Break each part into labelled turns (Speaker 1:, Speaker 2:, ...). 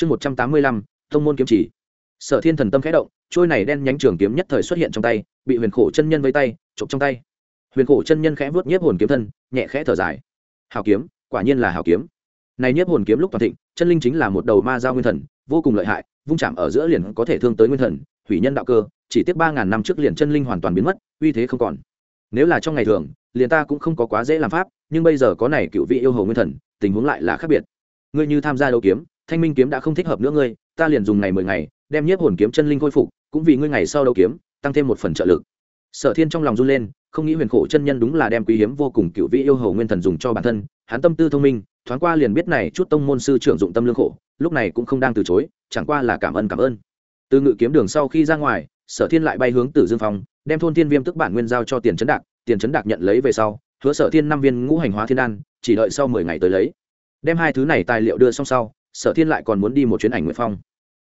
Speaker 1: chương một trăm tám mươi lăm thông môn kiếm chỉ. Sở thiên thần tâm khẽ động, trôi này đen nhánh trường kiếm nhất thời xuất hiện trong tay, bị huyền khổ chân nhân với tay, chụp trong tay. Huyền khổ chân nhân khẽ vuốt nhiếp hồn kiếm thân, nhẹ khẽ thở dài. Hào kiếm, quả nhiên là hào kiếm. Này nhiếp hồn kiếm lúc toàn thịnh, chân linh chính là một đầu ma giao nguyên thần, vô cùng lợi hại, vung chạm ở giữa liền có thể thương tới nguyên thần, hủy nhân đạo cơ, chỉ tiếc ba ngàn năm trước liền chân linh hoàn toàn biến mất, uy thế không còn. Nếu là trong ngày thường, liền ta cũng không có quá dễ làm pháp, nhưng bây giờ có này cựu vị yêu hồ nguyên thần, tình huống lại là khác biệt. Ngươi như tham gia đấu kiếm thanh minh kiếm đã không thích hợp nữa ngươi, ta liền dùng ngày mười ngày, đem nhiếp hồn kiếm chân linh khôi phục, cũng vì ngươi ngày sau đấu kiếm, tăng thêm một phần trợ lực. Sở thiên trong lòng run lên, không nghĩ huyền khổ chân nhân đúng là đem quý hiếm vô cùng cựu vĩ yêu hồ nguyên thần dùng cho bản thân, hắn tâm tư thông minh, thoáng qua liền biết này chút tông môn sư trưởng dụng tâm lương khổ, lúc này cũng không đang từ chối, chẳng qua là cảm ơn cảm ơn. Từ ngự kiếm đường sau khi ra ngoài, sở thiên lại bay hướng tử dương phong, đem thôn thiên viêm tức bản nguyên giao cho tiền chấn đạc, tiền chấn đạc nhận lấy về sau, hứa sở thiên năm viên ngũ hành hóa thiên đan, chỉ đợi sau mười ngày tới lấy. Đem hai thứ này tài liệu đưa xong sau sở thiên lại còn muốn đi một chuyến ảnh nguyện phong.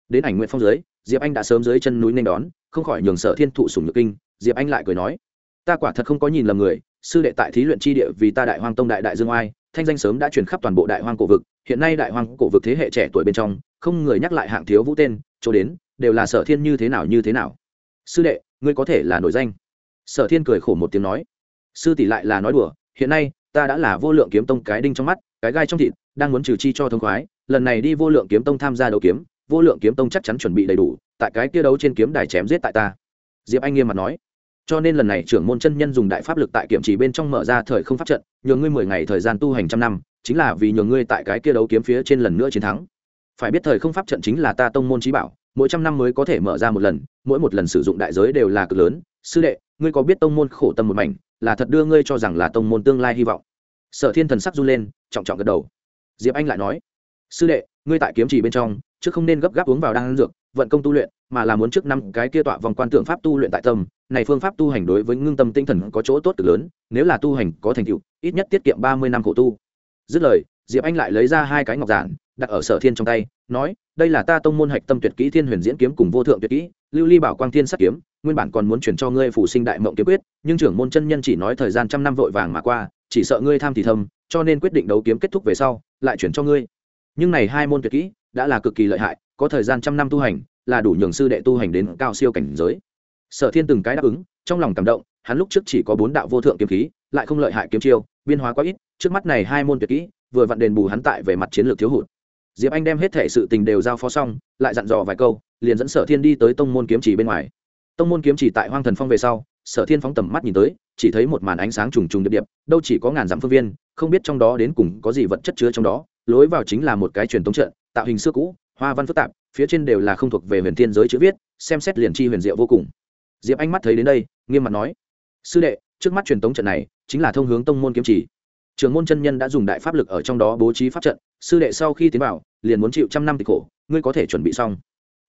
Speaker 1: Đến ảnh nguyện phong dưới, diệp anh đã sớm dưới chân núi nên đón, không khỏi nhường sở thiên thụ sùng nhược kinh, diệp anh lại cười nói, ta quả thật không có nhìn lầm người, sư đệ tại thí luyện tri địa vì ta đại hoang tông đại đại dương oai, thanh danh sớm đã truyền khắp toàn bộ đại hoang cổ vực, hiện nay đại hoang cổ vực thế hệ trẻ tuổi bên trong, không người nhắc lại hạng thiếu vũ tên, chỗ đến, đều là sở thiên như thế nào như thế nào. Sư đệ, ngươi có thể là nổi danh. Sở thiên cười khổ một tiếng nói, sư tỷ lại là nói đùa, hiện nay ta đã là vô lượng kiếm tông cái đinh trong mắt, cái gai trong thịt đang muốn trừ chi cho thông khoái, lần này đi vô lượng kiếm tông tham gia đấu kiếm, vô lượng kiếm tông chắc chắn chuẩn bị đầy đủ, tại cái kia đấu trên kiếm đài chém giết tại ta. Diệp anh nghiêm mặt nói. Cho nên lần này trưởng môn chân nhân dùng đại pháp lực tại kiểm chỉ bên trong mở ra thời không pháp trận nhường ngươi mười ngày thời gian tu hành trăm năm, chính là vì nhường ngươi tại cái kia đấu kiếm phía trên lần nữa chiến thắng. Phải biết thời không pháp trận chính là ta tông môn trí bảo, mỗi trăm năm mới có thể mở ra một lần, mỗi một lần sử dụng đại giới đều là cực lớn. Sư đệ, ngươi có biết tông môn khổ tâm một mảnh, là thật đưa ngươi cho rằng là tông môn tương lai hy vọng? Sở thiên thần sắc run lên, trọng trọng gật đầu diệp anh lại nói, sư đệ, ngươi tại kiếm trì bên trong, chứ không nên gấp gáp uống vào đan dược, vận công tu luyện, mà là muốn trước năm cái kia tọa vòng quan tượng pháp tu luyện tại tâm. Này phương pháp tu hành đối với ngưng tâm tinh thần có chỗ tốt cực lớn, nếu là tu hành có thành tựu, ít nhất tiết kiệm ba mươi năm khổ tu. Dứt lời, diệp anh lại lấy ra hai cái ngọc giản, đặt ở sở thiên trong tay, nói, đây là ta tông môn hạch tâm tuyệt kỹ thiên huyền diễn kiếm cùng vô thượng tuyệt kỹ, lưu ly bảo quang thiên sắt kiếm, nguyên bản còn muốn chuyển cho ngươi phủ sinh đại mộng kiếm quyết, nhưng trưởng môn chân nhân chỉ nói thời gian trăm năm vội vàng mà qua, chỉ sợ ngươi tham thì thâm cho nên quyết định đấu kiếm kết thúc về sau, lại chuyển cho ngươi. Nhưng này hai môn tuyệt kỹ đã là cực kỳ lợi hại, có thời gian trăm năm tu hành, là đủ nhường sư đệ tu hành đến cao siêu cảnh giới. Sở thiên từng cái đáp ứng, trong lòng cảm động, hắn lúc trước chỉ có bốn đạo vô thượng kiếm khí, lại không lợi hại kiếm chiêu biên hóa quá ít, trước mắt này hai môn tuyệt kỹ, vừa vặn đền bù hắn tại về mặt chiến lược thiếu hụt. Diệp anh đem hết thể sự tình đều giao phó xong, lại dặn dò vài câu, liền dẫn sở thiên đi tới tông môn kiếm chỉ bên ngoài. Tông môn kiếm chỉ tại hoang thần phong về sau sở thiên phóng tầm mắt nhìn tới, chỉ thấy một màn ánh sáng trùng trùng điệp điệp, đâu chỉ có ngàn dặm phương viên, không biết trong đó đến cùng có gì vật chất chứa trong đó, lối vào chính là một cái truyền thống trận, tạo hình xưa cũ, hoa văn phức tạp, phía trên đều là không thuộc về huyền thiên giới chữ viết, xem xét liền chi huyền diệu vô cùng. Diệp anh mắt thấy đến đây, nghiêm mặt nói, sư đệ, trước mắt truyền tống trận này, chính là thông hướng tông môn kiếm chỉ. Trường môn chân nhân đã dùng đại pháp lực ở trong đó bố trí pháp trận, sư đệ sau khi tiến vào, liền muốn chịu trăm năm tịch khổ, ngươi có thể chuẩn bị xong.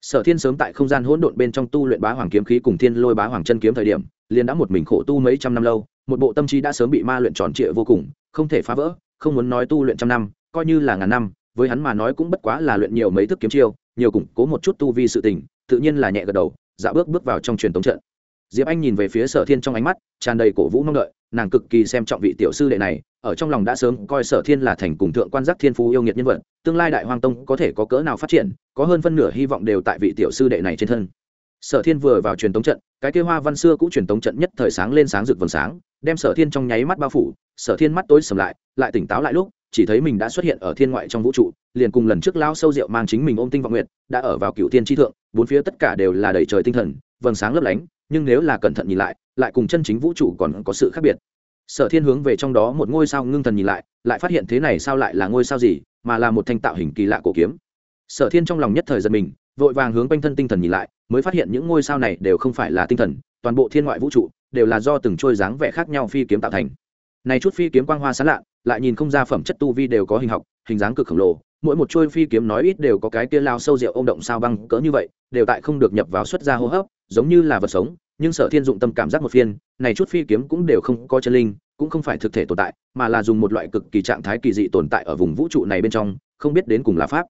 Speaker 1: Sở thiên sớm tại không gian hỗn độn bên trong tu luyện bá hoàng kiếm khí cùng thiên lôi bá hoàng chân kiếm thời điểm liền đã một mình khổ tu mấy trăm năm lâu, một bộ tâm trí đã sớm bị ma luyện tròn trịa vô cùng, không thể phá vỡ, không muốn nói tu luyện trăm năm, coi như là ngàn năm, với hắn mà nói cũng bất quá là luyện nhiều mấy thức kiếm chiêu, nhiều củng cố một chút tu vi sự tình, tự nhiên là nhẹ gật đầu dạ bước bước vào trong truyền thống trận. Diệp anh nhìn về phía sở thiên trong ánh mắt, tràn đầy cổ vũ mong đợi, nàng cực kỳ xem trọng vị tiểu sư đệ này, ở trong lòng đã sớm coi sở thiên là thành cùng thượng quan giác thiên phú yêu nghiệt nhân vật, tương lai đại hoàng tông có thể có cỡ nào phát triển, có hơn phân nửa hy vọng đều tại vị tiểu sư đệ này trên thân sở thiên vừa vào truyền tống trận, cái kia hoa văn xưa cũ truyền tống trận nhất thời sáng lên sáng rực vầng sáng, đem sở thiên trong nháy mắt bao phủ, sở thiên mắt tối sầm lại lại tỉnh táo lại lúc, chỉ thấy mình đã xuất hiện ở thiên ngoại trong vũ trụ, liền cùng lần trước lao sâu rượu mang chính mình ôm tinh vọng nguyệt, đã ở vào cựu thiên tri thượng, bốn phía tất cả đều là đầy trời tinh thần, vầng sáng lấp lánh, nhưng nếu là cẩn thận nhìn lại lại cùng chân chính vũ trụ còn có sự khác biệt. Sở thiên hướng về trong đó một ngôi sao ngưng thần nhìn lại lại phát hiện thế này sao lại là ngôi sao gì, mà là một thanh tạo hình kỳ lạ cổ kiếm. Sở thiên trong lòng nhất thời giật mình vội vàng hướng quanh thân tinh thần nhìn lại, mới phát hiện những ngôi sao này đều không phải là tinh thần, toàn bộ thiên ngoại vũ trụ đều là do từng trôi dáng vẻ khác nhau phi kiếm tạo thành. Này chút phi kiếm quang hoa sáng lạ, lại nhìn không ra phẩm chất tu vi đều có hình học, hình dáng cực khổng lồ, mỗi một trôi phi kiếm nói ít đều có cái kia lao sâu rượu ô động sao băng cỡ như vậy, đều tại không được nhập vào xuất ra hô hấp, giống như là vật sống, nhưng sở thiên dụng tâm cảm giác một phiên, này chút phi kiếm cũng đều không có chân linh, cũng không phải thực thể tồn tại, mà là dùng một loại cực kỳ trạng thái kỳ dị tồn tại ở vùng vũ trụ này bên trong, không biết đến cùng là pháp.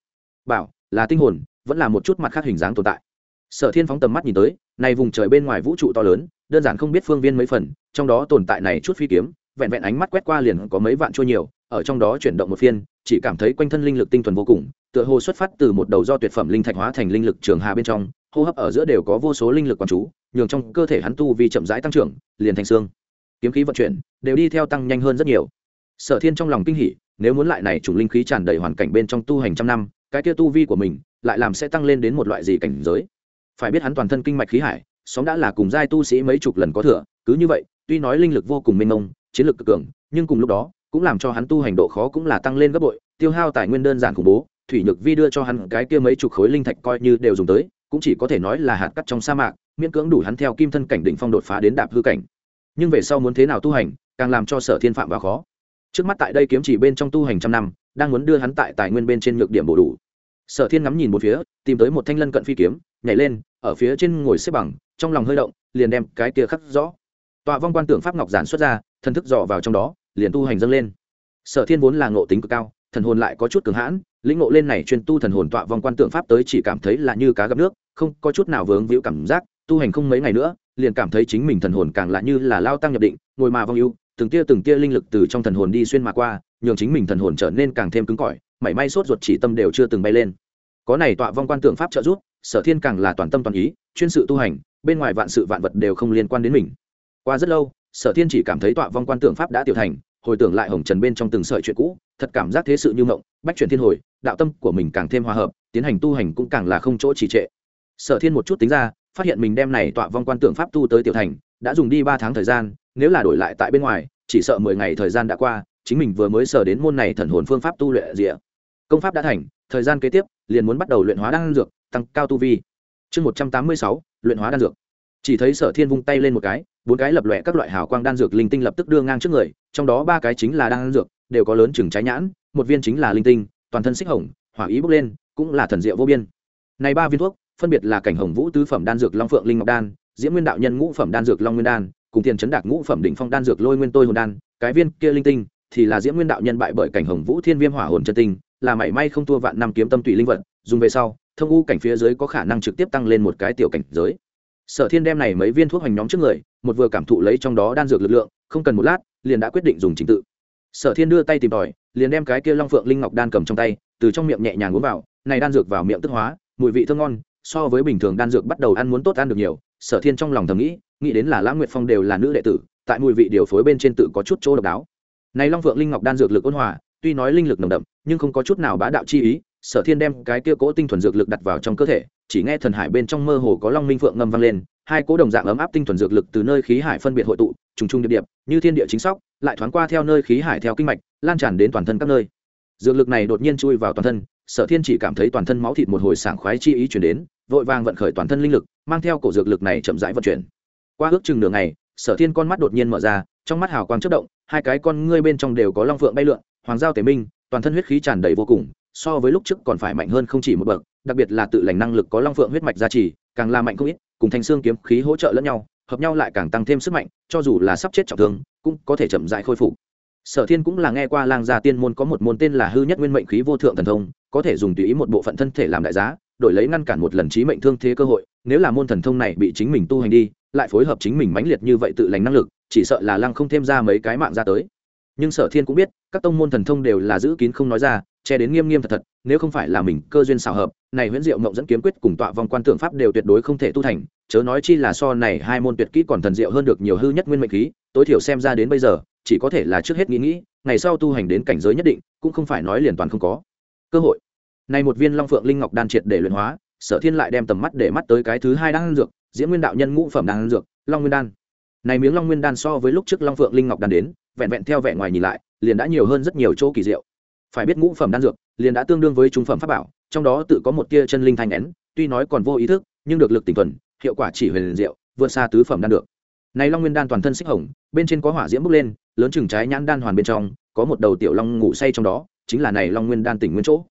Speaker 1: Bảo, là tinh hồn vẫn là một chút mặt khác hình dáng tồn tại. Sở thiên phóng tầm mắt nhìn tới, này vùng trời bên ngoài vũ trụ to lớn, đơn giản không biết phương viên mấy phần, trong đó tồn tại này chút phi kiếm, vẹn vẹn ánh mắt quét qua liền có mấy vạn trôi nhiều, ở trong đó chuyển động một phiên, chỉ cảm thấy quanh thân linh lực tinh thuần vô cùng, tựa hồ xuất phát từ một đầu do tuyệt phẩm linh thạch hóa thành linh lực trường hà bên trong, hô hấp ở giữa đều có vô số linh lực quán chú, nhường trong cơ thể hắn tu vì chậm rãi tăng trưởng, liền thành xương. Kiếm khí vận chuyển, đều đi theo tăng nhanh hơn rất nhiều. Sở thiên trong lòng kinh hỉ, nếu muốn lại này chủng linh khí tràn đầy hoàn cảnh bên trong tu hành trăm năm cái kia tu vi của mình lại làm sẽ tăng lên đến một loại gì cảnh giới? Phải biết hắn toàn thân kinh mạch khí hải, sóng đã là cùng giai tu sĩ mấy chục lần có thừa, cứ như vậy, tuy nói linh lực vô cùng mênh mông, chiến lược cực cường, nhưng cùng lúc đó, cũng làm cho hắn tu hành độ khó cũng là tăng lên gấp bội, tiêu hao tài nguyên đơn giản khủng bố, thủy nhược vi đưa cho hắn cái kia mấy chục khối linh thạch coi như đều dùng tới, cũng chỉ có thể nói là hạt cắt trong sa mạc, miễn cưỡng đủ hắn theo kim thân cảnh đỉnh phong đột phá đến đạp hư cảnh. Nhưng về sau muốn thế nào tu hành, càng làm cho sở thiên phạm vào khó. Trước mắt tại đây kiếm chỉ bên trong tu hành trăm năm, đang muốn đưa hắn tại tài nguyên bên trên nhược điểm bổ đủ sở thiên ngắm nhìn một phía, tìm tới một thanh lân cận phi kiếm, nhảy lên, ở phía trên ngồi xếp bằng, trong lòng hơi động, liền đem cái kia khắc rõ. Tọa vong quan tưởng pháp ngọc giản xuất ra, thần thức dò vào trong đó, liền tu hành dâng lên. Sở thiên vốn là ngộ tính cực cao, thần hồn lại có chút cường hãn, lĩnh ngộ lên này chuyên tu thần hồn tọa vong quan tượng pháp tới chỉ cảm thấy là như cá gặp nước, không có chút nào vướng víu cảm giác, tu hành không mấy ngày nữa, liền cảm thấy chính mình thần hồn càng lạ như là lao tăng nhập định, ngồi mà vong ưu, từng tia từng tia linh lực từ trong thần hồn đi xuyên mà qua, nhường chính mình thần hồn trở nên càng thêm cứng cỏi mảy may sốt ruột chỉ tâm đều chưa từng bay lên. Có này tọa vong quan tượng pháp trợ giúp, sở thiên càng là toàn tâm toàn ý, chuyên sự tu hành, bên ngoài vạn sự vạn vật đều không liên quan đến mình. Qua rất lâu, sở thiên chỉ cảm thấy tọa vong quan tượng pháp đã tiểu thành, hồi tưởng lại hồng trần bên trong từng sợi chuyện cũ, thật cảm giác thế sự như mộng, bách chuyển thiên hồi, đạo tâm của mình càng thêm hòa hợp, tiến hành tu hành cũng càng là không chỗ trì trệ. Sở thiên một chút tính ra, phát hiện mình đem này tọa vong quan tượng pháp tu tới tiểu thành, đã dùng đi ba tháng thời gian, nếu là đổi lại tại bên ngoài, chỉ sợ mười ngày thời gian đã qua, chính mình vừa mới sở đến môn này thần hồn phương pháp tu luyện rỉa công pháp đã thành, thời gian kế tiếp, liền muốn bắt đầu luyện hóa đan dược, tăng cao tu vi. Chương một trăm tám mươi sáu, luyện hóa đan dược. Chỉ thấy sở thiên vung tay lên một cái, bốn cái lập lòe các loại hào quang đan dược linh tinh lập tức đưa ngang trước người, trong đó ba cái chính là đan dược, đều có lớn chừng trái nhãn, một viên chính là linh tinh, toàn thân xích hồng, hỏa ý bốc lên, cũng là thần diệu vô biên. Này ba viên thuốc, phân biệt là cảnh hồng vũ tứ phẩm đan dược long phượng linh ngọc đan, diễm nguyên đạo nhân ngũ phẩm đan dược long nguyên đan, cùng tiền chấn đạc ngũ phẩm đỉnh phong đan dược lôi nguyên tôi hồn đan, cái viên kia linh tinh thì là diễm nguyên đạo nhân bại bởi cảnh hồng vũ thiên viêm hỏa hồn chân tinh là mảy may không thua vạn năm kiếm tâm tùy linh vật, dùng về sau, thông u cảnh phía dưới có khả năng trực tiếp tăng lên một cái tiểu cảnh giới. Sở thiên đem này mấy viên thuốc hoành nhóm trước người, một vừa cảm thụ lấy trong đó đan dược lực lượng, không cần một lát, liền đã quyết định dùng trình tự. Sở thiên đưa tay tìm tòi, liền đem cái kia long phượng linh ngọc đan cầm trong tay, từ trong miệng nhẹ nhàng uống vào, này đan dược vào miệng tức hóa, mùi vị thơm ngon, so với bình thường đan dược bắt đầu ăn muốn tốt ăn được nhiều, sở thiên trong lòng thầm nghĩ nghĩ đến là lãng nguyệt phong đều là nữ đệ tử, tại mùi vị điều phối bên trên tự có chút chỗ độc đáo. Này long phượng linh ngọc đan dược lực ôn hòa, tuy nói linh lực nồng đậm nhưng không có chút nào bá đạo chi ý, sở thiên đem cái kia cố tinh thuần dược lực đặt vào trong cơ thể, chỉ nghe thần hải bên trong mơ hồ có long minh phượng ngâm vang lên, hai cỗ đồng dạng ấm áp tinh thuần dược lực từ nơi khí hải phân biệt hội tụ, trùng trùng điệp điệp, như thiên địa chính sóc, lại thoáng qua theo nơi khí hải theo kinh mạch, lan tràn đến toàn thân các nơi. Dược lực này đột nhiên chui vào toàn thân, sở thiên chỉ cảm thấy toàn thân máu thịt một hồi sảng khoái chi ý chuyển đến, vội vàng vận khởi toàn thân linh lực, mang theo cổ dược lực này chậm rãi vận chuyển. Qua ước chừng nửa ngày, sở thiên con mắt đột nhiên mở ra, trong mắt hào quang chất động, hai cái con ngươi bên trong đều có long phượng bay lượn, hoàng giao tề minh toàn thân huyết khí tràn đầy vô cùng, so với lúc trước còn phải mạnh hơn không chỉ một bậc, đặc biệt là tự lành năng lực có long phượng huyết mạch gia trì, càng là mạnh không ít, cùng thanh xương kiếm khí hỗ trợ lẫn nhau, hợp nhau lại càng tăng thêm sức mạnh, cho dù là sắp chết trọng thương, cũng có thể chậm dại khôi phục. Sở thiên cũng là nghe qua lang gia tiên môn có một môn tên là hư nhất nguyên mệnh khí vô thượng thần thông, có thể dùng tùy ý một bộ phận thân thể làm đại giá, đổi lấy ngăn cản một lần trí mệnh thương thế cơ hội, nếu là môn thần thông này bị chính mình tu hành đi, lại phối hợp chính mình mãnh liệt như vậy tự lành năng lực, chỉ sợ là lăng không thêm ra mấy cái mạng ra tới nhưng sở thiên cũng biết, các tông môn thần thông đều là giữ kín không nói ra, che đến nghiêm nghiêm thật thật, nếu không phải là mình cơ duyên xảo hợp, này huyễn diệu mộng dẫn kiếm quyết cùng tọa vong quan tượng pháp đều tuyệt đối không thể tu thành, chớ nói chi là so này hai môn tuyệt kỹ còn thần diệu hơn được nhiều hư nhất nguyên mệnh khí, tối thiểu xem ra đến bây giờ, chỉ có thể là trước hết nghĩ nghĩ, ngày sau tu hành đến cảnh giới nhất định, cũng không phải nói liền toàn không có. Cơ hội. Này một viên long phượng linh ngọc đan triệt để luyện hóa, sở thiên lại đem tầm mắt để mắt tới cái thứ hai đan dược, diễm nguyên đạo nhân ngũ phẩm đan dược, long nguyên đan này miếng long nguyên đan so với lúc trước long phượng linh ngọc đan đến, vẹn vẹn theo vẻ ngoài nhìn lại, liền đã nhiều hơn rất nhiều chỗ kỳ diệu. Phải biết ngũ phẩm đan dược, liền đã tương đương với trung phẩm pháp bảo, trong đó tự có một tia chân linh thanh nén, tuy nói còn vô ý thức, nhưng được lực tỉnh thuần, hiệu quả chỉ huyền diệu, vượt xa tứ phẩm đan được. Này long nguyên đan toàn thân xích hồng, bên trên có hỏa diễm bốc lên, lớn chừng trái nhãn đan hoàn bên trong, có một đầu tiểu long ngủ say trong đó, chính là này long nguyên đan tỉnh nguyên chỗ.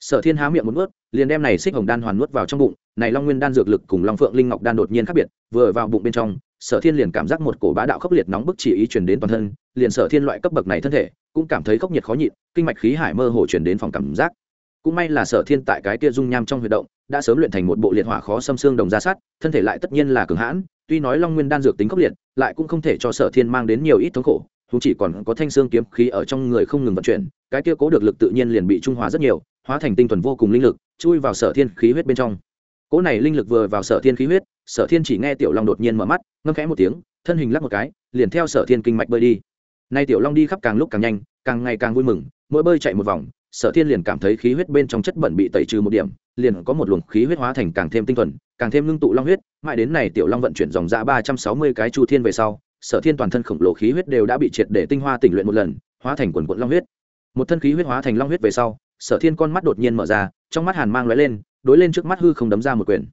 Speaker 1: Sở thiên há miệng một nuốt, liền đem này xích hồng đan hoàn nuốt vào trong bụng, này long nguyên đan dược lực cùng long phượng linh ngọc đan đột nhiên khác biệt, vừa vào bụng bên trong sở thiên liền cảm giác một cổ bá đạo khốc liệt nóng bức chỉ ý truyền đến toàn thân, liền sở thiên loại cấp bậc này thân thể, cũng cảm thấy khốc nhiệt khó nhịn, kinh mạch khí hải mơ hồ truyền đến phòng cảm giác. Cũng may là sở thiên tại cái kia dung nham trong huy động, đã sớm luyện thành một bộ liệt hỏa khó xâm xương đồng ra sát, thân thể lại tất nhiên là cường hãn, tuy nói long nguyên đan dược tính khốc liệt, lại cũng không thể cho sở thiên mang đến nhiều ít thống khổ chúng chỉ còn có thanh xương kiếm khí ở trong người không ngừng vận chuyển, cái kia cố được lực tự nhiên liền bị trung hòa rất nhiều, hóa thành tinh thuần vô cùng linh lực, chui vào sở thiên khí huyết bên trong. Cỗ này linh lực vừa vào sở thiên khí huyết sở thiên chỉ nghe tiểu long đột nhiên mở mắt, ngâm khẽ một tiếng, thân hình lắc một cái, liền theo sở thiên kinh mạch bơi đi. Nay tiểu long đi khắp càng lúc càng nhanh, càng ngày càng vui mừng, mỗi bơi chạy một vòng, sở thiên liền cảm thấy khí huyết bên trong chất bẩn bị tẩy trừ một điểm, liền có một luồng khí huyết hóa thành càng thêm tinh thuần, càng thêm ngưng tụ long huyết. Mãi đến này tiểu long vận chuyển dòng ra ba trăm sáu mươi cái chu thiên về sau, sở thiên toàn thân khổng lồ khí huyết đều đã bị triệt để tinh hoa tỉnh luyện một lần, hóa thành quần quận long huyết. Một thân khí huyết hóa thành long huyết về sau, sở thiên con mắt đột nhiên mở ra, trong mắt hàn mang lóe lên, đối lên trước mắt hư không đấm ra một quyền.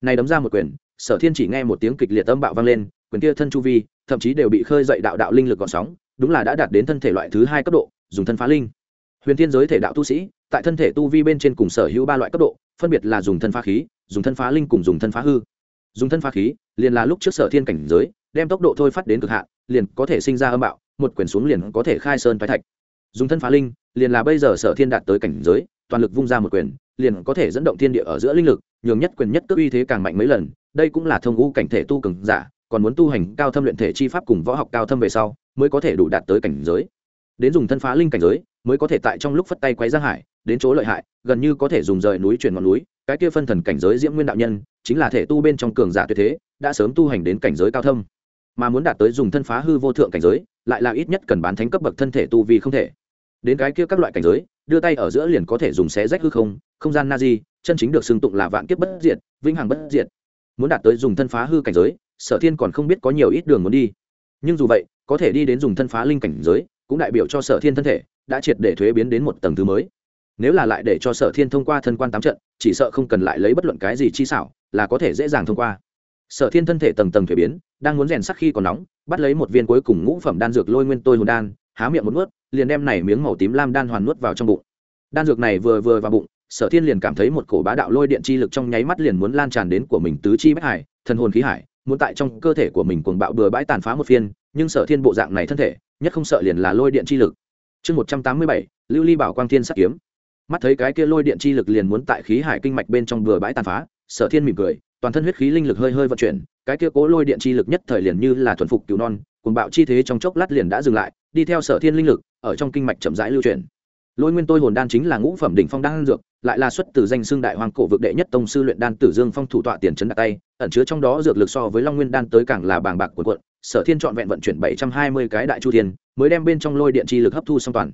Speaker 1: Này đấm ra một quyền sở thiên chỉ nghe một tiếng kịch liệt âm bạo vang lên, quyền kia thân chu vi, thậm chí đều bị khơi dậy đạo đạo linh lực gọn sóng, đúng là đã đạt đến thân thể loại thứ hai cấp độ, dùng thân phá linh. Huyền thiên giới thể đạo tu sĩ, tại thân thể tu vi bên trên cùng sở hữu ba loại cấp độ, phân biệt là dùng thân phá khí, dùng thân phá linh cùng dùng thân phá hư. Dùng thân phá khí, liền là lúc trước sở thiên cảnh giới, đem tốc độ thôi phát đến cực hạn, liền có thể sinh ra âm bạo, một quyền xuống liền có thể khai sơn phái thạch. Dùng thân phá linh, liền là bây giờ sở thiên đạt tới cảnh giới, toàn lực vung ra một quyền, liền có thể dẫn động thiên địa ở giữa linh lực, nhường nhất quyền nhất cước uy thế càng mạnh mấy lần đây cũng là thông ngũ cảnh thể tu cường giả, còn muốn tu hành cao thâm luyện thể chi pháp cùng võ học cao thâm về sau, mới có thể đủ đạt tới cảnh giới. Đến dùng thân phá linh cảnh giới, mới có thể tại trong lúc phất tay quấy giang hải, đến chỗ lợi hại, gần như có thể dùng rời núi chuyển ngọn núi, cái kia phân thần cảnh giới diễm nguyên đạo nhân, chính là thể tu bên trong cường giả tuyệt thế, đã sớm tu hành đến cảnh giới cao thâm. Mà muốn đạt tới dùng thân phá hư vô thượng cảnh giới, lại là ít nhất cần bán thánh cấp bậc thân thể tu vì không thể. Đến cái kia các loại cảnh giới, đưa tay ở giữa liền có thể dùng xé rách hư không không gian na di, chân chính được xưng tụng là vạn kiếp bất diệt, vĩnh hằng bất diệt muốn đạt tới dùng thân phá hư cảnh giới, sở thiên còn không biết có nhiều ít đường muốn đi. Nhưng dù vậy, có thể đi đến dùng thân phá linh cảnh giới, cũng đại biểu cho sở thiên thân thể đã triệt để thuế biến đến một tầng thứ mới. Nếu là lại để cho sở thiên thông qua thân quan tám trận, chỉ sợ không cần lại lấy bất luận cái gì chi xảo, là có thể dễ dàng thông qua. Sở thiên thân thể tầng tầng thuế biến, đang muốn rèn sắc khi còn nóng, bắt lấy một viên cuối cùng ngũ phẩm đan dược lôi nguyên tôi hồn đan, há miệng một nuốt, liền đem này miếng màu tím lam đan hoàn nuốt vào trong bụng. Đan dược này vừa vừa vào bụng sở thiên liền cảm thấy một cổ bá đạo lôi điện chi lực trong nháy mắt liền muốn lan tràn đến của mình tứ chi bách hải, thần hồn khí hải, muốn tại trong cơ thể của mình cuồng bạo bừa bãi tàn phá một phiên, nhưng sở thiên bộ dạng này thân thể, nhất không sợ liền là lôi điện chi lực. Chương một trăm tám mươi bảy, lưu ly bảo quang thiên sắc kiếm. Mắt thấy cái kia lôi điện chi lực liền muốn tại khí hải kinh mạch bên trong bừa bãi tàn phá, sở thiên mỉm cười, toàn thân huyết khí linh lực hơi hơi vận chuyển, cái kia cố lôi điện chi lực nhất thời liền như là thuần phục cứu non, cuồng bạo chi thế trong chốc lát liền đã dừng lại, đi theo sở thiên linh lực, ở trong kinh mạch chậm rãi lưu chuyển lôi nguyên tôi hồn đan chính là ngũ phẩm đỉnh phong đan dược, lại là xuất từ danh xương đại hoàng cổ vực đệ nhất tông sư luyện đan tử dương phong thủ tọa tiền trấn đặt tay, ẩn chứa trong đó dược lực so với long nguyên đan tới càng là bàng bạc của quận sở thiên trọn vẹn vận chuyển bảy trăm hai mươi cái đại chu thiên, mới đem bên trong lôi điện chi lực hấp thu xong toàn.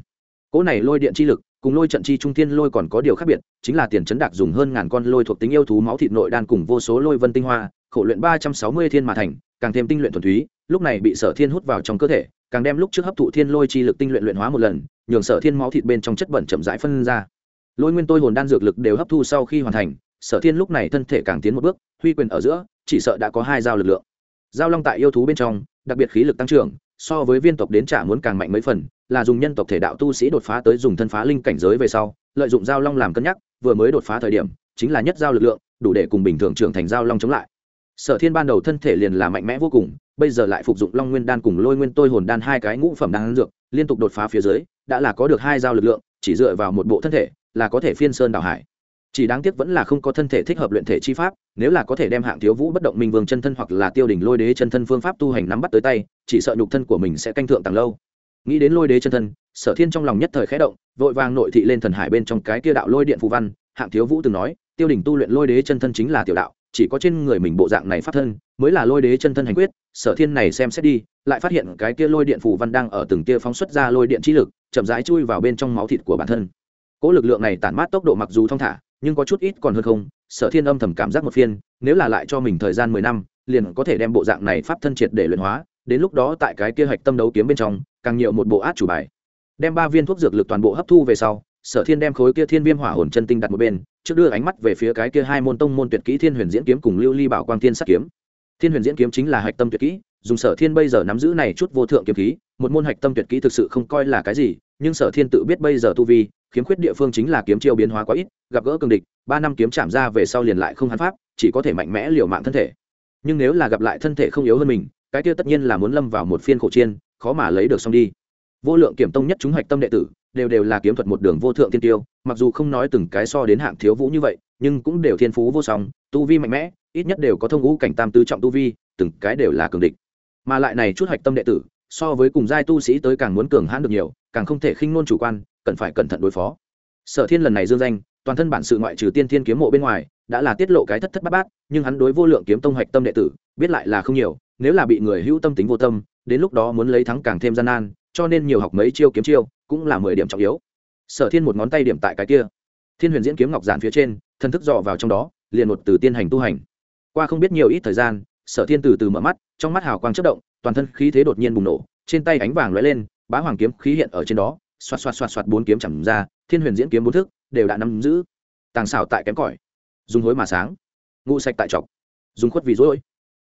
Speaker 1: Cỗ này lôi điện chi lực, cùng lôi trận chi trung thiên lôi còn có điều khác biệt, chính là tiền chấn đạc dùng hơn ngàn con lôi thuộc tính yêu thú máu thịt nội đan cùng vô số lôi vân tinh hoa, khổ luyện ba trăm sáu mươi thiên mà thành, càng thêm tinh luyện thuần túy, lúc này bị sở thiên hút vào trong cơ thể càng đem lúc trước hấp thụ thiên lôi chi lực tinh luyện luyện hóa một lần, nhường sở thiên máu thịt bên trong chất bẩn chậm rãi phân ra. Lôi nguyên tôi hồn đan dược lực đều hấp thu sau khi hoàn thành, sở thiên lúc này thân thể càng tiến một bước, huy quyền ở giữa, chỉ sợ đã có hai dao lực lượng. Giao long tại yêu thú bên trong, đặc biệt khí lực tăng trưởng, so với viên tộc đến trả muốn càng mạnh mấy phần, là dùng nhân tộc thể đạo tu sĩ đột phá tới dùng thân phá linh cảnh giới về sau, lợi dụng giao long làm cân nhắc, vừa mới đột phá thời điểm, chính là nhất giao lực lượng, đủ để cùng bình thường trưởng thành giao long chống lại sở thiên ban đầu thân thể liền là mạnh mẽ vô cùng, bây giờ lại phục dụng long nguyên đan cùng lôi nguyên tôi hồn đan hai cái ngũ phẩm đan dược, liên tục đột phá phía dưới, đã là có được hai giao lực lượng, chỉ dựa vào một bộ thân thể, là có thể phiên sơn đảo hải. Chỉ đáng tiếc vẫn là không có thân thể thích hợp luyện thể chi pháp, nếu là có thể đem hạng thiếu vũ bất động minh vương chân thân hoặc là tiêu đỉnh lôi đế chân thân phương pháp tu hành nắm bắt tới tay, chỉ sợ nhục thân của mình sẽ canh thượng tàng lâu. Nghĩ đến lôi đế chân thân, sở thiên trong lòng nhất thời khẽ động, vội vàng nội thị lên thần hải bên trong cái kia đạo lôi điện phù văn. Hạng thiếu vũ từng nói, tiêu đỉnh tu luyện lôi đế chân thân chính là tiểu đạo chỉ có trên người mình bộ dạng này pháp thân, mới là lôi đế chân thân hành quyết, sở thiên này xem xét đi, lại phát hiện cái kia lôi điện phù văn đang ở từng kia phóng xuất ra lôi điện trí lực, chậm rãi chui vào bên trong máu thịt của bản thân. Cỗ lực lượng này tản mát tốc độ mặc dù thong thả, nhưng có chút ít còn hơn không, sở thiên âm thầm cảm giác một phiên, nếu là lại cho mình thời gian mười năm, liền có thể đem bộ dạng này pháp thân triệt để luyện hóa, đến lúc đó tại cái kia hạch tâm đấu kiếm bên trong, càng nhiều một bộ át chủ bài. Đem ba viên thuốc dược lực toàn bộ hấp thu về sau, sở thiên đem khối kia thiên viêm hỏa hồn chân tinh đặt một bên trước đưa ánh mắt về phía cái kia hai môn tông môn tuyệt kỹ thiên huyền diễn kiếm cùng lưu ly bảo quang thiên sắc kiếm. Thiên huyền diễn kiếm chính là hạch tâm tuyệt kỹ, dùng sở thiên bây giờ nắm giữ này chút vô thượng kiếm khí, một môn hạch tâm tuyệt kỹ thực sự không coi là cái gì, nhưng sở thiên tự biết bây giờ tu vi, khiếm khuyết địa phương chính là kiếm chiêu biến hóa quá ít, gặp gỡ cường địch, ba năm kiếm chạm ra về sau liền lại không hắn pháp, chỉ có thể mạnh mẽ liều mạng thân thể. Nhưng nếu là gặp lại thân thể không yếu hơn mình, cái kia tất nhiên là muốn lâm vào một phiên khổ chiên, khó mà lấy được xong đi. Vô lượng kiểm tông nhất chúng hạch tâm đệ tử đều đều là kiếm thuật một đường vô thượng tiên tiêu, mặc dù không nói từng cái so đến hạng thiếu vũ như vậy, nhưng cũng đều thiên phú vô song, tu vi mạnh mẽ, ít nhất đều có thông ngũ cảnh tam tứ trọng tu vi, từng cái đều là cường địch. Mà lại này chút hạch tâm đệ tử, so với cùng giai tu sĩ tới càng muốn cường hãn được nhiều, càng không thể khinh nôn chủ quan, cần phải cẩn thận đối phó. Sở thiên lần này dương danh, toàn thân bản sự ngoại trừ tiên thiên kiếm mộ bên ngoài, đã là tiết lộ cái thất thất bát bát, nhưng hắn đối vô lượng kiếm tông hạch tâm đệ tử, biết lại là không nhiều, nếu là bị người hữu tâm tính vô tâm, đến lúc đó muốn lấy thắng càng thêm gian nan, cho nên nhiều học mấy chiêu kiếm chiêu cũng là mười điểm trọng yếu. Sở thiên một ngón tay điểm tại cái kia. Thiên huyền diễn kiếm ngọc giản phía trên, thân thức dò vào trong đó, liền một từ tiên hành tu hành. Qua không biết nhiều ít thời gian, sở thiên từ từ mở mắt, trong mắt hào quang chất động, toàn thân khí thế đột nhiên bùng nổ, trên tay ánh vàng lóe lên, bá hoàng kiếm khí hiện ở trên đó, xoạt xoạt xoạt xoạt bốn kiếm chẳng ra, thiên huyền diễn kiếm bốn thức đều đã nắm giữ. Tàng xảo tại kém cỏi. Dùng hối mà sáng. Ngụ sạch tại trọc. Dùng khuất vì dối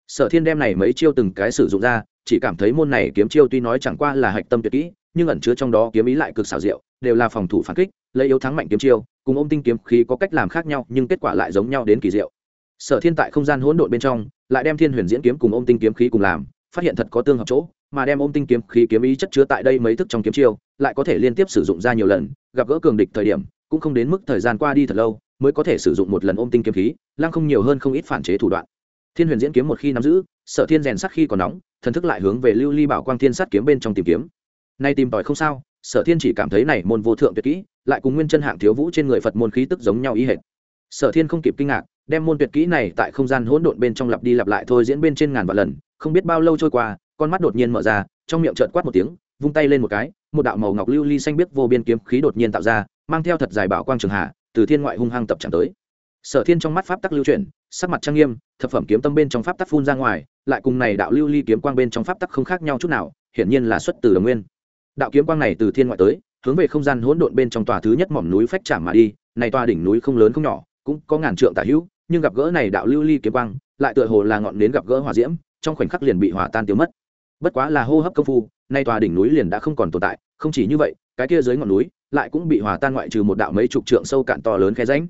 Speaker 1: sở thiên đem này mấy chiêu từng cái sử dụng ra, chỉ cảm thấy môn này kiếm chiêu tuy nói chẳng qua là hạch tâm tuyệt kỹ nhưng ẩn chứa trong đó kiếm ý lại cực xảo diệu, đều là phòng thủ phản kích, lấy yếu thắng mạnh kiếm chiêu, cùng ôm tinh kiếm khí có cách làm khác nhau, nhưng kết quả lại giống nhau đến kỳ diệu. Sở thiên tại không gian hỗn độn bên trong, lại đem thiên huyền diễn kiếm cùng ôm tinh kiếm khí cùng làm, phát hiện thật có tương hợp chỗ, mà đem ôm tinh kiếm khí kiếm ý chất chứa tại đây mấy thức trong kiếm chiêu, lại có thể liên tiếp sử dụng ra nhiều lần, gặp gỡ cường địch thời điểm, cũng không đến mức thời gian qua đi thật lâu, mới có thể sử dụng một lần ôm tinh kiếm khí, lăng không nhiều hơn không ít phản chế thủ đoạn. Thiên huyền diễn kiếm một khi nắm giữ, sở thiên rèn sắc khi còn nóng, thần thức lại hướng về lưu ly bảo quang thiên sát kiếm bên trong tìm kiếm nay tìm tòi không sao, sở thiên chỉ cảm thấy này môn vô thượng tuyệt kỹ, lại cùng nguyên chân hạng thiếu vũ trên người phật môn khí tức giống nhau ý hệt. Sở thiên không kịp kinh ngạc, đem môn tuyệt kỹ này tại không gian hỗn độn bên trong lặp đi lặp lại thôi diễn bên trên ngàn vạn lần, không biết bao lâu trôi qua, con mắt đột nhiên mở ra, trong miệng trợt quát một tiếng, vung tay lên một cái, một đạo màu ngọc lưu ly xanh biếc vô biên kiếm khí đột nhiên tạo ra, mang theo thật dài bảo quang trường hạ, từ thiên ngoại hung hăng tập chẳng tới. Sở thiên trong mắt pháp tắc lưu chuyển, sắc mặt trang nghiêm, thập phẩm kiếm tâm bên trong pháp tắc phun ra ngoài, lại cùng này đạo lưu ly kiếm quang bên trong pháp tắc không khác nhau chút nào, hiển nhiên là xuất từ đồng nguyên đạo kiếm quang này từ thiên ngoại tới, hướng về không gian hỗn độn bên trong tòa thứ nhất mỏm núi phách chạm mà đi. Này tòa đỉnh núi không lớn không nhỏ, cũng có ngàn trượng tả hữu, nhưng gặp gỡ này đạo lưu ly kiếm quang, lại tựa hồ là ngọn đến gặp gỡ hỏa diễm, trong khoảnh khắc liền bị hòa tan tiêu mất. Bất quá là hô hấp công phu, nay tòa đỉnh núi liền đã không còn tồn tại, không chỉ như vậy, cái kia dưới ngọn núi lại cũng bị hòa tan ngoại trừ một đạo mấy chục trượng sâu cạn to lớn khe ránh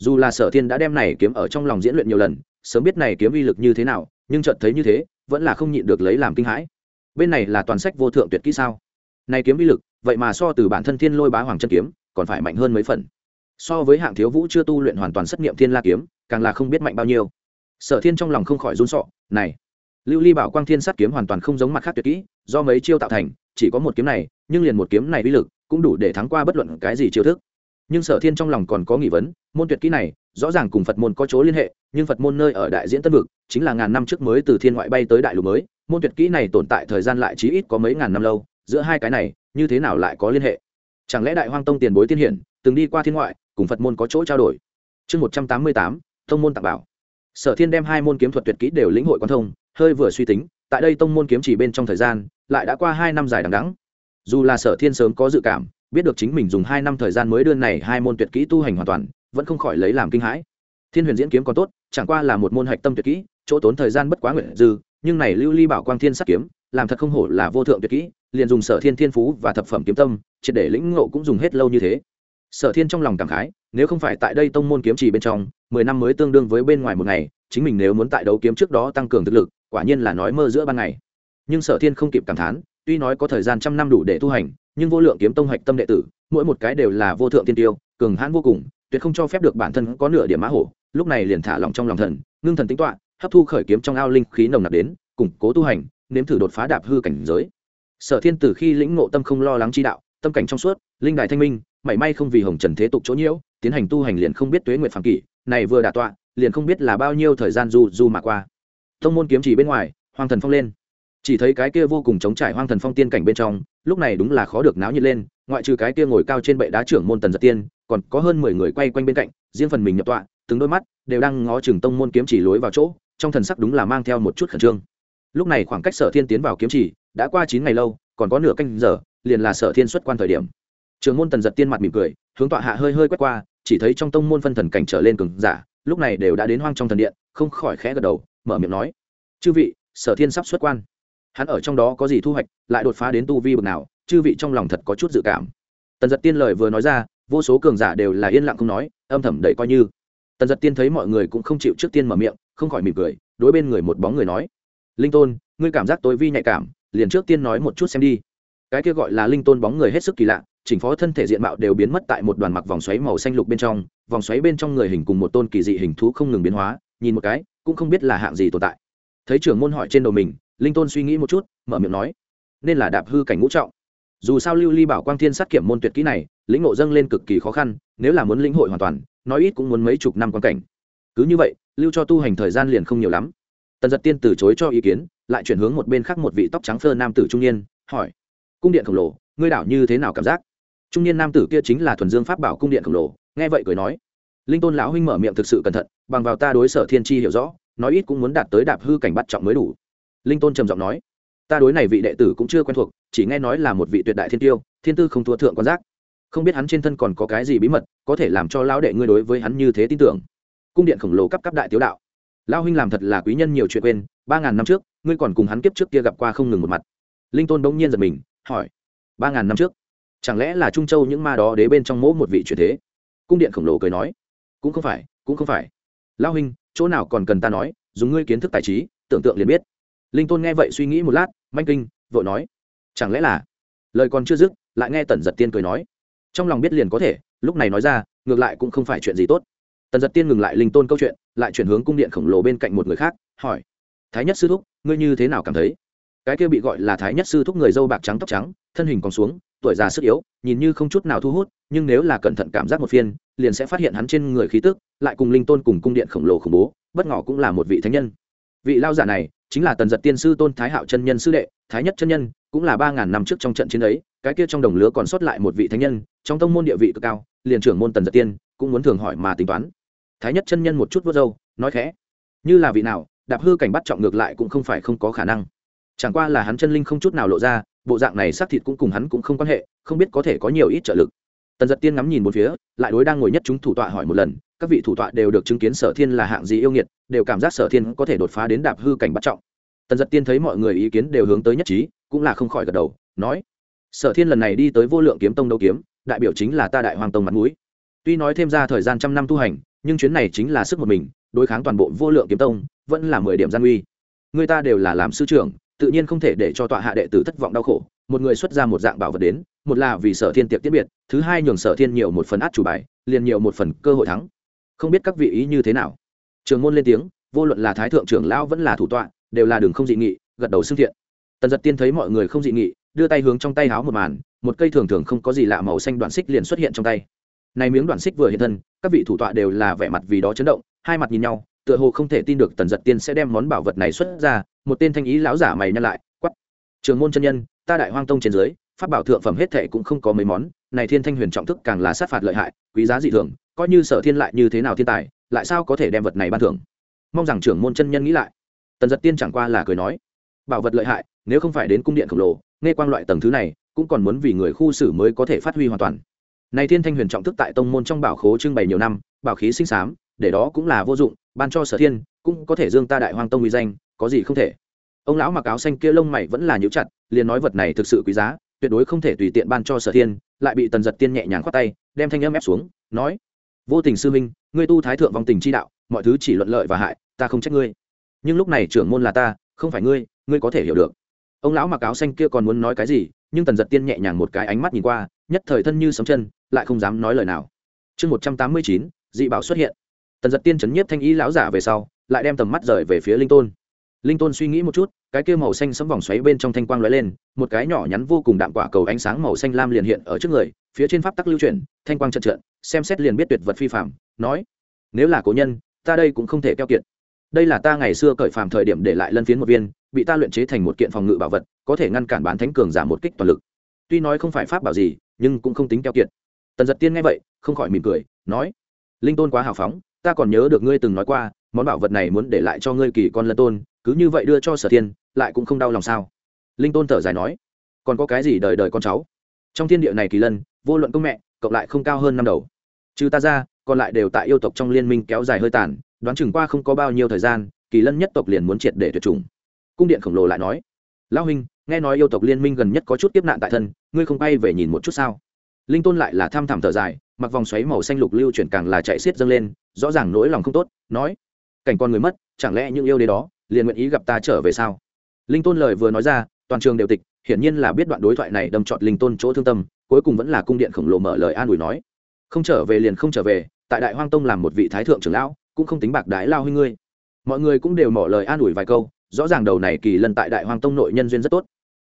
Speaker 1: dù là sở thiên đã đem này kiếm ở trong lòng diễn luyện nhiều lần, sớm biết này kiếm uy lực như thế nào, nhưng chợt thấy như thế, vẫn là không nhịn được lấy làm kinh hãi. Bên này là toàn sách vô thượng tuyệt kỹ sao? Này kiếm uy lực, vậy mà so từ bản thân thiên lôi bá hoàng chân kiếm, còn phải mạnh hơn mấy phần. So với hạng thiếu vũ chưa tu luyện hoàn toàn xét nghiệm thiên la kiếm, càng là không biết mạnh bao nhiêu. Sở thiên trong lòng không khỏi run sọ này, lưu ly bảo quang thiên sát kiếm hoàn toàn không giống mặt khác tuyệt kỹ, do mấy chiêu tạo thành, chỉ có một kiếm này, nhưng liền một kiếm này uy lực, cũng đủ để thắng qua bất luận cái gì chiêu thức. Nhưng sở thiên trong lòng còn có nghi vấn, môn tuyệt kỹ này, rõ ràng cùng phật môn có chỗ liên hệ, nhưng phật môn nơi ở đại diễn tân vực, chính là ngàn năm trước mới từ thiên ngoại bay tới đại lục mới, môn tuyệt kỹ này tồn tại thời gian lại chí ít có mấy ngàn năm lâu giữa hai cái này, như thế nào lại có liên hệ? Chẳng lẽ đại hoang tông tiền bối tiên hiển, từng đi qua thiên ngoại, cùng phật môn có chỗ trao đổi? Chương một trăm tám mươi tám thông môn tặng bảo. Sở thiên đem hai môn kiếm thuật tuyệt kỹ đều lĩnh hội quan thông, hơi vừa suy tính, tại đây tông môn kiếm chỉ bên trong thời gian, lại đã qua hai năm dài đằng đẵng. Dù là sở thiên sớm có dự cảm, biết được chính mình dùng hai năm thời gian mới đưa này hai môn tuyệt kỹ tu hành hoàn toàn, vẫn không khỏi lấy làm kinh hãi. Thiên huyền diễn kiếm còn tốt, chẳng qua là một môn hạch tâm tuyệt kỹ, chỗ tốn thời gian bất quá nguyện dư, nhưng này lưu ly bảo quang thiên sắc kiếm, làm thật không hổ là vô thượng tuyệt kỹ liền dùng sở thiên thiên phú và thập phẩm kiếm tâm, triệt để lĩnh ngộ cũng dùng hết lâu như thế. Sở thiên trong lòng cảm khái, nếu không phải tại đây tông môn kiếm trì bên trong, mười năm mới tương đương với bên ngoài một ngày, chính mình nếu muốn tại đấu kiếm trước đó tăng cường thực lực, quả nhiên là nói mơ giữa ban ngày. Nhưng sở thiên không kịp cảm thán, tuy nói có thời gian trăm năm đủ để tu hành, nhưng vô lượng kiếm tông hạch tâm đệ tử, mỗi một cái đều là vô thượng tiên tiêu, cường hãn vô cùng, tuyệt không cho phép được bản thân có nửa điểm mã hổ, lúc này liền thả lòng trong lòng thần, ngưng thần tính toạ hấp thu khởi kiếm trong ao linh khí nồng nặc đến, củng cố tu hành, nếm thử đột phá đạp hư cảnh giới sở thiên từ khi lĩnh ngộ tâm không lo lắng chi đạo, tâm cảnh trong suốt, linh đài thanh minh, mảy may không vì hồng trần thế tục chỗ nhiễu, tiến hành tu hành liền không biết tuế nguyệt phàm kỷ, này vừa đả tọa, liền không biết là bao nhiêu thời gian du du mà qua. Thông môn kiếm chỉ bên ngoài hoàng thần phong lên. Chỉ thấy cái kia vô cùng chống trải hoang thần phong tiên cảnh bên trong, lúc này đúng là khó được náo nhiệt lên, ngoại trừ cái kia ngồi cao trên bệ đá trưởng môn tần giật tiên, còn có hơn mười người quay quanh bên cạnh, riêng phần mình nhập tọa, từng đôi mắt đều đang ngó chừng tông môn kiếm chỉ lối vào chỗ, trong thần sắc đúng là mang theo một chút khẩn trương. Lúc này khoảng cách sở thiên tiến vào kiếm chỉ đã qua chín ngày lâu, còn có nửa canh giờ, liền là sở thiên xuất quan thời điểm. Trưởng môn tần giật tiên mặt mỉm cười, hướng tọa hạ hơi hơi quét qua, chỉ thấy trong tông môn phân thần cảnh trở lên cường giả, lúc này đều đã đến hoang trong thần điện, không khỏi khẽ gật đầu, mở miệng nói, chư vị, sở thiên sắp xuất quan. Hắn ở trong đó có gì thu hoạch, lại đột phá đến tu vi bậc nào, chư vị trong lòng thật có chút dự cảm. Tần giật tiên lời vừa nói ra, vô số cường giả đều là yên lặng không nói, âm thầm đẩy coi như. Tần giật tiên thấy mọi người cũng không chịu trước tiên mở miệng, không khỏi mỉm cười, đối bên người một bóng người nói, linh tôn, ngươi cảm giác tối vi nhạy cảm liền trước tiên nói một chút xem đi. Cái kia gọi là linh tôn bóng người hết sức kỳ lạ, chỉnh phó thân thể diện mạo đều biến mất tại một đoàn mặc vòng xoáy màu xanh lục bên trong, vòng xoáy bên trong người hình cùng một tôn kỳ dị hình thú không ngừng biến hóa, nhìn một cái, cũng không biết là hạng gì tồn tại. Thấy trưởng môn hỏi trên đầu mình, linh tôn suy nghĩ một chút, mở miệng nói, nên là đạp hư cảnh ngũ trọng. Dù sao lưu ly bảo quang thiên sát kiểm môn tuyệt kỹ này, lĩnh ngộ dâng lên cực kỳ khó khăn, nếu là muốn lĩnh hội hoàn toàn, nói ít cũng muốn mấy chục năm quan cảnh. Cứ như vậy, lưu cho tu hành thời gian liền không nhiều lắm. Tần giật tiên từ chối cho ý kiến lại chuyển hướng một bên khác một vị tóc trắng phơ nam tử trung niên, hỏi, cung điện khổng lồ, ngươi đảo như thế nào cảm giác? Trung niên nam tử kia chính là thuần dương pháp bảo cung điện khổng lồ, nghe vậy cười nói, linh tôn lão huynh mở miệng thực sự cẩn thận, bằng vào ta đối sở thiên tri hiểu rõ, nói ít cũng muốn đạt tới đạp hư cảnh bắt trọng mới đủ. Linh tôn trầm giọng nói, ta đối này vị đệ tử cũng chưa quen thuộc, chỉ nghe nói là một vị tuyệt đại thiên tiêu, thiên tư không thua thượng quan giác. Không biết hắn trên thân còn có cái gì bí mật, có thể làm cho lão đệ ngươi đối với hắn như thế tin tưởng. Cung điện khổng lồ cấp cấp đại tiếu đạo. Lão huynh làm thật là quý nhân nhiều chuyện quên, ba ngàn năm trước ngươi còn cùng hắn kiếp trước kia gặp qua không ngừng một mặt. Linh tôn bỗng nhiên giật mình, hỏi, ba ngàn năm trước, chẳng lẽ là trung châu những ma đó đế bên trong mỗ một vị truyền thế? Cung điện khổng lồ cười nói, cũng không phải, cũng không phải. Lão huynh, chỗ nào còn cần ta nói, dùng ngươi kiến thức tài trí, tưởng tượng liền biết. Linh tôn nghe vậy suy nghĩ một lát, manh kinh, vội nói, chẳng lẽ là? Lời còn chưa dứt, lại nghe tần giật tiên cười nói, trong lòng biết liền có thể, lúc này nói ra, ngược lại cũng không phải chuyện gì tốt. Tần giật tiên ngừng lại linh tôn câu chuyện, lại chuyển hướng cung điện khổng lồ bên cạnh một người khác, hỏi, thái nhất sư thúc ngươi như thế nào cảm thấy? Cái kia bị gọi là thái nhất sư thúc người dâu bạc trắng tóc trắng, thân hình còn xuống, tuổi già sức yếu, nhìn như không chút nào thu hút, nhưng nếu là cẩn thận cảm giác một phiên, liền sẽ phát hiện hắn trên người khí tức, lại cùng linh tôn cùng cung điện khổng lồ khủng bố, bất ngỏ cũng là một vị thánh nhân. Vị lao giả này chính là tần giật tiên sư tôn thái hạo chân nhân sư đệ, thái nhất chân nhân, cũng là ba ngàn năm trước trong trận chiến ấy, cái kia trong đồng lứa còn sót lại một vị thánh nhân, trong tông môn địa vị cực cao, liền trưởng môn tần giật tiên cũng muốn thường hỏi mà tính toán. Thái nhất chân nhân một chút vớt râu, nói khẽ, như là vị nào đạp hư cảnh bắt trọng ngược lại cũng không phải không có khả năng. Chẳng qua là hắn chân linh không chút nào lộ ra, bộ dạng này xác thịt cũng cùng hắn cũng không quan hệ, không biết có thể có nhiều ít trợ lực. Tần giật tiên ngắm nhìn một phía, lại đối đang ngồi nhất chúng thủ tọa hỏi một lần, các vị thủ tọa đều được chứng kiến sở thiên là hạng gì yêu nghiệt, đều cảm giác sở thiên có thể đột phá đến đạp hư cảnh bắt trọng. Tần giật tiên thấy mọi người ý kiến đều hướng tới nhất trí, cũng là không khỏi gật đầu, nói, sở thiên lần này đi tới vô lượng kiếm tông đấu kiếm, đại biểu chính là ta đại hoàng tông mặt mũi. Tuy nói thêm ra thời gian trăm năm tu hành, nhưng chuyến này chính là sức một mình, đối kháng toàn bộ vô lượng kiếm tông vẫn là mười điểm gian uy người ta đều là làm sư trưởng, tự nhiên không thể để cho tọa hạ đệ tử thất vọng đau khổ. Một người xuất ra một dạng bảo vật đến, một là vì sở thiên tiệp tiết biệt, thứ hai nhường sở thiên nhiều một phần át chủ bài, liền nhiều một phần cơ hội thắng. Không biết các vị ý như thế nào. Trường môn lên tiếng, vô luận là thái thượng trưởng lão vẫn là thủ tọa, đều là đường không dị nghị, gật đầu xưng thiện. Tần giật tiên thấy mọi người không dị nghị, đưa tay hướng trong tay háo một màn, một cây thường thường không có gì lạ màu xanh đoạn xích liền xuất hiện trong tay. Này miếng đoạn xích vừa hiện thân, các vị thủ tọa đều là vẻ mặt vì đó chấn động, hai mặt nhìn nhau tựa hồ không thể tin được tần giật tiên sẽ đem món bảo vật này xuất ra, một tên thanh ý lão giả mày nhăn lại quắp trường môn chân nhân, ta đại hoang tông trên dưới, pháp bảo thượng phẩm hết thệ cũng không có mấy món, này thiên thanh huyền trọng thức càng là sát phạt lợi hại, quý giá dị thường, coi như sở thiên lại như thế nào thiên tài, lại sao có thể đem vật này ban thưởng? Mong rằng trưởng môn chân nhân nghĩ lại. Tần giật tiên chẳng qua là cười nói, bảo vật lợi hại, nếu không phải đến cung điện khổng lồ, nghe quang loại tầng thứ này, cũng còn muốn vì người khu xử mới có thể phát huy hoàn toàn. Này thiên thanh huyền trọng thức tại tông môn trong bảo khố trưng bày nhiều năm, bảo khí sinh sám để đó cũng là vô dụng, ban cho sở thiên, cũng có thể dương ta đại hoang tông uy danh, có gì không thể. Ông lão mặc áo xanh kia lông mày vẫn là nhíu chặt, liền nói vật này thực sự quý giá, tuyệt đối không thể tùy tiện ban cho sở thiên, lại bị tần giật tiên nhẹ nhàng khoát tay, đem thanh âm ép xuống, nói, vô tình sư minh ngươi tu thái thượng vong tình chi đạo, mọi thứ chỉ luận lợi và hại, ta không trách ngươi. Nhưng lúc này trưởng môn là ta, không phải ngươi ngươi có thể hiểu được. Ông lão mặc áo xanh kia còn muốn nói cái gì, nhưng tần giật tiên nhẹ nhàng một cái ánh mắt nhìn qua, nhất thời thân như sấm chân, lại không dám nói lời nào. Chương một trăm tám mươi chín, dị bảo xuất hiện tần giật tiên chấn nhiếp thanh ý lão giả về sau, lại đem tầm mắt rời về phía linh tôn. Linh tôn suy nghĩ một chút, cái kia màu xanh sấm vòng xoáy bên trong thanh quang lóe lên, một cái nhỏ nhắn vô cùng đạm quả cầu ánh sáng màu xanh lam liền hiện ở trước người, phía trên pháp tắc lưu chuyển, thanh quang trận trận xem xét liền biết tuyệt vật phi phạm nói, nếu là cố nhân, ta đây cũng không thể keo kiệt. Đây là ta ngày xưa cởi phàm thời điểm để lại lân phiến một viên, bị ta luyện chế thành một kiện phòng ngự bảo vật, có thể ngăn cản bán thánh cường giảm một kích toàn lực. Tuy nói không phải pháp bảo gì, nhưng cũng không tính keo kiệt. Tần giật tiên nghe vậy, không khỏi mỉm cười, nói, linh tôn quá hào phóng ta còn nhớ được ngươi từng nói qua, món bảo vật này muốn để lại cho ngươi kỳ con lân tôn, cứ như vậy đưa cho sở thiên, lại cũng không đau lòng sao? Linh tôn thở dài nói, còn có cái gì đời đời con cháu? Trong thiên địa này kỳ lân, vô luận công mẹ, cộng lại không cao hơn năm đầu. Trừ ta ra, còn lại đều tại yêu tộc trong liên minh kéo dài hơi tàn, đoán chừng qua không có bao nhiêu thời gian, kỳ lân nhất tộc liền muốn triệt để tuyệt chủng. Cung điện khổng lồ lại nói, lão huynh, nghe nói yêu tộc liên minh gần nhất có chút tiếp nạn tại thân, ngươi không bay về nhìn một chút sao? Linh tôn lại là tham thảm thở dài, mặc vòng xoáy màu xanh lục lưu chuyển càng là chạy xiết dâng lên, rõ ràng nỗi lòng không tốt, nói, cảnh con người mất, chẳng lẽ những yêu đế đó liền nguyện ý gặp ta trở về sao? Linh tôn lời vừa nói ra, toàn trường đều tịch, hiển nhiên là biết đoạn đối thoại này đâm trọt linh tôn chỗ thương tâm, cuối cùng vẫn là cung điện khổng lồ mở lời an ủi nói, không trở về liền không trở về, tại đại hoang tông làm một vị thái thượng trưởng lão, cũng không tính bạc đái lao huy ngươi. Mọi người cũng đều mỏ lời an ủi vài câu, rõ ràng đầu này kỳ lần tại đại hoang tông nội nhân duyên rất tốt.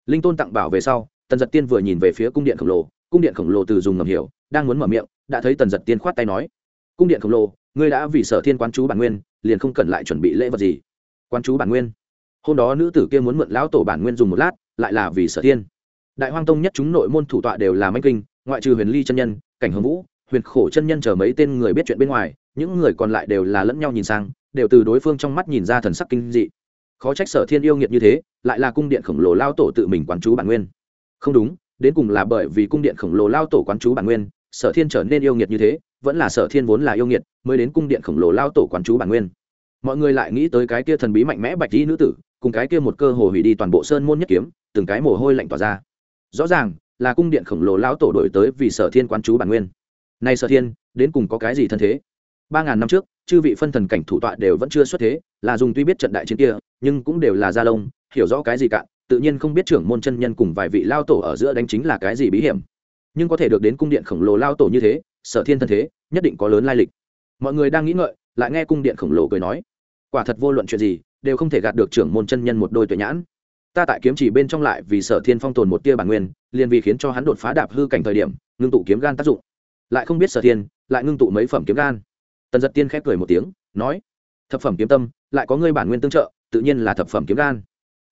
Speaker 1: Linh tôn tặng bảo về sau, tần giật tiên vừa nhìn về phía cung điện khổng lồ cung điện khổng lồ từ dùng ngầm hiểu, đang muốn mở miệng, đã thấy tần giật tiên khoát tay nói, cung điện khổng lồ, ngươi đã vì sở thiên quán chú bản nguyên, liền không cần lại chuẩn bị lễ vật gì. Quán chú bản nguyên? Hôm đó nữ tử kia muốn mượn lão tổ bản nguyên dùng một lát, lại là vì sở thiên. Đại hoang tông nhất chúng nội môn thủ tọa đều là manh kinh, ngoại trừ huyền ly chân nhân, cảnh hồng vũ, huyền khổ chân nhân chờ mấy tên người biết chuyện bên ngoài, những người còn lại đều là lẫn nhau nhìn sang, đều từ đối phương trong mắt nhìn ra thần sắc kinh dị. Khó trách sở thiên yêu nghiệt như thế, lại là cung điện khổng lồ lao tổ tự mình quán chú bản nguyên. Không đúng đến cùng là bởi vì cung điện khổng lồ lao tổ quán chú bản nguyên, sở thiên trở nên yêu nghiệt như thế, vẫn là sở thiên vốn là yêu nghiệt, mới đến cung điện khổng lồ lao tổ quán chú bản nguyên. Mọi người lại nghĩ tới cái kia thần bí mạnh mẽ bạch dĩ nữ tử, cùng cái kia một cơ hồ hủy đi toàn bộ sơn môn nhất kiếm, từng cái mồ hôi lạnh tỏa ra. Rõ ràng là cung điện khổng lồ lao tổ đổi tới vì sở thiên quán chú bản nguyên. Nay sở thiên, đến cùng có cái gì thân thế? Ba ngàn năm trước, chư vị phân thần cảnh thủ tọa đều vẫn chưa xuất thế, là dùng tuy biết trận đại chiến kia, nhưng cũng đều là gia lông, hiểu rõ cái gì cạn tự nhiên không biết trưởng môn chân nhân cùng vài vị lao tổ ở giữa đánh chính là cái gì bí hiểm. Nhưng có thể được đến cung điện khổng lồ lao tổ như thế, sở thiên thân thế, nhất định có lớn lai lịch. Mọi người đang nghĩ ngợi, lại nghe cung điện khổng lồ cười nói, quả thật vô luận chuyện gì, đều không thể gạt được trưởng môn chân nhân một đôi tuệ nhãn. Ta tại kiếm chỉ bên trong lại vì sở thiên phong tồn một tia bản nguyên, liền vì khiến cho hắn đột phá đạp hư cảnh thời điểm, ngưng tụ kiếm gan tác dụng. Lại không biết sở thiên, lại ngưng tụ mấy phẩm kiếm gan. Tần giật tiên khép cười một tiếng, nói, thập phẩm kiếm tâm, lại có ngươi bản nguyên tương trợ, tự nhiên là thập phẩm kiếm gan.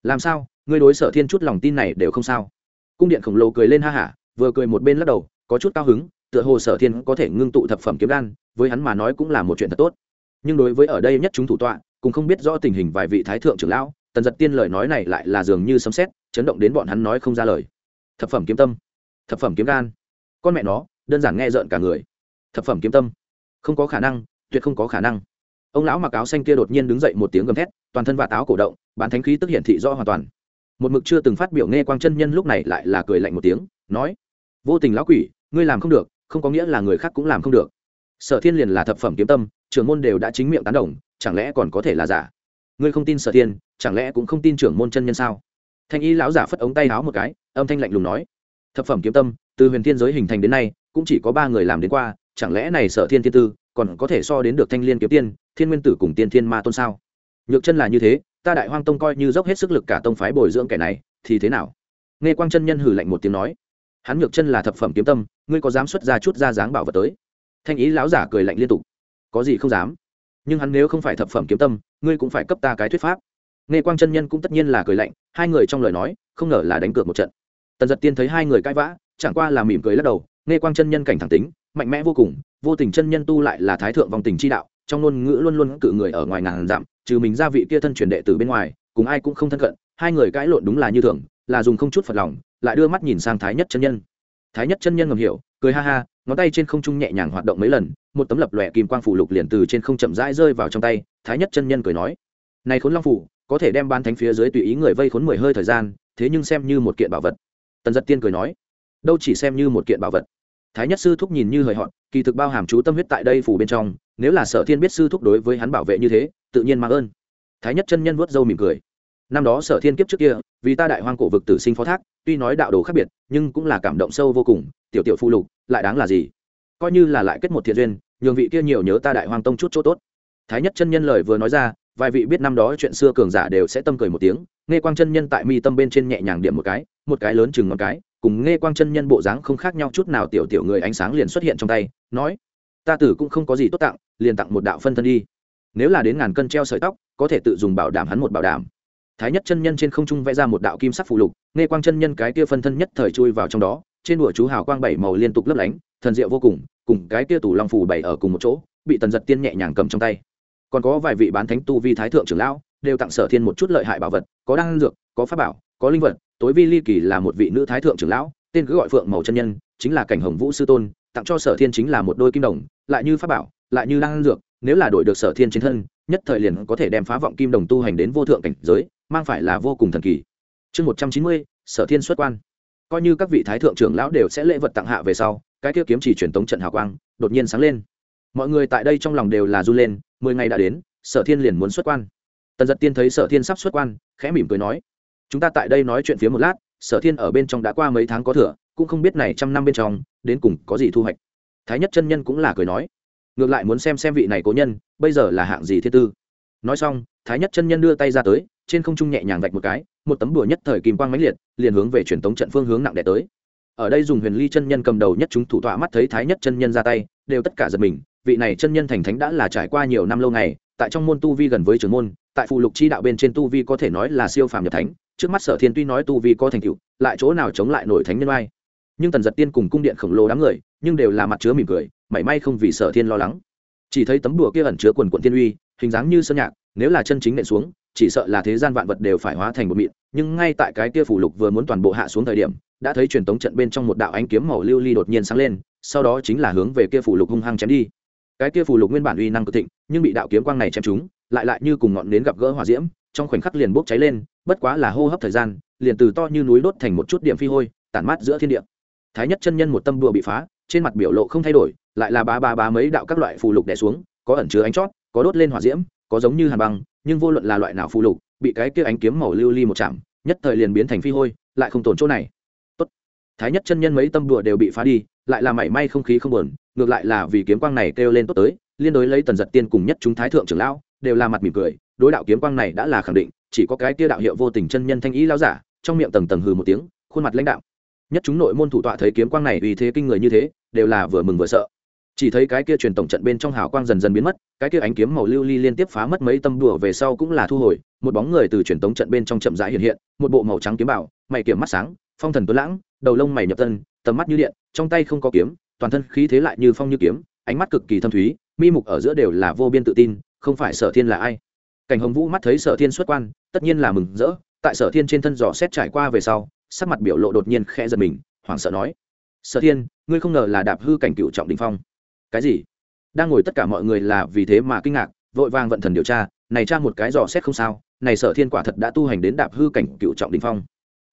Speaker 1: Làm sao? Ngươi đối sở thiên chút lòng tin này đều không sao. Cung điện khổng lồ cười lên ha hả, vừa cười một bên lắc đầu, có chút cao hứng, tựa hồ sở thiên có thể ngưng tụ thập phẩm kiếm gan với hắn mà nói cũng là một chuyện thật tốt. Nhưng đối với ở đây nhất chúng thủ tọa, cũng không biết rõ tình hình vài vị thái thượng trưởng lão, tần giật tiên lời nói này lại là dường như sấm xét chấn động đến bọn hắn nói không ra lời. Thập phẩm kiếm tâm, thập phẩm kiếm gan con mẹ nó, đơn giản nghe rợn cả người. Thập phẩm kiếm tâm, không có khả năng, tuyệt không có khả năng. Ông lão mặc áo xanh kia đột nhiên đứng dậy một tiếng gầm thét, toàn thân và táo cổ động, bán thánh khí tức hiển thị rõ hoàn toàn một mực chưa từng phát biểu nghe quang chân nhân lúc này lại là cười lạnh một tiếng, nói, vô tình lão quỷ, ngươi làm không được, không có nghĩa là người khác cũng làm không được. Sở thiên liền là thập phẩm kiếm tâm, trưởng môn đều đã chính miệng tán đồng, chẳng lẽ còn có thể là giả? Ngươi không tin sở thiên, chẳng lẽ cũng không tin trưởng môn chân nhân sao? Thanh y lão giả phất ống tay áo một cái, âm thanh lạnh lùng nói, thập phẩm kiếm tâm, từ huyền thiên giới hình thành đến nay, cũng chỉ có ba người làm đến qua, chẳng lẽ này sở thiên thiên tư còn có thể so đến được thanh liên kiếm tiên, thiên nguyên tử cùng tiên thiên ma tôn sao? Nhược chân là như thế ta đại hoang tông coi như dốc hết sức lực cả tông phái bồi dưỡng kẻ này, thì thế nào? Nghe quang chân nhân hử lạnh một tiếng nói. Hắn nhược chân là thập phẩm kiếm tâm, ngươi có dám xuất ra chút ra dáng bảo vật tới? Thanh ý lão giả cười lạnh liên tục. Có gì không dám? Nhưng hắn nếu không phải thập phẩm kiếm tâm, ngươi cũng phải cấp ta cái thuyết pháp. Nghe quang chân nhân cũng tất nhiên là cười lạnh, hai người trong lời nói, không ngờ là đánh cược một trận. Tần giật tiên thấy hai người cãi vã, chẳng qua là mỉm cười lắc đầu, nghe quang chân nhân cảnh thẳng tính, mạnh mẽ vô cùng, vô tình chân nhân tu lại là thái thượng vòng tình chi đạo trong ngôn ngữ luôn luôn cự người ở ngoài ngàn dặm, trừ mình ra vị kia thân truyền đệ từ bên ngoài, cùng ai cũng không thân cận, hai người cãi lộn đúng là như thường, là dùng không chút phật lòng, lại đưa mắt nhìn sang thái nhất chân nhân. Thái nhất chân nhân ngầm hiểu, cười ha ha, ngón tay trên không trung nhẹ nhàng hoạt động mấy lần, một tấm lập lòe kim quang phủ lục liền từ trên không chậm rãi rơi vào trong tay, thái nhất chân nhân cười nói, này khốn long phủ, có thể đem ban thánh phía dưới tùy ý người vây khốn mười hơi thời gian, thế nhưng xem như một kiện bảo vật. Tần giật tiên cười nói, đâu chỉ xem như một kiện bảo vật thái nhất sư thúc nhìn như hời hợt, kỳ thực bao hàm chú tâm huyết tại đây phủ bên trong, nếu là sở thiên biết sư thúc đối với hắn bảo vệ như thế, tự nhiên mang ơn. Thái nhất chân nhân vuốt râu mỉm cười. Năm đó sở thiên kiếp trước kia, vì ta đại hoang cổ vực tử sinh phó thác, tuy nói đạo đồ khác biệt, nhưng cũng là cảm động sâu vô cùng, tiểu tiểu phụ lục, lại đáng là gì? Coi như là lại kết một thiện duyên, nhường vị kia nhiều nhớ ta đại hoang tông chút chỗ tốt. Thái nhất chân nhân lời vừa nói ra, vài vị biết năm đó chuyện xưa cường giả đều sẽ tâm cười một tiếng, nghe quang chân nhân tại mi tâm bên trên nhẹ nhàng điểm một cái một cái lớn chừng một cái cùng nghe quang chân nhân bộ dáng không khác nhau chút nào, tiểu tiểu người ánh sáng liền xuất hiện trong tay, nói, ta tử cũng không có gì tốt tặng, liền tặng một đạo phân thân đi. Nếu là đến ngàn cân treo sợi tóc, có thể tự dùng bảo đảm hắn một bảo đảm. Thái nhất chân nhân trên không trung vẽ ra một đạo kim sắc phụ lục, nghe quang chân nhân cái kia phân thân nhất thời chui vào trong đó, trên đùa chú hào quang bảy màu liên tục lấp lánh, thần diệu vô cùng cùng cái kia tủ long phủ bảy ở cùng một chỗ, bị tần giật tiên nhẹ nhàng cầm trong tay. Còn có vài vị bán thánh tu vi thái thượng trưởng lão, đều tặng sở thiên một chút lợi hại bảo vật, có đan dược, có pháp bảo, có linh vật tối vi ly kỳ là một vị nữ thái thượng trưởng lão, tên cứ gọi phượng màu chân nhân, chính là cảnh hồng vũ sư tôn, tặng cho sở thiên chính là một đôi kim đồng, lại như pháp bảo, lại như đan dược, nếu là đổi được sở thiên trên thân, nhất thời liền có thể đem phá vọng kim đồng tu hành đến vô thượng cảnh giới, mang phải là vô cùng thần kỳ. Chương một trăm chín mươi, sở thiên xuất quan. Coi như các vị thái thượng trưởng lão đều sẽ lễ vật tặng hạ về sau, cái kia kiếm chỉ truyền tống trận hào quang đột nhiên sáng lên. Mọi người tại đây trong lòng đều là run lên, mười ngày đã đến, sở thiên liền muốn xuất quan. Tần giật tiên thấy sở thiên sắp xuất quan, khẽ mỉm cười nói chúng ta tại đây nói chuyện phía một lát, sở thiên ở bên trong đã qua mấy tháng có thừa, cũng không biết này trăm năm bên trong, đến cùng có gì thu hoạch. Thái nhất chân nhân cũng là cười nói, ngược lại muốn xem xem vị này cố nhân, bây giờ là hạng gì thiên tư. Nói xong, thái nhất chân nhân đưa tay ra tới, trên không trung nhẹ nhàng vạch một cái, một tấm đùa nhất thời kim quang mãnh liệt, liền hướng về truyền tống trận phương hướng nặng đẻ tới. Ở đây dùng huyền ly chân nhân cầm đầu nhất chúng thủ tọa mắt thấy thái nhất chân nhân ra tay, đều tất cả giật mình, vị này chân nhân thành thánh đã là trải qua nhiều năm lâu ngày, tại trong môn tu vi gần với trường môn, tại phụ lục chi đạo bên trên tu vi có thể nói là siêu phàm nhập thánh trước mắt sở thiên tuy nói tu vi có thành tựu, lại chỗ nào chống lại nổi thánh nhân oai. Nhưng tần giật tiên cùng cung điện khổng lồ đám người, nhưng đều là mặt chứa mỉm cười, mảy may không vì sở thiên lo lắng. Chỉ thấy tấm đùa kia ẩn chứa quần quận tiên uy, hình dáng như sơn nhạc, nếu là chân chính nện xuống, chỉ sợ là thế gian vạn vật đều phải hóa thành một mịn. Nhưng ngay tại cái kia phủ lục vừa muốn toàn bộ hạ xuống thời điểm, đã thấy truyền tống trận bên trong một đạo ánh kiếm màu lưu ly đột nhiên sáng lên, sau đó chính là hướng về kia phủ lục hung hăng chém đi. Cái kia phủ lục nguyên bản uy năng cực thịnh, nhưng bị đạo kiếm quang này chém trúng, lại lại như cùng ngọn nến gặp gỡ hỏa diễm trong khoảnh khắc liền bốc cháy lên, bất quá là hô hấp thời gian, liền từ to như núi đốt thành một chút điểm phi hôi, tản mát giữa thiên địa. Thái nhất chân nhân một tâm đùa bị phá, trên mặt biểu lộ không thay đổi, lại là ba ba ba mấy đạo các loại phù lục đè xuống, có ẩn chứa ánh chót, có đốt lên hỏa diễm, có giống như hàn băng, nhưng vô luận là loại nào phù lục, bị cái kia ánh kiếm màu lưu ly một chạm, nhất thời liền biến thành phi hôi, lại không tổn chỗ này. Tốt. Thái nhất chân nhân mấy tâm đùa đều bị phá đi, lại là mảy may không khí không buồn, ngược lại là vì kiếm quang này kêu lên tốt tới, liên đối lấy tần giật tiên cùng nhất chúng thái thượng trưởng lão, đều là mặt mỉm cười đối đạo kiếm quang này đã là khẳng định, chỉ có cái kia đạo hiệu vô tình chân nhân thanh ý lao giả, trong miệng tầng tầng hừ một tiếng, khuôn mặt lãnh đạo nhất chúng nội môn thủ tọa thấy kiếm quang này uy thế kinh người như thế, đều là vừa mừng vừa sợ. Chỉ thấy cái kia truyền tổng trận bên trong hào quang dần dần biến mất, cái kia ánh kiếm màu lưu ly liên tiếp phá mất mấy tâm đùa về sau cũng là thu hồi, một bóng người từ truyền tống trận bên trong chậm rãi hiện hiện, một bộ màu trắng kiếm bảo, mày kiểm mắt sáng, phong thần tuấn lãng, đầu lông mày nhập tân, tầm mắt như điện, trong tay không có kiếm, toàn thân khí thế lại như phong như kiếm, ánh mắt cực kỳ thâm thúy, mi mục ở giữa đều là vô biên tự tin, không phải sở thiên là ai cảnh hồng vũ mắt thấy sở thiên xuất quan, tất nhiên là mừng rỡ, tại sở thiên trên thân dò xét trải qua về sau, sắc mặt biểu lộ đột nhiên khẽ giật mình, hoảng sợ nói, sở thiên, ngươi không ngờ là đạp hư cảnh cựu trọng đình phong. Cái gì? Đang ngồi tất cả mọi người là vì thế mà kinh ngạc, vội vàng vận thần điều tra, này tra một cái dò xét không sao, này sở thiên quả thật đã tu hành đến đạp hư cảnh cựu trọng đình phong.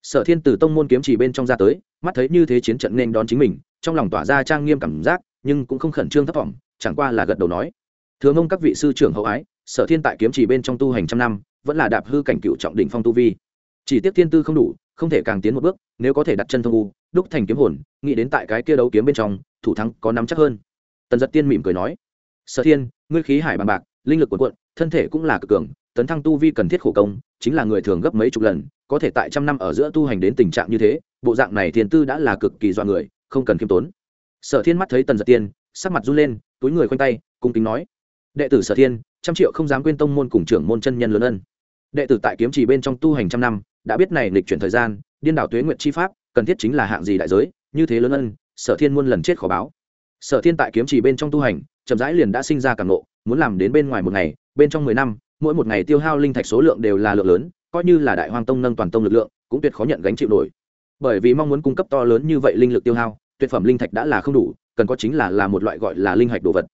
Speaker 1: Sở thiên từ tông môn kiếm chỉ bên trong ra tới, mắt thấy như thế chiến trận nên đón chính mình, trong lòng tỏa ra trang nghiêm cảm giác, nhưng cũng không khẩn trương thấp thỏm, chẳng qua là gật đầu nói thường ông, các vị sư trưởng hậu ái, sở thiên tại kiếm chỉ bên trong tu hành trăm năm, vẫn là đạp hư cảnh cựu trọng đỉnh phong tu vi. Chỉ tiếc thiên tư không đủ, không thể càng tiến một bước, nếu có thể đặt chân thông u, đúc thành kiếm hồn, nghĩ đến tại cái kia đấu kiếm bên trong, thủ thắng có nắm chắc hơn. Tần giật tiên mỉm cười nói, sở thiên, ngươi khí hải bằng bạc, linh lực cuộn cuộn, thân thể cũng là cực cường, tấn thăng tu vi cần thiết khổ công, chính là người thường gấp mấy chục lần, có thể tại trăm năm ở giữa tu hành đến tình trạng như thế, bộ dạng này thiên tư đã là cực kỳ dọa người, không cần kiêm tốn. Sở thiên mắt thấy tần giật tiên, sắc mặt run lên, túi người khoanh tay, cung kính nói đệ tử sở thiên, trăm triệu không dám quên tông môn cùng trưởng môn chân nhân lớn ân. Đệ tử tại kiếm chỉ bên trong tu hành trăm năm, đã biết này lịch chuyển thời gian, điên đảo tuế nguyện chi pháp, cần thiết chính là hạng gì đại giới, như thế lớn ân, sở thiên muôn lần chết khó báo. Sở thiên tại kiếm chỉ bên trong tu hành, chậm rãi liền đã sinh ra cảm nộ muốn làm đến bên ngoài một ngày, bên trong mười năm, mỗi một ngày tiêu hao linh thạch số lượng đều là lượng lớn, coi như là đại hoang tông nâng toàn tông lực lượng, cũng tuyệt khó nhận gánh chịu nổi. Bởi vì mong muốn cung cấp to lớn như vậy linh lực tiêu hao, tuyệt phẩm linh thạch đã là không đủ, cần có chính là là một loại gọi là linh hạch đồ vật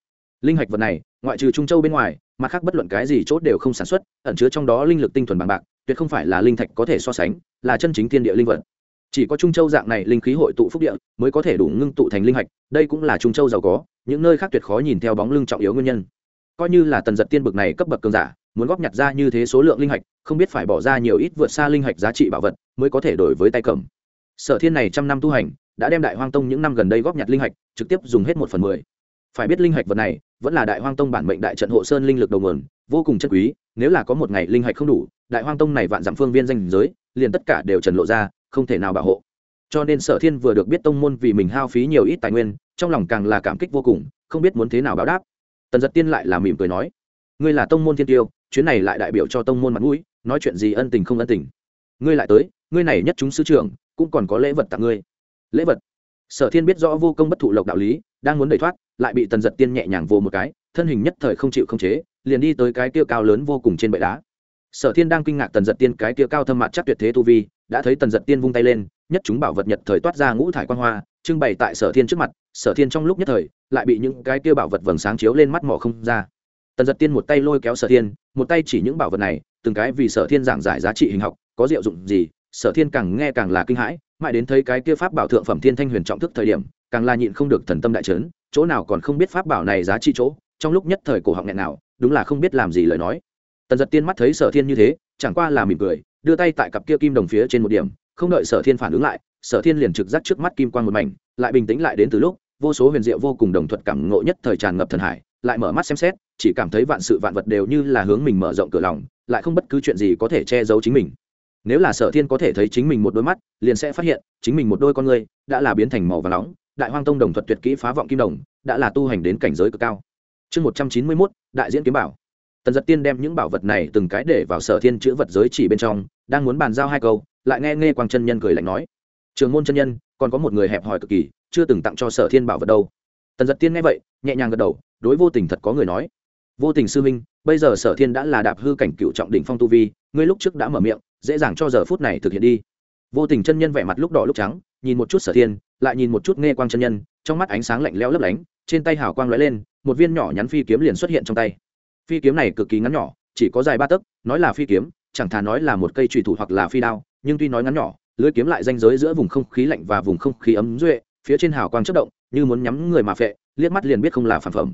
Speaker 1: linh hạch vật này, ngoại trừ trung châu bên ngoài, mặt khác bất luận cái gì chốt đều không sản xuất, ẩn chứa trong đó linh lực tinh thuần bằng bạc, tuyệt không phải là linh thạch có thể so sánh, là chân chính thiên địa linh vật. Chỉ có trung châu dạng này linh khí hội tụ phúc địa, mới có thể đủ ngưng tụ thành linh hạch, đây cũng là trung châu giàu có, những nơi khác tuyệt khó nhìn theo bóng lưng trọng yếu nguyên nhân. Coi như là tần giật tiên bực này cấp bậc cường giả, muốn góp nhặt ra như thế số lượng linh hạch, không biết phải bỏ ra nhiều ít vượt xa linh hạch giá trị bảo vật, mới có thể đổi với tay cầm. Sở thiên này trăm năm tu hành, đã đem đại hoang tông những năm gần đây góp nhặt linh hạch, trực tiếp dùng hết một phần mười. Phải biết linh hạch vật này vẫn là đại hoang tông bản mệnh đại trận hộ sơn linh lực đầu nguồn, vô cùng chân quý, nếu là có một ngày linh hạch không đủ, đại hoang tông này vạn dặm phương viên danh giới, liền tất cả đều trần lộ ra, không thể nào bảo hộ. Cho nên sở thiên vừa được biết tông môn vì mình hao phí nhiều ít tài nguyên, trong lòng càng là cảm kích vô cùng, không biết muốn thế nào báo đáp. Tần giật tiên lại là mỉm cười nói, ngươi là tông môn thiên tiêu, chuyến này lại đại biểu cho tông môn mặt mũi, nói chuyện gì ân tình không ân tình. Ngươi lại tới, ngươi này nhất chúng sư trưởng, cũng còn có lễ vật tặng ngươi. Lễ vật? Sở thiên biết rõ vô công bất thụ lộc đạo lý, đang muốn đẩy thoát lại bị tần giật tiên nhẹ nhàng vô một cái, thân hình nhất thời không chịu không chế, liền đi tới cái kia cao lớn vô cùng trên bệ đá. Sở thiên đang kinh ngạc tần giật tiên cái kia cao thâm mặt chắc tuyệt thế tu vi, đã thấy tần giật tiên vung tay lên, nhất chúng bảo vật nhật thời toát ra ngũ thải quan hoa, trưng bày tại sở thiên trước mặt, sở thiên trong lúc nhất thời, lại bị những cái kia bảo vật vầng sáng chiếu lên mắt mỏ không ra. Tần giật tiên một tay lôi kéo sở thiên, một tay chỉ những bảo vật này, từng cái vì sở thiên giảng giải giá trị hình học, có diệu dụng gì, sở thiên càng nghe càng là kinh hãi, mãi đến thấy cái kia pháp bảo thượng phẩm thiên thanh huyền trọng thức thời điểm, càng là nhịn không được thần tâm đại trấn chỗ nào còn không biết pháp bảo này giá trị chỗ, trong lúc nhất thời cổ họng nghẹn nào, đúng là không biết làm gì lời nói. Tần giật tiên mắt thấy sở thiên như thế, chẳng qua là mỉm cười, đưa tay tại cặp kia kim đồng phía trên một điểm, không đợi sở thiên phản ứng lại, sở thiên liền trực giác trước mắt kim quan một mảnh, lại bình tĩnh lại đến từ lúc, vô số huyền diệu vô cùng đồng thuận cảm ngộ nhất thời tràn ngập thần hải, lại mở mắt xem xét, chỉ cảm thấy vạn sự vạn vật đều như là hướng mình mở rộng cửa lòng, lại không bất cứ chuyện gì có thể che giấu chính mình. Nếu là sở thiên có thể thấy chính mình một đôi mắt, liền sẽ phát hiện, chính mình một đôi con người, đã là biến thành màu và nóng đại hoang tông đồng thuật tuyệt kỹ phá vọng kim đồng, đã là tu hành đến cảnh giới cực cao. Chương một trăm chín mươi mốt, đại diễn kiếm bảo. Tần giật tiên đem những bảo vật này từng cái để vào sở thiên chữ vật giới chỉ bên trong, đang muốn bàn giao hai câu, lại nghe nghe quang chân nhân cười lạnh nói. Trường môn chân nhân, còn có một người hẹp hòi cực kỳ, chưa từng tặng cho sở thiên bảo vật đâu. Tần giật tiên nghe vậy, nhẹ nhàng gật đầu, đối vô tình thật có người nói. Vô tình sư minh bây giờ sở thiên đã là đạp hư cảnh cựu trọng đỉnh phong tu vi, ngươi lúc trước đã mở miệng, dễ dàng cho giờ phút này thực hiện đi. Vô tình chân nhân vẻ mặt lúc đỏ lúc trắng nhìn một chút sở thiên, lại nhìn một chút nghe quang chân nhân, trong mắt ánh sáng lạnh lẽo lấp lánh, trên tay hào quang lóe lên, một viên nhỏ nhắn phi kiếm liền xuất hiện trong tay. Phi kiếm này cực kỳ ngắn nhỏ, chỉ có dài ba tấc, nói là phi kiếm, chẳng thà nói là một cây trùy thủ hoặc là phi đao, nhưng tuy nói ngắn nhỏ lưới kiếm lại ranh giới giữa vùng không khí lạnh và vùng không khí ấm duệ, phía trên hào quang chất động, như muốn nhắm người mà phệ, liếc mắt liền biết không là phản phẩm.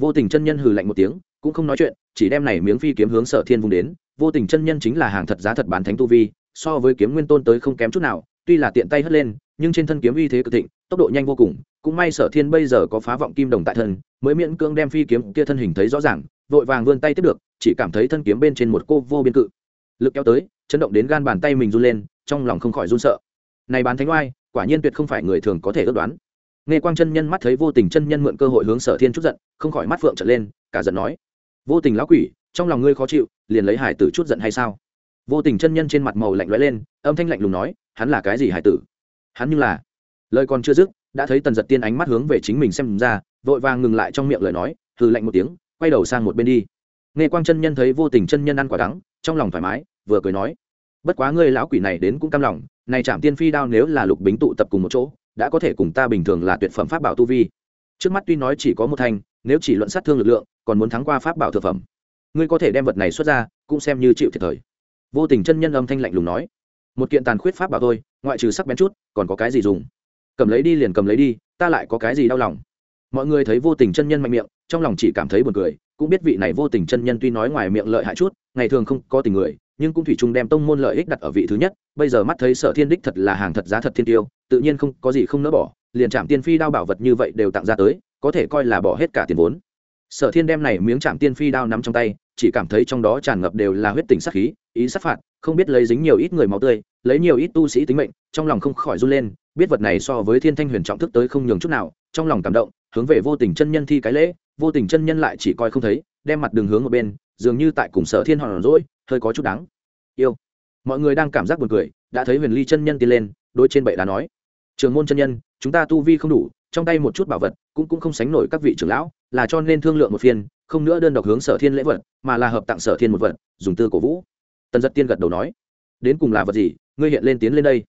Speaker 1: Vô tình chân nhân hừ lạnh một tiếng, cũng không nói chuyện, chỉ đem này miếng phi kiếm hướng sở thiên vùng đến, vô tình chân nhân chính là hàng thật giá thật bán thánh tu vi, so với kiếm nguyên tôn tới không kém chút nào, tuy là tiện tay hất lên nhưng trên thân kiếm uy thế cực thịnh, tốc độ nhanh vô cùng, cũng may sở thiên bây giờ có phá vọng kim đồng tại thân, mới miễn cưỡng đem phi kiếm kia thân hình thấy rõ ràng, vội vàng vươn tay tiếp được, chỉ cảm thấy thân kiếm bên trên một cô vô biên cự. Lực kéo tới, chấn động đến gan bàn tay mình run lên, trong lòng không khỏi run sợ. Này bán thánh oai, quả nhiên tuyệt không phải người thường có thể ước đoán. Nghe quang chân nhân mắt thấy vô tình chân nhân mượn cơ hội hướng sở thiên chút giận, không khỏi mắt phượng trở lên, cả giận nói vô tình lão quỷ, trong lòng ngươi khó chịu, liền lấy hải tử chút giận hay sao? Vô tình chân nhân trên mặt màu lạnh lóe lên, âm thanh lạnh lùng nói hắn là cái gì hải tử? Hắn như là lời còn chưa dứt, đã thấy tần giật tiên ánh mắt hướng về chính mình xem ra, vội vàng ngừng lại trong miệng lời nói, hừ lạnh một tiếng, quay đầu sang một bên đi. Nghe quang chân nhân thấy vô tình chân nhân ăn quả đắng, trong lòng thoải mái, vừa cười nói, bất quá ngươi lão quỷ này đến cũng cam lòng, này chạm tiên phi đao nếu là lục bính tụ tập cùng một chỗ, đã có thể cùng ta bình thường là tuyệt phẩm pháp bảo tu vi. Trước mắt tuy nói chỉ có một thanh, nếu chỉ luận sát thương lực lượng, còn muốn thắng qua pháp bảo thực phẩm. Ngươi có thể đem vật này xuất ra, cũng xem như chịu thiệt thời. Vô tình chân nhân âm thanh lạnh lùng nói một kiện tàn khuyết pháp bảo thôi, ngoại trừ sắc bén chút, còn có cái gì dùng? Cầm lấy đi liền cầm lấy đi, ta lại có cái gì đau lòng? Mọi người thấy vô tình chân nhân mạnh miệng, trong lòng chỉ cảm thấy buồn cười, cũng biết vị này vô tình chân nhân tuy nói ngoài miệng lợi hại chút, ngày thường không có tình người, nhưng cũng thủy chung đem tông môn lợi ích đặt ở vị thứ nhất, bây giờ mắt thấy sở thiên đích thật là hàng thật giá thật thiên tiêu, tự nhiên không có gì không nỡ bỏ, liền chạm tiên phi đao bảo vật như vậy đều tặng ra tới, có thể coi là bỏ hết cả tiền vốn sở thiên đem này miếng chạm tiên phi đao nắm trong tay, chỉ cảm thấy trong đó tràn ngập đều là huyết tình sát khí, ý sát phạt, không biết lấy dính nhiều ít người máu tươi, lấy nhiều ít tu sĩ tính mệnh, trong lòng không khỏi run lên, biết vật này so với thiên thanh huyền trọng thức tới không nhường chút nào, trong lòng cảm động, hướng về vô tình chân nhân thi cái lễ, vô tình chân nhân lại chỉ coi không thấy, đem mặt đường hướng ở bên, dường như tại cùng sở thiên hòn rỗi, hơi có chút đáng. Yêu. Mọi người đang cảm giác buồn cười, đã thấy huyền ly chân nhân tiến lên đôi trên bệ đá nói, trường môn chân nhân, chúng ta tu vi không đủ trong tay một chút bảo vật, cũng cũng không sánh nổi các vị trưởng lão, là cho nên thương lượng một phiên, không nữa đơn độc hướng sở thiên lễ vật, mà là hợp tặng sở thiên một vật, dùng tư cổ vũ. Tần giật tiên gật đầu nói, đến cùng là vật gì? Ngươi hiện lên tiến lên đây.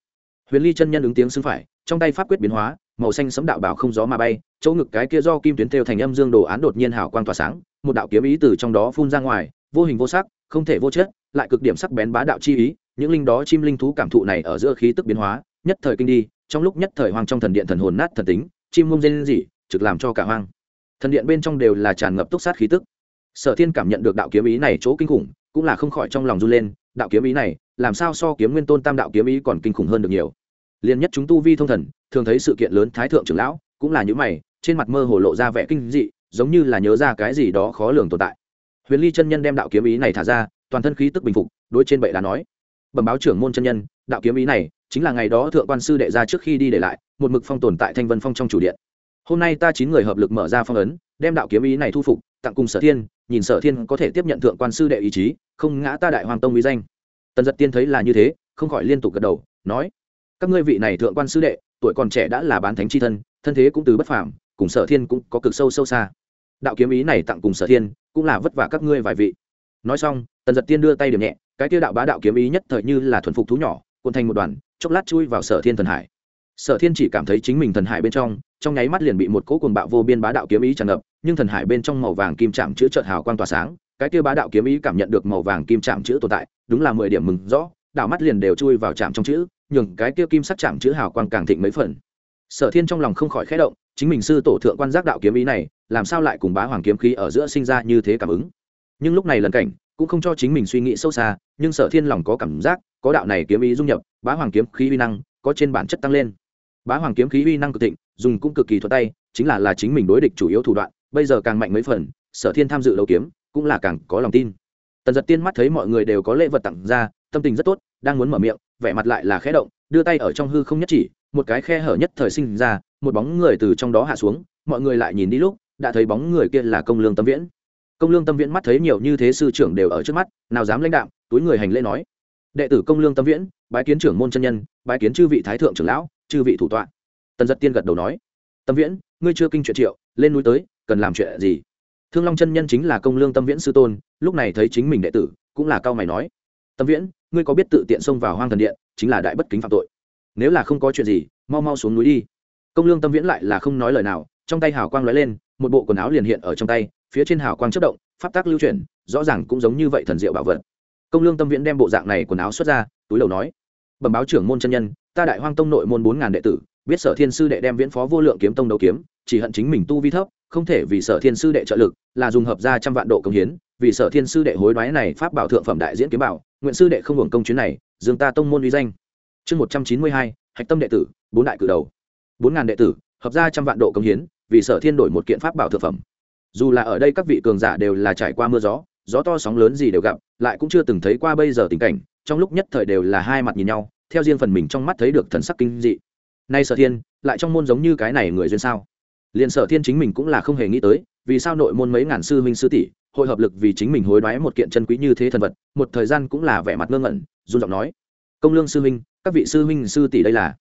Speaker 1: Huyền ly chân nhân ứng tiếng xưng phải, trong tay pháp quyết biến hóa, màu xanh sấm đạo bảo không gió mà bay, chỗ ngực cái kia do kim tuyến thêu thành âm dương đồ án đột nhiên hào quang tỏa sáng, một đạo kiếm ý từ trong đó phun ra ngoài, vô hình vô sắc, không thể vô chết lại cực điểm sắc bén bá đạo chi ý, những linh đó chim linh thú cảm thụ này ở giữa khí tức biến hóa, nhất thời kinh đi, trong lúc nhất thời hoang trong thần điện thần hồn nát thần tính chim mông rên gì trực làm cho cả hoang. Thần điện bên trong đều là tràn ngập túc sát khí tức. Sở thiên cảm nhận được đạo kiếm ý này chỗ kinh khủng, cũng là không khỏi trong lòng run lên, đạo kiếm ý này, làm sao so kiếm nguyên tôn tam đạo kiếm ý còn kinh khủng hơn được nhiều. Liền nhất chúng tu vi thông thần, thường thấy sự kiện lớn thái thượng trưởng lão, cũng là những mày, trên mặt mơ hồ lộ ra vẻ kinh dị, giống như là nhớ ra cái gì đó khó lường tồn tại. Huyền ly chân nhân đem đạo kiếm ý này thả ra, toàn thân khí tức bình phục, đối trên bệ đá nói. Bẩm báo trưởng môn chân nhân, đạo kiếm ý này, chính là ngày đó thượng quan sư đệ ra trước khi đi để lại một mực phong tồn tại thanh vân phong trong chủ điện. Hôm nay ta chín người hợp lực mở ra phong ấn, đem đạo kiếm ý này thu phục, tặng cùng sở thiên, nhìn sở thiên có thể tiếp nhận thượng quan sư đệ ý chí, không ngã ta đại hoàng tông uy danh. Tần giật tiên thấy là như thế, không khỏi liên tục gật đầu, nói, các ngươi vị này thượng quan sư đệ, tuổi còn trẻ đã là bán thánh c h i thân thân thế cũng từ bất phàm, cùng sở thiên cũng có cực sâu sâu xa. Đạo kiếm ý này tặng cùng sở thiên, cũng là vất vả các ngươi vài vị. Nói xong, tần giật tiên đưa tay điểm nhẹ, cái tiêu đạo bá đạo kiếm ý nhất thời như là thuần phục thú nhỏ, cuộn thành một đoàn, chốc lát chui vào sở thiên thần hải sở thiên chỉ cảm thấy chính mình thần hải bên trong trong nháy mắt liền bị một cỗ cuồng bạo vô biên bá đạo kiếm ý tràn ngập, nhưng thần hải bên trong màu vàng kim chạm chữ trợt hào quang tỏa sáng, cái kia bá đạo kiếm ý cảm nhận được màu vàng kim chạm chữ tồn tại, đúng là mười điểm mừng rõ, đạo mắt liền đều chui vào chạm trong chữ, nhường cái kia kim sắc chạm chữ hào quang càng thịnh mấy phần. Sở thiên trong lòng không khỏi khẽ động, chính mình sư tổ thượng quan giác đạo kiếm ý này, làm sao lại cùng bá hoàng kiếm khí ở giữa sinh ra như thế cảm ứng? Nhưng lúc này lần cảnh, cũng không cho chính mình suy nghĩ sâu xa, nhưng sở thiên lòng có cảm giác, có đạo này kiếm ý dung nhập, bá hoàng kiếm khí uy năng, có trên bản chất tăng lên bá hoàng kiếm khí uy năng cực thịnh, dùng cũng cực kỳ thuật tay, chính là là chính mình đối địch chủ yếu thủ đoạn, bây giờ càng mạnh mấy phần, sở thiên tham dự đấu kiếm, cũng là càng có lòng tin. Tần giật tiên mắt thấy mọi người đều có lễ vật tặng ra, tâm tình rất tốt, đang muốn mở miệng, vẻ mặt lại là khẽ động, đưa tay ở trong hư không nhất chỉ, một cái khe hở nhất thời sinh ra, một bóng người từ trong đó hạ xuống, mọi người lại nhìn đi lúc, đã thấy bóng người kia là công lương tâm viễn. Công lương tâm viễn mắt thấy nhiều như thế sư trưởng đều ở trước mắt, nào dám lãnh đạo túi người hành lễ nói, đệ tử công lương tâm viễn, bái kiến trưởng môn chân nhân, bái kiến chư vị thái thượng trưởng lão chư vị thủ tọa. Tần giật tiên gật đầu nói, tâm viễn, ngươi chưa kinh chuyện triệu, lên núi tới, cần làm chuyện gì? Thương long chân nhân chính là công lương tâm viễn sư tôn, lúc này thấy chính mình đệ tử, cũng là cao mày nói, tâm viễn, ngươi có biết tự tiện xông vào hoang thần điện, chính là đại bất kính phạm tội. Nếu là không có chuyện gì, mau mau xuống núi đi. Công lương tâm viễn lại là không nói lời nào, trong tay hào quang lóe lên, một bộ quần áo liền hiện ở trong tay, phía trên hào quang chất động, pháp tác lưu chuyển, rõ ràng cũng giống như vậy thần diệu bảo vật. Công lương tâm viễn đem bộ dạng này quần áo xuất ra, túi đầu nói, bẩm báo trưởng môn chân nhân ta đại hoang tông nội môn bốn ngàn đệ tử, biết sở thiên sư đệ đem viễn phó vô lượng kiếm tông đấu kiếm, chỉ hận chính mình tu vi thấp, không thể vì sở thiên sư đệ trợ lực, là dùng hợp ra trăm vạn độ công hiến, vì sở thiên sư đệ hối đoái này pháp bảo thượng phẩm đại diễn kiếm bảo, nguyện sư đệ không hưởng công chuyến này dương ta tông môn uy danh. Chương một trăm chín mươi hai, hạch tâm đệ tử, bốn đại cử đầu. Bốn ngàn đệ tử, hợp ra trăm vạn độ công hiến, vì sở thiên đổi một kiện pháp bảo thượng phẩm. Dù là ở đây các vị cường giả đều là trải qua mưa gió gió to sóng lớn gì đều gặp, lại cũng chưa từng thấy qua bây giờ tình cảnh, trong lúc nhất thời đều là hai mặt nhìn nhau theo riêng phần mình trong mắt thấy được thần sắc kinh dị. Nay sở thiên, lại trong môn giống như cái này người duyên sao? Liền sở thiên chính mình cũng là không hề nghĩ tới, vì sao nội môn mấy ngàn sư huynh sư tỷ, hội hợp lực vì chính mình hối đoái một kiện chân quý như thế thần vật, một thời gian cũng là vẻ mặt ngơ ngẩn, run giọng nói, công lương sư huynh, các vị sư huynh sư tỷ đây là.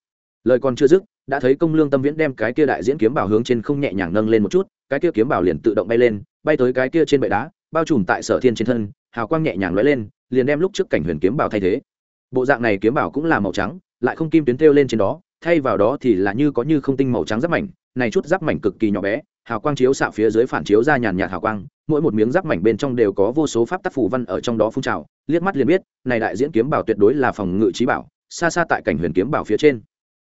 Speaker 1: Lời còn chưa dứt, đã thấy công lương tâm viễn đem cái kia đại diễn kiếm bảo hướng trên không nhẹ nhàng nâng lên một chút, cái kia kiếm bảo liền tự động bay lên, bay tới cái kia trên bệ đá, bao trùm tại sở thiên trên thân, hào quang nhẹ nhàng lóe lên, liền đem lúc trước cảnh huyền kiếm bảo thay thế bộ dạng này kiếm bảo cũng là màu trắng, lại không kim tuyến thêu lên trên đó, thay vào đó thì là như có như không tinh màu trắng giáp mảnh, này chút giáp mảnh cực kỳ nhỏ bé, hào quang chiếu xạ phía dưới phản chiếu ra nhàn nhạt hào quang, mỗi một miếng giáp mảnh bên trong đều có vô số pháp tác phù văn ở trong đó phun trào, liếc mắt liền biết, này đại diễn kiếm bảo tuyệt đối là phòng ngự trí bảo, xa xa tại cảnh huyền kiếm bảo phía trên.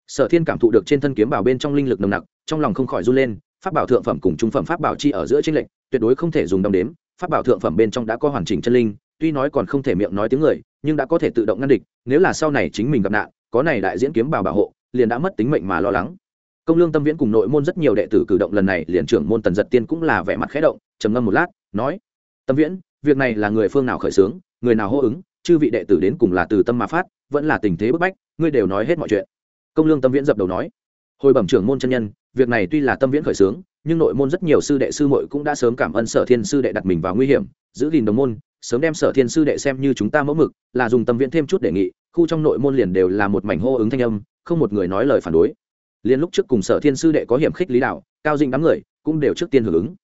Speaker 1: Sở thiên cảm thụ được trên thân kiếm bảo bên trong linh lực nồng nặc, trong lòng không khỏi run lên, pháp bảo thượng phẩm cùng trung phẩm pháp bảo chi ở giữa trên lệnh tuyệt đối không thể dùng đong đếm, pháp bảo thượng phẩm bên trong đã có hoàn chỉnh chân linh, tuy nói còn không thể miệng nói tiếng người nhưng đã có thể tự động ngăn địch, nếu là sau này chính mình gặp nạn, có này đại diễn kiếm bảo bảo hộ, liền đã mất tính mệnh mà lo lắng. Công lương tâm viễn cùng nội môn rất nhiều đệ tử cử động lần này, liền trưởng môn tần giật tiên cũng là vẻ mặt khẽ động, trầm ngâm một lát, nói, tâm viễn, việc này là người phương nào khởi xướng, người nào hô ứng, chư vị đệ tử đến cùng là từ tâm mà phát, vẫn là tình thế bức bách, ngươi đều nói hết mọi chuyện. Công lương tâm viễn dập đầu nói, hồi bẩm trưởng môn chân nhân, việc này tuy là tâm viễn khởi xướng, nhưng nội môn rất nhiều sư đệ sư muội cũng đã sớm cảm ơn sở thiên sư đệ đặt mình vào nguy hiểm, giữ gìn đồng môn sớm đem sở thiên sư đệ xem như chúng ta mẫu mực, là dùng tâm viễn thêm chút đề nghị, khu trong nội môn liền đều là một mảnh hô ứng thanh âm, không một người nói lời phản đối. Liền lúc trước cùng sở thiên sư đệ có hiểm khích lý đạo, cao dinh đám người cũng đều trước tiên hưởng ứng.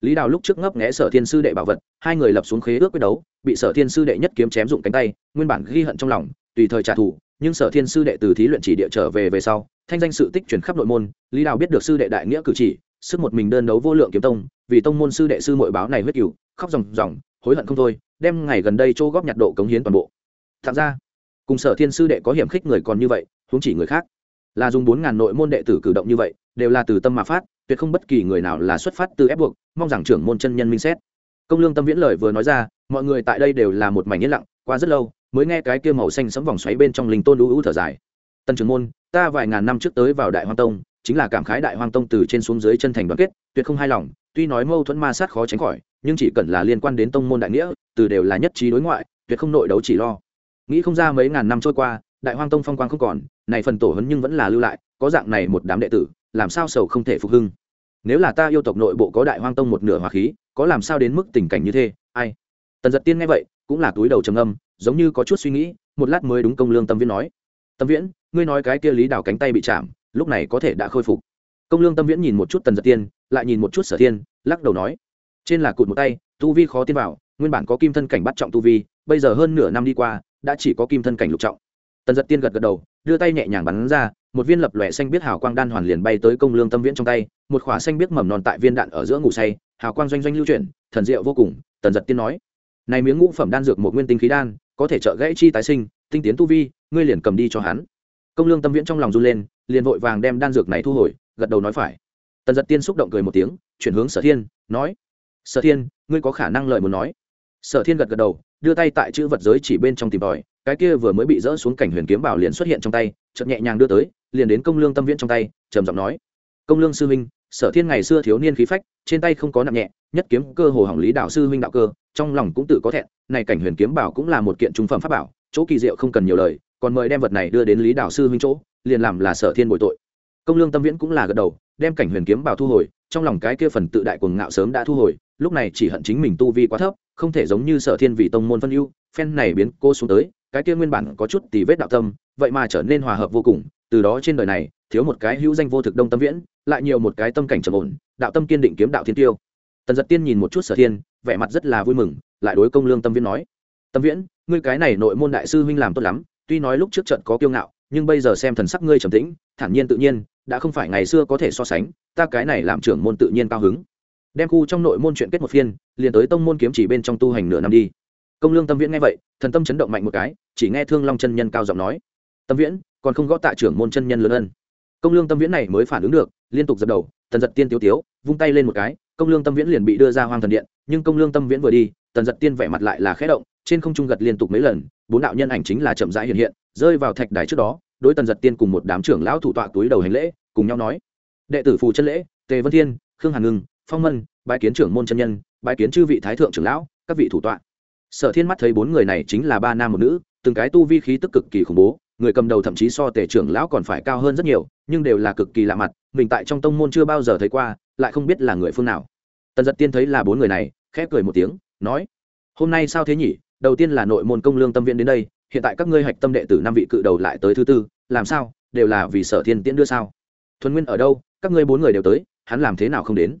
Speaker 1: Lý đào lúc trước ngấp nghẽ sở thiên sư đệ bảo vật, hai người lập xuống khế ước quyết đấu, bị sở thiên sư đệ nhất kiếm chém dụng cánh tay, nguyên bản ghi hận trong lòng, tùy thời trả thù, nhưng sở thiên sư đệ từ thí luyện chỉ địa trở về về sau, thanh danh sự tích chuyển khắp nội môn, lý đào biết được sư đệ đại nghĩa cử chỉ, sức một mình đơn đấu vô lượng kiếm tông, vì tông môn sư đệ sư mội báo này huyết cửu khóc ròng ròng hối hận không thôi, đem ngày gần đây chỗ góp nhặt độ cống hiến toàn bộ. Thật ra, cùng sở thiên sư đệ có hiểm khích người còn như vậy, huống chỉ người khác. Là dùng bốn ngàn nội môn đệ tử cử động như vậy, đều là từ tâm mà phát, tuyệt không bất kỳ người nào là xuất phát từ ép buộc, mong rằng trưởng môn chân nhân minh xét. Công lương tâm viễn lời vừa nói ra, mọi người tại đây đều là một mảnh yên lặng, qua rất lâu, mới nghe cái kia màu xanh sấm vòng xoáy bên trong linh tôn lũ ưu thở dài. Tân trưởng môn, ta vài ngàn năm trước tới vào đại hoang tông, chính là cảm khái đại hoang tông từ trên xuống dưới chân thành đoàn kết, tuyệt không hài lòng, tuy nói mâu thuẫn ma sát khó tránh khỏi nhưng chỉ cần là liên quan đến tông môn đại nghĩa, từ đều là nhất trí đối ngoại, tuyệt không nội đấu chỉ lo. Nghĩ không ra mấy ngàn năm trôi qua, đại hoang tông phong quang không còn, này phần tổ hấn nhưng vẫn là lưu lại, có dạng này một đám đệ tử, làm sao sầu không thể phục hưng? Nếu là ta yêu tộc nội bộ có đại hoang tông một nửa hòa khí, có làm sao đến mức tình cảnh như thế? Ai? Tần giật tiên nghe vậy, cũng là túi đầu trầm âm giống như có chút suy nghĩ, một lát mới đúng công lương tâm viễn nói. Tâm viễn, ngươi nói cái kia lý đào cánh tay bị chạm, lúc này có thể đã khôi phục. Công lương tâm viễn nhìn một chút tần giật tiên, lại nhìn một chút sở thiên, lắc đầu nói trên là cụt một tay, tu vi khó tin vào, nguyên bản có kim thân cảnh bắt trọng tu vi, bây giờ hơn nửa năm đi qua, đã chỉ có kim thân cảnh lục trọng. Tần giật tiên gật gật đầu, đưa tay nhẹ nhàng bắn ra, một viên lập lòe xanh biết hào quang đan hoàn liền bay tới công lương tâm viễn trong tay, một khỏa xanh biết mầm non tại viên đạn ở giữa ngủ say, hào quang doanh doanh lưu chuyển, thần diệu vô cùng, tần giật tiên nói. Này miếng ngũ phẩm đan dược một nguyên tinh khí đan, có thể trợ gãy chi tái sinh, tinh tiến tu vi, ngươi liền cầm đi cho hắn. Công lương tâm viễn trong lòng run lên, liền vội vàng đem đan dược này thu hồi, gật đầu nói phải. Tần giật tiên xúc động cười một tiếng, chuyển hướng sở thiên, nói sở thiên, ngươi có khả năng lợi muốn nói. Sở thiên gật gật đầu, đưa tay tại chữ vật giới chỉ bên trong tìm tòi, cái kia vừa mới bị dỡ xuống cảnh huyền kiếm bảo liền xuất hiện trong tay chậm nhẹ nhàng đưa tới, liền đến công lương tâm viễn trong tay, trầm giọng nói. Công lương sư huynh, sở thiên ngày xưa thiếu niên khí phách, trên tay không có nặng nhẹ, nhất kiếm cơ hồ hỏng lý đạo sư huynh đạo cơ, trong lòng cũng tự có thẹn, này cảnh huyền kiếm bảo cũng là một kiện trung phẩm pháp bảo, chỗ kỳ diệu không cần nhiều lời, còn mời đem vật này đưa đến lý đạo sư huynh chỗ, liền làm là sở thiên bồi tội công lương tâm viễn cũng là gật đầu, đem cảnh huyền kiếm bảo thu hồi, trong lòng cái kia phần tự đại cuồng ngạo sớm đã thu hồi, lúc này chỉ hận chính mình tu vi quá thấp, không thể giống như sở thiên vị tông môn phân ưu, phen này biến cô xuống tới, cái kia nguyên bản có chút tì vết đạo tâm, vậy mà trở nên hòa hợp vô cùng, từ đó trên đời này, thiếu một cái hữu danh vô thực đông tâm viễn, lại nhiều một cái tâm cảnh trầm ổn, đạo tâm kiên định kiếm đạo thiên tiêu. Tần giật tiên nhìn một chút sở thiên, vẻ mặt rất là vui mừng, lại đối công lương tâm viễn nói, tâm viễn, ngươi cái này nội môn đại sư huynh làm tốt lắm, tuy nói lúc trước trận có kiêu ngạo, nhưng bây giờ xem thần sắc ngươi trầm tĩnh, thản nhiên tự nhiên đã không phải ngày xưa có thể so sánh, ta cái này làm trưởng môn tự nhiên cao hứng. Đem khu trong nội môn chuyện kết một phiên, liền tới tông môn kiếm chỉ bên trong tu hành nửa năm đi. Công lương tâm viễn nghe vậy, thần tâm chấn động mạnh một cái, chỉ nghe thương long chân nhân cao giọng nói, tâm viễn, còn không gõ tạ trưởng môn chân nhân lớn ân. Công lương tâm viễn này mới phản ứng được, liên tục dập đầu, tần giật tiên tiêu tiếu, vung tay lên một cái, công lương tâm viễn liền bị đưa ra hoang thần điện, nhưng công lương tâm viễn vừa đi, tần giật tiên vẻ mặt lại là khẽ động, trên không trung gật liên tục mấy lần, bốn đạo nhân ảnh chính là chậm rãi hiện hiện, rơi vào thạch đài trước đó đối tần giật tiên cùng một đám trưởng lão thủ tọa túi đầu hành lễ, cùng nhau nói, đệ tử phù chân lễ, tề vân thiên, khương hàn ngưng, phong mân bãi kiến trưởng môn chân nhân bãi kiến chư vị thái thượng trưởng lão, các vị thủ tọa. Sở thiên mắt thấy bốn người này chính là ba nam một nữ, từng cái tu vi khí tức cực kỳ khủng bố, người cầm đầu thậm chí so tề trưởng lão còn phải cao hơn rất nhiều, nhưng đều là cực kỳ lạ mặt, mình tại trong tông môn chưa bao giờ thấy qua, lại không biết là người phương nào. Tần giật tiên thấy là bốn người này, khẽ cười một tiếng, nói, hôm nay sao thế nhỉ? Đầu tiên là nội môn công lương tâm viện đến đây, hiện tại các ngươi hạch tâm đệ tử năm vị cự đầu lại tới thứ tư làm sao, đều là vì sở thiên tiễn đưa sao? Thuần nguyên ở đâu? Các ngươi bốn người đều tới, hắn làm thế nào không đến?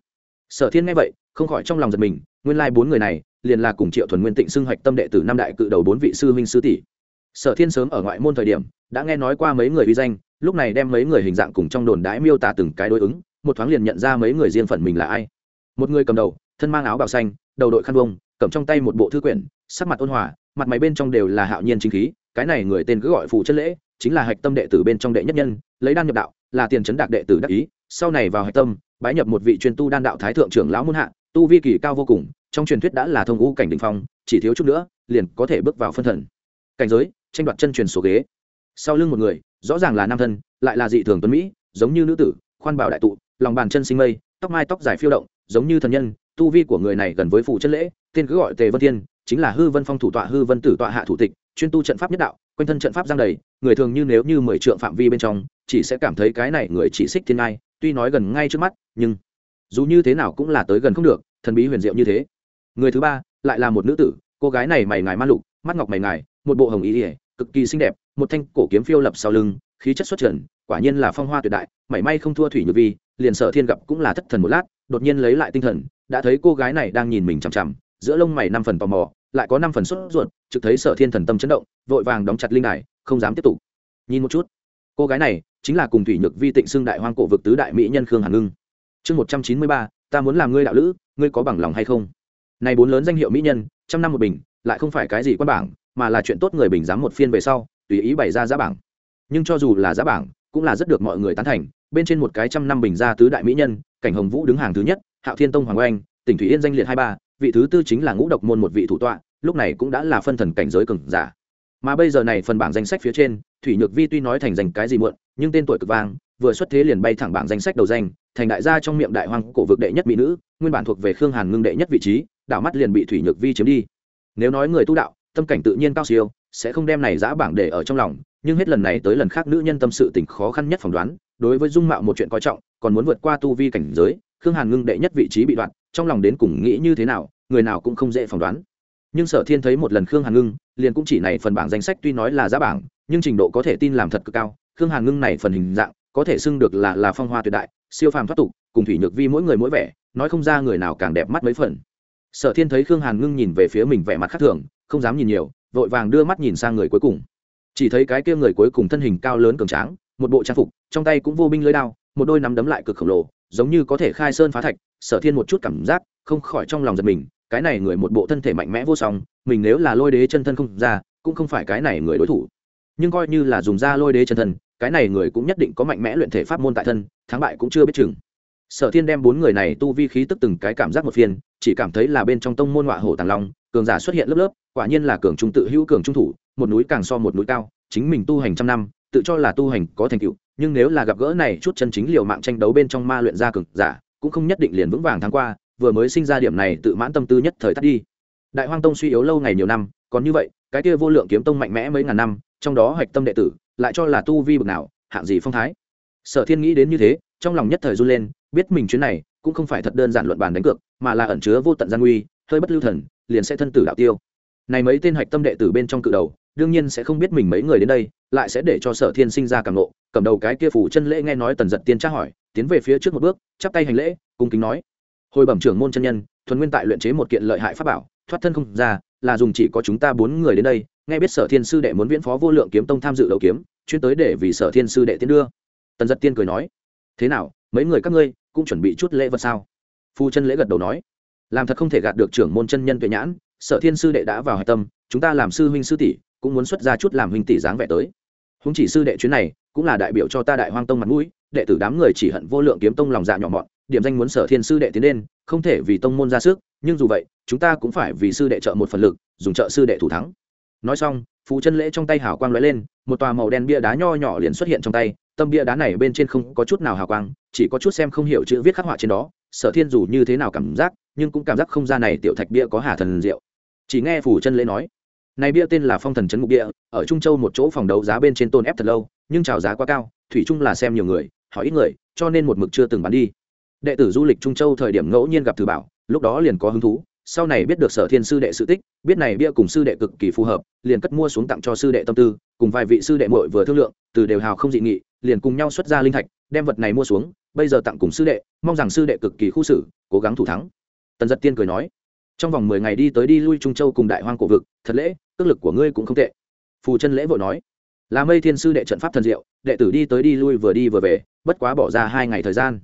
Speaker 1: Sở thiên nghe vậy, không khỏi trong lòng giật mình, nguyên lai、like、bốn người này, liền là cùng triệu thuần nguyên tịnh xưng hạch tâm đệ tử năm đại cự đầu bốn vị sư huynh sư tỷ. Sở thiên sớm ở ngoại môn thời điểm, đã nghe nói qua mấy người uy danh, lúc này đem mấy người hình dạng cùng trong đồn đái miêu tả từng cái đối ứng, một thoáng liền nhận ra mấy người riêng phần mình là ai. Một người cầm đầu, thân mang áo bào xanh, đầu đội khăn vông cầm trong tay một bộ thư quyển, sắc mặt ôn hòa, mặt máy bên trong đều là hạo nhiên chính khí, cái này người tên cứ gọi phù chất lễ chính là hạch tâm đệ tử bên trong đệ nhất nhân, lấy đan nhập đạo, là tiền chấn đạc đệ tử đắc ý, sau này vào hạch tâm, bái nhập một vị chuyên tu đan đạo thái thượng trưởng lão muôn hạ, tu vi kỳ cao vô cùng, trong truyền thuyết đã là thông ngũ cảnh đỉnh phong, chỉ thiếu chút nữa, liền có thể bước vào phân thần. Cảnh giới, tranh đoạt chân truyền số ghế. Sau lưng một người, rõ ràng là nam thân, lại là dị thường tuấn mỹ, giống như nữ tử, khoan bảo đại tụ, lòng bàn chân sinh mây, tóc mai tóc dài phiêu động, giống như thần nhân, tu vi của người này gần với phụ chân lễ, tên cứ gọi tề vân thiên, chính là hư vân phong thủ tọa, hư vân tử tọa hạ thủ tịch, chuyên tu trận pháp nhất đạo quanh thân trận pháp giang đầy, người thường như nếu như mười trượng phạm vi bên trong, chỉ sẽ cảm thấy cái này người chỉ xích thiên ngai, tuy nói gần ngay trước mắt, nhưng dù như thế nào cũng là tới gần không được, thần bí huyền diệu như thế. Người thứ ba, lại là một nữ tử, cô gái này mày ngài ma lục, mắt ngọc mày ngài, một bộ hồng ý ỉa cực kỳ xinh đẹp, một thanh cổ kiếm phiêu lập sau lưng, khí chất xuất trần, quả nhiên là phong hoa tuyệt đại, mảy may không thua thủy nhược vi, liền sợ thiên gặp cũng là thất thần một lát, đột nhiên lấy lại tinh thần, đã thấy cô gái này đang nhìn mình chằm chằm, giữa lông mày năm phần tò mò lại có năm phần sốt ruột, trực thấy sở thiên thần tâm chấn động, vội vàng đóng chặt linh đài, không dám tiếp tục. Nhìn một chút, cô gái này chính là cùng thủy nhược vi tịnh xưng đại hoang cổ vực tứ đại mỹ nhân khương hàn ngưng. Chương một trăm chín mươi ba, ta muốn làm ngươi đạo lữ, ngươi có bằng lòng hay không? Này bốn lớn danh hiệu mỹ nhân, trăm năm một bình, lại không phải cái gì quan bảng, mà là chuyện tốt người bình dám một phiên về sau, tùy ý bày ra giá bảng. Nhưng cho dù là giá bảng, cũng là rất được mọi người tán thành, bên trên một cái trăm năm bình ra tứ đại mỹ nhân, cảnh hồng vũ đứng hàng thứ nhất, hạo thiên tông hoàng oanh, tỉnh thủy yên danh liệt hai ba vị thứ tư chính là ngũ độc môn một vị thủ tọa, lúc này cũng đã là phân thần cảnh giới cường giả. Mà bây giờ này phần bảng danh sách phía trên, thủy nhược vi tuy nói thành danh cái gì muộn, nhưng tên tuổi cực vang, vừa xuất thế liền bay thẳng bảng danh sách đầu danh, thành đại gia trong miệng đại hoàng cổ vực đệ nhất mỹ nữ, nguyên bản thuộc về khương hàn ngưng đệ nhất vị trí đạo mắt liền bị thủy nhược vi chiếm đi. Nếu nói người tu đạo, tâm cảnh tự nhiên cao siêu, sẽ không đem này giã bảng để ở trong lòng, nhưng hết lần này tới lần khác nữ nhân tâm sự tình khó khăn nhất phỏng đoán, đối với dung mạo một chuyện coi trọng, còn muốn vượt qua tu vi cảnh giới, khương hàn ngưng đệ nhất vị trí bị đoạn trong lòng đến cùng nghĩ như thế nào, người nào cũng không dễ phỏng đoán. Nhưng sở thiên thấy một lần khương hàn ngưng, liền cũng chỉ này phần bảng danh sách tuy nói là giá bảng, nhưng trình độ có thể tin làm thật cực cao. Khương hàn ngưng này phần hình dạng, có thể xưng được là là phong hoa tuyệt đại, siêu phàm thoát tục, cùng thủy nhược vi mỗi người mỗi vẻ, nói không ra người nào càng đẹp mắt mấy phần. Sở thiên thấy khương hàn ngưng nhìn về phía mình vẻ mặt khác thường, không dám nhìn nhiều, vội vàng đưa mắt nhìn sang người cuối cùng. Chỉ thấy cái kia người cuối cùng thân hình cao lớn cường tráng, một bộ trang phục, trong tay cũng vô binh lưới đao, một đôi nắm đấm lại cực khổng lồ giống như có thể khai sơn phá thạch, sở thiên một chút cảm giác, không khỏi trong lòng giật mình, cái này người một bộ thân thể mạnh mẽ vô song, mình nếu là lôi đế chân thân không ra, cũng không phải cái này người đối thủ. Nhưng coi như là dùng ra lôi đế chân thân, cái này người cũng nhất định có mạnh mẽ luyện thể pháp môn tại thân, thắng bại cũng chưa biết chừng. Sở thiên đem bốn người này tu vi khí tức từng cái cảm giác một phiên, chỉ cảm thấy là bên trong tông môn họa hổ tàng long, cường giả xuất hiện lớp lớp, quả nhiên là cường trung tự hữu cường trung thủ, một núi càng so một núi cao, chính mình tu hành trăm năm tự cho là tu hành có thành tựu, nhưng nếu là gặp gỡ này chút chân chính liều mạng tranh đấu bên trong ma luyện ra cường giả, cũng không nhất định liền vững vàng tháng qua, vừa mới sinh ra điểm này tự mãn tâm tư nhất thời tắt đi. Đại hoang tông suy yếu lâu ngày nhiều năm, còn như vậy, cái kia vô lượng kiếm tông mạnh mẽ mấy ngàn năm, trong đó hạch tâm đệ tử, lại cho là tu vi bực nào, hạng gì phong thái. Sở thiên nghĩ đến như thế, trong lòng nhất thời run lên, biết mình chuyến này cũng không phải thật đơn giản luận bàn đánh cược, mà là ẩn chứa vô tận gian nguy, hơi bất lưu thần, liền sẽ thân tử đạo tiêu. Này mấy tên hạch tâm đệ tử bên trong cự đầu đương nhiên sẽ không biết mình mấy người đến đây, lại sẽ để cho sở thiên sinh ra càng lộ cầm đầu cái kia phủ chân lễ nghe nói tần giật tiên tra hỏi, tiến về phía trước một bước, chắp tay hành lễ, cung kính nói. Hồi bẩm trưởng môn chân nhân, thuần nguyên tại luyện chế một kiện lợi hại pháp bảo, thoát thân không ra, là dùng chỉ có chúng ta bốn người đến đây, nghe biết sở thiên sư đệ muốn viễn phó vô lượng kiếm tông tham dự đấu kiếm, chuyên tới để vì sở thiên sư đệ tiến đưa. Tần giật tiên cười nói. Thế nào, mấy người các ngươi cũng chuẩn bị chút lễ vật sao? Phu chân lễ gật đầu nói. Làm thật không thể gạt được trưởng môn chân nhân tuệ nhãn, sở thiên sư đệ đã vào hạch tâm, chúng ta làm sư huynh sư tỷ cũng muốn xuất ra chút làm huynh tỷ dáng vẻ tới. Húng chỉ sư đệ chuyến này, cũng là đại biểu cho ta đại hoang tông mặt mũi, đệ tử đám người chỉ hận vô lượng kiếm tông lòng dạ nhỏ mọn, điểm danh muốn sở thiên sư đệ tiến lên, không thể vì tông môn ra sức, nhưng dù vậy, chúng ta cũng phải vì sư đệ trợ một phần lực, dùng trợ sư đệ thủ thắng. Nói xong, phù chân lễ trong tay hào quang lóe lên, một tòa màu đen bia đá nho nhỏ liền xuất hiện trong tay tâm bia đá này bên trên không có chút nào hào quang, chỉ có chút xem không hiểu chữ viết khắc họa trên đó, sở thiên dù như thế nào cảm giác, nhưng cũng cảm giác không ra này tiểu thạch bia có hà thần diệu. Chỉ nghe phủ chân lễ nói này bia tên là phong thần trấn ngục bia ở trung châu một chỗ phòng đấu giá bên trên tôn ép thật lâu, nhưng chào giá quá cao, thủy trung là xem nhiều người, hỏi ít người, cho nên một mực chưa từng bán đi. Đệ tử du lịch trung châu thời điểm ngẫu nhiên gặp thử bảo, lúc đó liền có hứng thú, sau này biết được sở thiên sư đệ sự tích, biết này bia cùng sư đệ cực kỳ phù hợp, liền cất mua xuống tặng cho sư đệ tâm tư, cùng vài vị sư đệ muội vừa thương lượng, từ đều hào không dị nghị, liền cùng nhau xuất ra linh thạch, đem vật này mua xuống, bây giờ tặng cùng sư đệ, mong rằng sư đệ cực kỳ khu xử, cố gắng thủ thắng. Tần giật tiên cười nói, trong vòng mười ngày đi tới đi lui trung châu cùng đại hoang cổ vực, thật lễ cước lực của ngươi cũng không tệ. Phù chân lễ vội nói là mây thiên sư đệ trận pháp thần diệu đệ tử đi tới đi lui vừa đi vừa về bất quá bỏ ra hai ngày thời gian.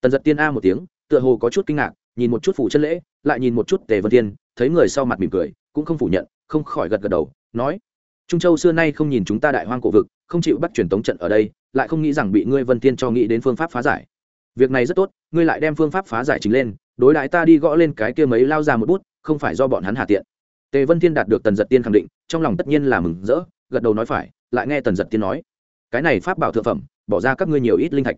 Speaker 1: Tần giật tiên a một tiếng tựa hồ có chút kinh ngạc nhìn một chút phù chân lễ lại nhìn một chút tề vân tiên, thấy người sau mặt mỉm cười cũng không phủ nhận không khỏi gật gật đầu nói trung châu xưa nay không nhìn chúng ta đại hoang cổ vực không chịu bắt truyền tống trận ở đây lại không nghĩ rằng bị ngươi vân tiên cho nghĩ đến phương pháp phá giải. Việc này rất tốt ngươi lại đem phương pháp phá giải chính lên đối đãi ta đi gõ lên cái kia mấy lao ra một bút không phải do bọn hắn hạ tiện tề vân thiên đạt được tần giật tiên khẳng định, trong lòng tất nhiên là mừng rỡ, gật đầu nói phải, lại nghe tần giật tiên nói, cái này pháp bảo thượng phẩm, bỏ ra các ngươi nhiều ít linh thạch.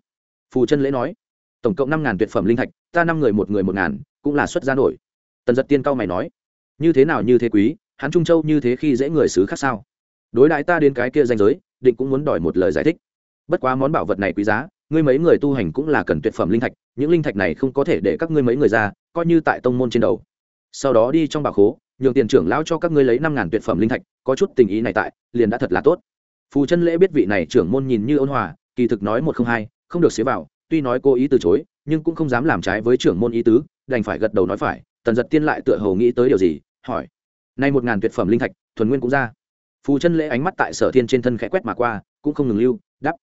Speaker 1: Phù chân lễ nói, tổng cộng năm ngàn tuyệt phẩm linh thạch, ta năm người một người một ngàn, cũng là xuất ra nổi. Tần giật tiên cao mày nói, như thế nào như thế quý, hắn trung châu như thế khi dễ người xứ khác sao? Đối đãi ta đến cái kia danh giới, định cũng muốn đòi một lời giải thích. Bất quá món bảo vật này quý giá, ngươi mấy người tu hành cũng là cần tuyệt phẩm linh thạch, những linh thạch này không có thể để các ngươi mấy người ra, coi như tại tông môn trên đầu. Sau đó đi trong bảo khố nhường tiền trưởng lão cho các ngươi lấy năm ngàn tuyệt phẩm linh thạch, có chút tình ý này tại, liền đã thật là tốt. Phù chân lễ biết vị này trưởng môn nhìn như ôn hòa, kỳ thực nói một không hai, không được xế vào, tuy nói cố ý từ chối, nhưng cũng không dám làm trái với trưởng môn ý tứ, đành phải gật đầu nói phải, tần giật tiên lại tựa hồ nghĩ tới điều gì, hỏi. Nay một ngàn tuyệt phẩm linh thạch, thuần nguyên cũng ra. Phù chân lễ ánh mắt tại sở thiên trên thân khẽ quét mà qua, cũng không ngừng lưu đắp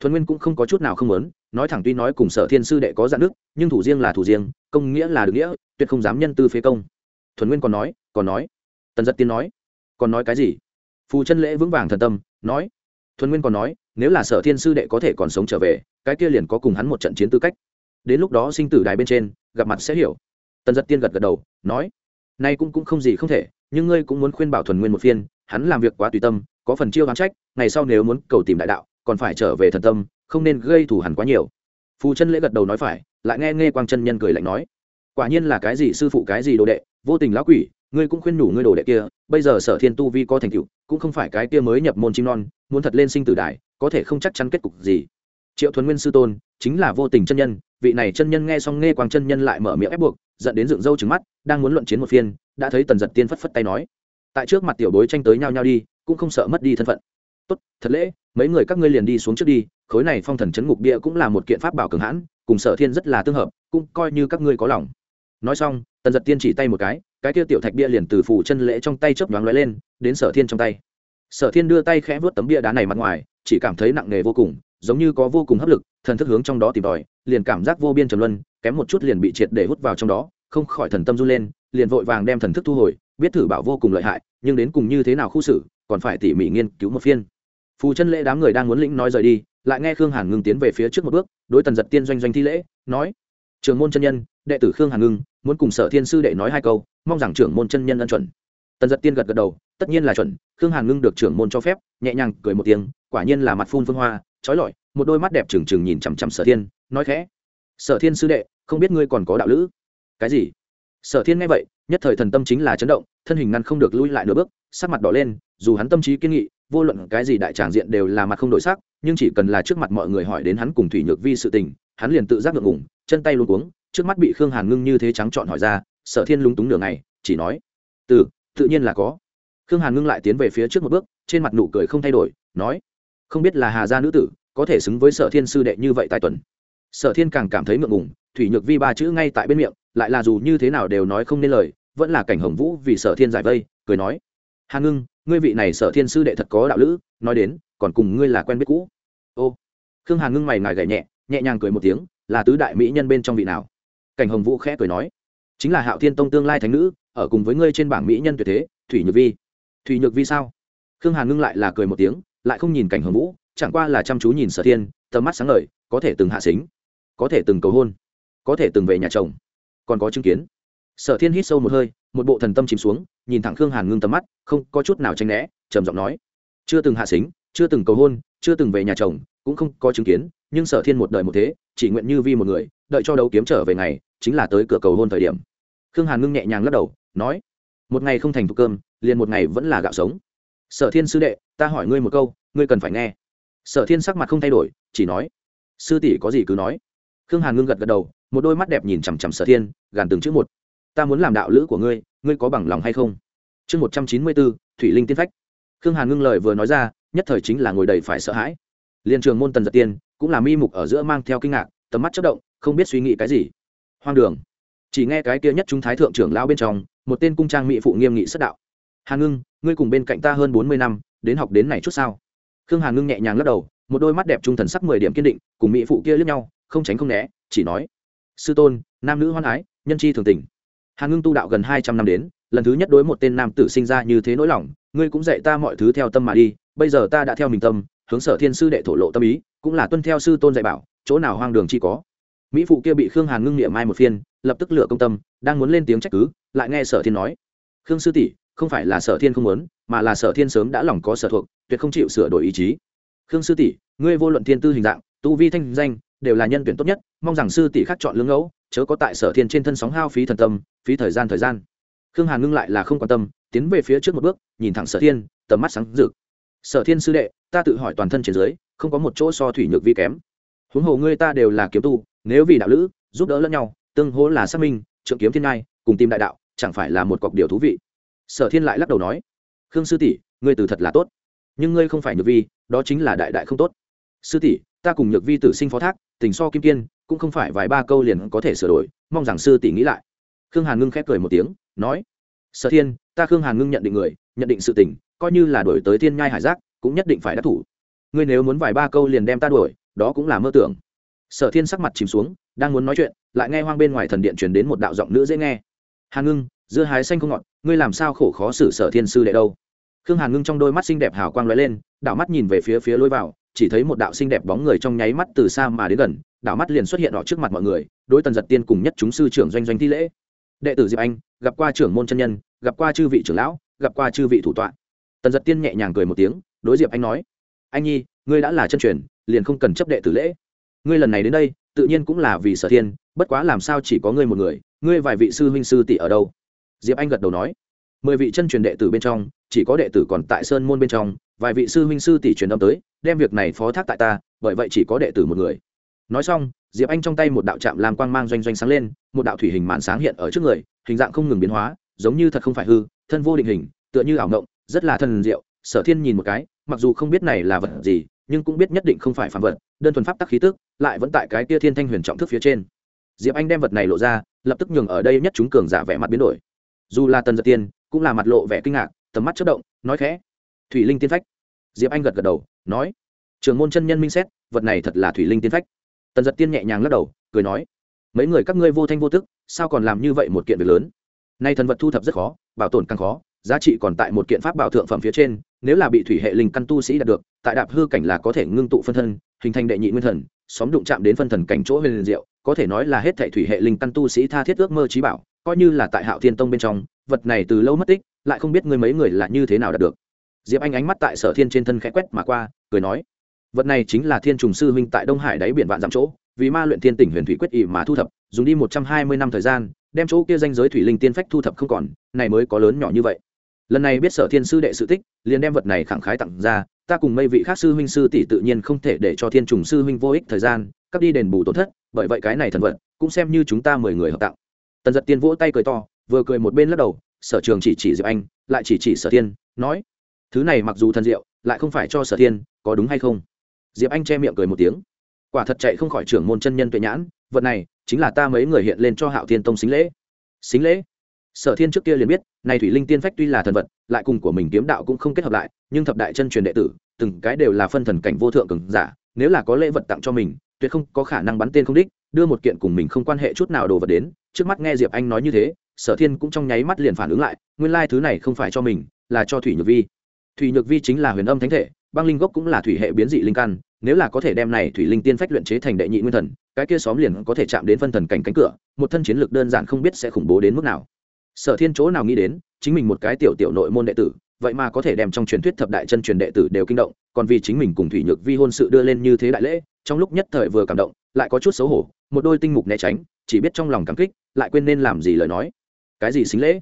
Speaker 1: thuần nguyên cũng không có chút nào không lớn nói thẳng tuy nói cùng sở thiên sư đệ có dạn nước, nhưng thủ riêng là thủ riêng, công nghĩa là được nghĩa, tuyệt không dám nhân tư phế công. Thuần nguyên còn nói còn nói. Tần giật tiên nói. Còn nói cái gì? Phù chân lễ vững vàng thần tâm, nói. Thuần nguyên còn nói, nếu là sở thiên sư đệ có thể còn sống trở về, cái kia liền có cùng hắn một trận chiến tư cách. Đến lúc đó sinh tử đài bên trên, gặp mặt sẽ hiểu. Tần giật tiên gật gật đầu, nói. Nay cũng cũng không gì không thể, nhưng ngươi cũng muốn khuyên bảo thuần nguyên một phiên, hắn làm việc quá tùy tâm, có phần chiêu hắn trách, ngày sau nếu muốn cầu tìm đại đạo, còn phải trở về thần tâm, không nên gây thù hẳn quá nhiều. Phù chân lễ gật đầu nói phải, lại nghe nghe quang chân nhân cười lạnh nói. Quả nhiên là cái gì sư phụ cái gì đồ đệ, vô tình lão quỷ ngươi cũng khuyên nhủ ngươi đồ đệ kia, bây giờ sở thiên tu vi có thành tựu, cũng không phải cái kia mới nhập môn chim non, muốn thật lên sinh tử đại có thể không chắc chắn kết cục gì. Triệu thuần nguyên sư tôn, chính là vô tình chân nhân, vị này chân nhân nghe xong nghe quang chân nhân lại mở miệng ép buộc dẫn đến dựng râu trứng mắt, đang muốn luận chiến một phiên, đã thấy tần giật tiên phất phất tay nói, tại trước mặt tiểu bối tranh tới nhau nhau đi, cũng không sợ mất đi thân phận. Tốt, thật lễ, mấy người các ngươi liền đi xuống trước đi, khối này phong thần chấn ngục bia cũng là một kiện pháp bảo cường hãn, cùng sở thiên rất là tương hợp, cũng coi như các ngươi có lòng. Nói xong, tần giật tiên chỉ tay một cái cái kia tiểu thạch bia liền từ phủ chân lễ trong tay chớp nhoáng lóe lên, đến sở thiên trong tay. Sở thiên đưa tay khẽ vớt tấm bia đá này mặt ngoài, chỉ cảm thấy nặng nề vô cùng, giống như có vô cùng hấp lực, thần thức hướng trong đó tìm tòi, liền cảm giác vô biên trầm luân, kém một chút liền bị triệt để hút vào trong đó, không khỏi thần tâm run lên, liền vội vàng đem thần thức thu hồi, biết thử bảo vô cùng lợi hại, nhưng đến cùng như thế nào khu xử, còn phải tỉ mỉ nghiên cứu một phiên. Phù chân lễ đám người đang muốn lĩnh nói rời đi, lại nghe khương hàn ngưng tiến về phía trước một bước, đối tần giật tiên doanh doanh thi lễ, nói, trưởng môn chân nhân, đệ tử khương hàn ngưng muốn cùng sở thiên sư đệ nói hai câu, mong rằng trưởng môn chân nhân ân chuẩn. Tần giật tiên gật gật đầu, tất nhiên là chuẩn, khương hàn ngưng được trưởng môn cho phép, nhẹ nhàng cười một tiếng, quả nhiên là mặt phun phương hoa, trói lọi, một đôi mắt đẹp trừng trừng nhìn chằm chằm sở thiên, nói khẽ, sở thiên sư đệ, không biết ngươi còn có đạo lữ? Cái gì? Sở thiên nghe vậy, nhất thời thần tâm chính là chấn động, thân hình ngăn không được lui lại nửa bước, sắc mặt đỏ lên, dù hắn tâm trí kiên nghị, vô luận cái gì đại tràng diện đều là mặt không đổi sắc, nhưng chỉ cần là trước mặt mọi người hỏi đến hắn cùng thủy nhược vi sự tình, hắn liền tự giác ngượng ngủng chân tay luôn cuống trước mắt bị khương hàn ngưng như thế trắng trọn hỏi ra, sở thiên lúng túng nửa ngày, chỉ nói, từ, tự nhiên là có. Khương hàn ngưng lại tiến về phía trước một bước, trên mặt nụ cười không thay đổi, nói, không biết là hà gia nữ tử, có thể xứng với sở thiên sư đệ như vậy tại tuần. Sở thiên càng cảm thấy ngượng ngùng, thủy nhược vi ba chữ ngay tại bên miệng, lại là dù như thế nào đều nói không nên lời, vẫn là cảnh hồng vũ vì sở thiên giải vây, cười nói, hà ngưng, ngươi vị này sở thiên sư đệ thật có đạo lữ, nói đến, còn cùng ngươi là quen biết cũ. Ô. Khương hà ngưng mày ngài gảy nhẹ nhẹ nhàng cười một tiếng, là tứ đại mỹ nhân bên trong vị nào? Cảnh hồng vũ khẽ cười nói, chính là hạo thiên tông tương lai thánh nữ, ở cùng với ngươi trên bảng mỹ nhân tuyệt thế, thủy nhược vi. Thủy nhược vi sao? Khương hàn ngưng lại là cười một tiếng, lại không nhìn cảnh hồng vũ, chẳng qua là chăm chú nhìn sở thiên, tầm mắt sáng ngời, có thể từng hạ xính, có thể từng cầu hôn, có thể từng về nhà chồng, còn có chứng kiến. Sở thiên hít sâu một hơi, một bộ thần tâm chìm xuống, nhìn thẳng khương hàn ngưng tầm mắt, không có chút nào tranh né, trầm giọng nói, chưa từng hạ xính, chưa từng cầu hôn, chưa từng về nhà chồng, cũng không có chứng kiến, nhưng sở thiên một đời một thế, chỉ nguyện như vi một người đợi cho đấu kiếm trở về ngày, chính là tới cửa cầu hôn thời điểm. Khương hàn ngưng nhẹ nhàng lắc đầu, nói, một ngày không thành thục cơm, liền một ngày vẫn là gạo sống. Sở thiên sư đệ, ta hỏi ngươi một câu, ngươi cần phải nghe. Sở thiên sắc mặt không thay đổi, chỉ nói, sư tỷ có gì cứ nói. Khương hàn ngưng gật gật đầu, một đôi mắt đẹp nhìn chằm chằm sở thiên, gàn từng chữ một, ta muốn làm đạo lữ của ngươi ngươi có bằng lòng hay không? Chương một trăm chín mươi bốn, thủy linh tiên phách. Khương hàn ngưng lời vừa nói ra, nhất thời chính là ngồi đầy phải sợ hãi. Liên trường môn tần giật tiên, cũng là mi mục ở giữa mang theo kinh ngạc, tầm mắt chất động không biết suy nghĩ cái gì. Hoang đường. Chỉ nghe cái kia nhất chúng thái thượng trưởng lao bên trong, một tên cung trang mỹ phụ nghiêm nghị xuất đạo. Hàn ngưng, ngươi cùng bên cạnh ta hơn bốn mươi năm, đến học đến này chút sao? Khương hàn ngưng nhẹ nhàng lắc đầu, một đôi mắt đẹp trung thần sắc mười điểm kiên định, cùng mỹ phụ kia lướt nhau, không tránh không né, chỉ nói, sư tôn, nam nữ hoan ái, nhân chi thường tình. Hàn ngưng tu đạo gần hai trăm năm đến, lần thứ nhất đối một tên nam tử sinh ra như thế nỗi lòng, ngươi cũng dạy ta mọi thứ theo tâm mà đi, bây giờ ta đã theo mình tâm, hướng sở thiên sư đệ thổ lộ tâm ý, cũng là tuân theo sư tôn dạy bảo, chỗ nào hoang đường chi có mỹ phụ kia bị khương hàn ngưng niệm mai một phiên, lập tức lựa công tâm, đang muốn lên tiếng trách cứ, lại nghe sở thiên nói, khương sư tỷ, không phải là sở thiên không muốn, mà là sở thiên sớm đã lòng có sở thuộc, tuyệt không chịu sửa đổi ý chí. Khương sư tỷ, ngươi vô luận thiên tư hình dạng, tu vi thanh danh, đều là nhân tuyển tốt nhất, mong rằng sư tỷ khác chọn lương ngẫu, chớ có tại sở thiên trên thân sóng hao phí thần tâm, phí thời gian thời gian. Khương hàn ngưng lại là không quan tâm, tiến về phía trước một bước, nhìn thẳng sở thiên, tầm mắt sáng rực. Sở thiên sư đệ, ta tự hỏi toàn thân trên dưới, không có một chỗ so thủy nhược vi kém. Huống hồ ngươi ta đều là kiếm tu nếu vì đạo lữ, giúp đỡ lẫn nhau, tương hỗ là xác minh, trượng kiếm thiên ngai, cùng tìm đại đạo, chẳng phải là một cọc điều thú vị? Sở thiên lại lắc đầu nói, khương sư tỷ, ngươi từ thật là tốt. Nhưng ngươi không phải nhược vi, đó chính là đại đại không tốt. Sư tỷ, ta cùng nhược vi tử sinh phó thác, tình so kim kiên, cũng không phải vài ba câu liền có thể sửa đổi, mong rằng sư tỷ nghĩ lại. Khương hàn ngưng khép cười một tiếng, nói, sở thiên, ta khương hàn ngưng nhận định người, nhận định sự tình, coi như là đổi tới thiên nhai hải giác, cũng nhất định phải đắc thủ. Ngươi nếu muốn vài ba câu liền đem ta đuổi, đó cũng là mơ tưởng sở thiên sắc mặt chìm xuống, đang muốn nói chuyện, lại nghe hoang bên ngoài thần điện truyền đến một đạo giọng nữ dễ nghe. Hàn ngưng, dưa hái xanh không ngọt, ngươi làm sao khổ khó xử sở thiên sư đệ đâu? Khương hàn ngưng trong đôi mắt xinh đẹp hào quang lóe lên, đảo mắt nhìn về phía phía lối vào, chỉ thấy một đạo xinh đẹp bóng người trong nháy mắt từ xa mà đến gần, đảo mắt liền xuất hiện ở trước mặt mọi người, đối tần giật tiên cùng nhất chúng sư trưởng doanh doanh thi lễ. Đệ tử diệp anh, gặp qua trưởng môn chân nhân, gặp qua chư vị trưởng lão, gặp qua chư vị thủ tọa. Tần giật tiên nhẹ nhàng cười một tiếng, đối diệp anh nói, anh nhi, ngươi đã là chân truyền, liền không cần chấp đệ tử lễ ngươi lần này đến đây, tự nhiên cũng là vì sở thiên, bất quá làm sao chỉ có ngươi một người, ngươi vài vị sư huynh sư tỷ ở đâu? Diệp anh gật đầu nói. Mười vị chân truyền đệ tử bên trong, chỉ có đệ tử còn tại sơn môn bên trong, vài vị sư huynh sư tỷ truyền âm tới, đem việc này phó thác tại ta, bởi vậy chỉ có đệ tử một người. Nói xong, diệp anh trong tay một đạo chạm làm quang mang doanh doanh sáng lên, một đạo thủy hình màn sáng hiện ở trước người, hình dạng không ngừng biến hóa, giống như thật không phải hư, thân vô định hình, tựa như ảo ngộng, rất là thần diệu, sở thiên nhìn một cái, mặc dù không biết này là vật gì nhưng cũng biết nhất định không phải phản vật, đơn thuần pháp tắc khí tức, lại vẫn tại cái kia thiên thanh huyền trọng thức phía trên. Diệp anh đem vật này lộ ra, lập tức nhường ở đây nhất chúng cường giả vẻ mặt biến đổi. Dù là tần giật tiên, cũng là mặt lộ vẻ kinh ngạc, tầm mắt chất động, nói khẽ. Thủy linh tiên phách. Diệp anh gật gật đầu, nói. Trường môn chân nhân minh xét, vật này thật là thủy linh tiên phách. Tần giật tiên nhẹ nhàng lắc đầu, cười nói. Mấy người các ngươi vô thanh vô tức, sao còn làm như vậy một kiện việc lớn? Nay thần vật thu thập rất khó, bảo tồn càng khó giá trị còn tại một kiện pháp bảo thượng phẩm phía trên, nếu là bị thủy hệ linh căn tu sĩ đạt được, tại đạp hư cảnh là có thể ngưng tụ phân thân, hình thành đệ nhị nguyên thần, xóm đụng chạm đến phân thần cảnh chỗ huyền diệu, có thể nói là hết thảy thủy hệ linh căn tu sĩ tha thiết ước mơ trí bảo, coi như là tại hạo thiên tông bên trong, vật này từ lâu mất tích, lại không biết người mấy người là như thế nào đạt được. Diệp anh ánh mắt tại sở thiên trên thân khẽ quét mà qua, cười nói, vật này chính là thiên trùng sư huynh tại đông hải đáy biển vạn dặm chỗ, vì ma luyện thiên tỉnh huyền thủy quyết ỵ mà thu thập, dùng đi một trăm hai mươi năm thời gian, đem chỗ kia danh giới thủy linh tiên phách thu thập không còn, này mới có lớn nhỏ như vậy lần này biết sở thiên sư đệ sự tích, liền đem vật này khẳng khái tặng ra, ta cùng mấy vị khác sư huynh sư tỷ tự nhiên không thể để cho thiên trùng sư huynh vô ích thời gian cắp đi đền bù tổn thất, bởi vậy cái này thần vật, cũng xem như chúng ta mười người hợp tặng. Tần giật tiên vỗ tay cười to, vừa cười một bên lắc đầu, sở trường chỉ chỉ diệp anh, lại chỉ chỉ sở thiên, nói, thứ này mặc dù thần diệu, lại không phải cho sở thiên, có đúng hay không? Diệp anh che miệng cười một tiếng, quả thật chạy không khỏi trưởng môn chân nhân tuệ nhãn, vật này, chính là ta mấy người hiện lên cho hạo thiên tông xính lễ. Xính lễ? Sở thiên trước kia liền biết, này thủy linh tiên phách tuy là thần vật, lại cùng của mình kiếm đạo cũng không kết hợp lại, nhưng thập đại chân truyền đệ tử, từng cái đều là phân thần cảnh vô thượng cường giả, nếu là có lễ vật tặng cho mình, tuyệt không có khả năng bắn tên không đích, đưa một kiện cùng mình không quan hệ chút nào đồ vật đến. Trước mắt nghe diệp anh nói như thế, sở thiên cũng trong nháy mắt liền phản ứng lại, nguyên lai thứ này không phải cho mình, là cho thủy nhược vi. Thủy nhược vi chính là huyền âm thánh thể, băng linh gốc cũng là thủy hệ biến dị linh căn, nếu là có thể đem này thủy linh tiên phách luyện chế thành đệ nhị nguyên thần, cái kia xóm liền có thể chạm đến phân thần cảnh cánh cửa, một thân chiến lược đơn giản không biết sẽ khủng bố đến mức nào sở thiên chỗ nào nghĩ đến, chính mình một cái tiểu tiểu nội môn đệ tử, vậy mà có thể đem trong truyền thuyết thập đại chân truyền đệ tử đều kinh động, còn vì chính mình cùng thủy nhược vi hôn sự đưa lên như thế đại lễ, trong lúc nhất thời vừa cảm động, lại có chút xấu hổ, một đôi tinh mục né tránh, chỉ biết trong lòng cảm kích, lại quên nên làm gì lời nói. Cái gì xính lễ?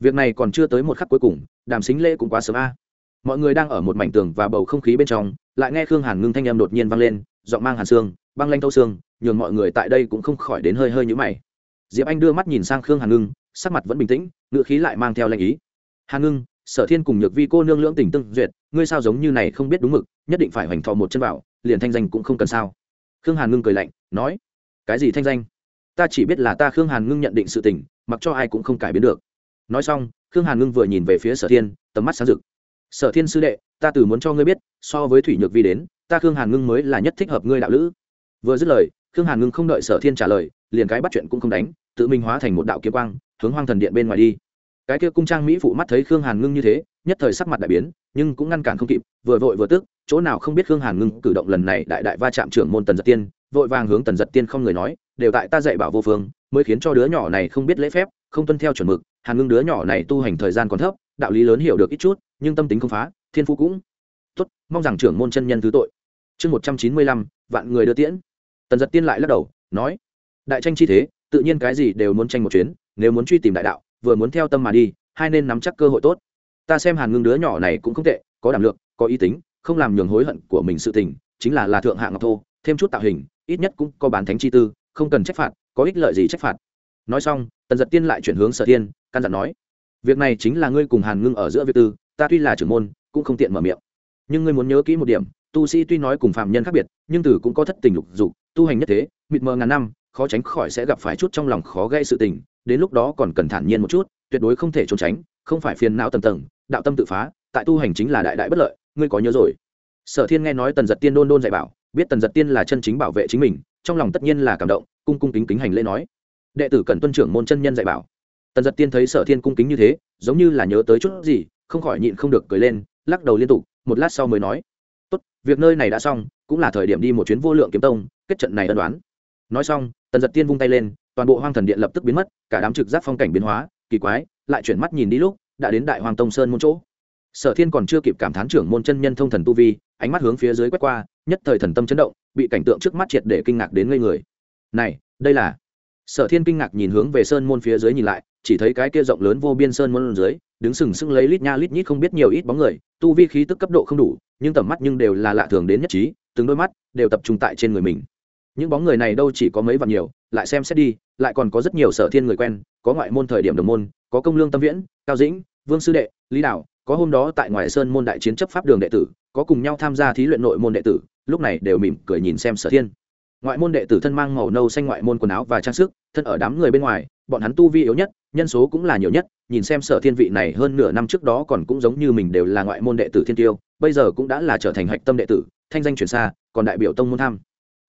Speaker 1: Việc này còn chưa tới một khắc cuối cùng, đàm xính lễ cũng quá sớm a. Mọi người đang ở một mảnh tường và bầu không khí bên trong, lại nghe khương hàn ngưng thanh âm đột nhiên vang lên, giọng mang hàn xương băng lanh thâu xương, nhường mọi người tại đây cũng không khỏi đến hơi hơi nhũ mày. Diệp anh đưa mắt nhìn sang khương hàn ngưng sắc mặt vẫn bình tĩnh ngựa khí lại mang theo lệnh ý. Hà ngưng, sở thiên cùng nhược vi cô nương lưỡng tình tương duyệt, ngươi sao giống như này không biết đúng mực, nhất định phải hoành thọ một chân vào liền thanh danh cũng không cần sao? Khương hàn ngưng cười lạnh, nói, cái gì thanh danh? Ta chỉ biết là ta khương hàn ngưng nhận định sự tình, mặc cho ai cũng không cải biến được. Nói xong, khương hàn ngưng vừa nhìn về phía sở thiên, tầm mắt sáng rực. Sở thiên sư đệ, ta từ muốn cho ngươi biết, so với thủy nhược vi đến, ta khương hàn ngưng mới là nhất thích hợp ngươi đạo lữ. Vừa dứt lời, khương hàn ngưng không đợi sở thiên trả lời, liền cái bắt chuyện cũng không đánh, tự mình hóa thành một đạo kiếm quang hướng hoang thần điện bên ngoài đi. Cái kia cung trang mỹ phụ mắt thấy khương hàn ngưng như thế, nhất thời sắc mặt đại biến, nhưng cũng ngăn cản không kịp, vừa vội vừa tức, chỗ nào không biết khương hàn ngưng cử động lần này đại đại va chạm trưởng môn tần giật tiên, vội vàng hướng tần giật tiên không người nói, đều tại ta dạy bảo vô phương, mới khiến cho đứa nhỏ này không biết lễ phép, không tuân theo chuẩn mực. Hàn ngưng đứa nhỏ này tu hành thời gian còn thấp, đạo lý lớn hiểu được ít chút, nhưng tâm tính không phá, thiên phú cũng tốt, mong rằng trưởng môn chân nhân thứ tội. Chương một trăm chín mươi lăm, vạn người đưa tiễn. Tần giật tiên lại lắc đầu, nói, đại tranh chi thế, tự nhiên cái gì đều muốn tranh một chuyến nếu muốn truy tìm đại đạo, vừa muốn theo tâm mà đi, hai nên nắm chắc cơ hội tốt. Ta xem hàn ngưng đứa nhỏ này cũng không tệ, có đảm lượng, có ý tính, không làm nhường hối hận của mình sự tình, chính là là thượng hạng ngọc thô, thêm chút tạo hình, ít nhất cũng có bán thánh chi tư, không cần trách phạt, có ích lợi gì trách phạt. Nói xong, tần giật tiên lại chuyển hướng sở tiên căn dặn nói, việc này chính là ngươi cùng hàn ngưng ở giữa việc tư, ta tuy là trưởng môn, cũng không tiện mở miệng. Nhưng ngươi muốn nhớ kỹ một điểm, tu sĩ tuy nói cùng phạm nhân khác biệt, nhưng từ cũng có thất tình lục dục, tu hành nhất thế, mịt mờ ngàn năm, khó tránh khỏi sẽ gặp phải chút trong lòng khó gây sự tình đến lúc đó còn cần thản nhiên một chút, tuyệt đối không thể trốn tránh, không phải phiền não tầng tầng, đạo tâm tự phá, tại tu hành chính là đại đại bất lợi, ngươi có nhớ rồi. Sở thiên nghe nói tần giật tiên đôn đôn dạy bảo, biết tần giật tiên là chân chính bảo vệ chính mình, trong lòng tất nhiên là cảm động, cung cung kính kính hành lễ nói. Đệ tử cần tuân trưởng môn chân nhân dạy bảo. Tần giật tiên thấy sở thiên cung kính như thế, giống như là nhớ tới chút gì, không khỏi nhịn không được cười lên, lắc đầu liên tục, một lát sau mới nói. Tốt, việc nơi này đã xong, cũng là thời điểm đi một chuyến vô lượng kiếm tông, kết trận này ân đoán. Nói xong, tần giật tiên vung tay lên toàn bộ hoang thần điện lập tức biến mất, cả đám trực giác phong cảnh biến hóa, kỳ quái, lại chuyển mắt nhìn đi lúc, đã đến đại hoàng tông sơn môn chỗ. Sở thiên còn chưa kịp cảm thán trưởng môn chân nhân thông thần tu vi, ánh mắt hướng phía dưới quét qua, nhất thời thần tâm chấn động, bị cảnh tượng trước mắt triệt để kinh ngạc đến ngây người. Này, đây là? Sở thiên kinh ngạc nhìn hướng về sơn môn phía dưới nhìn lại, chỉ thấy cái kia rộng lớn vô biên sơn môn dưới, đứng sừng sững lấy lít nha lít nhít không biết nhiều ít bóng người, tu vi khí tức cấp độ không đủ, nhưng tầm mắt nhưng đều là lạ thường đến nhất trí, từng đôi mắt đều tập trung tại trên người mình. Những bóng người này đâu chỉ có mấy vạn nhiều, lại xem xét đi lại còn có rất nhiều sở thiên người quen, có ngoại môn thời điểm đồng môn, có công lương tâm viễn, cao dĩnh, vương sư đệ, lý đạo có hôm đó tại ngoài sơn môn đại chiến chấp pháp đường đệ tử, có cùng nhau tham gia thí luyện nội môn đệ tử, lúc này đều mỉm cười nhìn xem sở thiên. Ngoại môn đệ tử thân mang màu nâu xanh ngoại môn quần áo và trang sức, thân ở đám người bên ngoài, bọn hắn tu vi yếu nhất, nhân số cũng là nhiều nhất, nhìn xem sở thiên vị này hơn nửa năm trước đó còn cũng giống như mình đều là ngoại môn đệ tử thiên tiêu, bây giờ cũng đã là trở thành hạch tâm đệ tử, thanh danh truyền xa, còn đại biểu tông môn tham.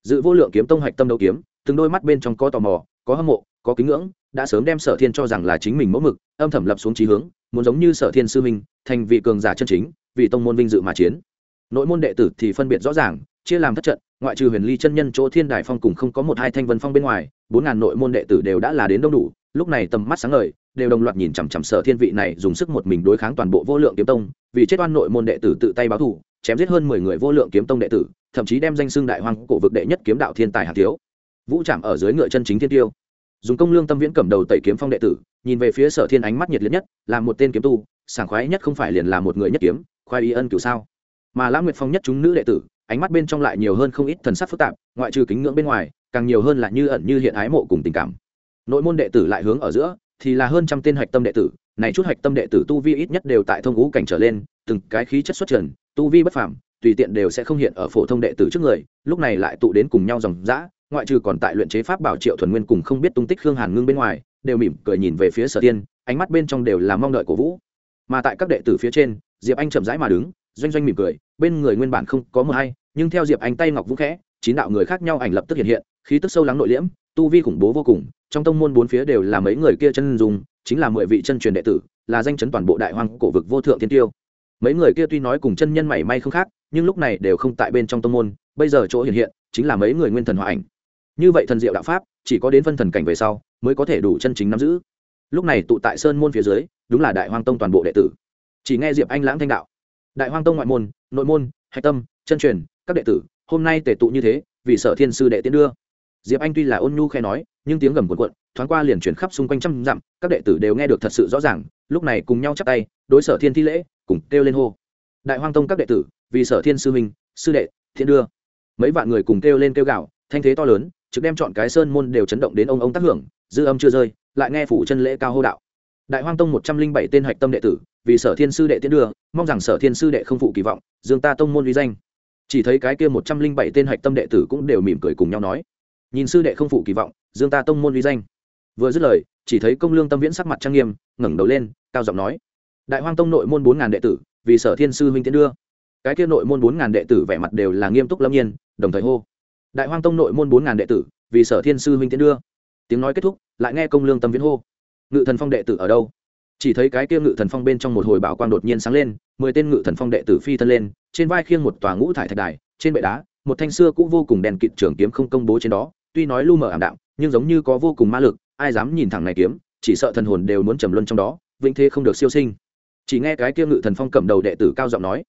Speaker 1: Dự vô lượng kiếm tông hạch tâm đấu kiếm, từng đôi mắt bên trong có tò mò có hâm mộ, có kính ngưỡng, đã sớm đem sở thiên cho rằng là chính mình mẫu mực, âm thầm lập xuống trí hướng, muốn giống như sở thiên sư minh thành vị cường giả chân chính, vì tông môn vinh dự mà chiến. Nội môn đệ tử thì phân biệt rõ ràng, chia làm thất trận, ngoại trừ huyền ly chân nhân chỗ thiên đài phong cùng không có một hai thanh vân phong bên ngoài, bốn ngàn nội môn đệ tử đều đã là đến đông đủ, lúc này tầm mắt sáng ngời, đều đồng loạt nhìn chằm chằm sở thiên vị này dùng sức một mình đối kháng toàn bộ vô lượng kiếm tông, vì chết oan nội môn đệ tử tự tay báo thù, chém giết hơn mười người vô lượng kiếm tông đệ tử, thậm chí đem danh xưng đại hoàng cổ vực đệ nhất kiếm đạo thiên tài hạt thiếu vũ trạm ở dưới ngựa chân chính thiên tiêu. Dùng công lương tâm viễn cầm đầu tẩy kiếm phong đệ tử, nhìn về phía sở thiên ánh mắt nhiệt liệt nhất, là một tên kiếm tu, sảng khoái nhất không phải liền là một người nhất kiếm, khoái y ân cửu sao. Mà lãng nguyệt phong nhất chúng nữ đệ tử, ánh mắt bên trong lại nhiều hơn không ít thần sắc phức tạp, ngoại trừ kính ngưỡng bên ngoài, càng nhiều hơn là như ẩn như hiện ái mộ cùng tình cảm. Nội môn đệ tử lại hướng ở giữa, thì là hơn trăm tên hạch tâm đệ tử, này chút hạch tâm đệ tử tu vi ít nhất đều tại thông ngũ cảnh trở lên, từng cái khí chất xuất trần, tu vi bất phàm, tùy tiện đều sẽ không hiện ở phổ thông đệ tử trước người, lúc này lại tụ đến cùng nhau dòng dã ngoại trừ còn tại luyện chế pháp bảo triệu thuần nguyên cùng không biết tung tích khương hàn ngưng bên ngoài, đều mỉm cười nhìn về phía sở tiên ánh mắt bên trong đều là mong đợi của vũ. Mà tại các đệ tử phía trên, diệp anh chậm rãi mà đứng, doanh doanh mỉm cười, bên người nguyên bản không có mờ hay, nhưng theo diệp anh tay ngọc vũ khẽ, chín đạo người khác nhau ảnh lập tức hiện hiện, khí tức sâu lắng nội liễm, tu vi khủng bố vô cùng, trong tông môn bốn phía đều là mấy người kia chân dùng chính là mười vị chân truyền đệ tử, là danh chấn toàn bộ đại hoang cổ vực vô thượng thiên tiêu. Mấy người kia tuy nói cùng chân nhân mảy may không khác, nhưng lúc này đều không tại bên trong tông môn, bây giờ chỗ hiện hiện, chính là mấy người nguyên thần hòa ảnh như vậy thần diệu đạo pháp, chỉ có đến phân thần cảnh về sau, mới có thể đủ chân chính nắm giữ. Lúc này tụ tại sơn môn phía dưới, đúng là đại hoang tông toàn bộ đệ tử. Chỉ nghe diệp anh lãng thanh đạo, đại hoang tông ngoại môn, nội môn, hạch tâm, chân truyền, các đệ tử, hôm nay tề tụ như thế, vì sở thiên sư đệ tiến đưa. Diệp anh tuy là ôn nhu khe nói, nhưng tiếng gầm cuộn cuộn, thoáng qua liền chuyển khắp xung quanh trăm dặm, các đệ tử đều nghe được thật sự rõ ràng, lúc này cùng nhau chắp tay, đối sở thiên thi lễ, cùng kêu lên hô. Đại hoang tông các đệ tử, vì sở thiên sư minh sư đệ thiên đưa. Mấy vạn người cùng kêu lên kêu gạo thanh thế to lớn trực đem chọn cái sơn môn đều chấn động đến ông ông tác hưởng, dư âm chưa rơi, lại nghe phủ chân lễ cao hô đạo. Đại hoang tông một trăm linh bảy tên hạch tâm đệ tử, vì sở thiên sư đệ tiến đưa, mong rằng sở thiên sư đệ không phụ kỳ vọng, dương ta tông môn uy danh. Chỉ thấy cái kia một trăm linh bảy tên hạch tâm đệ tử cũng đều mỉm cười cùng nhau nói. Nhìn sư đệ không phụ kỳ vọng, dương ta tông môn uy danh. Vừa dứt lời, chỉ thấy công lương tâm viễn sắc mặt trang nghiêm, ngẩng đầu lên, cao giọng nói. Đại hoang tông nội môn bốn ngàn đệ tử, vì sở thiên sư huynh tiến đưa. Cái kia nội môn bốn ngàn đệ tử vẻ mặt đều là nghiêm túc lâm nhiên, đồng thời hô đại hoang tông nội môn bốn ngàn đệ tử, vì sở thiên sư huynh tiến đưa. Tiếng nói kết thúc, lại nghe công lương tâm viễn hô. Ngự thần phong đệ tử ở đâu? Chỉ thấy cái kia ngự thần phong bên trong một hồi bảo quang đột nhiên sáng lên, mười tên ngự thần phong đệ tử phi thân lên, trên vai khiêng một tòa ngũ thải thạch đài, trên bệ đá, một thanh xưa cũng vô cùng đèn kịt trường kiếm không công bố trên đó, tuy nói lu mờ ảm đạm, nhưng giống như có vô cùng ma lực, ai dám nhìn thẳng này kiếm, chỉ sợ thần hồn đều muốn trầm luân trong đó, vĩnh thế không được siêu sinh. Chỉ nghe cái kia ngự thần phong cầm đầu đệ tử cao giọng nói,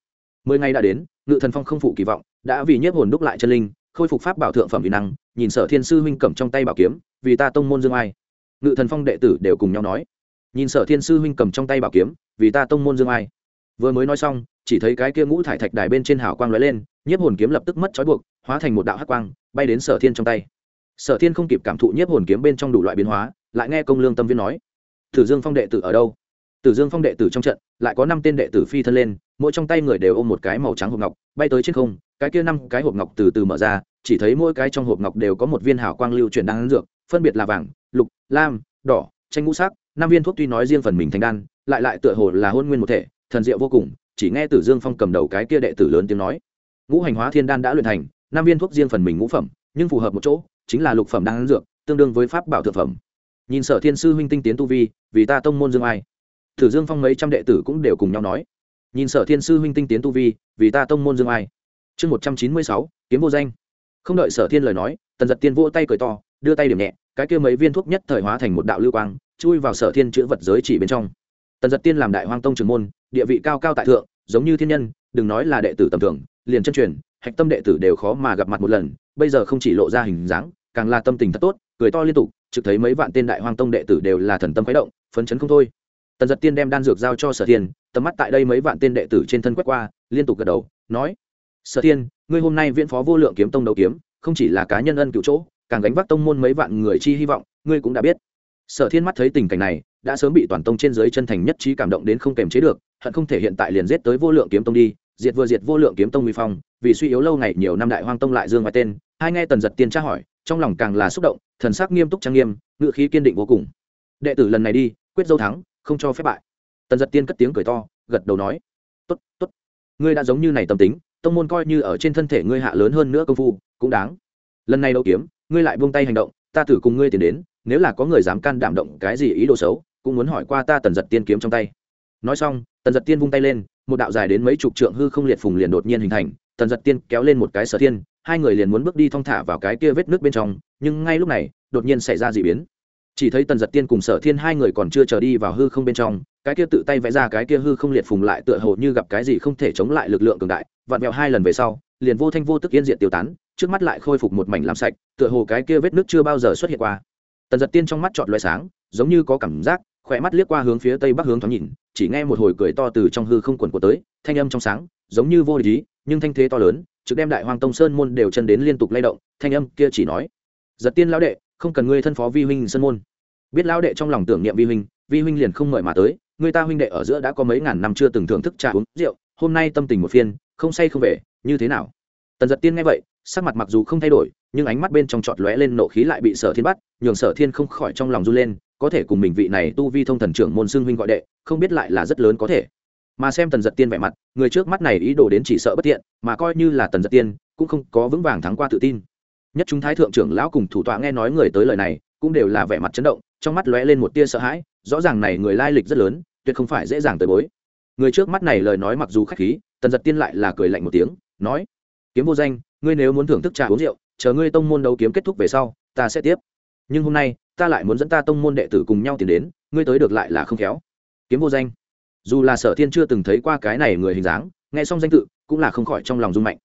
Speaker 1: mười ngày đã đến, ngự thần phong không phụ kỳ vọng, đã vì nhiếp hồn đúc lại chân linh khôi phục pháp bảo thượng phẩm uy năng, nhìn sở thiên sư huynh cầm trong tay bảo kiếm, vì ta tông môn dương ai. Ngự thần phong đệ tử đều cùng nhau nói. Nhìn sở thiên sư huynh cầm trong tay bảo kiếm, vì ta tông môn dương ai. Vừa mới nói xong, chỉ thấy cái kia ngũ thải thạch đài bên trên hào quang lóe lên, nhiếp hồn kiếm lập tức mất trói buộc, hóa thành một đạo hắc quang, bay đến sở thiên trong tay. Sở thiên không kịp cảm thụ nhiếp hồn kiếm bên trong đủ loại biến hóa, lại nghe công lương tâm viên nói. Thử dương phong đệ tử ở đâu? Tử dương phong đệ tử trong trận, lại có năm tên đệ tử phi thân lên, mỗi trong tay người đều ôm một cái màu trắng hộp ngọc, bay tới trên không, cái kia năm cái hộp ngọc từ từ mở ra, chỉ thấy mỗi cái trong hộp ngọc đều có một viên hào quang lưu chuyển đan dược, phân biệt là vàng, lục, lam, đỏ tranh ngũ sắc, năm viên thuốc tuy nói riêng phần mình thành đan, lại lại tựa hồ là hôn nguyên một thể, thần diệu vô cùng, chỉ nghe tử dương phong cầm đầu cái kia đệ tử lớn tiếng nói. Ngũ hành hóa thiên đan đã luyện thành, năm viên thuốc riêng phần mình ngũ phẩm, nhưng phù hợp một chỗ, chính là lục phẩm đan dược, tương đương với pháp bảo thượng phẩm. Nhìn sở thiên sư huynh tinh tiến tu vi, vì ta tông môn dương ai? Tử dương phong mấy trăm đệ tử cũng đều cùng nhau nói. Nhìn sở thiên sư huynh tinh tiến tu vi, vì ta tông môn dương ai? Chương một trăm chín mươi sáu, kiếm vô danh. Không đợi sở thiên lời nói, tần giật tiên vỗ tay cười to, đưa tay điểm nhẹ, cái kia mấy viên thuốc nhất thời hóa thành một đạo lưu quang, chui vào sở thiên chữ vật giới chỉ bên trong. Tần giật tiên làm đại hoang tông trưởng môn, địa vị cao cao tại thượng, giống như thiên nhân, đừng nói là đệ tử tầm thường, liền chân truyền, hạch tâm đệ tử đều khó mà gặp mặt một lần, bây giờ không chỉ lộ ra hình dáng, càng là tâm tình thật tốt, cười to liên tục, trực thấy mấy vạn tên đại hoang tông đệ tử đều là thần tâm khuấy động, phấn chấn không thôi tần giật tiên đem đan dược giao cho sở thiên, tầm mắt tại đây mấy vạn tên đệ tử trên thân quét qua, liên tục gật đầu, nói, sở thiên, ngươi hôm nay viễn phó vô lượng kiếm tông đầu kiếm, không chỉ là cá nhân ân cựu chỗ, càng gánh vác tông môn mấy vạn người chi hy vọng, ngươi cũng đã biết. Sở thiên mắt thấy tình cảnh này, đã sớm bị toàn tông trên dưới chân thành nhất trí cảm động đến không kềm chế được, hận không thể hiện tại liền giết tới vô lượng kiếm tông đi, diệt vừa diệt vô lượng kiếm tông uy phong, vì suy yếu lâu ngày nhiều năm đại hoang tông lại dương ngoài tên, hai nghe tần giật tiên tra hỏi, trong lòng càng là xúc động, thần sắc nghiêm túc trang nghiêm ngự khí kiên định vô cùng. Đệ tử lần này đi, quyết dâu thắng không cho phép bại. Tần giật tiên cất tiếng cười to, gật đầu nói, tốt tốt. Ngươi đã giống như này tâm tính, tông môn coi như ở trên thân thể ngươi hạ lớn hơn nữa công phu, cũng đáng. Lần này đấu kiếm, ngươi lại buông tay hành động, ta thử cùng ngươi tiến đến, nếu là có người dám can đảm động cái gì ý đồ xấu, cũng muốn hỏi qua ta tần giật tiên kiếm trong tay. Nói xong, tần giật tiên vung tay lên, một đạo dài đến mấy chục trượng hư không liệt phùng liền đột nhiên hình thành, tần giật tiên kéo lên một cái sở thiên, hai người liền muốn bước đi thong thả vào cái kia vết nước bên trong, nhưng ngay lúc này, đột nhiên xảy ra d ị biến chỉ thấy tần giật tiên cùng sở thiên hai người còn chưa trở đi vào hư không bên trong, cái kia tự tay vẽ ra cái kia hư không liệt phùng lại tựa hồ như gặp cái gì không thể chống lại lực lượng cường đại, vặn vẹo hai lần về sau, liền vô thanh vô tức yên diện tiêu tán, trước mắt lại khôi phục một mảnh làm sạch, tựa hồ cái kia vết nước chưa bao giờ xuất hiện qua. Tần giật tiên trong mắt trọn loại sáng, giống như có cảm giác, khỏe mắt liếc qua hướng phía tây bắc hướng thoáng nhìn, chỉ nghe một hồi cười to từ trong hư không quần của tới, thanh âm trong sáng, giống như vô lý, nhưng thanh thế to lớn, trực đem đại hoàng tông sơn môn đều chân đến liên tục lay động, thanh âm kia chỉ nói, giật tiên lão đệ không cần ngươi thân phó vi huynh sân môn. Biết lão đệ trong lòng tưởng niệm vi huynh vi huynh liền không mời mà tới, người ta huynh đệ ở giữa đã có mấy ngàn năm chưa từng thưởng thức trà uống, rượu, hôm nay tâm tình một phiên không say không về, như thế nào? Tần giật tiên nghe vậy, sắc mặt mặc dù không thay đổi, nhưng ánh mắt bên trong trọt lóe lên nộ khí lại bị sở thiên bắt, nhường sở thiên không khỏi trong lòng run lên, có thể cùng mình vị này tu vi thông thần trưởng môn xương huynh gọi đệ, không biết lại là rất lớn có thể. Mà xem tần giật tiên vẻ mặt, người trước mắt này ý đồ đến chỉ sợ bất tiện, mà coi như là tần giật tiên, cũng không có vững vàng thắng qua tự tin nhất chúng thái thượng trưởng lão cùng thủ tọa nghe nói người tới lời này, cũng đều là vẻ mặt chấn động, trong mắt lóe lên một tia sợ hãi, rõ ràng này người lai lịch rất lớn, tuyệt không phải dễ dàng tới bối. Người trước mắt này lời nói mặc dù khách khí, tần giật tiên lại là cười lạnh một tiếng, nói, kiếm vô danh, ngươi nếu muốn thưởng thức trà uống rượu, chờ ngươi tông môn đấu kiếm kết thúc về sau, ta sẽ tiếp. Nhưng hôm nay, ta lại muốn dẫn ta tông môn đệ tử cùng nhau tìm đến, ngươi tới được lại là không khéo. Kiếm vô danh. Dù là sở thiên chưa từng thấy qua cái này người hình dáng, nghe xong danh tự, cũng là không khỏi trong lòng rung mạnh.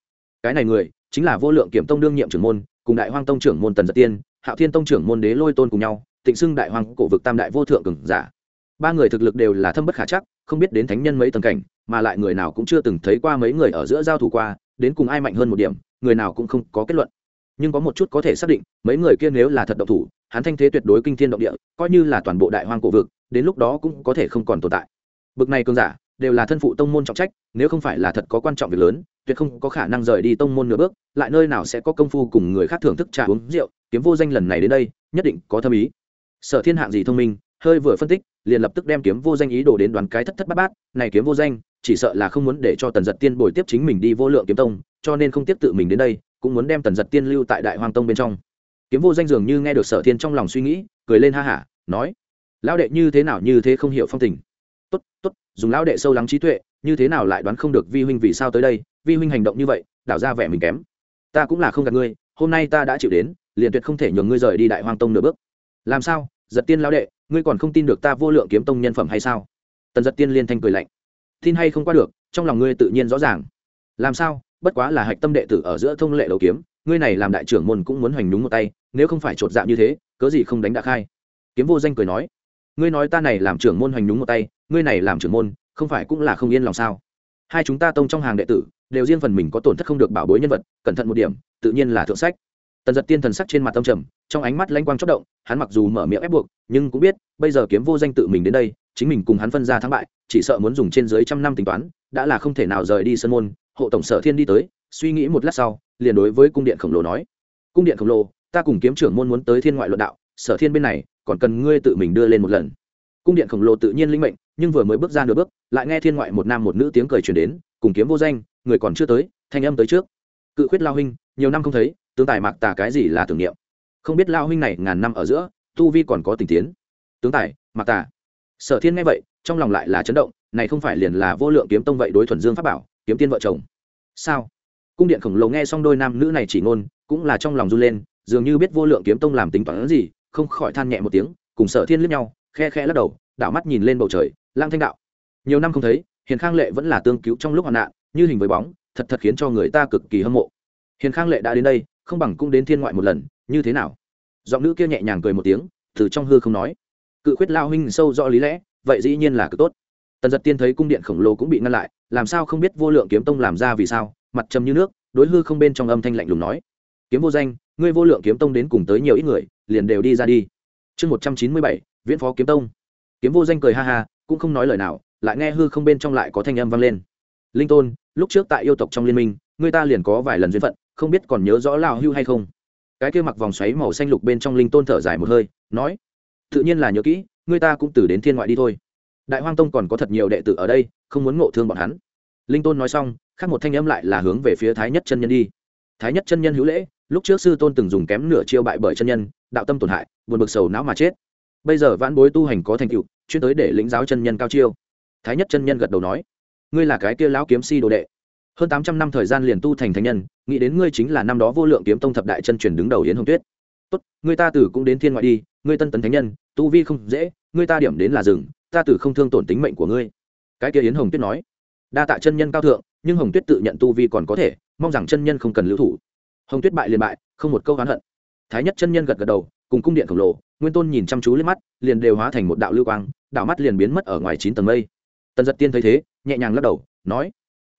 Speaker 1: Cái này người, chính là vô lượng kiểm tông đương nhiệm trưởng môn cùng đại hoang tông trưởng môn tần giật tiên, hạo thiên tông trưởng môn đế lôi tôn cùng nhau, tịnh xưng đại hoang cổ vực tam đại vô thượng cường giả. Ba người thực lực đều là thâm bất khả chắc, không biết đến thánh nhân mấy tầng cảnh, mà lại người nào cũng chưa từng thấy qua mấy người ở giữa giao thủ qua, đến cùng ai mạnh hơn một điểm, người nào cũng không có kết luận. Nhưng có một chút có thể xác định, mấy người kia nếu là thật độc thủ, hắn thanh thế tuyệt đối kinh thiên động địa, coi như là toàn bộ đại hoang cổ vực, đến lúc đó cũng có thể không còn tồn tại. Bực này cường giả, đều là thân phụ tông môn trọng trách, nếu không phải là thật có quan trọng việc lớn tuyệt không có khả năng rời đi tông môn nửa bước, lại nơi nào sẽ có công phu cùng người khác thưởng thức trà uống rượu, kiếm vô danh lần này đến đây, nhất định có thâm ý. Sở thiên hạng gì thông minh, hơi vừa phân tích, liền lập tức đem kiếm vô danh ý đồ đến đoàn cái thất thất bát bát, này kiếm vô danh, chỉ sợ là không muốn để cho tần giật tiên bồi tiếp chính mình đi vô lượng kiếm tông, cho nên không tiếp tự mình đến đây, cũng muốn đem tần giật tiên lưu tại đại hoàng tông bên trong. Kiếm vô danh dường như nghe được sở thiên trong lòng suy nghĩ, cười lên ha hả, nói, lão đệ như thế nào như thế không hiểu phong tình. Tốt tốt, dùng lão đệ sâu lắng trí tuệ, như thế nào lại đoán không được vi huynh vì sao tới đây vi huynh hành động như vậy, đảo ra vẻ mình kém. Ta cũng là không gạt ngươi, hôm nay ta đã chịu đến, liền tuyệt không thể nhường ngươi rời đi đại hoang tông nửa bước. Làm sao? Giật tiên lão đệ, ngươi còn không tin được ta vô lượng kiếm tông nhân phẩm hay sao? Tần giật tiên liên thanh cười lạnh. Tin hay không qua được, trong lòng ngươi tự nhiên rõ ràng. Làm sao? Bất quá là hạch tâm đệ tử ở giữa thông lệ đầu kiếm, ngươi này làm đại trưởng môn cũng muốn hoành đúng một tay, nếu không phải chột dạ như thế, cớ gì không đánh đã khai? Kiếm vô danh cười nói. Ngươi nói ta này làm trưởng môn hoành đúng một tay, ngươi này làm trưởng môn, không phải cũng là không yên lòng sao? Hai chúng ta tông trong hàng đệ tử đều riêng phần mình có tổn thất không được bảo bối nhân vật, cẩn thận một điểm, tự nhiên là thượng sách. Tần giật tiên thần sắc trên mặt tâm trầm, trong ánh mắt lanh quang chốc động, hắn mặc dù mở miệng ép buộc, nhưng cũng biết, bây giờ kiếm vô danh tự mình đến đây, chính mình cùng hắn phân ra thắng bại, chỉ sợ muốn dùng trên dưới trăm năm tính toán, đã là không thể nào rời đi sân môn. Hộ tổng sở thiên đi tới, suy nghĩ một lát sau, liền đối với cung điện khổng lồ nói, cung điện khổng lồ, ta cùng kiếm trưởng môn muốn tới thiên ngoại luận đạo, sở thiên bên này, còn cần ngươi tự mình đưa lên một lần. Cung điện khổng lồ tự nhiên linh mệnh, nhưng vừa mới bước ra nửa bước, lại nghe thiên ngoại một nam một nữ tiếng cười truyền đến cùng kiếm vô danh, người còn chưa tới, thanh âm tới trước. Cự khuyết lao huynh, nhiều năm không thấy, tướng tài mạc tà cái gì là tưởng niệm? Không biết lao huynh này ngàn năm ở giữa, tu vi còn có tình tiến. Tướng tài, mạc tà. Sở thiên nghe vậy, trong lòng lại là chấn động, này không phải liền là vô lượng kiếm tông vậy đối thuần dương pháp bảo, kiếm tiên vợ chồng. Sao? Cung điện khổng lồ nghe xong đôi nam nữ này chỉ ngôn, cũng là trong lòng run lên, dường như biết vô lượng kiếm tông làm tính toán gì, không khỏi than nhẹ một tiếng, cùng sở thiên liếc nhau, khe khe lắc đầu, đảo mắt nhìn lên bầu trời lang thanh đạo. Nhiều năm không thấy hiền khang lệ vẫn là tương cứu trong lúc hoạn nạn, như hình với bóng, thật thật khiến cho người ta cực kỳ hâm mộ. Hiền khang lệ đã đến đây, không bằng cũng đến thiên ngoại một lần, như thế nào? Giọng nữ kia nhẹ nhàng cười một tiếng, từ trong hư không nói. Cự khuyết lao huynh sâu rõ lý lẽ, vậy dĩ nhiên là cực tốt. Tần giật tiên thấy cung điện khổng lồ cũng bị ngăn lại, làm sao không biết vô lượng kiếm tông làm ra vì sao, mặt trầm như nước, đối hư không bên trong âm thanh lạnh lùng nói. Kiếm vô danh, ngươi vô lượng kiếm tông đến cùng tới nhiều ít người, liền đều đi ra đi. Chương một trăm chín mươi bảy, viễn phó kiếm tông. Kiếm vô danh cười ha ha, cũng không nói lời nào lại nghe hư không bên trong lại có thanh âm vang lên. Linh tôn, lúc trước tại yêu tộc trong liên minh, người ta liền có vài lần duyên phận, không biết còn nhớ rõ lao hưu hay không? Cái kia mặc vòng xoáy màu xanh lục bên trong linh tôn thở dài một hơi, nói, tự nhiên là nhớ kỹ, người ta cũng từ đến thiên ngoại đi thôi. Đại hoang tông còn có thật nhiều đệ tử ở đây, không muốn ngộ thương bọn hắn. Linh tôn nói xong, khác một thanh âm lại là hướng về phía thái nhất chân nhân đi. Thái nhất chân nhân hữu lễ, lúc trước sư tôn từng dùng kém nửa chiêu bại bởi chân nhân, đạo tâm tổn hại, buồn bực sầu não mà chết. Bây giờ vãn bối tu hành có thành tựu, chuyên tới để lĩnh giáo chân nhân cao chiêu thái nhất chân nhân gật đầu nói, ngươi là cái kia lão kiếm si đồ đệ. Hơn tám trăm năm thời gian liền tu thành thánh nhân, nghĩ đến ngươi chính là năm đó vô lượng kiếm tông thập đại chân truyền đứng đầu yến hồng tuyết. Tốt, ngươi ta tử cũng đến thiên ngoại đi, ngươi tân tấn thánh nhân, tu vi không dễ, ngươi ta điểm đến là rừng ta tử không thương tổn tính mệnh của ngươi. Cái kia yến hồng tuyết nói, đa tạ chân nhân cao thượng, nhưng hồng tuyết tự nhận tu vi còn có thể, mong rằng chân nhân không cần lưu thủ. Hồng tuyết bại liền bại, không một câu oán hận. Thái nhất chân nhân gật gật đầu, cùng cung điện khổng lồ, nguyên tôn nhìn chăm chú lên mắt, liền đều hóa thành một đạo lưu quang, đạo mắt liền biến mất ở ngoài chín tầng mây tần giật tiên thấy thế, nhẹ nhàng lắc đầu, nói,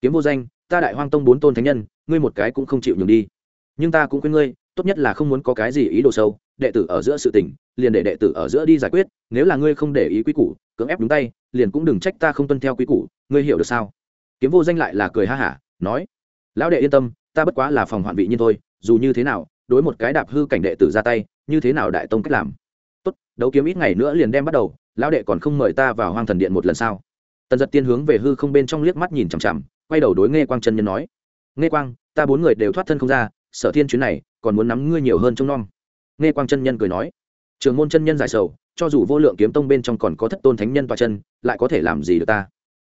Speaker 1: kiếm vô danh, ta đại hoang tông bốn tôn thánh nhân, ngươi một cái cũng không chịu nhường đi. Nhưng ta cũng khuyên ngươi, tốt nhất là không muốn có cái gì ý đồ sâu, đệ tử ở giữa sự tình, liền để đệ tử ở giữa đi giải quyết, nếu là ngươi không để ý quy củ, cưỡng ép đúng tay, liền cũng đừng trách ta không tuân theo quy củ, ngươi hiểu được sao? Kiếm vô danh lại là cười ha hả, nói, lão đệ yên tâm, ta bất quá là phòng hoạn vị nhiên thôi, dù như thế nào, đối một cái đạp hư cảnh đệ tử ra tay, như thế nào đại tông cách làm? Tốt, đấu kiếm ít ngày nữa liền đem bắt đầu, lão đệ còn không mời ta vào hoang thần điện một lần sao? Tần giật tiên hướng về hư không bên trong liếc mắt nhìn chằm chằm, quay đầu đối nghe quang chân nhân nói nghe quang, ta bốn người đều thoát thân không ra, sở thiên chuyến này còn muốn nắm ngươi nhiều hơn trong nom. Nghe quang chân nhân cười nói trường môn chân nhân giải sầu, cho dù vô lượng kiếm tông bên trong còn có thất tôn thánh nhân toa chân, lại có thể làm gì được ta?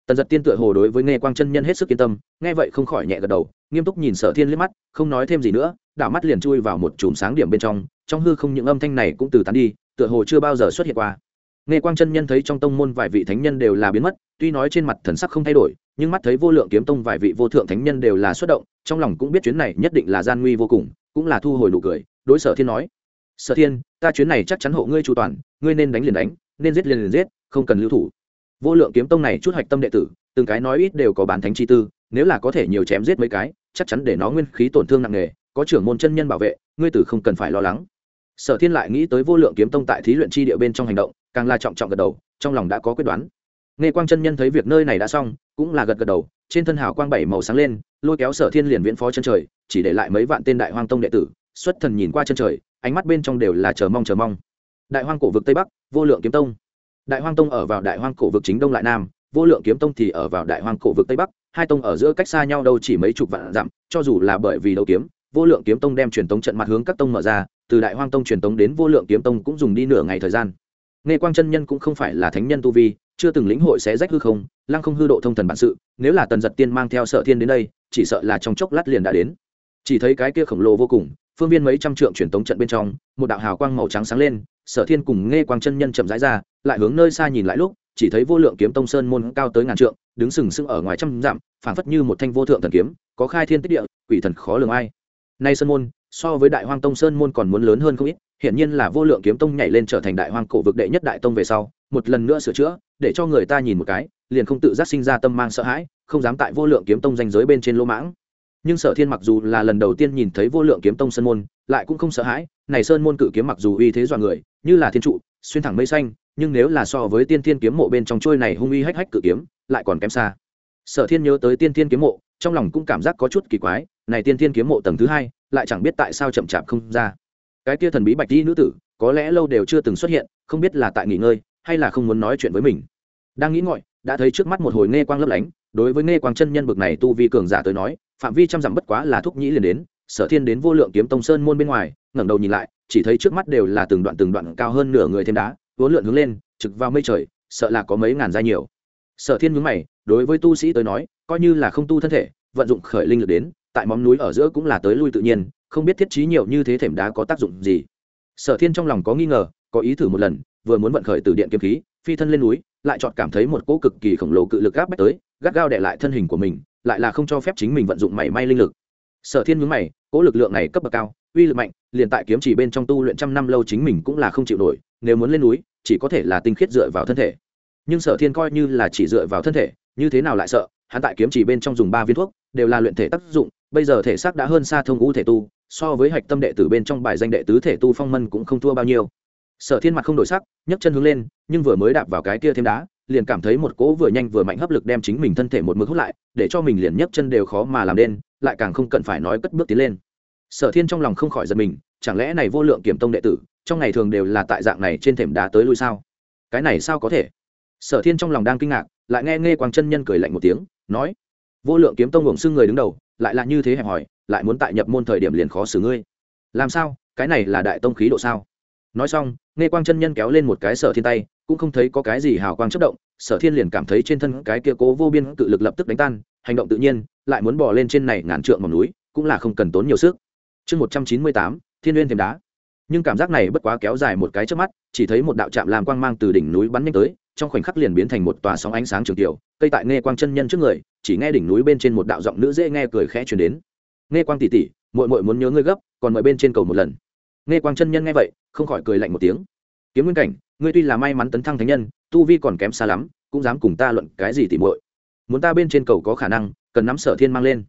Speaker 1: Tần giật tiên tựa hồ đối với nghe quang chân nhân hết sức yên tâm, nghe vậy không khỏi nhẹ gật đầu, nghiêm túc nhìn sở thiên liếc mắt, không nói thêm gì nữa, đảo mắt liền chui vào một chùm sáng điểm bên trong trong hư không những âm thanh này cũng từ tán đi, tựa hồ chưa bao giờ xuất hiện qua nghe quang chân nhân thấy trong tông môn vài vị thánh nhân đều là biến mất, tuy nói trên mặt thần sắc không thay đổi, nhưng mắt thấy vô lượng kiếm tông vài vị vô thượng thánh nhân đều là xuất động, trong lòng cũng biết chuyến này nhất định là gian nguy vô cùng, cũng là thu hồi nụ cười, đối sở thiên nói, sở thiên, ta chuyến này chắc chắn hộ ngươi chu toàn, ngươi nên đánh liền đánh, nên giết liền liền giết, không cần lưu thủ. Vô lượng kiếm tông này chút hạch tâm đệ tử, từng cái nói ít đều có bán thánh chi tư, nếu là có thể nhiều chém giết mấy cái, chắc chắn để nó nguyên khí tổn thương nặng nề, có trưởng môn chân nhân bảo vệ, ngươi tử không cần phải lo lắng. Sở thiên lại nghĩ tới vô lượng kiếm tông tại thí luyện chi địa bên trong hành động càng là trọng trọng gật đầu, trong lòng đã có quyết đoán. Nghe quang chân nhân thấy việc nơi này đã xong, cũng là gật gật đầu, trên thân hào quang bảy màu sáng lên, lôi kéo sở thiên liền viễn phó chân trời, chỉ để lại mấy vạn tên đại hoang tông đệ tử, xuất thần nhìn qua chân trời, ánh mắt bên trong đều là chờ mong chờ mong. Đại hoang cổ vực tây bắc, vô lượng kiếm tông. Đại hoang tông ở vào đại hoang cổ vực chính đông lại nam, vô lượng kiếm tông thì ở vào đại hoang cổ vực tây bắc, hai tông ở giữa cách xa nhau đâu chỉ mấy chục vạn dặm, cho dù là bởi vì đấu kiếm, vô lượng kiếm tông đem truyền tống trận mặt hướng các tông mở ra, từ đại hoang tông truyền tống đến vô lượng kiếm tông cũng dùng đi nửa ngày thời gian nghe quang chân nhân cũng không phải là thánh nhân tu vi, chưa từng lĩnh hội sẽ rách hư không, lăng không hư độ thông thần bản sự, nếu là tần giật tiên mang theo sợ thiên đến đây, chỉ sợ là trong chốc lát liền đã đến. Chỉ thấy cái kia khổng lồ vô cùng, phương viên mấy trăm trượng truyền tống trận bên trong, một đạo hào quang màu trắng sáng lên sở thiên cùng nghe quang chân nhân chậm rãi ra, lại hướng nơi xa nhìn lại lúc, chỉ thấy vô lượng kiếm tông sơn môn cao tới ngàn trượng, đứng sừng sững ở ngoài trăm dặm, phảng phất như một thanh vô thượng thần kiếm, có khai thiên tích địa, quỷ thần khó lường ai. Nay sơn môn so với đại hoang tông sơn môn còn muốn lớn hơn không ít, hiển nhiên là vô lượng kiếm tông nhảy lên trở thành đại hoang cổ vực đệ nhất đại tông về sau, một lần nữa sửa chữa, để cho người ta nhìn một cái, liền không tự giác sinh ra tâm mang sợ hãi, không dám tại vô lượng kiếm tông danh giới bên trên lô mãng. Nhưng sở thiên mặc dù là lần đầu tiên nhìn thấy vô lượng kiếm tông sơn môn, lại cũng không sợ hãi, này sơn môn cự kiếm mặc dù uy thế dọa người, như là thiên trụ, xuyên thẳng mây xanh, nhưng nếu là so với tiên thiên kiếm mộ bên trong trôi này hung uy hách hách cự kiếm, lại còn kém xa. Sở thiên nhớ tới tiên thiên kiếm mộ, trong lòng cũng cảm giác có chút kỳ quái, này tiên thiên kiếm mộ tầng thứ hai lại chẳng biết tại sao chậm chạp không ra. Cái kia thần bí bạch đi nữ tử, có lẽ lâu đều chưa từng xuất hiện, không biết là tại nghỉ ngơi, hay là không muốn nói chuyện với mình. Đang nghĩ ngợi đã thấy trước mắt một hồi nghe quang lấp lánh, đối với nghe quang chân nhân bực này tu vi cường giả tới nói, phạm vi trăm dặm bất quá là thúc nhĩ liền đến, sở thiên đến vô lượng kiếm tông sơn môn bên ngoài, ngẩng đầu nhìn lại, chỉ thấy trước mắt đều là từng đoạn từng đoạn cao hơn nửa người thêm đá, vốn lượn hướng lên, trực vào mây trời, sợ là có mấy ngàn giai nhiều. Sở thiên nhướng mày, đối với tu sĩ tới nói, coi như là không tu thân thể, vận dụng khởi linh lực đến tại móng núi ở giữa cũng là tới lui tự nhiên, không biết thiết trí nhiều như thế thềm đá có tác dụng gì. Sở thiên trong lòng có nghi ngờ, có ý thử một lần, vừa muốn vận khởi từ điện kiếm khí, phi thân lên núi, lại chọn cảm thấy một cỗ cực kỳ khổng lồ cự lực gáp bách tới, gắt gao để lại thân hình của mình, lại là không cho phép chính mình vận dụng mảy may linh lực. Sở thiên nhướng mày, cỗ lực lượng này cấp bậc cao, uy lực mạnh, liền tại kiếm chỉ bên trong tu luyện trăm năm lâu chính mình cũng là không chịu nổi, nếu muốn lên núi, chỉ có thể là tinh khiết dựa vào thân thể. Nhưng sở thiên coi như là chỉ dựa vào thân thể, như thế nào lại sợ? Hắn tại kiếm chỉ bên trong dùng ba viên thuốc, đều là luyện thể tác dụng, bây giờ thể xác đã hơn xa thông ngũ thể tu, so với hạch tâm đệ tử bên trong bài danh đệ tứ thể tu phong mân cũng không thua bao nhiêu. Sở thiên mặt không đổi sắc, nhấc chân hướng lên, nhưng vừa mới đạp vào cái kia thêm đá, liền cảm thấy một cỗ vừa nhanh vừa mạnh hấp lực đem chính mình thân thể một mực hút lại, để cho mình liền nhấc chân đều khó mà làm nên, lại càng không cần phải nói cất bước tiến lên. Sở thiên trong lòng không khỏi giật mình, chẳng lẽ này vô lượng kiểm tông đệ tử, trong ngày thường đều là tại dạng này trên thềm đá tới lui sao? Cái này sao có thể? Sở thiên trong lòng đang kinh ngạc lại nghe nghe quang chân nhân cười lạnh một tiếng, nói, vô lượng kiếm tông gồng xưng người đứng đầu, lại là như thế hẹp hòi, lại muốn tại nhập môn thời điểm liền khó xử ngươi. Làm sao? Cái này là đại tông khí độ sao? Nói xong, nghe quang chân nhân kéo lên một cái sở thiên tay, cũng không thấy có cái gì hào quang chất động, sở thiên liền cảm thấy trên thân cái kia cố vô biên cự lực lập tức đánh tan, hành động tự nhiên, lại muốn bỏ lên trên này ngàn trượng mỏm núi, cũng là không cần tốn nhiều sức. Chương một trăm chín mươi tám, thiên n g u y ê n thềm đá. Nhưng cảm giác này bất quá kéo dài một cái trước mắt, chỉ thấy một đạo trạm làm quang mang từ đỉnh núi bắn nhanh tới trong khoảnh khắc liền biến thành một tòa sóng ánh sáng trường tiểu, cây tại nghe quang chân nhân trước người, chỉ nghe đỉnh núi bên trên một đạo giọng nữ dễ nghe cười khẽ chuyển đến. Nghe quang tỉ tỉ mội mội muốn nhớ ngươi gấp, còn mời bên trên cầu một lần. Nghe quang chân nhân nghe vậy, không khỏi cười lạnh một tiếng. Kiếm nguyên cảnh, ngươi tuy là may mắn tấn thăng thánh nhân, tu vi còn kém xa lắm, cũng dám cùng ta luận cái gì tỉ mội muốn ta bên trên cầu có khả năng, cần nắm sở thiên mang lên.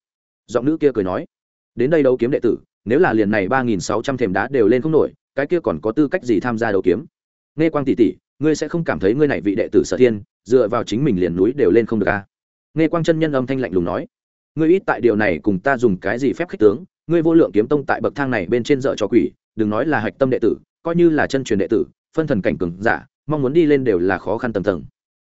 Speaker 1: Giọng nữ kia cười nói. Đến đây đấu kiếm đệ tử, nếu là liền này ba nghìn sáu trăm thềm đá đều lên không nổi, cái kia còn có tư cách gì tham gia đấu kiếm? Nghe quang tỷ tỷ ngươi sẽ không cảm thấy ngươi này vị đệ tử sở thiên, dựa vào chính mình liền núi đều lên không được à? Nghe quang chân nhân âm thanh lạnh lùng nói, ngươi ít tại điều này cùng ta dùng cái gì phép khích tướng, ngươi vô lượng kiếm tông tại bậc thang này bên trên dợ cho quỷ, đừng nói là hạch tâm đệ tử, coi như là chân truyền đệ tử, phân thần cảnh cường giả, mong muốn đi lên đều là khó khăn tầm tầng.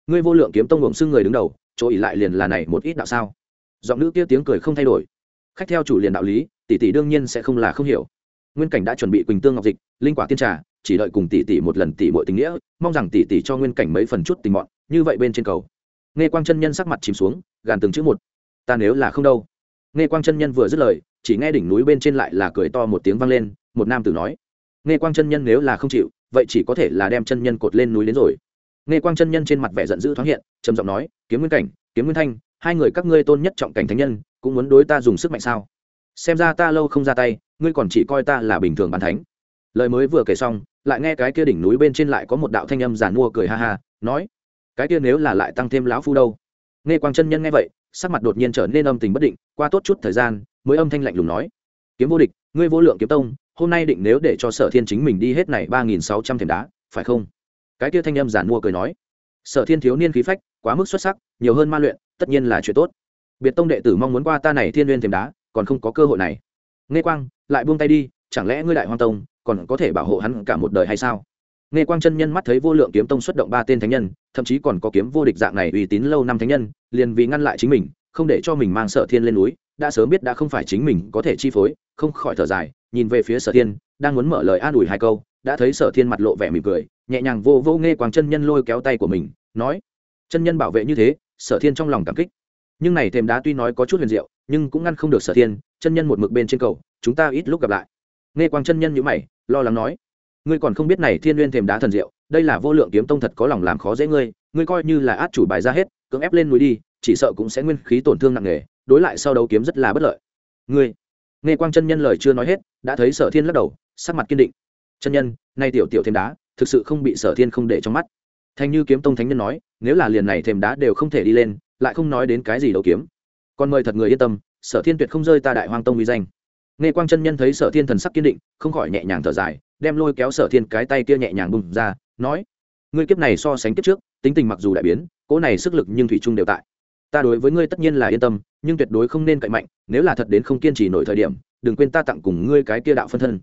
Speaker 1: Ngươi vô lượng kiếm tông gồm xưng người đứng đầu, chỗ ỉ lại liền là này một ít đạo sao? Giọng nữ kia tiếng cười không thay đổi. Khách theo chủ liền đạo lý, tỷ tỷ đương nhiên sẽ không là không hiểu. Nguyên cảnh đã chuẩn bị quỳnh tương ngọc dịch, linh quả tiên trà chỉ đợi cùng tỷ tỷ một lần tỷ bội tình nghĩa, mong rằng tỷ tỷ cho nguyên cảnh mấy phần chút tình mọn, như vậy bên trên cầu. Nghe quang chân nhân sắc mặt chìm xuống, gàn từng chữ một. Ta nếu là không đâu. Nghe quang chân nhân vừa dứt lời, chỉ nghe đỉnh núi bên trên lại là cười to một tiếng vang lên, một nam tử nói. Nghe quang chân nhân nếu là không chịu, vậy chỉ có thể là đem chân nhân cột lên núi đến rồi. Nghe quang chân nhân trên mặt vẻ giận dữ thoáng hiện, trầm giọng nói, kiếm nguyên cảnh, kiếm nguyên thanh, hai người các ngươi tôn nhất trọng cảnh thánh nhân, cũng muốn đối ta dùng sức mạnh sao? Xem ra ta lâu không ra tay, ngươi còn chỉ coi ta là bình thường bàn thánh. Lời mới vừa kể xong lại nghe cái kia đỉnh núi bên trên lại có một đạo thanh âm giàn mua cười ha ha, nói, cái kia nếu là lại tăng thêm lão phu đâu? Nghe quang chân nhân nghe vậy, sắc mặt đột nhiên trở nên âm tình bất định, qua tốt chút thời gian, mới âm thanh lạnh lùng nói, kiếm vô địch, ngươi vô lượng kiếm tông, hôm nay định nếu để cho sở thiên chính mình đi hết này ba nghìn sáu trăm thềm đá, phải không? Cái kia thanh âm giản mua cười nói, sở thiên thiếu niên khí phách, quá mức xuất sắc, nhiều hơn ma luyện, tất nhiên là chuyện tốt. Biệt tông đệ tử mong muốn qua ta này thiên n thềm đá, còn không có cơ hội này. Nghe quang, lại buông tay đi chẳng lẽ ngươi đại hoang tông còn có thể bảo hộ hắn cả một đời hay sao? Nghe quang chân nhân mắt thấy vô lượng kiếm tông xuất động ba tên thánh nhân, thậm chí còn có kiếm vô địch dạng này uy tín lâu năm thánh nhân, liền vì ngăn lại chính mình, không để cho mình mang sở thiên lên núi, đã sớm biết đã không phải chính mình có thể chi phối, không khỏi thở dài, nhìn về phía sở thiên, đang muốn mở lời an ủi hai câu, đã thấy sở thiên mặt lộ vẻ mỉm cười, nhẹ nhàng vô vô nghe quang chân nhân lôi kéo tay của mình, nói, chân nhân bảo vệ như thế, sở thiên trong lòng cảm kích. Nhưng này thềm đá tuy nói có chút huyền diệu, nhưng cũng ngăn không được sở thiên, chân nhân một mực bên trên cầu, chúng ta ít lúc gặp lại nghe quang chân nhân nhữ mày, lo lắng nói, ngươi còn không biết này thiên nguyên thềm đá thần diệu, đây là vô lượng kiếm tông thật có lòng làm khó dễ ngươi ngươi coi như là át chủ bài ra hết, cưỡng ép lên núi đi, chỉ sợ cũng sẽ nguyên khí tổn thương nặng nề, đối lại sau đấu kiếm rất là bất lợi. Ngươi? Nghe quang chân nhân lời chưa nói hết, đã thấy sở thiên lắc đầu, sắc mặt kiên định. Chân nhân, nay tiểu tiểu thêm đá, thực sự không bị sở thiên không để trong mắt. Thanh như kiếm tông thánh nhân nói, nếu là liền này thêm đá đều không thể đi lên, lại không nói đến cái gì đấu kiếm. Còn mời thật người yên tâm, sở thiên tuyệt không rơi ta đại hoang tông uy danh nghe quang chân nhân thấy sở thiên thần sắc kiên định, không khỏi nhẹ nhàng thở dài, đem lôi kéo sở thiên cái tay kia nhẹ nhàng bùng ra, nói, ngươi kiếp này so sánh kiếp trước, tính tình mặc dù đại biến, cỗ này sức lực nhưng thủy chung đều tại. Ta đối với ngươi tất nhiên là yên tâm, nhưng tuyệt đối không nên cậy mạnh, nếu là thật đến không kiên trì nổi thời điểm, đừng quên ta tặng cùng ngươi cái kia đạo phân thân.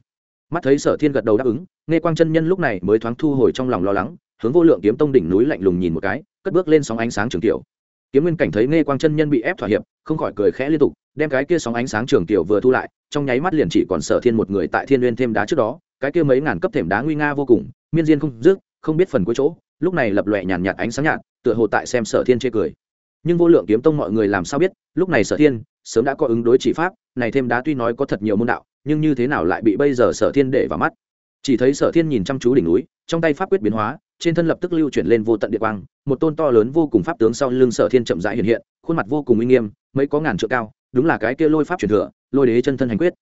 Speaker 1: Mắt thấy sở thiên gật đầu đáp ứng, nghe quang chân nhân lúc này mới thoáng thu hồi trong lòng lo lắng, hướng vô lượng kiếm tông đỉnh núi lạnh lùng nhìn một cái, cất bước lên sóng ánh sáng trường tiểu. Kiếm nguyên cảnh thấy nghe quang chân nhân bị ép thỏa hiệp, không khỏi cười khẽ liên tục, đem cái kia sóng ánh sáng trường tiểu vừa thu lại trong nháy mắt liền chỉ còn sở thiên một người tại thiên nguyên thêm đá trước đó, cái kia mấy ngàn cấp thềm đá nguy nga vô cùng, miên diên không dứt, không biết phần cuối chỗ, lúc này lập lòe nhàn nhạt ánh sáng nhạt, tựa hồ tại xem sở thiên chê cười. Nhưng vô lượng kiếm tông mọi người làm sao biết, lúc này sở thiên sớm đã có ứng đối chỉ pháp, này thêm đá tuy nói có thật nhiều môn đạo, nhưng như thế nào lại bị bây giờ sở thiên để vào mắt? Chỉ thấy sở thiên nhìn chăm chú đỉnh núi, trong tay pháp quyết biến hóa, trên thân lập tức lưu chuyển lên vô tận địa quang, một tôn to lớn vô cùng pháp tướng sau lưng sở thiên chậm rãi hiện hiện, khuôn mặt vô cùng uy nghiêm, mấy có ngàn trượng cao đúng là cái kia lôi pháp truyền thừa, lôi đế chân thân hành quyết.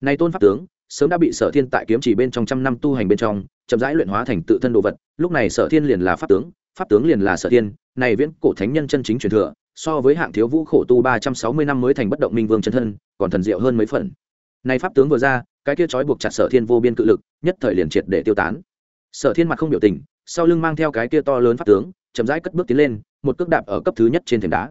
Speaker 1: Này tôn pháp tướng, sớm đã bị sở thiên tại kiếm chỉ bên trong trăm năm tu hành bên trong, chậm rãi luyện hóa thành tự thân đồ vật, lúc này sở thiên liền là pháp tướng pháp tướng liền là sở thiên, này viễn cổ thánh nhân chân chính truyền thừa, so với hạng thiếu vũ khổ tu ba trăm sáu mươi năm mới thành bất động minh vương chân thân, còn thần diệu hơn mấy phần. Này pháp tướng vừa ra, cái kia trói buộc chặt sở thiên vô biên cự lực, nhất thời liền triệt để tiêu tán. Sở thiên mặt không biểu tình, sau lưng mang theo cái kia to lớn pháp tướng, chậm rãi cất bước tiến lên, một cước đạp ở cấp thứ nhất trên thềm đá.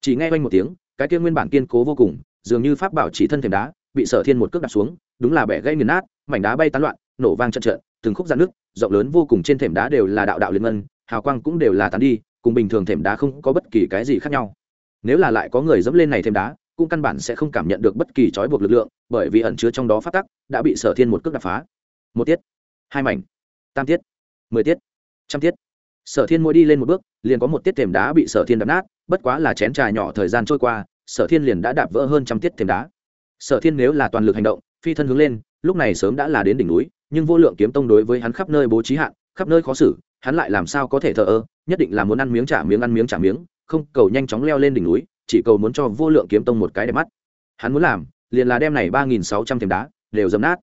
Speaker 1: Chỉ nghe quanh một tiếng cái kia nguyên bản kiên cố vô cùng, dường như pháp bảo chỉ thân thềm đá, bị sở thiên một cước đặt xuống, đúng là bẻ gây nghiền nát, mảnh đá bay tán loạn, nổ vang trận trận, từng khúc dạn nước rộng lớn vô cùng trên thềm đá đều là đạo đạo liên ngân, hào quang cũng đều là tán đi, cùng bình thường thềm đá không có bất kỳ cái gì khác nhau. Nếu là lại có người dẫm lên này thềm đá, cũng căn bản sẽ không cảm nhận được bất kỳ trói buộc lực lượng, bởi vì ẩn chứa trong đó phát tắc, đã bị sở thiên một cước đập phá. Một tiết, hai mảnh, tam tiết, mười tiết, trăm tiết. Sở thiên mỗi đi lên một bước, liền có một tiết thềm đá bị sở thiên đập nát, bất quá là chén trà nhỏ thời gian trôi qua sở thiên liền đã đạp vỡ hơn trăm tiết thêm đá. Sở thiên nếu là toàn lực hành động, phi thân hướng lên, lúc này sớm đã là đến đỉnh núi, nhưng vô lượng kiếm tông đối với hắn khắp nơi bố trí hạn, khắp nơi khó xử, hắn lại làm sao có thể thờ ơ, nhất định là muốn ăn miếng trả miếng, ăn miếng trả miếng, không, cầu nhanh chóng leo lên đỉnh núi, chỉ cầu muốn cho vô lượng kiếm tông một cái đẹp mắt. Hắn muốn làm, liền là đem này ba nghìn sáu trăm thềm đá đều dấm nát.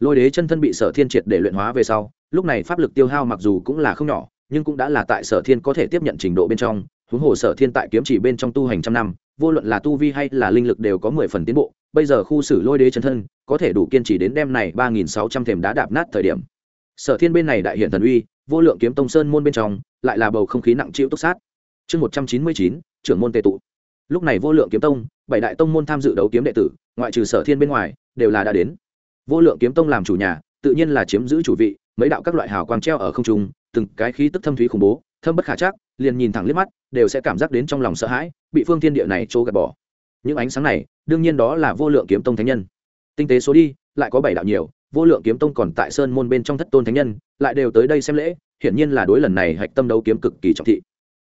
Speaker 1: Lôi đế chân thân bị sở thiên triệt để luyện hóa về sau, lúc này pháp lực tiêu hao mặc dù cũng là không nhỏ, nhưng cũng đã là tại sở thiên có thể tiếp nhận trình độ bên trong, huống hồ sở thiên tại kiếm chỉ bên trong tu hành trăm năm vô luận là tu vi hay là linh lực đều có mười phần tiến bộ, bây giờ khu xử lôi đế chân thân, có thể đủ kiên trì đến đêm này ba nghìn sáu trăm thềm đá đạp nát thời điểm. Sở thiên bên này đại hiện thần uy, vô lượng kiếm tông sơn môn bên trong, lại là bầu không khí nặng chịu túc sát. Chương một trăm chín mươi chín, trưởng môn tề tụ. Lúc này vô lượng kiếm tông, bảy đại tông môn tham dự đấu kiếm đệ tử, ngoại trừ sở thiên bên ngoài, đều là đã đến. Vô lượng kiếm tông làm chủ nhà, tự nhiên là chiếm giữ chủ vị, mấy đạo các loại hào quang treo ở không trung từng cái khí tức thâm thúy khủng bố, thâm bất khả chắc, liền nhìn thẳng liếc mắt, đều sẽ cảm giác đến trong lòng sợ hãi, bị phương thiên địa này trô gạt bỏ. Những ánh sáng này, đương nhiên đó là vô lượng kiếm tông thánh nhân. Tinh tế số đi, lại có bảy đạo nhiều, vô lượng kiếm tông còn tại sơn môn bên trong thất tôn thánh nhân, lại đều tới đây xem lễ, hiển nhiên là đối lần này hạch tâm đấu kiếm cực kỳ trọng thị.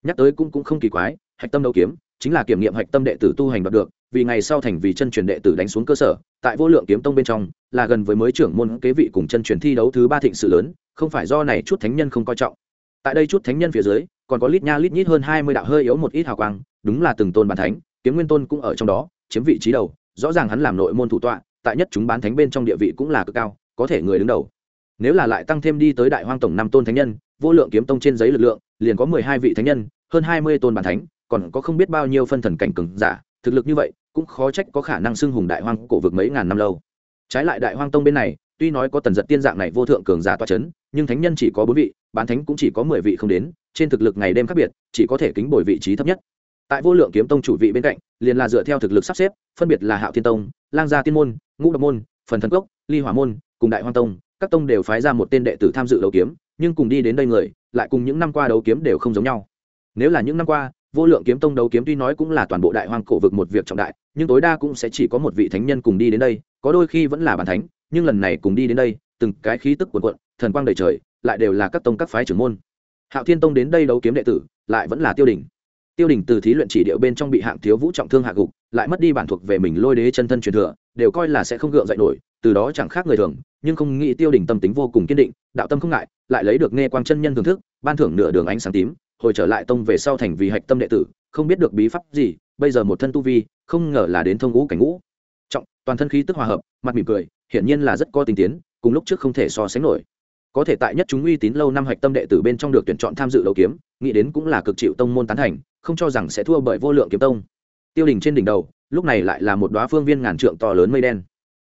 Speaker 1: Nhắc tới cũng cũng không kỳ quái, hạch tâm đấu kiếm, chính là kiểm nghiệm hạch tâm đệ tử tu hành đoạt được, vì ngày sau thành vì chân truyền đệ tử đánh xuống cơ sở, tại vô lượng kiếm tông bên trong, là gần với mới trưởng môn kế vị cùng chân truyền thi đấu thứ ba thịnh sự lớn không phải do này chút thánh nhân không coi trọng. Tại đây chút thánh nhân phía dưới, còn có lít nha lít nhít hơn hai mươi đạo hơi yếu một ít hào quang, đúng là từng tôn bản thánh, kiếm nguyên tôn cũng ở trong đó, chiếm vị trí đầu, rõ ràng hắn làm nội môn thủ tọa, tại nhất chúng bán thánh bên trong địa vị cũng là cực cao, có thể người đứng đầu. Nếu là lại tăng thêm đi tới đại hoang tổng năm tôn thánh nhân, vô lượng kiếm tông trên giấy lực lượng, liền có mười hai vị thánh nhân, hơn hai mươi tôn bản thánh, còn có không biết bao nhiêu phân thần cảnh cường giả, thực lực như vậy, cũng khó trách có khả năng xưng hùng đại hoang cổ vực mấy ngàn năm lâu. Trái lại đại hoang tông bên này tuy nói có tần giật tiên dạng này vô thượng cường giả toa c h ấ n nhưng thánh nhân chỉ có bốn vị, bán thánh cũng chỉ có mười vị không đến, trên thực lực ngày đêm khác biệt, chỉ có thể kính bồi vị trí thấp nhất. Tại vô lượng kiếm tông chủ vị bên cạnh, liền là dựa theo thực lực sắp xếp, phân biệt là hạo thiên tông, lang gia tiên môn, ngũ độc môn, phần thần cốc, ly hỏa môn, cùng đại hoang tông, các tông đều phái ra một tên đệ tử tham dự đấu kiếm, nhưng cùng đi đến đây người, lại cùng những năm qua đấu kiếm đều không giống nhau. Nếu là những năm qua, vô lượng kiếm tông đấu kiếm tuy nói cũng là toàn bộ đại hoang cổ vực một việc trọng đại, nhưng tối đa cũng sẽ chỉ có một vị thánh nhân cùng đi đến đây, có đôi khi vẫn là bàn thánh nhưng lần này cùng đi đến đây, từng cái khí tức cuồn cuộn, thần quang đầy trời, lại đều là các tông các phái trưởng môn. Hạo thiên tông đến đây đấu kiếm đệ tử, lại vẫn là tiêu đỉnh tiêu đỉnh từ thí luyện chỉ điệu bên trong bị hạng thiếu vũ trọng thương hạ gục, lại mất đi bản thuộc về mình lôi đế chân thân truyền thừa, đều coi là sẽ không gượng dậy nổi, từ đó chẳng khác người thường, nhưng không nghĩ tiêu đỉnh tâm tính vô cùng kiên định, đạo tâm không ngại, lại lấy được nghe quang chân nhân thưởng thức, ban thưởng nửa đường ánh sáng tím, hồi trở lại tông về sau thành vì hạch tâm đệ tử, không biết được bí pháp gì, bây giờ một thân tu vi, không ngờ là đến thông ngũ cảnh ngũ. Trọng, toàn thân khí tức hòa hợp, mặt mỉm cười hiển nhiên là rất có tình tiến, cùng lúc trước không thể so sánh nổi. Có thể tại nhất chúng uy tín lâu năm hạch tâm đệ tử bên trong được tuyển chọn tham dự đấu kiếm, nghĩ đến cũng là cực chịu tông môn tán thành, không cho rằng sẽ thua bởi vô lượng kiếm tông. Tiêu đình trên đỉnh đầu, lúc này lại là một đoá phương viên ngàn trượng to lớn mây đen.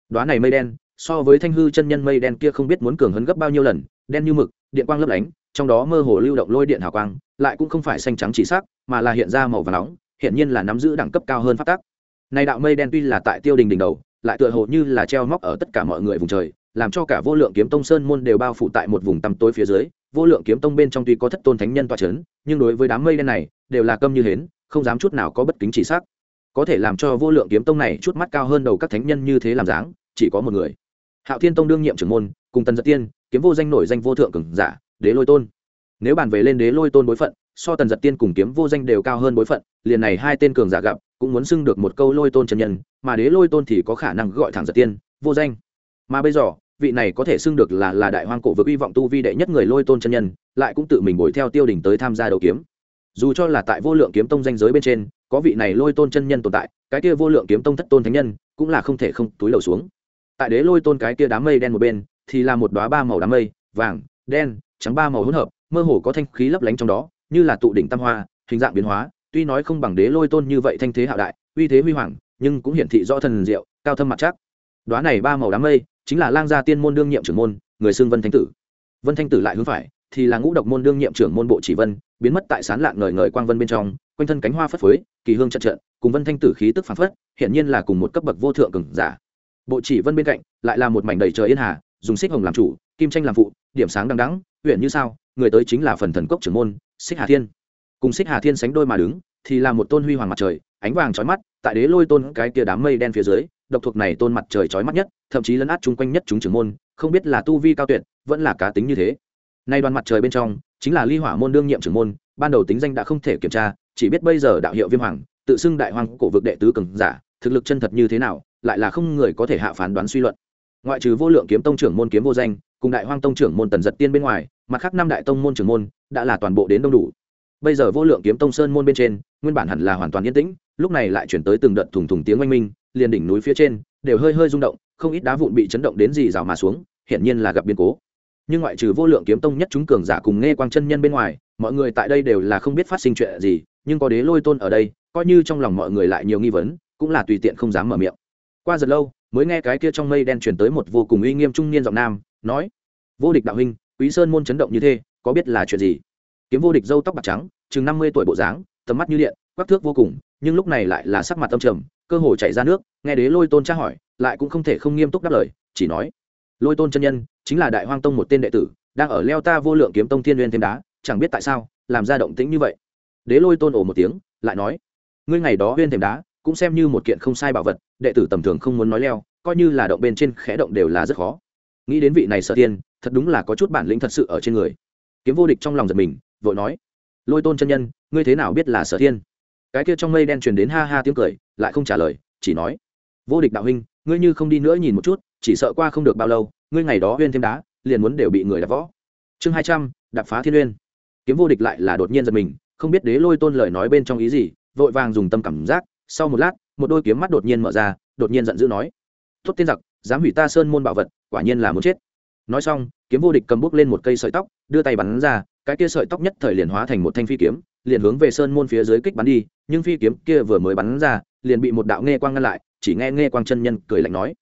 Speaker 1: Đoá này mây đen, so với thanh hư chân nhân mây đen kia không biết muốn cường hấn gấp bao nhiêu lần, đen như mực, điện quang lấp lánh, trong đó mơ hồ lưu động lôi điện hào quang, lại cũng không phải xanh trắng chỉ sắc, mà là hiện ra màu vàng nóng hiện nhiên là nắm giữ đẳng cấp cao hơn phát tác này đạo mây đen tuy là tại tiêu đình đỉnh đầu lại tựa hồ như là treo móc ở tất cả mọi người vùng trời, làm cho cả vô lượng kiếm tông sơn môn đều bao phủ tại một vùng tăm tối phía dưới. Vô lượng kiếm tông bên trong tuy có thất tôn thánh nhân toa c h ấ n nhưng đối với đám mây đen này, đều là câm như hến, không dám chút nào có bất kính chỉ sắc. Có thể làm cho vô lượng kiếm tông này chút mắt cao hơn đầu các thánh nhân như thế làm dáng, chỉ có một người. Hạo thiên tông đương nhiệm trưởng môn, cùng tần giật tiên, kiếm vô danh nổi danh vô thượng cường giả, đế lôi tôn. Nếu bàn về lên đế lôi tôn bối phận so tần giật tiên cùng kiếm vô danh đều cao hơn bối phận, liền này hai tên cường giả gặp, cũng muốn xưng được một câu lôi tôn chân nhân, mà đế lôi tôn thì có khả năng gọi thẳng giật tiên, vô danh. Mà bây giờ, vị này có thể xưng được là là đại hoang cổ vực hy vọng tu vi đệ nhất người lôi tôn chân nhân, lại cũng tự mình bồi theo tiêu đỉnh tới tham gia đấu kiếm. Dù cho là tại vô lượng kiếm tông danh giới bên trên, có vị này lôi tôn chân nhân tồn tại, cái kia vô lượng kiếm tông thất tôn thánh nhân, cũng là không thể không túi lầu xuống. Tại đế lôi tôn cái kia đám mây đen một bên, thì là một đoá ba màu đám mây, vàng, đen, trắng ba màu hỗn hợp, mơ hồ có thanh khí lấp lánh trong đó như là tụ đỉnh tam hoa, hình dạng biến hóa, tuy nói không bằng đế lôi tôn như vậy thanh thế hạo đại, uy thế huy hoàng, nhưng cũng hiển thị rõ thần diệu, cao thâm mặt chắc. Đoá này ba màu đám mây, chính là lang gia tiên môn đương nhiệm trưởng môn, người xưng vân thanh tử. Vân thanh tử lại hướng phải, thì là ngũ độc môn đương nhiệm trưởng môn bộ chỉ vân, biến mất tại sán lạng ngời ngời quang vân bên trong, quanh thân cánh hoa phất phới, kỳ hương trận trận, cùng vân thanh tử khí tức phản phất hiện nhiên là cùng một cấp bậc vô thượng cường giả. Bộ chỉ vân bên cạnh, lại là một mảnh đầy trời yên hà, dùng xích hồng làm chủ, kim tranh làm phụ, điểm sáng đằng đắng huyện như sao người tới chính là phần thần cốc trưởng môn, xích hà thiên. Cùng xích hà thiên sánh đôi mà đứng, thì là một tôn huy hoàng mặt trời, ánh vàng trói mắt, tại đế lôi tôn cái kia đám mây đen phía dưới, độc thuộc này tôn mặt trời trói mắt nhất, thậm chí lấn át chung quanh nhất chúng trưởng môn, không biết là tu vi cao tuyệt, vẫn là cá tính như thế. Nay đoàn mặt trời bên trong, chính là ly hỏa môn đương nhiệm trưởng môn, ban đầu tính danh đã không thể kiểm tra, chỉ biết bây giờ đạo hiệu viêm hoàng, tự xưng đại hoàng cổ vực đệ tứ cường giả, thực lực chân thật như thế nào, lại là không người có thể hạ phán đoán suy luận. Ngoại trừ vô lượng kiếm tông trưởng môn kiếm vô danh cùng đại hoang tông trưởng môn tần giật tiên bên ngoài, mặt khác năm đại tông môn trưởng môn đã là toàn bộ đến đông đủ. Bây giờ vô lượng kiếm tông sơn môn bên trên, nguyên bản hẳn là hoàn toàn yên tĩnh, lúc này lại chuyển tới từng đợt thùng thùng tiếng oanh minh, liền đỉnh núi phía trên đều hơi hơi rung động, không ít đá vụn bị chấn động đến gì rào mà xuống, hiển nhiên là gặp biến cố. Nhưng ngoại trừ vô lượng kiếm tông nhất chúng cường giả cùng nghe quang chân nhân bên ngoài, mọi người tại đây đều là không biết phát sinh chuyện gì, nhưng có đế lôi tôn ở đây, coi như trong lòng mọi người lại nhiều nghi vấn, cũng là tùy tiện không dám mở miệng. Qua giật lâu, mới nghe cái kia trong mây đen truyền tới một vô cùng uy nghiêm trung niên giọng nam nói, vô địch đạo huynh, quý sơn môn chấn động như thế, có biết là chuyện gì? Kiếm vô địch râu tóc bạc trắng, chừng năm mươi tuổi bộ dáng, tầm mắt như điện, quắc thước vô cùng, nhưng lúc này lại là sắc mặt tâm trầm, cơ hồ chảy ra nước, nghe đế lôi tôn tra hỏi, lại cũng không thể không nghiêm túc đáp lời, chỉ nói, lôi tôn chân nhân, chính là đại hoang tông một tên đệ tử, đang ở leo ta vô lượng kiếm tông thiên n thêm đá, chẳng biết tại sao, làm ra động tĩnh như vậy. Đế lôi tôn ổ một tiếng, lại nói, ngươi ngày đó huyên thêm đá, cũng xem như một kiện không sai bảo vật, đệ tử tầm thường không muốn nói leo, coi như là động bên trên khẽ động đều là rất khó nghĩ đến vị này sợ tiên, thật đúng là có chút bản lĩnh thật sự ở trên người. Kiếm vô địch trong lòng giật mình, vội nói, lôi tôn chân nhân, ngươi thế nào biết là sở thiên cái kia trong mây đen truyền đến ha ha tiếng cười, lại không trả lời, chỉ nói, vô địch đạo huynh, ngươi như không đi nữa nhìn một chút, chỉ sợ qua không được bao lâu, ngươi ngày đó huyên thêm đá, liền muốn đều bị người đạp võ. Chương hai trăm, đạp phá thiên uyên kiếm vô địch lại là đột nhiên giật mình, không biết đế lôi tôn lời nói bên trong ý gì, vội vàng dùng tâm cảm giác, sau một lát, một đôi kiếm mắt đột nhiên mở ra, đột nhiên giận dữ nói, tốt tiên giặc dám hủy ta sơn môn bảo vật, quả nhiên là muốn chết. Nói xong, kiếm vô địch cầm bút lên một cây sợi tóc, đưa tay bắn ra, cái kia sợi tóc nhất thời liền hóa thành một thanh phi kiếm, liền hướng về sơn môn phía dưới kích bắn đi, nhưng phi kiếm kia vừa mới bắn ra, liền bị một đạo nghe quang ngăn lại, chỉ nghe nghe quang chân nhân cười lạnh nói,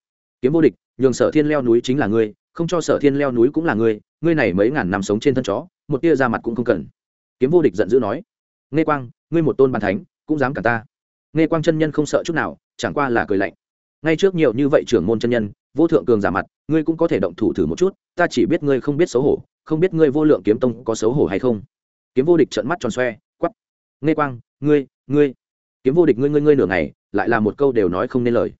Speaker 1: kiếm vô địch, nhường sở thiên leo núi chính là ngươi, không cho sở thiên leo núi cũng là ngươi ngươi này mấy ngàn năm sống trên thân chó, một tia ra mặt cũng không cần. Kiếm vô địch giận dữ nói, nghe quang, ngươi một tôn bàn thánh, cũng dám cả ta. Nghe quang chân nhân không sợ chút nào, chẳng qua là cười lạnh ngay trước nhiều như vậy trưởng môn chân nhân, vô thượng cường giả mặt, ngươi cũng có thể động thủ thử một chút, ta chỉ biết ngươi không biết xấu hổ, không biết ngươi vô lượng kiếm tông có xấu hổ hay không. Kiếm vô địch trợn mắt tròn xoe quắp nghe quang, ngươi ngươi. Kiếm vô địch ngươi ngươi ngươi nửa ngày, lại là một câu đều nói không nên lời.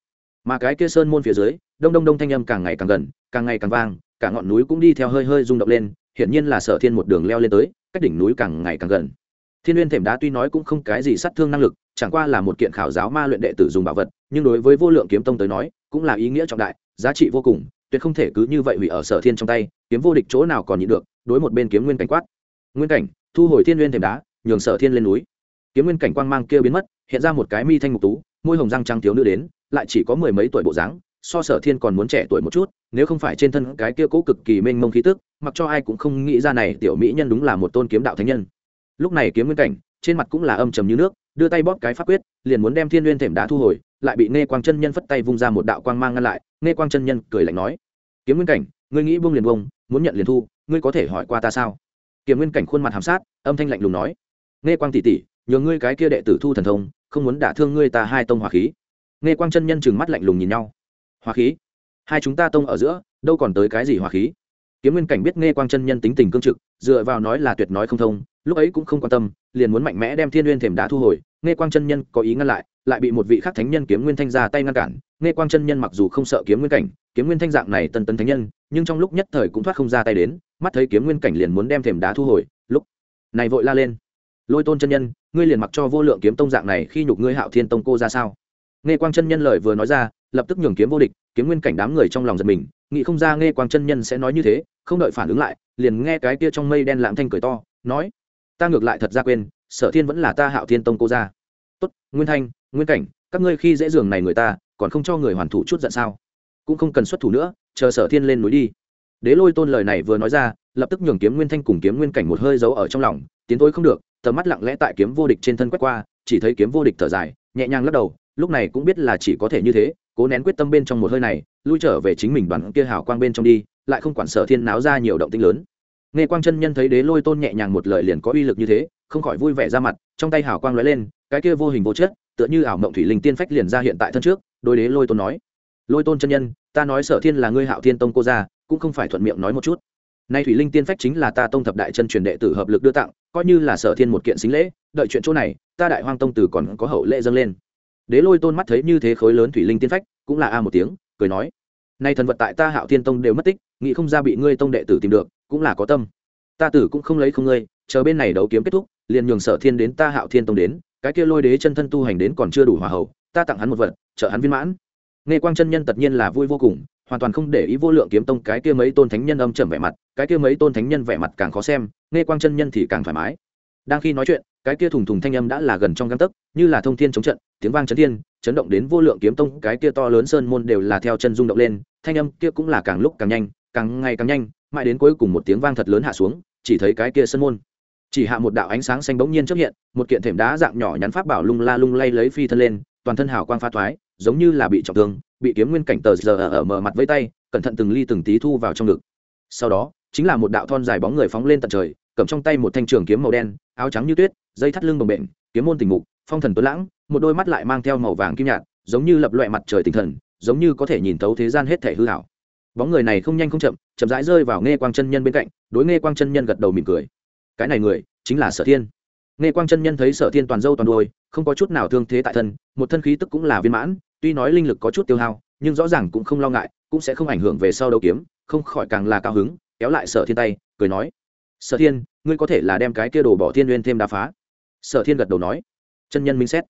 Speaker 1: Mà cái kia sơn môn phía dưới, đông đông đông thanh âm càng ngày càng gần, càng ngày càng vang, cả ngọn núi cũng đi theo hơi hơi rung động lên, hiển nhiên là sở thiên một đường leo lên tới, cách đỉnh núi càng ngày càng gần. Thiên n thềm đá tuy nói cũng không cái gì sát thương năng lực, chẳng qua là một kiện khảo giáo ma luyện đệ tử dùng bảo vật nhưng đối với vô lượng kiếm tông tới nói, cũng là ý nghĩa trọng đại, giá trị vô cùng, tuyệt không thể cứ như vậy hủy ở sở thiên trong tay, kiếm vô địch chỗ nào còn nhịn được, đối một bên kiếm nguyên cảnh quát. Nguyên cảnh, thu hồi thiên nguyên thềm đá, nhường sở thiên lên núi. Kiếm nguyên cảnh quang mang kia biến mất, hiện ra một cái mi thanh ngục tú, môi hồng răng trăng thiếu nữ đến, lại chỉ có mười mấy tuổi bộ dáng, so sở thiên còn muốn trẻ tuổi một chút, nếu không phải trên thân cái kia cố cực kỳ mênh mông khí tức, mặc cho ai cũng không nghĩ ra này tiểu mỹ nhân đúng là một tôn kiếm đạo thánh nhân. Lúc này kiếm nguyên cảnh, trên mặt cũng là âm trầm như nước, đưa tay bóp cái pháp quyết, liền muốn đem thiên nguyên thềm đá thu hồi lại bị nghe quang chân nhân phất tay vung ra một đạo quang mang ngăn lại nghe quang chân nhân cười lạnh nói, kiếm nguyên cảnh, ngươi nghĩ buông liền buông, muốn nhận liền thu, ngươi có thể hỏi qua ta sao? Kiếm nguyên cảnh khuôn mặt hàm sát, âm thanh lạnh lùng nói nghe quang tỷ tỷ, nhờ ngươi cái kia đệ tử thu thần thông, không muốn đả thương ngươi ta hai tông hỏa khí. Nghe quang chân nhân chừng mắt lạnh lùng nhìn nhau, hỏa khí? Hai chúng ta tông ở giữa, đâu còn tới cái gì hỏa khí? Kiếm nguyên cảnh biết nghe quang chân nhân tính tình cương trực, dựa vào nói là tuyệt nói không thông, lúc ấy cũng không quan tâm, liền muốn mạnh mẽ đem thiên nguyên thềm đá thu hồi nghe quang chân nhân có ý ngăn lại lại bị một vị khác thánh nhân kiếm nguyên thanh ra tay ngăn cản. Nghe quang chân nhân mặc dù không sợ kiếm nguyên cảnh, kiếm nguyên thanh dạng này tân tấn thánh nhân, nhưng trong lúc nhất thời cũng thoát không ra tay đến, mắt thấy kiếm nguyên cảnh liền muốn đem thềm đá thu hồi, lúc này vội la lên. Lôi tôn chân nhân, ngươi liền mặc cho vô lượng kiếm tông dạng này khi nhục ngươi hạo thiên tông cô ra sao? Nghe quang chân nhân lời vừa nói ra, lập tức nhường kiếm vô địch, kiếm nguyên cảnh đám người trong lòng giật mình, nghĩ không ra nghe quang chân nhân sẽ nói như thế, không đợi phản ứng lại, liền nghe cái kia trong mây đen lãm thanh cười to, nói, ta ngược lại thật ra quên, sở thiên vẫn là ta hạo thiên tông cô ra. Tốt, nguyên thanh nguyên cảnh, các ngươi khi dễ giường này người ta, còn không cho người hoàn thủ chút giận sao? Cũng không cần xuất thủ nữa, chờ sở thiên lên núi đi. Đế lôi tôn lời này vừa nói ra, lập tức nhường kiếm nguyên thanh cùng kiếm nguyên cảnh một hơi giấu ở trong lòng, tiến thôi không được. Tầm mắt lặng lẽ tại kiếm vô địch trên thân quét qua, chỉ thấy kiếm vô địch thở dài, nhẹ nhàng lắc đầu, lúc này cũng biết là chỉ có thể như thế, cố nén quyết tâm bên trong một hơi này, lui trở về chính mình đoàn kia hào quang bên trong đi, lại không quản sở thiên náo ra nhiều động tinh lớn. Nghe quang chân nhân thấy đế lôi tôn nhẹ nhàng một lời liền có uy lực như thế, không khỏi vui vẻ ra mặt, trong tay hào quang lóe lên, cái kia vô hình vô chất tựa như ảo mộng thủy linh tiên phách liền ra hiện tại thân trước đôi đế lôi tôn nói. Lôi tôn chân nhân, ta nói sở thiên là ngươi hạo thiên tông cô gia, cũng không phải thuận miệng nói một chút. Nay thủy linh tiên phách chính là ta tông thập đại chân truyền đệ tử hợp lực đưa tặng, coi như là sở thiên một kiện xính lễ, đợi chuyện chỗ này, ta đại hoang tông tử còn có hậu lễ dâng lên. Đế lôi tôn mắt thấy như thế khối lớn thủy linh tiên phách, cũng là a một tiếng, cười nói. Nay thần vật tại ta hạo thiên tông đều mất tích, nghĩ không ra bị ngươi tông đệ tử tìm được, cũng là có tâm. Ta tử cũng không lấy không ngươi, chờ bên này đấu kiếm kết thúc, liền nhường sở thiên đến ta hạo thiên tông đến cái kia lôi đế chân thân tu hành đến còn chưa đủ hòa hậu, ta tặng hắn một vật, trợ hắn viên mãn. Nghe quang chân nhân tất nhiên là vui vô cùng, hoàn toàn không để ý vô lượng kiếm tông cái kia mấy tôn thánh nhân âm trầm vẻ mặt, cái kia mấy tôn thánh nhân vẻ mặt càng khó xem, nghe quang chân nhân thì càng thoải mái. Đang khi nói chuyện, cái kia thùng thùng thanh âm đã là gần trong găng tấc, như là thông thiên chống trận, tiếng vang chấn thiên, chấn động đến vô lượng kiếm tông, cái kia to lớn sơn môn đều là theo chân rung động lên, thanh âm kia cũng là càng lúc càng nhanh, càng ngày càng nhanh, mãi đến cuối cùng một tiếng vang thật lớn hạ xuống, chỉ thấy cái kia sơn môn chỉ hạ một đạo ánh sáng xanh bỗng nhiên xuất hiện, một kiện thềm đá dạng nhỏ nhắn pháp bảo lung la lung lay lấy phi thân lên, toàn thân hào quang pha thoái, giống như là bị trọng thương, bị kiếm nguyên cảnh tờ giờ ở mở mặt với tay, cẩn thận từng ly từng tí thu vào trong ngực. Sau đó, chính là một đạo thon dài bóng người phóng lên tận trời, cầm trong tay một thanh trường kiếm màu đen, áo trắng như tuyết, dây thắt lưng bồng bệnh kiếm môn tình mục, phong thần tuấn lãng, một đôi mắt lại mang theo màu vàng kim nhạt, giống như lập loại mặt trời tinh thần, giống như có thể nhìn thấu thế gian hết thể hư hảo bóng người này không nhanh không chậm chậm rãi rơi vào nghe quang chân nhân bên cạnh, đối nghe quang chân nhân gật đầu mỉm cười cái này người chính là sở thiên. Nghe quang chân nhân thấy sở thiên toàn dâu toàn đôi không có chút nào thương thế tại thân, một thân khí tức cũng là viên mãn, tuy nói linh lực có chút tiêu hao, nhưng rõ ràng cũng không lo ngại, cũng sẽ không ảnh hưởng về sau đấu kiếm, không khỏi càng là cao hứng, kéo lại sở thiên tay, cười nói, sở thiên, ngươi có thể là đem cái kia đồ bỏ thiên uyên thêm đá phá. Sở thiên gật đầu nói. Chân nhân minh xét.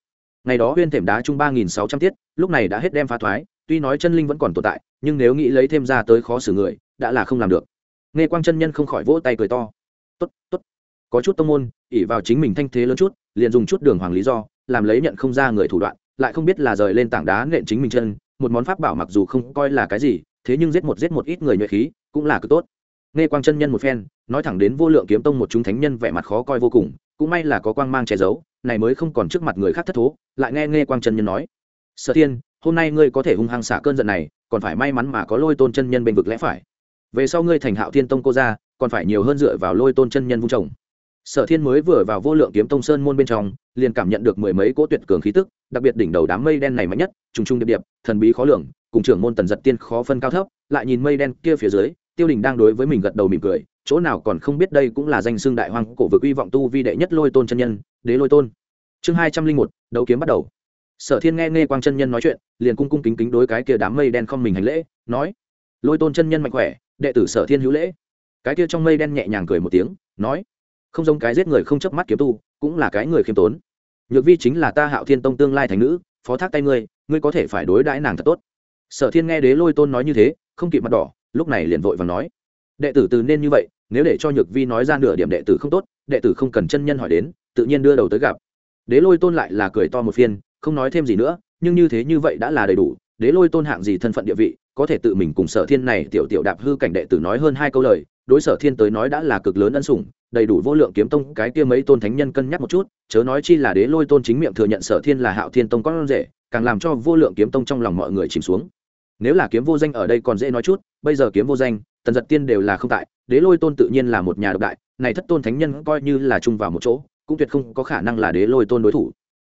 Speaker 1: Ngày đó huyên thềm đá chung ba nghìn sáu trăm tiết, lúc này đã hết đem phá thoái, tuy nói chân linh vẫn còn tồn tại, nhưng nếu nghĩ lấy thêm ra tới khó xử người, đã là không làm được. Nghe quang chân nhân không khỏi vỗ tay cười to. Tốt tốt có chút tông môn ỉ vào chính mình thanh thế lớn chút, liền dùng chút đường hoàng lý do, làm lấy nhận không ra người thủ đoạn, lại không biết là rời lên tảng đá nện chính mình chân, một món pháp bảo mặc dù không coi là cái gì, thế nhưng giết một giết một ít người nhuệ khí, cũng là cực tốt nghe quang chân nhân một phen, nói thẳng đến vô lượng kiếm tông một chúng thánh nhân vẻ mặt khó coi vô cùng, cũng may là có quang mang che giấu, này mới không còn trước mặt người khác thất thố, lại nghe nghe quang chân nhân nói, sở thiên, hôm nay ngươi có thể hung hăng xả cơn giận này, còn phải may mắn mà có lôi tôn chân nhân bên vực lẽ phải về sau ngươi thành hạo thiên tông cô ra còn phải nhiều hơn dựa vào lôi tôn chân nhân vung chồng sở thiên mới vừa vào vô lượng kiếm tông sơn môn bên trong, liền cảm nhận được mười mấy cỗ tuyệt cường khí tức, đặc biệt đỉnh đầu đám mây đen này mạnh nhất, trùng trùng điệp điệp, thần bí khó lường, cùng trưởng môn tần giật tiên khó phân cao thấp, lại nhìn mây đen kia phía dưới, tiêu đình đang đối với mình gật đầu mỉm cười, chỗ nào còn không biết đây cũng là danh xưng đại hoang cổ vực uy vọng tu vi đệ nhất lôi tôn chân nhân, đế lôi tôn. Chương hai trăm linh một, đấu kiếm bắt đầu. Sở thiên nghe nghe quang chân nhân nói chuyện, liền cung cung kính kính đối cái kia đám mây đen không mình hành lễ, nói, lôi tôn chân nhân mạnh khỏe, đệ tử sở thiên hữu lễ. Cái kia trong mây đen nhẹ nhàng cười một tiếng, nói không giống cái giết người không chớp mắt kiếm tu, cũng là cái người khiêm tốn. Nhược vi chính là ta hạo thiên tông tương lai thành nữ, phó thác tay ngươi ngươi có thể phải đối đãi nàng thật tốt. Sở thiên nghe đế lôi tôn nói như thế, không kịp mặt đỏ, lúc này liền vội và nói. Đệ tử từ nên như vậy, nếu để cho nhược vi nói ra nửa điểm đệ tử không tốt, đệ tử không cần chân nhân hỏi đến, tự nhiên đưa đầu tới gặp. Đế lôi tôn lại là cười to một phiên, không nói thêm gì nữa, nhưng như thế như vậy đã là đầy đủ. Đế lôi tôn hạng gì thân phận địa vị, có thể tự mình cùng sở thiên này tiểu tiểu đạp hư cảnh đệ tử nói hơn hai câu lời đối sở thiên tới nói đã là cực lớn ân sủng, đầy đủ vô lượng kiếm tông, cái kia mấy tôn thánh nhân cân nhắc một chút, chớ nói chi là đế lôi tôn chính miệng thừa nhận sở thiên là hạo thiên tông con rể, càng làm cho vô lượng kiếm tông trong lòng mọi người chìm xuống. Nếu là kiếm vô danh ở đây còn dễ nói chút, bây giờ kiếm vô danh, tần giật tiên đều là không tại, đế lôi tôn tự nhiên là một nhà độc đại, này thất tôn thánh nhân coi như là chung vào một chỗ, cũng tuyệt không có khả năng là đế lôi tôn đối thủ.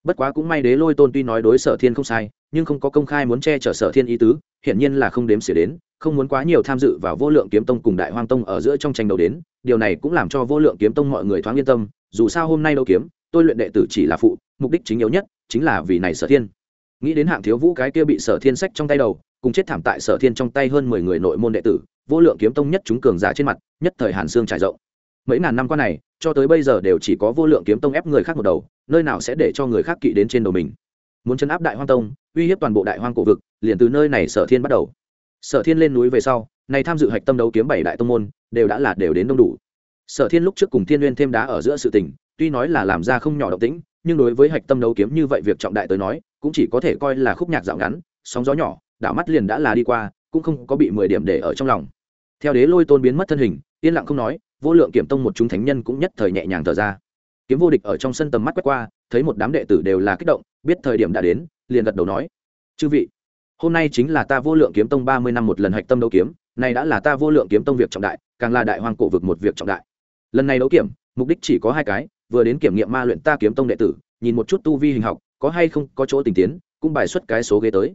Speaker 1: Bất quá cũng may đế lôi tôn tuy nói đối sở thiên không sai, nhưng không có công khai muốn che chở sở thiên ý tứ, hiển nhiên là không đếm xỉa đến không muốn quá nhiều tham dự vào vô lượng kiếm tông cùng đại hoang tông ở giữa trong tranh đấu đến, điều này cũng làm cho vô lượng kiếm tông mọi người thoáng yên tâm, dù sao hôm nay đâu kiếm, tôi luyện đệ tử chỉ là phụ, mục đích chính yếu nhất chính là vì này sở thiên. Nghĩ đến hạng thiếu vũ cái kia bị sở thiên sách trong tay đầu, cùng chết thảm tại sở thiên trong tay hơn mười người nội môn đệ tử, vô lượng kiếm tông nhất chúng cường giả trên mặt, nhất thời hàn xương trải rộng. Mấy ngàn năm qua này, cho tới bây giờ đều chỉ có vô lượng kiếm tông ép người khác một đầu, nơi nào sẽ để cho người khác kỵ đến trên đầu mình. Muốn chấn áp đại hoang tông, uy hiếp toàn bộ đại hoang cổ vực, liền từ nơi này sở thiên bắt đầu sở thiên lên núi về sau, này tham dự hạch tâm đấu kiếm bảy đại tông môn, đều đã là đều đến đông đủ. Sở thiên lúc trước cùng thiên n thêm đá ở giữa sự tình, tuy nói là làm ra không nhỏ động tĩnh, nhưng đối với hạch tâm đấu kiếm như vậy việc trọng đại tới nói, cũng chỉ có thể coi là khúc nhạc dạo ngắn, sóng gió nhỏ, đảo mắt liền đã là đi qua, cũng không có bị mười điểm để ở trong lòng. Theo đế lôi tôn biến mất thân hình, yên lặng không nói, vô lượng kiểm tông một chúng thánh nhân cũng nhất thời nhẹ nhàng thở ra. Kiếm vô địch ở trong sân tầm mắt quét qua, thấy một đám đệ tử đều là kích động, biết thời điểm đã đến, liền gật đầu nói, chư vị hôm nay chính là ta vô lượng kiếm tông ba mươi năm một lần hạch tâm đấu kiếm này đã là ta vô lượng kiếm tông việc trọng đại, càng là đại hoàng cổ vực một việc trọng đại. Lần này đấu kiểm, mục đích chỉ có hai cái, vừa đến kiểm nghiệm ma luyện ta kiếm tông đệ tử, nhìn một chút tu vi hình học, có hay không có chỗ tình tiến, cũng bài xuất cái số ghế tới.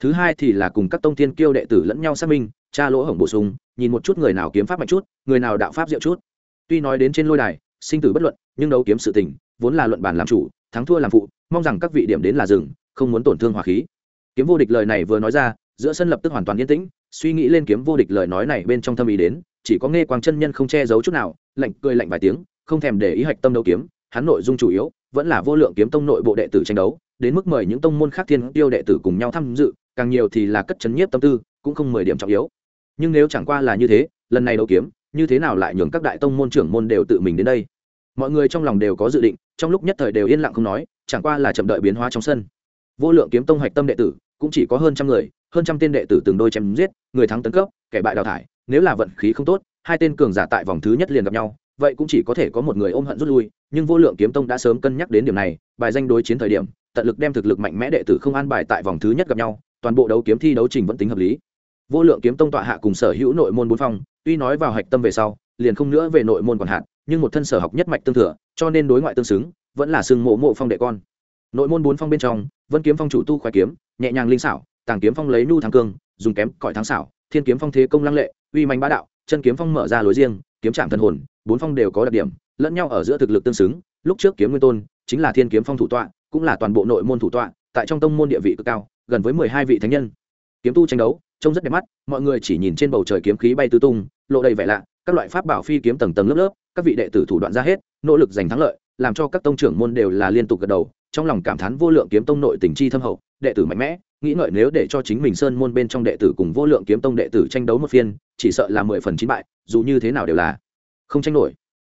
Speaker 1: Thứ hai thì là cùng các tông thiên kiêu đệ tử lẫn nhau xác minh tra lỗ hổng bổ sung, nhìn một chút người nào kiếm pháp mạnh chút, người nào đạo pháp diệu chút. Tuy nói đến trên lôi đài, sinh tử bất luận, nhưng đấu kiếm sự tình, vốn là luận bàn làm chủ, thắng thua làm phụ, mong rằng các vị điểm đến là rừng không muốn tổn thương hòa khí kiếm vô địch lời này vừa nói ra, giữa sân lập tức hoàn toàn yên tĩnh, suy nghĩ lên kiếm vô địch lời nói này bên trong thâm ý đến, chỉ có nghe quang chân nhân không che giấu chút nào, lạnh cười lạnh vài tiếng, không thèm để ý hạch tâm đấu kiếm, hắn nội dung chủ yếu vẫn là vô lượng kiếm tông nội bộ đệ tử tranh đấu, đến mức mời những tông môn khác thiên tiêu đệ tử cùng nhau tham dự, càng nhiều thì là cất chấn nhiếp tâm tư, cũng không mười điểm trọng yếu. Nhưng nếu chẳng qua là như thế, lần này đấu kiếm, như thế nào lại nhường các đại tông môn trưởng môn đều tự mình đến đây? Mọi người trong lòng đều có dự định, trong lúc nhất thời đều yên lặng không nói, chẳng qua là chậm đợi biến hóa trong sân. Vô lượng kiếm tông hạch tâm đệ tử cũng chỉ có hơn trăm người, hơn trăm tên đệ tử từng đôi chém giết, người thắng tấn cấp, kẻ bại đào thải, nếu là vận khí không tốt, hai tên cường giả tại vòng thứ nhất liền gặp nhau, vậy cũng chỉ có thể có một người ôm hận rút lui, nhưng vô lượng kiếm tông đã sớm cân nhắc đến điểm này, bài danh đối chiến thời điểm, tận lực đem thực lực mạnh mẽ đệ tử không an bài tại vòng thứ nhất gặp nhau, toàn bộ đấu kiếm thi đấu trình vẫn tính hợp lý. Vô lượng kiếm tông tọa hạ cùng sở hữu nội môn bốn phong, tuy nói vào hạch tâm về sau, liền không nữa về nội môn còn hạn, nhưng một thân sở học nhất mạch tương thừa, cho nên đối ngoại tương xứng, vẫn là xưng mộ mộ phong đệ con nội môn bốn phong bên trong, vân kiếm phong chủ tu khoái kiếm, nhẹ nhàng linh xảo, tàng kiếm phong lấy nhu thắng cương, dùng kém cõi thắng xảo, thiên kiếm phong thế công lăng lệ, uy mạnh bá đạo, chân kiếm phong mở ra lối riêng, kiếm trạm thần hồn, bốn phong đều có đặc điểm, lẫn nhau ở giữa thực lực tương xứng, lúc trước kiếm nguyên tôn, chính là thiên kiếm phong thủ tọa, cũng là toàn bộ nội môn thủ tọa, tại trong tông môn địa vị cực cao, gần với mười hai vị thánh nhân. Kiếm tu tranh đấu, trông rất đẹp mắt, mọi người chỉ nhìn trên bầu trời kiếm khí bay tứ tung, lộ đầy vẻ lạ, các loại pháp bảo phi kiếm tầng tầng lớp lớp, các vị đệ tử thủ đoạn ra hết, nỗ lực giành thắng lợi, làm cho các tông trưởng môn đều là liên tục gật đầu trong lòng cảm thán vô lượng kiếm tông nội tình chi thâm hậu, đệ tử mạnh mẽ, nghĩ ngợi nếu để cho chính mình sơn môn bên trong đệ tử cùng vô lượng kiếm tông đệ tử tranh đấu một phiên, chỉ sợ là mười phần chín bại, dù như thế nào đều là không tranh nổi.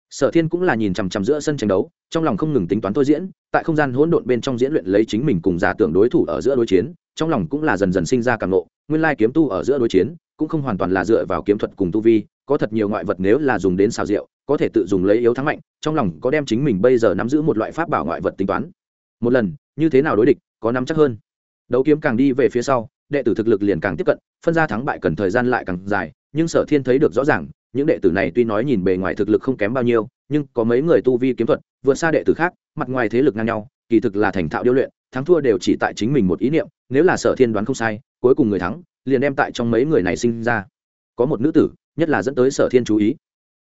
Speaker 1: Sở thiên cũng là nhìn chằm chằm giữa sân tranh đấu, trong lòng không ngừng tính toán tôi diễn, tại không gian hỗn độn bên trong diễn luyện lấy chính mình cùng giả tưởng đối thủ ở giữa đối chiến, trong lòng cũng là dần dần sinh ra càng ngộ, nguyên lai kiếm tu ở giữa đối chiến, cũng không hoàn toàn là dựa vào kiếm thuật cùng tu vi, có thật nhiều ngoại vật nếu là dùng đến xào rượu, có thể tự dùng lấy yếu thắng mạnh, trong lòng có đem chính mình bây giờ nắm giữ một loại pháp bảo ngoại vật tính toán một lần, như thế nào đối địch, có nắm chắc hơn. Đấu kiếm càng đi về phía sau, đệ tử thực lực liền càng tiếp cận, phân ra thắng bại cần thời gian lại càng dài, nhưng sở thiên thấy được rõ ràng, những đệ tử này tuy nói nhìn bề ngoài thực lực không kém bao nhiêu, nhưng có mấy người tu vi kiếm thuật, vượt xa đệ tử khác, mặt ngoài thế lực ngang nhau, kỳ thực là thành thạo điêu luyện, thắng thua đều chỉ tại chính mình một ý niệm, nếu là sở thiên đoán không sai, cuối cùng người thắng, liền đem tại trong mấy người này sinh ra. Có một nữ tử, nhất là dẫn tới sở thiên chú ý.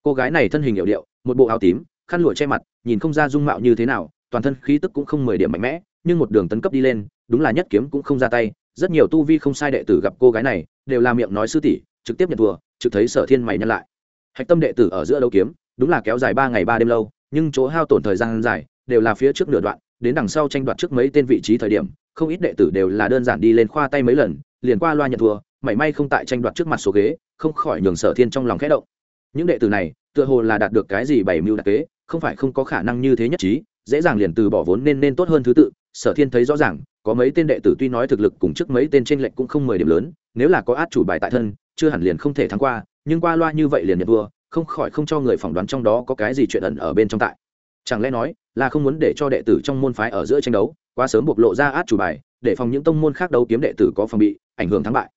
Speaker 1: Cô gái này thân hình hiệu điệu, một bộ áo tím, khăn lụa che mặt, nhìn không ra dung mạo như thế nào toàn thân khí tức cũng không mười điểm mạnh mẽ, nhưng một đường tấn cấp đi lên, đúng là nhất kiếm cũng không ra tay. Rất nhiều tu vi không sai đệ tử gặp cô gái này, đều là miệng nói sư tỷ, trực tiếp nhận thua, trực thấy sở thiên mày nhăn lại. Hạch tâm đệ tử ở giữa đấu kiếm, đúng là kéo dài ba ngày ba đêm lâu, nhưng chỗ hao tổn thời gian dài, đều là phía trước nửa đoạn, đến đằng sau tranh đoạt trước mấy tên vị trí thời điểm, không ít đệ tử đều là đơn giản đi lên khoa tay mấy lần, liền qua loa nhận thua, mảy may không tại tranh đoạt trước mặt số ghế, không khỏi nhường sở thiên trong lòng khẽ động. Những đệ tử này, tựa hồ là đạt được cái gì bảy mưu đặc kế, không phải không có khả năng như thế nhất trí dễ dàng liền từ bỏ vốn nên nên tốt hơn thứ tự, sở thiên thấy rõ ràng, có mấy tên đệ tử tuy nói thực lực cùng trước mấy tên trên lệnh cũng không mười điểm lớn, nếu là có át chủ bài tại thân, chưa hẳn liền không thể thắng qua, nhưng qua loa như vậy liền nhận vua, không khỏi không cho người phỏng đoán trong đó có cái gì chuyện ẩn ở bên trong tại. Chẳng lẽ nói là không muốn để cho đệ tử trong môn phái ở giữa tranh đấu, quá sớm bộc lộ ra át chủ bài, để phòng những tông môn khác đấu kiếm đệ tử có phòng bị, ảnh hưởng thắng bại.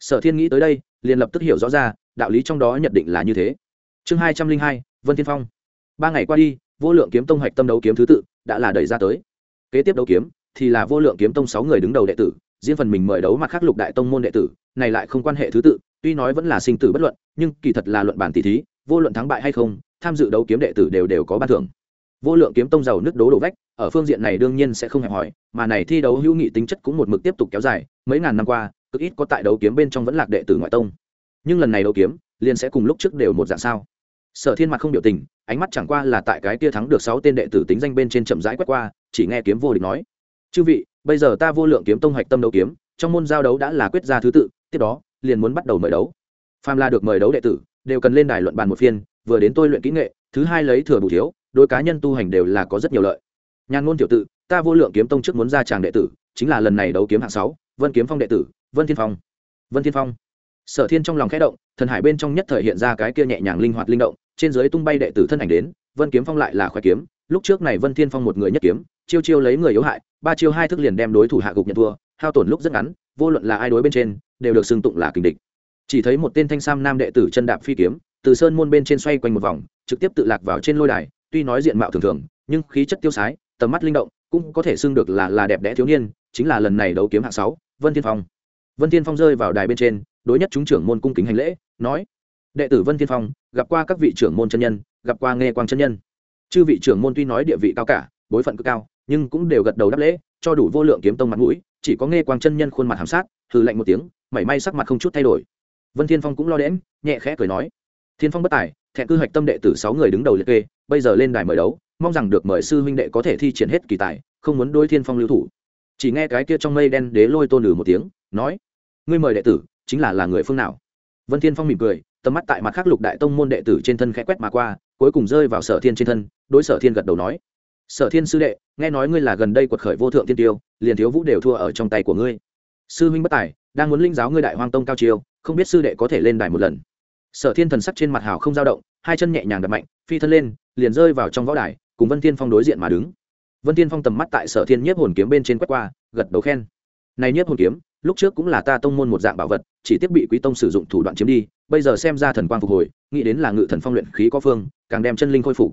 Speaker 1: Sở thiên nghĩ tới đây, liền lập tức hiểu rõ ra, đạo lý trong đó nhận định là như thế. Chương hai trăm linh hai, vân thiên phong. Ba ngày qua đi vô lượng kiếm tông hạch tâm đấu kiếm thứ tự đã là đẩy ra tới. Kế tiếp đấu kiếm thì là vô lượng kiếm tông sáu người đứng đầu đệ tử, riêng phần mình mời đấu mặt khác lục đại tông môn đệ tử, này lại không quan hệ thứ tự, tuy nói vẫn là sinh tử bất luận, nhưng kỳ thật là luận bản tỷ thí, vô luận thắng bại hay không, tham dự đấu kiếm đệ tử đều đều có ban thưởng. Vô lượng kiếm tông giàu nước đố đổ vách, ở phương diện này đương nhiên sẽ không hẹp hỏi mà này thi đấu hữu nghị tính chất cũng một mực tiếp tục kéo dài, mấy ngàn năm qua, cực ít có tại đấu kiếm bên trong vẫn lạc đệ tử ngoại tông. Nhưng lần này đấu kiếm, liền sẽ cùng lúc trước đều một dạng sao sở thiên mặt không biểu tình, ánh mắt chẳng qua là tại cái tia thắng được sáu tên đệ tử tính danh bên trên chậm rãi quét qua, chỉ nghe kiếm vô địch nói. Chư vị, bây giờ ta vô lượng kiếm tông hoạch tâm đấu kiếm, trong môn giao đấu đã là quyết ra thứ tự, tiếp đó, liền muốn bắt đầu mời đấu. Phàm là được mời đấu đệ tử, đều cần lên đài luận bàn một phiên, vừa đến tôi luyện kỹ nghệ, thứ hai lấy thừa bù thiếu, đối cá nhân tu hành đều là có rất nhiều lợi. Nhàn ngôn tiểu tự, ta vô lượng kiếm tông trước muốn ra tràng đệ tử, chính là lần này đấu kiếm hạng sáu, vân kiếm phong đệ tử, vân thiên phong. Vân thiên phong. Sở thiên trong lòng khẽ động, thần hải bên trong nhất thời hiện ra cái kia nhẹ nhàng linh hoạt linh động trên dưới tung bay đệ tử thân ảnh đến, vân kiếm phong lại là khoái kiếm. Lúc trước này vân thiên phong một người nhất kiếm, chiêu chiêu lấy người yếu hại, ba chiêu hai thức liền đem đối thủ hạ gục nhận thua, hao tổn lúc rất ngắn, vô luận là ai đối bên trên, đều được xưng tụng là kình địch. Chỉ thấy một tên thanh sam nam đệ tử chân đạp phi kiếm, từ sơn môn bên trên xoay quanh một vòng, trực tiếp tự lạc vào trên lôi đài, tuy nói diện mạo thường thường, nhưng khí chất tiêu sái, tầm mắt linh động, cũng có thể xưng được là là đẹp đẽ thiếu niên, chính là lần này đấu kiếm hạng sáu, vân thiên phong. Vân thiên phong rơi vào đài bên trên, đối nhất chúng trưởng môn cung kính hành lễ, nói, đệ tử vân thiên phong gặp qua các vị trưởng môn chân nhân, gặp qua nghe quang chân nhân. Chư vị trưởng môn tuy nói địa vị cao cả, bối phận cực cao, nhưng cũng đều gật đầu đáp lễ, cho đủ vô lượng kiếm tông mặt mũi, chỉ có nghe quang chân nhân khuôn mặt hàm sát, hừ lạnh một tiếng, mảy may sắc mặt không chút thay đổi. Vân thiên phong cũng lo đễm nhẹ khẽ cười nói, thiên phong bất tài, thẹn cư hoạch tâm đệ tử sáu người đứng đầu liệt kê, bây giờ lên đài mời đấu, mong rằng được mời sư huynh đệ có thể thi triển hết kỳ tài, không muốn đối thiên phong lưu thủ. Chỉ nghe cái kia trong mây đen đế lôi tôn lử một tiếng, nói, ngươi mời đệ tử, chính là là người phương nào? Vân thiên phong mỉm cười tầm mắt tại mặt khác lục đại tông môn đệ tử trên thân khẽ quét mà qua, cuối cùng rơi vào sở thiên trên thân, đối sở thiên gật đầu nói, sở thiên sư đệ, nghe nói ngươi là gần đây quật khởi vô thượng tiên tiêu, liền thiếu vũ đều thua ở trong tay của ngươi. Sư huynh bất tài, đang muốn linh giáo ngươi đại hoang tông cao chiêu, không biết sư đệ có thể lên đài một lần. Sở thiên thần sắc trên mặt hào không dao động, hai chân nhẹ nhàng đập mạnh, phi thân lên, liền rơi vào trong võ đài, cùng vân thiên phong đối diện mà đứng. Vân thiên phong tầm mắt tại sở thiên nhiếp hồn kiếm bên trên quét qua, gật đầu khen. Này nhiếp hồn kiếm lúc trước cũng là ta tông môn một dạng bảo vật, chỉ tiếp bị quý tông sử dụng thủ đoạn chiếm đi, bây giờ xem ra thần quang phục hồi, nghĩ đến là ngự thần phong luyện khí có phương, càng đem chân linh khôi phục.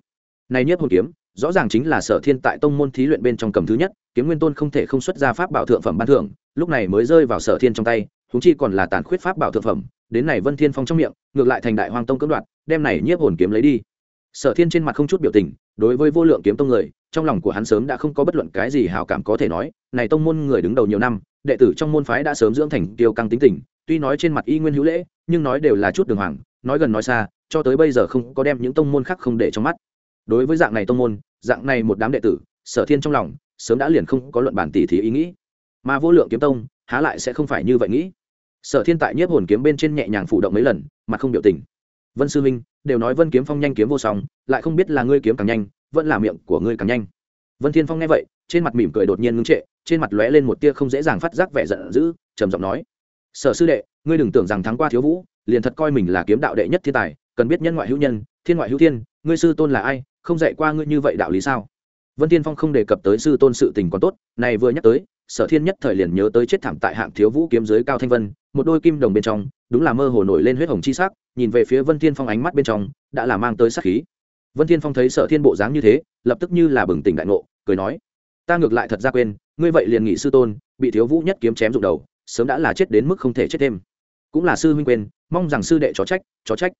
Speaker 1: Này nhiếp hồn kiếm, rõ ràng chính là sở thiên tại tông môn thí luyện bên trong cầm thứ nhất, kiếm nguyên tôn không thể không xuất ra pháp bảo thượng phẩm ban thưởng, lúc này mới rơi vào sở thiên trong tay húng chi còn là tàn khuyết pháp bảo thượng phẩm, đến này vân thiên phong trong miệng, ngược lại thành đại hoàng tông cưỡng đoạt, đem này nhiếp hồn kiếm lấy đi sở thiên trên mặt không chút biểu tình, đối với vô lượng kiếm tông người, trong lòng của hắn sớm đã không có bất luận cái gì hào cảm có thể nói, này tông môn người đứng đầu nhiều năm, đệ tử trong môn phái đã sớm dưỡng thành tiêu căng tính tình, tuy nói trên mặt y nguyên hữu lễ, nhưng nói đều là chút đường hoàng, nói gần nói xa, cho tới bây giờ không có đem những tông môn khác không để trong mắt. Đối với dạng này tông môn, dạng này một đám đệ tử, sở thiên trong lòng sớm đã liền không có luận bản tỷ thí ý nghĩ. Mà vô lượng kiếm tông, há lại sẽ không phải như vậy nghĩ. Sở thiên tại nhiếp hồn kiếm bên trên nhẹ nhàng phủ động mấy lần, mặt không biểu tình vân sư minh đều nói vân kiếm phong nhanh kiếm vô song, lại không biết là ngươi kiếm càng nhanh, vẫn là miệng của ngươi càng nhanh. Vân thiên phong nghe vậy, trên mặt mỉm cười đột nhiên ngưng trệ, trên mặt lóe lên một tia không dễ dàng phát giác vẻ giận dữ, trầm giọng nói, sở sư đệ, ngươi đừng tưởng rằng thắng qua thiếu vũ, liền thật coi mình là kiếm đạo đệ nhất thiên tài, cần biết nhân ngoại hữu nhân, thiên ngoại hữu thiên, ngươi sư tôn là ai, không dạy qua ngươi như vậy đạo lý sao? Vân thiên phong không đề cập tới sư tôn sự tình còn tốt, này vừa nhắc tới, sở thiên nhất thời liền nhớ tới chết thảm tại hạng thiếu vũ kiếm giới cao thanh vân, một đôi kim đồng bên trong đúng là mơ hồ nổi lên huyết hồng chi sắc, nhìn về phía vân thiên phong ánh mắt bên trong, đã là mang tới sát khí. Vân thiên phong thấy sở thiên bộ dáng như thế, lập tức như là bừng tỉnh đại ngộ, cười nói, ta ngược lại thật ra quên, ngươi vậy liền nghị sư tôn, bị thiếu vũ nhất kiếm chém rụng đầu, sớm đã là chết đến mức không thể chết thêm. Cũng là sư huynh quên, mong rằng sư đệ chó trách chó trách.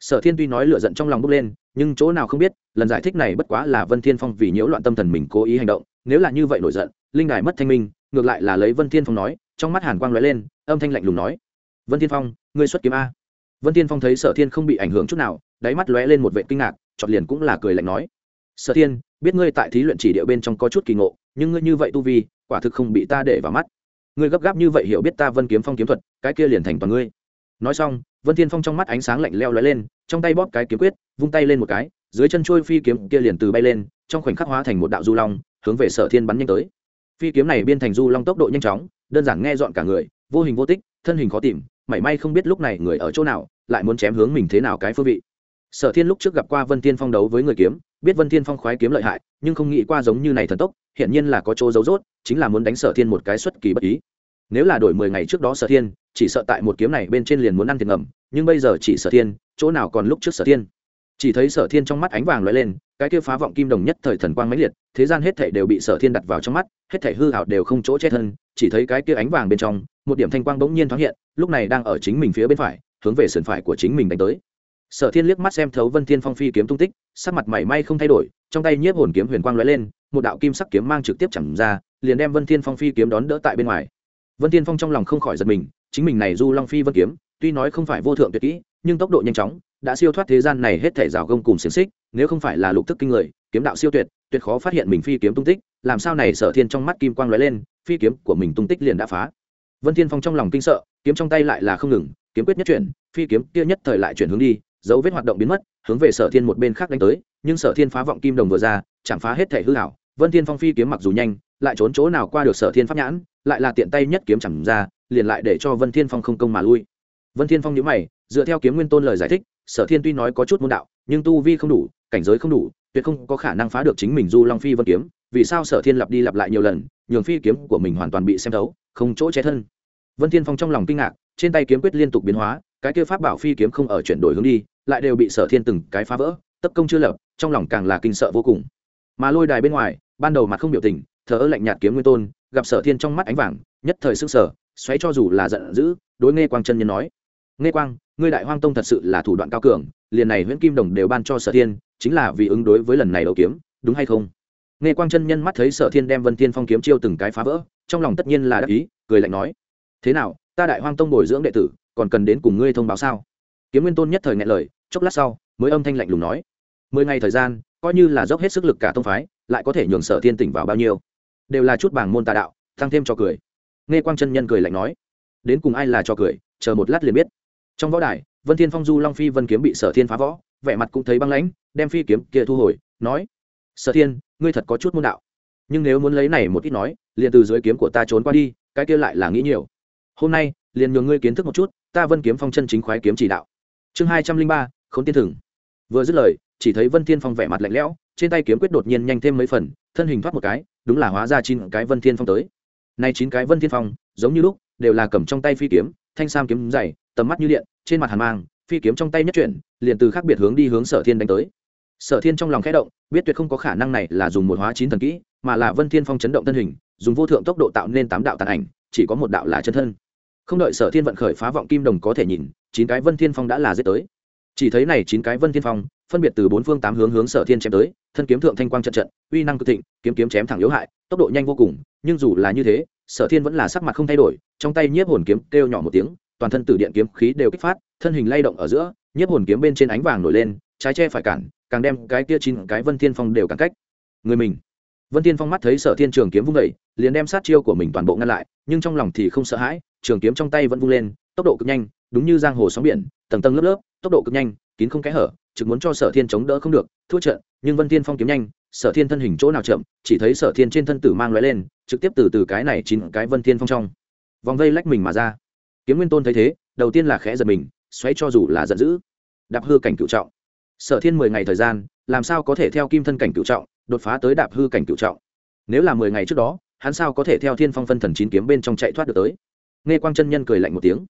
Speaker 1: Sở thiên tuy nói lửa giận trong lòng bốc lên, nhưng chỗ nào không biết, lần giải thích này bất quá là vân thiên phong vì nhiễu loạn tâm thần mình cố ý hành động, nếu là như vậy nổi giận, linh đài mất thanh minh, ngược lại là lấy vân thiên phong nói, trong mắt hàn quang lóe lên, âm thanh lạnh lùng nói vân thiên phong, ngươi xuất kiếm a. Vân thiên phong thấy sở thiên không bị ảnh hưởng chút nào, đáy mắt lóe lên một vệ kinh ngạc chọt liền cũng là cười lạnh nói. Sở thiên, biết ngươi tại thí luyện chỉ địa bên trong có chút kỳ ngộ, nhưng ngươi như vậy tu vi, quả thực không bị ta để vào mắt. Ngươi gấp gáp như vậy hiểu biết ta vân kiếm phong kiếm thuật, cái kia liền thành toàn ngươi. Nói xong, vân thiên phong trong mắt ánh sáng lạnh leo lóe lên, trong tay bóp cái kiếm quyết, vung tay lên một cái, dưới chân trôi phi kiếm kia liền từ bay lên, trong khoảnh khắc hóa thành một đạo du long, hướng về sở thiên bắn nhanh tới. Phi kiếm này biên thành du long tốc độ nhanh chóng, đơn giản nghe dọn cả người, vô hình vô tích, thân hình khó tìm mảy may không biết lúc này người ở chỗ nào, lại muốn chém hướng mình thế nào cái phương vị. Sở thiên lúc trước gặp qua vân thiên phong đấu với người kiếm, biết vân thiên phong khoái kiếm lợi hại, nhưng không nghĩ qua giống như này thần tốc hiện nhiên là có chỗ dấu rốt, chính là muốn đánh sở thiên một cái xuất kỳ bất ý. Nếu là đổi mười ngày trước đó sở thiên, chỉ sợ tại một kiếm này bên trên liền muốn ăn thiệt ngầm, nhưng bây giờ chỉ sở thiên, chỗ nào còn lúc trước sở thiên? Chỉ thấy sở thiên trong mắt ánh vàng lóe lên, cái kia phá vọng kim đồng nhất thời thần quang mãnh liệt, thế gian hết thảy đều bị sở thiên đặt vào trong mắt, hết thảy hư hảo đều không chỗ chết thân, chỉ thấy cái kia ánh vàng bên trong, một điểm thanh quang bỗng nhiên thoáng hiện, lúc này đang ở chính mình phía bên phải, hướng về sườn phải của chính mình đánh tới. Sở thiên liếc mắt xem thấu vân thiên phong phi kiếm tung tích, sắc mặt mảy may không thay đổi, trong tay nhiếp hồn kiếm huyền quang lóe lên, một đạo kim sắc kiếm mang trực tiếp chẳng ra, liền đem vân thiên phong phi kiếm đón đỡ tại bên ngoài. Vân thiên phong trong lòng không khỏi giật mình, chính mình này du long phi vân kiếm, tuy nói không phải vô thượng tuyệt kỹ nhưng tốc độ nhanh chóng đã siêu thoát thế gian này hết thể rào gông cùng xiềng xích, nếu không phải là lục thức kinh người, kiếm đạo siêu tuyệt tuyệt khó phát hiện mình phi kiếm tung tích, làm sao này sở thiên trong mắt kim quang lóe lên, phi kiếm của mình tung tích liền đã phá. Vân thiên phong trong lòng kinh sợ, kiếm trong tay lại là không ngừng, kiếm quyết nhất chuyển, phi kiếm kia nhất thời lại chuyển hướng đi, dấu vết hoạt động biến mất, hướng về sở thiên một bên khác đánh tới, nhưng sở thiên phá vọng kim đồng vừa ra, chẳng phá hết thể hư hảo vân thiên phong phi kiếm mặc dù nhanh, lại trốn chỗ nào qua được sở thiên pháp nhãn, lại là tiện tay nhất kiếm chẳng ra, liền lại để cho vân thiên phong không công mà lui. Vân thiên phong nhíu mày dựa theo kiếm nguyên tôn lời giải thích, sở thiên tuy nói có chút môn đạo, nhưng tu vi không đủ, cảnh giới không đủ, tuyệt không có khả năng phá được chính mình du long phi vân kiếm. Vì sao sở thiên lặp đi lặp lại nhiều lần, nhường phi kiếm của mình hoàn toàn bị xem thấu, không chỗ che thân? Vân thiên phong trong lòng kinh ngạc, trên tay kiếm quyết liên tục biến hóa, cái kia pháp bảo phi kiếm không ở chuyển đổi hướng đi, lại đều bị sở thiên từng cái phá vỡ tấp công chưa lập, trong lòng càng là kinh sợ vô cùng. Mà lôi đài bên ngoài, ban đầu mặt không biểu tình thở lạnh nhạt kiếm nguyên tôn, gặp sở thiên trong mắt ánh vàng, nhất thời sức sở xoáy cho dù là giận dữ, đối nghe quang chân nhân nói nghe quang ngươi đại hoang tông thật sự là thủ đoạn cao cường, liền này nguyễn kim đồng đều ban cho sở thiên, chính là vì ứng đối với lần này đầu kiếm, đúng hay không? Nghe quang chân nhân mắt thấy sở thiên đem vân thiên phong kiếm chiêu từng cái phá vỡ, trong lòng tất nhiên là đắc ý, cười lạnh nói, thế nào, ta đại hoang tông bồi dưỡng đệ tử, còn cần đến cùng ngươi thông báo sao? Kiếm nguyên tôn nhất thời ngại lời, chốc lát sau, mới âm thanh lạnh lùng nói, mười ngày thời gian, coi như là dốc hết sức lực cả tông phái, lại có thể nhường sở thiên tỉnh vào bao nhiêu? Đều là chút bảng môn tà đạo, tăng thêm cho cười. Nghe quang chân nhân cười lạnh nói, đến cùng ai là cho cười, chờ một lát liền biết trong võ đài, vân thiên phong du long phi vân kiếm bị sở thiên phá võ, vẻ mặt cũng thấy băng lãnh, đem phi kiếm kia thu hồi, nói, sở thiên, ngươi thật có chút môn đạo. Nhưng nếu muốn lấy này một ít nói, liền từ dưới kiếm của ta trốn qua đi, cái kia lại là nghĩ nhiều. Hôm nay, liền nhường ngươi kiến thức một chút, ta vân kiếm phong chân chính khoái kiếm chỉ đạo. Chương hai trăm linh ba k h ố n tiên thừng. Vừa dứt lời, chỉ thấy vân thiên phong vẻ mặt lạnh lẽo, trên tay kiếm quyết đột nhiên nhanh thêm mấy phần, thân hình thoát một cái, đúng là hóa ra chín cái vân thiên phong tới. Nay chín cái vân thiên phong, giống như lúc, đều là cầm trong tay phi kiếm, thanh sam kiếm dày tầm mắt như điện, trên mặt hàn mang, phi kiếm trong tay nhất chuyển, liền từ khác biệt hướng đi hướng sở thiên đánh tới. Sở thiên trong lòng khẽ động, biết tuyệt không có khả năng này là dùng một hóa chín thần kỹ, mà là vân thiên phong chấn động thân hình, dùng vô thượng tốc độ tạo nên tám đạo tàn ảnh, chỉ có một đạo là chân thân. Không đợi sở thiên vận khởi phá vọng kim đồng có thể nhìn, chín cái vân thiên phong đã là giết tới. Chỉ thấy này chín cái vân thiên phong, phân biệt từ bốn phương tám hướng hướng sở thiên chém tới, thân kiếm thượng thanh quang trận trận, uy năng cực thịnh, kiếm kiếm chém thẳng yếu hại, tốc độ nhanh vô cùng, nhưng dù là như thế, sở thiên vẫn là sắc mặt không thay đổi, trong tay nhiếp hồn kiếm kêu nhỏ một tiếng toàn thân tử điện kiếm khí đều kích phát, thân hình lay động ở giữa, nhiếp hồn kiếm bên trên ánh vàng nổi lên, trái che phải cản, càng đem cái kia chín cái vân thiên phong đều cản cách. Người mình. Vân thiên phong mắt thấy sở thiên trường kiếm vung vẩy liền đem sát chiêu của mình toàn bộ ngăn lại, nhưng trong lòng thì không sợ hãi, trường kiếm trong tay vẫn vung lên, tốc độ cực nhanh, đúng như giang hồ sóng biển, tầng tầng lớp lớp, tốc độ cực nhanh, kín không kẽ hở, trực muốn cho sở thiên chống đỡ không được, thua trận, nhưng vân thiên phong kiếm nhanh, sở thiên thân hình chỗ nào chậm, chỉ thấy sở thiên trên thân tử mang loại lên, trực tiếp từ từ cái này chín cái vân thiên phong trong vòng vây lách mình mà ra kiếm nguyên tôn thấy thế, đầu tiên là khẽ giật mình, xoáy cho dù là giận dữ. Đạp hư cảnh cựu trọng. Sở thiên mười ngày thời gian, làm sao có thể theo kim thân cảnh cựu trọng, đột phá tới đạp hư cảnh cựu trọng? Nếu là mười ngày trước đó, hắn sao có thể theo thiên phong phân thần chín kiếm bên trong chạy thoát được tới? Nghe quang chân nhân cười lạnh một tiếng.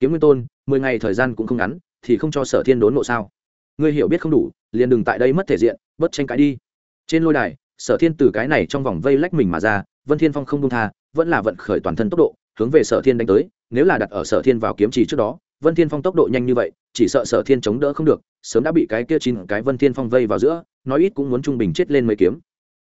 Speaker 1: Kiếm nguyên tôn, mười ngày thời gian cũng không ngắn, thì không cho sở thiên đốn nộ sao? Ngươi hiểu biết không đủ, liền đừng tại đây mất thể diện, bớt tranh cãi đi. Trên lôi đài, sở thiên từ cái này trong vòng vây lách mình mà ra, vân thiên phong không đông tha, vẫn là vận khởi toàn thân tốc độ, hướng về sở thiên đánh tới nếu là đặt ở sở thiên vào kiếm trì trước đó vân thiên phong tốc độ nhanh như vậy chỉ sợ sở thiên chống đỡ không được sớm đã bị cái kia chín cái vân thiên phong vây vào giữa nói ít cũng muốn trung bình chết lên mấy kiếm.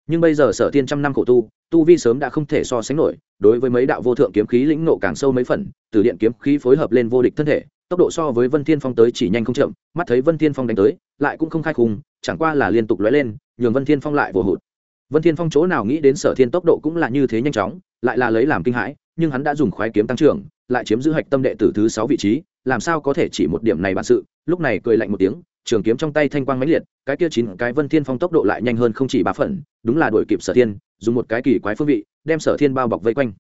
Speaker 1: Nhưng bây giờ sở thiên trăm năm khổ tu tu vi sớm đã không thể so sánh nổi đối với mấy đạo vô thượng kiếm khí lĩnh nộ càng sâu mấy phần từ điện kiếm khí phối hợp lên vô địch thân thể tốc độ so với vân thiên phong tới chỉ nhanh không chậm mắt thấy vân thiên phong đánh tới lại cũng không khai khùng, chẳng qua là liên tục lóe lên nhường vân thiên phong lại vô hụt. Vân thiên phong chỗ nào nghĩ đến sở thiên tốc độ cũng là như thế nhanh chóng lại là lấy làm kinh hãi nhưng hắn đã dùng khoái kiếm tăng trưởng lại chiếm giữ hạch tâm đệ tử thứ sáu vị trí, làm sao có thể chỉ một điểm này bản sự? Lúc này cười lạnh một tiếng, trường kiếm trong tay thanh quang mãnh liệt, cái kia chín cái vân thiên phong tốc độ lại nhanh hơn không chỉ ba phần, đúng là đuổi kịp sở thiên, dùng một cái kỳ quái phương vị, đem sở thiên bao bọc vây quanh.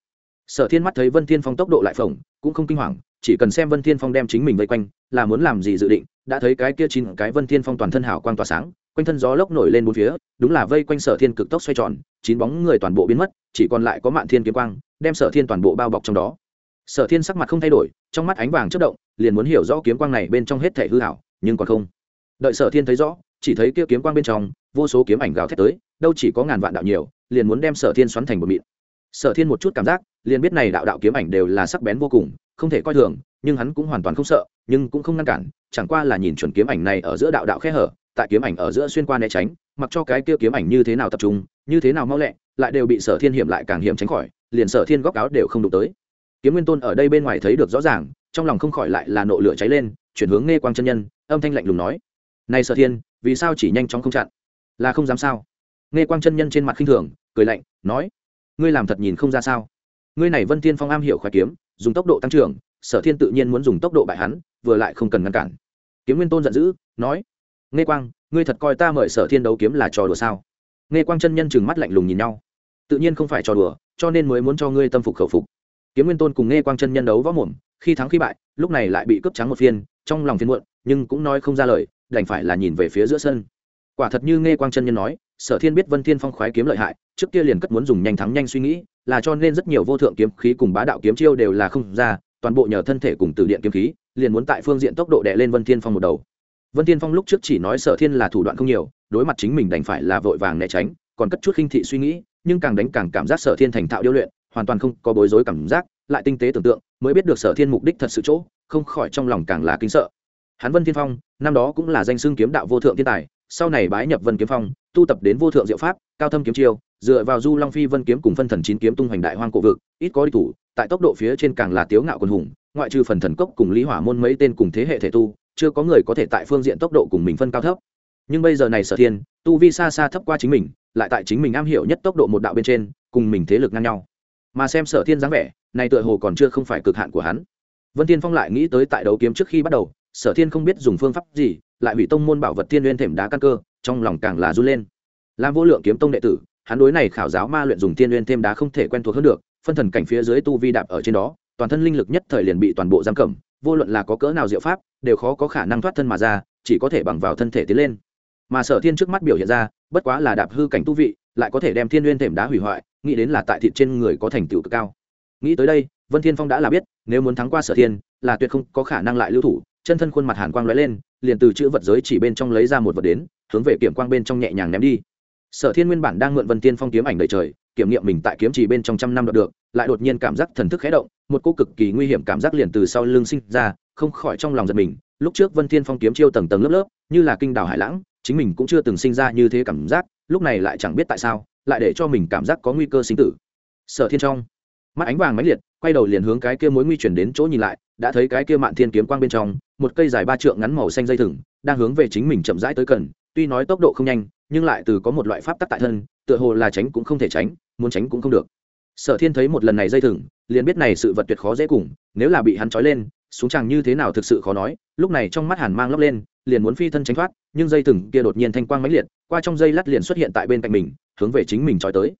Speaker 1: Sở thiên mắt thấy vân thiên phong tốc độ lại phồng, cũng không kinh hoàng, chỉ cần xem vân thiên phong đem chính mình vây quanh, là muốn làm gì dự định, đã thấy cái kia chín cái vân thiên phong toàn thân hảo quang tỏa sáng, quanh thân gió lốc nổi lên bốn phía, đúng là vây quanh sở thiên cực tốc xoay tròn, chín bóng người toàn bộ biến mất, chỉ còn lại có mạn thiên kiếm quang, đem sở thiên toàn bộ bao bọc trong đó sở thiên sắc mặt không thay đổi, trong mắt ánh vàng chất động, liền muốn hiểu rõ kiếm quang này bên trong hết thể hư hảo nhưng còn không. Đợi sở thiên thấy rõ, chỉ thấy kia kiếm quang bên trong, vô số kiếm ảnh gào thét tới, đâu chỉ có ngàn vạn đạo nhiều, liền muốn đem sở thiên xoắn thành một mịn. Sở thiên một chút cảm giác, liền biết này đạo đạo kiếm ảnh đều là sắc bén vô cùng, không thể coi thường, nhưng hắn cũng hoàn toàn không sợ, nhưng cũng không ngăn cản, chẳng qua là nhìn chuẩn kiếm ảnh này ở giữa đạo đạo khe hở, tại kiếm ảnh ở giữa xuyên qua né tránh, mặc cho cái kia kiếm ảnh như thế nào tập trung, như thế nào mau lẹ, lại đều bị sở thiên hiểm lại càng hiểm tránh khỏi, liền sở thiên góc áo đều không đụng tới kiếm nguyên tôn ở đây bên ngoài thấy được rõ ràng, trong lòng không khỏi lại là nộ lửa cháy lên, chuyển hướng nghe quang chân nhân, âm thanh lạnh lùng nói, này sở thiên, vì sao chỉ nhanh chóng không chặn? Là không dám sao? Nghe quang chân nhân trên mặt khinh thường, cười lạnh, nói, ngươi làm thật nhìn không ra sao? Ngươi này vân tiên phong am hiểu khoái kiếm, dùng tốc độ tăng trưởng, sở thiên tự nhiên muốn dùng tốc độ bại hắn, vừa lại không cần ngăn cản. Kiếm nguyên tôn giận dữ, nói, nghe quang, ngươi thật coi ta mời sở thiên đấu kiếm là trò đùa sao? Nghe quang chân nhân chừng mắt lạnh lùng nhìn nhau, tự nhiên không phải trò đùa, cho nên mới muốn cho ngươi tâm phục khẩu phục kiếm nguyên tôn cùng nghe quang chân nhân đấu võ mồm, khi thắng khi bại, lúc này lại bị cướp trắng một phiên, trong lòng phiên muộn, nhưng cũng nói không ra lời, đành phải là nhìn về phía giữa sân. Quả thật như nghe quang chân nhân nói, sở thiên biết vân thiên phong khoái kiếm lợi hại, trước kia liền cất muốn dùng nhanh thắng nhanh suy nghĩ, là cho nên rất nhiều vô thượng kiếm khí cùng bá đạo kiếm chiêu đều là không ra, toàn bộ nhờ thân thể cùng từ điện kiếm khí, liền muốn tại phương diện tốc độ đè lên vân thiên phong một đầu. Vân thiên phong lúc trước chỉ nói sở thiên là thủ đoạn không nhiều, đối mặt chính mình đành phải là vội vàng né tránh, còn cất chút khinh thị suy nghĩ, nhưng càng đánh càng cảm giác sở thiên thành thạo điêu luyện hoàn toàn không có bối rối cảm giác, lại tinh tế tưởng tượng, mới biết được sở thiên mục đích thật sự chỗ, không khỏi trong lòng càng là kinh sợ. Hắn vân thiên phong, năm đó cũng là danh xưng kiếm đạo vô thượng thiên tài, sau này bái nhập vân kiếm phong, tu tập đến vô thượng diệu pháp, cao thâm kiếm chiêu, dựa vào du long phi vân kiếm cùng phân thần chín kiếm tung hoành đại hoang cổ vực, ít có đi thủ, tại tốc độ phía trên càng là tiếu ngạo quân hùng, ngoại trừ phần thần cốc cùng lý hỏa môn mấy tên cùng thế hệ thể tu, chưa có người có thể tại phương diện tốc độ cùng mình phân cao thấp. Nhưng bây giờ này sở thiên, tu vi xa xa thấp qua chính mình, lại tại chính mình am hiểu nhất tốc độ một đạo bên trên, cùng mình thế lực ngang nhau mà xem sở thiên dáng vẻ, này tựa hồ còn chưa không phải cực hạn của hắn. Vân thiên phong lại nghĩ tới tại đấu kiếm trước khi bắt đầu, sở thiên không biết dùng phương pháp gì, lại hủy tông môn bảo vật thiên nguyên thềm đá căn cơ, trong lòng càng là run lên. Làm vô lượng kiếm tông đệ tử, hắn đối này khảo giáo ma luyện dùng thiên nguyên thêm đá không thể quen thuộc hơn được, phân thần cảnh phía dưới tu vi đạp ở trên đó, toàn thân linh lực nhất thời liền bị toàn bộ giam cầm, vô luận là có cỡ nào diệu pháp, đều khó có khả năng thoát thân mà ra, chỉ có thể bằng vào thân thể tiến lên. Mà sở thiên trước mắt biểu hiện ra, bất quá là đạp hư cảnh tu vị, lại có thể đem thiên liên thềm đá hủy hoại nghĩ đến là tại thịt trên người có thành tựu cực cao. Nghĩ tới đây, vân thiên phong đã là biết, nếu muốn thắng qua sở thiên, là tuyệt không có khả năng lại lưu thủ. Chân thân khuôn mặt hàn quang lóe lên, liền từ chữ vật giới chỉ bên trong lấy ra một vật đến, hướng về kiểm quang bên trong nhẹ nhàng ném đi. Sở thiên nguyên bản đang mượn vân tiên phong kiếm ảnh đầy trời, kiểm nghiệm mình tại kiếm chỉ bên trong trăm năm đọc được, lại đột nhiên cảm giác thần thức khé động, một cô cực kỳ nguy hiểm cảm giác liền từ sau lưng sinh ra, không khỏi trong lòng giật mình. Lúc trước vân thiên phong kiếm chiêu tầng tầng lớp lớp, như là kinh đảo hải lãng, chính mình cũng chưa từng sinh ra như thế cảm giác, lúc này lại chẳng biết tại sao lại để cho mình cảm giác có nguy cơ sinh tử. Sở thiên trong, mắt ánh vàng mãnh liệt, quay đầu liền hướng cái kia mối nguy chuyển đến chỗ nhìn lại, đã thấy cái kia mạn thiên kiếm quang bên trong, một cây dài ba trượng ngắn màu xanh dây thừng, đang hướng về chính mình chậm rãi tới gần, tuy nói tốc độ không nhanh, nhưng lại từ có một loại pháp tắc tại thân, tựa hồ là tránh cũng không thể tránh, muốn tránh cũng không được. Sở thiên thấy một lần này dây thừng, liền biết này sự vật tuyệt khó dễ cùng, nếu là bị hắn trói lên, xuống chàng như thế nào thực sự khó nói, lúc này trong mắt hàn mang lóc lên, liền muốn phi thân tránh thoát, nhưng dây thừng kia đột nhiên thanh quang mãnh liệt, qua trong dây lát liền xuất hiện tại bên cạnh mình hướng về chính mình trói tới.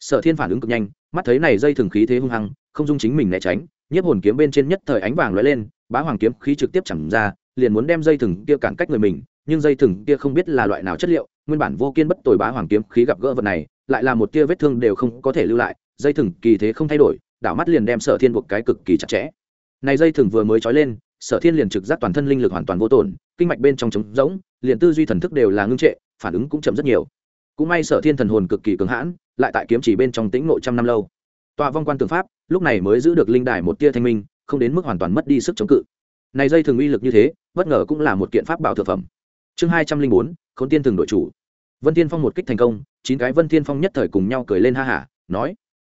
Speaker 1: Sở thiên phản ứng cực nhanh, mắt thấy này dây thừng khí thế hung hăng, không dung chính mình né tránh, nhiếp hồn kiếm bên trên nhất thời ánh vàng lóe lên, bá hoàng kiếm khí trực tiếp chẳng ra, liền muốn đem dây thừng kia cản cách người mình, nhưng dây thừng kia không biết là loại nào chất liệu, nguyên bản vô kiên bất tồi bá hoàng kiếm khí gặp gỡ vật này, lại là một tia vết thương đều không có thể lưu lại, dây thừng kỳ thế không thay đổi, đảo mắt liền đem sở thiên buộc cái cực kỳ chặt chẽ. Này dây thừng vừa mới trói lên, sở thiên liền trực giác toàn thân linh lực hoàn toàn vô tổn, kinh mạch bên trong trống rỗng, liền tư duy thần thức đều là ngưng trệ, phản ứng cũng chậm rất nhiều cũng may sở thiên thần hồn cực kỳ cường hãn, lại tại kiếm chỉ bên trong tĩnh nội trăm năm lâu. Tòa vong quan tường pháp, lúc này mới giữ được linh đài một tia thanh minh, không đến mức hoàn toàn mất đi sức chống cự. Này dây thường uy lực như thế, bất ngờ cũng là một kiện pháp bảo thực phẩm. Chương hai trăm linh bốn, khốn tiên thường đội chủ. Vân tiên phong một kích thành công, chín cái vân tiên phong nhất thời cùng nhau cười lên ha hả, nói,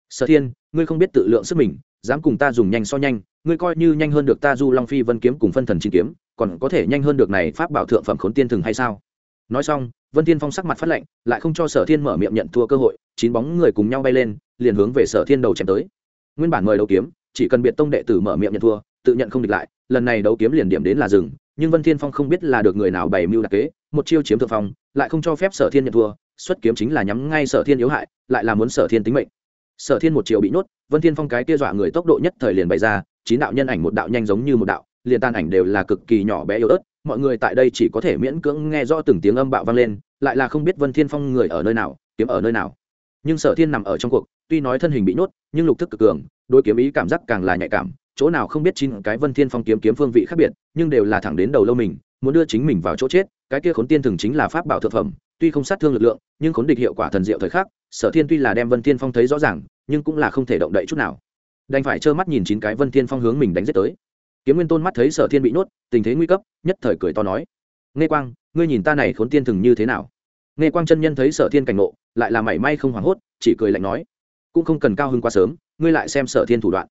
Speaker 1: sở thiên, ngươi không biết tự lượng sức mình, dám cùng ta dùng nhanh so nhanh, ngươi coi như nhanh hơn được ta du long phi vân kiếm cùng phân thần chín kiếm, còn có thể nhanh hơn được này pháp bảo thượng phẩm khốn tiên thường hay sao? Nói xong, vân thiên phong sắc mặt phát lệnh lại không cho sở thiên mở miệng nhận thua cơ hội, chín bóng người cùng nhau bay lên, liền hướng về sở thiên đầu chém tới. Nguyên bản mời đấu kiếm, chỉ cần biệt tông đệ tử mở miệng nhận thua, tự nhận không địch lại, lần này đấu kiếm liền điểm đến là rừng nhưng vân thiên phong không biết là được người nào bày mưu đặc kế, một chiêu chiếm thượng phong, lại không cho phép sở thiên nhận thua, xuất kiếm chính là nhắm ngay sở thiên yếu hại, lại là muốn sở thiên tính mệnh. Sở thiên một chiều bị nhốt, vân thiên phong cái kia dọa người tốc độ nhất thời liền bày ra, chín đạo nhân ảnh một đạo nhanh giống như một đạo liền tan ảnh đều là cực kỳ nhỏ bé yếu ớt, mọi người tại đây chỉ có thể miễn cưỡng nghe rõ từng tiếng âm bạo vang lên, lại là không biết vân thiên phong người ở nơi nào, kiếm ở nơi nào. Nhưng sở thiên nằm ở trong cuộc, tuy nói thân hình bị nhốt, nhưng lục thức cực cường, đối kiếm ý cảm giác càng là nhạy cảm, chỗ nào không biết chín cái vân thiên phong kiếm kiếm phương vị khác biệt, nhưng đều là thẳng đến đầu lâu mình, muốn đưa chính mình vào chỗ chết, cái kia khốn tiên thường chính là pháp bảo thực phẩm, tuy không sát thương lực lượng, nhưng khốn địch hiệu quả thần diệu thời khắc, sở thiên tuy là đem vân thiên phong thấy rõ ràng, nhưng cũng là không thể động đậy chút nào. Đành phải trơ mắt nhìn chín cái vân thiên phong hướng mình đánh giết tới kiếm nguyên tôn mắt thấy sở thiên bị nhốt, tình thế nguy cấp, nhất thời cười to nói. Nghe quang, ngươi nhìn ta này khốn tiên thừng như thế nào? Nghe quang chân nhân thấy sở thiên cảnh ngộ, lại là mảy may không hoảng hốt, chỉ cười lạnh nói. Cũng không cần cao hơn quá sớm, ngươi lại xem sở thiên thủ đoạn.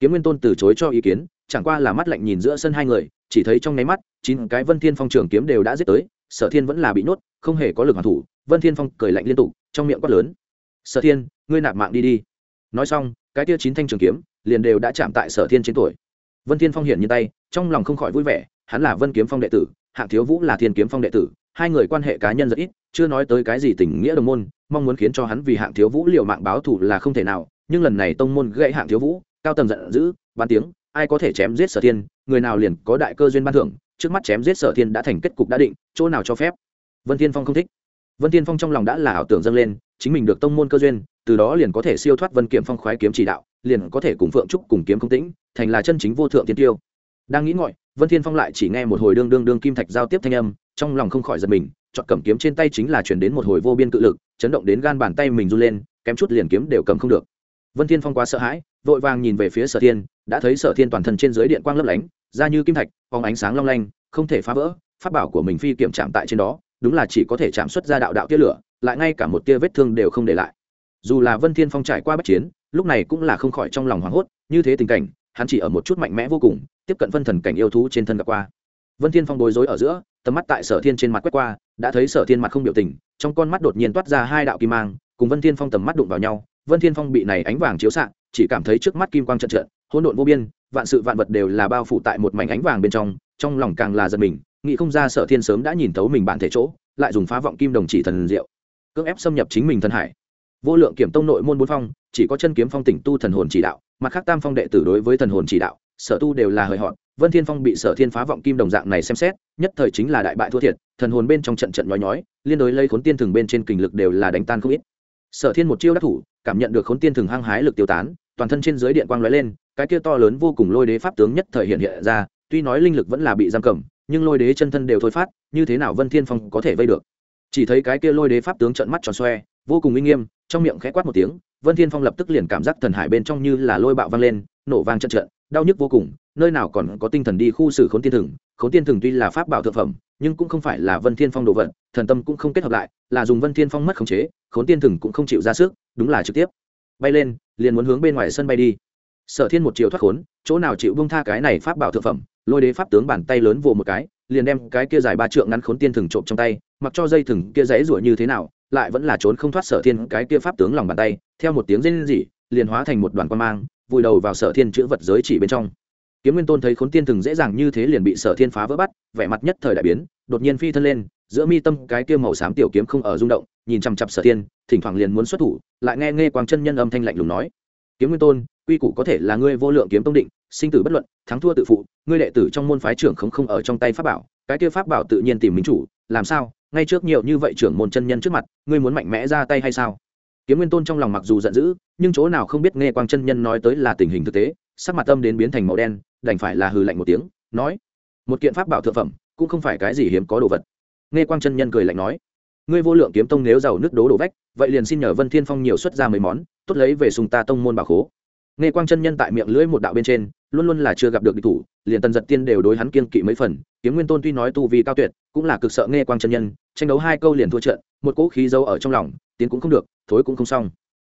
Speaker 1: Kiếm nguyên tôn từ chối cho ý kiến, chẳng qua là mắt lạnh nhìn giữa sân hai người, chỉ thấy trong nháy mắt, chín cái vân thiên phong trường kiếm đều đã giết tới, sở thiên vẫn là bị nhốt, không hề có lực hoàn thủ, vân thiên phong cười lạnh liên tục, trong miệng quát lớn. Sở thiên, ngươi nạp mạng đi đi. Nói xong, cái tia chín thanh trường kiếm liền đều đã chạm tại sở thiên trên tuổi vân thiên phong hiển như tay, trong lòng không khỏi vui vẻ, hắn là vân kiếm phong đệ tử, hạng thiếu vũ là thiên kiếm phong đệ tử, hai người quan hệ cá nhân rất ít, chưa nói tới cái gì tình nghĩa đồng môn, mong muốn khiến cho hắn vì hạng thiếu vũ liều mạng báo thù là không thể nào, nhưng lần này tông môn gãy hạng thiếu vũ, cao tầm giận dữ ban tiếng, ai có thể chém giết sở thiên, người nào liền có đại cơ duyên ban thưởng, trước mắt chém giết sở thiên đã thành kết cục đã định, chỗ nào cho phép. Vân thiên phong không thích. Vân thiên phong trong lòng đã là ảo tưởng dâng lên, chính mình được tông môn cơ duyên, từ đó liền có thể siêu thoát vân kiểm phong khoái kiếm chỉ đạo liền có thể cùng phượng trúc cùng kiếm công tĩnh, thành là chân chính vô thượng tiên tiêu. Đang nghĩ ngợi, vân thiên phong lại chỉ nghe một hồi đương đương đương kim thạch giao tiếp thanh âm, trong lòng không khỏi giật mình, chọn cầm kiếm trên tay chính là chuyển đến một hồi vô biên cự lực, chấn động đến gan bàn tay mình run lên, kém chút liền kiếm đều cầm không được. Vân thiên phong quá sợ hãi, vội vàng nhìn về phía sở thiên, đã thấy sở thiên toàn thân trên dưới điện quang lấp lánh, da như kim thạch phóng ánh sáng long lanh, không thể phá vỡ, pháp bảo của mình phi kiểm chạm tại trên đó, đúng là chỉ có thể chạm xuất ra đạo đạo tia lửa, lại ngay cả một tia vết thương đều không để lại dù là vân thiên phong trải qua bất chiến, lúc này cũng là không khỏi trong lòng hoảng hốt, như thế tình cảnh, hắn chỉ ở một chút mạnh mẽ vô cùng, tiếp cận phân thần cảnh yêu thú trên thân gặp qua. Vân thiên phong bối rối ở giữa, tầm mắt tại sở thiên trên mặt quét qua, đã thấy sở thiên mặt không biểu tình, trong con mắt đột nhiên toát ra hai đạo kim mang, cùng vân thiên phong tầm mắt đụng vào nhau, vân thiên phong bị này ánh vàng chiếu xạ, chỉ cảm thấy trước mắt kim quang trận trận, hỗn độn vô biên, vạn sự vạn vật đều là bao phủ tại một mảnh ánh vàng bên trong trong lòng càng là giật mình, nghĩ không ra sở thiên sớm đã nhìn thấu mình bản thể chỗ, lại dùng phá vọng kim đồng chỉ thần diệu, cưỡng ép xâm nhập chính mình thần hải vô lượng kiểm tông nội môn bốn phong, chỉ có chân kiếm phong tỉnh tu thần hồn chỉ đạo, mặt khác tam phong đệ tử đối với thần hồn chỉ đạo, sở tu đều là hời họn vân thiên phong bị sở thiên phá vọng kim đồng dạng này xem xét, nhất thời chính là đại bại thua thiệt, thần hồn bên trong trận trận nhói nhói, liên đối lấy khốn tiên thường bên trên kình lực đều là đánh tan không ít. Sở thiên một chiêu đắc thủ, cảm nhận được khốn tiên thường hăng hái lực tiêu tán, toàn thân trên dưới điện quang lóe lên, cái kia to lớn vô cùng lôi đế pháp tướng nhất thời hiện hiện ra, tuy nói linh lực vẫn là bị giam cầm, nhưng lôi đế chân thân đều thôi phát, như thế nào vân thiên phong có thể vây được? Chỉ thấy cái kia lôi đế pháp tướng trận mắt tròn xoe vô cùng uy nghiêm, trong miệng khẽ quát một tiếng, vân thiên phong lập tức liền cảm giác thần hải bên trong như là lôi bạo vang lên, nổ vang trận trận, đau nhức vô cùng, nơi nào còn có tinh thần đi khu xử khốn tiên thừng, khốn tiên thừng tuy là pháp bảo thượng phẩm, nhưng cũng không phải là vân thiên phong đồ vật, thần tâm cũng không kết hợp lại, là dùng vân thiên phong mất khống chế, khốn tiên thừng cũng không chịu ra sức, đúng là trực tiếp. Bay lên, liền muốn hướng bên ngoài sân bay đi. Sở thiên một triệu thoát khốn, chỗ nào chịu bông tha cái này pháp bảo thượng phẩm, lôi đế pháp tướng bàn tay lớn vồ một cái, liền đem cái kia dài ba trượng ngắn khốn tiên thừng trộm trong tay, mặc cho dây thừng kia dãy rủa như thế nào lại vẫn là trốn không thoát sở thiên cái kia pháp tướng lòng bàn tay, theo một tiếng rên rỉ, liền hóa thành một đoàn quan mang, vùi đầu vào sở thiên chữ vật giới chỉ bên trong. Kiếm nguyên tôn thấy khốn tiên thừng dễ dàng như thế liền bị sở thiên phá vỡ bắt, vẻ mặt nhất thời đại biến, đột nhiên phi thân lên, giữa mi tâm cái kia màu xám tiểu kiếm không ở rung động, nhìn chằm chặp sở thiên, thỉnh thoảng liền muốn xuất thủ, lại nghe nghe quang chân nhân âm thanh lạnh lùng nói, kiếm nguyên tôn, quy củ có thể là ngươi vô lượng kiếm tông định, sinh tử bất luận, thắng thua tự phụ, ngươi đệ tử trong môn phái trưởng không không ở trong tay pháp bảo, cái kia pháp bảo tự nhiên tìm minh chủ làm sao, ngay trước nhiều như vậy trưởng môn chân nhân trước mặt, ngươi muốn mạnh mẽ ra tay hay sao? Kiếm nguyên tôn trong lòng mặc dù giận dữ, nhưng chỗ nào không biết nghe quang chân nhân nói tới là tình hình thực tế, sắc mặt tâm đến biến thành màu đen, đành phải là hừ lạnh một tiếng, nói, một kiện pháp bảo thượng phẩm, cũng không phải cái gì hiếm có đồ vật. Nghe quang chân nhân cười lạnh nói, ngươi vô lượng kiếm tông nếu giàu nước đố đổ vách, vậy liền xin nhờ vân thiên phong nhiều xuất ra mấy món, tốt lấy về sùng ta tông môn bảo khố nghe quang chân nhân tại miệng lưỡi một đạo bên trên, luôn luôn là chưa gặp được địch thủ, liền tần giật tiên đều đối hắn kiên kỵ mấy phần, kiếm nguyên tôn tuy nói tu vi cao tuyệt, cũng là cực sợ nghe quang chân nhân, tranh đấu hai câu liền thua trận, một cỗ khí dâu ở trong lòng, tiến cũng không được, thối cũng không xong.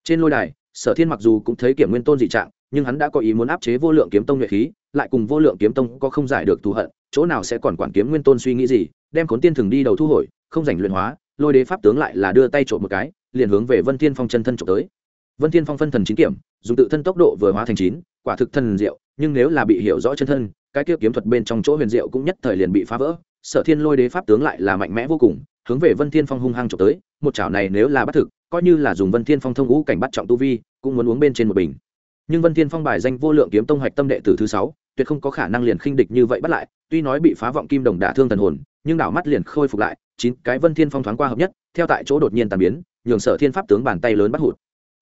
Speaker 1: Trên lôi đài, sở thiên mặc dù cũng thấy kiểm nguyên tôn dị trạng, nhưng hắn đã có ý muốn áp chế vô lượng kiếm tông nhuệ khí, lại cùng vô lượng kiếm tông có không giải được thù hận, chỗ nào sẽ còn quản kiếm nguyên tôn suy nghĩ gì, đem khốn tiên thường đi đầu thu hồi, không giành luyện hóa, lôi đế pháp tướng lại là đưa tay trộm một cái, liền hướng về vân thiên phong chân thân trộm tới vân thiên phong phân thần chín kiểm, dùng tự thân tốc độ vừa hóa thành chín, quả thực thần diệu, nhưng nếu là bị hiểu rõ chân thân, cái kia kiếm thuật bên trong chỗ huyền diệu cũng nhất thời liền bị phá vỡ, sở thiên lôi đế pháp tướng lại là mạnh mẽ vô cùng, hướng về vân thiên phong hung hăng trộm tới, một chảo này nếu là bắt thực, coi như là dùng vân thiên phong thông ngũ cảnh bắt trọng tu vi, cũng muốn uống bên trên một bình. Nhưng vân thiên phong bài danh vô lượng kiếm tông hoạch tâm đệ tử thứ sáu, tuyệt không có khả năng liền khinh địch như vậy bắt lại, tuy nói bị phá vọng kim đồng đả thương thần hồn, nhưng đảo mắt liền khôi phục lại, chín cái vân thiên phong thoáng qua hợp nhất, theo tại chỗ đột nhiên tàn biến, nhường sở thiên pháp tướng bàn tay lớn bắt hụt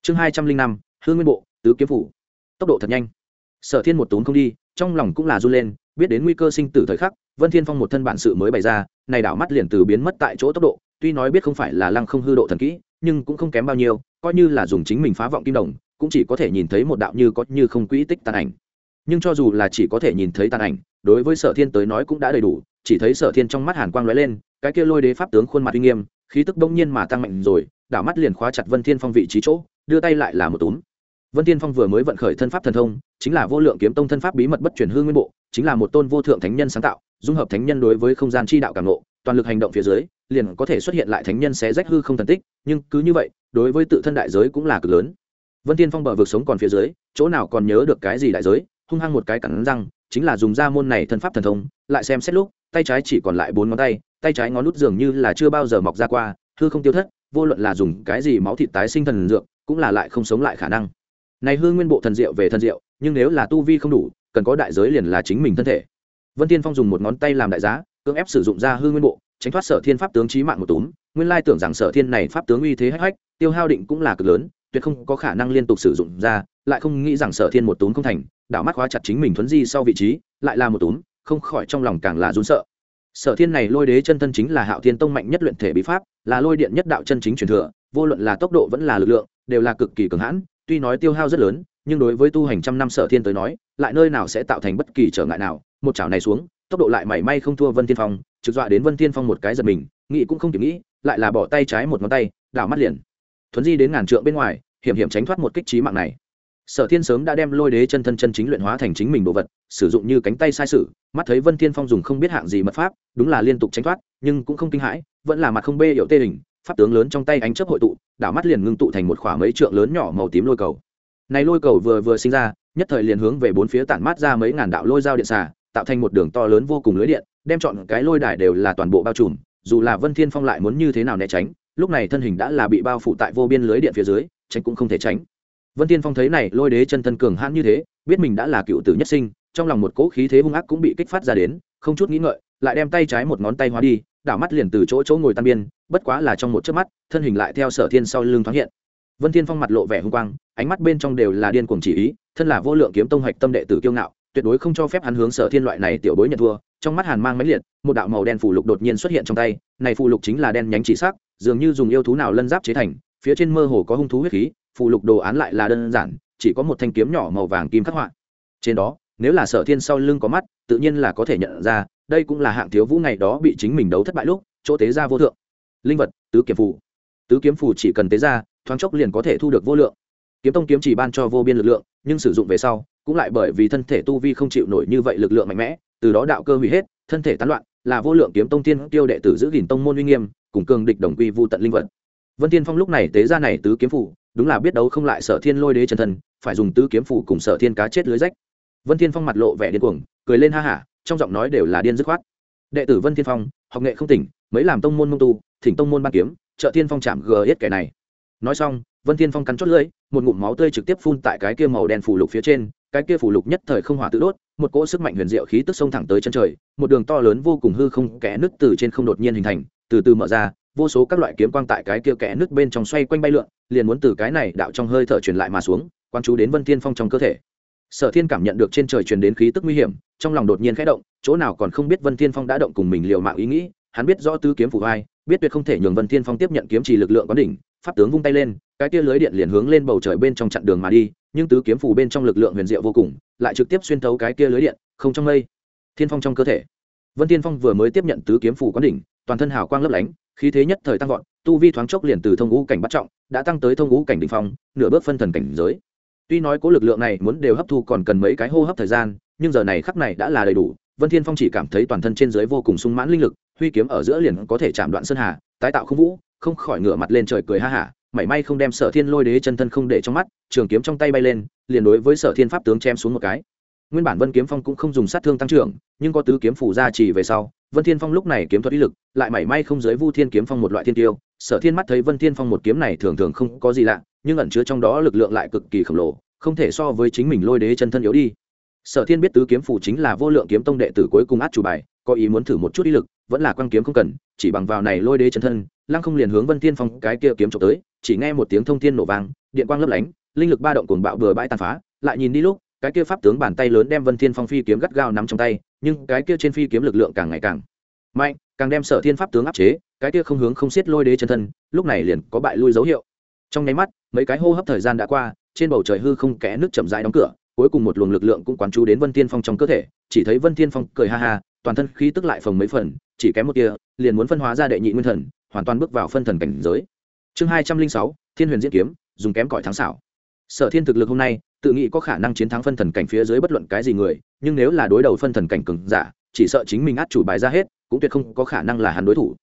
Speaker 1: chương hai trăm linh năm hương nguyên bộ, tứ kiếm phủ. Tốc độ thật nhanh. Sở thiên một tốn không đi, trong lòng cũng là run lên, biết đến nguy cơ sinh tử thời khắc, vân thiên phong một thân bản sự mới bày ra, này đảo mắt liền từ biến mất tại chỗ tốc độ, tuy nói biết không phải là lăng không hư độ thần kỹ, nhưng cũng không kém bao nhiêu, coi như là dùng chính mình phá vọng kim đồng, cũng chỉ có thể nhìn thấy một đạo như có như không quỹ tích tàn ảnh. Nhưng cho dù là chỉ có thể nhìn thấy tàn ảnh, đối với sở thiên tới nói cũng đã đầy đủ, chỉ thấy sở thiên trong mắt hàn quang lóe lên, cái kia lôi đế pháp tướng khuôn mặt uy nghiêm, khí tức bỗng nhiên mà tăng mạnh rồi, đảo mắt liền khóa chặt vân thiên phong vị trí chỗ đưa tay lại là một túm. Vân thiên phong vừa mới vận khởi thân pháp thần thông, chính là vô lượng kiếm tông thân pháp bí mật bất chuyển hương nguyên bộ, chính là một tôn vô thượng thánh nhân sáng tạo, dung hợp thánh nhân đối với không gian chi đạo cảm ngộ, toàn lực hành động phía dưới, liền có thể xuất hiện lại thánh nhân sẽ rách hư không thần tích, nhưng cứ như vậy, đối với tự thân đại giới cũng là cực lớn. Vân thiên phong bờ vực sống còn phía dưới, chỗ nào còn nhớ được cái gì đại giới, hung hăng một cái cắn răng, chính là dùng ra môn này thân pháp thần thông, lại xem xét lúc, tay trái chỉ còn lại bốn ngón tay tay trái ngón nút dường như là chưa bao giờ mọc ra qua, hư không tiêu thất, vô luận là dùng cái gì máu thịt tái sinh thần dược cũng là lại không sống lại khả năng. Này hư nguyên bộ thần diệu về thần diệu, nhưng nếu là tu vi không đủ, cần có đại giới liền là chính mình thân thể. Vân tiên phong dùng một ngón tay làm đại giá, cưỡng ép sử dụng ra hư nguyên bộ, tránh thoát sở thiên pháp tướng trí mạng một túm. Nguyên lai tưởng rằng sở thiên này pháp tướng uy thế hách hách, tiêu hao định cũng là cực lớn, tuyệt không có khả năng liên tục sử dụng ra, lại không nghĩ rằng sở thiên một túm không thành, đảo mắt khóa chặt chính mình thuấn di sau vị trí, lại là một túm, không khỏi trong lòng càng là run sợ. Sở thiên này lôi đế chân thân chính là hạo thiên tông mạnh nhất luyện thể bí pháp, là lôi điện nhất đạo chân chính truyền thừa, vô luận là tốc độ vẫn là lực lượng đều là cực kỳ cường hãn, tuy nói tiêu hao rất lớn, nhưng đối với tu hành trăm năm sở thiên tới nói, lại nơi nào sẽ tạo thành bất kỳ trở ngại nào. Một chảo này xuống, tốc độ lại mảy may không thua vân thiên phong, trực dọa đến vân thiên phong một cái giật mình, nghĩ cũng không kịp nghĩ, lại là bỏ tay trái một ngón tay, đảo mắt liền. Thuấn di đến ngàn trượng bên ngoài, hiểm hiểm tránh thoát một kích trí mạng này. Sở thiên sớm đã đem lôi đế chân thân chân chính luyện hóa thành chính mình đồ vật, sử dụng như cánh tay sai sử mắt thấy vân thiên phong dùng không biết hạng gì mật pháp, đúng là liên tục tránh thoát, nhưng cũng không kinh hãi, vẫn là mặt không bê hiểu tê hình, pháp tướng lớn trong tay ánh chớp hội tụ đảo mắt liền ngưng tụ thành một khỏa mấy trượng lớn nhỏ màu tím lôi cầu. Này lôi cầu vừa vừa sinh ra, nhất thời liền hướng về bốn phía tản mát ra mấy ngàn đạo lôi dao điện xà, tạo thành một đường to lớn vô cùng lưới điện, đem chọn cái lôi đài đều là toàn bộ bao trùm, dù là vân thiên phong lại muốn như thế nào né tránh, lúc này thân hình đã là bị bao phủ tại vô biên lưới điện phía dưới, tránh cũng không thể tránh. Vân thiên phong thấy này, lôi đế chân thân cường hãn như thế, biết mình đã là cựu tử nhất sinh, trong lòng một cỗ khí thế hung ác cũng bị kích phát ra đến, không chút nghĩ ngợi, lại đem tay trái một ngón tay hóa đi, đảo mắt liền từ chỗ chỗ ngồi tan biên bất quá là trong một chớp mắt, thân hình lại theo sở thiên sau lưng thoáng hiện. Vân thiên phong mặt lộ vẻ hung quang, ánh mắt bên trong đều là điên cuồng chỉ ý, thân là vô lượng kiếm tông hoạch tâm đệ tử kiêu ngạo, tuyệt đối không cho phép hắn hướng sở thiên loại này tiểu bối nhận thua. Trong mắt hàn mang mấy liệt, một đạo màu đen phù lục đột nhiên xuất hiện trong tay, này phù lục chính là đen nhánh chỉ sắc, dường như dùng yêu thú nào lân giáp chế thành, phía trên mơ hồ có hung thú huyết khí, phù lục đồ án lại là đơn giản, chỉ có một thanh kiếm nhỏ màu vàng kim khắc họa. Trên đó, nếu là sở thiên sau lưng có mắt, tự nhiên là có thể nhận ra, đây cũng là hạng thiếu vũ ngày đó bị chính mình đấu thất bại lúc, chỗ tế ra vô thượng linh vật, tứ kiếm phủ tứ kiếm phủ chỉ cần tế ra, thoáng chốc liền có thể thu được vô lượng. Kiếm tông kiếm chỉ ban cho vô biên lực lượng, nhưng sử dụng về sau, cũng lại bởi vì thân thể tu vi không chịu nổi như vậy lực lượng mạnh mẽ, từ đó đạo cơ hủy hết, thân thể tán loạn, là vô lượng kiếm tông tiên tiêu đệ tử giữ gìn tông môn uy nghiêm, cùng cường địch đồng quy vu tận linh vật. Vân tiên phong lúc này tế ra này tứ kiếm phủ đúng là biết đấu không lại sở thiên lôi đế chân thân, phải dùng tứ kiếm phủ cùng sở thiên cá chết lưới rách. Vân thiên phong mặt lộ vẻ điên cuồng, cười lên ha hả trong giọng nói đều là điên dứt khoát. Đệ tử vân thiên phong, học nghệ không tỉnh, mấy làm tông môn mông tu thỉnh tông môn ban kiếm, trợ thiên phong chạm gờ hết kẻ này. Nói xong, vân thiên phong cắn chót lưỡi, một ngụm máu tươi trực tiếp phun tại cái kia màu đen phủ lục phía trên, cái kia phủ lục nhất thời không hỏa tự đốt, một cỗ sức mạnh huyền diệu khí tức sông thẳng tới chân trời, một đường to lớn vô cùng hư không kẽ nứt từ trên không đột nhiên hình thành, từ từ mở ra, vô số các loại kiếm quang tại cái kia kẽ nứt bên trong xoay quanh bay lượn, liền muốn từ cái này đạo trong hơi thở truyền lại mà xuống, quan chú đến vân thiên phong trong cơ thể. Sở thiên cảm nhận được trên trời truyền đến khí tức nguy hiểm, trong lòng đột nhiên khẽ động, chỗ nào còn không biết vân thiên phong đã động cùng mình liều mạng ý nghĩ, hắn biết rõ tứ kiếm phủ vai biết tuyệt không thể nhường vân thiên phong tiếp nhận kiếm chỉ lực lượng có đỉnh, pháp tướng vung tay lên, cái tia lưới điện liền hướng lên bầu trời bên trong chặn đường mà đi, nhưng tứ kiếm phủ bên trong lực lượng huyền diệu vô cùng, lại trực tiếp xuyên thấu cái kia lưới điện, không trong mây. Thiên phong trong cơ thể. Vân thiên phong vừa mới tiếp nhận tứ kiếm phủ quán đỉnh, toàn thân hào quang lấp lánh, khí thế nhất thời tăng vọt, tu vi thoáng chốc liền từ thông ngũ cảnh bắt trọng, đã tăng tới thông ngũ cảnh đỉnh phong, nửa bước phân thần cảnh giới. Tuy nói cố lực lượng này muốn đều hấp thu còn cần mấy cái hô hấp thời gian, nhưng giờ này khắc này đã là đầy đủ vân thiên phong chỉ cảm thấy toàn thân trên dưới vô cùng sung mãn linh lực, huy kiếm ở giữa liền có thể chạm đoạn sơn hà, tái tạo không vũ, không khỏi ngửa mặt lên trời cười ha hả, mảy may không đem sở thiên lôi đế chân thân không để trong mắt, trường kiếm trong tay bay lên, liền đối với sở thiên pháp tướng chém xuống một cái. Nguyên bản vân kiếm phong cũng không dùng sát thương tăng trưởng, nhưng có tứ kiếm phủ ra chỉ về sau, vân thiên phong lúc này kiếm thuật ý lực, lại mảy may không dưới vu thiên kiếm phong một loại thiên tiêu. Sở thiên mắt thấy vân thiên phong một kiếm này thường thường không có gì lạ, nhưng ẩn chứa trong đó lực lượng lại cực kỳ khổng lồ, không thể so với chính mình lôi đế chân thân yếu đi sở thiên biết tứ kiếm phủ chính là vô lượng kiếm tông đệ tử cuối cùng át chủ bài, có ý muốn thử một chút ý lực, vẫn là quan kiếm không cần, chỉ bằng vào này lôi đế chân thân, lăng không liền hướng vân thiên phong cái kia kiếm trộm tới, chỉ nghe một tiếng thông thiên nổ vang, điện quang lấp lánh, linh lực ba động cuồng bạo bừa bãi tàn phá, lại nhìn đi lúc, cái kia pháp tướng bàn tay lớn đem vân thiên phong phi kiếm gắt gao nắm trong tay, nhưng cái kia trên phi kiếm lực lượng càng ngày càng mạnh, càng đem sở thiên pháp tướng áp chế, cái kia không hướng không xiết lôi đế chân thân, lúc này liền có bại lui dấu hiệu. Trong nháy mắt, mấy cái hô hấp thời gian đã qua, trên bầu trời hư không kẽ nước chậm rãi đóng cửa cuối cùng một luồng lực lượng cũng quán chú đến vân tiên phong trong cơ thể, chỉ thấy vân tiên phong cười ha ha, toàn thân khí tức lại phồng mấy phần, chỉ kém một tia, liền muốn phân hóa ra đệ nhị nguyên thần, hoàn toàn bước vào phân thần cảnh giới. Chương hai trăm linh sáu, thiên huyền diễn kiếm, dùng kém cỏi thắng xảo. Sở thiên thực lực hôm nay, tự nghĩ có khả năng chiến thắng phân thần cảnh phía dưới bất luận cái gì người, nhưng nếu là đối đầu phân thần cảnh cường giả, chỉ sợ chính mình át chủ bài ra hết, cũng tuyệt không có khả năng là hắn đối thủ.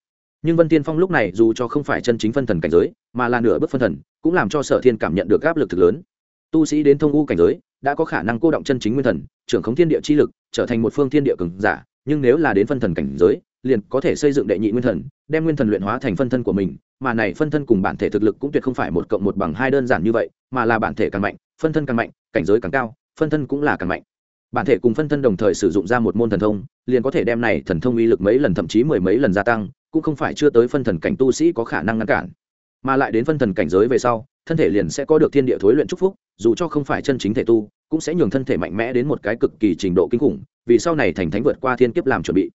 Speaker 1: Nhưng vân tiên phong lúc này dù cho không phải chân chính phân thần cảnh giới, mà là nửa bước phân thần, cũng làm cho sở thiên cảm nhận được áp lực thực lớn. Tu sĩ đến thông u cảnh giới đã có khả năng cô động chân chính nguyên thần, trưởng khống thiên địa chi lực, trở thành một phương thiên địa cường giả, nhưng nếu là đến phân thần cảnh giới, liền có thể xây dựng đệ nhị nguyên thần, đem nguyên thần luyện hóa thành phân thân của mình, mà này phân thân cùng bản thể thực lực cũng tuyệt không phải một cộng một bằng hai đơn giản như vậy, mà là bản thể càng mạnh, phân thân càng mạnh, cảnh giới càng cao, phân thân cũng là càng mạnh. Bản thể cùng phân thân đồng thời sử dụng ra một môn thần thông, liền có thể đem này thần thông uy lực mấy lần thậm chí mười mấy lần gia tăng, cũng không phải chưa tới phân thần cảnh tu sĩ có khả năng ngăn cản. Mà lại đến phân thần cảnh giới về sau thân thể liền sẽ có được thiên địa thối luyện chúc phúc, dù cho không phải chân chính thể tu, cũng sẽ nhường thân thể mạnh mẽ đến một cái cực kỳ trình độ kinh khủng, vì sau này thành thánh vượt qua thiên kiếp làm chuẩn bị.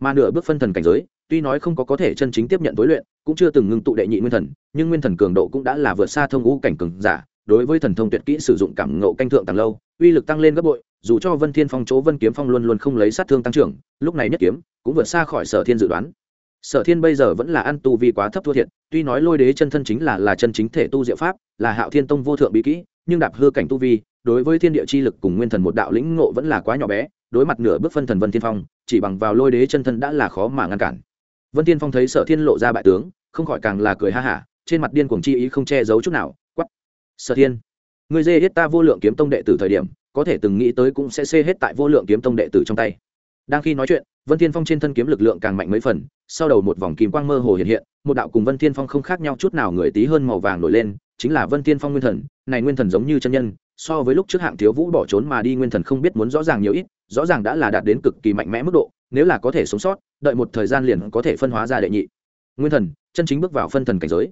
Speaker 1: Mà nửa bước phân thần cảnh giới, tuy nói không có có thể chân chính tiếp nhận tối luyện, cũng chưa từng ngưng tụ đệ nhị nguyên thần, nhưng nguyên thần cường độ cũng đã là vượt xa thông ngũ cảnh cường giả, đối với thần thông tuyệt kỹ sử dụng cảm ngộ canh thượng tàng lâu, uy lực tăng lên gấp bội, dù cho vân thiên phong chỗ vân kiếm phong luôn luôn không lấy sát thương tăng trưởng, lúc này nhất kiếm cũng vượt xa khỏi sở thiên dự đoán sở thiên bây giờ vẫn là ăn tu vi quá thấp thua thiệt, tuy nói lôi đế chân thân chính là là chân chính thể tu diệu pháp, là hạo thiên tông vô thượng bí kỹ, nhưng đạp hư cảnh tu vi, đối với thiên địa chi lực cùng nguyên thần một đạo lĩnh ngộ vẫn là quá nhỏ bé, đối mặt nửa bước phân thần vân thiên phong, chỉ bằng vào lôi đế chân thân đã là khó mà ngăn cản. Vân thiên phong thấy sở thiên lộ ra bại tướng, không khỏi càng là cười ha hả, trên mặt điên cuồng chi ý không che giấu chút nào quắp sở thiên người dê hết ta vô lượng kiếm tông đệ tử thời điểm, có thể từng nghĩ tới cũng sẽ xê hết tại vô lượng kiếm tông đệ tử trong tay. Đang khi nói chuyện vân thiên phong trên thân kiếm lực lượng càng mạnh mấy phần, sau đầu một vòng kim quang mơ hồ hiện hiện, một đạo cùng vân thiên phong không khác nhau chút nào người tí hơn màu vàng nổi lên, chính là vân thiên phong nguyên thần. Này nguyên thần giống như chân nhân, so với lúc trước hạng thiếu vũ bỏ trốn mà đi nguyên thần không biết muốn rõ ràng nhiều ít, rõ ràng đã là đạt đến cực kỳ mạnh mẽ mức độ, nếu là có thể sống sót, đợi một thời gian liền có thể phân hóa ra đệ nhị. Nguyên thần, chân chính bước vào phân thần cảnh giới.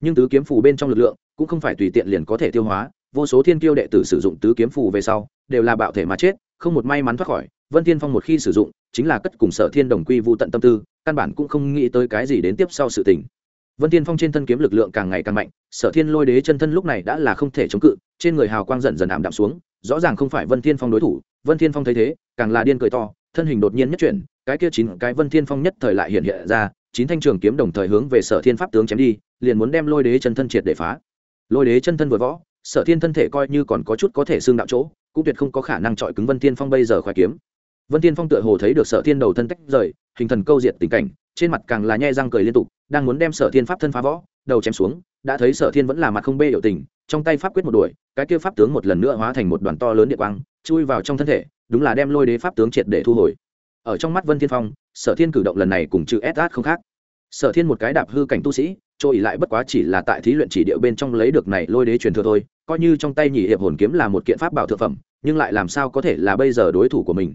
Speaker 1: Nhưng tứ kiếm phù bên trong lực lượng, cũng không phải tùy tiện liền có thể tiêu hóa, vô số thiên kiêu đệ tử sử dụng tứ kiếm phù về sau, đều là bạo thể mà chết, không một may mắn thoát khỏi vân thiên phong một khi sử dụng, chính là cất cùng sở thiên đồng quy vu tận tâm tư, căn bản cũng không nghĩ tới cái gì đến tiếp sau sự tình. Vân thiên phong trên thân kiếm lực lượng càng ngày càng mạnh, sở thiên lôi đế chân thân lúc này đã là không thể chống cự, trên người hào quang dần dần ảm đạm xuống, rõ ràng không phải vân thiên phong đối thủ, vân thiên phong thấy thế, càng là điên cười to, thân hình đột nhiên nhất chuyển, cái kia chín cái vân thiên phong nhất thời lại hiện hiện ra, chín thanh trường kiếm đồng thời hướng về sở thiên pháp tướng chém đi, liền muốn đem lôi đế chân thân triệt để phá. Lôi đế chân thân vừa võ, sở thiên thân thể coi như còn có chút có thể xương đạo chỗ, cũng tuyệt không có khả năng chọi cứng vân thiên phong bây giờ khoái kiếm vân thiên phong tựa hồ thấy được sở thiên đầu thân tách rời, hình thần câu diệt tình cảnh, trên mặt càng là nhe răng cười liên tục, đang muốn đem sở thiên pháp thân phá võ đầu chém xuống, đã thấy sở thiên vẫn là mặt không bê hiệu tình, trong tay pháp quyết một đuổi, cái kia pháp tướng một lần nữa hóa thành một đoàn to lớn địa quang, chui vào trong thân thể, đúng là đem lôi đế pháp tướng triệt để thu hồi. Ở trong mắt vân thiên phong, sở thiên cử động lần này cùng chữ s không khác. Sở thiên một cái đạp hư cảnh tu sĩ, trôi lại bất quá chỉ là tại thí luyện chỉ điệu bên trong lấy được này lôi đế truyền thừa thôi, coi như trong tay nhị hiệp hồn kiếm là một kiện pháp bảo thượng phẩm, nhưng lại làm sao có thể là bây giờ đối thủ của mình?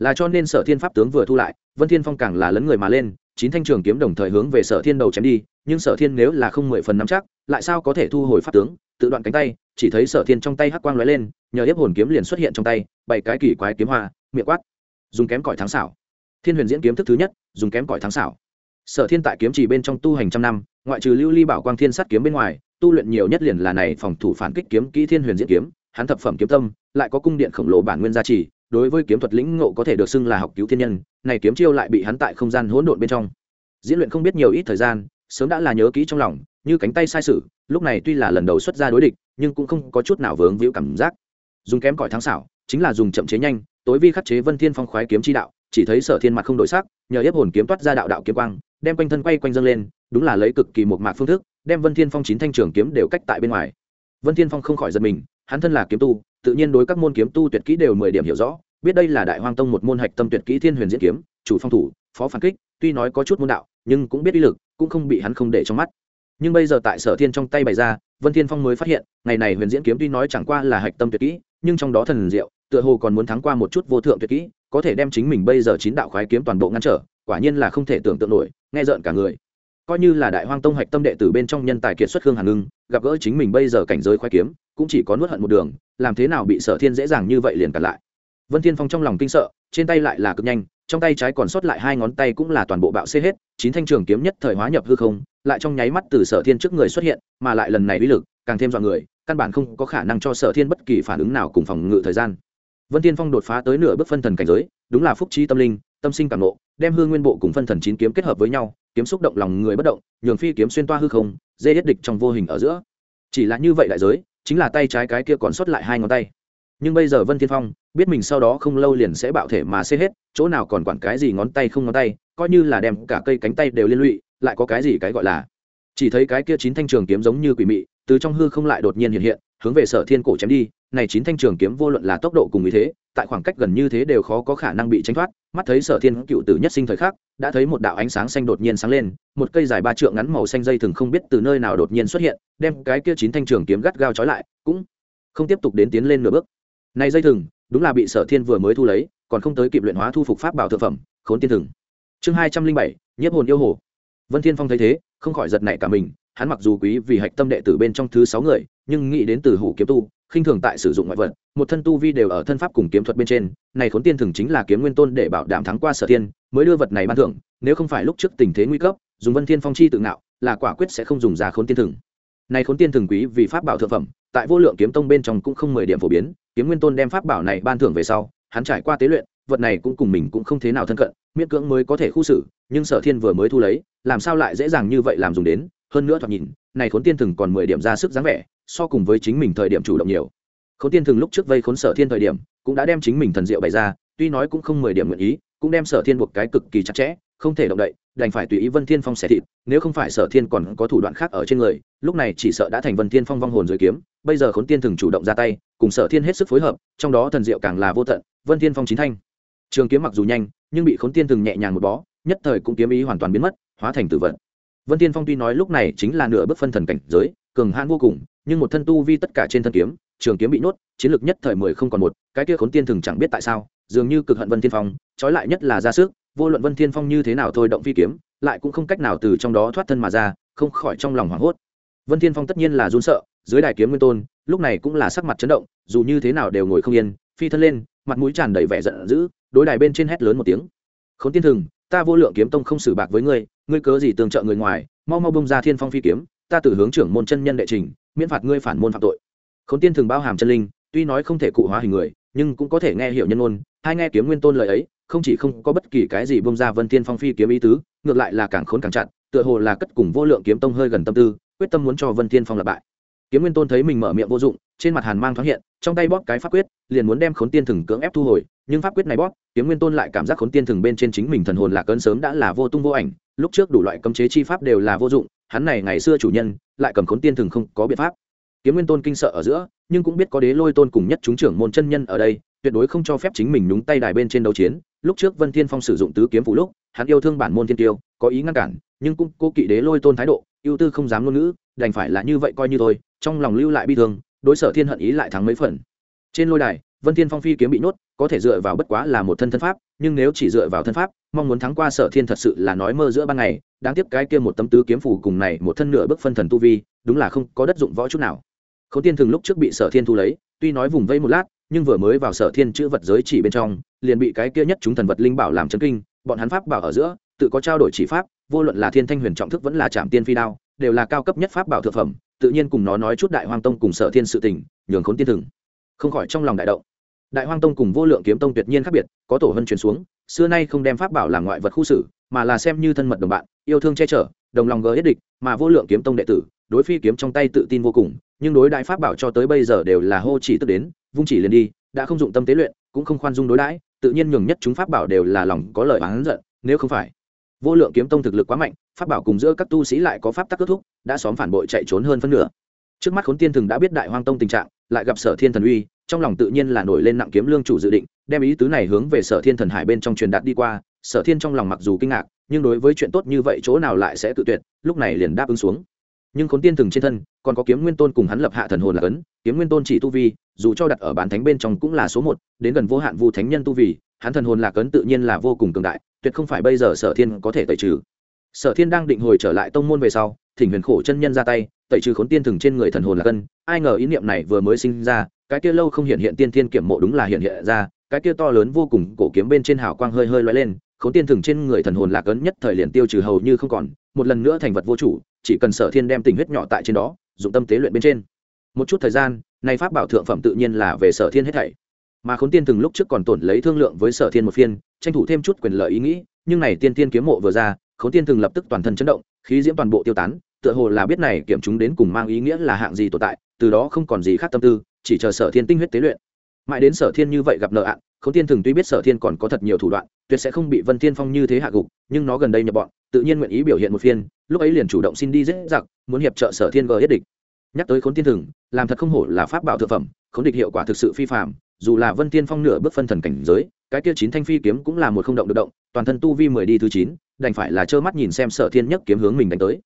Speaker 1: Là cho nên sở thiên pháp tướng vừa thu lại, vân thiên phong càng là lấn người mà lên, chín thanh trường kiếm đồng thời hướng về sở thiên đầu chém đi, nhưng sở thiên nếu là không mười phần nắm chắc, lại sao có thể thu hồi pháp tướng, tự đoạn cánh tay, chỉ thấy sở thiên trong tay hắc quang lóe lên, nhờ hiếp hồn kiếm liền xuất hiện trong tay, bảy cái kỳ quái kiếm hoa, miệng quát, dùng kém cỏi thắng xảo. Thiên huyền diễn kiếm thức thứ nhất, dùng kém cỏi thắng xảo. Sở thiên tại kiếm chỉ bên trong tu hành trăm năm, ngoại trừ lưu ly bảo quang thiên sắt kiếm bên ngoài, tu luyện nhiều nhất liền là này phòng thủ phản kích kiếm kỹ thiên huyền diễn kiếm, hắn thập phẩm kiếm tâm, lại có cung điện khổng lồ bản nguyên gia trì đối với kiếm thuật lĩnh ngộ có thể được xưng là học cứu thiên nhân, này kiếm chiêu lại bị hắn tại không gian hỗn độn bên trong. Diễn luyện không biết nhiều ít thời gian, sớm đã là nhớ kỹ trong lòng, như cánh tay sai sự, lúc này tuy là lần đầu xuất ra đối địch, nhưng cũng không có chút nào vướng víu cảm giác. Dùng kém cỏi thắng xảo, chính là dùng chậm chế nhanh, tối vi khắc chế vân thiên phong khoái kiếm chi đạo, chỉ thấy sở thiên mặt không đổi sắc, nhờ ép hồn kiếm toát ra đạo đạo kiếm quang, đem quanh thân quay quanh dâng lên, đúng là lấy cực kỳ một mạc phương thức, đem vân thiên phong chín thanh trường kiếm đều cách tại bên ngoài. Vân thiên phong không khỏi giật mình, hắn thân là kiếm tu tự nhiên đối các môn kiếm tu tuyệt kỹ đều mười điểm hiểu rõ, biết đây là đại hoang tông một môn hạch tâm tuyệt kỹ thiên huyền diễn kiếm, chủ phong thủ, phó phản kích, tuy nói có chút môn đạo, nhưng cũng biết uy lực, cũng không bị hắn không để trong mắt. Nhưng bây giờ tại sở thiên trong tay bày ra, vân thiên phong mới phát hiện, ngày này huyền diễn kiếm tuy nói chẳng qua là hạch tâm tuyệt kỹ, nhưng trong đó thần diệu, tựa hồ còn muốn thắng qua một chút vô thượng tuyệt kỹ, có thể đem chính mình bây giờ chín đạo khoái kiếm toàn bộ ngăn trở, quả nhiên là không thể tưởng tượng nổi, nghe rợn cả người. Coi như là đại hoang tông hạch tâm đệ tử bên trong nhân tài kiệt xuất khương hàn ngưng, gặp gỡ chính mình bây giờ cảnh giới khoái kiếm cũng chỉ có nuốt hận một đường, làm thế nào bị sở thiên dễ dàng như vậy liền cản lại. Vân thiên phong trong lòng kinh sợ, trên tay lại là cực nhanh, trong tay trái còn sót lại hai ngón tay cũng là toàn bộ bạo xê hết, chín thanh trường kiếm nhất thời hóa nhập hư không, lại trong nháy mắt từ sở thiên trước người xuất hiện, mà lại lần này uy lực, càng thêm dọa người, căn bản không có khả năng cho sở thiên bất kỳ phản ứng nào cùng phòng ngự thời gian. Vân thiên phong đột phá tới nửa bước phân thần cảnh giới, đúng là phúc trí tâm linh, tâm sinh cảm nộ đem hư nguyên bộ cùng phân thần chín kiếm kết hợp với nhau, kiếm xúc động lòng người bất động, nhường phi kiếm xuyên toa hư không, dê hết địch trong vô hình ở giữa. Chỉ là như vậy đại giới chính là tay trái cái kia còn sót lại hai ngón tay. Nhưng bây giờ vân thiên phong biết mình sau đó không lâu liền sẽ bạo thể mà xê hết, chỗ nào còn quản cái gì ngón tay không ngón tay, coi như là đem cả cây cánh tay đều liên lụy, lại có cái gì cái gọi là. Chỉ thấy cái kia chín thanh trường kiếm giống như quỷ mị, từ trong hư không lại đột nhiên hiện hiện, hướng về sở thiên cổ chém đi này chín thanh trường kiếm vô luận là tốc độ cùng ý thế, tại khoảng cách gần như thế đều khó có khả năng bị tránh thoát. Mắt thấy sở thiên cựu tử nhất sinh thời khắc, đã thấy một đạo ánh sáng xanh đột nhiên sáng lên, một cây dài ba trượng ngắn màu xanh dây thường không biết từ nơi nào đột nhiên xuất hiện, đem cái kia chín thanh trường kiếm gắt gao trói lại, cũng không tiếp tục đến tiến lên nửa bước. Này dây thừng, đúng là bị sở thiên vừa mới thu lấy, còn không tới kịp luyện hóa thu phục pháp bảo thượng phẩm, khốn tiên thừng. Chương hai trăm linh bảy, nhiếp hồn yêu hồ. Vân thiên phong thấy thế, không khỏi giật nảy cả mình hắn mặc dù quý vì hạch tâm đệ tử bên trong thứ sáu người, nhưng nghĩ đến từ hủ kiếm tu, khinh thường tại sử dụng ngoại vật, một thân tu vi đều ở thân pháp cùng kiếm thuật bên trên, này khốn tiên thường chính là kiếm nguyên tôn để bảo đảm thắng qua sở tiên mới đưa vật này ban thưởng, nếu không phải lúc trước tình thế nguy cấp, dùng vân thiên phong chi tự ngạo, là quả quyết sẽ không dùng ra khốn tiên thường. Này khốn tiên thường quý vì pháp bảo thượng phẩm, tại vô lượng kiếm tông bên trong cũng không mười điểm phổ biến, kiếm nguyên tôn đem pháp bảo này ban thưởng về sau, hắn trải qua tế luyện, vật này cũng cùng mình cũng không thế nào thân cận, miễn cưỡng mới có thể khu xử, nhưng sở thiên vừa mới thu lấy, làm sao lại dễ dàng như vậy làm dùng đến hơn nữa thoạt nhìn, này khốn tiên thừng còn mười điểm ra sức dáng vẻ, so cùng với chính mình thời điểm chủ động nhiều. Khốn tiên thừng lúc trước vây khốn sở thiên thời điểm, cũng đã đem chính mình thần diệu bày ra, tuy nói cũng không mười điểm nguyện ý, cũng đem sở thiên buộc cái cực kỳ chặt chẽ, không thể động đậy, đành phải tùy ý vân thiên phong xẻ thịt, nếu không phải sở thiên còn có thủ đoạn khác ở trên người, lúc này chỉ sợ đã thành vân thiên phong vong hồn dưới kiếm, bây giờ khốn tiên thừng chủ động ra tay, cùng sở thiên hết sức phối hợp, trong đó thần diệu càng là vô tận, vân thiên phong chín thanh. Trường kiếm mặc dù nhanh, nhưng bị khốn tiên thừng nhẹ nhàng một bó, nhất thời cũng kiếm ý hoàn toàn biến mất, hóa thành tử vận vân thiên phong tuy nói lúc này chính là nửa bước phân thần cảnh giới cường hãn vô cùng nhưng một thân tu vi tất cả trên thân kiếm trường kiếm bị nhốt chiến lược nhất thời mười không còn một cái kia khốn tiên thường chẳng biết tại sao dường như cực hận vân thiên phong trói lại nhất là ra sức vô luận vân thiên phong như thế nào thôi động phi kiếm lại cũng không cách nào từ trong đó thoát thân mà ra không khỏi trong lòng hoảng hốt. Vân thiên phong tất nhiên là run sợ dưới đài kiếm nguyên tôn lúc này cũng là sắc mặt chấn động dù như thế nào đều ngồi không yên phi thân lên mặt mũi tràn đầy vẻ giận dữ đối đài bên trên hét lớn một tiếng. Khốn tiên thường, ta vô lượng kiếm tông không xử bạc với ngươi ngươi cớ gì tương trợ người ngoài, mau mau bông ra thiên phong phi kiếm, ta từ hướng trưởng môn chân nhân đệ trình, miễn phạt ngươi phản môn phạm tội. Khốn tiên thường bao hàm chân linh, tuy nói không thể cụ hóa hình người, nhưng cũng có thể nghe hiểu nhân ôn hai nghe kiếm nguyên tôn lời ấy, không chỉ không có bất kỳ cái gì bông ra vân thiên phong phi kiếm ý tứ, ngược lại là càng khốn càng chặt, tựa hồ là cất cùng vô lượng kiếm tông hơi gần tâm tư, quyết tâm muốn cho vân thiên phong lập bại. Kiếm nguyên tôn thấy mình mở miệng vô dụng, trên mặt hàn mang thoáng hiện, trong tay bóp cái pháp quyết, liền muốn đem khốn tiên thừng cưỡng ép thu hồi, nhưng pháp quyết này bóp, kiếm nguyên tôn lại cảm giác khốn tiên thừng bên trên chính mình thần hồn lạc cơn sớm đã là vô tung vô ảnh lúc trước đủ loại cấm chế chi pháp đều là vô dụng, hắn này ngày xưa chủ nhân, lại cầm khốn tiên thường không có biện pháp. Kiếm nguyên tôn kinh sợ ở giữa, nhưng cũng biết có đế lôi tôn cùng nhất chúng trưởng môn chân nhân ở đây, tuyệt đối không cho phép chính mình nhúng tay đài bên trên đấu chiến. Lúc trước vân thiên phong sử dụng tứ kiếm phủ lúc, hắn yêu thương bản môn thiên tiêu, có ý ngăn cản, nhưng cũng cố kỵ đế lôi tôn thái độ, ưu tư không dám ngôn ngữ, đành phải là như vậy coi như thôi, trong lòng lưu lại bi thương, đối sở thiên hận ý lại thắng mấy phần. Trên lôi đài vân thiên phong phi kiếm bị nhốt, có thể dựa vào bất quá là một thân thân pháp, nhưng nếu chỉ dựa vào thân pháp, mong muốn thắng qua sở thiên thật sự là nói mơ giữa ban ngày, đáng tiếc cái kia một tấm tứ kiếm phủ cùng này một thân nửa bước phân thần tu vi, đúng là không có đất dụng võ chút nào. Khấu tiên thường lúc trước bị sở thiên thu lấy, tuy nói vùng vây một lát, nhưng vừa mới vào sở thiên chữ vật giới chỉ bên trong, liền bị cái kia nhất chúng thần vật linh bảo làm chấn kinh, bọn hắn pháp bảo ở giữa, tự có trao đổi chỉ pháp, vô luận là thiên thanh huyền trọng thức vẫn là trạm tiên phi đao, đều là cao cấp nhất pháp bảo thực phẩm, tự nhiên cùng nó nói chút đại hoang tông cùng sở thiên sự tình, nhường khốn tiên thừng không khỏi trong lòng đại động đại hoang tông cùng vô lượng kiếm tông tuyệt nhiên khác biệt, có tổ hân truyền xuống, xưa nay không đem pháp bảo làm ngoại vật khu xử, mà là xem như thân mật đồng bạn, yêu thương che chở, đồng lòng gỡ hết địch, mà vô lượng kiếm tông đệ tử, đối phi kiếm trong tay tự tin vô cùng, nhưng đối đại pháp bảo cho tới bây giờ đều là hô chỉ tức đến, vung chỉ liền đi, đã không dụng tâm tế luyện, cũng không khoan dung đối đãi, tự nhiên nhường nhất chúng pháp bảo đều là lòng có lời oán giận, nếu không phải vô lượng kiếm tông thực lực quá mạnh, pháp bảo cùng giữa các tu sĩ lại có pháp tắc kết thúc, đã xóm phản bội chạy trốn hơn phân nửa trước mắt khốn tiên thường đã biết đại hoang tông tình trạng, lại gặp sở thiên thần uy, trong lòng tự nhiên là nổi lên nặng kiếm lương chủ dự định, đem ý tứ này hướng về sở thiên thần hải bên trong truyền đạt đi qua. Sở thiên trong lòng mặc dù kinh ngạc, nhưng đối với chuyện tốt như vậy chỗ nào lại sẽ tự tuyệt, lúc này liền đáp ứng xuống. Nhưng khốn tiên thường trên thân, còn có kiếm nguyên tôn cùng hắn lập hạ thần hồn là cấn, kiếm nguyên tôn chỉ tu vi, dù cho đặt ở bán thánh bên trong cũng là số một, đến gần vô hạn vu thánh nhân tu vi, hắn thần hồn là cấn tự nhiên là vô cùng cường đại, tuyệt không phải bây giờ sở thiên có thể tẩy trừ sở thiên đang định hồi trở lại tông môn về sau, thỉnh huyền khổ chân nhân ra tay, tẩy trừ khốn tiên thừng trên người thần hồn là cân. Ai ngờ ý niệm này vừa mới sinh ra, cái kia lâu không hiện hiện tiên thiên kiểm mộ đúng là hiện hiện ra, cái kia to lớn vô cùng cổ kiếm bên trên hào quang hơi hơi loay lên, khốn tiên thừng trên người thần hồn lạc ấn nhất thời liền tiêu trừ hầu như không còn, một lần nữa thành vật vô chủ, chỉ cần sở thiên đem tình huyết nhỏ tại trên đó, dụng tâm tế luyện bên trên. Một chút thời gian nay pháp bảo thượng phẩm tự nhiên là về sở thiên hết thảy. Mà khốn tiên thường lúc trước còn tổn lấy thương lượng với sở thiên một phiên, tranh thủ thêm chút quyền lợi ý nghĩ, nhưng này tiên tiên kiếm mộ vừa ra khốn tiên thường lập tức toàn thân chấn động, khí diễm toàn bộ tiêu tán, tựa hồ là biết này kiểm chúng đến cùng mang ý nghĩa là hạng gì tồn tại, từ đó không còn gì khác tâm tư, chỉ chờ sở thiên tinh huyết tế luyện. Mãi đến sở thiên như vậy gặp nợ ạn khốn tiên thường tuy biết sở thiên còn có thật nhiều thủ đoạn, tuyệt sẽ không bị vân thiên phong như thế hạ gục, nhưng nó gần đây nhập bọn, tự nhiên nguyện ý biểu hiện một phiên, lúc ấy liền chủ động xin đi dễ dặc muốn hiệp trợ sở thiên gờ hết địch. Nhắc tới khốn tiên thường, làm thật không hổ là pháp bảo thực phẩm, khốn địch hiệu quả thực sự phi phạm dù là vân tiên phong nửa bước phân thần cảnh giới, cái kia chín thanh phi kiếm cũng là một không động được động, toàn thân tu vi mười đi thứ chín đành phải là trơ mắt nhìn xem sở thiên nhất kiếm hướng mình đánh tới.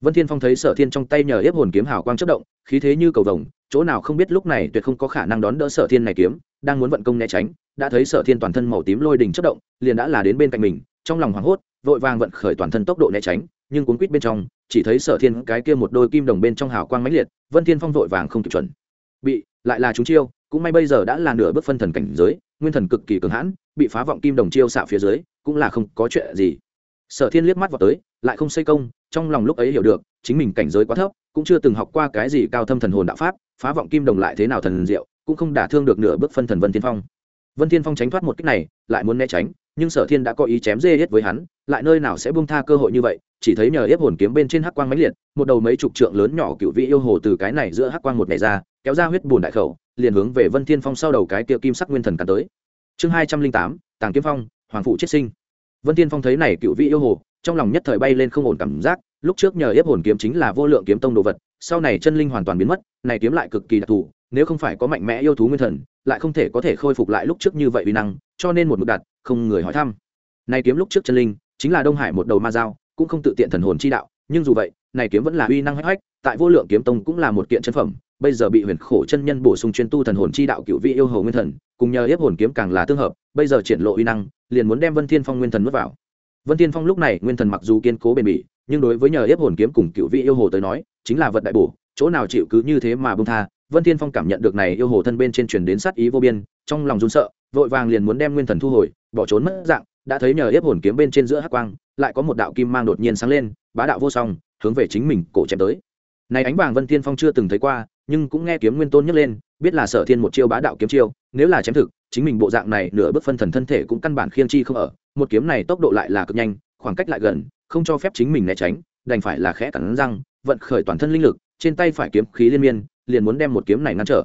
Speaker 1: Vân thiên phong thấy sở thiên trong tay nhờ ép hồn kiếm hào quang chất động, khí thế như cầu vồng, chỗ nào không biết lúc này tuyệt không có khả năng đón đỡ sở thiên này kiếm, đang muốn vận công né tránh, đã thấy sở thiên toàn thân màu tím lôi đình chất động, liền đã là đến bên cạnh mình, trong lòng hoảng hốt, vội vàng vận khởi toàn thân tốc độ né tránh, nhưng cuốn quýt bên trong, chỉ thấy sở thiên cái kia một đôi kim đồng bên trong hào quang mãnh liệt, vân thiên phong vội vàng không kịp chuẩn. Bị, lại là chúng chiêu, cũng may bây giờ đã là nửa bước phân thần cảnh giới, nguyên thần cực kỳ cường hãn, bị phá vọng kim đồng chiêu xạ phía dưới, cũng là không có chuyện gì sở thiên liếc mắt vào tới, lại không xây công, trong lòng lúc ấy hiểu được, chính mình cảnh giới quá thấp, cũng chưa từng học qua cái gì cao thâm thần hồn đạo pháp, phá vọng kim đồng lại thế nào thần diệu, cũng không đả thương được nửa bước phân thần vân thiên phong. Vân thiên phong tránh thoát một cách này, lại muốn né tránh, nhưng sở thiên đã có ý chém dê hết với hắn, lại nơi nào sẽ buông tha cơ hội như vậy, chỉ thấy nhờ ép hồn kiếm bên trên hắc quang mãnh liệt, một đầu mấy chục trượng lớn nhỏ cựu vị yêu hồ từ cái này giữa hắc quang một ngày ra, kéo ra huyết bùn đại khẩu, liền hướng về vân thiên phong sau đầu cái kia kim sắc nguyên thần cắn tới. Chương hai trăm linh tám, tàng kiếm phong, hoàng phụ chết sinh vân thiên phong thấy này cựu vị yêu hồ, trong lòng nhất thời bay lên không ổn cảm giác, lúc trước nhờ ép hồn kiếm chính là vô lượng kiếm tông đồ vật, sau này chân linh hoàn toàn biến mất, này kiếm lại cực kỳ đặc thù, nếu không phải có mạnh mẽ yêu thú nguyên thần, lại không thể có thể khôi phục lại lúc trước như vậy uy năng, cho nên một mực đặt, không người hỏi thăm. Này kiếm lúc trước chân linh, chính là đông hải một đầu ma dao, cũng không tự tiện thần hồn chi đạo, nhưng dù vậy, này kiếm vẫn là uy năng hách hách, tại vô lượng kiếm tông cũng là một kiện chân phẩm, bây giờ bị huyền khổ chân nhân bổ sung chuyên tu thần hồn chi đạo cựu vị yêu hồ nguyên thần, cùng nhờ yếp hồn kiếm càng là tương hợp, bây giờ triển lộ uy năng liền muốn đem vân thiên phong nguyên thần nuốt vào. Vân thiên phong lúc này nguyên thần mặc dù kiên cố bền bỉ, nhưng đối với nhờ ép hồn kiếm cùng cựu vị yêu hồ tới nói, chính là vật đại bổ, chỗ nào chịu cứ như thế mà bông tha. Vân thiên phong cảm nhận được này yêu hồ thân bên trên truyền đến sát ý vô biên, trong lòng run sợ, vội vàng liền muốn đem nguyên thần thu hồi, bỏ trốn mất dạng, đã thấy nhờ ép hồn kiếm bên trên giữa hắc quang, lại có một đạo kim mang đột nhiên sáng lên, bá đạo vô song, hướng về chính mình cổ chém tới. Này ánh vàng vân thiên phong chưa từng thấy qua, nhưng cũng nghe kiếm nguyên tôn nhắc lên, biết là sở thiên một chiêu bá đạo kiếm chiêu, nếu là chém thực chính mình bộ dạng này nửa bước phân thần thân thể cũng căn bản khiêng chi không ở, một kiếm này tốc độ lại là cực nhanh, khoảng cách lại gần, không cho phép chính mình né tránh, đành phải là khẽ cắn răng, vận khởi toàn thân linh lực, trên tay phải kiếm khí liên miên, liền muốn đem một kiếm này ngăn trở.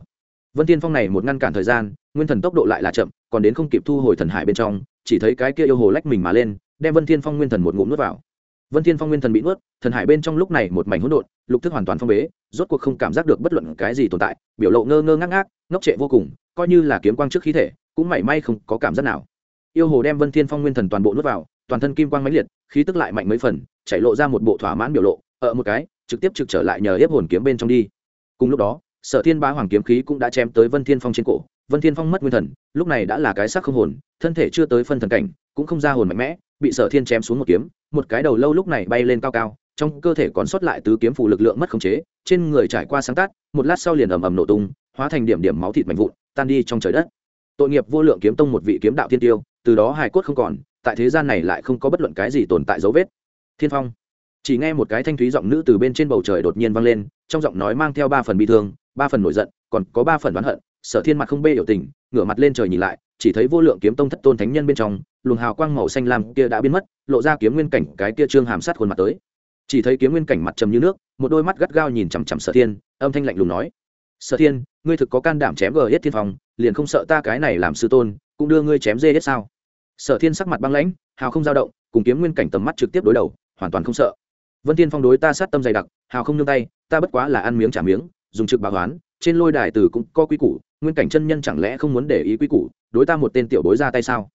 Speaker 1: Vân tiên phong này một ngăn cản thời gian, nguyên thần tốc độ lại là chậm, còn đến không kịp thu hồi thần hải bên trong, chỉ thấy cái kia yêu hồ lách mình mà lên, đem vân thiên phong nguyên thần một ngụm nuốt vào. Vân thiên phong nguyên thần bị nuốt, thần hải bên trong lúc này một mảnh hỗn độn, lục thức hoàn toàn phong bế, rốt cuộc không cảm giác được bất luận cái gì tồn tại, biểu lộ ngơ ngơ ngác ngác, ngốc trệ vô cùng coi như là kiếm quang trước khí thể, cũng mảy may không có cảm giác nào. Yêu hồ đem vân thiên phong nguyên thần toàn bộ nuốt vào, toàn thân kim quang mãnh liệt, khí tức lại mạnh mấy phần, chảy lộ ra một bộ thỏa mãn biểu lộ, ở một cái, trực tiếp trực trở lại nhờ hiếp hồn kiếm bên trong đi. Cùng lúc đó, sở thiên bá hoàng kiếm khí cũng đã chém tới vân thiên phong trên cổ, vân thiên phong mất nguyên thần, lúc này đã là cái xác không hồn, thân thể chưa tới phân thần cảnh, cũng không ra hồn mạnh mẽ, bị sở thiên chém xuống một kiếm, một cái đầu lâu lúc này bay lên cao cao, trong cơ thể còn sót lại tứ kiếm phủ lực lượng mất khống chế, trên người trải qua sáng tác, một lát sau liền ầm ầm nổ tung, hóa thành điểm điểm máu thịt mạnh vụn tan đi trong trời đất. Tội nghiệp vô lượng kiếm tông một vị kiếm đạo thiên tiêu, từ đó hài cốt không còn, tại thế gian này lại không có bất luận cái gì tồn tại dấu vết. Thiên phong. Chỉ nghe một cái thanh thúy giọng nữ từ bên trên bầu trời đột nhiên vang lên, trong giọng nói mang theo ba phần bi thương, ba phần nổi giận, còn có ba phần đoán hận, sở thiên mặt không bê hiểu tình, ngửa mặt lên trời nhìn lại, chỉ thấy vô lượng kiếm tông thất tôn thánh nhân bên trong, luồng hào quang màu xanh lam kia đã biến mất, lộ ra kiếm nguyên cảnh cái kia trương hàm sát khuôn mặt tới. Chỉ thấy kiếm nguyên cảnh mặt trầm như nước, một đôi mắt gắt gao nhìn chằm chằm sở thiên, âm thanh lạnh lùng nói, sở thiên ngươi thực có can đảm chém gờ hết thiên phong, liền không sợ ta cái này làm sư tôn, cũng đưa ngươi chém dê hết sao? Sở thiên sắc mặt băng lãnh, hào không dao động, cùng kiếm nguyên cảnh tầm mắt trực tiếp đối đầu, hoàn toàn không sợ. Vân thiên phong đối ta sát tâm dày đặc, hào không nương tay, ta bất quá là ăn miếng trả miếng, dùng trực bảo hoán, trên lôi đài tử cũng có quy củ, nguyên cảnh chân nhân chẳng lẽ không muốn để ý quy củ, đối ta một tên tiểu bối ra tay sao?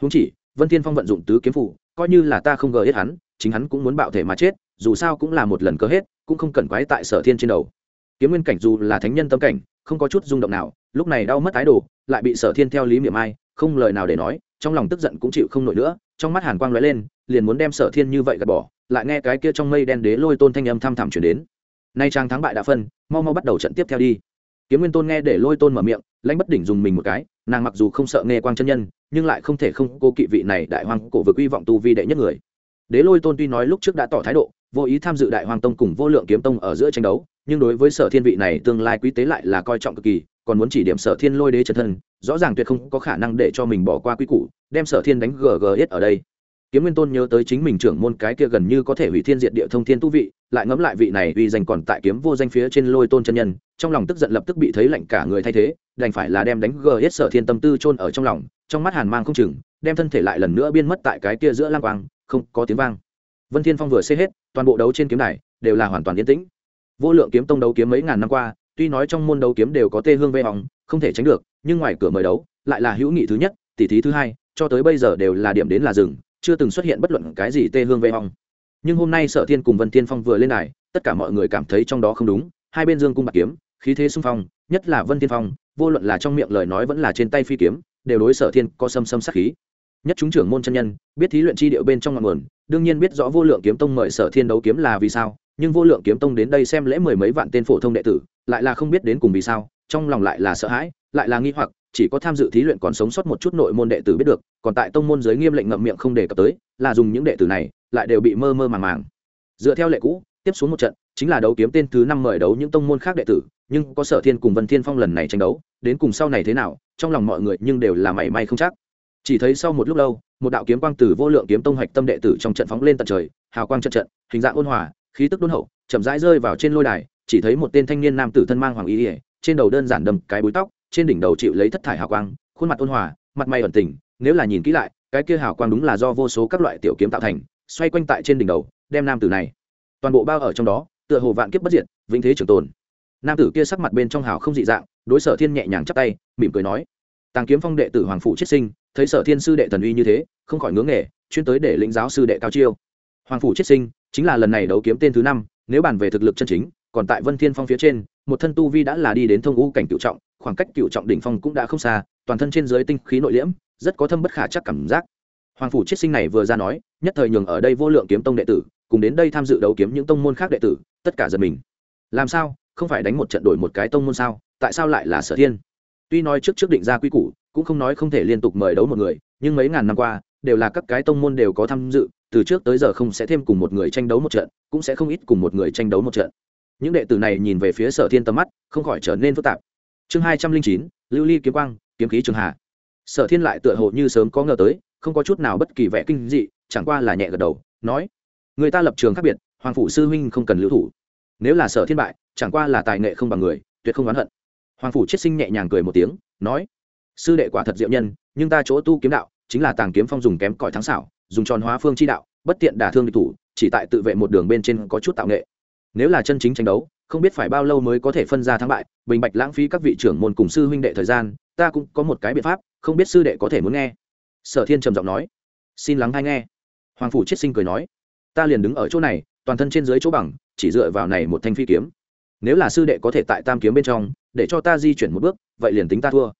Speaker 1: Huống chỉ, vân thiên phong vận dụng tứ kiếm phủ, coi như là ta không gờ hết hắn, chính hắn cũng muốn bạo thể mà chết, dù sao cũng là một lần cơ hết, cũng không cần quái tại sở thiên trên đầu. Kiếm nguyên cảnh dù là thánh nhân tâm cảnh không có chút rung động nào, lúc này đau mất thái đồ lại bị sở thiên theo lý miệng ai không lời nào để nói, trong lòng tức giận cũng chịu không nổi nữa, trong mắt hàn quang lóe lên, liền muốn đem sở thiên như vậy gạt bỏ, lại nghe cái kia trong mây đen đế lôi tôn thanh âm thăm thẳm chuyển đến. Nay trang thắng bại đã phân, mau mau bắt đầu trận tiếp theo đi. Kiếm nguyên tôn nghe để lôi tôn mở miệng, lãnh bất đỉnh dùng mình một cái, nàng mặc dù không sợ nghe quang chân nhân, nhưng lại không thể không cô kỵ vị này đại hoàng cổ vực uy vọng tu vi đệ nhất người. Đế lôi tôn tuy nói lúc trước đã tỏ thái độ vô ý tham dự đại hoàng tông cùng vô lượng kiếm tông ở giữa tranh đấu, nhưng đối với sở thiên vị này, tương lai quý tế lại là coi trọng cực kỳ, còn muốn chỉ điểm sở thiên lôi đế chân thân, rõ ràng tuyệt không có khả năng để cho mình bỏ qua quy củ, đem sở thiên đánh ggs ở đây. Kiếm nguyên tôn nhớ tới chính mình trưởng môn cái kia gần như có thể hủy thiên diệt địa thông thiên tu vị, lại ngẫm lại vị này uy danh còn tại kiếm vô danh phía trên lôi tôn chân nhân, trong lòng tức giận lập tức bị thấy lạnh cả người thay thế, đành phải là đem đánh gờ sở thiên tâm tư chôn ở trong lòng, trong mắt hàn mang không chừng, đem thân thể lại lần nữa biên mất tại cái kia giữa lang quang, không có tiếng vang. Vân thiên phong vừa xê hết toàn bộ đấu trên kiếm đài đều là hoàn toàn yên tĩnh. Vô lượng kiếm tông đấu kiếm mấy ngàn năm qua, tuy nói trong môn đấu kiếm đều có tê hương vây hòng không thể tránh được, nhưng ngoài cửa mời đấu, lại là hữu nghị thứ nhất, tỷ thí thứ hai, cho tới bây giờ đều là điểm đến là rừng chưa từng xuất hiện bất luận cái gì tê hương vây hong nhưng hôm nay sở thiên cùng vân thiên phong vừa lên đài, tất cả mọi người cảm thấy trong đó không đúng, hai bên dương cung bạc kiếm, khí thế xung phong, nhất là vân thiên phong, vô luận là trong miệng lời nói vẫn là trên tay phi kiếm, đều đối sở thiên có xâm xâm sát khí nhất chúng trưởng môn chân nhân, biết thí luyện chi điệu bên trong ngọn nguồn, đương nhiên biết rõ vô lượng kiếm tông mời sở thiên đấu kiếm là vì sao, nhưng vô lượng kiếm tông đến đây xem lễ mười mấy vạn tên phổ thông đệ tử, lại là không biết đến cùng vì sao, trong lòng lại là sợ hãi, lại là nghi hoặc, chỉ có tham dự thí luyện còn sống sót một chút nội môn đệ tử biết được, còn tại tông môn giới nghiêm lệnh ngậm miệng không đề cập tới, là dùng những đệ tử này, lại đều bị mơ mơ màng màng. Dựa theo lệ cũ, tiếp xuống một trận, chính là đấu kiếm tên thứ năm mời đấu những tông môn khác đệ tử, nhưng có sở thiên cùng vân thiên phong lần này tranh đấu, đến cùng sau này thế nào, trong lòng mọi người nhưng đều là mảy may không chắc chỉ thấy sau một lúc lâu, một đạo kiếm quang từ vô lượng kiếm tông hoạch tâm đệ tử trong trận phóng lên tận trời, hào quang trận trận, hình dạng ôn hòa, khí tức đôn hậu, chậm rãi rơi vào trên lôi đài, chỉ thấy một tên thanh niên nam tử thân mang hoàng ý ỉa trên đầu đơn giản đầm cái búi tóc, trên đỉnh đầu chịu lấy thất thải hào quang, khuôn mặt ôn hòa, mặt mày ẩn tình, nếu là nhìn kỹ lại, cái kia hào quang đúng là do vô số các loại tiểu kiếm tạo thành, xoay quanh tại trên đỉnh đầu, đem nam tử này toàn bộ bao ở trong đó, tựa hồ vạn kiếp bất diệt, vĩnh thế trường tồn. Nam tử kia sắc mặt bên trong hào không dị dạng, đối sở thiên nhẹ nhàng chắp tay, mỉm cười nói, tàng kiếm phong đệ tử hoàng phụ chết sinh thấy sở thiên sư đệ thần uy như thế, không khỏi ngưỡng nghề, chuyên tới để lĩnh giáo sư đệ cao chiêu. Hoàng phủ chết sinh, chính là lần này đấu kiếm tên thứ năm, nếu bàn về thực lực chân chính, còn tại vân thiên phong phía trên, một thân tu vi đã là đi đến thông ngũ cảnh cựu trọng, khoảng cách cựu trọng đỉnh phong cũng đã không xa, toàn thân trên dưới tinh khí nội liễm, rất có thâm bất khả chắc cảm giác. Hoàng phủ chiết sinh này vừa ra nói, nhất thời nhường ở đây vô lượng kiếm tông đệ tử, cùng đến đây tham dự đấu kiếm những tông môn khác đệ tử, tất cả giật mình. Làm sao, không phải đánh một trận đổi một cái tông môn sao, tại sao lại là sở thiên? Tuy nói trước trước định ra quy củ cũng không nói không thể liên tục mời đấu một người, nhưng mấy ngàn năm qua, đều là các cái tông môn đều có tham dự, từ trước tới giờ không sẽ thêm cùng một người tranh đấu một trận, cũng sẽ không ít cùng một người tranh đấu một trận. Những đệ tử này nhìn về phía sở thiên tầm mắt, không khỏi trở nên phức tạp. Chương hai trăm linh chín, lưu ly kiếm quang, kiếm khí trường hạ. Sở thiên lại tựa hồ như sớm có ngờ tới, không có chút nào bất kỳ vẻ kinh dị, chẳng qua là nhẹ gật đầu, nói, người ta lập trường khác biệt, hoàng phủ sư huynh không cần lưu thủ. Nếu là sở thiên bại, chẳng qua là tài nghệ không bằng người, tuyệt không oán hận. Hoàng phủ chết sinh nhẹ nhàng cười một tiếng, nói sư đệ quả thật diệu nhân, nhưng ta chỗ tu kiếm đạo chính là tàng kiếm phong dùng kém cỏi thắng xảo, dùng tròn hóa phương chi đạo, bất tiện đả thương địch thủ, chỉ tại tự vệ một đường bên trên có chút tạo nghệ. Nếu là chân chính tranh đấu, không biết phải bao lâu mới có thể phân ra thắng bại, bình bạch lãng phí các vị trưởng môn cùng sư huynh đệ thời gian, ta cũng có một cái biện pháp, không biết sư đệ có thể muốn nghe. Sở thiên trầm giọng nói. Xin lắng hay nghe. Hoàng phủ chết sinh cười nói. Ta liền đứng ở chỗ này, toàn thân trên dưới chỗ bằng, chỉ dựa vào này một thanh phi kiếm. Nếu là sư đệ có thể tại tam kiếm bên trong, để cho ta di chuyển một bước, vậy liền tính ta thua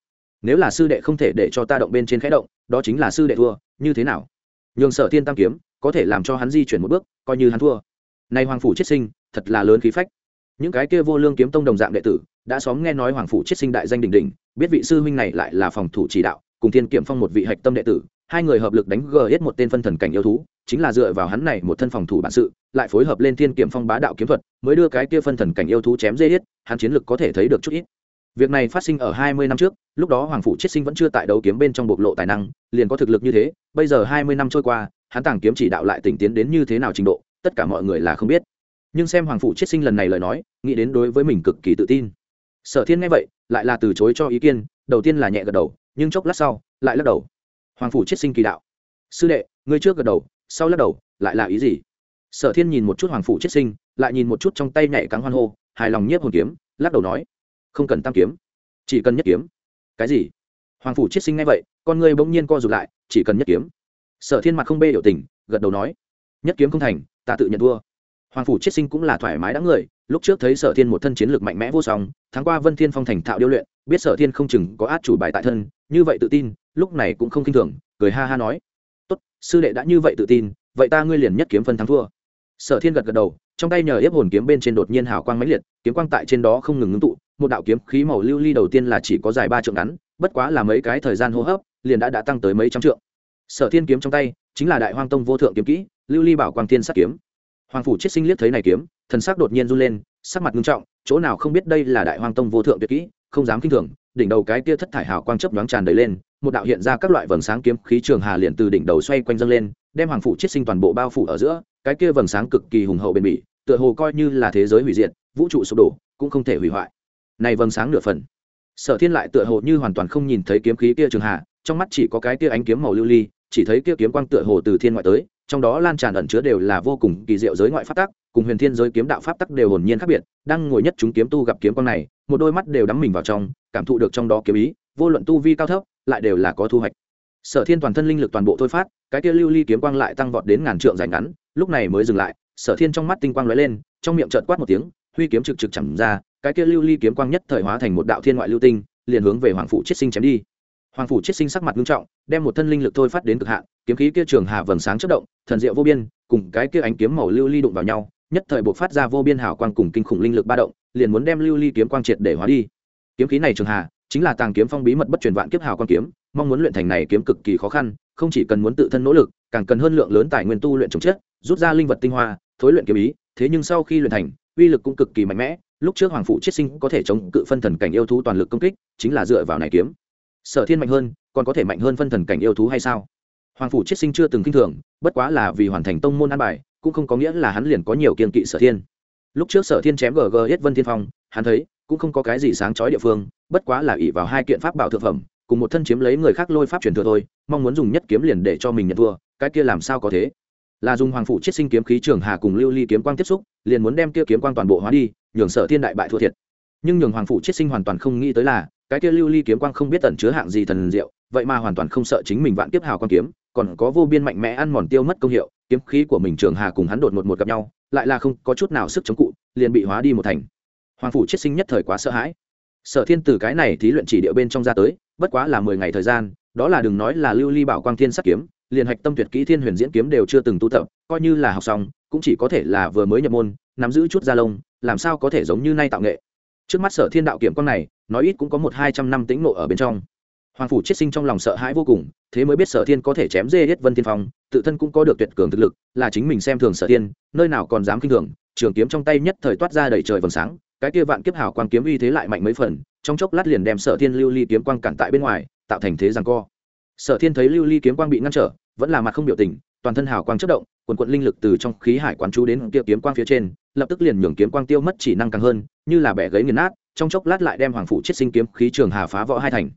Speaker 1: nếu là sư đệ không thể để cho ta động bên trên khẽ động, đó chính là sư đệ thua, như thế nào? Nhường sở thiên tam kiếm, có thể làm cho hắn di chuyển một bước, coi như hắn thua. Nay hoàng phủ chết sinh, thật là lớn khí phách. Những cái kia vô lương kiếm tông đồng dạng đệ tử, đã xóm nghe nói hoàng phủ chết sinh đại danh đình đình biết vị sư huynh này lại là phòng thủ chỉ đạo, cùng thiên kiểm phong một vị hạch tâm đệ tử, hai người hợp lực đánh gờ hết một tên phân thần cảnh yêu thú, chính là dựa vào hắn này một thân phòng thủ bản sự, lại phối hợp lên thiên kiểm phong bá đạo kiếm thuật, mới đưa cái kia phân thần cảnh yêu thú chém dê hết hắn chiến lực có thể thấy được chút ít việc này phát sinh ở hai mươi năm trước, lúc đó hoàng phủ chiết sinh vẫn chưa tại đấu kiếm bên trong bộc lộ tài năng, liền có thực lực như thế, bây giờ hai mươi năm trôi qua, hắn tàng kiếm chỉ đạo lại tỉnh tiến đến như thế nào trình độ, tất cả mọi người là không biết. Nhưng xem hoàng phủ chiết sinh lần này lời nói, nghĩ đến đối với mình cực kỳ tự tin. Sở thiên nghe vậy, lại là từ chối cho ý kiến, đầu tiên là nhẹ gật đầu, nhưng chốc lát sau, lại lắc đầu. Hoàng phủ chiết sinh kỳ đạo. Sư đệ, ngươi trước gật đầu, sau lắc đầu, lại là ý gì? Sở thiên nhìn một chút hoàng phủ chiết sinh, lại nhìn một chút trong tay nhảy cắn hoan hô, hài lòng nhiếp hồn kiếm, lắc đầu nói không cần tam kiếm, chỉ cần nhất kiếm. Cái gì? Hoàng phủ chiết sinh ngay vậy, con ngươi bỗng nhiên co rụt lại, chỉ cần nhất kiếm. Sở thiên mặt không bê hiểu tình, gật đầu nói, nhất kiếm không thành, ta tự nhận thua. Hoàng phủ chiết sinh cũng là thoải mái đã người, lúc trước thấy sở thiên một thân chiến lược mạnh mẽ vô song, tháng qua vân thiên phong thành thạo điêu luyện, biết sở thiên không chừng có át chủ bài tại thân, như vậy tự tin, lúc này cũng không k i n h thường, cười ha ha nói, tốt, sư đệ đã như vậy tự tin, vậy ta ngươi liền nhất kiếm phân thắng thua. Sở thiên gật gật đầu, trong tay nhờ ép hồn kiếm bên trên đột nhiên hào quang mãnh liệt, kiếm quang tại trên đó không ngừng ngưng tụ một đạo kiếm khí màu lưu ly đầu tiên là chỉ có dài ba trượng ngắn, bất quá là mấy cái thời gian hô hấp, liền đã đã tăng tới mấy trăm trượng. Sở thiên kiếm trong tay, chính là đại hoang tông vô thượng kiếm kỹ, lưu ly bảo quang tiên sát kiếm. Hoàng phủ chiết sinh liếc thấy này kiếm, thần sắc đột nhiên run lên, sắc mặt nghiêm trọng, chỗ nào không biết đây là đại hoang tông vô thượng tuyệt kỹ, không dám kinh thường, đỉnh đầu cái kia thất thải hào quang chớp nhoáng tràn đầy lên, một đạo hiện ra các loại vầng sáng kiếm khí trường hà liền từ đỉnh đầu xoay quanh dâng lên, đem hoàng phủ chiết sinh toàn bộ bao phủ ở giữa, cái kia vầng sáng cực kỳ hùng hậu bền bỉ, tựa hồ coi như là thế giới hủy diệt, vũ trụ sụp đổ, cũng không thể hủy hoại này vầng sáng nửa phần. Sở thiên lại tựa hồ như hoàn toàn không nhìn thấy kiếm khí kia trường hạ, trong mắt chỉ có cái kia ánh kiếm màu lưu ly chỉ thấy kia kiếm quang tựa hồ từ thiên ngoại tới trong đó lan tràn ẩn chứa đều là vô cùng kỳ diệu giới ngoại pháp tắc cùng huyền thiên giới kiếm đạo pháp tắc đều hồn nhiên khác biệt đang ngồi nhất chúng kiếm tu gặp kiếm quang này một đôi mắt đều đắm mình vào trong cảm thụ được trong đó kiếm ý vô luận tu vi cao thấp lại đều là có thu hoạch. Sở thiên toàn thân linh lực toàn bộ thôi phát cái kia lưu ly kiếm quang lại tăng vọt đến ngàn trượng dài ngắn lúc này mới dừng lại sở thiên trong mắt tinh quang lóe lên trong miệng trợt quát một tiếng huy kiếm trực trực chẳng ra cái kia lưu ly kiếm quang nhất thời hóa thành một đạo thiên ngoại lưu tinh, liền hướng về hoàng phủ chiết sinh chém đi. Hoàng phủ chiết sinh sắc mặt nghiêm trọng, đem một thân linh lực thôi phát đến cực hạn, kiếm khí kia trường hà vầng sáng chất động, thần diệu vô biên, cùng cái kia ánh kiếm màu lưu ly đụng vào nhau, nhất thời buộc phát ra vô biên hào quang cùng kinh khủng linh lực ba động, liền muốn đem lưu ly kiếm quang triệt để hóa đi. Kiếm khí này trường hà, chính là tàng kiếm phong bí mật bất truyền vạn kiếp hào quang kiếm, mong muốn luyện thành này kiếm cực kỳ khó khăn, không chỉ cần muốn tự thân nỗ lực, càng cần hơn lượng lớn tài nguyên tu luyện trồng chất, rút ra linh vật tinh hoa, thối luyện kiếm ý, thế nhưng sau khi luyện thành, uy lực cũng cực kỳ mạnh mẽ lúc trước hoàng phụ chiết sinh có thể chống cự phân thần cảnh yêu thú toàn lực công kích, chính là dựa vào này kiếm. Sở thiên mạnh hơn, còn có thể mạnh hơn phân thần cảnh yêu thú hay sao? Hoàng phủ chiết sinh chưa từng k i n h thường, bất quá là vì hoàn thành tông môn an bài, cũng không có nghĩa là hắn liền có nhiều kiên kỵ sở thiên. Lúc trước sở thiên chém gg hết vân thiên phong, hắn thấy, cũng không có cái gì sáng chói địa phương, bất quá là ỉ vào hai kiện pháp bảo thượng phẩm, cùng một thân chiếm lấy người khác lôi pháp truyền thừa thôi, mong muốn dùng nhất kiếm liền để cho mình nhận thua, cái kia làm sao có thế? Là dùng hoàng phủ chiết sinh kiếm khí trường hà cùng lưu ly kiếm quang tiếp xúc, liền muốn đem kia kiếm quang toàn bộ hóa đi nhường sở thiên đại bại thua thiệt. Nhưng nhường hoàng phủ chiết sinh hoàn toàn không nghĩ tới là, cái kia lưu ly kiếm quang không biết tẩn chứa hạng gì thần diệu, vậy mà hoàn toàn không sợ chính mình vạn kiếp hào quang kiếm, còn có vô biên mạnh mẽ ăn mòn tiêu mất công hiệu, kiếm khí của mình trường hà cùng hắn đột một một gặp nhau, lại là không có chút nào sức chống cụ, liền bị hóa đi một thành. Hoàng phủ chiết sinh nhất thời quá sợ hãi. Sở thiên từ cái này thí luyện chỉ địa bên trong ra tới, bất quá là mười ngày thời gian, đó là đừng nói là lưu ly bảo quang thiên sắc kiếm, liền hạch tâm tuyệt kỹ thiên huyền diễn kiếm đều chưa từng tu tập, coi như là học xong cũng chỉ có thể là vừa mới nhập môn, nắm giữ chút da lông, làm sao có thể giống như nay tạo nghệ. Trước mắt sở thiên đạo kiểm con này, nói ít cũng có một hai trăm năm tĩnh nộ ở bên trong. Hoàng phủ chết sinh trong lòng sợ hãi vô cùng, thế mới biết sở thiên có thể chém dê hết vân tiên phong, tự thân cũng có được tuyệt cường thực lực, là chính mình xem thường sở thiên, nơi nào còn dám k i n h thường, trường kiếm trong tay nhất thời toát ra đầy trời vầng sáng, cái kia vạn kiếp hào quang kiếm uy thế lại mạnh mấy phần, trong chốc lát liền đem sở thiên lưu ly kiếm quang cản tại bên ngoài, tạo thành thế rằng co. Sở thiên thấy lưu ly kiếm quang bị ngăn trở, vẫn là mặt không biểu tình, toàn thân hào quang chất động quần quận linh lực từ trong khí hải quán chú đến kia kiếm quang phía trên, lập tức liền nhường kiếm quang tiêu mất chỉ năng càng hơn, như là bẻ gấy nghiền nát, trong chốc lát lại đem hoàng phủ chiết sinh kiếm khí trường hà phá võ hai thành.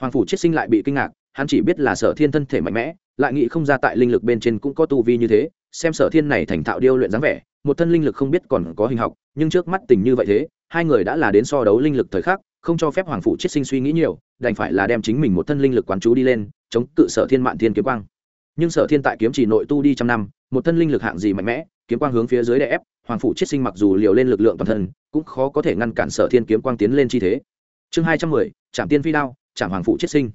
Speaker 1: Hoàng phủ chiết sinh lại bị kinh ngạc, hắn chỉ biết là sở thiên thân thể mạnh mẽ, lại nghĩ không ra tại linh lực bên trên cũng có tu vi như thế, xem sở thiên này thành thạo điêu luyện dáng vẻ, một thân linh lực không biết còn có hình học, nhưng trước mắt tình như vậy thế, hai người đã là đến so đấu linh lực thời khắc, không cho phép hoàng phủ chiết sinh suy nghĩ nhiều, đành phải là đem chính mình một thân linh lực quán chú đi lên, chống cự sở thiên mạn thiên kiếm quang nhưng sở thiên tại kiếm chỉ nội tu đi trăm năm, một thân linh lực hạng gì mạnh mẽ, kiếm quang hướng phía dưới đè ép, hoàng phủ chiết sinh mặc dù liều lên lực lượng toàn thân, cũng khó có thể ngăn cản sở thiên kiếm quang tiến lên chi thế. Chương hai trăm mười trạm tiên phi đao trạm hoàng phủ chiết sinh.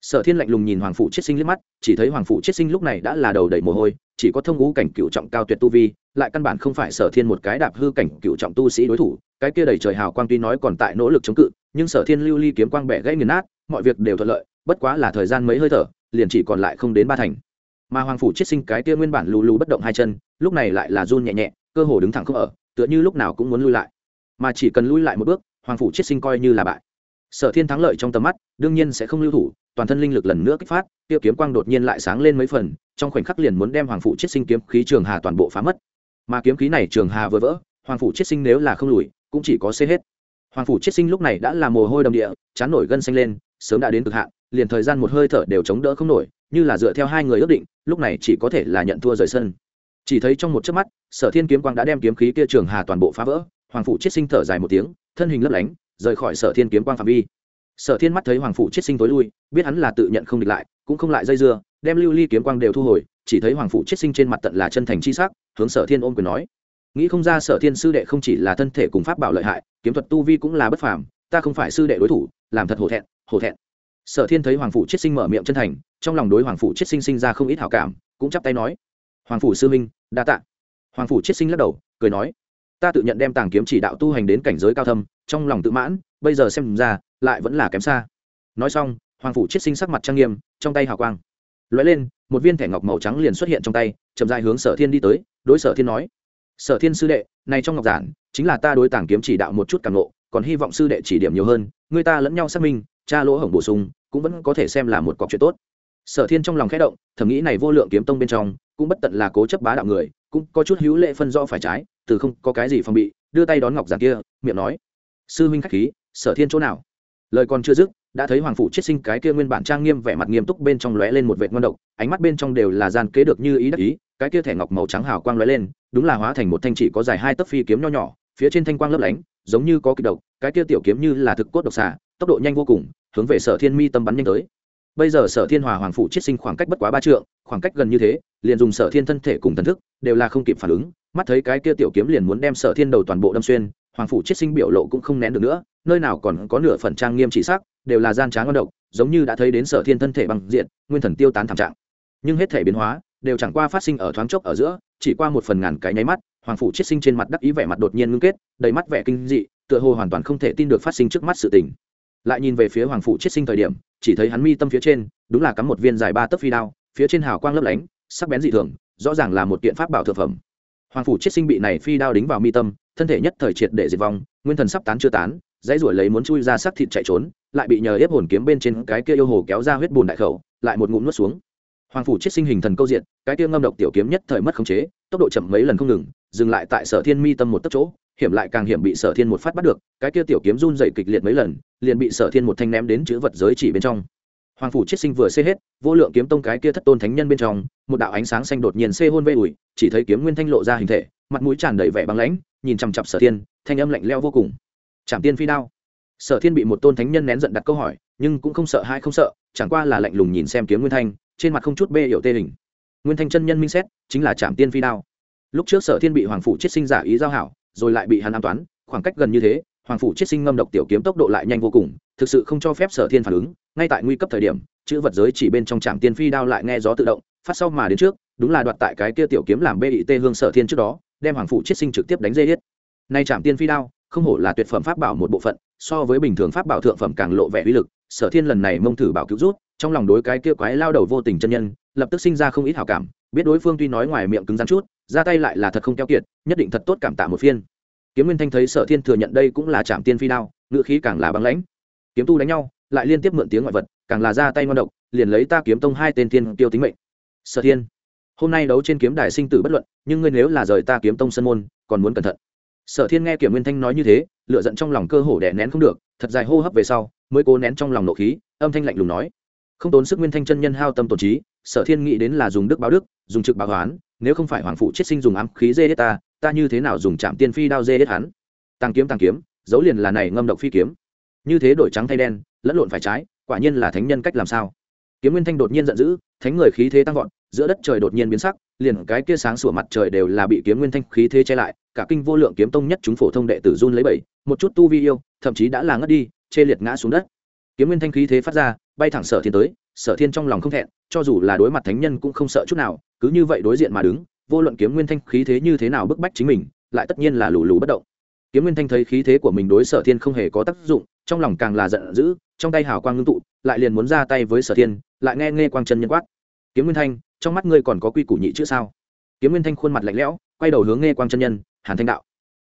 Speaker 1: Sở thiên lạnh lùng nhìn hoàng phủ chiết sinh liếc mắt, chỉ thấy hoàng phủ chiết sinh lúc này đã là đầu đầy mồ hôi, chỉ có thông ngũ cảnh cựu trọng cao tuyệt tu vi, lại căn bản không phải sở thiên một cái đạp hư cảnh cựu trọng tu sĩ đối thủ, cái kia đầy trời hào quang tuy nói còn tại nỗ lực chống cự, nhưng sở thiên lưu ly kiếm quang bẻ gãy nghiền nát, mọi việc đều thuận lợi, bất quá là thời gian mấy hơi thở, liền chỉ còn lại không đến ba thành mà hoàng phủ chết sinh cái kia nguyên bản lù lù bất động hai chân, lúc này lại là run nhẹ nhẹ, cơ hồ đứng thẳng không ở, tựa như lúc nào cũng muốn lui lại. Mà chỉ cần lui lại một bước, hoàng phủ chết sinh coi như là bại. Sở thiên thắng lợi trong tầm mắt, đương nhiên sẽ không lưu thủ, toàn thân linh lực lần nữa kích phát tiêu kiếm quang đột nhiên lại sáng lên mấy phần, trong khoảnh khắc liền muốn đem hoàng phủ chết sinh kiếm khí trường hà toàn bộ phá mất. Mà kiếm khí này trường hà vừa vỡ, hoàng phủ chết sinh nếu là không lùi, cũng chỉ có xê hết. Hoàng phủ chết sinh lúc này đã là mồ hôi đầm địa, chán nổi gân xanh lên, sớm đã đến cực hạn, liền thời gian một hơi thở đều chống đỡ không nổi như là dựa theo hai người ước định, lúc này chỉ có thể là nhận thua rời sân. Chỉ thấy trong một chớp mắt, sở thiên kiếm quang đã đem kiếm khí kia trường hà toàn bộ phá vỡ, hoàng phủ chiết sinh thở dài một tiếng, thân hình lấp lánh, rời khỏi sở thiên kiếm quang phạm vi. Sở thiên mắt thấy hoàng phủ chiết sinh tối lui, biết hắn là tự nhận không địch lại, cũng không lại dây dưa, đem lưu ly kiếm quang đều thu hồi, chỉ thấy hoàng phủ chiết sinh trên mặt tận là chân thành chi sắc, hướng sở thiên ôm quyền nói. Nghĩ không ra sở thiên sư đệ không chỉ là thân thể cùng pháp bảo lợi hại, kiếm thuật tu vi cũng là bất phàm, ta không phải sư đệ đối thủ, làm thật hổ thẹn hổ thẹn sở thiên thấy hoàng phủ chiết sinh mở miệng chân thành, trong lòng đối hoàng phủ chiết sinh sinh ra không ít hảo cảm, cũng chắp tay nói, hoàng phủ sư minh đa tạ. Hoàng phủ chiết sinh lắc đầu, cười nói, ta tự nhận đem tàng kiếm chỉ đạo tu hành đến cảnh giới cao thâm, trong lòng tự mãn, bây giờ xem ra, lại vẫn là kém xa. Nói xong, hoàng phủ chiết sinh sắc mặt trang nghiêm, trong tay hào quang lóe lên, một viên thẻ ngọc màu trắng liền xuất hiện trong tay, chậm dài hướng sở thiên đi tới, đối sở thiên nói, sở thiên sư đệ, này trong ngọc giản, chính là ta đối tàng kiếm chỉ đạo một chút càng lộ còn hy vọng sư đệ chỉ điểm nhiều hơn, người ta lẫn nhau xác minh cha lỗ hổng bổ sung cũng vẫn có thể xem là một cọc chuyện tốt. Sở thiên trong lòng khẽ động, thầm nghĩ này vô lượng kiếm tông bên trong, cũng bất tận là cố chấp bá đạo người, cũng có chút hữu lệ phân rõ phải trái, từ không có cái gì phòng bị, đưa tay đón ngọc giản kia, miệng nói, sư huynh khách khí, sở thiên chỗ nào? Lời còn chưa dứt, đã thấy hoàng phủ chiết sinh cái kia nguyên bản trang nghiêm vẻ mặt nghiêm túc bên trong lóe lên một vệt ngon độc, ánh mắt bên trong đều là gian kế được như ý đắc ý, cái kia thẻ ngọc màu trắng hào quang lóe lên, đúng là hóa thành một thanh chỉ có dài hai tấc phi kiếm nho nhỏ, phía trên thanh quang lấp lánh, giống như có kịch độc, cái kia tiểu kiếm như là thực cốt độc xà tốc độ nhanh vô cùng, hướng về sở thiên mi tâm bắn nhanh tới. Bây giờ sở thiên hòa hoàng phủ chiết sinh khoảng cách bất quá ba trượng, khoảng cách gần như thế, liền dùng sở thiên thân thể cùng thần thức, đều là không kịp phản ứng. Mắt thấy cái kia tiểu kiếm liền muốn đem sở thiên đầu toàn bộ đâm xuyên, hoàng phủ chiết sinh biểu lộ cũng không nén được nữa, nơi nào còn có nửa phần trang nghiêm chỉ sắc, đều là gian tráng ngon độc, giống như đã thấy đến sở thiên thân thể bằng diện, nguyên thần tiêu tán thảm trạng. Nhưng hết thể biến hóa, đều chẳng qua phát sinh ở thoáng chốc ở giữa, chỉ qua một phần ngàn cái nháy mắt, hoàng phủ chiết sinh trên mặt đắc ý vẻ mặt đột nhiên ngưng kết, đầy mắt vẻ kinh dị, tựa hồ hoàn toàn không thể tin được phát sinh trước mắt sự tình lại nhìn về phía hoàng phụ chiết sinh thời điểm, chỉ thấy hắn mi tâm phía trên, đúng là cắm một viên dài ba tấc phi đao, phía trên hào quang lấp lánh, sắc bén dị thường, rõ ràng là một kiện pháp bảo thực phẩm. Hoàng phủ chiết sinh bị này phi đao đính vào mi tâm, thân thể nhất thời triệt để diệt vong, nguyên thần sắp tán chưa tán, dãy ruổi lấy muốn chui ra sắc thịt chạy trốn, lại bị nhờ ép hồn kiếm bên trên cái kia yêu hồ kéo ra huyết bùn đại khẩu, lại một ngụm nuốt xuống. Hoàng phủ chiết sinh hình thần câu diện cái kia ngâm độc tiểu kiếm nhất thời mất khống chế, tốc độ chậm mấy lần không ngừng, dừng lại tại sở thiên mi tâm một tấc chỗ hiểm lại càng hiểm bị sở thiên một phát bắt được, cái kia tiểu kiếm run dậy kịch liệt mấy lần, liền bị sở thiên một thanh ném đến chữ vật giới chỉ bên trong. Hoàng phủ chiết sinh vừa xê hết, vô lượng kiếm tông cái kia thất tôn thánh nhân bên trong, một đạo ánh sáng xanh đột nhiên xê hôn vây ủi, chỉ thấy kiếm nguyên thanh lộ ra hình thể, mặt mũi tràn đầy vẻ băng lãnh, nhìn chằm chặp sở thiên, thanh âm lạnh leo vô cùng. Chạm tiên phi đao. Sở thiên bị một tôn thánh nhân nén giận đặt câu hỏi, nhưng cũng không sợ hai không sợ, chẳng qua là lạnh lùng nhìn xem kiếm nguyên thanh, trên mặt không chút bê hiểu tê hình. Nguyên thanh chân nhân minh xét, chính là chạm tiên phi đao. Lúc trước sở thiên bị hoàng phủ chiết sinh giả ý giao hảo rồi lại bị hắn an toán, khoảng cách gần như thế, hoàng phủ chiết sinh ngâm độc tiểu kiếm tốc độ lại nhanh vô cùng, thực sự không cho phép sở thiên phản ứng, ngay tại nguy cấp thời điểm, chữ vật giới chỉ bên trong trạm tiên phi đao lại nghe gió tự động, phát sau mà đến trước, đúng là đoạt tại cái kia tiểu kiếm làm bit hương sở thiên trước đó, đem hoàng phủ chiết sinh trực tiếp đánh dây hết. Nay trạm tiên phi đao, không hổ là tuyệt phẩm pháp bảo một bộ phận, so với bình thường pháp bảo thượng phẩm càng lộ vẻ uy lực, sở thiên lần này mông thử bảo cứu rút, trong lòng đối cái kia quái lao đầu vô tình chân nhân lập tức sinh ra không ít hảo cảm, biết đối phương tuy nói ngoài miệng cứng rắn chút, ra tay lại là thật không keo kiệt, nhất định thật tốt cảm tạ một phiên. Kiếm nguyên thanh thấy sở thiên thừa nhận đây cũng là trạm tiên phi đao ngự khí càng là băng lãnh. Kiếm tu đánh nhau, lại liên tiếp mượn tiếng ngoại vật, càng là ra tay ngon độc, liền lấy ta kiếm tông hai tên tiên tiêu tính mệnh. Sở thiên, hôm nay đấu trên kiếm đài sinh tử bất luận, nhưng ngươi nếu là rời ta kiếm tông sân môn, còn muốn cẩn thận. Sở thiên nghe kiểm nguyên thanh nói như thế lựa giận trong lòng cơ hồ đè nén không được, thật dài hô hấp về sau, mới cố nén trong lòng nộ khí, âm thanh lạnh lùng nói. Không tốn sức nguyên thanh chân nhân hao tâm tổn trí sở thiên nghĩ đến là dùng đức báo đức, dùng trực báo hoán nếu không phải hoàng phụ chết sinh dùng ám khí dê hết ta ta như thế nào dùng chạm tiên phi đao dê hết hắn? Tăng kiếm tăng kiếm dấu liền là này ngâm độc phi kiếm. Như thế đổi trắng thay đen, lẫn lộn phải trái, quả nhiên là thánh nhân cách làm sao? Kiếm nguyên thanh đột nhiên giận dữ, thánh người khí thế tăng vọt, giữa đất trời đột nhiên biến sắc, liền cái kia sáng sủa mặt trời đều là bị kiếm nguyên thanh khí thế che lại, cả kinh vô lượng kiếm tông nhất chúng phổ thông đệ tử run lấy bảy một chút tu vi yêu, thậm chí đã là ngất đi, chê liệt ngã xuống đất. Kiếm nguyên thanh khí thế phát ra bay thẳng sở thiên tới, sở thiên trong lòng không thẹn, cho dù là đối mặt thánh nhân cũng không sợ chút nào, cứ như vậy đối diện mà đứng, vô luận kiếm nguyên thanh khí thế như thế nào bức bách chính mình, lại tất nhiên là lù lù bất động. Kiếm nguyên thanh thấy khí thế của mình đối sở thiên không hề có tác dụng, trong lòng càng là giận dữ, trong tay hào quang ngưng tụ, lại liền muốn ra tay với sở thiên, lại nghe nghe quang chân nhân quát. Kiếm nguyên thanh, trong mắt ngươi còn có quy củ nhị chữ sao? Kiếm nguyên thanh khuôn mặt lạnh lẽo, quay đầu hướng nghe quang chân nhân, hàn thanh đạo,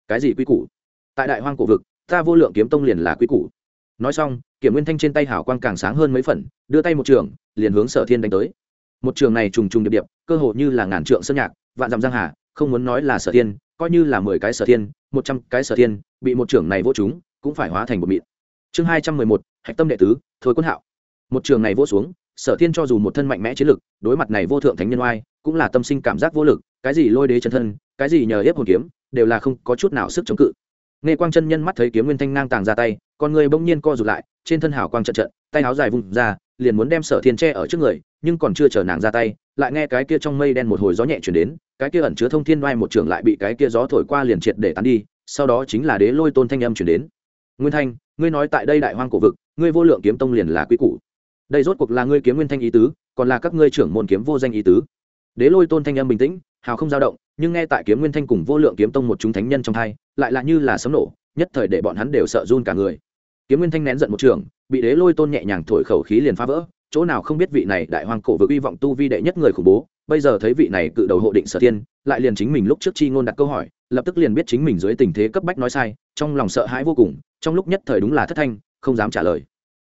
Speaker 1: cái gì quy củ? Tại đại hoang cổ vực, ta vô lượng kiếm tông liền là quy củ nói xong, kiểm nguyên thanh trên tay hảo quang càng sáng hơn mấy phần, đưa tay một trường, liền hướng sở thiên đánh tới. Một trường này trùng trùng điệp điệp, cơ hồ như là ngàn trượng sơn nhạc, vạn dặm giang hà, không muốn nói là sở thiên, coi như là mười cái sở thiên, một trăm cái sở thiên, bị một trường này vô chúng cũng phải hóa thành một mịn. Chương hai trăm mười một, hạch tâm đệ tứ, thôi quân hạo. Một trường này vô xuống, sở thiên cho dù một thân mạnh mẽ chiến lực, đối mặt này vô thượng thánh nhân oai, cũng là tâm sinh cảm giác vô lực, cái gì lôi đế chân thân, cái gì nhờ hiếp hồn kiếm, đều là không có chút nào sức chống cự nghe quang chân nhân mắt thấy kiếm nguyên thanh ngang tàng ra tay, con người bỗng nhiên co rụt lại, trên thân hào quang trận trận, tay áo dài vùng ra, liền muốn đem sở thiên tre ở trước người, nhưng còn chưa chờ nàng ra tay, lại nghe cái kia trong mây đen một hồi gió nhẹ chuyển đến, cái kia ẩn chứa thông thiên oai một trường lại bị cái kia gió thổi qua liền triệt để tán đi, sau đó chính là đế lôi tôn thanh âm chuyển đến. Nguyên thanh, ngươi nói tại đây đại hoang cổ vực, ngươi vô lượng kiếm tông liền là quý củ. Đây rốt cuộc là ngươi kiếm nguyên thanh ý tứ, còn là các ngươi trưởng môn kiếm vô danh ý tứ. Đế lôi tôn thanh âm bình tĩnh hào không dao động, nhưng nghe tại kiếm nguyên thanh cùng vô lượng kiếm tông một chúng thánh nhân trong thai lại là như là sấm nổ, nhất thời để bọn hắn đều sợ run cả người. Kiếm nguyên thanh nén giận một trường, bị đế lôi tôn nhẹ nhàng thổi khẩu khí liền phá vỡ, chỗ nào không biết vị này đại hoang cổ vực hy vọng tu vi đệ nhất người khủng bố, bây giờ thấy vị này cự đầu hộ định sở thiên, lại liền chính mình lúc trước chi ngôn đặt câu hỏi, lập tức liền biết chính mình dưới tình thế cấp bách nói sai, trong lòng sợ hãi vô cùng, trong lúc nhất thời đúng là thất thanh, không dám trả lời.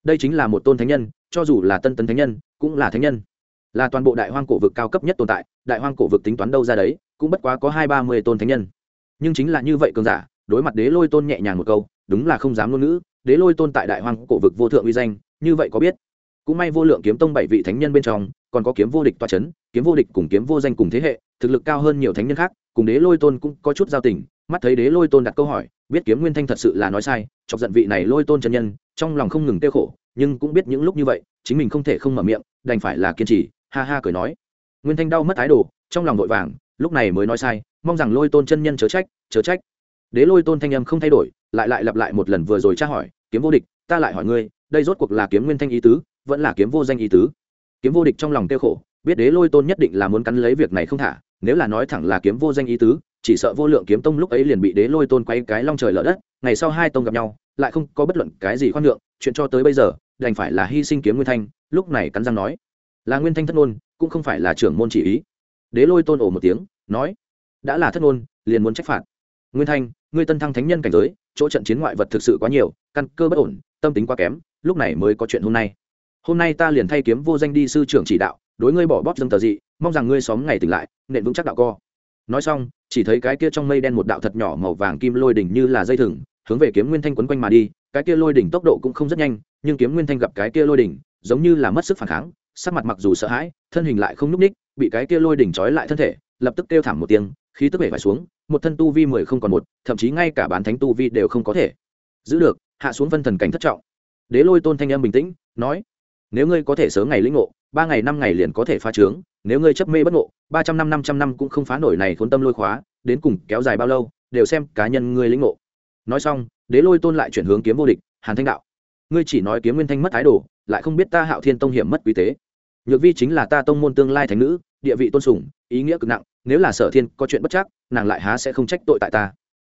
Speaker 1: Đây chính là một tôn thánh nhân, cho dù là tân tấn thánh nhân, cũng là thánh nhân là toàn bộ đại hoang cổ vực cao cấp nhất tồn tại, đại hoang cổ vực tính toán đâu ra đấy, cũng bất quá có hai ba mươi tôn thánh nhân. Nhưng chính là như vậy cường giả, đối mặt đế lôi tôn nhẹ nhàng một câu, đúng là không dám ngôn ngữ, đế lôi tôn tại đại hoang cổ vực vô thượng uy danh, như vậy có biết? Cũng may vô lượng kiếm tông bảy vị thánh nhân bên trong, còn có kiếm vô địch toa c h ấ n kiếm vô địch cùng kiếm vô danh cùng thế hệ, thực lực cao hơn nhiều thánh nhân khác, cùng đế lôi tôn cũng có chút giao tình, mắt thấy đế lôi tôn đặt câu hỏi, biết kiếm nguyên thanh thật sự là nói sai, chọc giận vị này lôi tôn chân nhân, trong lòng không ngừng tiêu khổ, nhưng cũng biết những lúc như vậy, chính mình không thể không mở miệng, đành phải là kiên trì ha ha cười nói. Nguyên thanh đau mất thái độ, trong lòng vội vàng lúc này mới nói sai mong rằng lôi tôn chân nhân chớ trách chớ trách. Đế lôi tôn thanh âm không thay đổi lại lại lặp lại một lần vừa rồi tra hỏi kiếm vô địch ta lại hỏi ngươi đây rốt cuộc là kiếm nguyên thanh ý tứ vẫn là kiếm vô danh ý tứ? Kiếm vô địch trong lòng tiêu khổ biết đế lôi tôn nhất định là muốn cắn lấy việc này không thả nếu là nói thẳng là kiếm vô danh ý tứ chỉ sợ vô lượng kiếm tông lúc ấy liền bị đế lôi tôn quay cái long trời lở đất ngày sau hai tông gặp nhau lại không có bất luận cái gì khoan lượng chuyện cho tới bây giờ đành phải là hy sinh kiếm nguyên thanh lúc này cắn răng nói là nguyên thanh thất ngôn cũng không phải là trưởng môn chỉ ý. Đế lôi tôn ổ một tiếng, nói, đã là thất ngôn liền muốn trách phạt. Nguyên thanh, ngươi tân thăng thánh nhân cảnh giới, chỗ trận chiến ngoại vật thực sự quá nhiều, căn cơ bất ổn, tâm tính quá kém, lúc này mới có chuyện hôm nay. Hôm nay ta liền thay kiếm vô danh đi sư trưởng chỉ đạo, đối ngươi bỏ bóp dâng tờ dị, mong rằng ngươi xóm ngày tỉnh lại, nện vững chắc đạo co. Nói xong, chỉ thấy cái kia trong mây đen một đạo thật nhỏ màu vàng kim lôi đỉnh như là dây thừng, hướng về kiếm nguyên thanh quấn quanh mà đi, cái kia lôi đỉnh tốc độ cũng không rất nhanh, nhưng kiếm nguyên thanh gặp cái kia lôi đỉnh, giống như là mất sức phản kháng sắc mặt mặc dù sợ hãi, thân hình lại không nhúc ních bị cái kia lôi đỉnh trói lại thân thể, lập tức kêu thảm một tiếng, khí tức bể phải xuống, một thân tu vi mười không còn một, thậm chí ngay cả bán thánh tu vi đều không có thể giữ được, hạ xuống phân thần cảnh thất trọng. Đế lôi tôn thanh em bình tĩnh, nói, nếu ngươi có thể sớm ngày lĩnh ngộ, ba ngày năm ngày liền có thể phá trướng, nếu ngươi chấp mê bất ngộ, ba trăm năm năm trăm năm cũng không phá nổi này khốn tâm lôi khóa, đến cùng kéo dài bao lâu, đều xem cá nhân ngươi lĩnh ngộ. Nói xong, đế lôi tôn lại chuyển hướng kiếm vô địch, hàn thanh đạo, ngươi chỉ nói kiếm nguyên thanh mất thái đồ lại không biết ta hạo thiên tông hiểm mất quý tế nhược vi chính là ta tông môn tương lai thành nữ, địa vị tôn sùng, ý nghĩa cực nặng, nếu là sở thiên có chuyện bất chắc, nàng lại há sẽ không trách tội tại ta.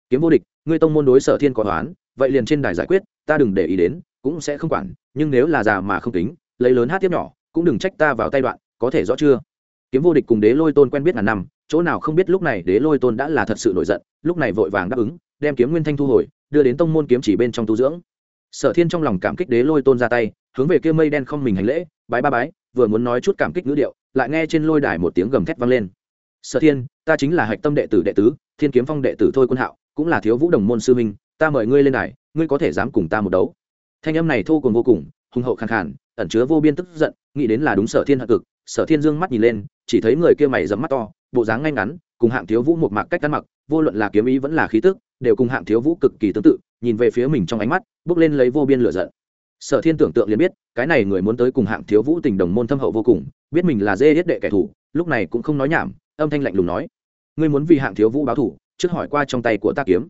Speaker 1: Kiếm vô địch, ngươi tông môn đối sở thiên có toán vậy liền trên đài giải quyết, ta đừng để ý đến, cũng sẽ không quản, nhưng nếu là già mà không tính lấy lớn hát tiếp nhỏ, cũng đừng trách ta vào tay đoạn, có thể rõ chưa? Kiếm vô địch cùng đế lôi tôn quen biết ngàn năm, chỗ nào không biết lúc này đế lôi tôn đã là thật sự nổi giận, lúc này vội vàng đáp ứng, đem kiếm nguyên thanh thu hồi, đưa đến tông môn kiếm chỉ bên trong tu dưỡng. Sở thiên trong lòng cảm kích đế lôi tôn ra tay, hướng về kia mây đen không mình hành lễ, bái ba bái vừa muốn nói chút cảm kích ngữ điệu, lại nghe trên lôi đài một tiếng gầm thét vang lên. Sở thiên, ta chính là hạch tâm đệ tử đệ tứ, thiên kiếm phong đệ tử thôi quân hạo, cũng là thiếu vũ đồng môn sư minh ta mời ngươi lên đài, ngươi có thể dám cùng ta một đấu. Thanh âm này thô cùng vô cùng, hùng hậu khàn khàn, ẩn chứa vô biên tức giận, nghĩ đến là đúng sở thiên hận cực, sở thiên dương mắt nhìn lên, chỉ thấy người kia mày rậm mắt to, bộ dáng ngay ngắn, cùng hạng thiếu vũ một mạc cách ăn mặc, vô luận là kiếm ý vẫn là khí tức, đều cùng hạng thiếu vũ cực kỳ tương tự, nhìn về phía mình trong ánh mắt bước lên lấy vô biên lửa giận sở thiên tưởng tượng liền biết, cái này người muốn tới cùng hạng thiếu vũ tình đồng môn thâm hậu vô cùng, biết mình là dê hết đệ kẻ thù, lúc này cũng không nói nhảm, âm thanh lạnh lùng nói, ngươi muốn vì hạng thiếu vũ báo thủ trước hỏi qua trong tay của ta kiếm.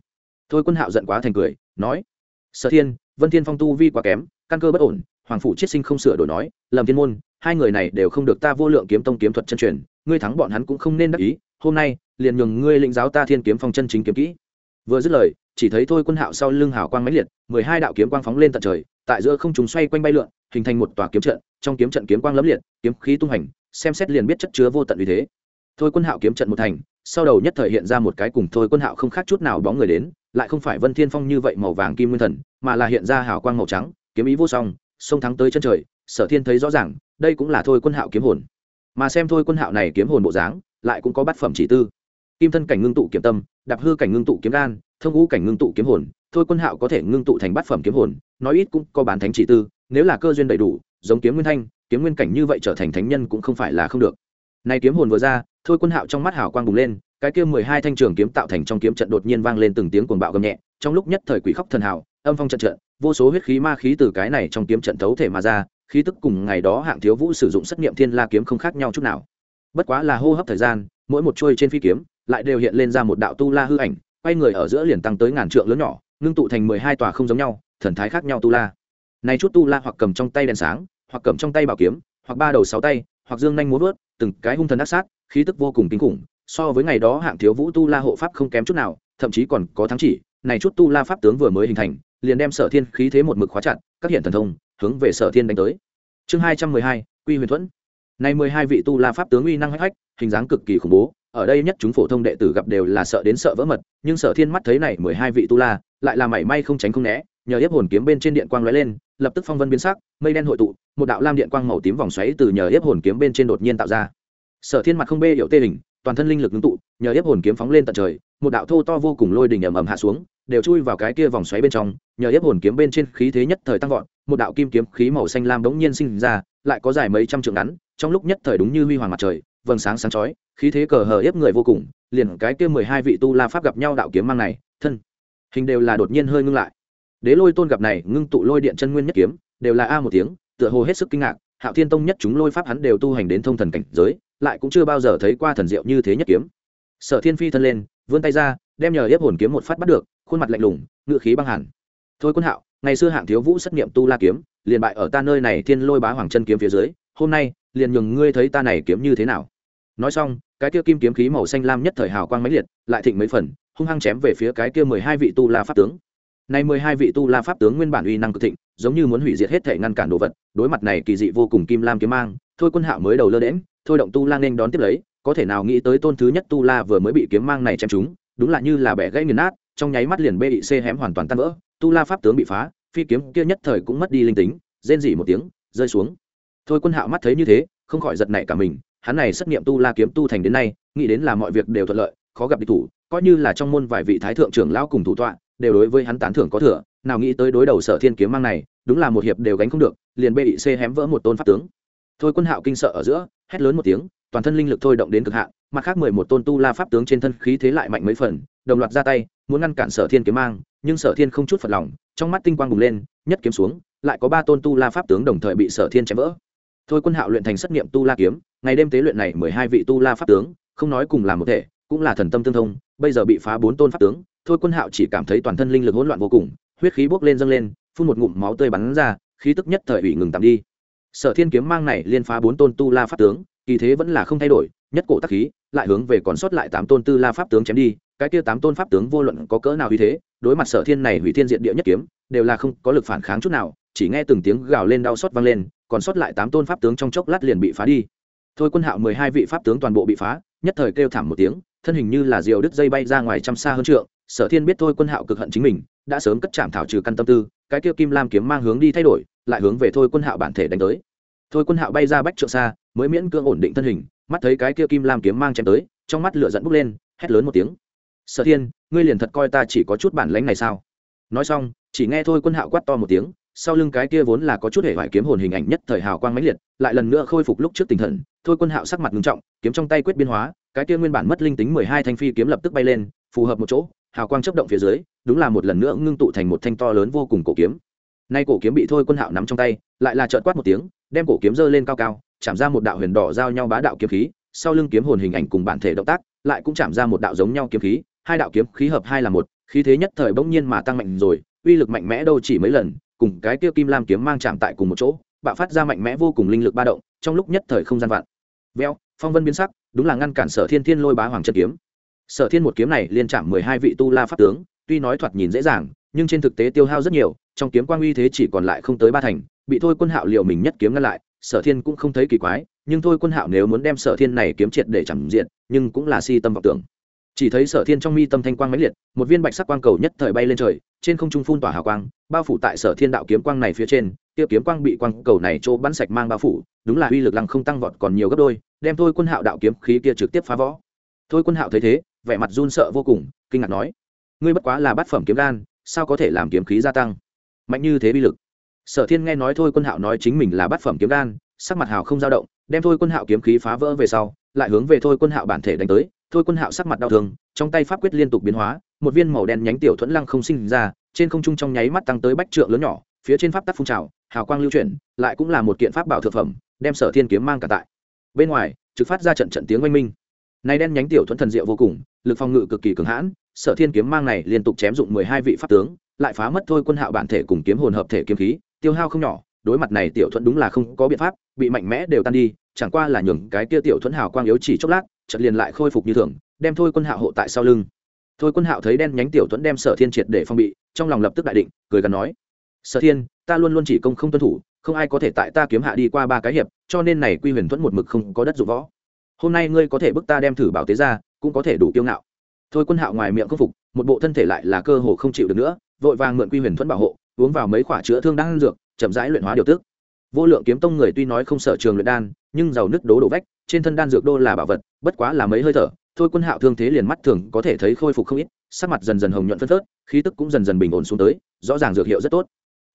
Speaker 1: Thôi quân hạo giận quá thành cười, nói, sở thiên, vân thiên phong tu vi quá kém, căn cơ bất ổn, hoàng phủ chiết sinh không sửa đổi nói lầm thiên môn, hai người này đều không được ta vô lượng kiếm tông kiếm thuật chân truyền, ngươi thắng bọn hắn cũng không nên đắc ý, hôm nay, liền nhường ngươi lĩnh giáo ta thiên kiếm phong chân chính kiếm kỹ. Vừa dứt lời, chỉ thấy thôi quân hạo sau lưng hào quang mãnh liệt, mười hai đạo kiếm quang phóng lên tận trời tại giữa không trung xoay quanh bay lượn, hình thành một tòa kiếm trận, trong kiếm trận kiếm quang lẫm liệt, kiếm khí tung hành, xem xét liền biết chất chứa vô tận uy thế. Thôi quân hạo kiếm trận một thành, sau đầu nhất thời hiện ra một cái cùng thôi quân hạo không khác chút nào bóng người đến, lại không phải vân thiên phong như vậy màu vàng kim nguyên thần, mà là hiện ra hào quang màu trắng, kiếm ý vô song, sông thắng tới chân trời, sở thiên thấy rõ ràng, đây cũng là thôi quân hạo kiếm hồn. Mà xem thôi quân hạo này kiếm hồn bộ dáng, lại cũng có bát phẩm chỉ tư. Kim thân cảnh ngưng tụ kiếm tâm, đạp hư cảnh ngưng tụ kiếm gan thông ngũ cảnh ngưng tụ kiếm hồn, thôi quân hạo có thể ngưng tụ thành bát phẩm kiếm hồn, nói ít cũng có bán thánh chỉ tư, nếu là cơ duyên đầy đủ, giống kiếm nguyên thanh, kiếm nguyên cảnh như vậy trở thành thánh nhân cũng không phải là không được. Nay kiếm hồn vừa ra, thôi quân hạo trong mắt hào quang bùng lên, cái kia mười hai thanh trường kiếm tạo thành trong kiếm trận đột nhiên vang lên từng tiếng cuồng bạo gầm nhẹ, trong lúc nhất thời quỷ khóc thần hào, âm phong trận trận, vô số huyết khí ma khí từ cái này trong kiếm trận thấu thể mà ra, khí tức cùng ngày đó hạng thiếu vũ sử dụng xét nghiệm thiên la kiếm không khác nhau chút nào. Bất quá là hô hấp thời gian, mỗi một chuôi trên phi kiếm, lại đều hiện lên ra một đạo tu la hư ảnh quay người ở giữa liền tăng tới ngàn trượng lớn nhỏ, ngưng tụ thành mười hai tòa không giống nhau, thần thái khác nhau tu la. Này chút tu la hoặc cầm trong tay đèn sáng, hoặc cầm trong tay bảo kiếm, hoặc ba đầu sáu tay, hoặc dương nhanh múa vớt, từng cái hung thần ác sát, khí tức vô cùng kinh khủng, so với ngày đó hạng thiếu vũ tu la hộ pháp không kém chút nào, thậm chí còn có thắng chỉ, này chút tu la pháp tướng vừa mới hình thành, liền đem sở thiên khí thế một mực khóa chặt, các hiện thần thông, hướng về sở thiên đánh tới. Chương hai trăm mười hai, quy huyền thuẫn. Nay mười hai vị tu la pháp tướng uy năng hách hách, hình dáng cực kỳ khủng bố ở đây nhất chúng phổ thông đệ tử gặp đều là sợ đến sợ vỡ mật, nhưng sở thiên mắt thấy này mười hai vị tu la, lại là mảy may không tránh không né, nhờ yếp hồn kiếm bên trên điện quang lóe lên, lập tức phong vân biến sắc, mây đen hội tụ, một đạo lam điện quang màu tím vòng xoáy từ nhờ yếp hồn kiếm bên trên đột nhiên tạo ra. Sở thiên mặt không bê hiểu tê hình, toàn thân linh lực ngưng tụ, nhờ yếp hồn kiếm phóng lên tận trời, một đạo thô to vô cùng lôi đình ầm ầm hạ xuống, đều chui vào cái kia vòng xoáy bên trong, nhờ yếp hồn kiếm bên trên khí thế nhất thời tăng vọt, một đạo kim kiếm khí màu xanh lam bỗng nhiên sinh ra, lại có dài mấy trăm trượng ngắn, trong lúc nhất thời đúng như huy hoàng mặt trời vầng sáng sáng chói, khí thế cờ hờ ép người vô cùng, liền cái kia mười hai vị tu la pháp gặp nhau đạo kiếm mang này, thân, hình đều là đột nhiên hơi ngưng lại. Đế lôi tôn gặp này, ngưng tụ lôi điện chân nguyên nhất kiếm, đều là a một tiếng, tựa hồ hết sức kinh ngạc, hạo thiên tông nhất chúng lôi pháp hắn đều tu hành đến thông thần cảnh giới, lại cũng chưa bao giờ thấy qua thần diệu như thế nhất kiếm. Sở thiên phi thân lên, vươn tay ra, đem nhờ ép hồn kiếm một phát bắt được, khuôn mặt lạnh lùng ngự khí băng hẳn thôi quân hạo, ngày xưa hạng thiếu vũ xét nghiệm tu la kiếm, liền bại ở ta nơi này thiên lôi bá hoàng chân kiếm phía dưới, hôm nay, liền nhường ngươi thấy ta này kiếm như thế nào? Nói xong, cái kia kim kiếm khí màu xanh lam nhất thời hào quang mãnh liệt, lại thịnh mấy phần, hung hăng chém về phía cái kia mười hai vị tu la pháp tướng. Nay mười hai vị tu la pháp tướng nguyên bản uy năng cực thịnh, giống như muốn hủy diệt hết thể ngăn cản đồ vật, đối mặt này kỳ dị vô cùng kim lam kiếm mang, thôi quân hạo mới đầu lơ đễm thôi động tu la nên đón tiếp lấy, có thể nào nghĩ tới tôn thứ nhất tu la vừa mới bị kiếm mang này chém trúng, đúng là như là bẻ gãy nghiền nát, trong nháy mắt liền bê bị xê hém hoàn toàn tan vỡ, tu la pháp tướng bị phá, phi kiếm kia nhất thời cũng mất đi linh tính, rên rỉ một tiếng, rơi xuống. Thôi quân hạo mắt thấy như thế, không khỏi giật nảy cả mình hắn này xét nghiệm tu la kiếm tu thành đến nay, nghĩ đến là mọi việc đều thuận lợi, khó gặp địch thủ, coi như là trong môn vài vị thái thượng trưởng lão cùng thủ tọa, đều đối với hắn tán thưởng có thừa, nào nghĩ tới đối đầu sở thiên kiếm mang này, đúng là một hiệp đều gánh không được, liền bê bị xê hém vỡ một tôn pháp tướng. Thôi quân hạo kinh sợ ở giữa, hét lớn một tiếng, toàn thân linh lực thôi động đến cực hạn, mặt khác mười một tôn tu la pháp tướng trên thân khí thế lại mạnh mấy phần, đồng loạt ra tay, muốn ngăn cản sở thiên kiếm mang, nhưng sở thiên không chút phật lòng, trong mắt tinh quang bùng lên, nhất kiếm xuống, lại có ba tôn tu la pháp tướng đồng thời bị sở thiên chém vỡ. Thôi quân hạo luyện thành xét nghiệm tu la kiếm ngày đêm tế luyện này mười hai vị tu la pháp tướng, không nói cùng làm một thể, cũng là thần tâm tương thông, bây giờ bị phá bốn tôn pháp tướng, thôi quân hạo chỉ cảm thấy toàn thân linh lực hỗn loạn vô cùng, huyết khí bốc lên dâng lên, phun một ngụm máu tươi bắn ra, khí tức nhất thời ủy ngừng tạm đi. Sở thiên kiếm mang này liên phá bốn tôn tu la pháp tướng, kỳ thế vẫn là không thay đổi, nhất cổ tắc khí, lại hướng về còn sót lại tám tôn tư la pháp tướng chém đi, cái kia tám tôn pháp tướng vô luận có cỡ nào uy thế, đối mặt sở thiên này hủy thiên diện địa nhất kiếm, đều là không có lực phản kháng chút nào, chỉ nghe từng tiếng gào lên đau xót vang lên, còn sót lại tám tôn pháp tướng trong chốc lát liền bị phá đi thôi quân hạo mười hai vị pháp tướng toàn bộ bị phá, nhất thời kêu thảm một tiếng, thân hình như là diều đứt dây bay ra ngoài trăm xa hơn trượng, sở thiên biết thôi quân hạo cực hận chính mình, đã sớm cất chạm thảo trừ căn tâm tư, cái kia kim lam kiếm mang hướng đi thay đổi, lại hướng về thôi quân hạo bản thể đánh tới. Thôi quân hạo bay ra bách trượng xa, mới miễn cưỡng ổn định thân hình, mắt thấy cái kia kim lam kiếm mang chém tới, trong mắt lửa dẫn bốc lên, hét lớn một tiếng. Sở thiên, ngươi liền thật coi ta chỉ có chút bản lánh này sao? Nói xong, chỉ nghe thôi quân hạo quát to một tiếng sau lưng cái kia vốn là có chút hệ hoại kiếm hồn hình ảnh nhất thời hào quang mãnh liệt, lại lần nữa khôi phục lúc trước tinh thần, thôi quân hạo sắc mặt ngưng trọng, kiếm trong tay quyết biến hóa, cái kia nguyên bản mất linh tính mười hai thanh phi kiếm lập tức bay lên, phù hợp một chỗ, hào quang chấp động phía dưới, đúng là một lần nữa ngưng tụ thành một thanh to lớn vô cùng cổ kiếm. Nay cổ kiếm bị thôi quân hạo nắm trong tay, lại là trợn quát một tiếng, đem cổ kiếm giơ lên cao cao, chạm ra một đạo huyền đỏ giao nhau bá đạo kiếm khí, sau lưng kiếm hồn hình ảnh cùng bản thể động tác, lại cũng chạm ra một đạo giống nhau kiếm khí, hai đạo kiếm khí hợp hai là một, khí thế nhất thời bỗng nhiên mà tăng mạnh rồi, uy lực mạnh mẽ đâu chỉ mấy lần cùng cái kia kim lam kiếm mang chạm tại cùng một chỗ, bạo phát ra mạnh mẽ vô cùng linh lực ba động, trong lúc nhất thời không gian vạn. Veo, phong vân biến sắc, đúng là ngăn cản sở thiên thiên lôi bá hoàng chân kiếm. Sở thiên một kiếm này liên chạm mười hai vị tu la pháp tướng, tuy nói thoạt nhìn dễ dàng, nhưng trên thực tế tiêu hao rất nhiều, trong kiếm quang uy thế chỉ còn lại không tới ba thành, bị thôi quân hạo liệu mình nhất kiếm ngăn lại, sở thiên cũng không thấy kỳ quái, nhưng thôi quân hạo nếu muốn đem sở thiên này kiếm triệt để chẳng diện, nhưng cũng là si tâm vọng tưởng chỉ thấy sở thiên trong mi tâm thanh quang mãnh liệt một viên bạch sắc quang cầu nhất thời bay lên trời trên không trung phun tỏa hào quang bao phủ tại sở thiên đạo kiếm quang này phía trên tiêu kiếm quang bị quang cầu này chỗ bắn sạch mang bao phủ đúng là uy lực lăng không tăng vọt còn nhiều gấp đôi đem thôi quân hạo đạo kiếm khí kia trực tiếp phá võ thôi quân hạo thấy thế vẻ mặt run sợ vô cùng kinh ngạc nói ngươi bất quá là bát phẩm kiếm đan, sao có thể làm kiếm khí gia tăng mạnh như thế bi lực sở thiên nghe nói thôi quân hạo nói chính mình là bát phẩm kiếm đan sắc mặt hào không dao động, đem thôi quân hạo kiếm khí phá vỡ về sau, lại hướng về thôi quân hạo bản thể đánh tới. Thôi quân hạo sắc mặt đau thương, trong tay pháp quyết liên tục biến hóa, một viên màu đen nhánh tiểu thuẫn lăng không sinh ra, trên không trung trong nháy mắt tăng tới bách trượng lớn nhỏ, phía trên pháp tắc phun trào, hào quang lưu chuyển, lại cũng là một kiện pháp bảo thượng phẩm, đem sở thiên kiếm mang cả tại. Bên ngoài, trực phát ra trận trận tiếng oanh minh. Này đen nhánh tiểu thuẫn thần diệu vô cùng, lực phòng ngự cực kỳ cường hãn, sở thiên kiếm mang này liên tục chém dụng mười hai vị pháp tướng, lại phá mất thôi quân hạo bản thể cùng kiếm hồn hợp thể kiếm khí, tiêu hao không nhỏ đối mặt này tiểu thuẫn đúng là không có biện pháp, bị mạnh mẽ đều tan đi, chẳng qua là nhường cái kia tiểu thuẫn hào quang yếu chỉ chốc lát, chợt liền lại khôi phục như thường, đem thôi quân hạo hộ tại sau lưng. Thôi quân hạo thấy đen nhánh tiểu thuẫn đem sở thiên triệt để phong bị, trong lòng lập tức đại định, cười gắn nói, sở thiên, ta luôn luôn chỉ công không tuân thủ, không ai có thể tại ta kiếm hạ đi qua ba cái hiệp, cho nên này quy huyền thuẫn một mực không có đất dụng võ. Hôm nay ngươi có thể bức ta đem thử bảo tế ra, cũng có thể đủ kiêu ngạo. Thôi quân hạo ngoài miệng khâm phục, một bộ thân thể lại là cơ hồ không chịu được nữa, vội vàng mượn quy huyền thuẫn bảo hộ uống vào mấy quả chữa thương đang dược, chậm rãi luyện hóa điều tức. Vô lượng kiếm tông người tuy nói không sở trường luyện đan, nhưng giàu nứt đố đổ vách, trên thân đan dược đô là bảo vật, bất quá là mấy hơi thở, thôi quân hạo thương thế liền mắt thường có thể thấy khôi phục không ít, sắc mặt dần dần hồng nhuận phân phớt, khí tức cũng dần dần bình ổn xuống tới, rõ ràng dược hiệu rất tốt.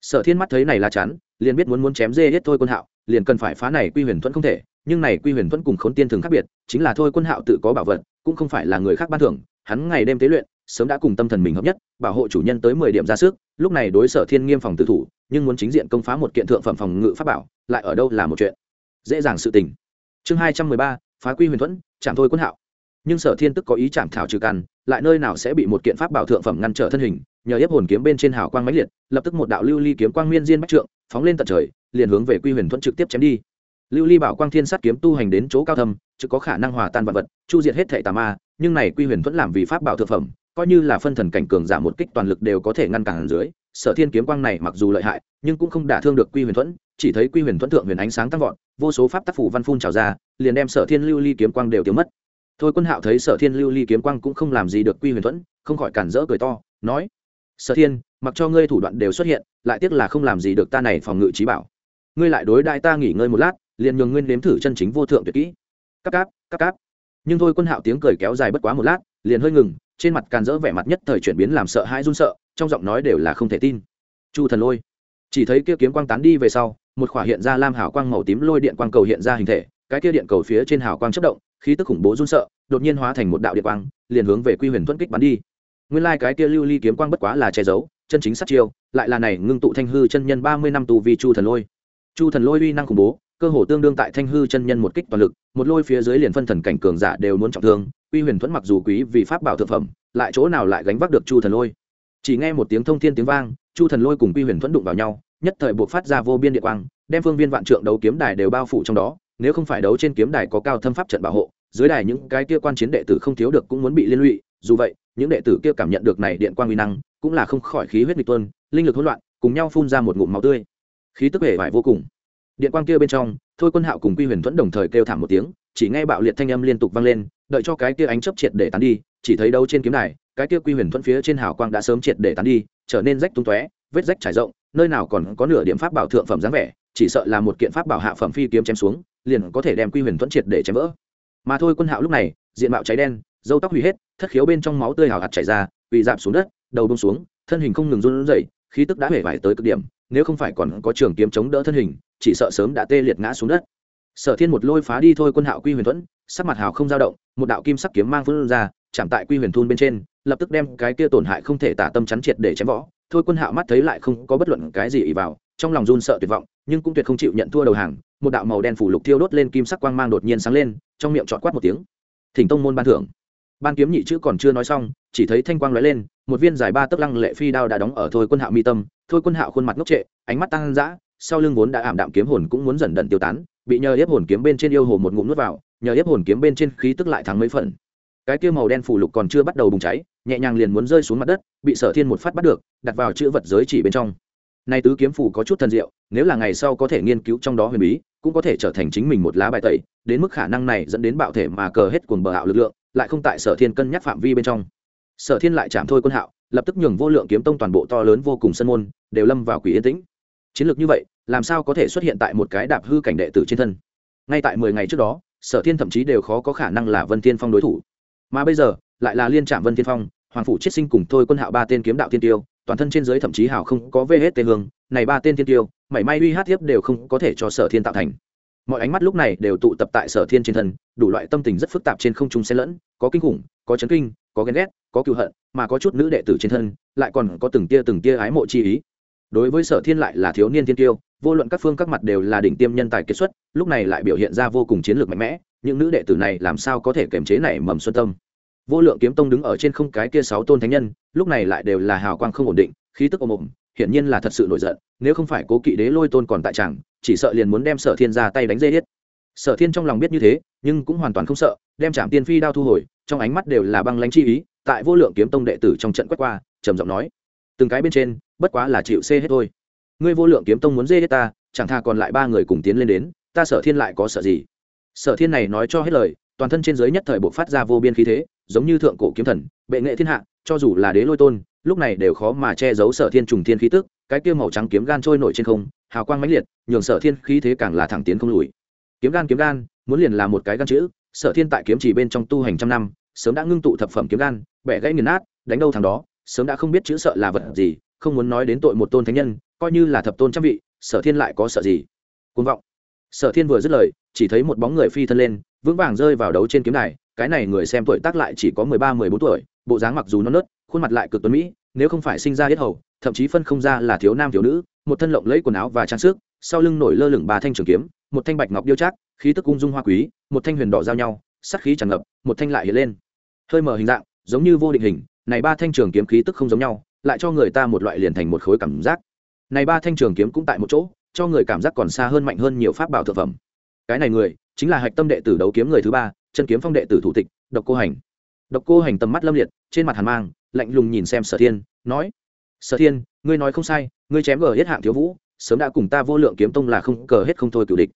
Speaker 1: Sở thiên mắt thấy này là chán, liền biết muốn muốn chém dê hết thôi quân hạo, liền cần phải phá này quy huyền thuẫn không thể, nhưng này quy huyền thuẫn cùng khốn tiên thường khác biệt, chính là thôi quân hạo tự có bảo vật, cũng không phải là người khác ban thưởng, hắn ngày đêm tế luyện sớm đã cùng tâm thần mình hợp nhất, bảo hộ chủ nhân tới mười điểm ra sức, lúc này đối sở thiên nghiêm phòng tự thủ, nhưng muốn chính diện công phá một kiện thượng phẩm phòng ngự pháp bảo, lại ở đâu là một chuyện. Dễ dàng sự tình. Chương hai trăm mười ba, phá quy huyền thuẫn, chạm thôi quân hạo. Nhưng sở thiên tức có ý chạm thảo trừ căn lại nơi nào sẽ bị một kiện pháp bảo thượng phẩm ngăn trở thân hình, nhờ ép hồn kiếm bên trên hào quang mãnh liệt, lập tức một đạo lưu ly kiếm quang miên diên bách trượng, phóng lên tận trời, liền hướng về quy huyền thuẫn trực tiếp chém đi. Lưu ly bảo quang thiên sát kiếm tu hành đến chỗ cao thâm, chứ có khả năng hòa tan vật vật, chu diệt hết thệ tà ma, nhưng này quy huyền thuẫn làm vì pháp bảo thượng phẩm coi như là phân thần cảnh cường giả một kích toàn lực đều có thể ngăn cản dưới, sở thiên kiếm quang này mặc dù lợi hại, nhưng cũng không đả thương được quy huyền thuẫn, chỉ thấy quy huyền thuẫn thượng huyền ánh sáng tăng vọt, vô số pháp tác phủ văn phun trào ra, liền đem sở thiên lưu ly kiếm quang đều tiêu mất. Thôi quân hạo thấy sở thiên lưu ly kiếm quang cũng không làm gì được quy huyền thuẫn, không khỏi cản rỡ cười to, nói, sở thiên, mặc cho ngươi thủ đoạn đều xuất hiện, lại tiếc là không làm gì được ta này phòng ngự trí bảo. Ngươi lại đối đại ta nghỉ ngơi một lát, liền nhường nguyên nếm thử chân chính vô thượng tuyệt kỹ. Cáp cáp cáp cáp. Nhưng thôi quân hạo tiếng cười kéo dài bất quá một lát, liền hơi ngừng trên mặt càn rỡ vẻ mặt nhất thời chuyển biến làm sợ hãi run sợ, trong giọng nói đều là không thể tin. Chu thần lôi. Chỉ thấy kia kiếm quang tán đi về sau, một khỏa hiện ra lam hào quang màu tím lôi điện quang cầu hiện ra hình thể, cái kia điện cầu phía trên hào quang chất động, khí tức khủng bố run sợ, đột nhiên hóa thành một đạo điện quang, liền hướng về quy huyền thuẫn kích bắn đi. Nguyên lai cái kia lưu ly kiếm quang bất quá là che giấu, chân chính sát chiêu, lại là này ngưng tụ thanh hư chân nhân ba mươi năm tù vì chu thần lôi. Chu thần lôi uy năng khủng bố cơ hồ tương đương tại thanh hư chân nhân một kích toàn lực, một lôi phía dưới liền phân thần cảnh cường giả đều muốn trọng thương, uy huyền thuẫn mặc dù quý vì pháp bảo thực phẩm, lại chỗ nào lại gánh vác được chu thần lôi. Chỉ nghe một tiếng thông thiên tiếng vang, chu thần lôi cùng quy huyền thuẫn đụng vào nhau, nhất thời buộc phát ra vô biên địa quang, đem phương viên vạn trượng đấu kiếm đài đều bao phủ trong đó, nếu không phải đấu trên kiếm đài có cao thâm pháp trận bảo hộ, dưới đài những cái kia quan chiến đệ tử không thiếu được cũng muốn bị liên lụy, dù vậy, những đệ tử kia cảm nhận được này điện quang uy năng, cũng là không khỏi khí huyết nghịch tuân linh lực hỗn loạn, cùng nhau phun ra một ngụm máu tươi. Khí tức hề vải vô cùng điện quang kia bên trong thôi quân hạo cùng quy huyền thuẫn đồng thời kêu thảm một tiếng chỉ nghe bạo liệt thanh âm liên tục vang lên đợi cho cái kia ánh chấp triệt để tán đi chỉ thấy đâu trên kiếm này, cái kia quy huyền thuẫn phía trên hào quang đã sớm triệt để tán đi trở nên rách tung tóe vết rách trải rộng nơi nào còn có nửa điểm pháp bảo thượng phẩm dáng vẻ chỉ sợ là một kiện pháp bảo hạ phẩm phi kiếm chém xuống liền có thể đem quy huyền thuẫn triệt để chém vỡ. Mà thôi quân hạo lúc này diện mạo cháy đen dâu tóc hủy hết thất khiếu bên trong máu tươi hào hạt chảy ra bị giảm xuống đất đầu bông xuống thân hình không ngừng run rẩy khí tức đã hể vải tới cực điểm nếu không phải còn có trường kiếm chống đỡ thân hình, chỉ sợ sớm đã tê liệt ngã xuống đất. Sở thiên một lôi phá đi thôi quân hạo quy huyền thuẫn, sắc mặt hào không dao động, một đạo kim sắc kiếm mang phun ra, chạm tại quy huyền thun bên trên, lập tức đem cái kia tổn hại không thể tả tâm chắn triệt để chém võ thôi quân hạo mắt thấy lại không có bất luận cái gì ý vào, trong lòng run sợ tuyệt vọng, nhưng cũng tuyệt không chịu nhận thua đầu hàng, một đạo màu đen phủ lục thiêu đốt lên kim sắc quang mang đột nhiên sáng lên, trong miệng trọt quát một tiếng. Thỉnh tông môn ban thưởng ban kiếm nhị chữ còn chưa nói xong, chỉ thấy thanh quang lóe lên, một viên dài ba tấc lăng lệ phi đao đã đóng ở thôi quân hạo mi tâm, thôi quân hạo khuôn mặt ngốc trệ, ánh mắt tăng dã, sau lưng vốn đã ảm đạm kiếm hồn cũng muốn dần dần tiêu tán, bị nhờ ép hồn kiếm bên trên yêu hồ một ngụm nuốt vào, nhờ ép hồn kiếm bên trên khí tức lại thắng mấy phần. Cái kia màu đen phủ lục còn chưa bắt đầu bùng cháy, nhẹ nhàng liền muốn rơi xuống mặt đất, bị sở thiên một phát bắt được, đặt vào chữ vật giới chỉ bên trong. Nay tứ kiếm phủ có chút thần diệu, nếu là ngày sau có thể nghiên cứu trong đó huyền bí, cũng có thể trở thành chính mình một lá bài tẩy, đến mức khả năng này dẫn đến bạo thể mà cờ hết cuồng bờ hạo lực lượng lại không tại sở thiên cân nhắc phạm vi bên trong. Sở thiên lại chạm thôi quân hạo, lập tức nhường vô lượng kiếm tông toàn bộ to lớn vô cùng sân môn, đều lâm vào quỷ yên tĩnh. Chiến lược như vậy, làm sao có thể xuất hiện tại một cái đạp hư cảnh đệ tử trên thân? Ngay tại mười ngày trước đó, sở thiên thậm chí đều khó có khả năng là vân tiên phong đối thủ. Mà bây giờ, lại là liên trạm vân tiên phong, hoàng phủ chiết sinh cùng thôi quân hạo ba tên kiếm đạo tiên tiêu, toàn thân trên dưới thậm chí hào không có vê hết tê hương, này ba tên tiên tiêu, mảy may uy hát tiếp đều không có thể cho sở thiên tạo thành mọi ánh mắt lúc này đều tụ tập tại sở thiên trên thân, đủ loại tâm tình rất phức tạp trên không trung xen lẫn, có kinh khủng, có chấn kinh, có ghen ghét, có cựu hận, mà có chút nữ đệ tử trên thân, lại còn có từng tia từng tia ái mộ chi ý. Đối với sở thiên lại là thiếu niên thiên tiêu vô luận các phương các mặt đều là đỉnh tiêm nhân tài kết xuất, lúc này lại biểu hiện ra vô cùng chiến lược mạnh mẽ, những nữ đệ tử này làm sao có thể kiềm chế này mầm xuân tâm. Vô lượng kiếm tông đứng ở trên không cái kia sáu tôn thánh nhân, lúc này lại đều là hào quang không ổn định, khí tức ồm ồm hiển nhiên là thật sự nổi giận, nếu không phải cố kỵ đế lôi tôn còn tại chẳng, chỉ sợ liền muốn đem sở thiên ra tay đánh dê hết sở thiên trong lòng biết như thế, nhưng cũng hoàn toàn không sợ, đem trạm tiên phi đao thu hồi, trong ánh mắt đều là băng lãnh chi ý, tại vô lượng kiếm tông đệ tử trong trận quét qua, trầm giọng nói, từng cái bên trên, bất quá là chịu xê hết thôi. Ngươi vô lượng kiếm tông muốn dê hết ta, chẳng thà còn lại ba người cùng tiến lên đến, ta sở thiên lại có sợ gì? Sở thiên này nói cho hết lời toàn thân trên giới nhất thời bộ phát ra vô biên khí thế, giống như thượng cổ kiếm thần, bệ nghệ thiên hạ, cho dù là đế lôi tôn, lúc này đều khó mà che giấu sở thiên trùng thiên khí tức, cái kia màu trắng kiếm gan trôi nổi trên không, hào quang mãnh liệt, nhường sở thiên khí thế càng là thẳng tiến không lùi. Kiếm gan kiếm gan, muốn liền là một cái gan chữ, sở thiên tại kiếm chỉ bên trong tu hành trăm năm, sớm đã ngưng tụ thập phẩm kiếm gan, bẻ gãy nghiền nát, đánh đâu thằng đó, sớm đã không biết chữ sợ là vật gì, không muốn nói đến tội một tôn thánh nhân, coi như là thập tôn trăm vị, sở thiên lại có sợ gì? Côn vọng. Sở thiên vừa dứt lời, chỉ thấy một bóng người phi thân lên vững vàng rơi vào đấu trên kiếm này cái này người xem tuổi tác lại chỉ có mười ba, mười bốn tuổi, bộ dáng mặc dù non nớt, khuôn mặt lại cực tuấn mỹ, nếu không phải sinh ra yết hầu, thậm chí phân không ra là thiếu nam thiếu nữ, một thân lộng lẫy quần áo và trang sức, sau lưng nổi lơ lửng ba thanh trường kiếm, một thanh bạch ngọc điêu trác, khí tức ung dung hoa quý, một thanh huyền đỏ giao nhau, sắc khí tràn ngập, một thanh lại hiện lên. Hơi mở hình dạng, giống như vô định hình, này ba thanh trường kiếm khí tức không giống nhau, lại cho người ta một loại liền thành một khối cảm giác. Này ba thanh trường kiếm cũng tại một chỗ, cho người cảm giác còn xa hơn, mạnh hơn nhiều pháp bảo thực phẩm cái này người chính là hạch tâm đệ tử đấu kiếm người thứ ba, chân kiếm phong đệ tử thủ tịch, độc cô hành. Độc cô hành tầm mắt lâm liệt, trên mặt hàn mang, lạnh lùng nhìn xem sở thiên, nói, sở thiên, ngươi nói không sai, ngươi chém gờ hết hạng thiếu vũ, sớm đã cùng ta vô lượng kiếm tông là không cờ hết không thôi cựu địch.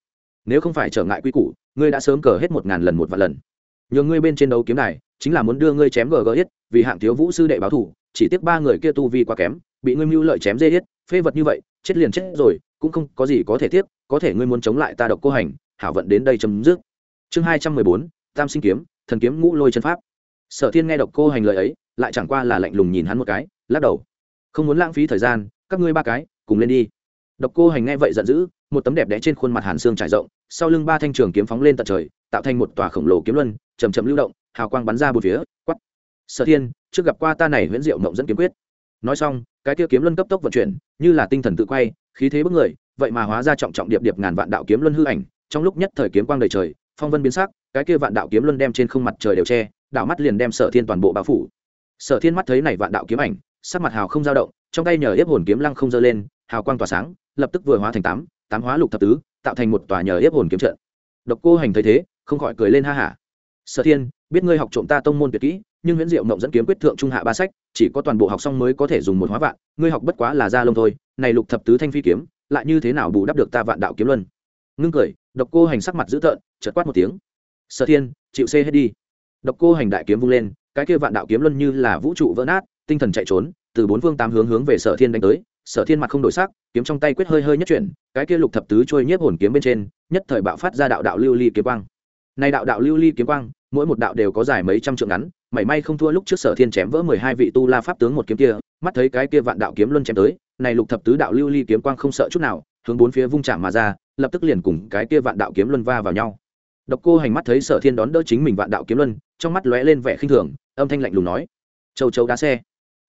Speaker 1: Nếu không phải trở ngại quy củ, ngươi đã sớm cờ hết một ngàn lần một vạn lần. Nhường ngươi bên trên đấu kiếm này, chính là muốn đưa ngươi chém gờ gờ hết, vì hạng thiếu vũ sư đệ báo thủ, chỉ tiếc ba người kia tu vi quá kém, bị ngươi mưu lợi chém dê hết phê vật như vậy, chết liền chết rồi, cũng không có gì có thể tiếp có thể ngươi muốn chống lại ta độc cô hành hảo vận đến đây chấm dứt. Chương hai trăm mười bốn, tam sinh kiếm, thần kiếm ngũ lôi chân pháp. Sở thiên nghe độc cô hành lời ấy, lại chẳng qua là lạnh lùng nhìn hắn một cái, lắc đầu. Không muốn lãng phí thời gian, các ngươi ba cái, cùng lên đi. Độc cô hành nghe vậy giận dữ, một tấm đẹp đẽ trên khuôn mặt hàn xương trải rộng, sau lưng ba thanh trường kiếm phóng lên tận trời, tạo thành một tòa khổng lồ kiếm luân chầm chậm lưu động, hào quang bắn ra bốn phía quắt sở thiên, trước gặp qua ta này huyễn diệu mộng dẫn kiếm quyết. Nói xong, cái kia kiếm luân cấp tốc vận chuyển, như là tinh thần tự quay, khí thế bức người, vậy mà hóa ra trọng trọng điệp điệp ngàn vạn đạo kiếm luân hư ảnh trong lúc nhất thời kiếm quang đầy trời, phong vân biến sắc, cái kia vạn đạo kiếm luân đem trên không mặt trời đều che đạo mắt liền đem sở thiên toàn bộ bao phủ. Sở thiên mắt thấy này vạn đạo kiếm ảnh, sắc mặt hào không dao động, trong tay nhờ yếp hồn kiếm lăng không dơ lên, hào quang tỏa sáng, lập tức vừa hóa thành tám tám hóa lục thập tứ, tạo thành một tòa nhờ yếp hồn kiếm trận. Độc cô hành thấy thế, không khỏi cười lên ha hả. Sở thiên, biết ngươi học trộm ta tông môn tuyệt kỹ, nhưng huyễn diệu mộng dẫn kiếm quyết thượng trung hạ ba sách, chỉ có toàn bộ học xong mới có thể dùng một hóa vạn, ngươi học bất quá là da lông thôi, này lục thập tứ thanh phi kiếm, lại như thế nào bù đắp được ta vạn đạo kiếm luân? Ngưng cười, độc cô hành sắc mặt dữ tợn, chợt quát một tiếng. Sở thiên, chịu xê hết đi. Độc cô hành đại kiếm vung lên, cái kia vạn đạo kiếm luân như là vũ trụ vỡ nát, tinh thần chạy trốn, từ bốn phương tám hướng hướng về sở thiên đánh tới. Sở thiên mặt không đổi sắc, kiếm trong tay quyết hơi hơi nhất chuyển, cái kia lục thập tứ trôi nhiếp hồn kiếm bên trên, nhất thời bạo phát ra đạo đạo lưu ly kiếm quang. Này đạo đạo lưu ly kiếm quang, mỗi một đạo đều có dài mấy trăm trượng ngắn, mảy may không thua lúc trước sở thiên chém vỡ mười hai vị tu la pháp tướng một kiếm kia, mắt thấy cái kia vạn đạo kiếm luân chém tới, này lục thập tứ đạo lưu ly kiếm quang không sợ chút nào hướng bốn phía vung chạm mà ra, lập tức liền cùng cái kia vạn đạo kiếm luân va vào nhau. Độc cô hành mắt thấy sở thiên đón đỡ chính mình vạn đạo kiếm luân, trong mắt lóe lên vẻ khinh thường, âm thanh lạnh lùng nói, châu châu đá xe.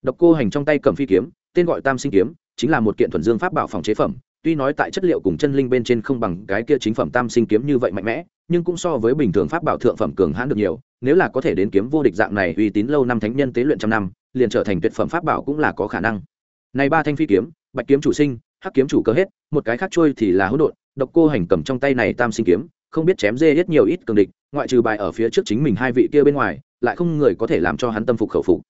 Speaker 1: Độc cô hành trong tay cầm phi kiếm, tên gọi tam sinh kiếm, chính là một kiện thuần dương pháp bảo phòng chế phẩm, tuy nói tại chất liệu cùng chân linh bên trên không bằng cái kia chính phẩm tam sinh kiếm như vậy mạnh mẽ, nhưng cũng so với bình thường pháp bảo thượng phẩm cường hãn được nhiều, nếu là có thể đến kiếm vô địch dạng này uy tín lâu năm thánh nhân tế luyện trăm năm, liền trở thành tuyệt phẩm pháp bảo cũng là có khả năng. Này ba thanh phi kiếm, bạch kiếm chủ sinh hắc kiếm chủ cơ hết, một cái khác trôi thì là hỗn độn, độc cô hành cầm trong tay này tam sinh kiếm, không biết chém dê hết nhiều ít cường địch, ngoại trừ bài ở phía trước chính mình hai vị kia bên ngoài, lại không người có thể làm cho hắn tâm phục khẩu phục.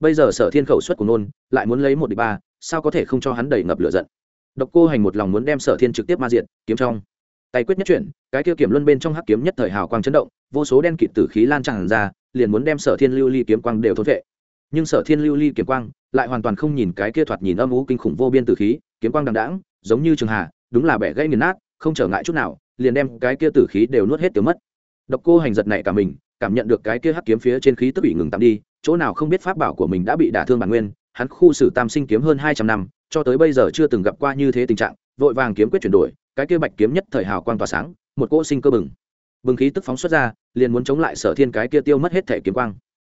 Speaker 1: Bây giờ sở thiên khẩu xuất của nôn, lại muốn lấy một địch ba, sao có thể không cho hắn đầy ngập lửa giận? Độc cô hành một lòng muốn đem sở thiên trực tiếp ma diện kiếm trong. Tay quyết nhất chuyển, cái kia kiểm luân bên trong hắc kiếm nhất thời hào quang chấn động, vô số đen kịt tử khí lan tràn ra, liền muốn đem sở thiên lưu ly kiếm quang đều thốt vệ. Nhưng sở thiên lưu ly kiếm quang, lại hoàn toàn không nhìn cái kia thoạt nhìn âm ú kinh khủng vô biên tử khí kiếm quang đằng đãng, giống như trường hà, đúng là bẻ gãy nghiền nát, không trở ngại chút nào, liền đem cái kia tử khí đều nuốt hết tiêu mất. Độc cô hành giật này cả mình, cảm nhận được cái kia hắc kiếm phía trên khí tức bị ngừng tạm đi, chỗ nào không biết pháp bảo của mình đã bị đả thương bản nguyên, hắn khu xử tam sinh kiếm hơn hai trăm năm, cho tới bây giờ chưa từng gặp qua như thế tình trạng, vội vàng kiếm quyết chuyển đổi, cái kia bạch kiếm nhất thời hào quang tỏa sáng, một cỗ sinh cơ bừng. Bừng khí tức phóng xuất ra, liền muốn chống lại sở thiên cái kia tiêu mất hết thể kiếm quang.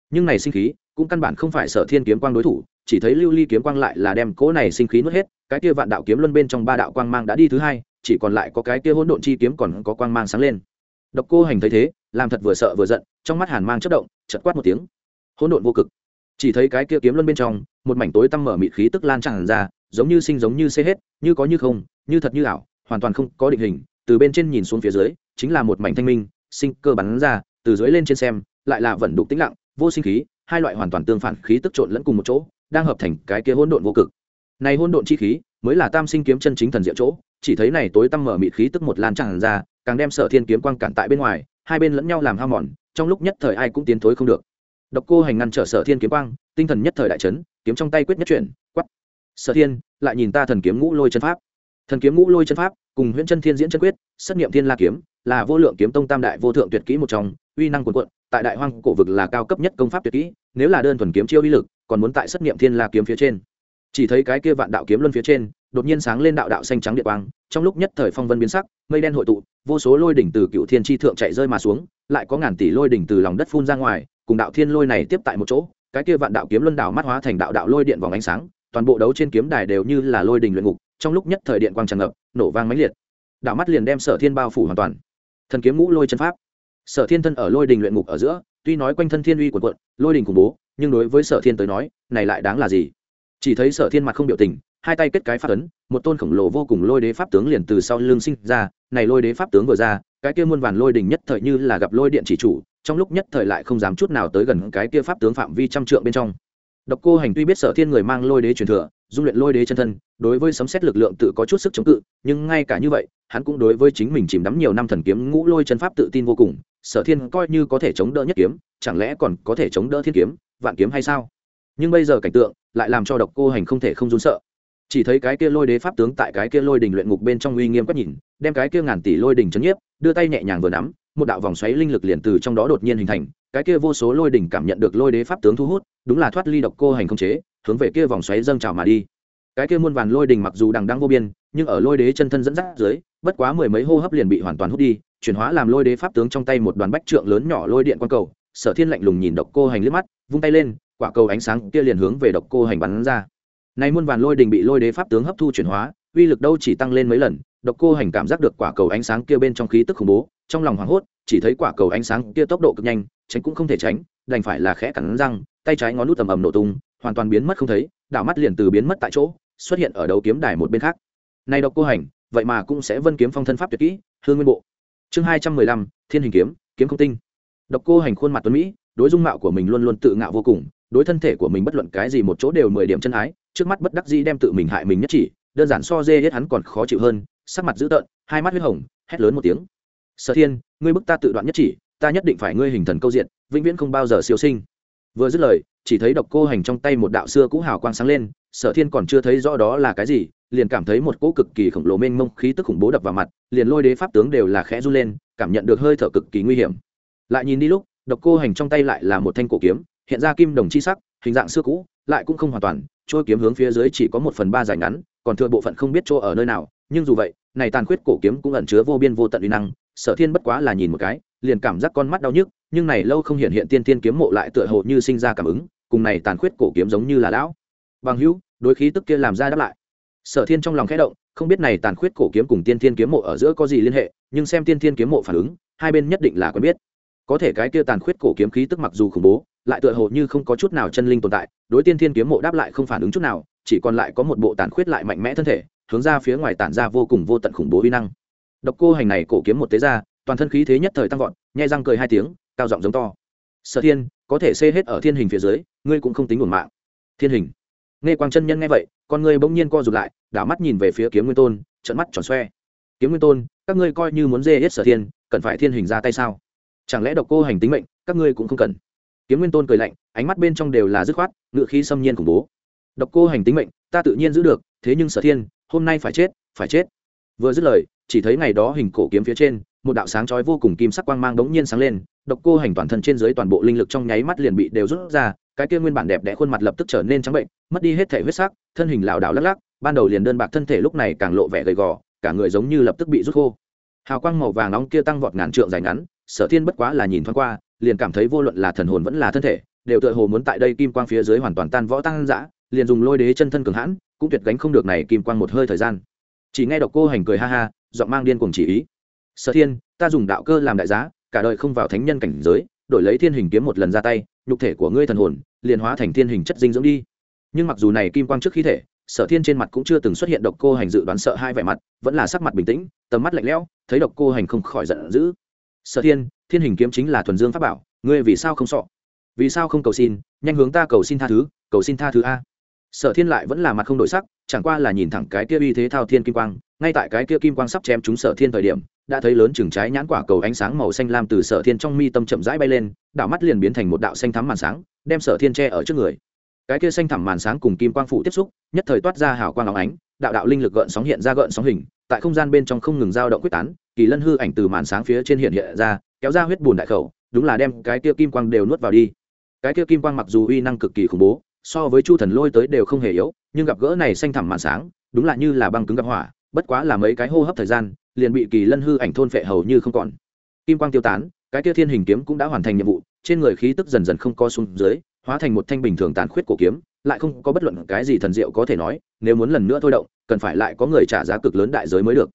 Speaker 1: Nhưng này sinh khí, cũng căn bản không phải sở thiên kiếm quang đối thủ chỉ thấy lưu ly kiếm quang lại là đem cỗ này sinh khí nuốt hết, cái kia vạn đạo kiếm luân bên trong ba đạo quang mang đã đi thứ hai, chỉ còn lại có cái kia hỗn độn chi kiếm còn có quang mang sáng lên. Độc cô hành thấy thế, làm thật vừa sợ vừa giận, trong mắt hàn mang chất động chật quát một tiếng. Hỗn độn vô cực. Chỉ thấy cái kia kiếm luân bên trong, một mảnh tối tăm mở mịt khí tức lan tràn ra, giống như sinh giống như xê hết, như có như không, như thật như ảo, hoàn toàn không có định hình, từ bên trên nhìn xuống phía dưới, chính là một mảnh thanh minh, sinh cơ bắn ra, từ dưới lên trên xem, lại là vận đục tĩnh lặng, vô sinh khí, hai loại hoàn toàn tương phản khí tức trộn lẫn cùng một chỗ đang hợp thành cái kia hỗn độn vô cực. Này hỗn độn chi khí mới là tam sinh kiếm chân chính thần diệu chỗ, chỉ thấy này tối tăm mở mịt khí tức một lan tràn ra, càng đem sở thiên kiếm quang cản tại bên ngoài, hai bên lẫn nhau làm hao mòn, trong lúc nhất thời ai cũng tiến thối không được. Độc cô hành ngăn trở sở thiên kiếm quang, tinh thần nhất thời đại trấn kiếm trong tay quyết nhất chuyển quắp sở thiên, lại nhìn ta thần kiếm ngũ lôi chân pháp. Thần kiếm ngũ lôi chân pháp cùng huyễn chân thiên diễn chân quyết xét nghiệm thiên la kiếm, là vô lượng kiếm tông tam đại vô thượng tuyệt kỹ một trong, uy năng cuồn cuộn, tại đại hoang cổ vực là cao cấp nhất công pháp tuyệt kỹ, nếu là đơn thuần kiếm chiêu uy lực còn muốn tại xét nghiệm thiên la kiếm phía trên. Chỉ thấy cái kia vạn đạo kiếm luân phía trên, đột nhiên sáng lên đạo đạo xanh trắng địa quang, trong lúc nhất thời phong vân biến sắc, mây đen hội tụ, vô số lôi đỉnh từ cựu thiên tri thượng chạy rơi mà xuống, lại có ngàn tỷ lôi đỉnh từ lòng đất phun ra ngoài, cùng đạo thiên lôi này tiếp tại một chỗ, cái kia vạn đạo kiếm luân đảo mắt hóa thành đạo đạo lôi điện vòng ánh sáng, toàn bộ đấu trên kiếm đài đều như là lôi đình luyện ngục, trong lúc nhất thời điện quang tràn ngập, nổ vang mãnh liệt. Đạo mắt liền đem sở thiên bao phủ hoàn toàn. Thần kiếm ngũ lôi chân pháp. Sở thiên thân ở lôi đình luyện ngục ở giữa, tuy nói quanh thân thiên uy của quận lôi đình khủng bố nhưng đối với sở thiên tới nói, này lại đáng là gì? Chỉ thấy sở thiên mặt không biểu tình, hai tay kết cái pháp ấn, một tôn khổng lồ vô cùng lôi đế pháp tướng liền từ sau lưng sinh ra, này lôi đế pháp tướng vừa ra, cái kia muôn vàn lôi đình nhất thời như là gặp lôi điện chỉ chủ, trong lúc nhất thời lại không dám chút nào tới gần cái kia pháp tướng phạm vi trăm trượng bên trong. Độc cô hành tuy biết sở thiên người mang lôi đế truyền thừa dung luyện lôi đế chân thân, đối với sấm xét lực lượng tự có chút sức chống cự, nhưng ngay cả như vậy, hắn cũng đối với chính mình chìm đắm nhiều năm thần kiếm ngũ lôi chân pháp tự tin vô cùng, sở thiên coi như có thể chống đỡ nhất kiếm, chẳng lẽ còn có thể chống đỡ thiên kiếm, vạn kiếm hay sao? Nhưng bây giờ cảnh tượng lại làm cho độc cô hành không thể không run sợ. Chỉ thấy cái kia lôi đế pháp tướng tại cái kia lôi đình luyện ngục bên trong uy nghiêm quét nhìn, đem cái kia ngàn tỷ lôi đình chấn nhiếp, đưa tay nhẹ nhàng vừa nắm, một đạo vòng xoáy linh lực liền từ trong đó đột nhiên hình thành, cái kia vô số lôi đỉnh cảm nhận được lôi đế pháp tướng thu hút, đúng là thoát ly độc cô hành không chế hướng về kia vòng xoáy dâng trào mà đi. Cái kia muôn vàn lôi đình mặc dù đằng đang vô biên, nhưng ở lôi đế chân thân dẫn dắt dưới, bất quá mười mấy hô hấp liền bị hoàn toàn hút đi, chuyển hóa làm lôi đế pháp tướng trong tay một đoàn bách trượng lớn nhỏ lôi điện quang cầu, sở thiên lạnh lùng nhìn độc cô hành liếc mắt, vung tay lên, quả cầu ánh sáng kia liền hướng về độc cô hành bắn ra. Nay muôn vàn lôi đình bị lôi đế pháp tướng hấp thu chuyển hóa, uy lực đâu chỉ tăng lên mấy lần, độc cô hành cảm giác được quả cầu ánh sáng kia bên trong khí tức khủng bố, trong lòng hoảng hốt, chỉ thấy quả cầu ánh sáng kia tốc độ cực nhanh, tránh cũng không thể tránh, đành phải là khẽ cắn răng, tay trái ngón nút tầm ầm nổ tung hoàn toàn biến mất không thấy, đảo mắt liền từ biến mất tại chỗ, xuất hiện ở đầu kiếm đài một bên khác. Nay độc cô hành, vậy mà cũng sẽ vân kiếm phong thân pháp tuyệt kỹ hương nguyên bộ. Chương hai trăm mười lăm, thiên hình kiếm kiếm không tinh. Độc cô hành khuôn mặt tuấn mỹ, đối dung mạo của mình luôn luôn tự ngạo vô cùng, đối thân thể của mình bất luận cái gì một chỗ đều mười điểm chân ái, trước mắt bất đắc dĩ đem tự mình hại mình nhất chỉ, đơn giản so dê hết hắn còn khó chịu hơn, sắc mặt dữ tợn, hai mắt huyết hồng, hét lớn một tiếng. Sở thiên, ngươi bức ta tự đoạn nhất chỉ, ta nhất định phải ngươi hình thần câu diện, vĩnh viễn không bao giờ siêu sinh. Vừa dứt lời chỉ thấy độc cô hành trong tay một đạo xưa cũ hào quang sáng lên, sở thiên còn chưa thấy rõ đó là cái gì, liền cảm thấy một cỗ cực kỳ khổng lồ mênh mông khí tức khủng bố đập vào mặt, liền lôi đế pháp tướng đều là khẽ run lên, cảm nhận được hơi thở cực kỳ nguy hiểm. Lại nhìn đi lúc, độc cô hành trong tay lại là một thanh cổ kiếm, hiện ra kim đồng chi sắc, hình dạng xưa cũ, lại cũng không hoàn toàn trôi kiếm hướng phía dưới chỉ có một phần ba dài ngắn, còn thừa bộ phận không biết chỗ ở nơi nào, nhưng dù vậy, này tàn khuyết cổ kiếm cũng ẩn chứa vô biên vô tận uy năng, sở thiên bất quá là nhìn một cái, liền cảm giác con mắt đau nhức, nhưng này lâu không hiện hiện tiên tiên kiếm mộ lại tựa hồ như sinh ra cảm ứng cùng này tàn khuyết cổ kiếm giống như là lão. Bằng hữu, đối khí tức kia làm ra đáp lại. Sở thiên trong lòng khẽ động, không biết này tàn khuyết cổ kiếm cùng tiên thiên kiếm mộ ở giữa có gì liên hệ, nhưng xem tiên thiên kiếm mộ phản ứng, hai bên nhất định là quen biết. Có thể cái kia tàn khuyết cổ kiếm khí tức mặc dù khủng bố, lại tựa hồ như không có chút nào chân linh tồn tại, đối tiên thiên kiếm mộ đáp lại không phản ứng chút nào, chỉ còn lại có một bộ tàn khuyết lại mạnh mẽ thân thể, hướng ra phía ngoài tản ra vô cùng vô tận khủng bố uy năng. Độc cô hành này cổ kiếm một tế ra, toàn thân khí thế nhất thời tăng vọt, nhai răng cười hai tiếng, cao giọng giống to. Sở thiên, có thể xê hết ở thiên hình phía dưới ngươi cũng không tính nguồn mạng. Thiên hình. Nghe quang chân nhân nghe vậy, con ngươi bỗng nhiên co rụt lại, đảo mắt nhìn về phía kiếm nguyên tôn trận mắt tròn xoe. Kiếm nguyên tôn, các ngươi coi như muốn dê hết sở thiên, cần phải thiên hình ra tay sao? Chẳng lẽ độc cô hành tính mệnh, các ngươi cũng không cần? Kiếm nguyên tôn cười lạnh, ánh mắt bên trong đều là dứt khoát ngự khí xâm nhiên khủng bố. Độc cô hành tính mệnh, ta tự nhiên giữ được, thế nhưng sở thiên, hôm nay phải chết phải chết. Vừa dứt lời, chỉ thấy ngày đó hình cổ kiếm phía trên, một đạo sáng chói vô cùng kim sắc quang mang đống nhiên sáng lên, độc cô hành toàn thân trên dưới toàn bộ linh lực trong nháy mắt liền bị đều rút ra cái kia nguyên bản đẹp đẽ khuôn mặt lập tức trở nên trắng bệnh, mất đi hết thể huyết sắc, thân hình lảo đảo lắc lắc, ban đầu liền đơn bạc thân thể lúc này càng lộ vẻ gầy gò, cả người giống như lập tức bị rút khô. Hào quang màu vàng nóng kia tăng vọt ngàn trượng dài ngắn, sở thiên bất quá là nhìn thoáng qua, liền cảm thấy vô luận là thần hồn vẫn là thân thể, đều tựa hồ muốn tại đây kim quang phía dưới hoàn toàn tan võ tăng dã liền dùng lôi đế chân thân cường hãn, cũng tuyệt gánh không được này kim quang một hơi thời gian. Chỉ nghe độc cô hành cười ha ha, giọng mang điên cuồng chỉ ý. Sở thiên, ta dùng đạo cơ làm đại giá, cả đời không vào thánh nhân cảnh giới, đổi lấy thiên hình kiếm một lần ra tay, nhục thể của ngươi thần hồn liền hóa thành thiên hình chất dinh dưỡng đi. Nhưng mặc dù này kim quang trước khí thể, sở thiên trên mặt cũng chưa từng xuất hiện độc cô hành dự đoán sợ hai vẻ mặt, vẫn là sắc mặt bình tĩnh, tầm mắt lạnh lẽo, thấy độc cô hành không khỏi giận dữ. Sở thiên thiên hình kiếm chính là thuần dương pháp bảo, ngươi vì sao không sọ? Vì sao không cầu xin? Nhanh hướng ta cầu xin tha thứ, cầu xin tha thứ a. Sở thiên lại vẫn là mặt không đổi sắc, chẳng qua là nhìn thẳng cái kia uy thế thao thiên kim quang, ngay tại cái kia kim quang sắp chém chúng sở thiên thời điểm đã thấy lớn chừng trái nhãn quả cầu ánh sáng màu xanh lam từ sở thiên trong mi tâm chậm rãi bay lên, đảo mắt liền biến thành một đạo xanh thắm màn sáng, đem sở thiên che ở trước người. Cái kia xanh thẳm màn sáng cùng kim quang phủ tiếp xúc, nhất thời toát ra hào quang óng ánh, đạo đạo linh lực gợn sóng hiện ra gợn sóng hình, tại không gian bên trong không ngừng dao động quyết tán, kỳ lân hư ảnh từ màn sáng phía trên hiện hiện ra, kéo ra huyết bùn đại khẩu, đúng là đem cái kia kim quang đều nuốt vào đi. Cái kia kim quang mặc dù uy năng cực kỳ khủng bố, so với chu thần lôi tới đều không hề yếu, nhưng gặp gỡ này xanh thẳm màn sáng, đúng là như là băng cứng gặp hỏa, bất quá là mấy cái hô hấp thời gian liền bị kỳ lân hư ảnh thôn phệ hầu như không còn. Kim quang tiêu tán, cái kia thiên hình kiếm cũng đã hoàn thành nhiệm vụ, trên người khí tức dần dần không co xuống dưới, hóa thành một thanh bình thường tàn khuyết cổ kiếm, lại không có bất luận cái gì thần diệu có thể nói, nếu muốn lần nữa thôi động, cần phải lại có người trả giá cực lớn đại giới mới được.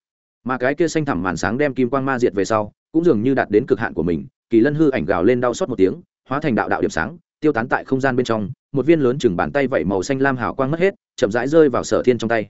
Speaker 1: Mà cái kia xanh thẳm màn sáng đem kim quang ma diệt về sau, cũng dường như đạt đến cực hạn của mình, kỳ lân hư ảnh gào lên đau xót một tiếng, hóa thành đạo đạo điểm sáng, tiêu tán tại không gian bên trong, một viên lớn chừng bàn tay vẩy màu xanh lam hào quang mất hết, chậm rãi rơi vào sở thiên trong tay.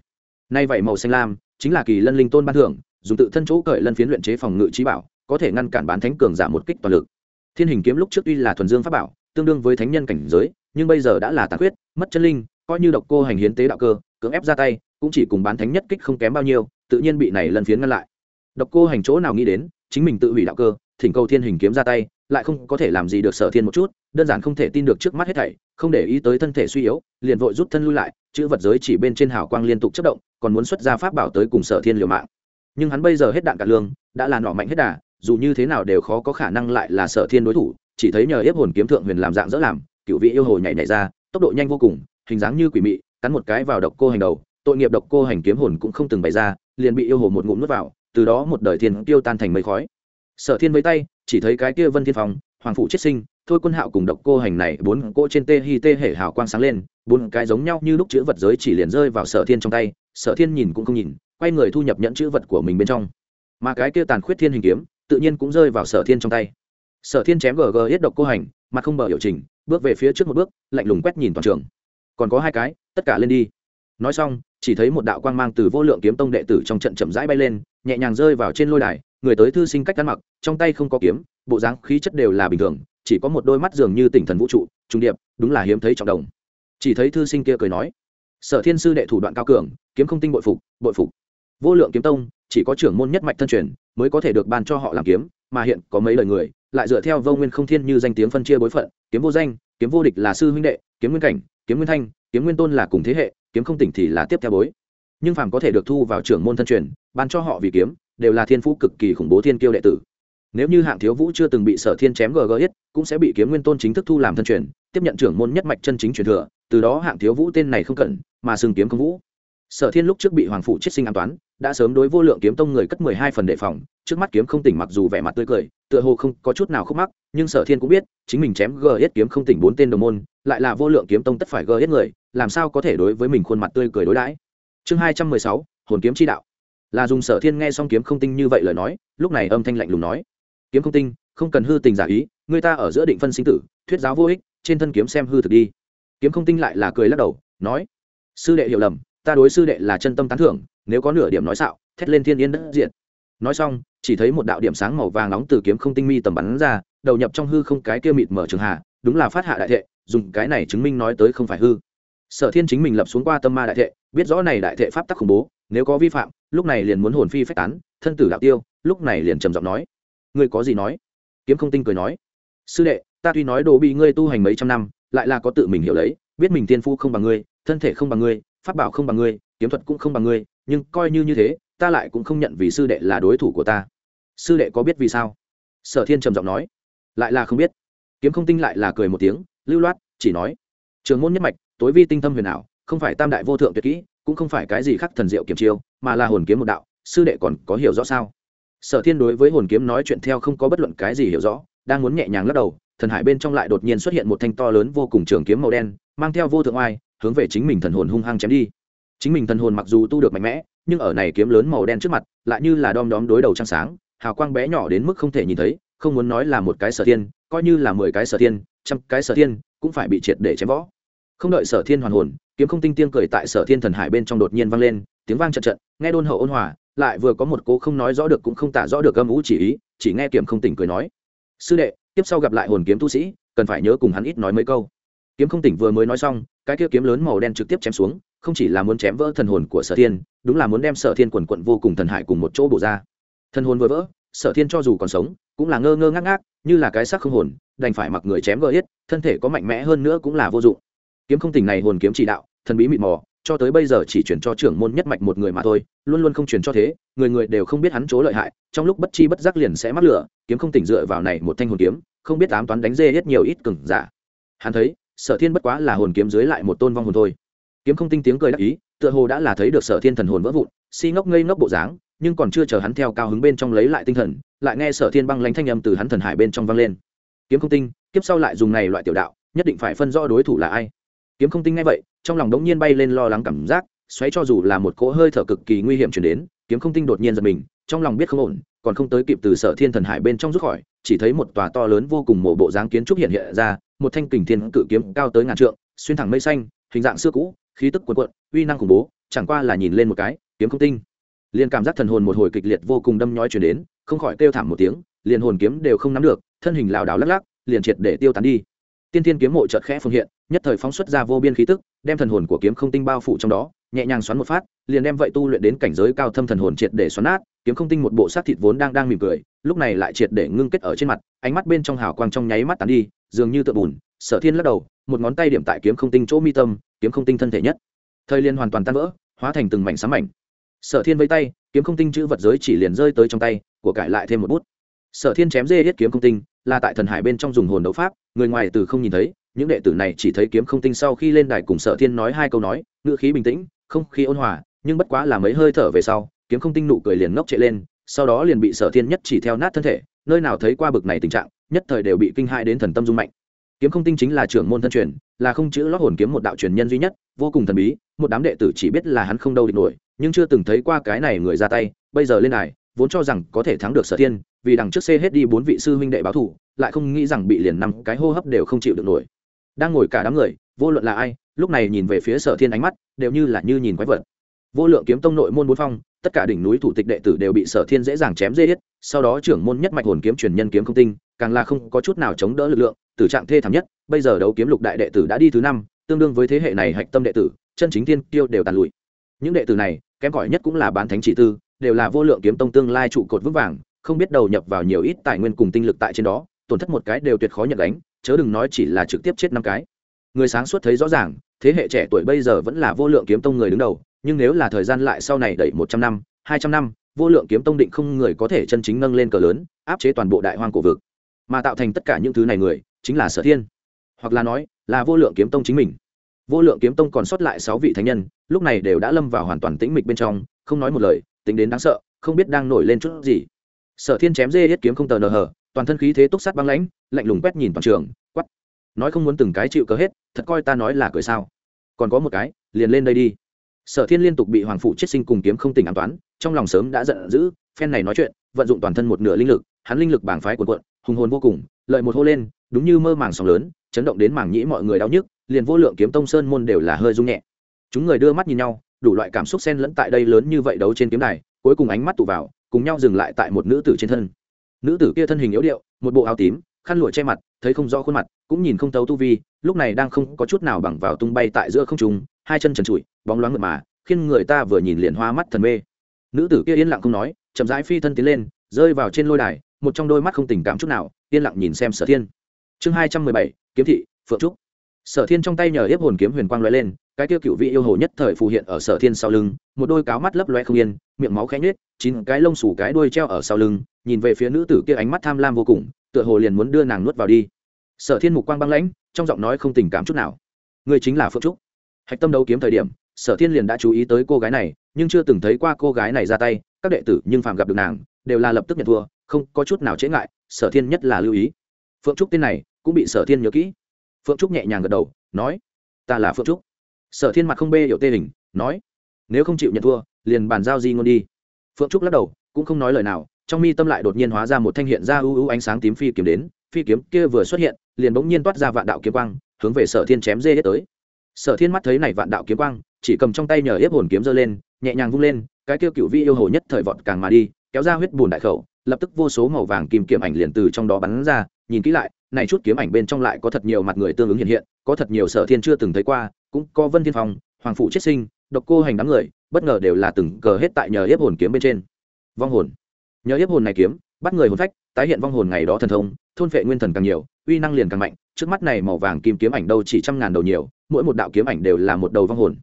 Speaker 1: Nay vẩy màu xanh lam, chính là kỳ lân linh tôn ban thưởng dùng tự thân chỗ cởi lân phiến luyện chế phòng ngự trí bảo, có thể ngăn cản bán thánh cường giả một kích toàn lực. Thiên hình kiếm lúc trước tuy là thuần dương pháp bảo, tương đương với thánh nhân cảnh giới, nhưng bây giờ đã là tàn huyết mất chân linh, coi như độc cô hành hiến tế đạo cơ, cưỡng ép ra tay, cũng chỉ cùng bán thánh nhất kích không kém bao nhiêu, tự nhiên bị này lân phiến ngăn lại. Độc cô hành chỗ nào nghĩ đến, chính mình tự hủy đạo cơ, thỉnh cầu thiên hình kiếm ra tay, lại không có thể làm gì được sở thiên một chút, đơn giản không thể tin được trước mắt hết thảy, không để ý tới thân thể suy yếu, liền vội rút thân lui lại, chữ vật giới chỉ bên trên hào quang liên tục chất động, còn muốn xuất ra pháp bảo tới cùng sở thiên liều mạng nhưng hắn bây giờ hết đạn cả lương, đã là nọ mạnh hết đà, dù như thế nào đều khó có khả năng lại là sở thiên đối thủ, chỉ thấy nhờ hiếp hồn kiếm thượng huyền làm dạng dỡ làm, cựu vị yêu hồ nhảy nhảy ra, tốc độ nhanh vô cùng, hình dáng như quỷ mị, cắn một cái vào độc cô hành đầu, tội nghiệp độc cô hành kiếm hồn cũng không từng bày ra, liền bị yêu hồ một ngụm nuốt vào, từ đó một đời thiên tiêu tan thành mây khói. Sở thiên với tay, chỉ thấy cái kia vân thiên phong, hoàng phụ chết sinh, thôi quân hạo cùng độc cô hành này bốn cỗ trên tê hi tê hệ hào quang sáng lên, bốn cái giống nhau như lúc chữ vật giới chỉ liền rơi vào sở thiên trong tay, sở thiên nhìn cũng không nhìn quay người thu nhập nhẫn chữ vật của mình bên trong. Mà cái kia tàn khuyết thiên hình kiếm, tự nhiên cũng rơi vào sở thiên trong tay. Sở thiên chém gg hết độc cô hành, mặt không bờ hiệu trình bước về phía trước một bước, lạnh lùng quét nhìn toàn trường. Còn có hai cái, tất cả lên đi. Nói xong, chỉ thấy một đạo quang mang từ vô lượng kiếm tông đệ tử trong trận chậm rãi bay lên, nhẹ nhàng rơi vào trên lôi đài, người tới thư sinh cách ăn mặc, trong tay không có kiếm, bộ dáng khí chất đều là bình thường, chỉ có một đôi mắt dường như tỉnh thần vũ trụ, trung điệp, đúng là hiếm thấy trọng đồng. Chỉ thấy thư sinh kia cười nói, sở thiên sư đệ thủ đoạn cao cường, kiếm không tinh bội phục bội phục vô lượng kiếm tông, chỉ có trưởng môn nhất mạch thân truyền mới có thể được ban cho họ làm kiếm, mà hiện có mấy lời người, lại dựa theo vô nguyên không thiên như danh tiếng phân chia bối phận, kiếm vô danh, kiếm vô địch là sư huynh đệ, kiếm nguyên cảnh, kiếm nguyên thanh, kiếm nguyên tôn là cùng thế hệ, kiếm không tỉnh thì là tiếp theo bối. Nhưng phàm có thể được thu vào trưởng môn thân truyền, ban cho họ vì kiếm, đều là thiên phú cực kỳ khủng bố thiên kiêu đệ tử. Nếu như hạng thiếu vũ chưa từng bị sở thiên chém gg hết cũng sẽ bị kiếm nguyên tôn chính thức thu làm thân truyền, tiếp nhận trưởng môn nhất mạch chân chính truyền thừa, từ đó hạng thiếu vũ tên này không cần mà xưng kiếm công vũ sở thiên lúc trước bị hoàng phủ chết sinh an toán, đã sớm đối vô lượng kiếm tông người cất mười hai phần đề phòng, trước mắt kiếm không tỉnh mặc dù vẻ mặt tươi cười, tựa hồ không có chút nào khúc mắc, nhưng sở thiên cũng biết, chính mình chém gờ hết kiếm không tỉnh bốn tên đồng môn, lại là vô lượng kiếm tông tất phải gờ hết người, làm sao có thể đối với mình khuôn mặt tươi cười đối đãi? Chương hai trăm mười sáu, hồn kiếm chi đạo. Là dùng sở thiên nghe xong kiếm không tinh như vậy lời nói, lúc này âm thanh lạnh lùng nói. Kiếm không tinh, không cần hư tình giả ý, người ta ở giữa định phân sinh tử, thuyết giáo vô ích, trên thân kiếm xem hư thực đi. Kiếm không tinh lại là cười lắc đầu, nói. Sư đệ hiểu lầm ta đối sư đệ là chân tâm tán thưởng, nếu có nửa điểm nói xạo, thét lên thiên yên đất diện nói xong, chỉ thấy một đạo điểm sáng màu vàng nóng từ kiếm không tinh mi tầm bắn ra, đầu nhập trong hư không cái kia mịt mở trường hạ đúng là phát hạ đại thệ, dùng cái này chứng minh nói tới không phải hư. Sở thiên chính mình lập xuống qua tâm ma đại thệ, biết rõ này đại thệ pháp tắc khủng bố, nếu có vi phạm, lúc này liền muốn hồn phi phách tán, thân tử đạo tiêu, lúc này liền trầm giọng nói. Ngươi có gì nói? Kiếm không tinh cười nói. Sư đệ, ta tuy nói đồ bị ngươi tu hành mấy trăm năm, lại là có tự mình hiểu lấy, biết mình tiên phu không bằng ngươi, thân thể không bằng ngươi pháp bảo không bằng ngươi, kiếm thuật cũng không bằng ngươi, nhưng coi như như thế, ta lại cũng không nhận vì sư đệ là đối thủ của ta. Sư đệ có biết vì sao? Sở thiên trầm giọng nói. Lại là không biết. Kiếm không tinh lại là cười một tiếng, lưu loát, chỉ nói, trường môn nhất mạch, tối vi tinh thâm huyền ảo, không phải tam đại vô thượng tuyệt kỹ, cũng không phải cái gì khác thần diệu kiểm chiêu, mà là hồn kiếm một đạo, sư đệ còn có hiểu rõ sao? Sở thiên đối với hồn kiếm nói chuyện theo không có bất luận cái gì hiểu rõ, đang muốn nhẹ nhàng lắc đầu, thần hải bên trong lại đột nhiên xuất hiện một thanh to lớn vô cùng trường kiếm màu đen, mang theo vô thượng oai hướng về chính mình thần hồn hung hăng chém đi. Chính mình thần hồn mặc dù tu được mạnh mẽ, nhưng ở này kiếm lớn màu đen trước mặt, lại như là đom đóm đối đầu trăng sáng, hào quang bé nhỏ đến mức không thể nhìn thấy, không muốn nói là một cái sở thiên, coi như là mười cái sở thiên, trăm cái sở thiên, cũng phải bị triệt để chém võ. Không đợi sở thiên hoàn hồn, kiếm không tinh tiên cười tại sở thiên thần hải bên trong đột nhiên vang lên, tiếng vang trận trận nghe đôn hậu ôn hòa, lại vừa có một cô không nói rõ được cũng không tả rõ được âm ú chỉ ý, chỉ nghe kiếm không tỉnh cười nói, sư đệ, tiếp sau gặp lại hồn kiếm tu sĩ, cần phải nhớ cùng hắn ít nói mấy câu kiếm không tỉnh vừa mới nói xong, cái kia kiếm lớn màu đen trực tiếp chém xuống, không chỉ là muốn chém vỡ thần hồn của sở thiên, đúng là muốn đem sở thiên quần quận vô cùng thần hải cùng một chỗ bổ ra. Thần hồn vừa vỡ, sở thiên cho dù còn sống, cũng là ngơ ngơ ngác ngác, như là cái xác không hồn, đành phải mặc người chém gỡ hết, thân thể có mạnh mẽ hơn nữa cũng là vô dụng. Kiếm không tỉnh này hồn kiếm chỉ đạo, thần bí mịt mò, cho tới bây giờ chỉ chuyển cho trưởng môn nhất mạch một người mà thôi, luôn luôn không chuyển cho thế, người người đều không biết hắn chỗ lợi hại, trong lúc bất chi bất giác liền sẽ mắc lửa, kiếm không tỉnh dựa vào này một thanh hồn kiếm, không biết ám toán đánh dê hết nhiều ít cừng giả. Hắn thấy sở thiên bất quá là hồn kiếm dưới lại một tôn vong hồn thôi. Kiếm không tinh tiếng cười đắc ý, tựa hồ đã là thấy được sở thiên thần hồn vỡ vụn, si ngốc ngây ngốc bộ dáng, nhưng còn chưa chờ hắn theo cao hứng bên trong lấy lại tinh thần, lại nghe sở thiên băng lanh thanh âm từ hắn thần hải bên trong vang lên. Kiếm không tinh, kiếp sau lại dùng này loại tiểu đạo, nhất định phải phân rõ đối thủ là ai. Kiếm không tinh ngay vậy, trong lòng đống nhiên bay lên lo lắng cảm giác, xoáy cho dù là một cỗ hơi thở cực kỳ nguy hiểm chuyển đến, kiếm không tinh đột nhiên giật mình, trong lòng biết không ổn, còn không tới kịp từ sở thiên thần hải bên trong rút khỏi, chỉ thấy một tòa to lớn vô cùng mộ bộ dáng kiến trúc hiện hiện ra một thanh kình thiên cự kiếm cao tới ngàn trượng, xuyên thẳng mây xanh, hình dạng xưa cũ, khí tức cuồn cuộn, uy năng khủng bố, chẳng qua là nhìn lên một cái, kiếm không tinh. Liền cảm giác thần hồn một hồi kịch liệt vô cùng đâm nhói chuyển đến, không khỏi kêu thảm một tiếng, liền hồn kiếm đều không nắm được, thân hình lảo đảo lắc lắc, liền triệt để tiêu tán đi. Tiên tiên kiếm mộ chợt khẽ phun hiện, nhất thời phóng xuất ra vô biên khí tức, đem thần hồn của kiếm không tinh bao phủ trong đó, nhẹ nhàng xoắn một phát, liền đem vậy tu luyện đến cảnh giới cao thâm thần hồn triệt để xoắn nát, kiếm không tinh một bộ sát thịt vốn đang đang mỉm cười, lúc này lại triệt để ngưng kết ở trên mặt, ánh mắt bên trong hào quang trong nháy mắt tán đi dường như tượng bùn, sở thiên lắc đầu, một ngón tay điểm tại kiếm không tinh chỗ mi tâm, kiếm không tinh thân thể nhất. Thời liên hoàn toàn tan vỡ, hóa thành từng mảnh sám mảnh sở thiên vây tay, kiếm không tinh chữ vật giới chỉ liền rơi tới trong tay, của cải lại thêm một bút. Sở thiên chém dê hết kiếm không tinh, là tại thần hải bên trong dùng hồn đấu pháp, người ngoài từ không nhìn thấy, những đệ tử này chỉ thấy kiếm không tinh sau khi lên đài cùng sở thiên nói hai câu nói, ngữ khí bình tĩnh, không khí ôn hòa, nhưng bất quá là mấy hơi thở về sau, kiếm không tinh nụ cười liền ngốc chạy lên, sau đó liền bị sở thiên nhất chỉ theo nát thân thể, nơi nào thấy qua bực này tình trạng nhất thời đều bị kinh hại đến thần tâm dung mạnh. Kiếm không tinh chính là trưởng môn thân truyền là không chữ lót hồn kiếm một đạo truyền nhân duy nhất vô cùng thần bí một đám đệ tử chỉ biết là hắn không đâu địch nổi nhưng chưa từng thấy qua cái này người ra tay bây giờ lên này, vốn cho rằng có thể thắng được sở thiên vì đằng trước xê hết đi bốn vị sư huynh đệ báo thủ lại không nghĩ rằng bị liền năm cái hô hấp đều không chịu được nổi. Đang ngồi cả đám người vô luận là ai lúc này nhìn về phía sở thiên ánh mắt đều như là như nhìn quái vật. Vô lượng kiếm tông nội môn bốn phong tất cả đỉnh núi thủ tịch đệ tử đều bị sở thiên dễ dàng chém dễ hết sau đó trưởng môn nhất mạch hồn kiếm truyền nhân kiếm không tinh càng là không có chút nào chống đỡ lực lượng, tử trạng thê thảm nhất, bây giờ đấu kiếm lục đại đệ tử đã đi thứ năm, tương đương với thế hệ này hạch tâm đệ tử, chân chính tiên tiêu đều tàn lụi. Những đệ tử này, kém cỏi nhất cũng là bán thánh chỉ tư, đều là vô lượng kiếm tông tương lai trụ cột vững vàng, không biết đầu nhập vào nhiều ít tài nguyên cùng tinh lực tại trên đó, tổn thất một cái đều tuyệt khó nhận đánh chớ đừng nói chỉ là trực tiếp chết năm cái. Người sáng suốt thấy rõ ràng, thế hệ trẻ tuổi bây giờ vẫn là vô lượng kiếm tông người đứng đầu, nhưng nếu là thời gian lại sau này đẩy một trăm năm, hai trăm năm, vô lượng kiếm tông định không người có thể chân chính nâng lên cờ lớn, áp chế toàn bộ đại hoang cổ vực mà tạo thành tất cả những thứ này người chính là sở thiên hoặc là nói là vô lượng kiếm tông chính mình vô lượng kiếm tông còn sót lại sáu vị thánh nhân lúc này đều đã lâm vào hoàn toàn tĩnh mịch bên trong không nói một lời tính đến đáng sợ không biết đang nổi lên chút gì sở thiên chém dê hết kiếm không tờ nờ hở toàn thân khí thế túc sát băng lãnh lạnh lùng quét nhìn toàn trường quắt nói không muốn từng cái chịu cớ hết thật coi ta nói là cười sao còn có một cái liền lên đây đi sở thiên liên tục bị hoàng phụ chết sinh cùng kiếm không tỉnh an toán trong lòng sớm đã giận dữ phen này nói chuyện vận dụng toàn thân một nửa linh lực hắn linh lực bảng phái cuộn cuộn hùng hồn vô cùng lợi một hô lên đúng như mơ màng sóng lớn chấn động đến mảng nhĩ mọi người đau nhức liền vô lượng kiếm tông sơn môn đều là hơi rung nhẹ. Chúng người đưa mắt nhìn nhau đủ loại cảm xúc xen lẫn tại đây lớn như vậy đấu trên kiếm này, cuối cùng ánh mắt tụ vào cùng nhau dừng lại tại một nữ tử trên thân. Nữ tử kia thân hình yếu điệu một bộ áo tím khăn lụa che mặt thấy không rõ khuôn mặt cũng nhìn không thấu tu vi lúc này đang không có chút nào bằng vào tung bay tại giữa không trung hai chân trần trụi bóng loáng mượt mà khiến người ta vừa nhìn liền hoa mắt thần mê. Nữ tử kia yên lặng không nói chậm rãi phi thân tiến lên rơi vào trên lôi đài một trong đôi mắt không tình cảm chút nào, yên lặng nhìn xem sở thiên. Chương hai trăm mười bảy, kiếm thị, phượng trúc. Sở thiên trong tay nhờ hiếp hồn kiếm huyền quang l lên, cái tiêu cựu vị yêu hồ nhất thời phù hiện ở sở thiên sau lưng, một đôi cáo mắt lấp loe không yên, miệng máu khẽ nhết chín cái lông xù cái đuôi treo ở sau lưng, nhìn về phía nữ tử kia ánh mắt tham lam vô cùng, tựa hồ liền muốn đưa nàng nuốt vào đi. Sở thiên mục quang băng lãnh, trong giọng nói không tình cảm chút nào. Người chính là phượng trúc. Hạch tâm đấu kiếm thời điểm, sở thiên liền đã chú ý tới cô gái này, nhưng chưa từng thấy qua cô gái này ra tay, các đệ tử nhưng phạm gặp được nàng đều là lập tức nhận thua, không có chút nào chế ngại, sở thiên nhất là lưu ý. Phượng trúc tên này cũng bị sở thiên nhớ kỹ. Phượng trúc nhẹ nhàng gật đầu, nói, ta là phượng trúc. Sở thiên mặt không bê hiểu tê hình, nói, nếu không chịu nhận thua, liền bàn giao di ngôn đi. Phượng trúc lắc đầu, cũng không nói lời nào, trong mi tâm lại đột nhiên hóa ra một thanh hiện ra ưu ưu ánh sáng tím phi kiếm đến, phi kiếm kia vừa xuất hiện, liền bỗng nhiên toát ra vạn đạo kiếm quang, hướng về sở thiên chém dê hết tới. Sở thiên mắt thấy này vạn đạo kiếm quang, chỉ cầm trong tay nhờ ép hồn kiếm giơ lên, nhẹ nhàng vung lên, cái kia cựu vi yêu hồ nhất thời vọt càng mà đi kéo ra huyết bùn đại khẩu, lập tức vô số màu vàng kim kiếm ảnh liền từ trong đó bắn ra, nhìn kỹ lại, này chút kiếm ảnh bên trong lại có thật nhiều mặt người tương ứng hiện hiện, có thật nhiều sở thiên chưa từng thấy qua, cũng có vân thiên phong, hoàng phụ chết sinh, độc cô hành đám người, bất ngờ đều là từng cờ hết tại nhờ hiếp hồn kiếm bên trên. Vong hồn. Nhờ hiếp hồn này kiếm, bắt người hồn phách, tái hiện vong hồn ngày đó thần thông, thôn phệ nguyên thần càng nhiều, uy năng liền càng mạnh, trước mắt này màu vàng kim kiếm ảnh đâu chỉ trăm ngàn đầu nhiều, mỗi một đạo kiếm ảnh đều là một đầu vong hồn.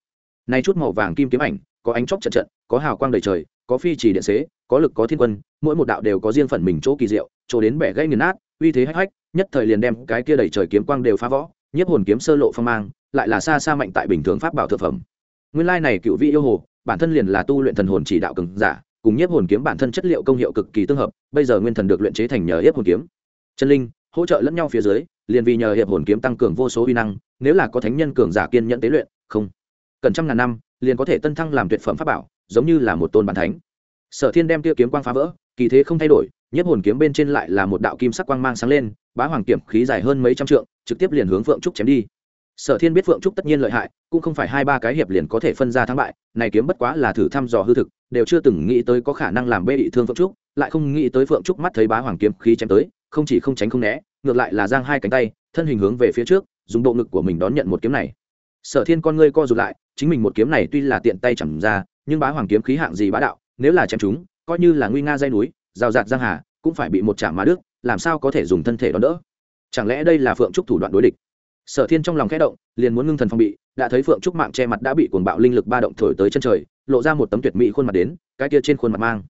Speaker 1: Nay chút màu vàng kim kiếm ảnh, có ánh chóc trận trận, có hào quang đầy trời, có phi trì điện xế có lực có thiên quân, mỗi một đạo đều có riêng phần mình chỗ kỳ diệu, chỗ đến bẻ gây nghiền nát, uy thế hách hách, nhất thời liền đem cái kia đầy trời kiếm quang đều phá võ nhiếp hồn kiếm sơ lộ phong mang, lại là xa xa mạnh tại bình thường pháp bảo thực phẩm. Nguyên lai này cựu vị yêu hồ, bản thân liền là tu luyện thần hồn chỉ đạo cường giả, cùng nhiếp hồn kiếm bản thân chất liệu công hiệu cực kỳ tương hợp, bây giờ nguyên thần được luyện chế thành nhờ hiếp hồn kiếm. Chân linh, hỗ trợ lẫn nhau phía dưới, liền vì nhờ hiệp hồn kiếm tăng cường vô số uy năng, nếu là có thánh nhân cường giả kiên nhẫn tế luyện, không, cần trăm ngàn năm, liền có thể tân thăng làm tuyệt phẩm pháp bảo, giống như là một tôn bản thánh sở thiên đem tia kiếm quang phá vỡ, kỳ thế không thay đổi, nhất hồn kiếm bên trên lại là một đạo kim sắc quang mang sáng lên, bá hoàng kiểm khí dài hơn mấy trăm trượng, trực tiếp liền hướng phượng trúc chém đi. Sở thiên biết phượng trúc tất nhiên lợi hại, cũng không phải hai ba cái hiệp liền có thể phân ra thắng bại, này kiếm bất quá là thử thăm dò hư thực, đều chưa từng nghĩ tới có khả năng làm bê bị thương phượng trúc, lại không nghĩ tới phượng trúc mắt thấy bá hoàng kiếm khí chém tới, không chỉ không tránh không né, ngược lại là giang hai cánh tay, thân hình hướng về phía trước, dùng bộ ngực của mình đón nhận một kiếm này. Sở thiên con ngươi co rụt lại, chính mình một kiếm này tuy là tiện tay chẳng ra, nhưng bá hoàng kiếm khí hạng gì bá đạo nếu là chém chúng, coi như là nguy nga dây núi, rào rạt giang hà, cũng phải bị một chạm mà đức làm sao có thể dùng thân thể đón đỡ? Chẳng lẽ đây là phượng trúc thủ đoạn đối địch? Sở thiên trong lòng khẽ động, liền muốn ngưng thần phòng bị, đã thấy phượng trúc mạng che mặt đã bị cuồng bạo linh lực ba động thổi tới chân trời, lộ ra một tấm tuyệt mỹ khuôn mặt đến, cái kia trên khuôn mặt mang.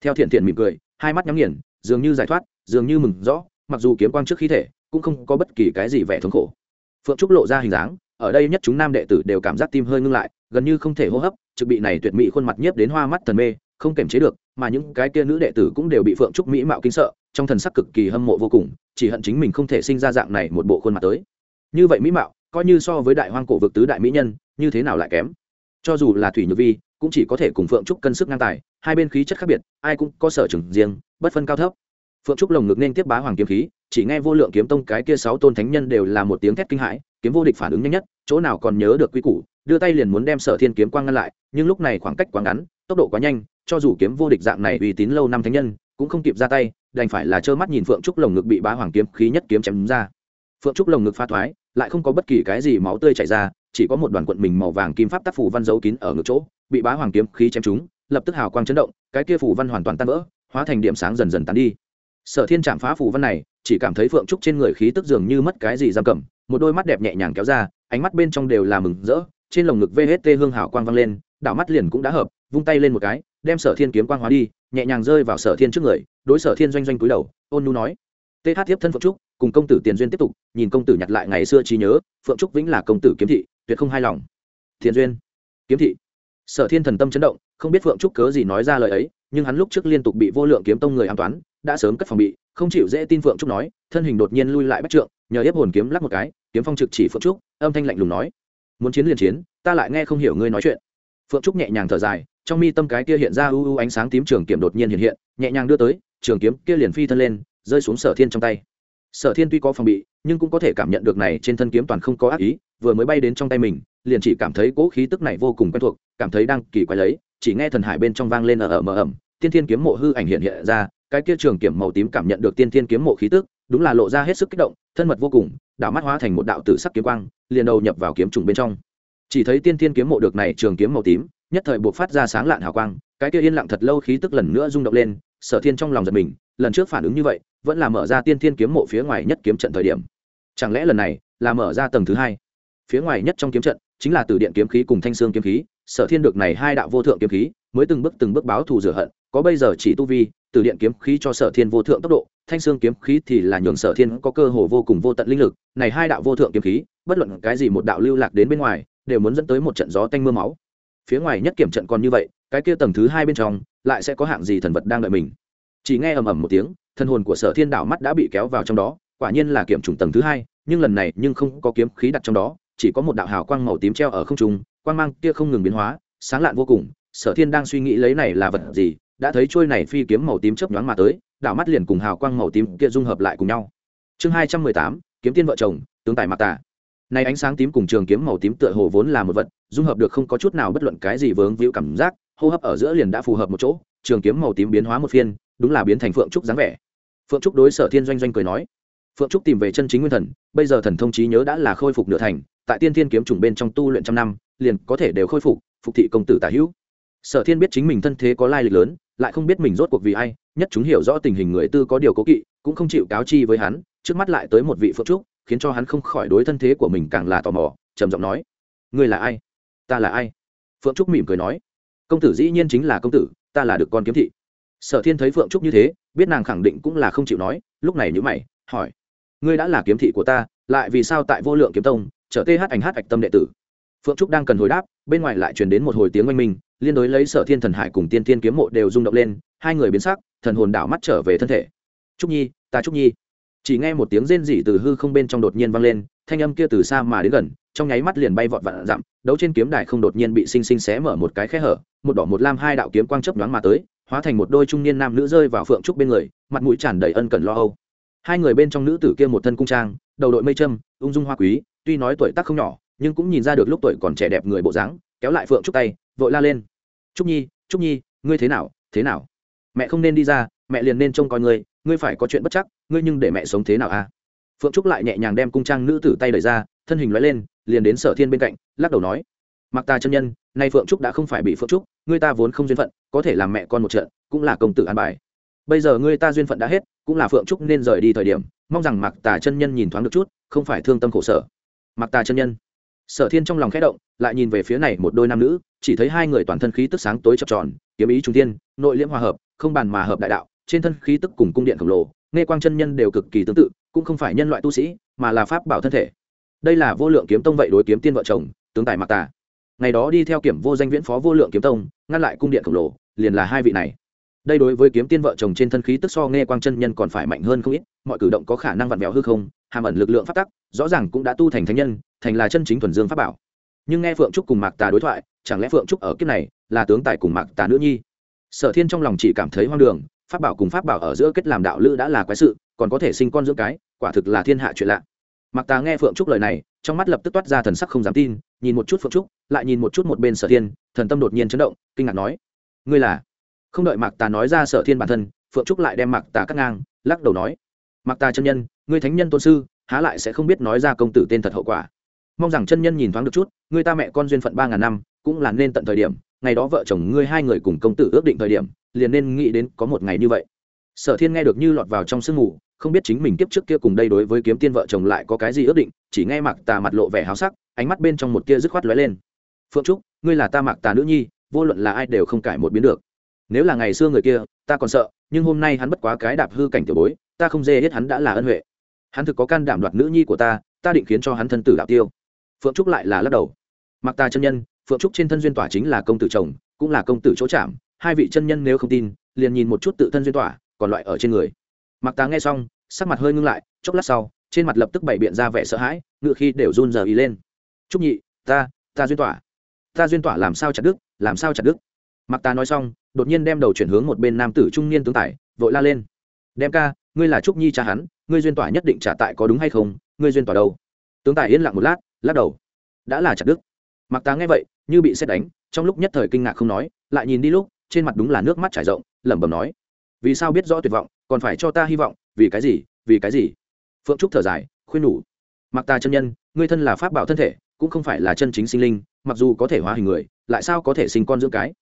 Speaker 1: Theo thiện thiện mỉm cười, hai mắt nhắm nghiền, dường như giải thoát, dường như mừng rõ, mặc dù kiếm quang trước khí thể, cũng không có bất kỳ cái gì vẻ thống khổ. Phượng trúc lộ ra hình dáng, ở đây nhất chúng nam đệ tử đều cảm giác tim hơi ngưng lại, gần như không thể hô hấp, trực bị này tuyệt mỹ khuôn mặt nhiếp đến hoa mắt thần mê không kềm chế được, mà những cái kia nữ đệ tử cũng đều bị phượng trúc mỹ mạo kinh sợ, trong thần sắc cực kỳ hâm mộ vô cùng, chỉ hận chính mình không thể sinh ra dạng này một bộ khuôn mặt tới. Như vậy mỹ mạo, coi như so với đại hoang cổ vực tứ đại mỹ nhân, như thế nào lại kém? Cho dù là thủy nhược vi, cũng chỉ có thể cùng phượng trúc cân sức ngang tài, hai bên khí chất khác biệt, ai cũng có sở trường riêng, bất phân cao thấp. Phượng trúc lồng ngực nên tiếp bá hoàng kiếm khí, chỉ nghe vô lượng kiếm tông cái kia sáu tôn thánh nhân đều là một tiếng thét kinh hãi, kiếm vô địch phản ứng nhanh nhất, chỗ nào còn nhớ được quy củ, đưa tay liền muốn đem sở thiên kiếm quang ngăn lại, nhưng lúc này khoảng cách quá ngắn, tốc độ quá nhanh cho dù kiếm vô địch dạng này uy tín lâu năm thánh nhân, cũng không kịp ra tay, đành phải là trơ mắt nhìn phượng trúc lồng ngực bị bá hoàng kiếm khí nhất kiếm chém ra. Phượng trúc lồng ngực pha thoái, lại không có bất kỳ cái gì máu tươi chảy ra, chỉ có một đoàn quận mình màu vàng kim pháp tác phủ văn dấu kín ở ngực chỗ, bị bá hoàng kiếm khí chém trúng, lập tức hào quang chấn động, cái kia phủ văn hoàn toàn tan vỡ, hóa thành điểm sáng dần dần tán đi. Sở thiên chạm phá phủ văn này, chỉ cảm thấy phượng trúc trên người khí tức dường như mất cái gì giam cầm, một đôi mắt đẹp nhẹ nhàng kéo ra, ánh mắt bên trong đều là mừng rỡ, trên lồng ngực vht hương hào quang vang lên đảo mắt liền cũng đã hợp, vung tay lên một cái, đem sở thiên kiếm quang hóa đi, nhẹ nhàng rơi vào sở thiên trước người, đối sở thiên doanh doanh cúi đầu, ôn nu nói. Tê hát tiếp thân phượng trúc, cùng công tử tiền duyên tiếp tục, nhìn công tử nhặt lại ngày xưa trí nhớ, phượng trúc vĩnh là công tử kiếm thị, tuyệt không hài lòng. Tiền duyên, kiếm thị. Sở thiên thần tâm chấn động, không biết phượng trúc cớ gì nói ra lời ấy, nhưng hắn lúc trước liên tục bị vô lượng kiếm tông người an toán, đã sớm cất phòng bị, không chịu dễ tin phượng trúc nói, thân hình đột nhiên lui lại bắt trượng, nhờ ép hồn kiếm lắc một cái, kiếm phong trực chỉ phượng trúc, âm thanh lạnh lùng nói. Muốn chiến liền chiến, ta lại nghe không hiểu ngươi nói chuyện phượng trúc nhẹ nhàng thở dài, trong mi tâm cái kia hiện ra u u ánh sáng tím trường kiếm đột nhiên hiện hiện, nhẹ nhàng đưa tới, trường kiếm kia liền phi thân lên, rơi xuống sở thiên trong tay. Sở thiên tuy có phòng bị, nhưng cũng có thể cảm nhận được này trên thân kiếm toàn không có ác ý, vừa mới bay đến trong tay mình, liền chỉ cảm thấy cỗ khí tức này vô cùng quen thuộc, cảm thấy đang kỳ quái lấy, chỉ nghe thần hải bên trong vang lên ở ở mờ ẩm, tiên thiên kiếm mộ hư ảnh hiện hiện ra, cái kia trường kiếm màu tím cảm nhận được tiên thiên kiếm mộ khí tức, đúng là lộ ra hết sức kích động, thân mật vô cùng, đảo mắt hóa thành một đạo tử sắc kiếm quang, liền đầu nhập vào kiếm trùng bên trong chỉ thấy tiên thiên kiếm mộ được này trường kiếm màu tím, nhất thời buộc phát ra sáng lạn hào quang, cái kia yên lặng thật lâu khí tức lần nữa rung động lên, sở thiên trong lòng giật mình, lần trước phản ứng như vậy, vẫn là mở ra tiên thiên kiếm mộ phía ngoài nhất kiếm trận thời điểm. Chẳng lẽ lần này là mở ra tầng thứ hai? Phía ngoài nhất trong kiếm trận chính là từ điện kiếm khí cùng thanh xương kiếm khí, sở thiên được này hai đạo vô thượng kiếm khí, mới từng bước từng bước báo thù rửa hận, có bây giờ chỉ tu vi từ điện kiếm khí cho sở thiên vô thượng tốc độ, thanh xương kiếm khí thì là nhường sở thiên có cơ hồ vô cùng vô tận linh lực, này hai đạo vô thượng kiếm khí, bất luận cái gì một đạo lưu lạc đến bên ngoài đều muốn dẫn tới một trận gió tanh mưa máu. Phía ngoài nhất kiểm trận còn như vậy, cái kia tầng thứ hai bên trong, lại sẽ có hạng gì thần vật đang đợi mình? Chỉ nghe ầm ầm một tiếng, thân hồn của sở thiên đảo mắt đã bị kéo vào trong đó, quả nhiên là kiểm trùng tầng thứ hai, nhưng lần này nhưng không có kiếm khí đặt trong đó, chỉ có một đạo hào quang màu tím treo ở không trung, quang mang kia không ngừng biến hóa, sáng lạn vô cùng, sở thiên đang suy nghĩ lấy này là vật gì, đã thấy trôi này phi kiếm màu tím chớp nhoáng mà tới đảo mắt liền cùng hào quang màu tím kia dung hợp lại cùng nhau. Chương hai trăm mười tám, kiếm tiên vợ chồng, tướng tài mặc tà này ánh sáng tím cùng trường kiếm màu tím tựa hồ vốn là một vật, dung hợp được không có chút nào bất luận cái gì vướng víu cảm giác, hô hấp ở giữa liền đã phù hợp một chỗ, trường kiếm màu tím biến hóa một phiên, đúng là biến thành phượng trúc dáng vẻ. Phượng trúc đối sở thiên doanh doanh cười nói, phượng trúc tìm về chân chính nguyên thần, bây giờ thần thông trí nhớ đã là khôi phục nửa thành, tại tiên thiên kiếm trùng bên trong tu luyện trăm năm, liền có thể đều khôi phục phục thị công tử tả hữu. Sở thiên biết chính mình thân thế có lai lịch lớn, lại không biết mình rốt cuộc vì ai, nhất chúng hiểu rõ tình hình người tư có điều cố kỵ, cũng không chịu cáo chi với hắn, trước mắt lại tới một vị phượng trúc khiến cho hắn không khỏi đối thân thế của mình càng là tò mò, trầm giọng nói, ngươi là ai? Ta là ai? Phượng trúc mỉm cười nói, công tử dĩ nhiên chính là công tử, ta là được con kiếm thị. Sở thiên thấy phượng trúc như thế, biết nàng khẳng định cũng là không chịu nói, lúc này nhữ mày, hỏi, ngươi đã là kiếm thị của ta, lại vì sao tại vô lượng kiếm tông trở th ảnh hát ạch tâm đệ tử? Phượng trúc đang cần hồi đáp, bên ngoài lại truyền đến một hồi tiếng oanh minh, liên đối lấy sở thiên thần hải cùng tiên Thiên kiếm mộ đều rung động lên, hai người biến sắc, thần hồn đảo mắt trở về thân thể. Trúc nhi, ta trúc nhi chỉ nghe một tiếng rên rỉ từ hư không bên trong đột nhiên vang lên, thanh âm kia từ xa mà đến gần, trong nháy mắt liền bay vọt vạn dặm, đấu trên kiếm đài không đột nhiên bị xinh xinh xé mở một cái khe hở, một đỏ một lam hai đạo kiếm quang chớp nhoáng mà tới, hóa thành một đôi trung niên nam nữ rơi vào phượng trúc bên người, mặt mũi tràn đầy ân cần lo âu. Hai người bên trong nữ tử kia một thân cung trang, đầu đội mây trâm ung dung hoa quý, tuy nói tuổi tác không nhỏ, nhưng cũng nhìn ra được lúc tuổi còn trẻ đẹp người bộ dáng, kéo lại phượng trúc tay, vội la lên. Trúc nhi trúc nhi, ngươi thế nào thế nào? Mẹ không nên đi ra, mẹ liền nên trông coi ngươi ngươi phải có chuyện bất chắc, ngươi nhưng để mẹ sống thế nào a phượng trúc lại nhẹ nhàng đem cung trang nữ tử tay đẩy ra, thân hình loại lên, liền đến sở thiên bên cạnh, lắc đầu nói, mặc ta chân nhân, nay phượng trúc đã không phải bị phượng trúc, ngươi ta vốn không duyên phận, có thể làm mẹ con một trận, cũng là công tử an bài. Bây giờ ngươi ta duyên phận đã hết, cũng là phượng trúc nên rời đi thời điểm, mong rằng mặc tà chân nhân nhìn thoáng được chút, không phải thương tâm khổ sở. Mặc tà chân nhân. Sở thiên trong lòng khẽ động, lại nhìn về phía này một đôi nam nữ, chỉ thấy hai người toàn thân khí tức sáng tối chập tròn, kiếm ý trung tiên nội liễm hòa hợp, không bàn mà hợp đại đạo trên thân khí tức cùng cung điện khổng lồ, nghe quang chân nhân đều cực kỳ tương tự, cũng không phải nhân loại tu sĩ, mà là pháp bảo thân thể. Đây là vô lượng kiếm tông vậy đối kiếm tiên vợ chồng, tướng tài mặc tà. Ngày đó đi theo kiểm vô danh viễn phó vô lượng kiếm tông, ngăn lại cung điện khổng lồ, liền là hai vị này. Đây đối với kiếm tiên vợ chồng trên thân khí tức so nghe quang chân nhân còn phải mạnh hơn không ít, mọi cử động có khả năng vặn vẹo hư không, hàm ẩn lực lượng phát tắc, rõ ràng cũng đã tu thành thánh nhân, thành là chân chính thuần dương pháp bảo. Nhưng nghe phượng trúc cùng mạc tà đối thoại, chẳng lẽ phượng trúc ở kiếp này là tướng tài cùng mạc tà nữ nhi? Sở thiên trong lòng chỉ cảm thấy hoang đường pháp bảo cùng pháp bảo ở giữa kết làm đạo lữ đã là quái sự, còn có thể sinh con dưỡng cái, quả thực là thiên hạ chuyện lạ. Mặc tà nghe phượng trúc lời này, trong mắt lập tức toát ra thần sắc không dám tin, nhìn một chút phượng trúc, lại nhìn một chút một bên sở thiên, thần tâm đột nhiên chấn động, kinh ngạc nói, ngươi là? Không đợi mạc tà nói ra sở thiên bản thân, phượng trúc lại đem mạc tà cắt ngang, lắc đầu nói, mạc tà chân nhân, ngươi thánh nhân tôn sư, há lại sẽ không biết nói ra công tử tên thật hậu quả. Mong rằng chân nhân nhìn thoáng được chút, ngươi ta mẹ con duyên phận ba ngàn năm, cũng là nên tận thời điểm ngày đó vợ chồng ngươi hai người cùng công tử ước định thời điểm, liền nên nghĩ đến có một ngày như vậy. Sở thiên nghe được như lọt vào trong sương mù, không biết chính mình tiếp trước kia cùng đây đối với kiếm tiên vợ chồng lại có cái gì ước định, chỉ nghe mạc tà mặt lộ vẻ háo sắc, ánh mắt bên trong một kia dứt khoát lóe lên. Phượng trúc, ngươi là ta mạc tà nữ nhi, vô luận là ai đều không cải một biến được. Nếu là ngày xưa người kia, ta còn sợ, nhưng hôm nay hắn bất quá cái đạp hư cảnh tiểu bối, ta không dê hết hắn đã là ân huệ. Hắn thực có can đảm đoạt nữ nhi của ta ta định khiến cho hắn thân tử đạo tiêu. Phượng trúc lại là lắc đầu. Mặc ta chân nhân phượng trúc trên thân duyên tỏa chính là công tử chồng, cũng là công tử chỗ chạm, hai vị chân nhân nếu không tin, liền nhìn một chút tự thân duyên tỏa, còn loại ở trên người. Mặc Tá nghe xong, sắc mặt hơi ngưng lại, chốc lát sau, trên mặt lập tức bày biện ra vẻ sợ hãi, ngựa khi đều run giờ ý lên. Trúc nhị, ta ta duyên tỏa. Ta duyên tỏa làm sao chặt đức làm sao chặt đức mặc Tá nói xong, đột nhiên đem đầu chuyển hướng một bên nam tử trung niên tướng tài, vội la lên. Đem ca, ngươi là trúc nhi cha hắn, ngươi duyên tỏa nhất định trả tại có đúng hay không, ngươi duyên tỏa đâu? Tướng tài yên lặng một lát, lắc đầu. Đã là chặt đức mặc tá nghe vậy như bị xét đánh, trong lúc nhất thời kinh ngạc không nói, lại nhìn đi lúc, trên mặt đúng là nước mắt trải rộng, lẩm bẩm nói, vì sao biết rõ tuyệt vọng, còn phải cho ta hy vọng, vì cái gì, vì cái gì? Phượng trúc thở dài, khuyên nhủ, mặc ta chân nhân, ngươi thân là pháp bảo thân thể, cũng không phải là chân chính sinh linh, mặc dù có thể hóa hình người, lại sao có thể sinh con dưỡng cái?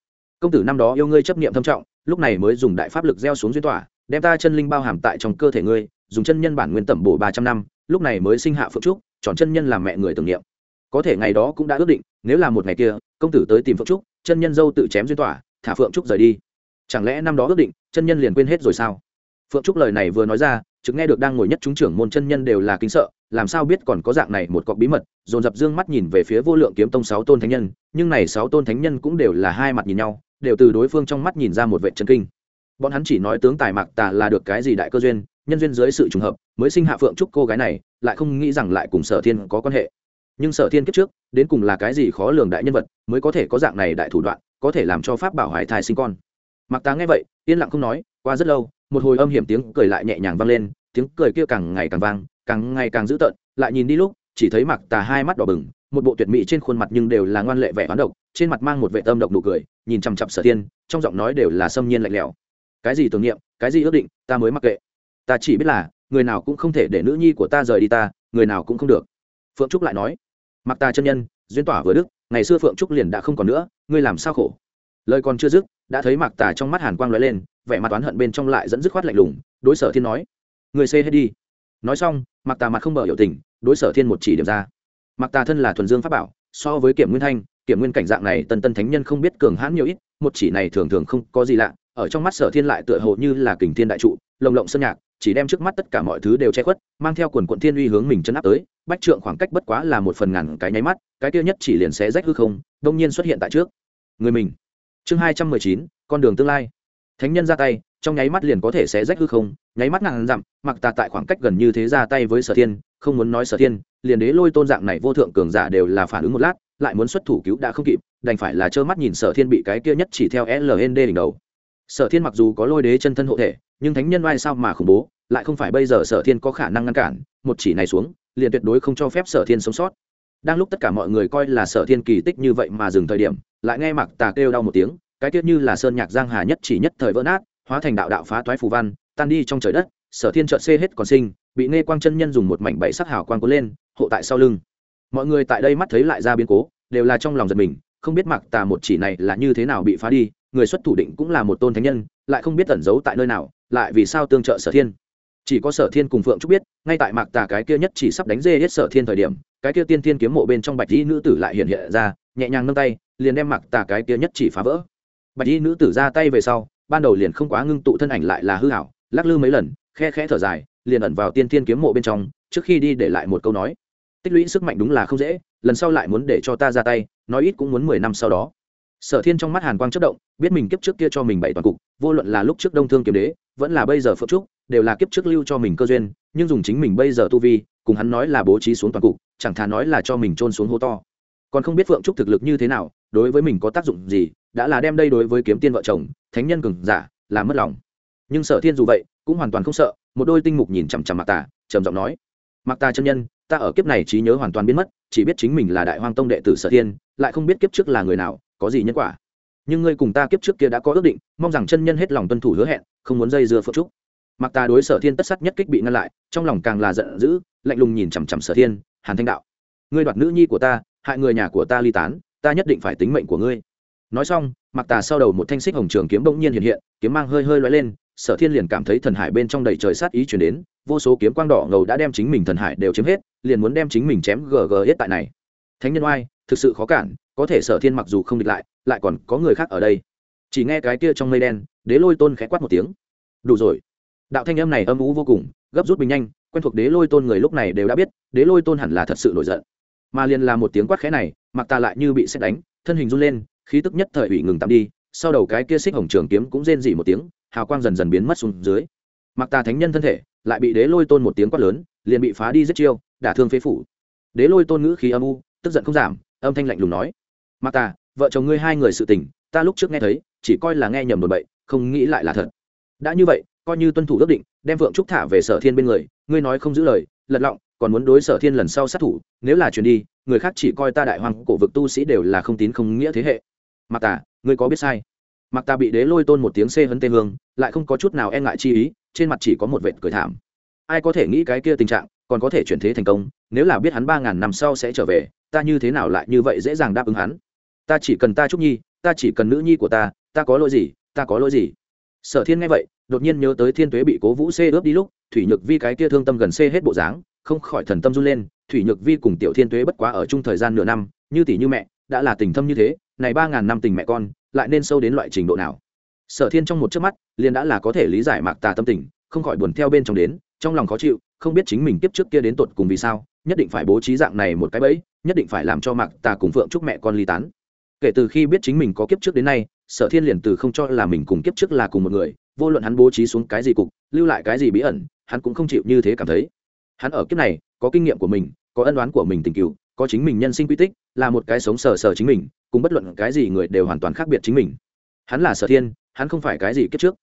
Speaker 1: Công tử năm đó yêu ngươi chấp niệm thâm trọng, lúc này mới dùng đại pháp lực gieo xuống duyên tỏa, đem ta chân linh bao hàm tại trong cơ thể ngươi, dùng chân nhân bản nguyên tẩm bổ ba trăm năm, lúc này mới sinh hạ phượng trúc, chọn chân nhân làm mẹ người tưởng niệm có thể ngày đó cũng đã ước định, nếu là một ngày kia, công tử tới tìm phượng trúc, chân nhân dâu tự chém duyên tỏa, thả phượng trúc rời đi. Chẳng lẽ năm đó ước định, chân nhân liền quên hết rồi sao? Phượng trúc lời này vừa nói ra chứng nghe được đang ngồi nhất chúng trưởng môn chân nhân đều là kính sợ, làm sao biết còn có dạng này một cọc bí mật, dồn dập dương mắt nhìn về phía vô lượng kiếm tông sáu tôn thánh nhân, nhưng này sáu tôn thánh nhân cũng đều là hai mặt nhìn nhau, đều từ đối phương trong mắt nhìn ra một vệ chân kinh. Bọn hắn chỉ nói tướng tài mạc tà là được cái gì đại cơ duyên, nhân duyên dưới sự trùng hợp, mới sinh hạ phượng trúc cô gái này, lại không nghĩ rằng lại cùng sở thiên có quan hệ nhưng sở thiên kiếp trước, đến cùng là cái gì khó lường đại nhân vật mới có thể có dạng này đại thủ đoạn, có thể làm cho pháp bảo hoài thai sinh con. Mặc tá nghe vậy, yên lặng không nói, qua rất lâu, một hồi âm hiểm tiếng cười lại nhẹ nhàng vang lên, tiếng cười kia càng ngày càng vang, càng ngày càng dữ tợn, lại nhìn đi lúc, chỉ thấy mặc tà hai mắt đỏ bừng, một bộ tuyệt mỹ trên khuôn mặt nhưng đều là ngoan lệ vẻ hoán độc, trên mặt mang một vệ tâm độc nụ cười, nhìn chằm chặp sở thiên, trong giọng nói đều là xâm nhiên lạnh lẽo. Cái gì tưởng niệm, cái gì ước định, ta mới mặc kệ. Ta chỉ biết là, người nào cũng không thể để nữ nhi của ta rời đi ta, người nào cũng không được. Phượng trúc lại nói mặc ta chân nhân, duyên tỏa vừa đức, ngày xưa phượng trúc liền đã không còn nữa, ngươi làm sao khổ? Lời còn chưa dứt, đã thấy mặc tà trong mắt hàn quang lóe lên, vẻ mặt oán hận bên trong lại dẫn dứt khoát lạnh lùng, đối sở thiên nói người xê hết đi. Nói xong mặc tà mặt không mở hiểu tình, đối sở thiên một chỉ điểm ra. Mặc tà thân là thuần dương pháp bảo, so với kiểm nguyên thanh, kiểm nguyên cảnh dạng này tân tân thánh nhân không biết cường hãn nhiều ít, một chỉ này thường thường không có gì lạ, ở trong mắt sở thiên lại tựa hồ như là kình thiên đại trụ, lồng lộng sơn nhạc chỉ đem trước mắt tất cả mọi thứ đều che khuất, mang theo quần quận thiên uy hướng mình chân áp tới, bách trượng khoảng cách bất quá là một phần ngàn cái nháy mắt, cái kia nhất chỉ liền xé rách hư không, đông nhiên xuất hiện tại trước. Người mình. Chương hai trăm mười chín, con đường tương lai. Thánh nhân ra tay, trong nháy mắt liền có thể xé rách hư không, nháy mắt ngàn dặm, mặc tà tại khoảng cách gần như thế ra tay với sở thiên, không muốn nói sở thiên, liền đế lôi tôn dạng này vô thượng cường giả đều là phản ứng một lát, lại muốn xuất thủ cứu đã không kịp, đành phải là trơ mắt nhìn sở thiên bị cái kia nhất chỉ theo lnd đỉnh đầu. Sở thiên mặc dù có lôi đế chân thân hộ thể, nhưng thánh nhân oai sao mà khủng bố lại không phải bây giờ sở thiên có khả năng ngăn cản, một chỉ này xuống, liền tuyệt đối không cho phép sở thiên sống sót. Đang lúc tất cả mọi người coi là sở thiên kỳ tích như vậy mà dừng thời điểm, lại nghe mặc tà kêu đau một tiếng, cái tiết như là sơn nhạc giang hà nhất chỉ nhất thời vỡ nát, hóa thành đạo đạo phá toái phù văn, tan đi trong trời đất, sở thiên trợn xê hết còn sinh, bị nghe quang chân nhân dùng một mảnh bẫy sắc hào quang cuốn lên, hộ tại sau lưng. Mọi người tại đây mắt thấy lại ra biến cố, đều là trong lòng giật mình, không biết mặc tà một chỉ này là như thế nào bị phá đi, người xuất thủ định cũng là một tôn thánh nhân, lại không biết tẩn giấu tại nơi nào, lại vì sao tương trợ sở thiên chỉ có sở thiên cùng phượng trúc biết, ngay tại mạc tà cái kia nhất chỉ sắp đánh dê hết sở thiên thời điểm, cái kia tiên thiên kiếm mộ bên trong bạch y nữ tử lại hiện hiện ra, nhẹ nhàng nâng tay, liền đem mạc tà cái kia nhất chỉ phá vỡ. Bạch y nữ tử ra tay về sau, ban đầu liền không quá ngưng tụ thân ảnh lại là hư hảo lắc lư mấy lần, khe khẽ thở dài, liền ẩn vào tiên thiên kiếm mộ bên trong, trước khi đi để lại một câu nói. Tích lũy sức mạnh đúng là không dễ, lần sau lại muốn để cho ta ra tay, nói ít cũng muốn mười năm sau đó. Sở thiên trong mắt hàn quang chất động, biết mình kiếp trước kia cho mình bảy toàn cục, vô luận là lúc trước đông thương kiếm đế, vẫn là bây giờ phượng trúc đều là kiếp trước lưu cho mình cơ duyên, nhưng dùng chính mình bây giờ tu vi, cùng hắn nói là bố trí xuống toàn cục, chẳng thà nói là cho mình trôn xuống hố to. Còn không biết phượng trúc thực lực như thế nào, đối với mình có tác dụng gì, đã là đem đây đối với kiếm tiên vợ chồng, thánh nhân cường giả, là mất lòng. Nhưng sở thiên dù vậy, cũng hoàn toàn không sợ, một đôi tinh mục nhìn chằm chằm mặc tà, trầm giọng nói mặc tà chân nhân, ta ở kiếp này trí nhớ hoàn toàn biến mất, chỉ biết chính mình là đại hoang tông đệ tử sở thiên, lại không biết kiếp trước là người nào, có gì nhân quả. Nhưng ngươi cùng ta kiếp trước kia đã có ước định, mong rằng chân nhân hết lòng tuân thủ hứa hẹn, không muốn dây dưa phượng trúc mặc ta đối sở thiên tất sắt nhất kích bị ngăn lại, trong lòng càng là giận dữ, lạnh lùng nhìn chằm chằm sở thiên, hàn thanh đạo. Ngươi đoạt nữ nhi của ta, hại người nhà của ta ly tán, ta nhất định phải tính mệnh của ngươi. Nói xong, mặc tà sau đầu một thanh xích hồng trường kiếm bỗng nhiên hiện hiện, kiếm mang hơi hơi loay lên, sở thiên liền cảm thấy thần hải bên trong đầy trời sát ý chuyển đến, vô số kiếm quang đỏ ngầu đã đem chính mình thần hải đều chiếm hết, liền muốn đem chính mình chém gg hết tại này. Thánh nhân oai, thực sự khó cản, có thể sở thiên mặc dù không địch lại lại còn có người khác ở đây. Chỉ nghe cái kia trong mây đen, đế lôi tôn khẽ quát một tiếng. Đủ rồi đạo thanh âm này âm ú vô cùng, gấp rút bình nhanh, quen thuộc đế lôi tôn người lúc này đều đã biết, đế lôi tôn hẳn là thật sự nổi giận. Mà liền là một tiếng quát khẽ này mặc ta lại như bị xét đánh, thân hình run lên, khí tức nhất thời ủy ngừng tạm đi, sau đầu cái kia xích hồng trường kiếm cũng rên dỉ một tiếng, hào quang dần dần biến mất xuống dưới. Mặc ta thánh nhân thân thể, lại bị đế lôi tôn một tiếng quát lớn, liền bị phá đi rất chiêu, đả thương phế phủ. Đế lôi tôn ngữ khí âm u, tức giận không giảm, âm thanh lạnh lùng nói mặc ta vợ chồng ngươi hai người sự tình, ta lúc trước nghe thấy, chỉ coi là nghe nhầm đồn bậy, không nghĩ lại là thật. Đã như vậy coi như tuân thủ ước định, đem vượng trúc thả về sở thiên bên người, ngươi nói không giữ lời, lật lọng, còn muốn đối sở thiên lần sau sát thủ, nếu là chuyển đi, người khác chỉ coi ta đại hoàng cổ vực tu sĩ đều là không tín không nghĩa thế hệ. Mặc tả ngươi có biết sai? Mặc ta bị đế lôi tôn một tiếng xê hấn tê hương, lại không có chút nào e ngại chi ý, trên mặt chỉ có một vệt cười thảm. Ai có thể nghĩ cái kia tình trạng, còn có thể chuyển thế thành công, nếu là biết hắn ba ngàn năm sau sẽ trở về, ta như thế nào lại như vậy dễ dàng đáp ứng hắn? Ta chỉ cần ta trúc nhi, ta chỉ cần nữ nhi của ta ta có lỗi gì, ta có lỗi gì? Sở thiên nghe vậy, đột nhiên nhớ tới thiên tuế bị cố vũ xê ướp đi lúc, thủy nhược vi cái kia thương tâm gần xê hết bộ dáng, không khỏi thần tâm run lên. Thủy nhược vi cùng tiểu thiên tuế bất quá ở chung thời gian nửa năm, như tỷ như mẹ, đã là tình thâm như thế, này ba ngàn năm tình mẹ con, lại nên sâu đến loại trình độ nào? Sở thiên trong một chớp mắt, liền đã là có thể lý giải mạc tà tâm tình, không khỏi buồn theo bên trong đến, trong lòng khó chịu, không biết chính mình tiếp trước kia đến tột cùng vì sao, nhất định phải bố trí dạng này một cái bẫy, nhất định phải làm cho mạc tà cùng phượng chúc mẹ con ly tán. Kể từ khi biết chính mình có kiếp trước đến nay sở thiên liền từ không cho là mình cùng kiếp trước là cùng một người, vô luận hắn bố trí xuống cái gì cục, lưu lại cái gì bí ẩn, hắn cũng không chịu như thế cảm thấy. Hắn ở kiếp này, có kinh nghiệm của mình, có ân đoán của mình tình cựu, có chính mình nhân sinh quy tích, là một cái sống sờ sờ chính mình, cùng bất luận cái gì người đều hoàn toàn khác biệt chính mình. Hắn là sở thiên, hắn không phải cái gì kiếp trước.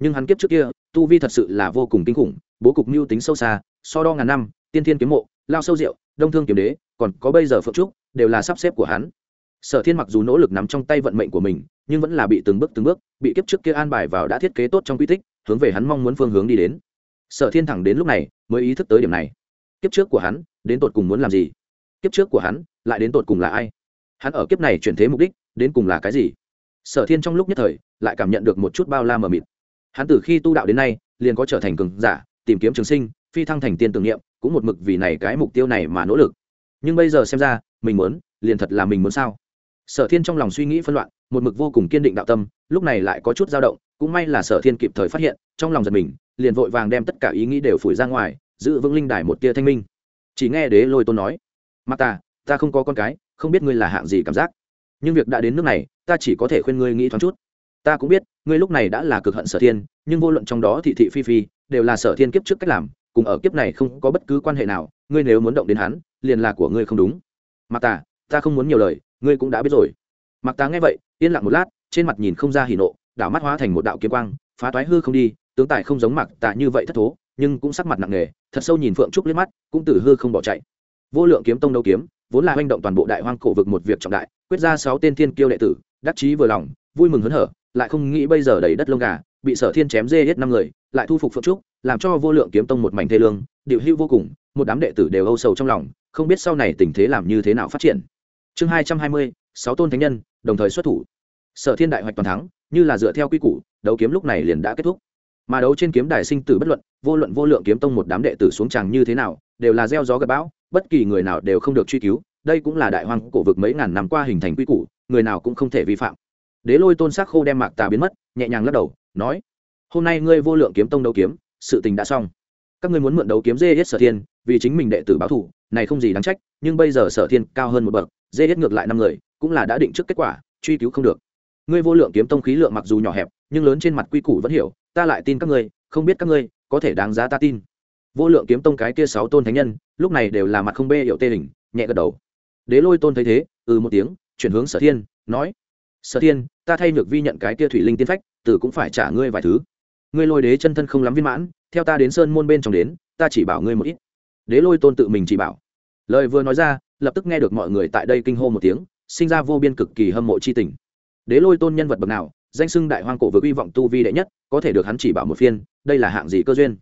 Speaker 1: Nhưng hắn kiếp trước kia, tu vi thật sự là vô cùng kinh khủng, bố cục mưu tính sâu xa, so đo ngàn năm, tiên thiên kiếm mộ, lao sâu rượu, đông thương kiếm đế, còn có bây giờ phượng trúc, đều là sắp xếp của hắn sở thiên mặc dù nỗ lực nắm trong tay vận mệnh của mình, nhưng vẫn là bị từng bước từng bước, bị kiếp trước kia an bài vào đã thiết kế tốt trong quy tích, hướng về hắn mong muốn phương hướng đi đến. Sở thiên thẳng đến lúc này, mới ý thức tới điểm này. Kiếp trước của hắn, đến tột cùng muốn làm gì? Kiếp trước của hắn, lại đến tột cùng là ai? Hắn ở kiếp này chuyển thế mục đích, đến cùng là cái gì? Sở thiên trong lúc nhất thời, lại cảm nhận được một chút bao la mờ mịt. Hắn từ khi tu đạo đến nay, liền có trở thành cường giả, tìm kiếm trường sinh, phi thăng thành tiên tưởng niệm, cũng một mực vì này cái mục tiêu này mà nỗ lực. Nhưng bây giờ xem ra, mình muốn, liền thật là mình muốn sao? Sở thiên trong lòng suy nghĩ phân loạn, một mực vô cùng kiên định đạo tâm, lúc này lại có chút dao động, cũng may là sở thiên kịp thời phát hiện, trong lòng giật mình, liền vội vàng đem tất cả ý nghĩ đều phủi ra ngoài, giữ vững linh đài một tia thanh minh. Chỉ nghe đế lôi tôn nói mặt ta ta không có con cái, không biết ngươi là hạng gì cảm giác. Nhưng việc đã đến nước này, ta chỉ có thể khuyên ngươi nghĩ thoáng chút. Ta cũng biết, ngươi lúc này đã là cực hận sở thiên, nhưng vô luận trong đó thị thị phi phi, đều là sở thiên kiếp trước cách làm, cùng ở kiếp này không có bất cứ quan hệ nào, ngươi nếu muốn động đến hắn, liền là của ngươi không đúng. Mặt ta ta không muốn nhiều lời ngươi cũng đã biết rồi. Mặc ta nghe vậy, yên lặng một lát, trên mặt nhìn không ra hỉ nộ, đảo mắt hóa thành một đạo kiếm quang, phá toái hư không đi, tướng tài không giống mặc tạ như vậy thất thố, nhưng cũng sắc mặt nặng nề, thật sâu nhìn phượng trúc liếc mắt, cũng từ hư không bỏ chạy. Vô lượng kiếm tông đấu kiếm, vốn là hành động toàn bộ đại hoang cổ vực một việc trọng đại, quyết ra sáu tên thiên kiêu đệ tử, đắc chí vừa lòng, vui mừng hớn hở, lại không nghĩ bây giờ đầy đất lông gà, bị sở thiên chém dê hết năm người, lại thu phục phượng trúc, làm cho vô lượng kiếm tông một mảnh thê lương, điệu hưu vô cùng, một đám đệ tử đều âu sầu trong lòng, không biết sau này tình thế làm như thế nào phát triển chương hai trăm hai mươi, sáu tôn thánh nhân, đồng thời xuất thủ. Sở thiên đại hoạch toàn thắng, như là dựa theo quy củ, đấu kiếm lúc này liền đã kết thúc. Mà đấu trên kiếm đài sinh tử bất luận, vô luận vô lượng kiếm tông một đám đệ tử xuống tràng như thế nào, đều là gieo gió gặp bão, bất kỳ người nào đều không được truy cứu, đây cũng là đại hoang cổ vực mấy ngàn năm qua hình thành quy củ, người nào cũng không thể vi phạm. Đế lôi tôn sắc khô đem mạc tà biến mất, nhẹ nhàng lắc đầu, nói, hôm nay ngươi vô lượng kiếm tông đấu kiếm, sự tình đã xong. Các ngươi muốn mượn đấu kiếm dê hết sở thiên, vì chính mình đệ tử báo thủ này không gì đáng trách, nhưng bây giờ sở thiên cao hơn một bậc, dê hết ngược lại năm người, cũng là đã định trước kết quả, truy cứu không được. Ngươi vô lượng kiếm tông khí lượng mặc dù nhỏ hẹp, nhưng lớn trên mặt quy củ vẫn hiểu, ta lại tin các ngươi, không biết các ngươi có thể đáng giá ta tin. Vô lượng kiếm tông cái kia sáu tôn thánh nhân, lúc này đều là mặt không bê hiệu tê hình, nhẹ gật đầu. Đế lôi tôn thấy thế ừ một tiếng, chuyển hướng sở thiên, nói, sở thiên, ta thay nhược vi nhận cái kia thủy linh tiên phách tử cũng phải trả ngươi vài thứ. Ngươi lôi đế chân thân không lắm viên mãn, theo ta đến sơn môn bên trong đến, ta chỉ bảo ngươi một ít đế lôi tôn tự mình chỉ bảo. Lời vừa nói ra, lập tức nghe được mọi người tại đây kinh hô một tiếng, sinh ra vô biên cực kỳ hâm mộ c h i tình. Đế lôi tôn nhân vật bậc nào, danh sưng đại hoang cổ vừa hy vọng tu vi đệ nhất, có thể được hắn chỉ bảo một phiên, đây là hạng gì cơ duyên?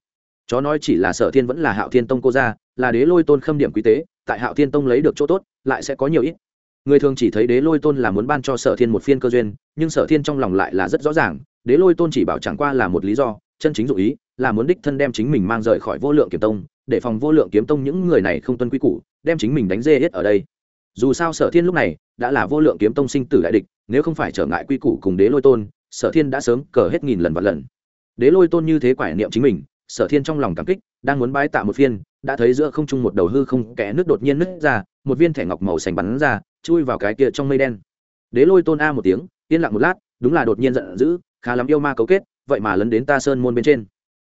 Speaker 1: Chó nói chỉ là sở thiên vẫn là hạo thiên tông cô gia, là đế lôi tôn khâm điểm quý tế, tại hạo thiên tông lấy được chỗ tốt, lại sẽ có nhiều ít. Người thường chỉ thấy đế lôi tôn là muốn ban cho sở thiên một phiên cơ duyên, nhưng sở thiên trong lòng lại là rất rõ ràng, đế lôi tôn chỉ bảo chẳng qua là một lý do, chân chính dụ ý, là muốn đích thân đem chính mình mang rời khỏi vô lượng kiểm tông để phòng vô lượng kiếm tông những người này không tuân quy củ, đem chính mình đánh dê hết ở đây. Dù sao sở thiên lúc này đã là vô lượng kiếm tông sinh tử đại địch, nếu không phải trở ngại quy củ cùng đế lôi tôn, sở thiên đã sớm cờ hết nghìn lần và lần. Đế lôi tôn như thế quải niệm chính mình, sở thiên trong lòng cảm kích, đang muốn bái tạ một phiên, đã thấy giữa không trung một đầu hư không kẽ nước đột nhiên nứt ra, một viên thẻ ngọc màu xanh bắn ra, chui vào cái kia trong mây đen. Đế lôi tôn a một tiếng, yên lặng một lát, đúng là đột nhiên giận dữ, khá lắm yêu ma cấu kết, vậy mà lấn đến ta sơn môn bên trên.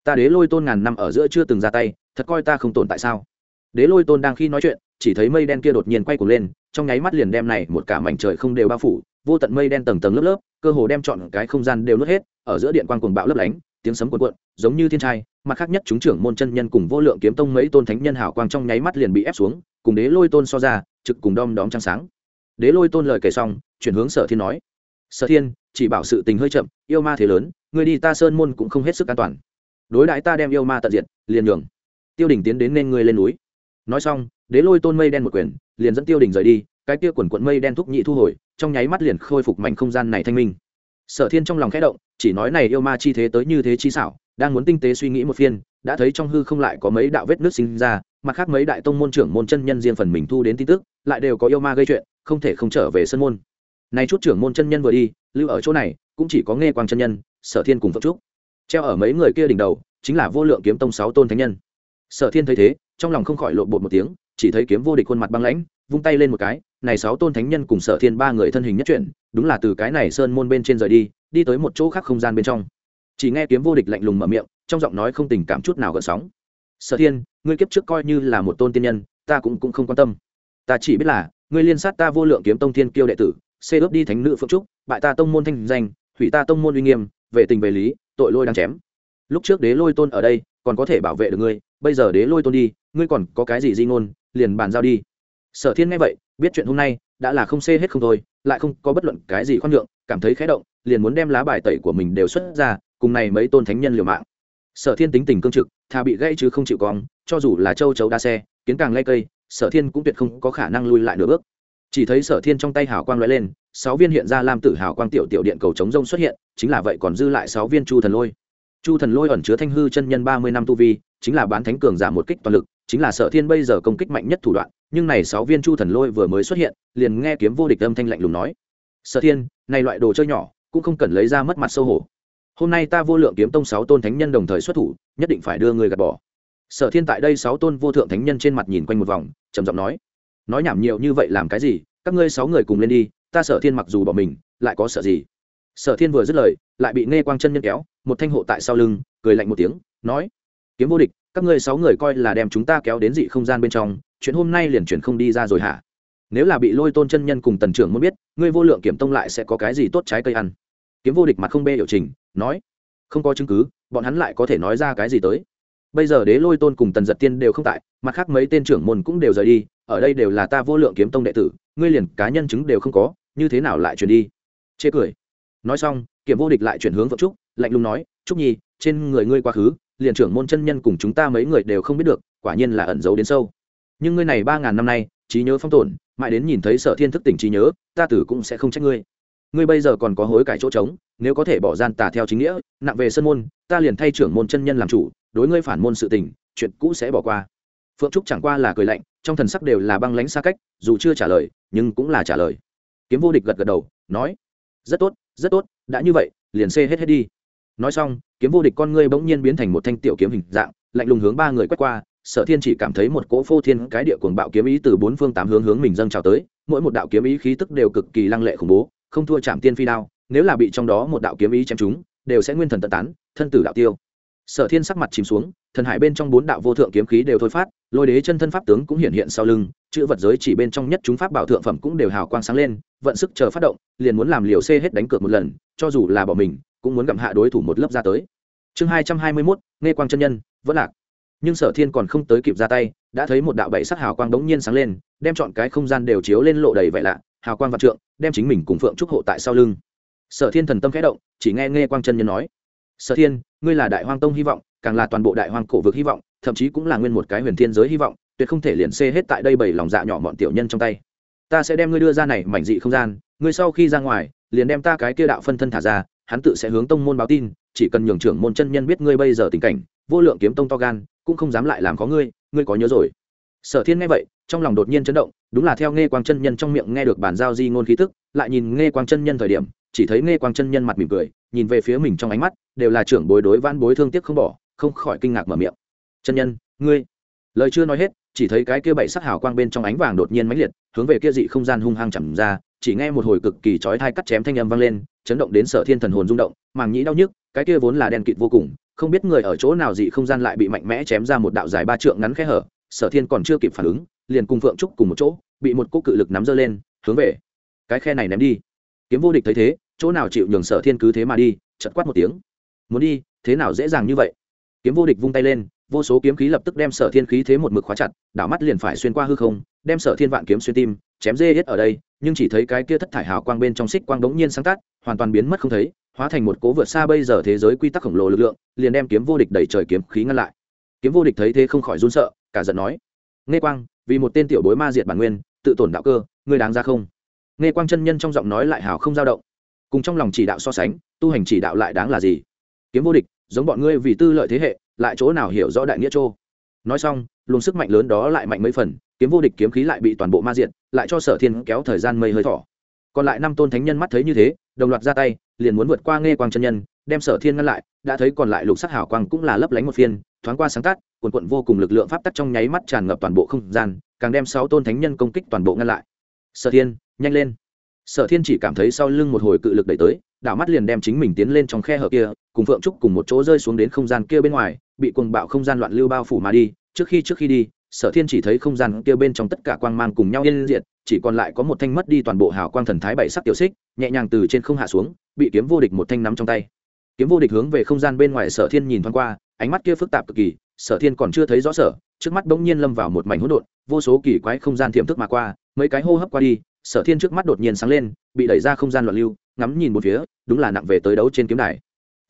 Speaker 1: Ta đế lôi tôn ngàn năm ở giữa chưa từng ra tay thật coi ta không tồn tại sao? Đế lôi tôn đang khi nói chuyện chỉ thấy mây đen kia đột nhiên quay cuồng lên trong nháy mắt liền đem này một cả mảnh trời không đều bao phủ vô tận mây đen tầng tầng lớp lớp cơ hồ đem chọn cái không gian đều nuốt hết ở giữa điện quang cuồng bạo lấp lánh tiếng sấm cuộn cuộn giống như thiên trai mặt khác nhất chúng trưởng môn chân nhân cùng vô lượng kiếm tông mấy tôn thánh nhân hảo quang trong nháy mắt liền bị ép xuống cùng đế lôi tôn so ra trực cùng đom đóm trăng sáng. Đế lôi tôn lời kể xong chuyển hướng sở thiên nói sở thiên chỉ bảo sự tình hơi chậm yêu ma thế lớn người đi ta sơn môn cũng không hết sức an toàn. Đối đãi ta đem yêu ma tận diện, liền nhường tiêu đình tiến đến nên ngươi lên núi. Nói xong, đế lôi tôn mây đen một quyền liền dẫn tiêu đình rời đi, cái kia quần quận mây đen thúc nhị thu hồi, trong nháy mắt liền khôi phục mảnh không gian này thanh minh. Sở thiên trong lòng khẽ động, chỉ nói này yêu ma chi thế tới như thế chi xảo, đang muốn tinh tế suy nghĩ một phiên, đã thấy trong hư không lại có mấy đạo vết nước sinh ra, mặt khác mấy đại tông môn trưởng môn chân nhân riêng phần mình thu đến tin tức, lại đều có yêu ma gây chuyện, không thể không trở về sân môn. Này chút trưởng môn chân nhân vừa đi, lưu ở chỗ này, cũng chỉ có nghe quang chân nhân, sở thiên cùng phật trúc. Treo ở mấy người kia đỉnh đầu, chính là vô lượng kiếm tông sáu tôn thánh nhân sở thiên thấy thế, trong lòng không khỏi lộ bột một tiếng, chỉ thấy kiếm vô địch khuôn mặt băng lãnh, vung tay lên một cái, này sáu tôn thánh nhân cùng sở thiên ba người thân hình nhất chuyển, đúng là từ cái này sơn môn bên trên rời đi đi tới một chỗ khác không gian bên trong. Chỉ nghe kiếm vô địch lạnh lùng mở miệng, trong giọng nói không tình cảm chút nào gợn sóng. Sở thiên, ngươi kiếp trước coi như là một tôn tiên nhân, ta cũng cũng không quan tâm. Ta chỉ biết là, ngươi liên sát ta vô lượng kiếm tông thiên kiêu đệ tử, xê ướp đi thánh nữ phượng trúc, bại ta tông môn thanh danh, hủy ta tông môn uy nghiêm, về tình về lý, tội lôi đang chém. Lúc trước đế lôi tôn ở đây, còn có thể bảo vệ được ngươi bây giờ đế lôi tôn đi, ngươi còn có cái gì di ngôn, liền bàn giao đi. Sở thiên nghe vậy, biết chuyện hôm nay, đã là không xê hết không thôi, lại không có bất luận cái gì khoan nhượng, cảm thấy khé động, liền muốn đem lá bài tẩy của mình đều xuất ra, cùng này mấy tôn thánh nhân liều mạng. Sở thiên tính tình cương trực thà bị gãy chứ không chịu cong, cho dù là châu chấu đa xe, kiến càng lay cây, sở thiên cũng tuyệt không có khả năng lui lại nửa bước. Chỉ thấy sở thiên trong tay hào quang l lên, sáu viên hiện ra lam tử hào quang tiểu tiểu điện cầu chống rông xuất hiện, chính là vậy còn dư lại sáu viên chu thần lôi. Chu thần lôi ẩn chứa thanh hư chân nhân ba mươi năm tu vi chính là bán thánh cường giả một kích toàn lực, chính là sở thiên bây giờ công kích mạnh nhất thủ đoạn, nhưng này sáu viên chu thần lôi vừa mới xuất hiện, liền nghe kiếm vô địch âm thanh lạnh lùng nói. Sở thiên, này loại đồ chơi nhỏ, cũng không cần lấy ra mất mặt sâu hổ. Hôm nay ta vô lượng kiếm tông sáu tôn thánh nhân đồng thời xuất thủ, nhất định phải đưa người gạt bỏ. Sở thiên tại đây sáu tôn vô thượng thánh nhân trên mặt nhìn quanh một vòng, trầm giọng nói. Nói nhảm nhiều như vậy làm cái gì? Các ngươi sáu người cùng lên đi, ta sở thiên mặc dù bỏ mình, lại có sợ gì? Sở thiên vừa dứt lời, lại bị nghe quang chân nhân kéo, một thanh hộ tại sau lưng, cười lạnh một tiếng, nói kiếm vô địch, các ngươi sáu người coi là đem chúng ta kéo đến dị không gian bên trong, chuyện hôm nay liền chuyển không đi ra rồi hả? Nếu là bị lôi tôn chân nhân cùng tần trưởng muốn biết, ngươi vô lượng kiểm tông lại sẽ có cái gì tốt trái cây ăn? Kiếm vô địch mặt không bê hiệu trình, nói, không có chứng cứ, bọn hắn lại có thể nói ra cái gì tới? Bây giờ đế lôi tôn cùng tần giật tiên đều không tại, mặt khác mấy tên trưởng môn cũng đều rời đi, ở đây đều là ta vô lượng kiếm tông đệ tử, ngươi liền cá nhân chứng đều không có, như thế nào lại chuyển đi? Chê cười. Nói xong, kiểm vô địch lại chuyển hướng vợ trúc, lạnh lùng nói, trúc nhi, trên người ngươi quá khứ liền trưởng môn chân nhân cùng chúng ta mấy người đều không biết được, quả nhiên là ẩn giấu đến sâu. Nhưng ngươi này ba ngàn năm nay, trí nhớ phong tổn mãi đến nhìn thấy sở thiên thức tỉnh trí nhớ, ta tử cũng sẽ không trách ngươi. Ngươi bây giờ còn có hối cải chỗ trống, nếu có thể bỏ gian tà theo chính nghĩa, nặng về sân môn, ta liền thay trưởng môn chân nhân làm chủ, đối ngươi phản môn sự tình, chuyện cũ sẽ bỏ qua. Phượng trúc chẳng qua là cười lạnh, trong thần sắc đều là băng lánh xa cách, dù chưa trả lời, nhưng cũng là trả lời. Kiếm vô địch gật gật đầu, nói, rất tốt rất tốt, đã như vậy, liền xê hết hết đi nói xong, kiếm vô địch con ngươi bỗng nhiên biến thành một thanh tiểu kiếm hình dạng, lạnh lùng hướng ba người quét qua, sở thiên chỉ cảm thấy một cỗ phô thiên cái địa cuồng bạo kiếm ý từ bốn phương tám hướng hướng mình dâng trào tới, mỗi một đạo kiếm ý khí tức đều cực kỳ lăng lệ khủng bố, không thua chạm tiên phi đao, nếu là bị trong đó một đạo kiếm ý chém chúng đều sẽ nguyên thần tận tán, thân tử đạo tiêu. Sở thiên sắc mặt chìm xuống, thần hải bên trong bốn đạo vô thượng kiếm khí đều thôi phát, lôi đế chân thân pháp tướng cũng hiện hiện sau lưng, chữ vật giới chỉ bên trong nhất chúng pháp bảo thượng phẩm cũng đều hào quang sáng lên, vận sức chờ phát động, liền muốn làm liều xê hết đánh cược một lần, cho dù là bỏ mình cũng muốn gặm hạ đối thủ một lớp ra tới. Chương hai trăm hai mươi mốt nghe quang chân nhân, vẫn lạc. Nhưng sở thiên còn không tới kịp ra tay, đã thấy một đạo bảy sắc hào quang đống nhiên sáng lên, đem chọn cái không gian đều chiếu lên lộ đầy vậy lạ, hào quang vạn trượng, đem chính mình cùng phượng trúc hộ tại sau lưng. Sở thiên thần tâm khẽ động, chỉ nghe nghe quang chân nhân nói, sở thiên, ngươi là đại hoang tông hy vọng, càng là toàn bộ đại hoang cổ vực hy vọng, thậm chí cũng là nguyên một cái huyền thiên giới hy vọng, tuyệt không thể liền xê hết tại đây bảy lòng dạ nhỏ bọn tiểu nhân trong tay. Ta sẽ đem ngươi đưa ra này mảnh dị không gian, ngươi sau khi ra ngoài, liền đem ta cái kia đạo phân thân thả ra hắn tự sẽ hướng tông môn báo tin, chỉ cần nhường trưởng môn chân nhân biết ngươi bây giờ tình cảnh, vô lượng kiếm tông to gan, cũng không dám lại làm có ngươi ngươi có nhớ rồi. Sở thiên nghe vậy, trong lòng đột nhiên chấn động, đúng là theo nghe quang chân nhân trong miệng nghe được bản giao di ngôn khí tức, lại nhìn nghe quang chân nhân thời điểm, chỉ thấy nghe quang chân nhân mặt mỉm cười, nhìn về phía mình trong ánh mắt, đều là trưởng bối đối van bối thương tiếc không bỏ, không khỏi kinh ngạc mở miệng. Chân nhân, ngươi? Lời chưa nói hết, chỉ thấy cái kia bảy sắc hào quang bên trong ánh vàng đột nhiên mãnh liệt, hướng về kia dị không gian hung hăng chầm ra chỉ nghe một hồi cực kỳ chói thai cắt chém thanh âm vang lên, chấn động đến sở thiên thần hồn rung động, màng nhĩ đau nhức, cái kia vốn là đen kịt vô cùng, không biết người ở chỗ nào dị không gian lại bị mạnh mẽ chém ra một đạo dài ba trượng ngắn khe hở, sở thiên còn chưa kịp phản ứng, liền cùng phượng trúc cùng một chỗ, bị một cú cự lực nắm giơ lên, hướng về cái khe này ném đi. Kiếm vô địch thấy thế, chỗ nào chịu nhường sở thiên cứ thế mà đi chật quát một tiếng. Muốn đi, thế nào dễ dàng như vậy? Kiếm vô địch vung tay lên, vô số kiếm khí lập tức đem sở thiên khí thế một mực khóa chặt, đảo mắt liền phải xuyên qua hư không, đem sở thiên vạn kiếm xuyên tim, chém dê hết ở đây nhưng chỉ thấy cái kia thất thải hào quang bên trong xích quang đống nhiên sáng tắt, hoàn toàn biến mất không thấy, hóa thành một cố vượt xa bây giờ thế giới quy tắc khổng lồ lực lượng, liền đem kiếm vô địch đẩy trời kiếm khí ngăn lại. Kiếm vô địch thấy thế không khỏi run sợ, cả giận nói nghe quang, vì một tên tiểu bối ma diệt bản nguyên, tự tổn đạo cơ, ngươi đáng ra không? Nghe quang chân nhân trong giọng nói lại hào không dao động. Cùng trong lòng chỉ đạo so sánh, tu hành chỉ đạo lại đáng là gì? Kiếm vô địch, giống bọn ngươi vì tư lợi thế hệ, lại chỗ nào hiểu rõ đại nghĩa châu nói xong, luồng sức mạnh lớn đó lại mạnh mấy phần kiếm vô địch kiếm khí lại bị toàn bộ ma diện lại cho sở thiên kéo thời gian mây hơi thỏ còn lại năm tôn thánh nhân mắt thấy như thế, đồng loạt ra tay, liền muốn vượt qua nghe quang chân nhân, đem sở thiên ngăn lại, đã thấy còn lại lục sắc hảo quang cũng là lấp lánh một phiên, thoáng qua sáng tác quần quận vô cùng lực lượng pháp tắc trong nháy mắt tràn ngập toàn bộ không gian, càng đem sáu tôn thánh nhân công kích toàn bộ ngăn lại. Sở thiên, nhanh lên. Sở thiên chỉ cảm thấy sau lưng một hồi cự lực đẩy tới, đảo mắt liền đem chính mình tiến lên trong khe hở kia, cùng phượng trúc cùng một chỗ rơi xuống đến không gian kia bên ngoài, bị cuồng bạo không gian loạn lưu bao phủ mà đi, trước khi trước khi đi sở thiên chỉ thấy không gian kia bên trong tất cả quang mang cùng nhau yên diệt, chỉ còn lại có một thanh mất đi toàn bộ hào quang thần thái bảy sắc tiểu xích nhẹ nhàng từ trên không hạ xuống bị kiếm vô địch một thanh nắm trong tay. Kiếm vô địch hướng về không gian bên ngoài sở thiên nhìn thoáng qua ánh mắt kia phức tạp cực kỳ sở thiên còn chưa thấy rõ sở trước mắt bỗng nhiên lâm vào một mảnh hỗn độn vô số kỳ quái không gian tiềm thức mà qua mấy cái hô hấp qua đi sở thiên trước mắt đột nhiên sáng lên bị đẩy ra không gian loạn lưu ngắm nhìn một phía đúng là nặng về tới đấu trên kiếm đài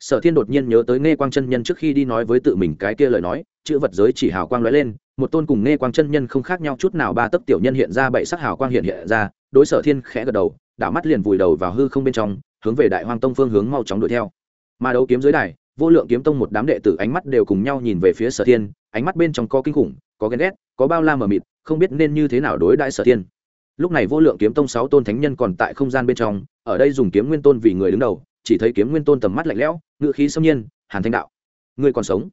Speaker 1: sở thiên đột nhiên nhớ tới nghe quang chân nhân trước khi đi nói với tự mình cái kia lời nói, chữ vật giới chỉ hào quang lóe lên, một tôn cùng nghe quang chân nhân không khác nhau chút nào, ba tấc tiểu nhân hiện ra, bảy sắc hào quang hiện hiện ra, đối sở thiên khẽ gật đầu, đảo mắt liền vùi đầu vào hư không bên trong, hướng về đại hoang tông phương hướng mau chóng đuổi theo. Mà đấu kiếm dưới đài, vô lượng kiếm tông một đám đệ tử ánh mắt đều cùng nhau nhìn về phía sở thiên, ánh mắt bên trong có kinh khủng, có ghen ghét, có bao la mờ mịt, không biết nên như thế nào đối đãi sở thiên. Lúc này vô lượng kiếm tông sáu tôn thánh nhân còn tại không gian bên trong, ở đây dùng kiếm nguyên tôn vì người đứng đầu chỉ thấy kiếm nguyên tôn tầm mắt lạnh lẽo ngự khí xâm nhiên, hàn thanh đạo, ngươi còn sống?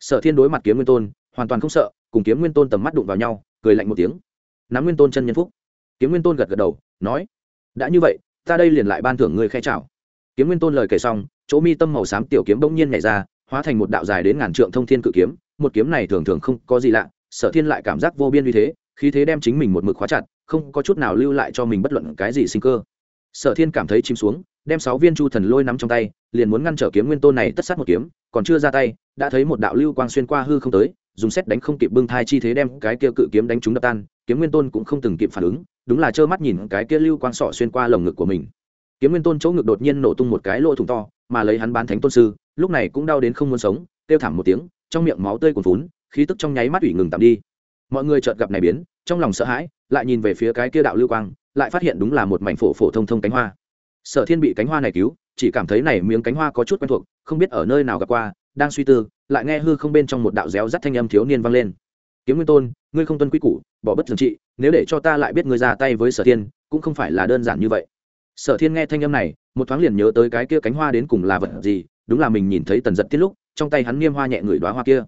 Speaker 1: Sở thiên đối mặt kiếm nguyên tôn, hoàn toàn không sợ, cùng kiếm nguyên tôn tầm mắt đụng vào nhau, cười lạnh một tiếng. Nắm nguyên tôn chân nhân phúc. Kiếm nguyên tôn gật gật đầu, nói, đã như vậy, ta đây liền lại ban thưởng ngươi khe chào kiếm nguyên tôn lời kể xong, chỗ mi tâm màu xám tiểu kiếm bỗng nhiên nhảy ra, hóa thành một đạo dài đến ngàn trượng thông thiên cự kiếm, một kiếm này thường thường không có gì lạ, sở thiên lại cảm giác vô biên như thế, khí thế đem chính mình một mực khóa chặt, không có chút nào lưu lại cho mình bất luận cái gì sinh cơ. Sở thiên cảm thấy chìm xuống đem sáu viên chu thần lôi nắm trong tay, liền muốn ngăn trở kiếm nguyên tôn này tất sát một kiếm, còn chưa ra tay, đã thấy một đạo lưu quang xuyên qua hư không tới, dùng xét đánh không kịp bưng thai chi thế đem cái kia cự kiếm đánh trúng đập tan, kiếm nguyên tôn cũng không từng kịp phản ứng, đúng là trơ mắt nhìn cái kia lưu quang sọ xuyên qua lồng ngực của mình. Kiếm nguyên tôn chỗ ngực đột nhiên nổ tung một cái lỗ thủng to, mà lấy hắn bán thánh tôn sư, lúc này cũng đau đến không muốn sống, kêu thảm một tiếng, trong miệng máu tươi cuồn phún khí tức trong nháy mắt ủy ngừng tạm đi. Mọi người chợt gặp này biến, trong lòng sợ hãi, lại nhìn về phía cái kia đạo lưu quang, lại phát hiện đúng là một mảnh phổ phổ thông thông cánh hoa sở thiên bị cánh hoa này cứu, chỉ cảm thấy này miếng cánh hoa có chút quen thuộc, không biết ở nơi nào gặp qua, đang suy tư, lại nghe hư không bên trong một đạo réo rắt thanh âm thiếu niên vang lên. Kiếm nguyên tôn, ngươi không tuân quy củ, bỏ bất thường trị, nếu để cho ta lại biết ngươi ra tay với sở thiên, cũng không phải là đơn giản như vậy. Sở thiên nghe thanh âm này, một thoáng liền nhớ tới cái kia cánh hoa đến cùng là vật gì, đúng là mình nhìn thấy tần giật tiết lúc, trong tay hắn nghiêm hoa nhẹ người đoá hoa kia.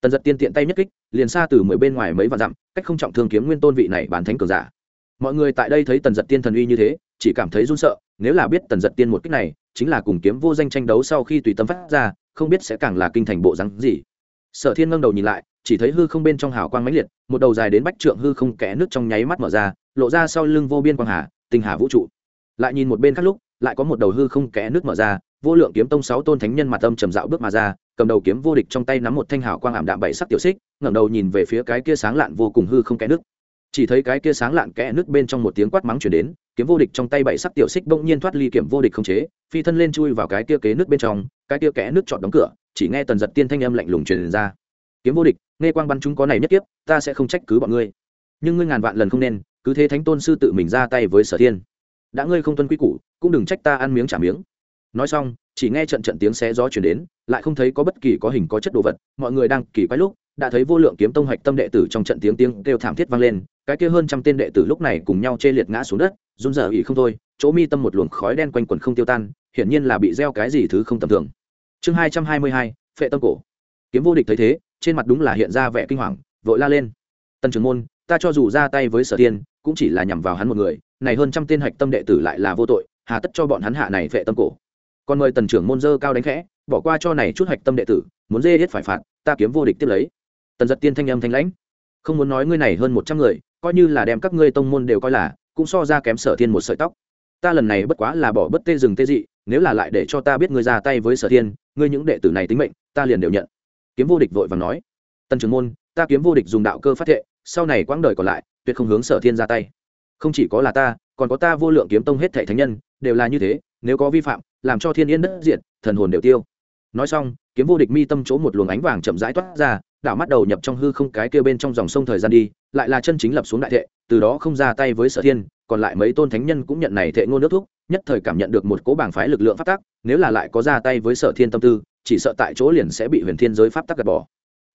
Speaker 1: Tần giật tiên tiện tay nhất kích, liền xa từ mười bên ngoài mấy vạn dặm, cách không trọng thương kiếm nguyên tôn vị này bán thánh cường giả mọi người tại đây thấy tần giật tiên thần uy như thế, chỉ cảm thấy run sợ, nếu là biết tần giật tiên một kích này, chính là cùng kiếm vô danh tranh đấu sau khi tùy tâm phát ra, không biết sẽ càng là kinh thành bộ rắn gì. Sở thiên ngâm đầu nhìn lại, chỉ thấy hư không bên trong hào quang mãnh liệt, một đầu dài đến bách trượng hư không kẽ nước trong nháy mắt mở ra, lộ ra sau lưng vô biên quang hà, tinh hà vũ trụ. Lại nhìn một bên khác lúc, lại có một đầu hư không kẽ nước mở ra, vô lượng kiếm tông sáu tôn thánh nhân mặt tâm trầm dạo bước mà ra, cầm đầu kiếm vô địch trong tay nắm một thanh hào quang ảm đạm bảy sắc tiểu xích, ngẩng đầu nhìn về phía cái kia sáng lạn vô cùng hư không kẽ nước chỉ thấy cái kia sáng lạn kẽ nước bên trong một tiếng quát mắng chuyển đến, kiếm vô địch trong tay bảy sắc tiểu xích bỗng nhiên thoát ly kiểm vô địch không chế, phi thân lên chui vào cái kia kế nước bên trong, cái kia kẽ nước chọn đóng cửa, chỉ nghe tần giật tiên thanh âm lạnh lùng truyền ra. Kiếm vô địch, nghe quang bắn chúng có này nhất tiếp ta sẽ không trách cứ bọn ngươi. Nhưng ngươi ngàn vạn lần không nên, cứ thế thánh tôn sư tự mình ra tay với sở thiên. Đã ngươi không tuân quy củ, cũng đừng trách ta ăn miếng trả miếng. Nói xong, chỉ nghe trận trận tiếng xé gió chuyển đến, lại không thấy có bất kỳ có hình có chất đồ vật, mọi người đang kỳ quái lúc đã thấy vô lượng kiếm tông hạch tâm đệ tử trong trận tiếng tiếng kêu thảm thiết vang lên, cái kia hơn trăm tên đệ tử lúc này cùng nhau chê liệt ngã xuống đất, run dở ỉ không thôi, chỗ mi tâm một luồng khói đen quanh quẩn không tiêu tan, hiển nhiên là bị gieo cái gì thứ không tầm thường. Chương hai trăm hai mươi hai, phệ tâm cổ. Kiếm vô địch thấy thế, trên mặt đúng là hiện ra vẻ kinh hoàng, vội la lên. Tần trưởng môn, ta cho dù ra tay với sở tiên cũng chỉ là nhằm vào hắn một người, này hơn trăm tên hạch tâm đệ tử lại là vô tội, hà tất cho bọn hắn hạ này phệ tâm cổ. Còn mời tần trưởng môn dơ cao đánh khẽ, bỏ qua cho này chút hạch tâm đệ tử, muốn dê hết phải phạt, ta kiếm vô địch tiếp lấy tần giật tiên thanh âm thanh lãnh. Không muốn nói ngươi này hơn một trăm người, coi như là đem các ngươi tông môn đều coi là, cũng so ra kém sở thiên một sợi tóc. Ta lần này bất quá là bỏ bất tê rừng tê dị, nếu là lại để cho ta biết ngươi ra tay với sở thiên, ngươi những đệ tử này tính mệnh, ta liền đều nhận. Kiếm vô địch vội và nói. Tần trưởng môn, ta kiếm vô địch dùng đạo cơ phát thệ, sau này quãng đời còn lại, tuyệt không hướng sở thiên ra tay. Không chỉ có là ta, còn có ta vô lượng kiếm tông hết thảy thánh nhân, đều là như thế, nếu có vi phạm, làm cho thiên yên đất diện thần hồn đều tiêu. Nói xong, kiếm vô địch mi tâm chỗ một luồng ánh vàng chậm rãi toát ra đảo mắt đầu nhập trong hư không cái kia bên trong dòng sông thời gian đi, lại là chân chính lập xuống đại thệ, từ đó không ra tay với sở thiên, còn lại mấy tôn thánh nhân cũng nhận này thệ ngôn nước thuốc, nhất thời cảm nhận được một cố bảng phái lực lượng pháp tắc, nếu là lại có ra tay với sở thiên tâm tư, chỉ sợ tại chỗ liền sẽ bị huyền thiên giới pháp tắc gạt bỏ.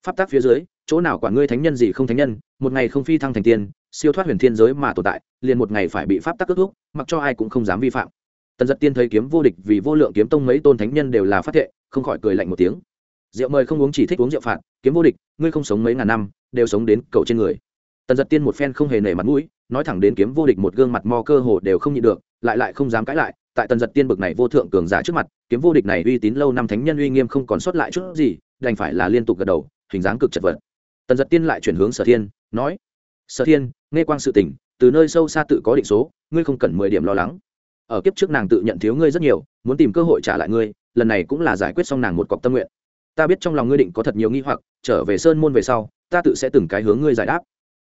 Speaker 1: Pháp tắc phía dưới, chỗ nào quản ngươi thánh nhân gì không thánh nhân, một ngày không phi thăng thành tiên, siêu thoát huyền thiên giới mà tồn tại, liền một ngày phải bị pháp tắc kết thúc mặc cho ai cũng không dám vi phạm. Tần giật tiên thấy kiếm vô địch vì vô lượng kiếm tông mấy tôn thánh nhân đều là phát thệ, không khỏi cười lạnh một tiếng rượu mời không uống chỉ thích uống rượu phạt, kiếm vô địch, ngươi không sống mấy ngàn năm, đều sống đến cầu trên người. Tần giật tiên một phen không hề nể mặt mũi, nói thẳng đến kiếm vô địch một gương mặt mò cơ hồ đều không nhịn được, lại lại không dám cãi lại, tại tần giật tiên bực này vô thượng cường giả trước mặt, kiếm vô địch này uy tín lâu năm thánh nhân uy nghiêm không còn sót lại chút gì, đành phải là liên tục gật đầu, hình dáng cực chật vật. Tần giật tiên lại chuyển hướng sở thiên, nói, sở thiên, nghe quang sự tỉnh từ nơi sâu xa tự có định số, ngươi không cần mười điểm lo lắng. Ở kiếp trước nàng tự nhận thiếu ngươi rất nhiều, muốn tìm cơ hội trả lại ngươi, lần này cũng là giải quyết xong nàng một cọc tâm nguyện ta biết trong lòng ngươi định có thật nhiều nghi hoặc, trở về sơn môn về sau, ta tự sẽ từng cái hướng ngươi giải đáp.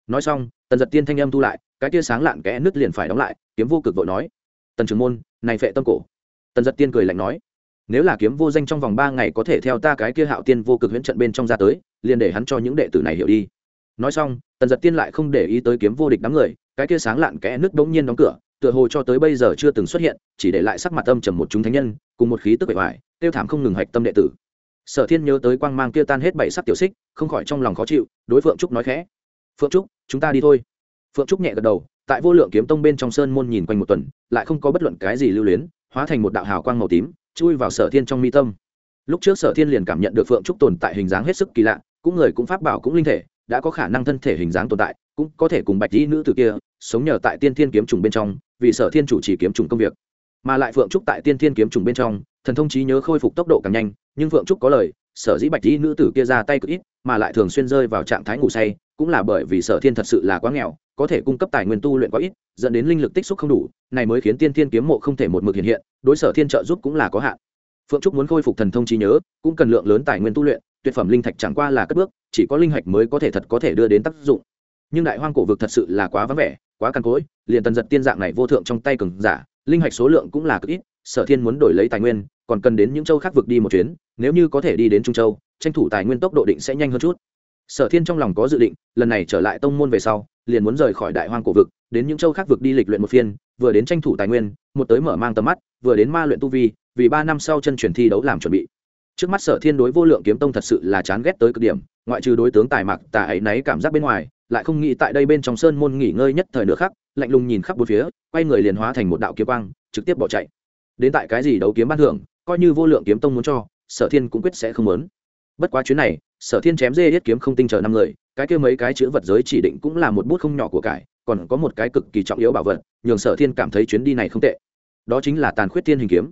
Speaker 1: Nói xong, tần giật tiên thanh âm thu lại, cái tia sáng lạn kẽ nứt liền phải đóng lại, kiếm vô cực vội nói, tần trường môn, này phệ tâm cổ. Tần giật tiên cười lạnh nói, nếu là kiếm vô danh trong vòng ba ngày có thể theo ta cái kia hạo tiên vô cực huyễn trận bên trong ra tới, liền để hắn cho những đệ tử này hiểu đi. Nói xong, tần giật tiên lại không để ý tới kiếm vô địch đám người, cái kia sáng lạn kẽ nứt đống nhiên đóng cửa, tựa hồ cho tới bây giờ chưa từng xuất hiện, chỉ để lại sắc mặt âm trầm một chúng thánh nhân, cùng một khí tức bệ hoại tiêu thảm không ngừng hạch tâm đệ tử sở thiên nhớ tới quang mang kia tan hết bảy sắc tiểu xích, không khỏi trong lòng khó chịu, đối phượng trúc nói khẽ. Phượng trúc, chúng ta đi thôi. Phượng trúc nhẹ gật đầu, tại vô lượng kiếm tông bên trong sơn môn nhìn quanh một tuần, lại không có bất luận cái gì lưu luyến, hóa thành một đạo hào quang màu tím, chui vào sở thiên trong mi tâm. Lúc trước sở thiên liền cảm nhận được phượng trúc tồn tại hình dáng hết sức kỳ lạ, cũng người cũng pháp bảo cũng linh thể, đã có khả năng thân thể hình dáng tồn tại, cũng có thể cùng bạch dĩ nữ từ kia sống nhờ tại tiên thiên kiếm trùng bên trong, vì sở thiên chủ trì kiếm trùng công việc mà lại phượng trúc tại tiên thiên kiếm trùng bên trong, thần thông trí nhớ khôi phục tốc độ càng nhanh, nhưng phượng trúc có lời, sở dĩ bạch dĩ nữ tử kia ra tay cực ít, mà lại thường xuyên rơi vào trạng thái ngủ say, cũng là bởi vì sở thiên thật sự là quá nghèo, có thể cung cấp tài nguyên tu luyện quá ít, dẫn đến linh lực tích xúc không đủ, này mới khiến tiên thiên kiếm mộ không thể một mực hiện hiện, đối sở thiên trợ giúp cũng là có hạn. Phượng trúc muốn khôi phục thần thông trí nhớ, cũng cần lượng lớn tài nguyên tu luyện, tuyệt phẩm linh thạch chẳng qua là cất bước, chỉ có linh hạch mới có thể thật có thể đưa đến tác dụng. Nhưng đại hoang cổ vực thật sự là quá vắng vẻ, quá căn cỗi, liền tần giật tiên dạng này vô thượng trong tay cường giả linh hạch số lượng cũng là cực ít sở thiên muốn đổi lấy tài nguyên còn cần đến những châu khác vực đi một chuyến nếu như có thể đi đến trung châu tranh thủ tài nguyên tốc độ định sẽ nhanh hơn chút. Sở thiên trong lòng có dự định lần này trở lại tông môn về sau liền muốn rời khỏi đại hoang cổ vực đến những châu khác vực đi lịch luyện một phiên vừa đến tranh thủ tài nguyên một tới mở mang tầm mắt vừa đến ma luyện tu vi vì ba năm sau chân truyền thi đấu làm chuẩn bị. Trước mắt sở thiên đối vô lượng kiếm tông thật sự là chán ghét tới cực điểm ngoại trừ đối tướng tài mặc, tà ấy náy cảm giác bên ngoài lại không nghĩ tại đây bên trong sơn môn nghỉ ngơi nhất thời nữa khác lạnh lùng nhìn khắp bốn phía, quay người liền hóa thành một đạo kiếm quang, trực tiếp bỏ chạy. Đến tại cái gì đấu kiếm ban thưởng, coi như vô lượng kiếm tông muốn cho, sở thiên cũng quyết sẽ không muốn. Bất quá chuyến này, sở thiên chém dê hết kiếm không tinh chờ năm người, cái kia mấy cái chữ vật giới chỉ định cũng là một bút không nhỏ của cải, còn có một cái cực kỳ trọng yếu bảo vật, nhường sở thiên cảm thấy chuyến đi này không tệ. Đó chính là tàn khuyết thiên hình kiếm.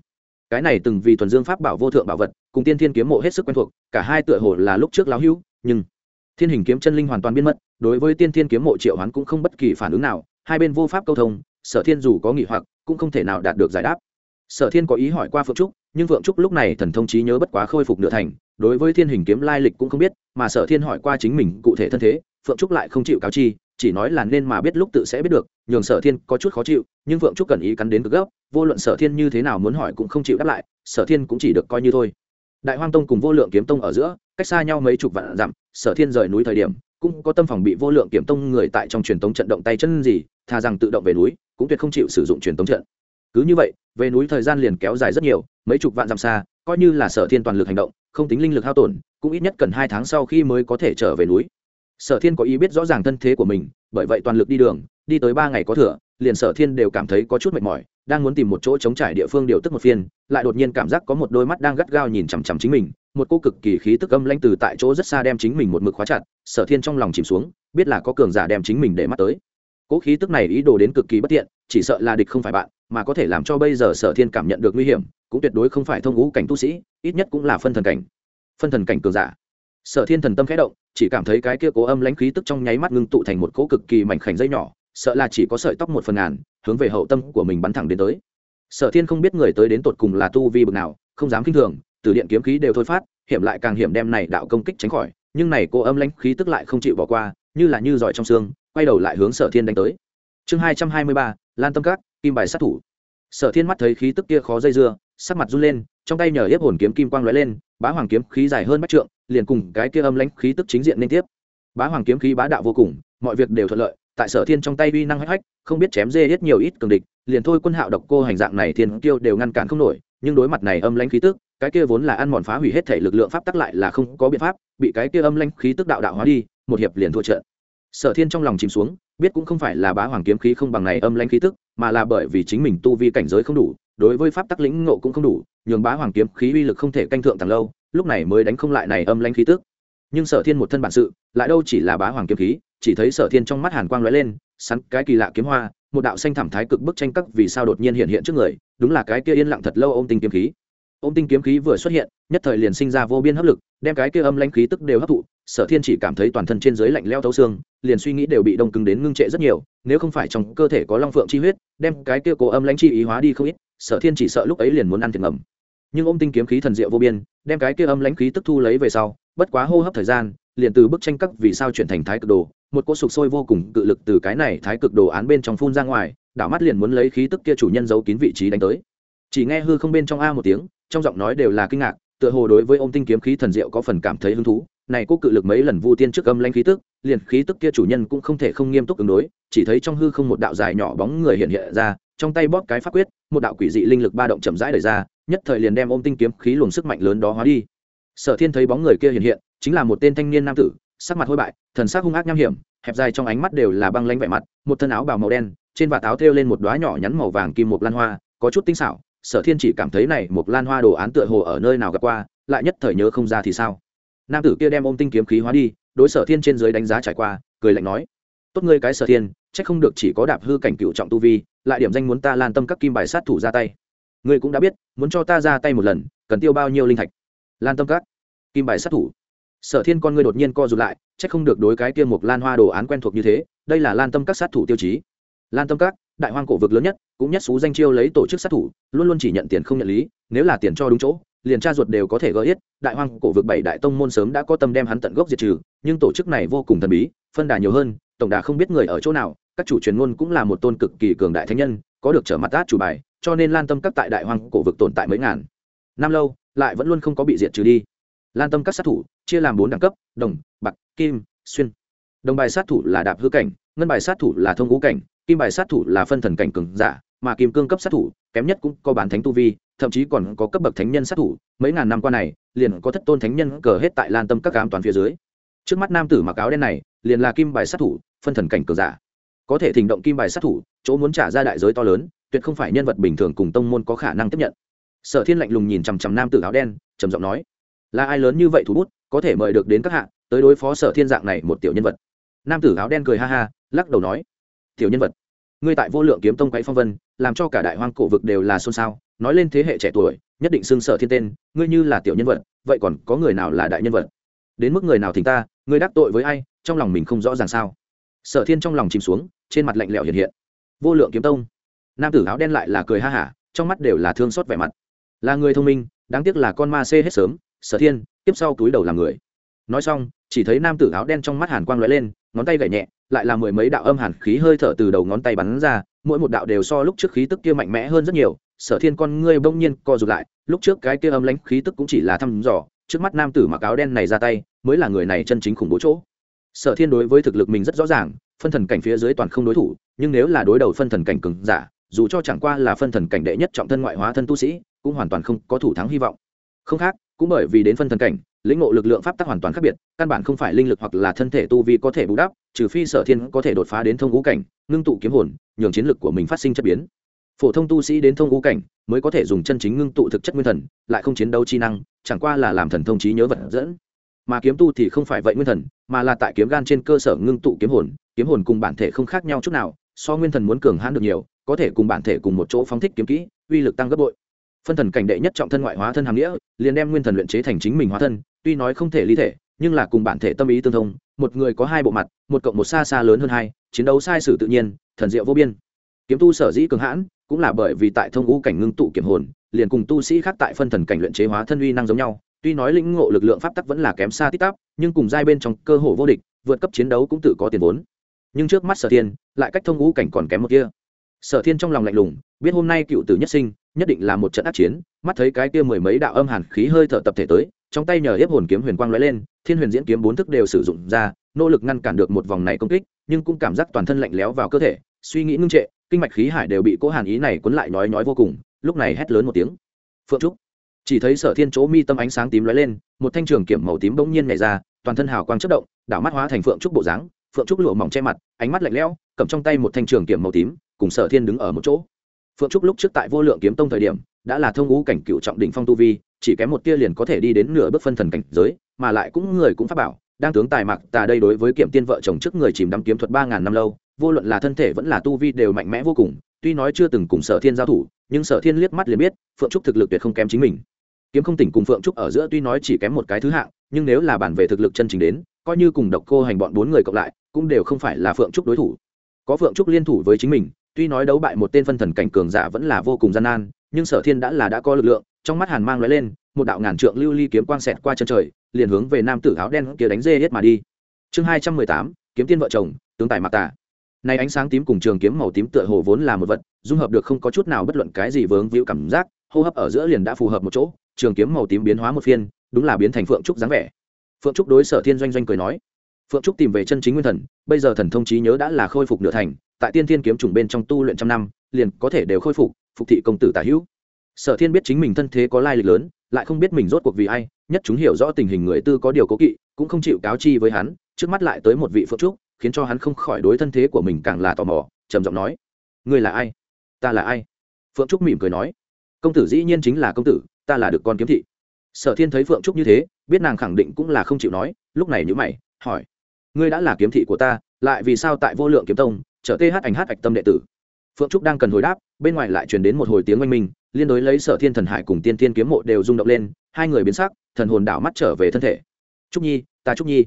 Speaker 1: Cái này từng vì thuần dương pháp bảo vô thượng bảo vật, cùng tiên thiên kiếm mộ hết sức quen thuộc, cả hai tựa hồ là lúc trước lão hữu, nhưng thiên hình kiếm chân linh hoàn toàn biến mất, đối với tiên thiên kiếm mộ triệu hoán cũng không bất kỳ phản ứng nào, hai bên vô pháp câu thông, sở thiên dù có nghị hoặc, cũng không thể nào đạt được giải đáp. Sở thiên có ý hỏi qua phượng trúc, nhưng phượng trúc lúc này thần thông trí nhớ bất quá khôi phục nửa thành, đối với thiên hình kiếm lai lịch cũng không biết, mà sở thiên hỏi qua chính mình cụ thể thân thế, phượng trúc lại không chịu cáo chi, chỉ nói là nên mà biết lúc tự sẽ biết được, nhường sở thiên có chút khó chịu, nhưng phượng trúc cần ý cắn đến cực gốc vô luận sở thiên như thế nào muốn hỏi cũng không chịu đáp lại, sở thiên cũng chỉ được coi như thôi. Đại hoang tông cùng vô lượng kiếm tông ở giữa, cách xa nhau mấy chục vạn dặm sở thiên rời núi thời điểm, cũng có tâm phòng bị vô lượng kiểm tông người tại trong truyền tống trận động tay chân gì thà rằng tự động về núi, cũng tuyệt không chịu sử dụng truyền tống trận. Cứ như vậy, về núi thời gian liền kéo dài rất nhiều, mấy chục vạn dặm xa, coi như là sở thiên toàn lực hành động, không tính linh lực hao tổn, cũng ít nhất cần hai tháng sau khi mới có thể trở về núi. Sở thiên có ý biết rõ ràng thân thế của mình, bởi vậy toàn lực đi đường, đi tới ba ngày có thừa, liền sở thiên đều cảm thấy có chút mệt mỏi, đang muốn tìm một chỗ chống trải địa phương điều tức một phiên, lại đột nhiên cảm giác có một đôi mắt đang gắt gao nhìn chằm chằm chính mình một cô cực kỳ khí tức âm lanh từ tại chỗ rất xa đem chính mình một mực khóa chặt, sở thiên trong lòng chìm xuống, biết là có cường giả đem chính mình để mắt tới. Cỗ khí tức này ý đồ đến cực kỳ bất tiện, chỉ sợ là địch không phải bạn, mà có thể làm cho bây giờ sở thiên cảm nhận được nguy hiểm, cũng tuyệt đối không phải thông ngũ cảnh tu sĩ, ít nhất cũng là phân thần cảnh. Phân thần cảnh cường giả. Sở thiên thần tâm khẽ động, chỉ cảm thấy cái kia cố âm lãnh khí tức trong nháy mắt ngưng tụ thành một cỗ cực kỳ mảnh khảnh dây nhỏ, sợ là chỉ có sợi tóc một phần ngàn, hướng về hậu tâm của mình bắn thẳng đến tới. Sở thiên không biết người tới đến tột cùng là tu vi bực nào, không dám k i n h thường từ điện kiếm khí đều thôi phát, hiểm lại càng hiểm đem này đạo công kích tránh khỏi, nhưng này cô âm lãnh khí tức lại không chịu bỏ qua, như là như giỏi trong xương, quay đầu lại hướng sở thiên đánh tới. Chương hai trăm hai mươi ba, lan tâm các, kim bài sát thủ. Sở thiên mắt thấy khí tức kia khó dây dưa, sắc mặt run lên, trong tay nhờ hiếp hồn kiếm kim quang lóe lên, bá hoàng kiếm khí dài hơn bách trượng, liền cùng cái kia âm lãnh khí tức chính diện liên tiếp. Bá hoàng kiếm khí bá đạo vô cùng, mọi việc đều thuận lợi, tại sở thiên trong tay uy năng hách hách, không biết chém dê hết nhiều ít cường địch, liền thôi quân hạo độc cô hành dạng này thiên tiêu đều ngăn cản không nổi, nhưng đối mặt này âm lãnh khí tức cái kia vốn là ăn mòn phá hủy hết thể lực lượng pháp tắc lại là không có biện pháp, bị cái kia âm lanh khí tức đạo đạo hóa đi, một hiệp liền thua trận. Sở thiên trong lòng chìm xuống, biết cũng không phải là bá hoàng kiếm khí không bằng này âm lanh khí tức, mà là bởi vì chính mình tu vi cảnh giới không đủ, đối với pháp tắc lĩnh ngộ cũng không đủ, nhường bá hoàng kiếm khí uy lực không thể canh thượng tàng lâu, lúc này mới đánh không lại này âm lanh khí tức. Nhưng sở thiên một thân bản sự, lại đâu chỉ là bá hoàng kiếm khí, chỉ thấy sở thiên trong mắt hàn quang lóe lên sắn cái kỳ lạ kiếm hoa, một đạo xanh thảm thái cực bức tranh các vì sao đột nhiên hiện hiện trước người, đúng là cái kia yên lặng thật lâu ôm tinh kiếm khí ôm tinh kiếm khí vừa xuất hiện, nhất thời liền sinh ra vô biên hấp lực, đem cái kia âm lãnh khí tức đều hấp thụ, sở thiên chỉ cảm thấy toàn thân trên dưới lạnh leo thấu xương, liền suy nghĩ đều bị đông cứng đến ngưng trệ rất nhiều, nếu không phải trong cơ thể có long phượng chi huyết, đem cái kia cổ âm lãnh chi ý hóa đi không ít, sở thiên chỉ sợ lúc ấy liền muốn ăn thiệt ngầm. Nhưng ôm tinh kiếm khí thần diệu vô biên, đem cái kia âm lãnh khí tức thu lấy về sau, bất quá hô hấp thời gian, liền từ bức tranh các vì sao chuyển thành thái cực đồ, một cỗ sục sôi vô cùng cự lực từ cái này thái cực đồ án bên trong phun ra ngoài, đảo mắt liền muốn lấy khí tức kia chủ nhân giấu kín vị trí đánh tới. Chỉ nghe hư không bên trong a một tiếng trong giọng nói đều là kinh ngạc, tựa hồ đối với ôm tinh kiếm khí thần diệu có phần cảm thấy hứng thú. Này cô cự lực mấy lần vu tiên trước âm lanh khí tức, liền khí tức kia chủ nhân cũng không thể không nghiêm túc ứng đối, chỉ thấy trong hư không một đạo dài nhỏ bóng người hiện hiện ra, trong tay bóp cái pháp quyết, một đạo quỷ dị linh lực ba động chậm rãi đẩy ra, nhất thời liền đem ôm tinh kiếm khí luồng sức mạnh lớn đó hóa đi. Sở thiên thấy bóng người kia hiện hiện, chính là một tên thanh niên nam tử, sắc mặt hôi bại, thần sắc hung ác nham hiểm, hẹp dài trong ánh mắt đều là băng lanh vẻ mặt, một thân áo bào màu đen, trên vạt áo thêu lên một đoá nhỏ nhắn màu vàng kim một lan hoa, có chút tinh xảo sở thiên chỉ cảm thấy này một lan hoa đồ án tựa hồ ở nơi nào gặp qua, lại nhất thời nhớ không ra thì sao. Nam tử kia đem ôm tinh kiếm khí hóa đi, đối sở thiên trên dưới đánh giá trải qua, cười lạnh nói, tốt ngươi cái sở thiên, chắc không được chỉ có đạp hư cảnh cựu trọng tu vi, lại điểm danh muốn ta lan tâm các kim bài sát thủ ra tay. Ngươi cũng đã biết, muốn cho ta ra tay một lần, cần tiêu bao nhiêu linh thạch? Lan tâm các kim bài sát thủ. Sở thiên con ngươi đột nhiên co rụt lại c h ắ c không được đối cái kia một lan hoa đồ án quen thuộc như thế, đây là lan tâm các sát thủ tiêu chí. Lan tâm các đại hoang cổ vực lớn nhất, cũng nhất xú danh chiêu lấy tổ chức sát thủ, luôn luôn chỉ nhận tiền không nhận lý, nếu là tiền cho đúng chỗ, liền tra ruột đều có thể gỡ ít đại hoang cổ vực bảy đại tông môn sớm đã có tâm đem hắn tận gốc diệt trừ, nhưng tổ chức này vô cùng thần bí, phân đà nhiều hơn, tổng đà không biết người ở chỗ nào, các chủ truyền ngôn cũng là một tôn cực kỳ cường đại thánh nhân, có được trở mặt át chủ bài, cho nên lan tâm các tại đại hoang cổ vực tồn tại mấy ngàn năm lâu, lại vẫn luôn không có bị diệt trừ đi. Lan tâm các sát thủ, chia làm bốn đẳng cấp, đồng, bạc, kim, xuyên. Đồng bài sát thủ là đạp hư cảnh, ngân bài sát thủ là thông ngũ cảnh kim bài sát thủ là phân thần cảnh cường giả, mà kim cương cấp sát thủ, kém nhất cũng có bán thánh tu vi, thậm chí còn có cấp bậc thánh nhân sát thủ. Mấy ngàn năm qua này, liền có thất tôn thánh nhân cờ hết tại lan tâm các cám toàn phía dưới. Trước mắt nam tử mặc áo đen này, liền là kim bài sát thủ, phân thần cảnh cường giả. Có thể thỉnh động kim bài sát thủ, chỗ muốn trả ra đại giới to lớn, tuyệt không phải nhân vật bình thường cùng tông môn có khả năng tiếp nhận. Sở thiên lạnh lùng nhìn chằm chằm nam tử áo đen, trầm giọng nói, là ai lớn như vậy thủ bút, có thể mời được đến các hạ, tới đối phó sở thiên dạng này một tiểu nhân vật. Nam tử áo đen cười ha ha, lắc đầu nói tiểu nhân vật. Ngươi tại vô lượng kiếm tông quấy phong vân, làm cho cả đại hoang cổ vực đều là xôn xao, nói lên thế hệ trẻ tuổi, nhất định xương sở thiên tên, ngươi như là tiểu nhân vật, vậy còn có người nào là đại nhân vật? Đến mức người nào thỉnh ta, ngươi đắc tội với ai, trong lòng mình không rõ ràng sao? Sở thiên trong lòng chìm xuống, trên mặt lạnh lẽo hiện hiện. Vô lượng kiếm tông. Nam tử áo đen lại là cười ha hả, trong mắt đều là thương xót vẻ mặt. Là người thông minh, đáng tiếc là con ma xê hết sớm, sở thiên, tiếp sau túi đầu làm người. Nói xong, chỉ thấy nam tử áo đen trong mắt hàn quang lóe lên, ngón tay gảy nhẹ lại là mười mấy đạo âm hàn khí hơi thở từ đầu ngón tay bắn ra, mỗi một đạo đều so lúc trước khí tức kia mạnh mẽ hơn rất nhiều. Sở thiên con ngươi bỗng nhiên co rụt lại, lúc trước cái kia âm lãnh khí tức cũng chỉ là thăm dò, trước mắt nam tử mặc áo đen này ra tay, mới là người này chân chính khủng bố chỗ. Sở thiên đối với thực lực mình rất rõ ràng, phân thần cảnh phía dưới toàn không đối thủ, nhưng nếu là đối đầu phân thần cảnh cường giả, dù cho chẳng qua là phân thần cảnh đệ nhất trọng thân ngoại hóa thân tu sĩ, cũng hoàn toàn không có thủ thắng hy vọng. Không khác, cũng bởi vì đến phân thần cảnh, lĩnh ngộ lực lượng pháp tắc hoàn toàn khác biệt, căn bản không phải linh lực hoặc là thân thể tu vi có thể bù đắp trừ phi sở thiên có thể đột phá đến thông ngũ cảnh, ngưng tụ kiếm hồn, nhường chiến lực của mình phát sinh chất biến. Phổ thông tu sĩ đến thông ngũ cảnh mới có thể dùng chân chính ngưng tụ thực chất nguyên thần, lại không chiến đấu chi năng, chẳng qua là làm thần thông trí nhớ vật dẫn. Mà kiếm tu thì không phải vậy nguyên thần, mà là tại kiếm gan trên cơ sở ngưng tụ kiếm hồn kiếm hồn cùng bản thể không khác nhau chút nào, so nguyên thần muốn cường hãn được nhiều, có thể cùng bản thể cùng một chỗ phóng thích kiếm kỹ, uy lực tăng gấp bội. Phân thần cảnh đệ nhất trọng thân ngoại hóa thân hàm nghĩa, liền đem nguyên thần luyện chế thành chính mình hóa thân, tuy nói không thể ly thể, nhưng là cùng bản thể tâm ý tương thông một người có hai bộ mặt, một cộng một xa xa lớn hơn hai, chiến đấu sai sử tự nhiên, thần diệu vô biên. Kiếm tu sở dĩ cường hãn, cũng là bởi vì tại thông ngũ cảnh ngưng tụ kiểm hồn, liền cùng tu sĩ khác tại phân thần cảnh luyện chế hóa thân uy năng giống nhau. Tuy nói lĩnh ngộ lực lượng pháp tắc vẫn là kém xa tít tắp, nhưng cùng giai bên trong cơ hồ vô địch, vượt cấp chiến đấu cũng tự có tiền vốn. Nhưng trước mắt sở thiên, lại cách thông ngũ cảnh còn kém một kia. Sở thiên trong lòng lạnh lùng, biết hôm nay cựu tử nhất sinh, nhất định là một trận ác chiến, mắt thấy cái kia mười mấy đạo âm hàn khí hơi thở tập thể tới trong tay nhờ hiếp hồn kiếm huyền quang lóe lên, thiên huyền diễn kiếm bốn thức đều sử dụng ra, nỗ lực ngăn cản được một vòng này công kích, nhưng cũng cảm giác toàn thân lạnh lẽo vào cơ thể, suy nghĩ ngưng trệ, kinh mạch khí hải đều bị cố hàn ý này cuốn lại nhói nhói vô cùng, lúc này hét lớn một tiếng. Phượng trúc. Chỉ thấy sở thiên chỗ mi tâm ánh sáng tím lóe lên, một thanh trường kiểm màu tím bỗng nhiên nhảy ra, toàn thân hào quang chất động, đảo mắt hóa thành phượng trúc bộ dáng, phượng trúc lụa mỏng che mặt, ánh mắt lạnh lẽo, cầm trong tay một thanh trường kiểm màu tím, cùng sở thiên đứng ở một chỗ. Phượng trúc lúc trước tại vô lượng kiếm tông thời điểm, đã là thông ngũ cảnh cựu trọng đỉnh phong tu vi chỉ kém một tia liền có thể đi đến nửa bước phân thần cảnh giới, mà lại cũng người cũng phát bảo, đang tướng tài mặc tà đây đối với kiệm tiên vợ chồng trước người chìm đắm kiếm thuật ba ngàn năm lâu, vô luận là thân thể vẫn là tu vi đều mạnh mẽ vô cùng, tuy nói chưa từng cùng sở thiên giao thủ, nhưng sở thiên liếc mắt liền biết, phượng trúc thực lực tuyệt không kém chính mình. Kiếm không tỉnh cùng phượng trúc ở giữa tuy nói chỉ kém một cái thứ hạng, nhưng nếu là bản về thực lực chân chính đến, coi như cùng độc cô hành bọn bốn người cộng lại, cũng đều không phải là phượng trúc đối thủ. Có phượng trúc liên thủ với chính mình, tuy nói đấu bại một tên phân thần cảnh cường giả vẫn là vô cùng gian nan, nhưng sở thiên đã là đã có lực lượng trong mắt hàn mang lóe lên, một đạo ngàn trượng lưu ly kiếm quang xẹt qua chân trời, liền hướng về nam tử áo đen kia đánh dê hết mà đi. Chương hai trăm mười tám, kiếm tiên vợ chồng, tướng tài mặc tả nay ánh sáng tím cùng trường kiếm màu tím tựa hồ vốn là một vật, dung hợp được không có chút nào bất luận cái gì vướng víu cảm giác, hô hấp ở giữa liền đã phù hợp một chỗ, trường kiếm màu tím biến hóa một phiên, đúng là biến thành phượng trúc dáng vẻ. Phượng trúc đối sở thiên doanh doanh cười nói, phượng trúc tìm về chân chính nguyên thần, bây giờ thần thông trí nhớ đã là khôi phục nửa thành, tại tiên thiên kiếm trùng bên trong tu luyện trăm năm, liền có thể đều khôi phục phục thị công tử tả hữu sở thiên biết chính mình thân thế có lai lịch lớn, lại không biết mình rốt cuộc vì ai, nhất chúng hiểu rõ tình hình người tư có điều cố kỵ, cũng không chịu cáo chi với hắn, trước mắt lại tới một vị phượng trúc, khiến cho hắn không khỏi đối thân thế của mình càng là tò mò, trầm giọng nói, ngươi là ai? Ta là ai? Phượng trúc mỉm cười nói, công tử dĩ nhiên chính là công tử, ta là được con kiếm thị. Sở thiên thấy phượng trúc như thế, biết nàng khẳng định cũng là không chịu nói, lúc này nhữ mày, hỏi, ngươi đã là kiếm thị của ta, lại vì sao tại vô lượng kiếm tông trở th ảnh hát ạch tâm đệ tử? Phượng trúc đang cần hồi đáp, bên ngoài lại truyền đến một hồi tiếng oanh minh liên đối lấy sở thiên thần hải cùng tiên tiên kiếm mộ đều rung động lên, hai người biến sắc, thần hồn đảo mắt trở về thân thể. Trúc nhi, ta trúc nhi.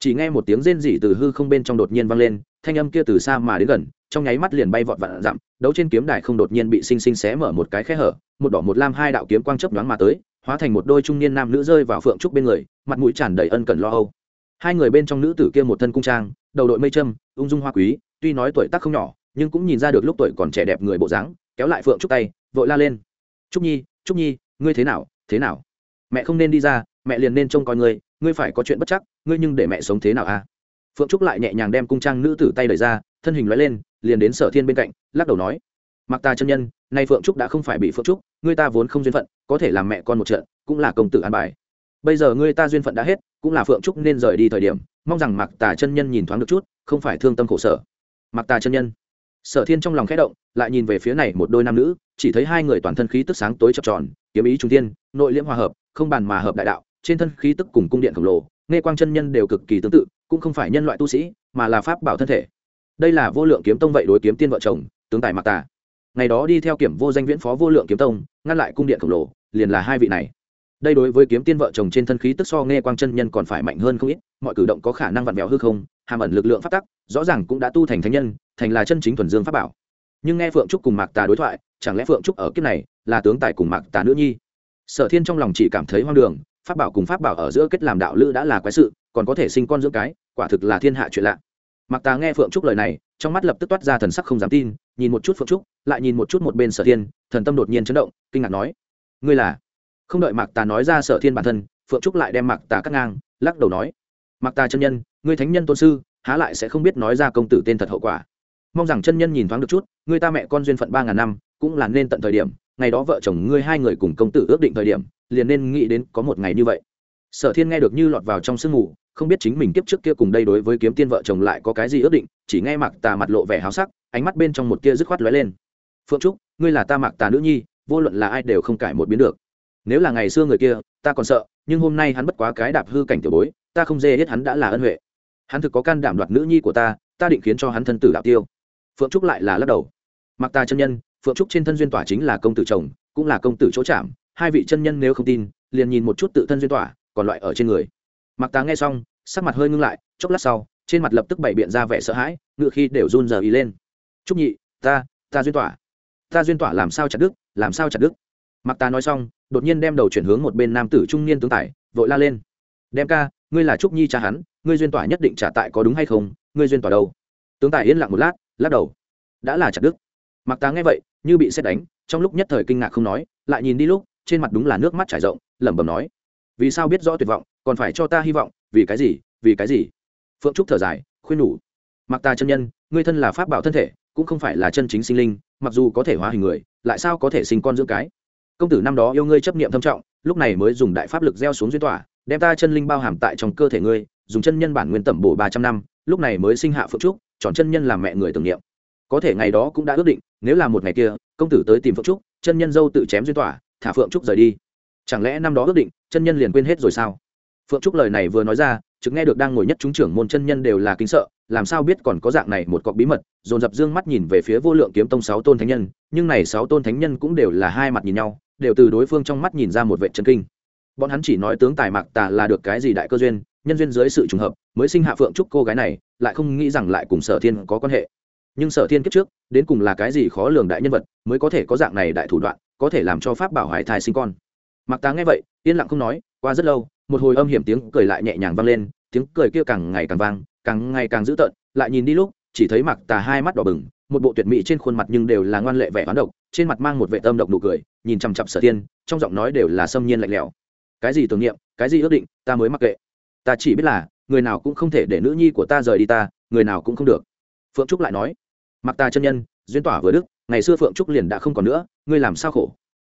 Speaker 1: Chỉ nghe một tiếng rên rỉ từ hư không bên trong đột nhiên vang lên, thanh âm kia từ xa mà đến gần, trong nháy mắt liền bay vọt vạn dặm, đấu trên kiếm đài không đột nhiên bị xinh xinh xé mở một cái khe hở, một đỏ một lam hai đạo kiếm quang chớp nhoáng mà tới, hóa thành một đôi trung niên nam nữ rơi vào phượng trúc bên người, mặt mũi tràn đầy ân cần lo âu. Hai người bên trong nữ tử kia một thân cung trang, đầu đội mây trâm, ung dung hoa quý, tuy nói tuổi tác không nhỏ, nhưng cũng nhìn ra được lúc tuổi còn trẻ đẹp người bộ dáng, kéo lại phượng trúc tay, vội la lên trúc nhi trúc nhi, ngươi thế nào thế nào? Mẹ không nên đi ra, mẹ liền nên trông coi ngươi ngươi phải có chuyện bất chắc, ngươi nhưng để mẹ sống thế nào a à? phượng trúc lại nhẹ nhàng đem cung trang nữ tử tay đẩy ra, thân hình loại lên, liền đến sở thiên bên cạnh, lắc đầu nói, mặc ta chân nhân, nay phượng trúc đã không phải bị phượng trúc, ngươi ta vốn không duyên phận, có thể làm mẹ con một trận, cũng là công tử an bài. Bây giờ ngươi ta duyên phận đã hết, cũng là phượng trúc nên rời đi thời điểm, mong rằng mặc tà chân nhân nhìn thoáng được chút, không phải thương tâm khổ sở. Mặc tà chân nhân. Sở thiên trong lòng khẽ động, lại nhìn về phía này một đôi nam nữ chỉ thấy hai người toàn thân khí tức sáng tối chập tròn, kiếm ý trung tiên nội liễm hòa hợp, không bàn mà hợp đại đạo, trên thân khí tức cùng cung điện khổng lồ, nghe quang chân nhân đều cực kỳ tương tự, cũng không phải nhân loại tu sĩ, mà là pháp bảo thân thể. Đây là vô lượng kiếm tông vậy đối kiếm tiên vợ chồng, tướng tài mặc tà. Ngày đó đi theo kiểm vô danh viễn phó vô lượng kiếm tông, ngăn lại cung điện khổng lồ, liền là hai vị này. Đây đối với kiếm tiên vợ chồng trên thân khí tức so nghe quang chân nhân còn phải mạnh hơn không ít, mọi cử động có khả năng vặn vẹo hư không, hàm ẩn lực lượng phát tắc, rõ ràng cũng đã tu thành thánh nhân, thành là chân chính thuần dương pháp bảo. Nhưng nghe phượng trúc cùng mạc tà đối thoại chẳng lẽ phượng trúc ở kiếp này là tướng tài cùng mạc tà nữ nhi? Sở thiên trong lòng chỉ cảm thấy hoang đường, pháp bảo cùng pháp bảo ở giữa kết làm đạo lữ đã là quái sự, còn có thể sinh con dưỡng cái, quả thực là thiên hạ chuyện lạ. Mạc tà nghe phượng trúc lời này, trong mắt lập tức toát ra thần sắc không dám tin, nhìn một chút phượng trúc, lại nhìn một chút một bên sở thiên, thần tâm đột nhiên chấn động, kinh ngạc nói, ngươi là? Không đợi mạc tà nói ra sở thiên bản thân, phượng trúc lại đem mạc tà cắt ngang, lắc đầu nói, mạc tà chân nhân, ngươi thánh nhân tôn sư, há lại sẽ không biết nói ra công tử tên thật hậu quả. Mong rằng chân nhân nhìn thoáng được chút người ta mẹ con duyên phận ba ngàn năm cũng là nên tận thời điểm, ngày đó vợ chồng ngươi hai người cùng công tử ước định thời điểm, liền nên nghĩ đến có một ngày như vậy. Sở thiên nghe được như lọt vào trong sương mù, không biết chính mình kiếp trước kia cùng đây đối với kiếm tiên vợ chồng lại có cái gì ước định, chỉ nghe mạc tà mặt lộ vẻ háo sắc, ánh mắt bên trong một kia dứt khoát lóe lên. Phượng trúc, ngươi là ta mạc tà nữ nhi, vô luận là ai đều không cải một biến được. Nếu là ngày xưa người kia, ta còn sợ, nhưng hôm nay hắn bất quá cái đạp hư cảnh tiểu bối, ta không dê hết hắn đã là ân huệ. Hắn thực có can đảm đoạt nữ nhi của ta ta định khiến cho hắn thân tử đạo tiêu. Phượng trúc lại là lắc đầu. Mặc ta chân nhân phượng trúc trên thân duyên tỏa chính là công tử chồng, cũng là công tử chỗ chạm, hai vị chân nhân nếu không tin, liền nhìn một chút tự thân duyên tỏa, còn loại ở trên người. Mặc Tá nghe xong, sắc mặt hơi ngưng lại, chốc lát sau, trên mặt lập tức bày biện ra vẻ sợ hãi, ngựa khi đều run giờ ý lên. Trúc nhị, ta ta duyên tỏa. Ta duyên tỏa làm sao chặt đức làm sao chặt đức mặc ta nói xong, đột nhiên đem đầu chuyển hướng một bên nam tử trung niên tướng tài, vội la lên. Đem ca, ngươi là trúc nhi cha hắn, ngươi duyên tỏa nhất định trả tại có đúng hay không, ngươi duyên tỏa đâu? Tướng tài yên lặng một lát, lắc đầu. Đã là chặt đức mặc tá nghe vậy, như bị xét đánh, trong lúc nhất thời kinh ngạc không nói, lại nhìn đi lúc, trên mặt đúng là nước mắt trải rộng, lẩm bẩm nói, vì sao biết rõ tuyệt vọng, còn phải cho ta hy vọng, vì cái gì, vì cái gì? Phượng trúc thở dài, khuyên nhủ mặc ta chân nhân, ngươi thân là pháp bảo thân thể, cũng không phải là chân chính sinh linh, mặc dù có thể hóa hình người, lại sao có thể sinh con dưỡng cái? Công tử năm đó yêu ngươi chấp niệm thâm trọng, lúc này mới dùng đại pháp lực gieo xuống duyên tỏa, đem ta chân linh bao hàm tại trong cơ thể ngươi, dùng chân nhân bản nguyên tẩm bổ ba trăm năm, lúc này mới sinh hạ phượng trúc, chọn chân nhân làm mẹ người tưởng niệm có thể ngày đó cũng đã ước định, nếu là một ngày kia, công tử tới tìm phượng trúc, chân nhân dâu tự chém duyên tỏa, thả phượng trúc rời đi. Chẳng lẽ năm đó ước định, chân nhân liền quên hết rồi sao? Phượng trúc lời này vừa nói ra chứng nghe được đang ngồi nhất chúng trưởng môn chân nhân đều là kính sợ, làm sao biết còn có dạng này một cọc bí mật, dồn dập dương mắt nhìn về phía vô lượng kiếm tông sáu tôn thánh nhân, nhưng này sáu tôn thánh nhân cũng đều là hai mặt nhìn nhau, đều từ đối phương trong mắt nhìn ra một vệ chân kinh. Bọn hắn chỉ nói tướng tài mạc tà là được cái gì đại cơ duyên, nhân duyên dưới sự trùng hợp, mới sinh hạ phượng trúc cô gái này, lại không nghĩ rằng lại cùng sở thiên có quan hệ nhưng sở thiên kiếp trước, đến cùng là cái gì khó lường đại nhân vật mới có thể có dạng này đại thủ đoạn, có thể làm cho pháp bảo hoài thai sinh con. Mặc tá nghe vậy, yên lặng không nói, qua rất lâu, một hồi âm hiểm tiếng cười lại nhẹ nhàng vang lên, tiếng cười kia càng ngày càng vang, càng ngày càng dữ tợn, lại nhìn đi lúc, chỉ thấy mặc tà hai mắt đỏ bừng, một bộ tuyệt mỹ trên khuôn mặt nhưng đều là ngoan lệ vẻ hoán độc, trên mặt mang một vệ tâm độc nụ cười, nhìn chằm chặp sở thiên, trong giọng nói đều là xâm nhiên lạnh lẽo. Cái gì tưởng niệm, cái gì ước định, ta mới mặc kệ. Ta chỉ biết là, người nào cũng không thể để nữ nhi của ta rời đi ta, người nào cũng không được. Phượng trúc lại nói mặc ta chân nhân, duyên tỏa vừa đức, ngày xưa phượng trúc liền đã không còn nữa, ngươi làm sao khổ?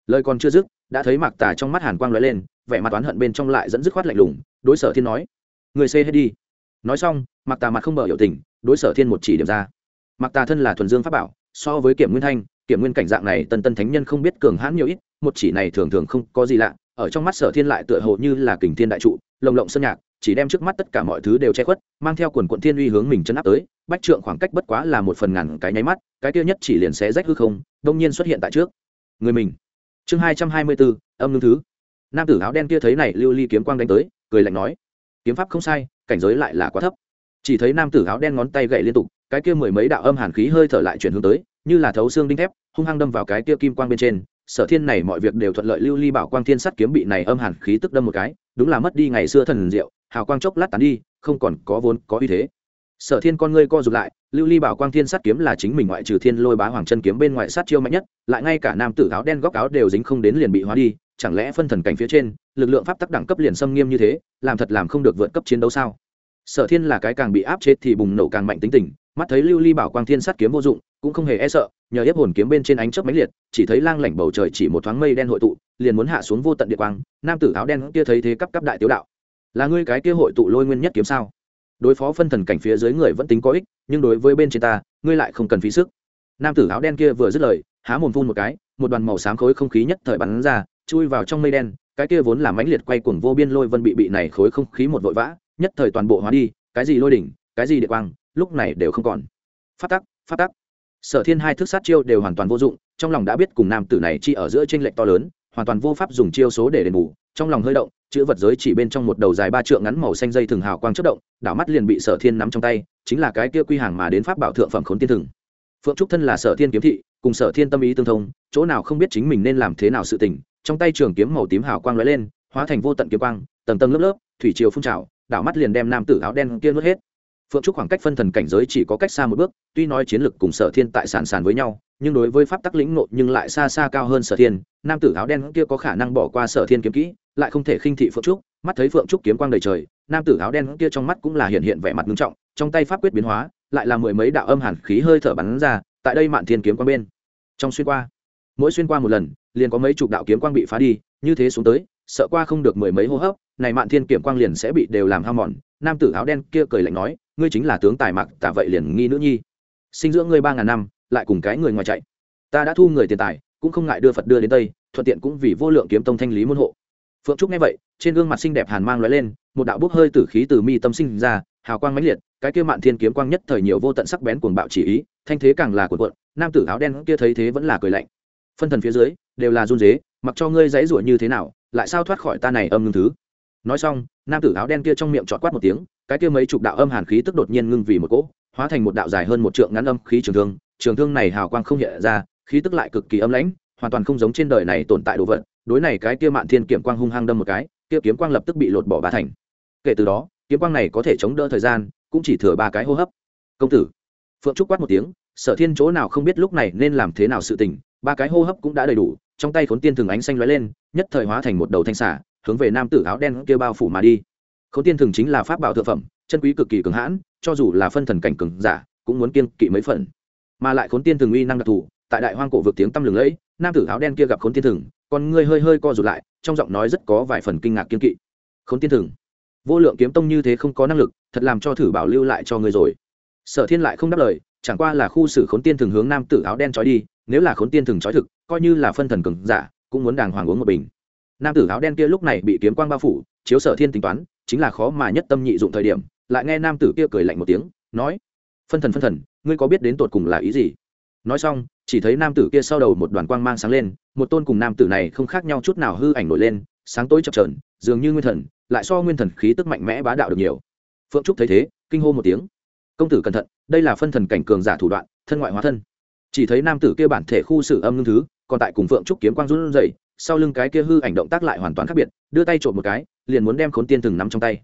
Speaker 1: Lời còn chưa dứt, đã thấy mặc tà trong mắt hàn quang lóe lên, vẻ mặt oán hận bên trong lại dẫn dứt khoát lạnh lùng, đối sở thiên nói người xê hết đi. Nói xong mặc tà mặt không bờ hiểu tình, đối sở thiên một chỉ điểm ra. Mặc tà thân là thuần dương pháp bảo, so với kiểm nguyên thanh, kiểm nguyên cảnh dạng này tân tân thánh nhân không biết cường hãn nhiều ít, một chỉ này thường thường không có gì lạ, ở trong mắt sở thiên lại tựa hồ như là kình thiên đại trụ, lồng lộng sơn nhạc chỉ đem trước mắt tất cả mọi thứ đều che khuất, mang theo quần quận thiên uy hướng mình chân áp tới. Bách trượng khoảng cách bất quá là một phần ngàn cái nháy mắt, cái kia nhất chỉ liền xé rách hư không, đông nhiên xuất hiện tại trước. Người mình. Chương hai trăm hai mươi bốn, âm lương thứ. Nam tử áo đen kia thấy này, lưu ly kiếm quang đánh tới, cười lạnh nói, kiếm pháp không sai, cảnh giới lại là quá thấp. Chỉ thấy nam tử áo đen ngón tay gậy liên tục, cái kia mười mấy đạo âm hàn khí hơi thở lại chuyển hướng tới, như là thấu xương đinh thép, hung hăng đâm vào cái kia kim quang bên trên. Sở thiên này mọi việc đều thuận lợi lưu ly bảo quang thiên sắt kiếm bị này âm hàn khí tức đâm một cái đúng là mất đi ngày xưa thần diệu, hào quang chốc lát tán đi, không còn có vốn có uy thế. Sở thiên con ngươi co rụt lại, lưu ly bảo quang thiên sát kiếm là chính mình ngoại trừ thiên lôi bá hoàng chân kiếm bên ngoại sát chiêu mạnh nhất, lại ngay cả nam tử áo đen góc áo đều dính không đến liền bị hóa đi, chẳng lẽ phân thần cảnh phía trên, lực lượng pháp tắc đẳng cấp liền xâm nghiêm như thế, làm thật làm không được vượt cấp chiến đấu sao? Sở thiên là cái càng bị áp chế thì bùng nổ càng mạnh tính tình, mắt thấy lưu ly bảo quang thiên sát kiếm vô dụng, cũng không hề e sợ, nhờ ép hồn kiếm bên trên ánh chớp máy liệt, chỉ thấy lang lảnh bầu trời chỉ một thoáng mây đen hội tụ liền muốn hạ xuống vô tận địa quang, nam tử áo đen kia thấy thế cấp cấp đại tiếu đạo. Là ngươi cái kia hội tụ lôi nguyên nhất kiếm sao? Đối phó phân thần cảnh phía dưới người vẫn tính có ích, nhưng đối với bên trên ta, ngươi lại không cần phí sức. Nam tử áo đen kia vừa dứt lời, há mồm phun một cái, một đoàn màu xám khối không khí nhất thời bắn ra, chui vào trong mây đen, cái kia vốn là mãnh liệt quay cuồng vô biên lôi vân bị bị này khối không khí một vội vã, nhất thời toàn bộ hóa đi, cái gì lôi đỉnh, cái gì địa quang, lúc này đều không còn. Phát tắc phát tắc. Sở thiên hai thức sát chiêu đều hoàn toàn vô dụng, trong lòng đã biết cùng nam tử này chi ở giữa tranh lệch to lớn hoàn toàn vô pháp dùng chiêu số để đền bù. Trong lòng hơi động, chữ vật giới chỉ bên trong một đầu dài ba trượng ngắn màu xanh dây thường hào quang chất động, đảo mắt liền bị sở thiên nắm trong tay, chính là cái kia quy hàng mà đến pháp bảo thượng phẩm khốn tiên thừng. Phượng trúc thân là sở thiên kiếm thị, cùng sở thiên tâm ý tương thông, chỗ nào không biết chính mình nên làm thế nào sự tình, trong tay trường kiếm màu tím hào quang lóe lên, hóa thành vô tận kiếm quang, tầng tầng lớp lớp, thủy chiều phun trào, đảo mắt liền đem nam tử áo đen kia nuốt hết phượng trúc khoảng cách phân thần cảnh giới chỉ có cách xa một bước, tuy nói chiến lực cùng sở thiên tại sàn sàn với nhau, nhưng đối với pháp tắc lĩnh nộ nhưng lại xa xa cao hơn sở thiên, nam tử áo đen kia có khả năng bỏ qua sở thiên kiếm kỹ, lại không thể khinh thị phượng trúc, mắt thấy phượng trúc kiếm quang đầy trời, nam tử áo đen kia trong mắt cũng là hiện hiện vẻ mặt nghiêm trọng, trong tay pháp quyết biến hóa, lại là mười mấy đạo âm hàn khí hơi thở bắn ra, tại đây mạn thiên kiếm quang bên. Trong xuyên qua, mỗi xuyên qua một lần, liền có mấy chục đạo kiếm quang bị phá đi, như thế xuống tới, sợ qua không được mười mấy hô hấp này mạn thiên kiếm quang liền sẽ bị đều làm hao mòn. Nam tử áo đen kia cười lạnh nói, ngươi chính là tướng tài mặc tả vậy liền nghi nữ nhi. Sinh dưỡng ngươi ba ngàn năm, lại cùng cái người ngoài chạy. Ta đã thu người tiền tài, cũng không ngại đưa phật đưa đến tây, thuận tiện cũng vì vô lượng kiếm tông thanh lý môn hộ. Phượng trúc nghe vậy, trên gương mặt xinh đẹp hàn mang loại lên, một đạo bốc hơi tử khí từ mi tâm sinh ra, hào quang mãnh liệt, cái kia mạn thiên kiếm quang nhất thời nhiều vô tận sắc bén cuồng bạo chỉ ý, thanh thế càng là cuộn cuộn, nam tử áo đen kia thấy thế vẫn là cười lạnh. Phân thần phía dưới, đều là run dế mặc cho ngươi dãy rủa như thế nào, lại sao thoát khỏi ta này âm ngưng thứ? Nói xong, nam tử áo đen kia trong miệng trọt quát một tiếng, cái kia mấy chục đạo âm hàn khí tức đột nhiên ngưng vì một cỗ, hóa thành một đạo dài hơn một trượng ngắn âm khí trường thương. Trường thương này hào quang không hiện ra, khí tức lại cực kỳ âm lãnh, hoàn toàn không giống trên đời này tồn tại đồ vật. Đối này cái kia mạn thiên kiểm quang hung hăng đâm một cái, kia kiếm quang lập tức bị lột bỏ ba thành. Kể từ đó, kiếm quang này có thể chống đỡ thời gian, cũng chỉ thừa ba cái hô hấp. Công tử, phượng trúc quát một tiếng, sở thiên chỗ nào không biết lúc này nên làm thế nào sự tình, ba cái hô hấp cũng đã đầy đủ, trong tay khốn tiên thường ánh xanh lóe lên, nhất thời hóa thành một đầu thanh xả hướng về nam tử áo đen kia bao phủ mà đi. Khốn tiên thường chính là pháp bảo thượng phẩm, chân quý cực kỳ cường hãn, cho dù là phân thần cảnh cường giả, cũng muốn kiên kỵ mấy phần. Mà lại khốn tiên thường uy năng đặc thù, tại đại hoang cổ vực tiếng tăm lừng lẫy, nam tử áo đen kia gặp khốn tiên thường còn ngươi hơi hơi co rụt lại, trong giọng nói rất có vài phần kinh ngạc kiên kỵ. Khốn tiên thường, vô lượng kiếm tông như thế không có năng lực, thật làm cho thử bảo lưu lại cho ngươi rồi. Sở thiên lại không đáp lời, chẳng qua là khu xử khốn tiên thường hướng nam tử áo đen trói đi, nếu là khốn tiên thường trói thực, coi như là phân thần cường giả, cũng muốn đàng hoàng uống một bình nam tử áo đen kia lúc này bị kiếm quang bao phủ, chiếu sở thiên tính toán, chính là khó mà nhất tâm nhị dụng thời điểm, lại nghe nam tử kia cười lạnh một tiếng, nói, phân thần phân thần, ngươi có biết đến tột cùng là ý gì? Nói xong, chỉ thấy nam tử kia sau đầu một đoàn quang mang sáng lên, một tôn cùng nam tử này không khác nhau chút nào hư ảnh nổi lên, sáng tối chập trờn dường như nguyên thần, lại so nguyên thần khí tức mạnh mẽ bá đạo được nhiều. Phượng trúc thấy thế, kinh hô một tiếng, công tử cẩn thận, đây là phân thần cảnh cường giả thủ đoạn, thân ngoại hóa thân. Chỉ thấy nam tử kia bản thể khu xử âm ngưng thứ còn tại cùng phượng trúc kiếm quang run rẩy, sau lưng cái kia hư ảnh động tác lại hoàn toàn khác biệt, đưa tay trộm một cái, liền muốn đem khốn tiên thừng nắm trong tay.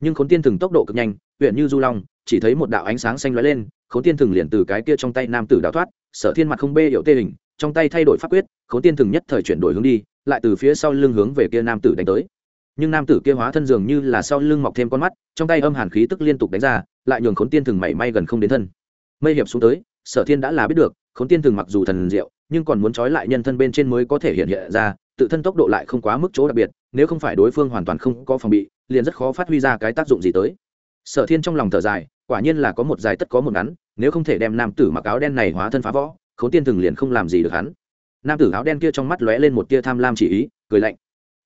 Speaker 1: Nhưng khốn tiên thừng tốc độ cực nhanh huyện như du long, chỉ thấy một đạo ánh sáng xanh lóe lên, khốn tiên thừng liền từ cái kia trong tay nam tử đào thoát, sở thiên mặt không bê hiệu tê hình, trong tay thay đổi pháp quyết, khốn tiên thừng nhất thời chuyển đổi hướng đi, lại từ phía sau lưng hướng về kia nam tử đánh tới. Nhưng nam tử kia hóa thân dường như là sau lưng mọc thêm con mắt, trong tay âm hàn khí tức liên tục đánh ra, lại nhường khốn tiên thừng mảy may gần không đến thân. Mây hiệp xuống tới, sở thiên đã là biết được, khốn tiên thừng mặc dù thần diệu nhưng còn muốn trói lại nhân thân bên trên mới có thể hiện hiện ra, tự thân tốc độ lại không quá mức chỗ đặc biệt, nếu không phải đối phương hoàn toàn không có phòng bị, liền rất khó phát huy ra cái tác dụng gì tới. Sở thiên trong lòng thở dài, quả nhiên là có một dài tất có một ngắn, nếu không thể đem nam tử mặc áo đen này hóa thân phá võ, khốn tiên thừng liền không làm gì được hắn. Nam tử áo đen kia trong mắt lóe lên một tia tham lam chỉ ý, cười lạnh.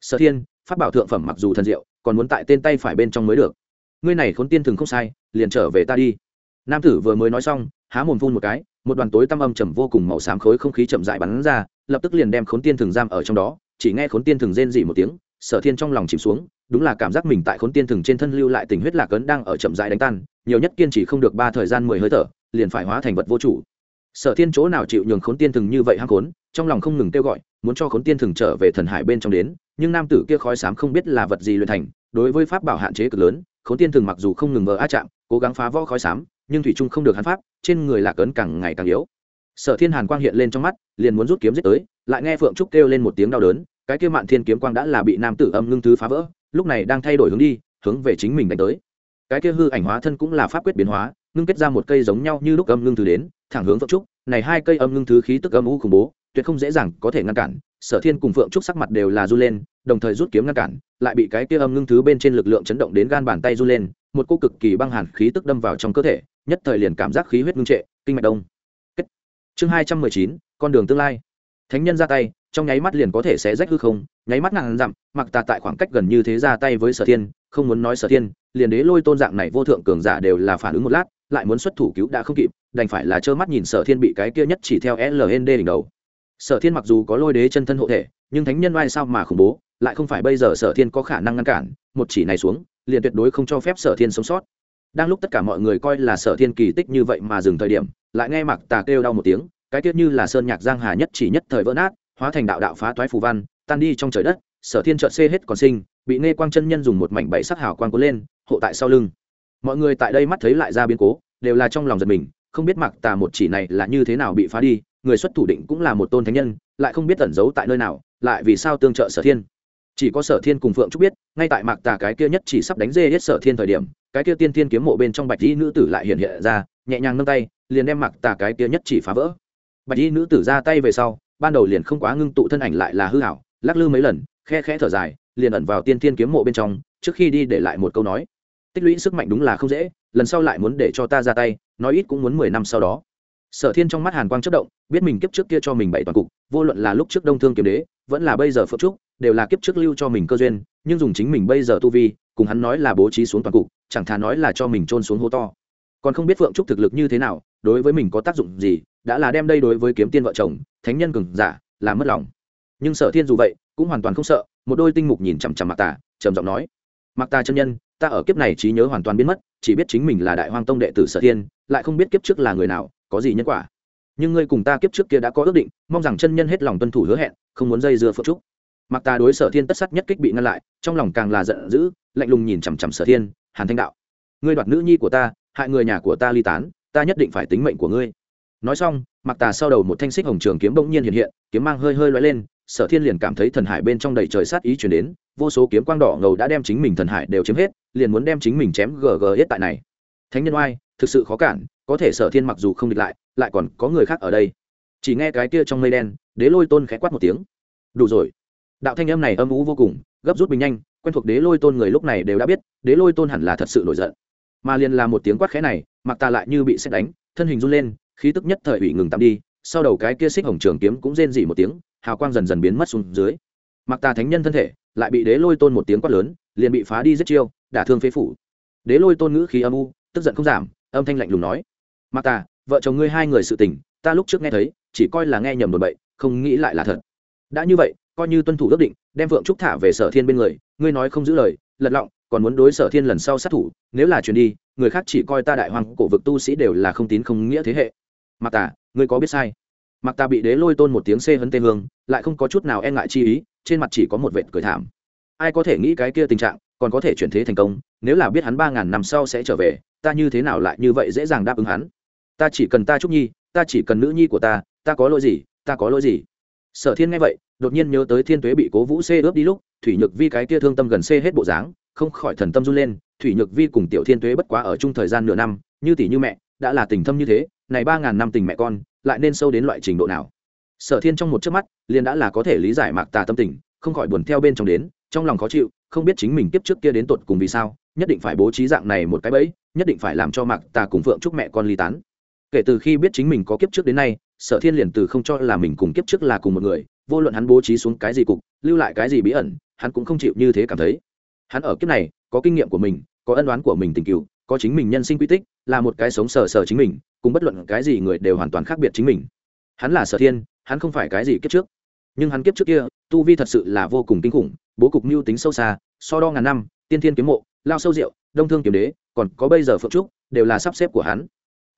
Speaker 1: Sở thiên phát bảo thượng phẩm mặc dù thần diệu, còn muốn tại tên tay phải bên trong mới được. Ngươi này khốn tiên thừng không sai, liền trở về ta đi. Nam tử vừa mới nói xong, há mồm phun một cái một đoàn tối tăm âm trầm vô cùng màu xám khối không khí chậm dại bắn ra, lập tức liền đem khốn tiên thường giam ở trong đó, chỉ nghe khốn tiên thường rên dỉ một tiếng, sở thiên trong lòng chìm xuống, đúng là cảm giác mình tại khốn tiên thường trên thân lưu lại tình huyết lạc ấn đang ở chậm dại đánh tan, nhiều nhất kiên trì không được ba thời gian mười hơi thở, liền phải hóa thành vật vô chủ. Sở thiên chỗ nào chịu nhường khốn tiên thường như vậy hăng khốn, trong lòng không ngừng kêu gọi, muốn cho khốn tiên thường trở về thần hải bên trong đến, nhưng nam tử kia khói xám không biết là vật gì luyện thành, đối với pháp bảo hạn chế cực lớn khốn tiên thường mặc dù không ngừng vờ á chạm, cố gắng phá võ khói xám, nhưng thủy trung không được hắn pháp, trên người lạc ấn càng ngày càng yếu. Sở thiên hàn quang hiện lên trong mắt, liền muốn rút kiếm giết tới, lại nghe phượng trúc kêu lên một tiếng đau đớn, cái kia mạn thiên kiếm quang đã là bị nam tử âm ngưng thứ phá vỡ, lúc này đang thay đổi hướng đi, hướng về chính mình đánh tới. Cái kia hư ảnh hóa thân cũng là pháp quyết biến hóa, ngưng kết ra một cây giống nhau như lúc âm ngưng thứ đến, thẳng hướng phượng trúc, này hai cây âm ngưng thứ khí tức âm u khủng bố, tuyệt không dễ dàng có thể ngăn cản sở thiên cùng phượng trúc sắc mặt đều là r u lên, đồng thời rút kiếm ngăn cản, lại bị cái kia âm ngưng thứ bên trên lực lượng chấn động đến gan bàn tay r u lên, một cô cực kỳ băng hàn khí tức đâm vào trong cơ thể, nhất thời liền cảm giác khí huyết ngưng trệ, kinh mạch đông. Kết. chương hai trăm mười chín, con đường tương lai. Thánh nhân ra tay, trong nháy mắt liền có thể sẽ rách hư không, nháy mắt ngàn dặm mặc tà tại khoảng cách gần như thế ra tay với sở thiên, không muốn nói sở thiên, liền đế lôi tôn dạng này vô thượng cường giả đều là phản ứng một lát, lại muốn xuất thủ cứu đã không kịp, đành phải là trơ mắt nhìn sở thiên bị cái kia nhất chỉ theo lnd đỉnh đầu sở thiên mặc dù có lôi đế chân thân hộ thể, nhưng thánh nhân oai sao mà khủng bố, lại không phải bây giờ sở thiên có khả năng ngăn cản, một chỉ này xuống, liền tuyệt đối không cho phép sở thiên sống sót. Đang lúc tất cả mọi người coi là sở thiên kỳ tích như vậy mà dừng thời điểm, lại nghe mặc tà kêu đau một tiếng, cái tiết như là sơn nhạc giang hà nhất chỉ nhất thời vỡ nát, hóa thành đạo đạo phá toái phù văn, tan đi trong trời đất, sở thiên trợn xê hết còn sinh, bị nghe quang chân nhân dùng một mảnh bẫy sắc hào quang cố lên, hộ tại sau lưng. Mọi người tại đây mắt thấy lại ra biến cố, đều là trong lòng giật mình, không biết mặc tà một chỉ này là như thế nào bị phá đi người xuất thủ định cũng là một tôn thánh nhân, lại không biết tẩn giấu tại nơi nào, lại vì sao tương trợ sở thiên. Chỉ có sở thiên cùng phượng trúc biết, ngay tại mạc tà cái kia nhất chỉ sắp đánh dê hết sở thiên thời điểm, cái kia tiên tiên kiếm mộ bên trong bạch y nữ tử lại hiện hiện ra, nhẹ nhàng nâng tay, liền đem mạc tà cái kia nhất chỉ phá vỡ. Bạch y nữ tử ra tay về sau, ban đầu liền không quá ngưng tụ thân ảnh lại là hư hảo lắc lư mấy lần, khe khẽ thở dài, liền ẩn vào tiên tiên kiếm mộ bên trong, trước khi đi để lại một câu nói. Tích lũy sức mạnh đúng là không dễ, lần sau lại muốn để cho ta ra tay, nói ít cũng muốn mười năm sau đó sở thiên trong mắt hàn quang chất động, biết mình kiếp trước kia cho mình bảy toàn cục, vô luận là lúc trước đông thương kiếm đế, vẫn là bây giờ phượng trúc, đều là kiếp trước lưu cho mình cơ duyên, nhưng dùng chính mình bây giờ tu vi, cùng hắn nói là bố trí xuống toàn cục, chẳng thà nói là cho mình trôn xuống hố to. Còn không biết phượng trúc thực lực như thế nào, đối với mình có tác dụng gì, đã là đem đây đối với kiếm tiên vợ chồng, thánh nhân cường giả, là mất lòng. Nhưng sở thiên dù vậy, cũng hoàn toàn không sợ, một đôi tinh mục nhìn chằm chằm mặc tà, trầm giọng nói mặc tà chân nhân, ta ở kiếp này trí nhớ hoàn toàn biến mất, chỉ biết chính mình là đại hoang tông đệ tử sở thiên, lại không biết kiếp trước là người nào có gì nhân quả. Nhưng ngươi cùng ta kiếp trước kia đã có ước định, mong rằng chân nhân hết lòng tuân thủ hứa hẹn, không muốn dây dưa phượng trúc. Mặc ta đối sở thiên tất sắt nhất kích bị ngăn lại, trong lòng càng là giận dữ, lạnh lùng nhìn chằm chằm sở thiên, hàn thanh đạo. Ngươi đoạt nữ nhi của ta, hại người nhà của ta ly tán, ta nhất định phải tính mệnh của ngươi. Nói xong, mặc tà sau đầu một thanh xích hồng trường kiếm bỗng nhiên hiện hiện, kiếm mang hơi hơi loay lên, sở thiên liền cảm thấy thần hải bên trong đầy trời sát ý chuyển đến, vô số kiếm quang đỏ ngầu đã đem chính mình thần hải đều chiếm hết, liền muốn đem chính mình chém gg hết tại này. Thánh nhân oai, thực sự khó cản có thể sở thiên mặc dù không địch lại lại còn có người khác ở đây. Chỉ nghe cái kia trong mây đen, đế lôi tôn khẽ quát một tiếng. Đủ rồi. Đạo thanh âm này âm ú vô cùng, gấp rút bình nhanh, quen thuộc đế lôi tôn người lúc này đều đã biết, đế lôi tôn hẳn là thật sự nổi giận. Mà liền là một tiếng quát khẽ này mặc ta lại như bị xét đánh, thân hình run lên, khí tức nhất thời ủy ngừng tạm đi, sau đầu cái kia xích hồng trường kiếm cũng rên dỉ một tiếng, hào quang dần dần biến mất xuống dưới. Mặc ta thánh nhân thân thể, lại bị đế lôi tôn một tiếng quát lớn, liền bị phá đi rất chiêu, đả thương phế phủ. Đế lôi tôn ngữ khí âm u, tức giận không giảm, âm thanh lạnh lùng nói mặc ta vợ chồng ngươi hai người sự tình ta lúc trước nghe thấy chỉ coi là nghe nhầm đồn bậy không nghĩ lại là thật. Đã như vậy coi như tuân thủ ước định đem vượng trúc thả về sở thiên bên người ngươi nói không giữ lời lật lọng còn muốn đối sở thiên lần sau sát thủ nếu là chuyển đi người khác chỉ coi ta đại hoàng cổ vực tu sĩ đều là không tín không nghĩa thế hệ. Mặc ta, ngươi có biết sai? Mặc ta bị đế lôi tôn một tiếng xê hấn tê hương lại không có chút nào e ngại chi ý trên mặt chỉ có một vệt cười thảm. Ai có thể nghĩ cái kia tình trạng còn có thể chuyển thế thành công nếu là biết hắn ba ngàn năm sau sẽ trở về ta như thế nào lại như vậy dễ dàng đáp ứng hắn? Ta chỉ cần ta trúc nhi, ta chỉ cần nữ nhi của ta ta có lỗi gì, ta có lỗi gì? Sở thiên nghe vậy, đột nhiên nhớ tới thiên tuế bị cố vũ xê ướp đi lúc, thủy nhược vi cái kia thương tâm gần xê hết bộ dáng, không khỏi thần tâm run lên. Thủy nhược vi cùng tiểu thiên tuế bất quá ở chung thời gian nửa năm, như tỷ như mẹ, đã là tình thâm như thế, này ba ngàn năm tình mẹ con, lại nên sâu đến loại trình độ nào? Sở thiên trong một chớp mắt, liền đã là có thể lý giải mạc tà tâm tình, không khỏi buồn theo bên trong đến, trong lòng khó chịu, không biết chính mình tiếp trước kia đến tột cùng vì sao, nhất định phải bố trí dạng này một cái bẫy, nhất định phải làm cho mạc tà cùng phượng chúc mẹ con ly tán kể từ khi biết chính mình có kiếp trước đến nay, sở thiên liền từ không cho là mình cùng kiếp trước là cùng một người, vô luận hắn bố trí xuống cái gì cục, lưu lại cái gì bí ẩn, hắn cũng không chịu như thế cảm thấy. Hắn ở kiếp này, có kinh nghiệm của mình, có ân đoán của mình tình cựu, có chính mình nhân sinh quy tích, là một cái sống sờ sờ chính mình, cùng bất luận cái gì người đều hoàn toàn khác biệt chính mình. Hắn là sở thiên, hắn không phải cái gì kiếp trước. Nhưng hắn kiếp trước kia, tu vi thật sự là vô cùng kinh khủng, bố cục mưu tính sâu xa, so đo ngàn năm, tiên thiên kiếm mộ, lao sâu rượu, đông thương kiếm đế, còn có bây giờ phượng trúc, đều là sắp xếp của hắn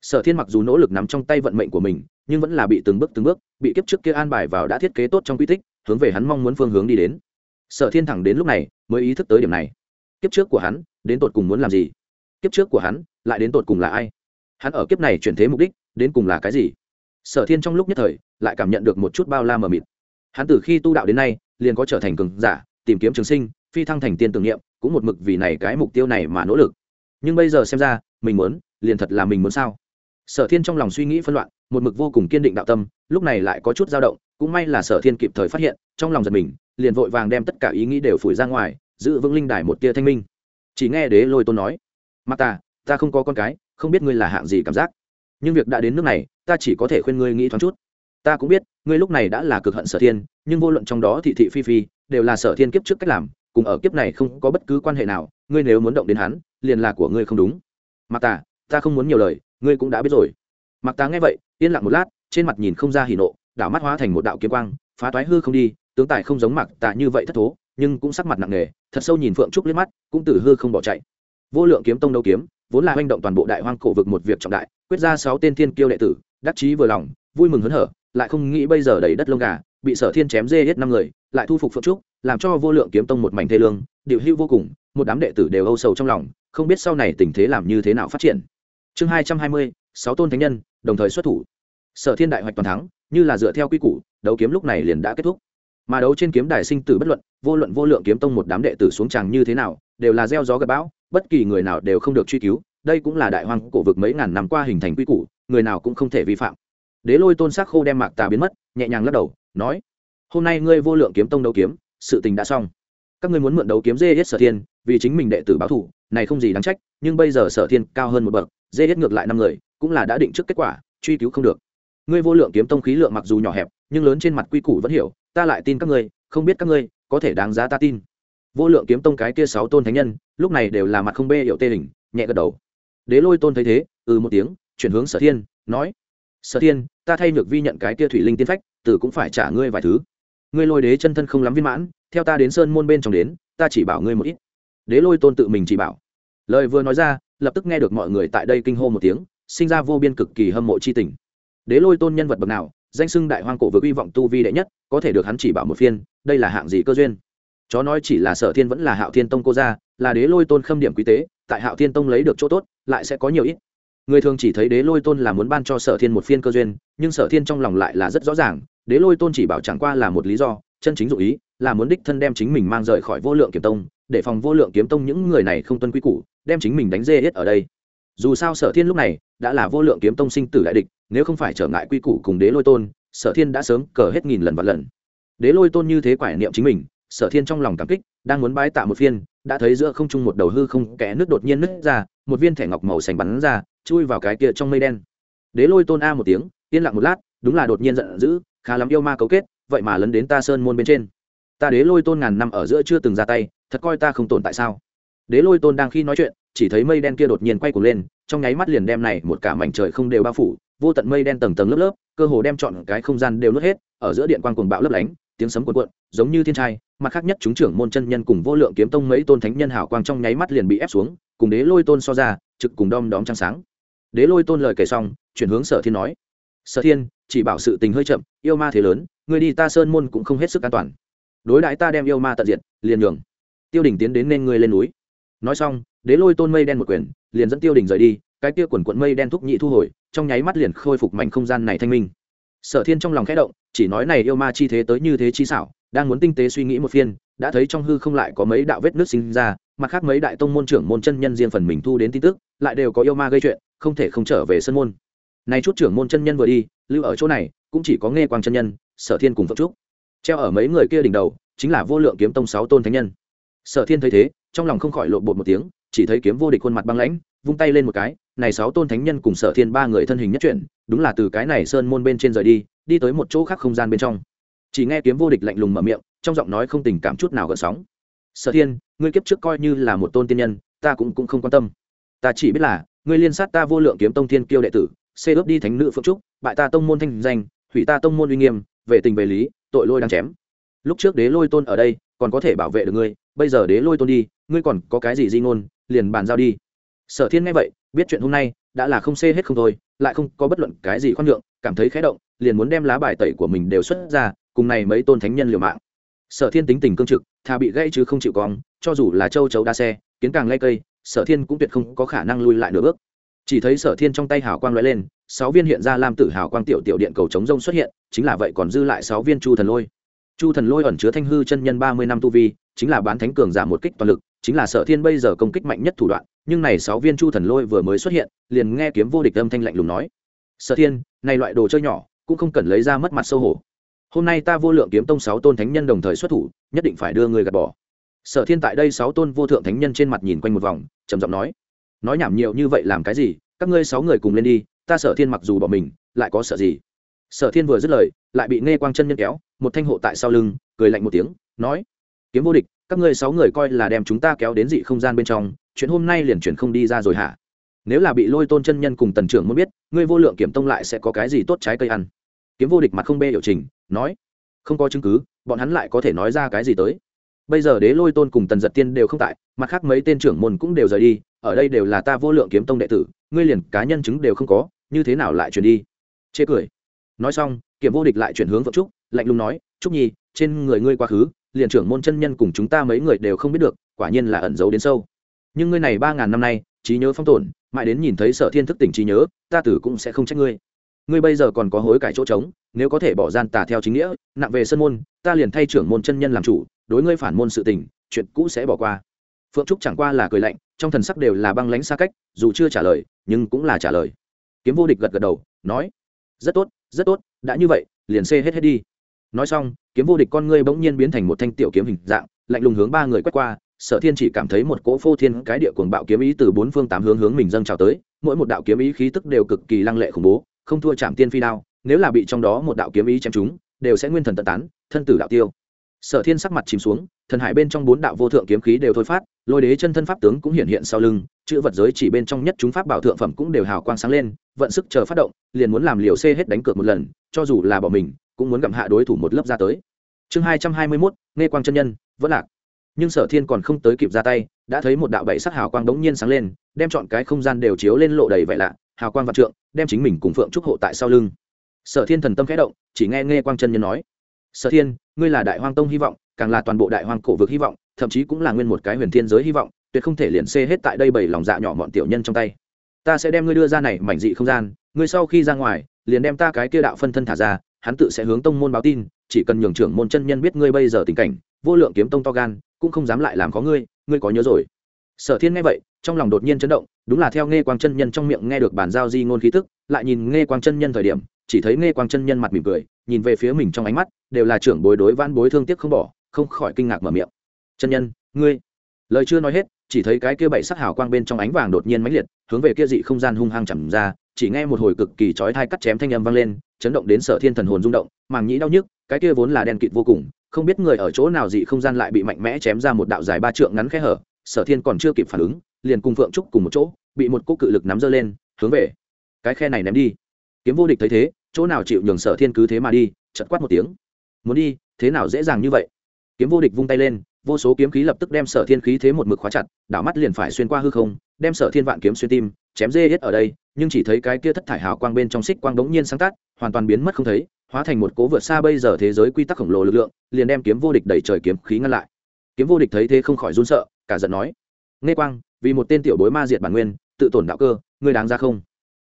Speaker 1: sở thiên mặc dù nỗ lực nắm trong tay vận mệnh của mình, nhưng vẫn là bị từng bước từng bước, bị kiếp trước kia an bài vào đã thiết kế tốt trong quy tích, hướng về hắn mong muốn phương hướng đi đến. Sở thiên thẳng đến lúc này, mới ý thức tới điểm này. Kiếp trước của hắn, đến tột cùng muốn làm gì? Kiếp trước của hắn, lại đến tột cùng là ai? Hắn ở kiếp này chuyển thế mục đích, đến cùng là cái gì? Sở thiên trong lúc nhất thời, lại cảm nhận được một chút bao la mờ mịt. Hắn từ khi tu đạo đến nay, liền có trở thành cường giả, tìm kiếm trường sinh, phi thăng thành tiên tưởng niệm, cũng một mực vì này cái mục tiêu này mà nỗ lực. Nhưng bây giờ xem ra, mình muốn, liền thật là mình muốn sao? Sở thiên trong lòng suy nghĩ phân loạn, một mực vô cùng kiên định đạo tâm, lúc này lại có chút dao động, cũng may là sở thiên kịp thời phát hiện, trong lòng giật mình, liền vội vàng đem tất cả ý nghĩ đều phủi ra ngoài, giữ vững linh đài một tia thanh minh. Chỉ nghe đế lôi tôn nói mặc ta ta không có con cái, không biết ngươi là hạng gì cảm giác. Nhưng việc đã đến nước này, ta chỉ có thể khuyên ngươi nghĩ thoáng chút. Ta cũng biết, ngươi lúc này đã là cực hận sở thiên, nhưng vô luận trong đó thị thị phi phi, đều là sở thiên kiếp trước cách làm, cùng ở kiếp này không có bất cứ quan hệ nào, ngươi nếu muốn động đến hắn, liền là của ngươi không đúng. Mặc ta ta không muốn nhiều lời ngươi cũng đã biết rồi. Mặc tá nghe vậy, yên lặng một lát, trên mặt nhìn không ra hỉ nộ, đảo mắt hóa thành một đạo kiếm quang, phá toái hư không đi, tướng tài không giống mặc tạ như vậy thất thố, nhưng cũng sắc mặt nặng nề, thật sâu nhìn phượng trúc liếc mắt, cũng từ hư không bỏ chạy. Vô lượng kiếm tông đấu kiếm, vốn là hành động toàn bộ đại hoang cổ vực một việc trọng đại, quyết ra sáu tên thiên kiêu đệ tử, đắc chí vừa lòng, vui mừng hớn hở, lại không nghĩ bây giờ đầy đất lông gà, bị sở thiên chém dê hết năm người, lại thu phục phượng trúc, làm cho vô lượng kiếm tông một mảnh thê lương, điệu hưu vô cùng, một đám đệ tử đều âu sầu trong lòng, không biết sau này tình thế làm như thế nào phát triển chương hai trăm hai mươi, sáu tôn thánh nhân, đồng thời xuất thủ. Sở thiên đại hoạch toàn thắng, như là dựa theo quy củ, đấu kiếm lúc này liền đã kết thúc. Mà đấu trên kiếm đài sinh tử bất luận, vô luận vô lượng kiếm tông một đám đệ tử xuống tràng như thế nào, đều là gieo gió gặp bão, bất kỳ người nào đều không được truy cứu, đây cũng là đại hoang cổ vực mấy ngàn năm qua hình thành quy củ, người nào cũng không thể vi phạm. Đế lôi tôn sắc khô đem mạc tà biến mất, nhẹ nhàng lắc đầu, nói, hôm nay ngươi vô lượng kiếm tông đấu kiếm, sự tình đã xong các ngươi muốn mượn đấu kiếm dê hết sở thiên, vì chính mình đệ tử báo thủ này không gì đáng trách, nhưng bây giờ sở thiên cao hơn một bậc dê hết ngược lại năm người, cũng là đã định trước kết quả, truy cứu không được. Ngươi vô lượng kiếm tông khí lượng mặc dù nhỏ hẹp, nhưng lớn trên mặt quy củ vẫn hiểu, ta lại tin các ngươi, không biết các ngươi có thể đáng giá ta tin. Vô lượng kiếm tông cái kia sáu tôn thánh nhân, lúc này đều là mặt không bê hiệu tê hình, nhẹ gật đầu. Đế lôi tôn thấy thế ừ một tiếng, chuyển hướng sở thiên, nói, sở thiên, ta thay nhược vi nhận cái kia thủy linh tiên phách, tử cũng phải trả ngươi vài thứ ngươi lôi đế chân thân không lắm viên mãn, theo ta đến sơn môn bên trong đến, ta chỉ bảo ngươi một ít. Đế lôi tôn tự mình chỉ bảo. Lời vừa nói ra, lập tức nghe được mọi người tại đây kinh hô một tiếng, sinh ra vô biên cực kỳ hâm mộ c h i tình. Đế lôi tôn nhân vật bậc nào, danh sưng đại hoang cổ vực hy vọng tu vi đệ nhất, có thể được hắn chỉ bảo một phiên, đây là hạng gì cơ duyên? Chó nói chỉ là sở thiên vẫn là hạo thiên tông cô gia, là đế lôi tôn khâm điểm quý tế, tại hạo thiên tông lấy được chỗ tốt, lại sẽ có nhiều ít người thường chỉ thấy đế lôi tôn là muốn ban cho sở thiên một phiên cơ duyên, nhưng sở thiên trong lòng lại là rất rõ ràng, đế lôi tôn chỉ bảo chẳng qua là một lý do, chân chính dụ ý, là muốn đích thân đem chính mình mang rời khỏi vô lượng kiếm tông, để phòng vô lượng kiếm tông những người này không tuân quy củ, đem chính mình đánh dê hết ở đây. Dù sao sở thiên lúc này đã là vô lượng kiếm tông sinh tử đại địch, nếu không phải trở ngại quy củ cùng đế lôi tôn, sở thiên đã sớm cờ hết nghìn lần và lần. Đế lôi tôn như thế quải niệm chính mình, sở thiên trong lòng cảm kích, đang muốn bái tạ một phiên đã thấy giữa không trung một đầu hư không kẽ nước đột nhiên nứt ra, một viên thẻ ngọc màu xanh bắn ra, chui vào cái kia trong mây đen. Đế lôi tôn a một tiếng, yên lặng một lát, đúng là đột nhiên giận dữ, khá lắm yêu ma cấu kết, vậy mà lấn đến ta sơn môn bên trên. Ta đế lôi tôn ngàn năm ở giữa chưa từng ra tay, thật coi ta không tồn tại sao? Đế lôi tôn đang khi nói chuyện, chỉ thấy mây đen kia đột nhiên quay cuồng lên, trong nháy mắt liền đem này một cả mảnh trời không đều bao phủ, vô tận mây đen tầng tầng lớp lớp, cơ hồ đem chọn cái không gian đều nuốt hết, ở giữa điện quang cuồng bạo lấp lánh tiếng sấm cuộn cuộn, giống như thiên trai, mặt khác nhất chúng trưởng môn chân nhân cùng vô lượng kiếm tông mấy tôn thánh nhân hảo quang trong nháy mắt liền bị ép xuống, cùng đế lôi tôn so ra, trực cùng đom đóm trăng sáng. Đế lôi tôn lời kể xong, chuyển hướng sở thiên nói, sở thiên, chỉ bảo sự tình hơi chậm, yêu ma thế lớn, người đi ta sơn môn cũng không hết sức an toàn. Đối đãi ta đem yêu ma tận diệt, liền nhường. Tiêu đỉnh tiến đến nên ngươi lên núi. Nói xong, đế lôi tôn mây đen một quyền liền dẫn tiêu đỉnh rời đi, cái kia quần quận mây đen thúc nhị thu hồi, trong nháy mắt liền khôi phục mạnh không gian này thanh minh sở thiên trong lòng khẽ động, chỉ nói này yêu ma chi thế tới như thế chi xảo, đang muốn tinh tế suy nghĩ một phiên, đã thấy trong hư không lại có mấy đạo vết nước sinh ra, mặt khác mấy đại tông môn trưởng môn chân nhân riêng phần mình thu đến tin tức, lại đều có yêu ma gây chuyện, không thể không trở về sân môn. Nay chút trưởng môn chân nhân vừa đi, lưu ở chỗ này, cũng chỉ có nghe quang chân nhân, sở thiên cùng phật trúc. Treo ở mấy người kia đỉnh đầu, chính là vô lượng kiếm tông sáu tôn thánh nhân. Sở thiên thấy thế, trong lòng không khỏi lộn bột một tiếng, chỉ thấy kiếm vô địch khuôn mặt băng lãnh, vung tay lên một cái này sáu tôn thánh nhân cùng sở thiên ba người thân hình nhất chuyển, đúng là từ cái này sơn môn bên trên rời đi đi tới một chỗ khác không gian bên trong. Chỉ nghe kiếm vô địch lạnh lùng mở miệng, trong giọng nói không tình cảm chút nào gợn sóng. Sở thiên, ngươi kiếp trước coi như là một tôn tiên nhân, ta cũng cũng không quan tâm. Ta chỉ biết là, ngươi liên sát ta vô lượng kiếm tông thiên kiêu đệ tử, xê ướp đi thánh nữ phượng trúc, bại ta tông môn thanh danh, hủy ta tông môn uy nghiêm, về tình về lý, tội lôi đang chém. Lúc trước đế lôi tôn ở đây, còn có thể bảo vệ được ngươi, bây giờ đế lôi tôn đi, ngươi còn có cái gì di ngôn, liền bàn giao đi. Sở thiên nghe vậy biết chuyện hôm nay, đã là không xê hết không thôi, lại không có bất luận cái gì khoan nhượng, cảm thấy khẽ động, liền muốn đem lá bài tẩy của mình đều xuất ra, cùng này mấy tôn thánh nhân liều mạng. Sở thiên tính tình cương trực thà bị gãy chứ không chịu cong, cho dù là châu chấu đa xe, kiến càng lay cây, sở thiên cũng tuyệt không có khả năng lui lại nửa bước. Chỉ thấy sở thiên trong tay hào quang l lên, sáu viên hiện ra lam tử hào quang tiểu tiểu điện cầu chống rông xuất hiện, chính là vậy còn dư lại sáu viên chu thần lôi. Chu thần lôi ẩn chứa thanh hư chân nhân ba mươi năm tu vi, chính là bán thánh cường giả một kích toàn lực chính là sở thiên bây giờ công kích mạnh nhất thủ đoạn, nhưng này sáu viên chu thần lôi vừa mới xuất hiện, liền nghe kiếm vô địch âm thanh lạnh lùng nói. Sở thiên, này loại đồ chơi nhỏ, cũng không cần lấy ra mất mặt sâu hổ. Hôm nay ta vô lượng kiếm tông sáu tôn thánh nhân đồng thời xuất thủ, nhất định phải đưa người gạt bỏ. Sở thiên tại đây sáu tôn vô thượng thánh nhân trên mặt nhìn quanh một vòng, trầm giọng nói. Nói nhảm nhiều như vậy làm cái gì? Các ngươi sáu người cùng lên đi, ta sở thiên mặc dù bỏ mình, lại có sợ gì? Sở thiên vừa dứt lời, lại bị nghe quang chân nhân kéo, một thanh hộ tại sau lưng, cười lạnh một tiếng, nói. Kiếm vô địch các ngươi sáu người coi là đem chúng ta kéo đến dị không gian bên trong, chuyện hôm nay liền chuyển không đi ra rồi hả? Nếu là bị lôi tôn chân nhân cùng tần trưởng muốn biết, ngươi vô lượng kiểm tông lại sẽ có cái gì tốt trái cây ăn? Kiếm vô địch mặt không bê hiệu trình, nói, không có chứng cứ, bọn hắn lại có thể nói ra cái gì tới? Bây giờ đế lôi tôn cùng tần giật tiên đều không tại, mặt khác mấy tên trưởng môn cũng đều rời đi, ở đây đều là ta vô lượng kiếm tông đệ tử, ngươi liền cá nhân chứng đều không có, như thế nào lại chuyển đi? Chê cười. Nói xong kiểm vô địch lại chuyển hướng vợ trúc, lạnh lùng nói, trúc nhi, trên người ngươi quá khứ liền trưởng môn chân nhân cùng chúng ta mấy người đều không biết được, quả nhiên là ẩn giấu đến sâu. Nhưng ngươi này ba ngàn năm nay, trí nhớ phong tổn mãi đến nhìn thấy sở thiên thức tỉnh trí nhớ, ta tử cũng sẽ không trách ngươi. Ngươi bây giờ còn có hối cải chỗ trống, nếu có thể bỏ gian tà theo chính nghĩa, nặng về sân môn, ta liền thay trưởng môn chân nhân làm chủ, đối ngươi phản môn sự tình, chuyện cũ sẽ bỏ qua. Phượng trúc chẳng qua là cười lạnh, trong thần sắc đều là băng lánh xa cách, dù chưa trả lời, nhưng cũng là trả lời. Kiếm vô địch gật gật đầu, nói, rất tốt rất tốt, đã như vậy, liền xê hết hết đi nói xong, kiếm vô địch con ngươi bỗng nhiên biến thành một thanh tiểu kiếm hình dạng, lạnh lùng hướng ba người quét qua, sở thiên chỉ cảm thấy một cỗ phô thiên cái địa cuồng bạo kiếm ý từ bốn phương tám hướng hướng mình dâng trào tới, mỗi một đạo kiếm ý khí tức đều cực kỳ lăng lệ khủng bố, không thua chạm tiên phi đao, nếu là bị trong đó một đạo kiếm ý chém chúng đều sẽ nguyên thần tận tán, thân tử đạo tiêu. Sở thiên sắc mặt chìm xuống, thần hải bên trong bốn đạo vô thượng kiếm khí đều thôi phát, lôi đế chân thân pháp tướng cũng hiện hiện sau lưng, chữ vật giới chỉ bên trong nhất chúng pháp bảo thượng phẩm cũng đều hào quang sáng lên, vận sức chờ phát động, liền muốn làm liều xê hết đánh cược một lần, cho dù là bỏ mình cũng muốn gặm hạ đối thủ một lớp ra tới. Chương hai trăm hai mươi mốt nghe quang chân nhân, vẫn lạc. Nhưng sở thiên còn không tới kịp ra tay, đã thấy một đạo bảy sắc hào quang đống nhiên sáng lên, đem chọn cái không gian đều chiếu lên lộ đầy vẻ lạ, hào quang vạn trượng, đem chính mình cùng phượng trúc hộ tại sau lưng. Sở thiên thần tâm khẽ động, chỉ nghe nghe quang chân nhân nói, sở thiên, ngươi là đại hoang tông hy vọng, càng là toàn bộ đại hoang cổ vực hy vọng, thậm chí cũng là nguyên một cái huyền thiên giới hy vọng, tuyệt không thể liền xê hết tại đây bảy lòng dạ nhỏ bọn tiểu nhân trong tay. Ta sẽ đem ngươi đưa ra này mảnh dị không gian, ngươi sau khi ra ngoài, liền đem ta cái kia đạo phân thân thả ra hắn tự sẽ hướng tông môn báo tin, chỉ cần nhường trưởng môn chân nhân biết ngươi bây giờ tình cảnh, vô lượng kiếm tông to gan, cũng không dám lại làm có ngươi ngươi có nhớ rồi. Sở thiên nghe vậy, trong lòng đột nhiên chấn động, đúng là theo nghe quang chân nhân trong miệng nghe được bản giao di ngôn khí tức, lại nhìn nghe quang chân nhân thời điểm, chỉ thấy nghe quang chân nhân mặt mỉm cười, nhìn về phía mình trong ánh mắt, đều là trưởng bối đối van bối thương tiếc không bỏ, không khỏi kinh ngạc mở miệng. Chân nhân, ngươi? Lời chưa nói hết, chỉ thấy cái kia bảy sắc hào quang bên trong ánh vàng đột nhiên mãnh liệt, hướng về kia dị không gian hung hăng chẳng ra chỉ nghe một hồi cực kỳ chói tai cắt chém thanh âm vang lên, chấn động đến sở thiên thần hồn rung động, màng nhĩ đau nhức, cái kia vốn là đen kịt vô cùng, không biết người ở chỗ nào dị không gian lại bị mạnh mẽ chém ra một đạo dài ba trượng ngắn khe hở, sở thiên còn chưa kịp phản ứng, liền cùng phượng trúc cùng một chỗ, bị một cú cự lực nắm giơ lên, hướng về cái khe này ném đi. Kiếm vô địch thấy thế, chỗ nào chịu nhường sở thiên cứ thế mà đi chật quát một tiếng. Muốn đi, thế nào dễ dàng như vậy? Kiếm vô địch vung tay lên, vô số kiếm khí lập tức đem sở thiên khí thế một mực khóa chặt, đảo mắt liền phải xuyên qua hư không, đem sở thiên vạn kiếm xuyên tim, chém dê hết ở đây nhưng chỉ thấy cái kia thất thải hào quang bên trong xích quang đống nhiên sáng tắt, hoàn toàn biến mất không thấy, hóa thành một cố vượt xa bây giờ thế giới quy tắc khổng lồ lực lượng, liền đem kiếm vô địch đẩy trời kiếm khí ngăn lại. Kiếm vô địch thấy thế không khỏi run sợ, cả giận nói nghe quang, vì một tên tiểu bối ma diệt bản nguyên, tự tổn đạo cơ, ngươi đáng ra không?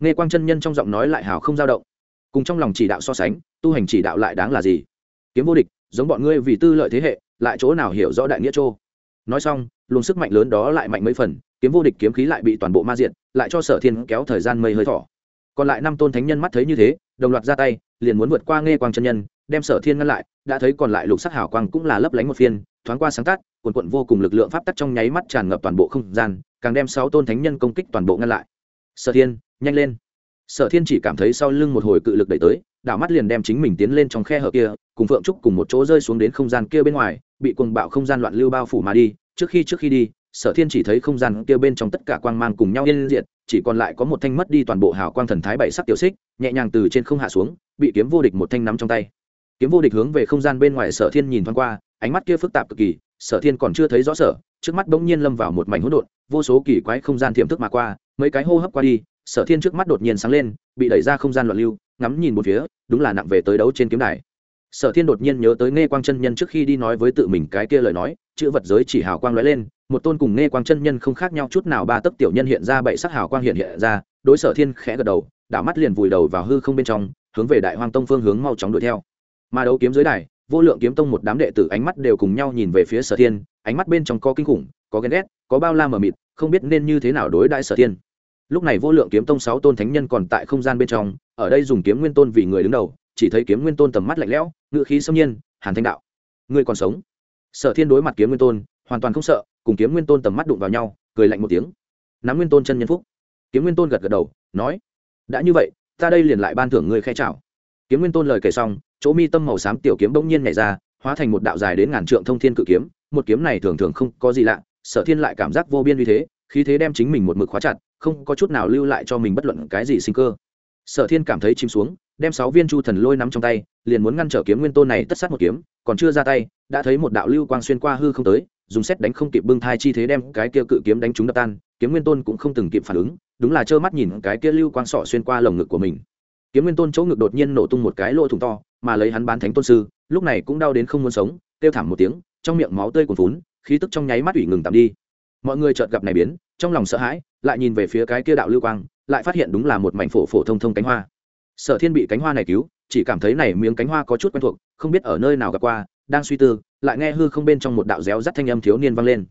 Speaker 1: Nghe quang chân nhân trong giọng nói lại hào không dao động. Cùng trong lòng chỉ đạo so sánh, tu hành chỉ đạo lại đáng là gì? Kiếm vô địch, giống bọn ngươi vì tư lợi thế hệ, lại chỗ nào hiểu rõ đại nghĩa châu nói xong, luồng sức mạnh lớn đó lại mạnh mấy phần kiếm vô địch kiếm khí lại bị toàn bộ ma diện lại cho sở thiên kéo thời gian mây hơi thỏ còn lại năm tôn thánh nhân mắt thấy như thế, đồng loạt ra tay, liền muốn vượt qua nghe quang chân nhân, đem sở thiên ngăn lại, đã thấy còn lại lục sắc hảo quang cũng là lấp lánh một phiên, thoáng qua sáng tác quần cuộn vô cùng lực lượng pháp tắc trong nháy mắt tràn ngập toàn bộ không gian, càng đem sáu tôn thánh nhân công kích toàn bộ ngăn lại. Sở thiên, nhanh lên. Sở thiên chỉ cảm thấy sau lưng một hồi cự lực đẩy tới, đảo mắt liền đem chính mình tiến lên trong khe hở kia, cùng phượng trúc cùng một chỗ rơi xuống đến không gian kia bên ngoài, bị quần bạo không gian loạn lưu bao phủ mà đi, trước khi trước khi đi sở thiên chỉ thấy không gian kia bên trong tất cả quang mang cùng nhau yên diệt, chỉ còn lại có một thanh mất đi toàn bộ hào quang thần thái bảy sắc tiểu xích nhẹ nhàng từ trên không hạ xuống bị kiếm vô địch một thanh nắm trong tay. Kiếm vô địch hướng về không gian bên ngoài sở thiên nhìn thoáng qua ánh mắt kia phức tạp cực kỳ sở thiên còn chưa thấy rõ sở trước mắt bỗng nhiên lâm vào một mảnh hỗn độn vô số kỳ quái không gian tiềm thức mà qua mấy cái hô hấp qua đi sở thiên trước mắt đột nhiên sáng lên bị đẩy ra không gian loạn lưu ngắm nhìn một phía đúng là nặng về tới đấu trên kiếm đài sở thiên đột nhiên nhớ tới nghe quang chân nhân trước khi đi nói với tự mình cái kia lời nói, chữ vật giới chỉ hào quang lóe lên, một tôn cùng nghe quang chân nhân không khác nhau chút nào, ba tấc tiểu nhân hiện ra, bảy sắc hào quang hiện hiện ra, đối sở thiên khẽ gật đầu, đảo mắt liền vùi đầu vào hư không bên trong, hướng về đại hoang tông phương hướng mau chóng đuổi theo. Mà đấu kiếm giới đài, vô lượng kiếm tông một đám đệ tử ánh mắt đều cùng nhau nhìn về phía sở thiên, ánh mắt bên trong có kinh khủng, có ghen ghét, có bao la mờ mịt, không biết nên như thế nào đối đại sở thiên. Lúc này vô lượng kiếm tông sáu tôn thánh nhân còn tại không gian bên trong, ở đây dùng kiếm nguyên tôn vì người đứng đầu chỉ thấy kiếm nguyên tôn tầm mắt lạnh lẽo ngự khí xâm nhiên, hàn thanh đạo, ngươi còn sống? Sở thiên đối mặt kiếm nguyên tôn, hoàn toàn không sợ, cùng kiếm nguyên tôn tầm mắt đụng vào nhau, cười lạnh một tiếng. Nắm nguyên tôn chân nhân phúc. Kiếm nguyên tôn gật gật đầu, nói, đã như vậy, ta đây liền lại ban thưởng ngươi khe chào kiếm nguyên tôn lời kể xong, chỗ mi tâm màu xám tiểu kiếm bỗng nhiên nhảy ra, hóa thành một đạo dài đến ngàn trượng thông thiên cự kiếm. Một kiếm này thường thường không có gì lạ, sở thiên lại cảm giác vô biên như thế, khí thế đem chính mình một mực khóa chặt, không có chút nào lưu lại cho mình bất luận cái gì sinh cơ sở thiên cảm thấy chìm xuống, đem sáu viên chu thần lôi nắm trong tay, liền muốn ngăn trở kiếm nguyên tôn này tất sát một kiếm, còn chưa ra tay, đã thấy một đạo lưu quang xuyên qua hư không tới, dùng xét đánh không kịp bưng thai chi thế đem cái kia cự kiếm đánh trúng đập tan, kiếm nguyên tôn cũng không từng kịp phản ứng, đúng là trơ mắt nhìn cái kia lưu quang sọ xuyên qua lồng ngực của mình. Kiếm nguyên tôn chỗ ngực đột nhiên nổ tung một cái lỗ thủng to, mà lấy hắn bán thánh tôn sư, lúc này cũng đau đến không muốn sống, kêu thảm một tiếng, trong miệng máu tươi cuồn vốn khí tức trong nháy mắt ủy ngừng tạm đi. Mọi người chợt gặp này biến, trong lòng sợ hãi, lại nhìn về phía cái kia đạo lưu quang lại phát hiện đúng là một mảnh phổ phổ thông thông cánh hoa. Sở thiên bị cánh hoa này cứu, chỉ cảm thấy này miếng cánh hoa có chút quen thuộc, không biết ở nơi nào gặp qua, đang suy tư, lại nghe hư không bên trong một đạo réo rắt thanh âm thiếu niên vang lên.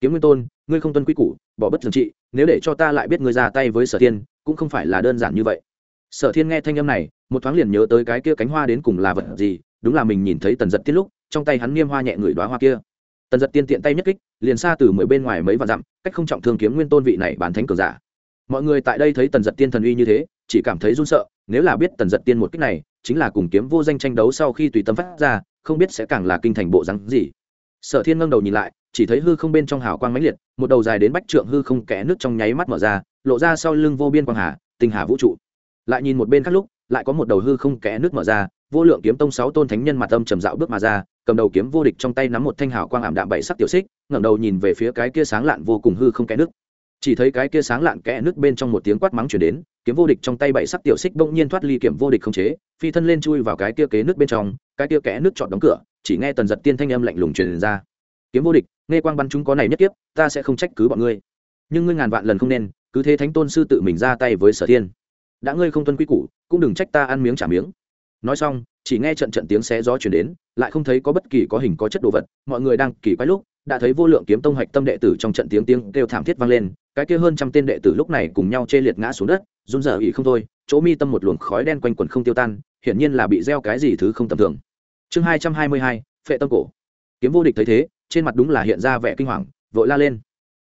Speaker 1: Kiếm nguyên tôn, ngươi không tuân quy củ, bỏ bất thường trị, nếu để cho ta lại biết ngươi ra tay với sở thiên, cũng không phải là đơn giản như vậy. Sở thiên nghe thanh âm này, một thoáng liền nhớ tới cái kia cánh hoa đến cùng là vật gì, đúng là mình nhìn thấy tần giật tiết lúc, trong tay hắn niêm hoa nhẹ người đoá hoa kia. Tần giật tiên tiện tay nhất kích, liền xa từ mười bên ngoài mấy vạn dặm, cách không trọng thương kiếm nguyên tôn vị này bản thánh cường giả mọi người tại đây thấy tần giật tiên thần uy như thế, chỉ cảm thấy run sợ, nếu là biết tần giật tiên một kích này, chính là cùng kiếm vô danh tranh đấu sau khi tùy tâm phát ra, không biết sẽ càng là kinh thành bộ rắn gì. Sở thiên ngâng đầu nhìn lại, chỉ thấy hư không bên trong hào quang mãnh liệt, một đầu dài đến bách trượng hư không kẽ nước trong nháy mắt mở ra, lộ ra sau lưng vô biên quang hà, tinh hà vũ trụ. Lại nhìn một bên khác lúc, lại có một đầu hư không kẽ nước mở ra, vô lượng kiếm tông sáu tôn thánh nhân mặt âm trầm dạo bước mà ra, cầm đầu kiếm vô địch trong tay nắm một thanh hào quang ảm đạm bảy sắc tiểu xích, ngẩng đầu nhìn về phía cái kia sáng lạn vô cùng hư không kẽ nước chỉ thấy cái kia sáng lạn kẽ nước bên trong một tiếng quát mắng chuyển đến, kiếm vô địch trong tay bảy sắc tiểu xích bỗng nhiên thoát ly kiểm vô địch không chế, phi thân lên chui vào cái kia kế nước bên trong, cái kia kẽ nước chọn đóng cửa, chỉ nghe tần giật tiên thanh âm lạnh lùng truyền ra. Kiếm vô địch, nghe quang bắn chúng có này nhất tiếp ta sẽ không trách cứ bọn ngươi. Nhưng ngươi ngàn vạn lần không nên, cứ thế thánh tôn sư tự mình ra tay với sở thiên. Đã ngươi không tuân quy củ, cũng đừng trách ta ăn miếng trả miếng. Nói xong, chỉ nghe trận trận tiếng xé gió chuyển đến, lại không thấy có bất kỳ có hình có chất đồ vật, mọi người đang kỳ quái lúc đã thấy vô lượng kiếm tông hạch tâm đệ tử trong trận tiếng tiếng kêu thảm thiết vang lên, cái kia hơn trăm tên đệ tử lúc này cùng nhau chê liệt ngã xuống đất, run rờ ỉ không thôi, chỗ mi tâm một luồng khói đen quanh quẩn không tiêu tan, hiển nhiên là bị gieo cái gì thứ không tầm thường. Chương hai trăm hai mươi hai, phệ tâm cổ. Kiếm vô địch thấy thế, trên mặt đúng là hiện ra vẻ kinh hoàng, vội la lên.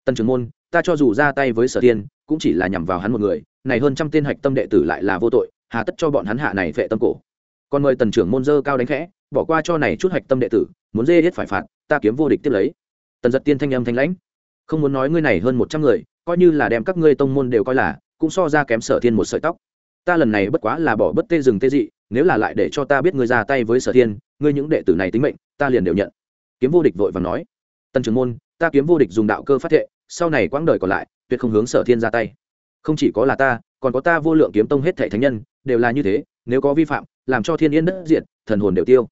Speaker 1: Tần trưởng môn, ta cho dù ra tay với sở tiên cũng chỉ là nhằm vào hắn một người, này hơn trăm tên hạch tâm đệ tử lại là vô tội, hà tất cho bọn hắn hạ này phệ tâm cổ. Còn mời tần trưởng môn dơ cao đánh khẽ, bỏ qua cho này chút hạch tâm đệ tử, muốn dê hết phải phạt, ta kiếm vô địch tiếp lấy tần giật tiên thanh âm thanh lãnh. Không muốn nói ngươi này hơn một trăm người, coi như là đem các ngươi tông môn đều coi là, cũng so ra kém sở thiên một sợi tóc. Ta lần này bất quá là bỏ bất tê rừng tê dị, nếu là lại để cho ta biết ngươi ra tay với sở thiên, ngươi những đệ tử này tính mệnh, ta liền đều nhận. Kiếm vô địch vội và nói. Tần trưởng môn, ta kiếm vô địch dùng đạo cơ phát thệ, sau này quãng đời còn lại, tuyệt không hướng sở thiên ra tay. Không chỉ có là ta, còn có ta vô lượng kiếm tông hết thảy thánh nhân, đều là như thế, nếu có vi phạm, làm cho thiên yên đất diện thần hồn đều tiêu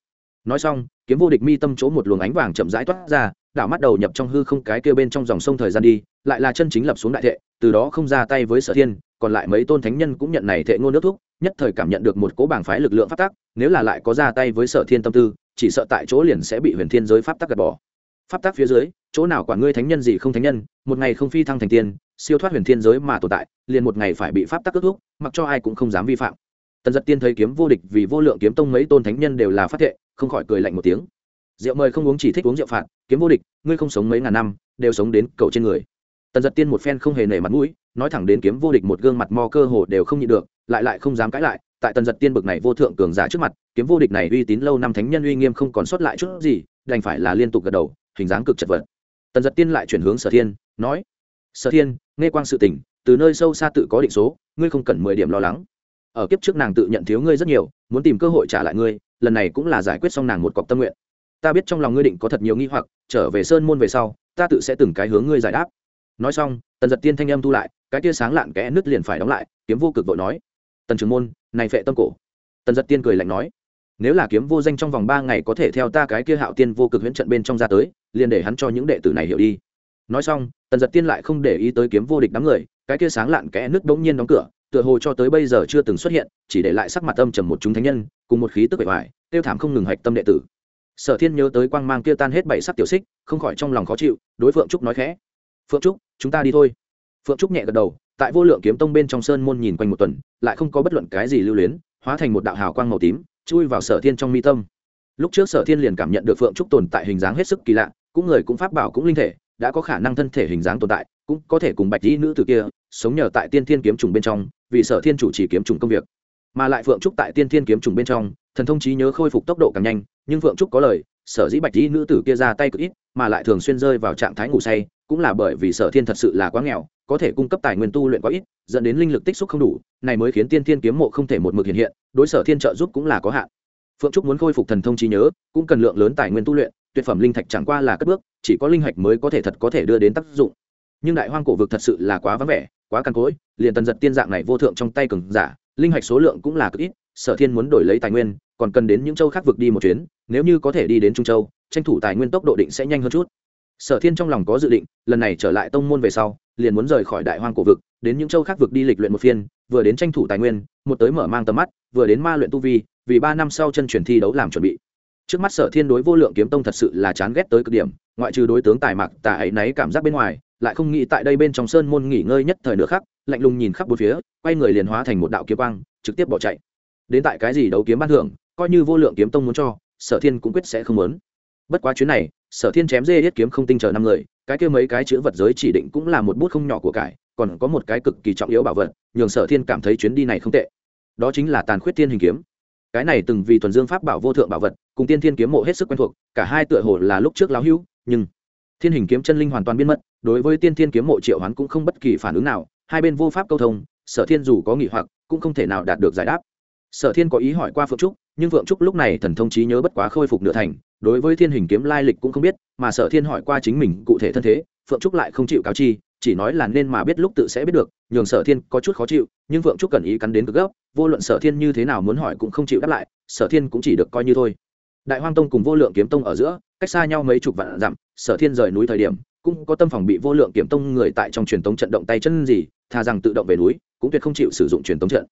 Speaker 1: nói xong, kiếm vô địch mi tâm chỗ một luồng ánh vàng chậm rãi toát ra, đảo mắt đầu nhập trong hư không cái kia bên trong dòng sông thời gian đi, lại là chân chính lập xuống đại thệ, từ đó không ra tay với sở thiên, còn lại mấy tôn thánh nhân cũng nhận này thệ ngôn nước thúc, nhất thời cảm nhận được một cố bảng phái lực lượng pháp tắc, nếu là lại có ra tay với sở thiên tâm tư, chỉ sợ tại chỗ liền sẽ bị huyền thiên giới pháp tắc gạt bỏ. Pháp tắc phía dưới, chỗ nào quản ngươi thánh nhân gì không thánh nhân, một ngày không phi thăng thành tiên, siêu thoát huyền thiên giới mà tồn tại, liền một ngày phải bị pháp tắc kết thúc, mặc cho ai cũng không dám vi phạm tần giật tiên thấy kiếm vô địch vì vô lượng kiếm tông mấy tôn thánh nhân đều là phát thệ, không khỏi cười lạnh một tiếng. Rượu mời không uống chỉ thích uống rượu phạt, kiếm vô địch, ngươi không sống mấy ngàn năm, đều sống đến cầu trên người. Tần giật tiên một phen không hề nể mặt mũi, nói thẳng đến kiếm vô địch một gương mặt mò cơ hồ đều không nhịn được, lại lại không dám cãi lại, tại tần giật tiên bực này vô thượng cường giả trước mặt, kiếm vô địch này uy tín lâu năm thánh nhân uy nghiêm không còn sót lại chút gì, đành phải là liên tục gật đầu, hình dáng cực chật vật. Tần giật tiên lại chuyển hướng sở thiên, nói, sở thiên, nghe quang sự tình, từ nơi sâu xa tự có định số, ngươi không cần mười điểm lo lắng ở kiếp trước nàng tự nhận thiếu ngươi rất nhiều, muốn tìm cơ hội trả lại ngươi, lần này cũng là giải quyết xong nàng một cọc tâm nguyện. Ta biết trong lòng ngươi định có thật nhiều nghi hoặc, trở về sơn môn về sau, ta tự sẽ từng cái hướng ngươi giải đáp. Nói xong, tần giật tiên thanh âm thu lại, cái tia sáng lạn kẽ nứt liền phải đóng lại, kiếm vô cực vội nói. Tần trường môn, này phệ tâm cổ. Tần giật tiên cười lạnh nói. Nếu là kiếm vô danh trong vòng ba ngày có thể theo ta cái kia hạo tiên vô cực huyễn trận bên trong ra tới, liền để hắn cho những đệ tử này hiểu đi. Nói xong, tần giật tiên lại không để ý tới kiếm vô địch đám người, cái kia sáng lạn kẽ nứt đống nhiên đóng cửa tựa hồ cho tới bây giờ chưa từng xuất hiện, chỉ để lại sắc mặt âm trầm một chúng thánh nhân, cùng một khí tức bệ hoài tiêu thảm không ngừng hạch tâm đệ tử. Sở thiên nhớ tới quang mang kia tan hết bảy sắc tiểu xích, không khỏi trong lòng khó chịu, đối phượng trúc nói khẽ, phượng trúc, chúng ta đi thôi. Phượng trúc nhẹ gật đầu, tại vô lượng kiếm tông bên trong sơn môn nhìn quanh một tuần, lại không có bất luận cái gì lưu luyến, hóa thành một đạo hào quang màu tím, chui vào sở thiên trong mi tâm. Lúc trước sở thiên liền cảm nhận được phượng trúc tồn tại hình dáng hết sức kỳ lạ, cũng người cũng pháp bảo cũng linh thể, đã có khả năng thân thể hình dáng tồn tại, cũng có thể cùng bạch dĩ nữ từ kia sống nhờ tại tiên thiên kiếm trùng bên trong, vì sở thiên chủ trì kiếm trùng công việc. Mà lại phượng trúc tại tiên thiên kiếm trùng bên trong, thần thông trí nhớ khôi phục tốc độ càng nhanh, nhưng phượng trúc có lời, sở dĩ bạch dĩ nữ tử kia ra tay cực ít, mà lại thường xuyên rơi vào trạng thái ngủ say, cũng là bởi vì sở thiên thật sự là quá nghèo, có thể cung cấp tài nguyên tu luyện quá ít, dẫn đến linh lực tích xúc không đủ, này mới khiến tiên thiên kiếm mộ không thể một mực hiện hiện, đối sở thiên trợ giúp cũng là có hạn. Phượng trúc muốn khôi phục thần thông trí nhớ, cũng cần lượng lớn tài nguyên tu luyện, tuyệt phẩm linh thạch chẳng qua là cất bước, chỉ có linh hạch mới có thể thật có thể đưa đến tác dụng nhưng đại hoang cổ vực thật sự là quá vắng vẻ, quá cằn cỗi, liền tần giật tiên dạng này vô thượng trong tay cường giả, linh hạch số lượng cũng là cực ít, sở thiên muốn đổi lấy tài nguyên, còn cần đến những châu khác vực đi một chuyến, nếu như có thể đi đến trung châu, tranh thủ tài nguyên tốc độ định sẽ nhanh hơn chút. Sở thiên trong lòng có dự định, lần này trở lại tông môn về sau, liền muốn rời khỏi đại hoang cổ vực, đến những châu khác vực đi lịch luyện một phiên, vừa đến tranh thủ tài nguyên, một tới mở mang tầm mắt, vừa đến ma luyện tu vi, vì ba năm sau chân truyền thi đấu làm chuẩn bị. Trước mắt sở thiên đối vô lượng kiếm tông thật sự là chán ghét tới cực điểm, ngoại trừ đối tướng tài mạc tà ấy náy cảm giác bên ngoài lại không nghĩ tại đây bên trong sơn môn nghỉ ngơi nhất thời nữa khác lạnh lùng nhìn khắp bốn phía, quay người liền hóa thành một đạo kiếm quang, trực tiếp bỏ chạy. Đến tại cái gì đấu kiếm ban thưởng, coi như vô lượng kiếm tông muốn cho, sở thiên cũng quyết sẽ không muốn. Bất quá chuyến này, sở thiên chém dê hết kiếm không tinh chờ năm người, cái kia mấy cái chữ vật giới chỉ định cũng là một bút không nhỏ của cải, còn có một cái cực kỳ trọng yếu bảo vật, nhường sở thiên cảm thấy chuyến đi này không tệ. Đó chính là tàn khuyết thiên hình kiếm. Cái này từng vì thuần dương pháp bảo vô thượng bảo vật, cùng tiên thiên kiếm mộ hết sức quen thuộc, cả hai tựa hồ là lúc trước láo hữu, nhưng thiên hình kiếm chân linh hoàn toàn biến mất đối với tiên thiên kiếm mộ triệu hoán cũng không bất kỳ phản ứng nào, hai bên vô pháp câu thông, sở thiên dù có nghỉ hoặc, cũng không thể nào đạt được giải đáp. Sở thiên có ý hỏi qua phượng trúc, nhưng phượng trúc lúc này thần thông trí nhớ bất quá khôi phục nửa thành, đối với thiên hình kiếm lai lịch cũng không biết, mà sở thiên hỏi qua chính mình cụ thể thân thế, phượng trúc lại không chịu cáo chi, chỉ nói là nên mà biết lúc tự sẽ biết được, nhường sở thiên có chút khó chịu, nhưng phượng trúc cần ý cắn đến cực gấp, vô luận sở thiên như thế nào muốn hỏi cũng không chịu đáp lại, sở thiên cũng chỉ được coi như thôi. Đại hoang tông cùng vô lượng kiếm tông ở giữa, cách xa nhau mấy chục vạn dặm, sở thiên rời núi thời điểm cũng có tâm phòng bị vô lượng kiểm tông người tại trong truyền tống trận động tay chân gì, thà rằng tự động về núi, cũng tuyệt không chịu sử dụng truyền tống trận.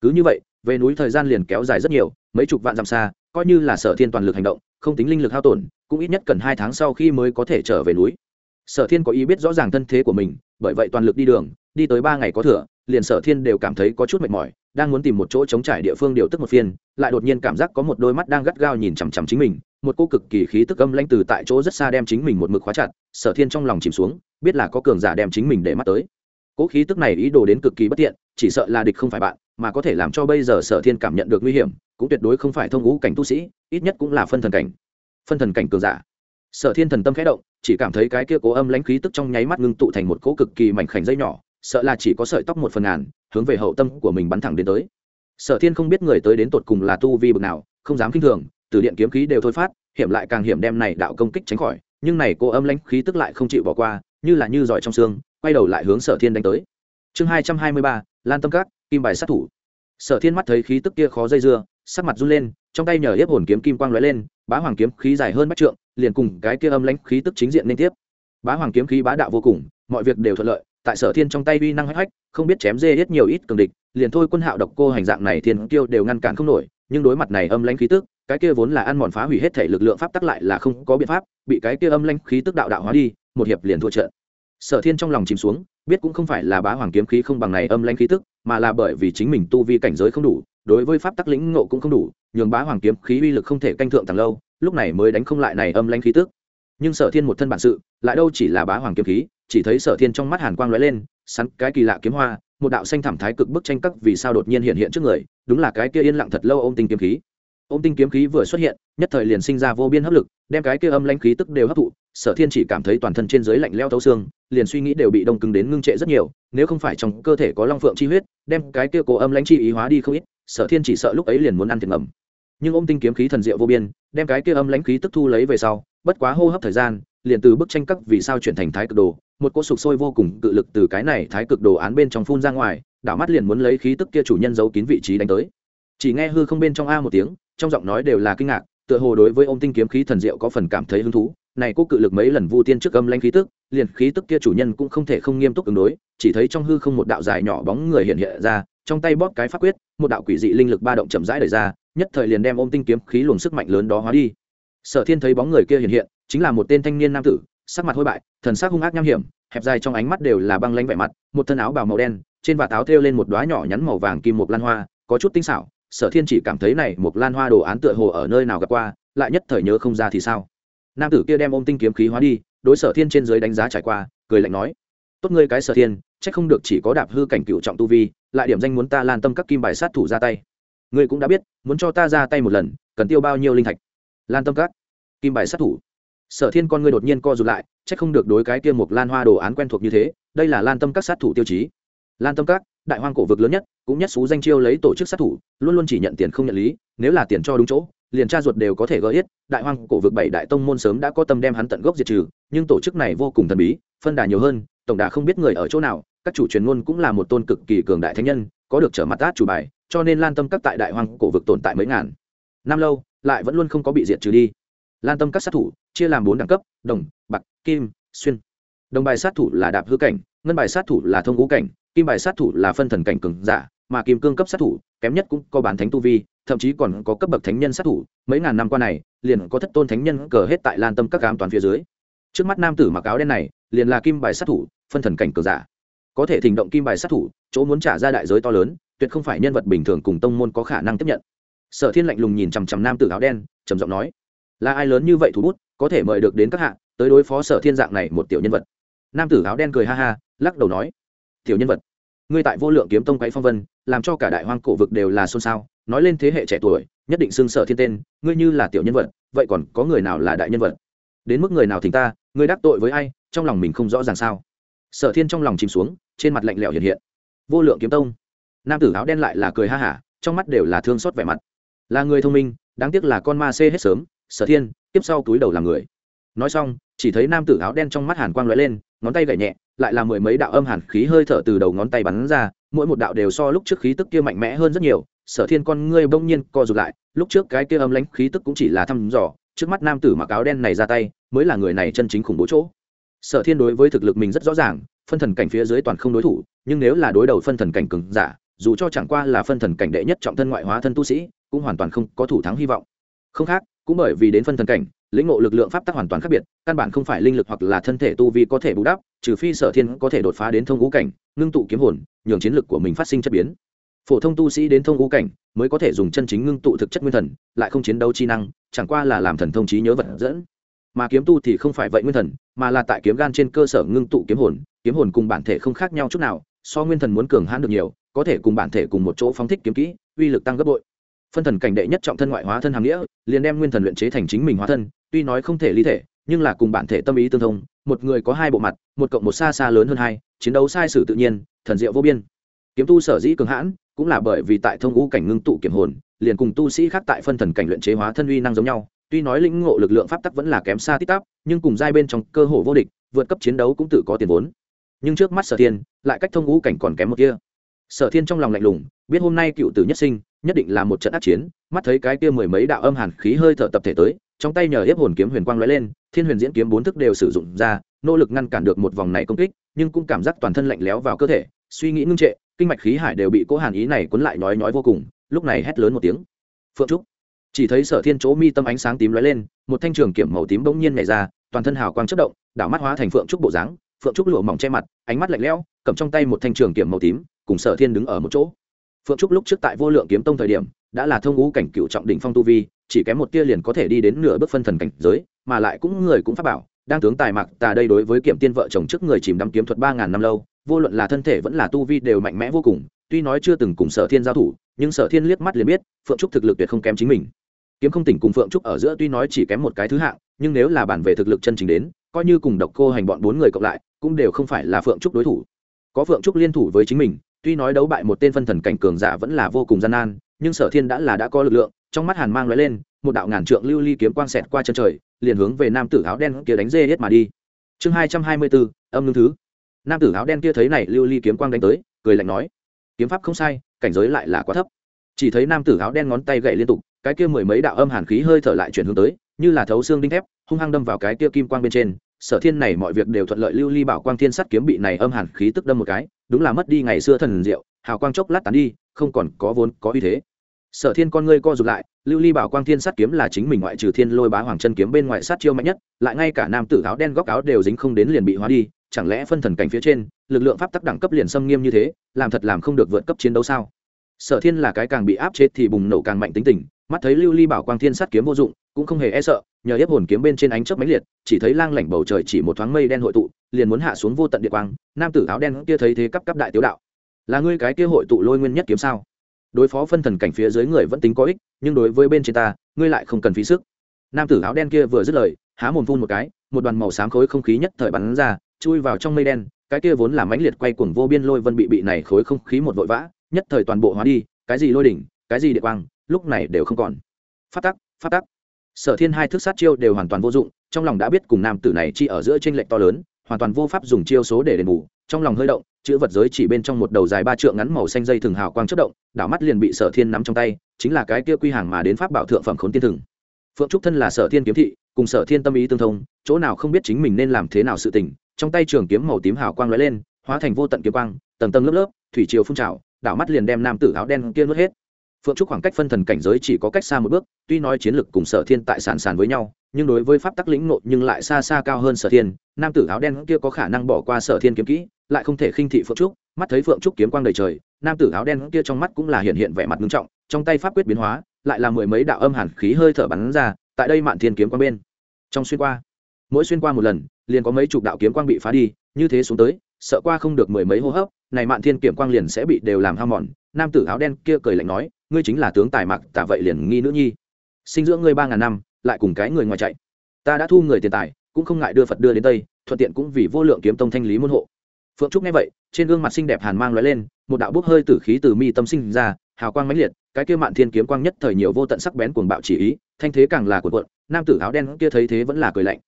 Speaker 1: Cứ như vậy, về núi thời gian liền kéo dài rất nhiều, mấy chục vạn dặm xa, coi như là sở thiên toàn lực hành động, không tính linh lực hao tổn, cũng ít nhất cần hai tháng sau khi mới có thể trở về núi. Sở thiên có ý biết rõ ràng thân thế của mình, bởi vậy toàn lực đi đường, đi tới ba ngày có thừa, liền sở thiên đều cảm thấy có chút mệt mỏi, đang muốn tìm một chỗ chống trải địa phương điều tức một phiên, lại đột nhiên cảm giác có một đôi mắt đang gắt gao nhìn chằm chằm chính mình một cô cực kỳ khí tức âm lanh từ tại chỗ rất xa đem chính mình một mực khóa chặt, sở thiên trong lòng chìm xuống, biết là có cường giả đem chính mình để mắt tới. Cỗ khí tức này ý đồ đến cực kỳ bất tiện, chỉ sợ là địch không phải bạn, mà có thể làm cho bây giờ sở thiên cảm nhận được nguy hiểm, cũng tuyệt đối không phải thông ngũ cảnh tu sĩ, ít nhất cũng là phân thần cảnh. Phân thần cảnh cường giả. Sở thiên thần tâm khẽ động, chỉ cảm thấy cái kia cố âm lãnh khí tức trong nháy mắt ngưng tụ thành một cỗ cực kỳ mảnh khảnh dây nhỏ, sợ là chỉ có sợi tóc một phần ngàn, hướng về hậu tâm của mình bắn thẳng đến tới. Sở thiên không biết người tới đến tột cùng là tu vi bực nào, không dám k i n h thường từ điện kiếm khí đều thôi phát, hiểm lại càng hiểm đem này đạo công kích tránh khỏi, nhưng này cô âm lãnh khí tức lại không chịu bỏ qua, như là như giỏi trong xương, quay đầu lại hướng sở thiên đánh tới. Chương hai trăm hai mươi ba, lan tâm cát kim bài sát thủ. Sở thiên mắt thấy khí tức kia khó dây dưa, sắc mặt run lên, trong tay nhờ hiếp hồn kiếm kim quang lóe lên, bá hoàng kiếm khí dài hơn bách trượng, liền cùng cái kia âm lãnh khí tức chính diện liên tiếp. Bá hoàng kiếm khí bá đạo vô cùng, mọi việc đều thuận lợi, tại sở thiên trong tay uy năng hách hách, không biết chém dê hết nhiều ít cường địch, liền thôi quân hạo độc cô hành dạng này thiên kiêu đều ngăn cản không nổi, nhưng đối mặt này âm lãnh khí tức cái kia vốn là ăn mòn phá hủy hết thể lực lượng pháp tắc lại là không có biện pháp, bị cái kia âm lanh khí tức đạo đạo hóa đi, một hiệp liền thua trận. Sở thiên trong lòng chìm xuống, biết cũng không phải là bá hoàng kiếm khí không bằng này âm lanh khí tức, mà là bởi vì chính mình tu vi cảnh giới không đủ, đối với pháp tắc lĩnh ngộ cũng không đủ, nhường bá hoàng kiếm khí uy lực không thể canh thượng tàng lâu, lúc này mới đánh không lại này âm lanh khí tức. Nhưng sở thiên một thân bản sự, lại đâu chỉ là bá hoàng kiếm khí, chỉ thấy sở thiên trong mắt hàn quang lóe lên, sắn cái kỳ lạ kiếm hoa, một đạo xanh thảm thái cực bức tranh các vì sao đột nhiên hiện hiện trước người, đúng là cái kia yên lặng thật lâu ôm tinh kiếm khí ôm tinh kiếm khí vừa xuất hiện, nhất thời liền sinh ra vô biên hấp lực, đem cái kia âm lãnh khí tức đều hấp thụ, sở thiên chỉ cảm thấy toàn thân trên dưới lạnh leo thấu xương, liền suy nghĩ đều bị đông cứng đến ngưng trệ rất nhiều, nếu không phải trong cơ thể có long phượng chi huyết, đem cái kia cổ âm lãnh chi ý hóa đi không ít, sở thiên chỉ sợ lúc ấy liền muốn ăn thiệt ngầm. Nhưng ôm tinh kiếm khí thần diệu vô biên, đem cái kia âm lãnh khí tức thu lấy về sau, bất quá hô hấp thời gian, liền từ bức tranh các vì sao chuyển thành thái cực đồ, một cỗ sục sôi vô cùng cự lực từ cái này thái cực đồ án bên trong phun ra ngoài, đảo mắt liền muốn lấy khí tức kia chủ nhân giấu kín vị trí đánh tới. Chỉ nghe hư không bên trong a một tiếng trong giọng nói đều là kinh ngạc, tựa hồ đối với ông tinh kiếm khí thần diệu có phần cảm thấy hứng thú. Này cô cự lực mấy lần vu tiên trước âm lanh khí tức, liền khí tức kia chủ nhân cũng không thể không nghiêm túc ứng đối, chỉ thấy trong hư không một đạo dài nhỏ bóng người hiện hiện ra, trong tay bóp cái pháp quyết, một đạo quỷ dị linh lực ba động chậm rãi đẩy ra, nhất thời liền đem ôm tinh kiếm khí luồng sức mạnh lớn đó hóa đi. Sở thiên thấy bóng người kia hiện hiện, chính là một tên thanh niên nam tử, sắc mặt hôi bại, thần sắc hung ác nham hiểm, hẹp dài trong ánh mắt đều là băng lanh vẻ mặt, một thân áo bào màu đen, trên vạt áo thêu lên một đoá nhỏ nhắn màu vàng kim một lan hoa, có chút tinh xảo sở thiên chỉ cảm thấy này một lan hoa đồ án tựa hồ ở nơi nào gặp qua, lại nhất thời nhớ không ra thì sao. Nam tử kia đem ôm tinh kiếm khí hóa đi, đối sở thiên trên dưới đánh giá trải qua, cười lạnh nói, tốt ngươi cái sở thiên, chắc không được chỉ có đạp hư cảnh cựu trọng tu vi, lại điểm danh muốn ta lan tâm các kim bài sát thủ ra tay. Ngươi cũng đã biết, muốn cho ta ra tay một lần, cần tiêu bao nhiêu linh thạch? Lan tâm các kim bài sát thủ. Sở thiên con ngươi đột nhiên co rụt lại, chắc không được đối cái kia một lan hoa đồ án quen thuộc như thế, đây là lan tâm các sát thủ tiêu chí. Lan tâm các đại hoang cổ vực lớn nhất, cũng nhất xú danh chiêu lấy tổ chức sát thủ, luôn luôn chỉ nhận tiền không nhận lý, nếu là tiền cho đúng chỗ, liền tra ruột đều có thể gỡ ít đại hoang cổ vực bảy đại tông môn sớm đã có tâm đem hắn tận gốc diệt trừ, nhưng tổ chức này vô cùng thần bí, phân đà nhiều hơn, tổng đà không biết người ở chỗ nào, các chủ truyền ngôn cũng là một tôn cực kỳ cường đại thánh nhân, có được trở mặt át chủ bài, cho nên lan tâm các tại đại Hoang cổ vực tồn tại mấy ngàn năm lâu, lại vẫn luôn không có bị diệt trừ đi. Lan tâm các sát thủ, chia làm bốn đẳng cấp, đồng, bạc, kim, xuyên. Đồng bài sát thủ là đạp hư cảnh, ngân bài sát thủ là thông ngũ cảnh kim bài sát thủ là phân thần cảnh cường giả, mà kim cương cấp sát thủ, kém nhất cũng có bán thánh tu vi, thậm chí còn có cấp bậc thánh nhân sát thủ. Mấy ngàn năm qua này, liền có thất tôn thánh nhân cờ hết tại lan tâm các cám toàn phía dưới. Trước mắt nam tử mặc áo đen này, liền là kim bài sát thủ, phân thần cảnh cường giả. Có thể thỉnh động kim bài sát thủ, chỗ muốn trả ra đại giới to lớn, tuyệt không phải nhân vật bình thường cùng tông môn có khả năng tiếp nhận. Sở thiên lạnh lùng nhìn chằm chằm nam tử áo đen, trầm giọng nói, là ai lớn như vậy thủ bút, có thể mời được đến các hạ, tới đối phó sở thiên dạng này một tiểu nhân vật. Nam tử áo đen cười ha ha, lắc đầu nói tiểu nhân vật. Ngươi tại vô lượng kiếm tông quấy phong vân, làm cho cả đại hoang cổ vực đều là xôn xao, nói lên thế hệ trẻ tuổi, nhất định xương sở thiên tên, ngươi như là tiểu nhân vật, vậy còn có người nào là đại nhân vật? Đến mức người nào thỉnh ta, ngươi đắc tội với ai, trong lòng mình không rõ ràng sao? Sở thiên trong lòng chìm xuống, trên mặt lạnh lẽo hiện hiện. Vô lượng kiếm tông. Nam tử áo đen lại là cười ha hả, trong mắt đều là thương xót vẻ mặt. Là người thông minh, đáng tiếc là con ma xê hết sớm, sở thiên, tiếp sau túi đầu làm người. Nói xong, chỉ thấy nam tử áo đen trong mắt hàn quang lóe lên, ngón tay gậy nhẹ lại là mười mấy đạo âm hàn khí hơi thở từ đầu ngón tay bắn ra, mỗi một đạo đều so lúc trước khí tức kia mạnh mẽ hơn rất nhiều, sở thiên con ngươi bỗng nhiên co rụt lại, lúc trước cái kia âm lãnh khí tức cũng chỉ là thăm dò, trước mắt nam tử mặc áo đen này ra tay, mới là người này chân chính khủng bố chỗ. Sở thiên đối với thực lực mình rất rõ ràng, phân thần cảnh phía dưới toàn không đối thủ, nhưng nếu là đối đầu phân thần cảnh cường giả, dù cho chẳng qua là phân thần cảnh đệ nhất trọng thân ngoại hóa thân tu sĩ, cũng hoàn toàn không có thủ thắng hy vọng. Không khác, cũng bởi vì đến phân thần cảnh, lĩnh ngộ lực lượng pháp tắc hoàn toàn khác biệt, căn bản không phải linh lực hoặc là thân thể tu vi có thể bù đắp trừ phi sở thiên có thể đột phá đến thông ngũ cảnh, ngưng tụ kiếm hồn, nhường chiến lực của mình phát sinh chất biến. Phổ thông tu sĩ đến thông ngũ cảnh mới có thể dùng chân chính ngưng tụ thực chất nguyên thần, lại không chiến đấu chi năng, chẳng qua là làm thần thông trí nhớ vật dẫn. Mà kiếm tu thì không phải vậy nguyên thần, mà là tại kiếm gan trên cơ sở ngưng tụ kiếm hồn kiếm hồn cùng bản thể không khác nhau chút nào, so nguyên thần muốn cường hãn được nhiều, có thể cùng bản thể cùng một chỗ phóng thích kiếm kỹ, uy lực tăng gấp bội. Phân thần cảnh đệ nhất trọng thân ngoại hóa thân hàm nghĩa, liền đem nguyên thần luyện chế thành chính mình hóa thân, tuy nói không thể ly thể, nhưng là cùng bản thể tâm ý tương thông một người có hai bộ mặt, một cộng một xa xa lớn hơn hai, chiến đấu sai sử tự nhiên, thần diệu vô biên. Kiếm tu sở dĩ cường hãn, cũng là bởi vì tại thông ngũ cảnh ngưng tụ kiểm hồn, liền cùng tu sĩ khác tại phân thần cảnh luyện chế hóa thân uy năng giống nhau. Tuy nói lĩnh ngộ lực lượng pháp tắc vẫn là kém xa tít tắp, nhưng cùng giai bên trong cơ hồ vô địch, vượt cấp chiến đấu cũng tự có tiền vốn. Nhưng trước mắt sở thiên, lại cách thông ngũ cảnh còn kém một kia. Sở thiên trong lòng lạnh lùng, biết hôm nay cựu tử nhất sinh, nhất định là một trận ác chiến, mắt thấy cái kia mười mấy đạo âm hàn khí hơi thở tập thể tới trong tay nhờ hiếp hồn kiếm huyền quang lóe lên, thiên huyền diễn kiếm bốn thức đều sử dụng ra, nỗ lực ngăn cản được một vòng này công kích, nhưng cũng cảm giác toàn thân lạnh lẽo vào cơ thể, suy nghĩ ngưng trệ, kinh mạch khí hải đều bị cố hàn ý này cuốn lại nói nói vô cùng, lúc này hét lớn một tiếng. Phượng trúc. Chỉ thấy sở thiên chỗ mi tâm ánh sáng tím lóe lên, một thanh trường kiểm màu tím bỗng nhiên nhảy ra, toàn thân hào quang chất động, đảo mắt hóa thành phượng trúc bộ dáng. Phượng trúc lụa mỏng che mặt, ánh mắt lạnh lẽo, cầm trong tay một thanh trường kiểm màu tím, cùng sở thiên đứng ở một chỗ. Phượng trúc lúc trước tại vô lượng kiếm tông thời điểm, đã là thông ngũ cảnh cựu trọng đỉnh phong tu vi chỉ kém một tia liền có thể đi đến nửa bước phân thần cảnh giới, mà lại cũng người cũng pháp bảo, đang tướng tài mặc tà đây đối với kiểm tiên vợ chồng trước người chìm đắm kiếm thuật ba ngàn năm lâu, vô luận là thân thể vẫn là tu vi đều mạnh mẽ vô cùng, tuy nói chưa từng cùng sở thiên giao thủ, nhưng sở thiên liếc mắt liền biết, phượng trúc thực lực tuyệt không kém chính mình. Kiếm không tỉnh cùng phượng trúc ở giữa tuy nói chỉ kém một cái thứ hạng, nhưng nếu là bản về thực lực chân chính đến, coi như cùng độc cô hành bọn bốn người cộng lại, cũng đều không phải là phượng trúc đối thủ. Có phượng trúc liên thủ với chính mình, tuy nói đấu bại một tên phân thần cảnh cường giả vẫn là vô cùng gian nan, nhưng sở thiên đã là đã có lực lượng trong mắt hàn mang lóe lên, một đạo ngàn trượng lưu ly kiếm quang xẹt qua chân trời, liền hướng về nam tử áo đen kia đánh dê hết mà đi. Chương hai trăm hai mươi bốn âm lương thứ. Nam tử áo đen kia thấy này lưu ly kiếm quang đánh tới, cười lạnh nói, kiếm pháp không sai, cảnh giới lại là quá thấp. Chỉ thấy nam tử áo đen ngón tay gậy liên tục, cái kia mười mấy đạo âm hàn khí hơi thở lại chuyển hướng tới, như là thấu xương đinh thép, hung hăng đâm vào cái kia kim quang bên trên. Sở thiên này mọi việc đều thuận lợi lưu ly bảo quang thiên sắt kiếm bị này âm hàn khí tức đâm một cái, đúng là mất đi ngày xưa thần diệu, hào quang chốc lát tán đi, không còn có vốn có uy thế sở thiên con ngươi co rụt lại, lưu ly bảo quang thiên sát kiếm là chính mình ngoại trừ thiên lôi bá hoàng chân kiếm bên ngoài sát chiêu mạnh nhất, lại ngay cả nam tử áo đen góc áo đều dính không đến liền bị hóa đi, chẳng lẽ phân thần cảnh phía trên, lực lượng pháp tắc đẳng cấp liền xâm nghiêm như thế, làm thật làm không được vượt cấp chiến đấu sao? Sở thiên là cái càng bị áp chế thì bùng nổ càng mạnh tính tình, mắt thấy lưu ly bảo quang thiên sát kiếm vô dụng, cũng không hề e sợ, nhờ ép hồn kiếm bên trên ánh chớp mãnh liệt, chỉ thấy lang lảnh bầu trời chỉ một thoáng mây đen hội tụ, liền muốn hạ xuống vô tận địa quang, nam tử áo đen kia thấy thế cấp cấp đại tiểu đạo. Là ngươi cái kia hội tụ lôi nguyên nhất kiếm sao? Đối phó phân thần cảnh phía dưới người vẫn tính có ích, nhưng đối với bên trên ta, ngươi lại không cần phí sức. Nam tử áo đen kia vừa dứt lời, há mồm phun một cái, một đoàn màu xám khối không khí nhất thời bắn ra, chui vào trong mây đen, cái kia vốn là mãnh liệt quay cuồng vô biên lôi vân bị bị này khối không khí một vội vã, nhất thời toàn bộ hóa đi, cái gì lôi đỉnh, cái gì địa quang, lúc này đều không còn. Phát tắc phát tắc. Sở thiên hai thức sát chiêu đều hoàn toàn vô dụng, trong lòng đã biết cùng nam tử này chi ở giữa tranh lệch to lớn, hoàn toàn vô pháp dùng chiêu số để đền bù trong lòng hơi động, chữ vật giới chỉ bên trong một đầu dài ba trượng ngắn màu xanh dây thường hào quang chất động, đảo mắt liền bị sở thiên nắm trong tay, chính là cái kia quy hàng mà đến pháp bảo thượng phẩm khốn tiên thừng. Phượng trúc thân là sở thiên kiếm thị, cùng sở thiên tâm ý tương thông, chỗ nào không biết chính mình nên làm thế nào sự tình, trong tay trường kiếm màu tím hào quang lóe lên, hóa thành vô tận kiếm quang, tầng tầng lớp lớp, thủy chiều phun trào, đảo mắt liền đem nam tử áo đen kia nuốt hết. Phượng trúc khoảng cách phân thần cảnh giới chỉ có cách xa một bước, tuy nói chiến lực cùng sở thiên tại sàn sàn với nhau nhưng đối với pháp tắc lĩnh nộ nhưng lại xa xa cao hơn sở thiên, nam tử áo đen kia có khả năng bỏ qua sở thiên kiếm kỹ, lại không thể khinh thị phượng trúc, mắt thấy phượng trúc kiếm quang đầy trời, nam tử áo đen kia trong mắt cũng là hiện hiện vẻ mặt nghiêm trọng, trong tay pháp quyết biến hóa, lại là mười mấy đạo âm hàn khí hơi thở bắn ra, tại đây mạn thiên kiếm quang bên. Trong xuyên qua, mỗi xuyên qua một lần, liền có mấy chục đạo kiếm quang bị phá đi, như thế xuống tới, sợ qua không được mười mấy hô hấp, này mạn thiên kiếm quang liền sẽ bị đều làm hao mòn, nam tử áo đen kia cười lạnh nói, ngươi chính là tướng tài mặc tả vậy liền nghi nữ nhi. Sinh dưỡng ngươi ba ngàn năm lại cùng cái người ngoài chạy. Ta đã thu người tiền tài, cũng không ngại đưa phật đưa đến tây, thuận tiện cũng vì vô lượng kiếm tông thanh lý môn hộ. Phượng trúc nghe vậy, trên gương mặt xinh đẹp hàn mang lóe lên, một đạo bốc hơi tử khí từ mi tâm sinh ra, hào quang mãnh liệt, cái kia mạn thiên kiếm quang nhất thời nhiều vô tận sắc bén cuồng bạo chỉ ý, thanh thế càng là cuộn cuộn, nam tử áo đen kia thấy thế vẫn là cười lạnh.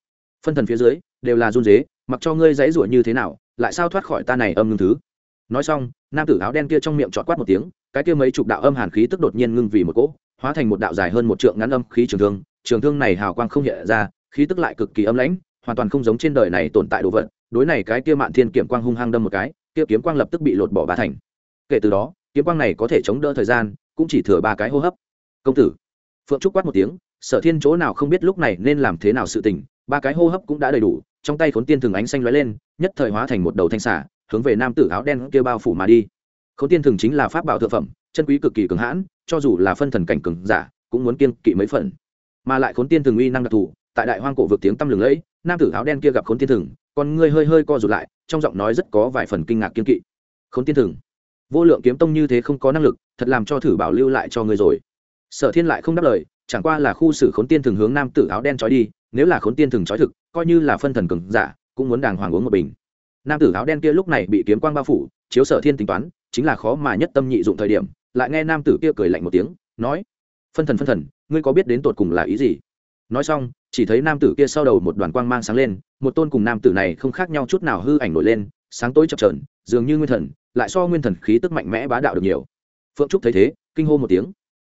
Speaker 1: Phân thần phía dưới, đều là run dế mặc cho ngươi dãy rủa như thế nào, lại sao thoát khỏi ta này âm ngưng thứ? Nói xong, nam tử áo đen kia trong miệng trọt quát một tiếng, cái kia mấy chục đạo âm hàn khí tức đột nhiên ngưng vì một cỗ, hóa thành một đạo dài hơn một trượng ngắn âm khí trường thương trường thương này hào quang không hiện ra, khí tức lại cực kỳ âm lãnh, hoàn toàn không giống trên đời này tồn tại đồ vật. Đối này cái kia mạn thiên kiểm quang hung hăng đâm một cái, kia kiếm quang lập tức bị lột bỏ ba thành. Kể từ đó, kiếm quang này có thể chống đỡ thời gian, cũng chỉ thừa ba cái hô hấp. Công tử, phượng trúc quát một tiếng, sở thiên chỗ nào không biết lúc này nên làm thế nào sự tình, ba cái hô hấp cũng đã đầy đủ, trong tay khốn tiên thường ánh xanh lóe lên, nhất thời hóa thành một đầu thanh xả hướng về nam tử áo đen kia bao phủ mà đi. Khốn tiên thường chính là pháp bảo thượng phẩm, chân quý cực kỳ cường hãn, cho dù là phân thần cảnh cường giả, cũng muốn kiên kỵ mấy phần mà lại khốn tiên thường uy năng đặc thù, tại đại hoang cổ vực tiếng tăm lừng lẫy, nam tử áo đen kia gặp khốn tiên thường còn ngươi hơi hơi co rụt lại, trong giọng nói rất có vài phần kinh ngạc kiên kỵ. Khốn tiên thường, vô lượng kiếm tông như thế không có năng lực, thật làm cho thử bảo lưu lại cho ngươi rồi. Sở thiên lại không đáp lời, chẳng qua là khu xử khốn tiên thường hướng nam tử áo đen trói đi, nếu là khốn tiên thường trói thực, coi như là phân thần cường giả, cũng muốn đàng hoàng uống một bình. Nam tử áo đen kia lúc này bị kiếm quang bao phủ, chiếu sở thiên tính toán, chính là khó mà nhất tâm nhị dụng thời điểm, lại nghe nam tử kia cười lạnh một tiếng, nói, phân thần phân thần ngươi có biết đến tột cùng là ý gì? Nói xong, chỉ thấy nam tử kia sau đầu một đoàn quang mang sáng lên, một tôn cùng nam tử này không khác nhau chút nào hư ảnh nổi lên, sáng tối chập trờn dường như nguyên thần, lại so nguyên thần khí tức mạnh mẽ bá đạo được nhiều. Phượng trúc thấy thế, kinh hô một tiếng.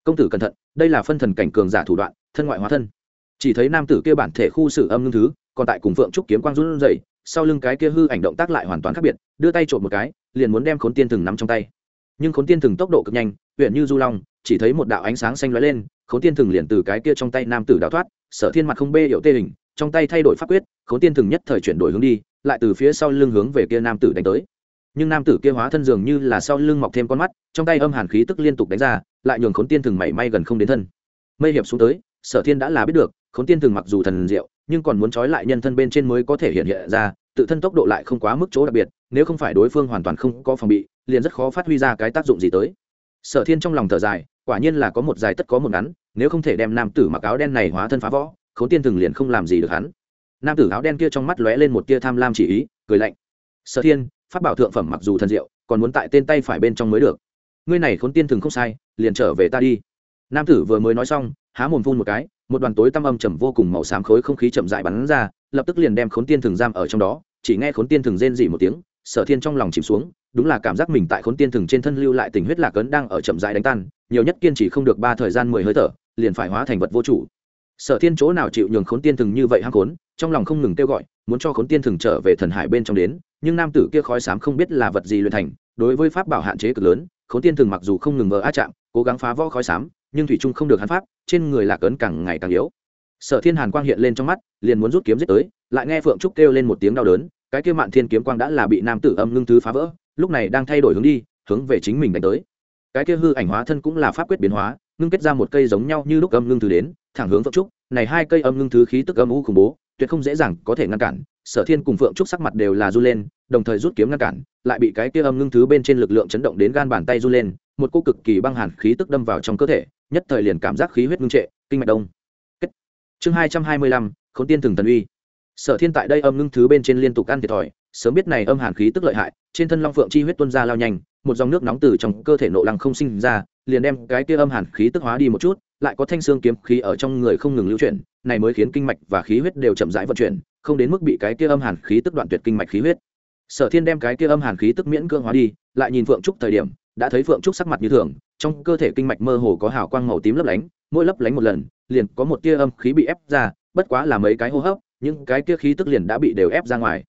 Speaker 1: Công tử cẩn thận, đây là phân thần cảnh cường giả thủ đoạn, thân ngoại hóa thân. Chỉ thấy nam tử kia bản thể khu xử âm ngưng thứ, còn tại cùng phượng trúc kiếm quang run rẩy, sau lưng cái kia hư ảnh động tác lại hoàn toàn khác biệt, đưa tay trộm một cái, liền muốn đem khốn tiên thừng nắm trong tay. Nhưng khốn tiên thừng tốc độ cực nhanh, huyện như du long chỉ thấy một đạo ánh sáng xanh lóe lên, khốn tiên thừng liền từ cái kia trong tay nam tử đào thoát, sở thiên mặt không bê hiệu tê hình, trong tay thay đổi pháp quyết, khốn tiên thừng nhất thời chuyển đổi hướng đi, lại từ phía sau lưng hướng về kia nam tử đánh tới. Nhưng nam tử kia hóa thân dường như là sau lưng mọc thêm con mắt, trong tay âm hàn khí tức liên tục đánh ra, lại nhường khốn tiên thừng mảy may gần không đến thân. Mây hiệp xuống tới, sở thiên đã là biết được, khốn tiên thừng mặc dù thần diệu, nhưng còn muốn trói lại nhân thân bên trên mới có thể hiện hiện ra, tự thân tốc độ lại không quá mức chỗ đặc biệt, nếu không phải đối phương hoàn toàn không có phòng bị, liền rất khó phát huy ra cái tác dụng gì tới sở thiên trong lòng thở dài, quả nhiên là có một dài tất có một ngắn, nếu không thể đem nam tử mặc áo đen này hóa thân phá võ, khốn tiên thừng liền không làm gì được hắn. Nam tử áo đen kia trong mắt lóe lên một tia tham lam chỉ ý, cười lạnh. Sở thiên phát bảo thượng phẩm mặc dù thần diệu, còn muốn tại tên tay phải bên trong mới được. Ngươi này khốn tiên thừng không sai, liền trở về ta đi. Nam tử vừa mới nói xong, há mồm phun một cái, một đoàn tối tăm âm trầm vô cùng màu xám khối không khí chậm dại bắn ra, lập tức liền đem khốn tiên thừng giam ở trong đó, chỉ nghe khốn tiên thừng rên dỉ một tiếng sở thiên trong lòng chìm xuống, đúng là cảm giác mình tại khốn tiên thừng trên thân lưu lại tình huyết lạc ấn đang ở chậm dại đánh tan, nhiều nhất kiên trì không được ba thời gian mười hơi thở, liền phải hóa thành vật vô chủ. Sở thiên chỗ nào chịu nhường khốn tiên thừng như vậy hăng khốn, trong lòng không ngừng kêu gọi, muốn cho khốn tiên thừng trở về thần hải bên trong đến, nhưng nam tử kia khói xám không biết là vật gì luyện thành, đối với pháp bảo hạn chế cực lớn, khốn tiên thừng mặc dù không ngừng vỡ á chạm, cố gắng phá võ khói xám, nhưng thủy trung không được hắn pháp, trên người lạc ấn càng ngày càng yếu. Sở thiên hàn quang hiện lên trong mắt, liền muốn rút kiếm giết tới, lại nghe phượng trúc kêu lên một tiếng đau đớn cái kia mạn thiên kiếm quang đã là bị nam tử âm ngưng thứ phá vỡ, lúc này đang thay đổi hướng đi, hướng về chính mình đánh tới. Cái kia hư ảnh hóa thân cũng là pháp quyết biến hóa, ngưng kết ra một cây giống nhau như lúc âm ngưng thứ đến, thẳng hướng phượng trúc, này hai cây âm ngưng thứ khí tức âm u khủng bố, tuyệt không dễ dàng có thể ngăn cản, sở thiên cùng phượng trúc sắc mặt đều là r u lên, đồng thời rút kiếm ngăn cản, lại bị cái kia âm ngưng thứ bên trên lực lượng chấn động đến gan bàn tay r u lên, một cô cực kỳ băng hàn khí tức đâm vào trong cơ thể, nhất thời liền cảm giác khí huyết ngưng trệ, kinh mạch đông. Kết. chương hai trăm hai mươi lăm k h ố n tiên thường thần uy sở thiên tại đây âm ngưng thứ bên trên liên tục ăn thiệt thòi, sớm biết này âm hàn khí tức lợi hại, trên thân long phượng chi huyết tuân ra lao nhanh, một dòng nước nóng từ trong cơ thể nộ lăng không sinh ra, liền đem cái kia âm hàn khí tức hóa đi một chút, lại có thanh xương kiếm khí ở trong người không ngừng lưu chuyển, này mới khiến kinh mạch và khí huyết đều chậm rãi vận chuyển, không đến mức bị cái kia âm hàn khí tức đoạn tuyệt kinh mạch khí huyết. Sở thiên đem cái kia âm hàn khí tức miễn cưỡng hóa đi, lại nhìn phượng trúc thời điểm, đã thấy phượng trúc sắc mặt như thường, trong cơ thể kinh mạch mơ hồ có hào quang màu tím lấp lánh, mỗi lấp lánh một lần, liền có một tia âm khí bị ép ra, bất quá là mấy cái hô hấp những cái kia khí tức liền đã bị đều ép ra ngoài.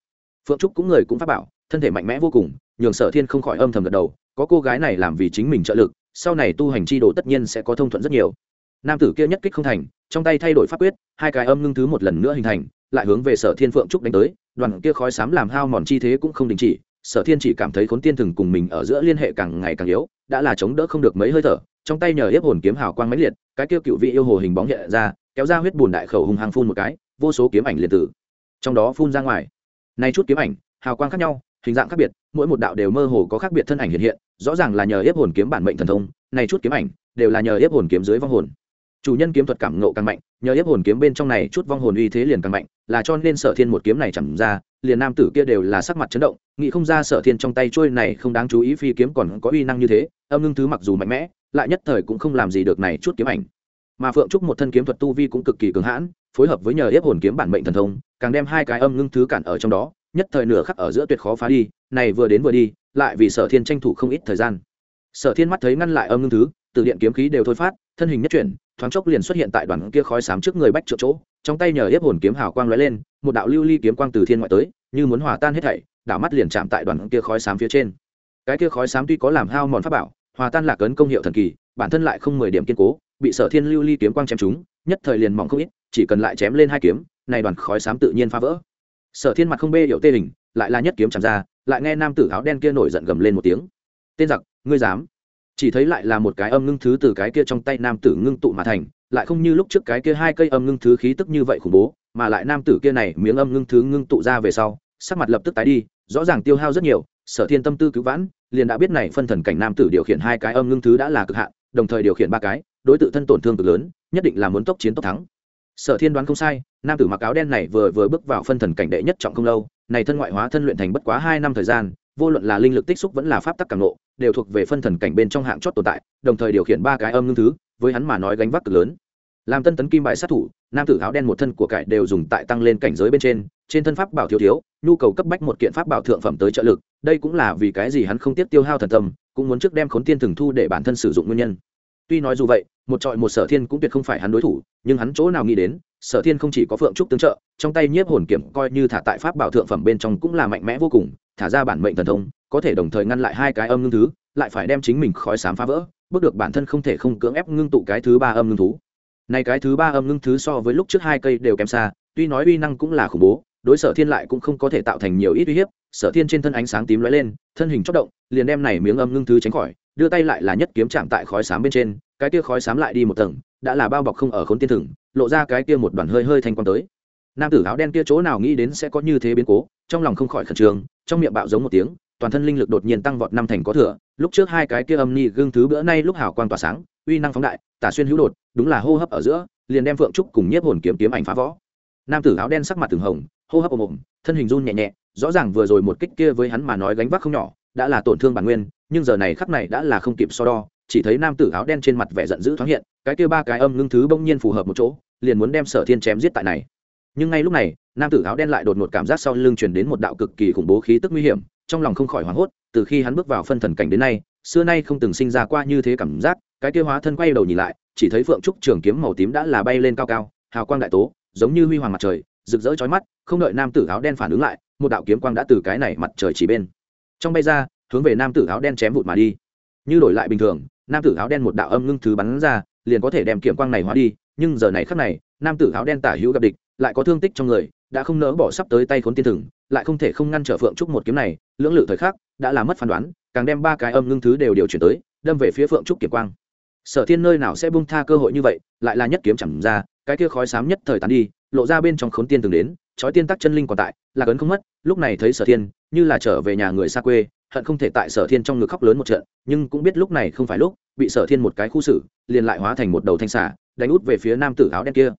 Speaker 1: Phượng trúc cũng người cũng phát bảo, thân thể mạnh mẽ vô cùng, nhường sở thiên không khỏi âm thầm gật đầu, có cô gái này làm vì chính mình trợ lực, sau này tu hành chi đồ tất nhiên sẽ có thông thuận rất nhiều. Nam tử kia nhất kích không thành, trong tay thay đổi pháp quyết, hai cái âm ngưng thứ một lần nữa hình thành, lại hướng về sở thiên phượng trúc đánh tới, đoàn kia khói xám làm hao mòn chi thế cũng không đình chỉ, sở thiên chỉ cảm thấy khốn tiên thừng cùng mình ở giữa liên hệ càng ngày càng yếu, đã là chống đỡ không được mấy hơi thở, trong tay nhờ yếp hồn kiếm hào quang mãnh liệt, cái kia cựu vị yêu hồ hình bóng hiện ra, kéo ra huyết bùn đại khẩu hùng hàng phun một cái vô số kiếm ảnh liền tử trong đó phun ra ngoài. Nay chút kiếm ảnh, hào quang khác nhau, hình dạng khác biệt, mỗi một đạo đều mơ hồ có khác biệt thân ảnh hiện hiện, rõ ràng là nhờ ép hồn kiếm bản mệnh thần thông này chút kiếm ảnh đều là nhờ ép hồn kiếm dưới vong hồn. Chủ nhân kiếm thuật cảm ngộ càng mạnh, nhờ ép hồn kiếm bên trong này chút vong hồn uy thế liền càng mạnh, là cho nên sở thiên một kiếm này chẳng ra, liền nam tử kia đều là sắc mặt chấn động, nghĩ không ra sở thiên trong tay trôi này không đáng chú ý phi kiếm còn có uy năng như thế, âm ngưng thứ mặc dù mạnh mẽ, lại nhất thời cũng không làm gì được này chút kiếm ảnh. Mà phượng trúc một thân kiếm thuật tu vi cũng cực kỳ cường hãn phối hợp với nhờ yếp hồn kiếm bản mệnh thần thông, càng đem hai cái âm ngưng thứ cản ở trong đó, nhất thời nửa khắc ở giữa tuyệt khó phá đi, này vừa đến vừa đi, lại vì sở thiên tranh thủ không ít thời gian. Sở thiên mắt thấy ngăn lại âm ngưng thứ, từ điện kiếm khí đều thôi phát, thân hình nhất chuyển, thoáng chốc liền xuất hiện tại đoàn kia khói xám trước người bách trượng chỗ, trong tay nhờ yếp hồn kiếm hào quang lóe lên, một đạo lưu ly kiếm quang từ thiên ngoại tới, như muốn hòa tan hết thảy, đảo mắt liền chạm tại đoàn kia khói xám phía trên. Cái kia khói xám tuy có làm hao mòn pháp bảo, hòa tan lạc ấn công hiệu thần kỳ, bản thân lại không mười điểm kiên cố, bị sở thiên lưu ly kiếm quang chém chúng nhất thời liền mỏng không ít chỉ cần lại chém lên hai kiếm, này đoàn khói xám tự nhiên phá vỡ. Sở thiên mặt không bê hiệu tê hình, lại là nhất kiếm chạm ra, lại nghe nam tử áo đen kia nổi giận gầm lên một tiếng. Tên giặc, ngươi dám? Chỉ thấy lại là một cái âm ngưng thứ từ cái kia trong tay nam tử ngưng tụ mà thành, lại không như lúc trước cái kia hai cây âm ngưng thứ khí tức như vậy khủng bố, mà lại nam tử kia này miếng âm ngưng thứ ngưng tụ ra về sau, sắc mặt lập tức tái đi, rõ ràng tiêu hao rất nhiều, sở thiên tâm tư cứu vãn, liền đã biết này phân thần cảnh nam tử điều khiển hai cái âm ngưng thứ đã là cực hạn, đồng thời điều khiển ba cái, đối tự thân tổn thương cực lớn, nhất định là muốn tốc chiến tốc thắng sở thiên đoán không sai, nam tử mặc áo đen này vừa vừa bước vào phân thần cảnh đệ nhất trọng không lâu, này thân ngoại hóa thân luyện thành bất quá hai năm thời gian, vô luận là linh lực tích xúc vẫn là pháp tắc càng nộ đều thuộc về phân thần cảnh bên trong hạng chót tồn tại, đồng thời điều khiển ba cái âm ngưng thứ, với hắn mà nói gánh vác cực lớn. Làm tân tấn kim bại sát thủ, nam tử áo đen một thân của cải đều dùng tại tăng lên cảnh giới bên trên trên thân pháp bảo thiếu thiếu, nhu cầu cấp bách một kiện pháp bảo thượng phẩm tới trợ lực, đây cũng là vì cái gì hắn không tiếp tiêu hao thần tâm, cũng muốn trước đem khốn tiên thường thu để bản thân sử dụng nguyên nhân tuy nói dù vậy, một trọi một sở thiên cũng tuyệt không phải hắn đối thủ, nhưng hắn chỗ nào nghĩ đến, sở thiên không chỉ có phượng trúc tương trợ, trong tay nhiếp hồn kiểm coi như thả tại pháp bảo thượng phẩm bên trong cũng là mạnh mẽ vô cùng, thả ra bản mệnh thần thông, có thể đồng thời ngăn lại hai cái âm ngưng thứ, lại phải đem chính mình khói sám phá vỡ, bước được bản thân không thể không cưỡng ép ngưng tụ cái thứ ba âm ngưng thú. Này cái thứ ba âm ngưng thứ so với lúc trước hai cây đều kém xa, tuy nói uy năng cũng là khủng bố, đối sở thiên lại cũng không có thể tạo thành nhiều ít uy hiếp, sở thiên trên thân ánh sáng tím lóe lên, thân hình chốc động, liền đem này miếng âm ngưng thứ tránh khỏi đưa tay lại là nhất kiếm chạm tại khói xám bên trên, cái kia khói xám lại đi một tầng, đã là bao bọc không ở khốn tiên thừng, lộ ra cái kia một đoàn hơi hơi thanh quang tới. Nam tử áo đen kia chỗ nào nghĩ đến sẽ có như thế biến cố, trong lòng không khỏi khẩn trương, trong miệng bạo giống một tiếng, toàn thân linh lực đột nhiên tăng vọt năm thành có thừa, lúc trước hai cái kia âm ni gương thứ bữa nay lúc hào quang tỏa sáng, uy năng phóng đại, tả xuyên hữu đột, đúng là hô hấp ở giữa, liền đem phượng trúc cùng nhiếp hồn kiếm kiếm ảnh phá võ nam tử áo đen sắc mặt từng hồng, hô hấp ồm ồm, thân hình run nhẹ nhẹ, rõ ràng vừa rồi một kích kia với hắn mà nói gánh vác không nhỏ, đã là tổn thương bản nguyên nhưng giờ này khắc này đã là không kịp so đo, chỉ thấy nam tử áo đen trên mặt vẻ giận dữ thoáng hiện, cái kia ba cái âm ngưng thứ bỗng nhiên phù hợp một chỗ, liền muốn đem sở thiên chém giết tại này. Nhưng ngay lúc này, nam tử áo đen lại đột ngột cảm giác sau lưng truyền đến một đạo cực kỳ khủng bố khí tức nguy hiểm, trong lòng không khỏi hoảng hốt, từ khi hắn bước vào phân thần cảnh đến nay, xưa nay không từng sinh ra qua như thế cảm giác, cái kia hóa thân quay đầu nhìn lại, chỉ thấy phượng trúc trường kiếm màu tím đã là bay lên cao cao, hào quang đại tố, giống như huy hoàng mặt trời, rực rỡ chói mắt, không đợi nam tử áo đen phản ứng lại, một đạo kiếm quang đã từ cái này mặt trời chỉ bên. Trong bay ra hướng về nam tử áo đen chém vụt mà đi. Như đổi lại bình thường, nam tử áo đen một đạo âm ngưng thứ bắn ra, liền có thể đem kiểm quang này hóa đi, nhưng giờ này khắc này, nam tử áo đen tả hữu gặp địch, lại có thương tích trong người, đã không nỡ bỏ sắp tới tay khốn tiên thừng, lại không thể không ngăn trở phượng trúc một kiếm này, lưỡng lự thời khắc, đã làm mất phán đoán, càng đem ba cái âm ngưng thứ đều điều chuyển tới, đâm về phía phượng trúc kiếm quang. Sở thiên nơi nào sẽ bung tha cơ hội như vậy, lại là nhất kiếm chẳng ra, cái kia khói xám nhất thời tán đi, lộ ra bên trong khốn tiên từng đến, chói tiên tắc chân linh còn tại, là cấn không mất, lúc này thấy sở thiên, như là trở về nhà người xa quê hận không thể tại sở thiên trong ngực khóc lớn một trận, nhưng cũng biết lúc này không phải lúc, bị sở thiên một cái khu xử, liền lại hóa thành một đầu thanh xả đánh út về phía nam tử áo đen kia.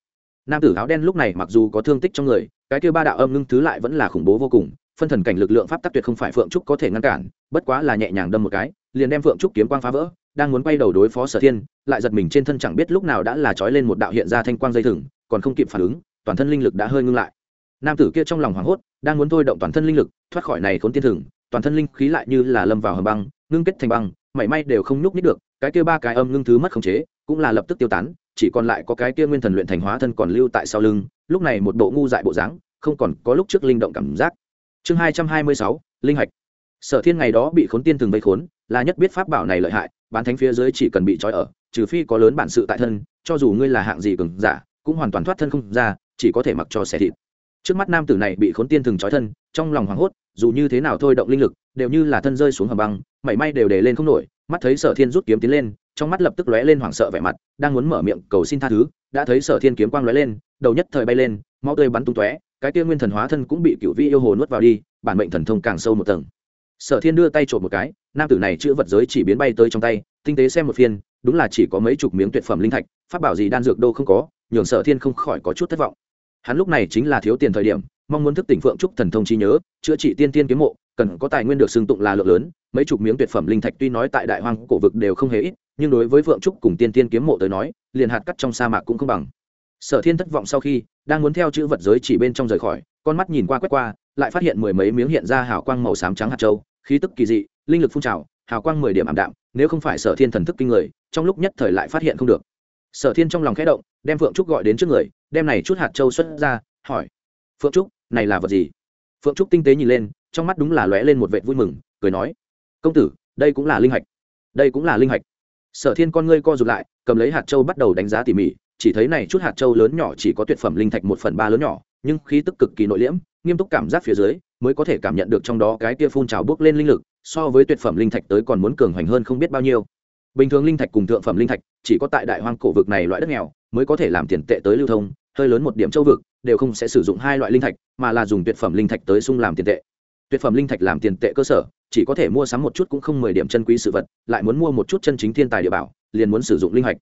Speaker 1: Nam tử áo đen lúc này mặc dù có thương tích trong người, cái kia ba đạo âm ngưng thứ lại vẫn là khủng bố vô cùng, phân thần cảnh lực lượng pháp tắc tuyệt không phải phượng trúc có thể ngăn cản, bất quá là nhẹ nhàng đâm một cái, liền đem phượng trúc kiếm quang phá vỡ, đang muốn quay đầu đối phó sở thiên, lại giật mình trên thân chẳng biết lúc nào đã là trói lên một đạo hiện ra thanh quang dây thừng, còn không kịp phản ứng, toàn thân linh lực đã hơi ngưng lại. Nam tử kia trong lòng hoảng hốt, đang muốn thôi động toàn thân linh lực, thoát khỏi này khốn tiên thừng toàn thân linh khí lại như là lâm vào hầm băng, ngưng kết thành băng, mảy may đều không nhúc nít được, cái kia ba cái âm ngưng thứ mất khống chế, cũng là lập tức tiêu tán, chỉ còn lại có cái kia nguyên thần luyện thành hóa thân còn lưu tại sau lưng, lúc này một bộ ngu dại bộ dáng, không còn có lúc trước linh động cảm giác. Chương hai trăm hai mươi sáu, linh hạch. Sở thiên ngày đó bị khốn tiên từng vây khốn, là nhất biết pháp bảo này lợi hại, bán thánh phía dưới chỉ cần bị trói ở, trừ phi có lớn bản sự tại thân, cho dù ngươi là hạng gì cường giả, cũng hoàn toàn thoát thân không ra, chỉ có thể mặc cho xẻ thịt trước mắt nam tử này bị khốn tiên từng trói thân, trong lòng hoảng hốt, dù như thế nào thôi động linh lực, đều như là thân rơi xuống hầm băng, mảy may đều để lên không nổi, mắt thấy sở thiên rút kiếm tiến lên, trong mắt lập tức lóe lên hoảng sợ vẻ mặt, đang muốn mở miệng cầu xin tha thứ, đã thấy sở thiên kiếm quang lóe lên, đầu nhất thời bay lên mau tươi bắn tung tóe, cái kia nguyên thần hóa thân cũng bị cựu vi yêu hồ nuốt vào đi, bản mệnh thần thông càng sâu một tầng. Sở thiên đưa tay trộm một cái, nam tử này chữ vật giới chỉ biến bay tới trong tay, tinh tế xem một phiên, đúng là chỉ có mấy chục miếng tuyệt phẩm linh thạch phát bảo gì đan dược đô không có, nhường sở thiên không khỏi có chút thất vọng hắn lúc này chính là thiếu tiền thời điểm, mong muốn thức tỉnh phượng trúc thần thông trí nhớ, chữa trị tiên tiên kiếm mộ, cần có tài nguyên được xưng tụng là lượng lớn, mấy chục miếng tuyệt phẩm linh thạch tuy nói tại đại hoang cổ vực đều không hề ít, nhưng đối với phượng trúc cùng tiên tiên kiếm mộ tới nói, liền hạt cắt trong sa mạc cũng không bằng. Sở thiên thất vọng sau khi, đang muốn theo chữ vật giới chỉ bên trong rời khỏi, con mắt nhìn qua quét qua, lại phát hiện mười mấy miếng hiện ra hào quang màu xám trắng hạt châu, khí tức kỳ dị, linh lực phun trào, hào quang mười điểm ảm đạm, nếu không phải sở thiên thần thức kinh người, trong lúc nhất thời lại phát hiện không được. Sở thiên trong lòng khẽ động, đem phượng trúc gọi đến trước người đem này chút hạt châu xuất ra, hỏi, phượng trúc, này là vật gì? Phượng trúc tinh tế nhìn lên, trong mắt đúng là lóe lên một vệt vui mừng, cười nói, công tử, đây cũng là linh hạch, đây cũng là linh hạch. Sở thiên con ngươi co rụt lại, cầm lấy hạt châu bắt đầu đánh giá tỉ mỉ, chỉ thấy này chút hạt châu lớn nhỏ chỉ có tuyệt phẩm linh thạch một phần ba lớn nhỏ, nhưng khí tức cực kỳ nội liễm, nghiêm túc cảm giác phía dưới, mới có thể cảm nhận được trong đó cái kia phun trào bước lên linh lực, so với tuyệt phẩm linh thạch tới còn muốn cường hoành hơn không biết bao nhiêu. Bình thường linh thạch cùng thượng phẩm linh thạch chỉ có tại đại hoang cổ vực này loại đất nghèo mới có thể làm tiền tệ tới lưu thông, hơi lớn một điểm châu vực, đều không sẽ sử dụng hai loại linh thạch, mà là dùng tuyệt phẩm linh thạch tới sung làm tiền tệ. Tuyệt phẩm linh thạch làm tiền tệ cơ sở, chỉ có thể mua sắm một chút cũng không mười điểm chân quý sự vật, lại muốn mua một chút chân chính thiên tài địa bảo, liền muốn sử dụng linh hạch.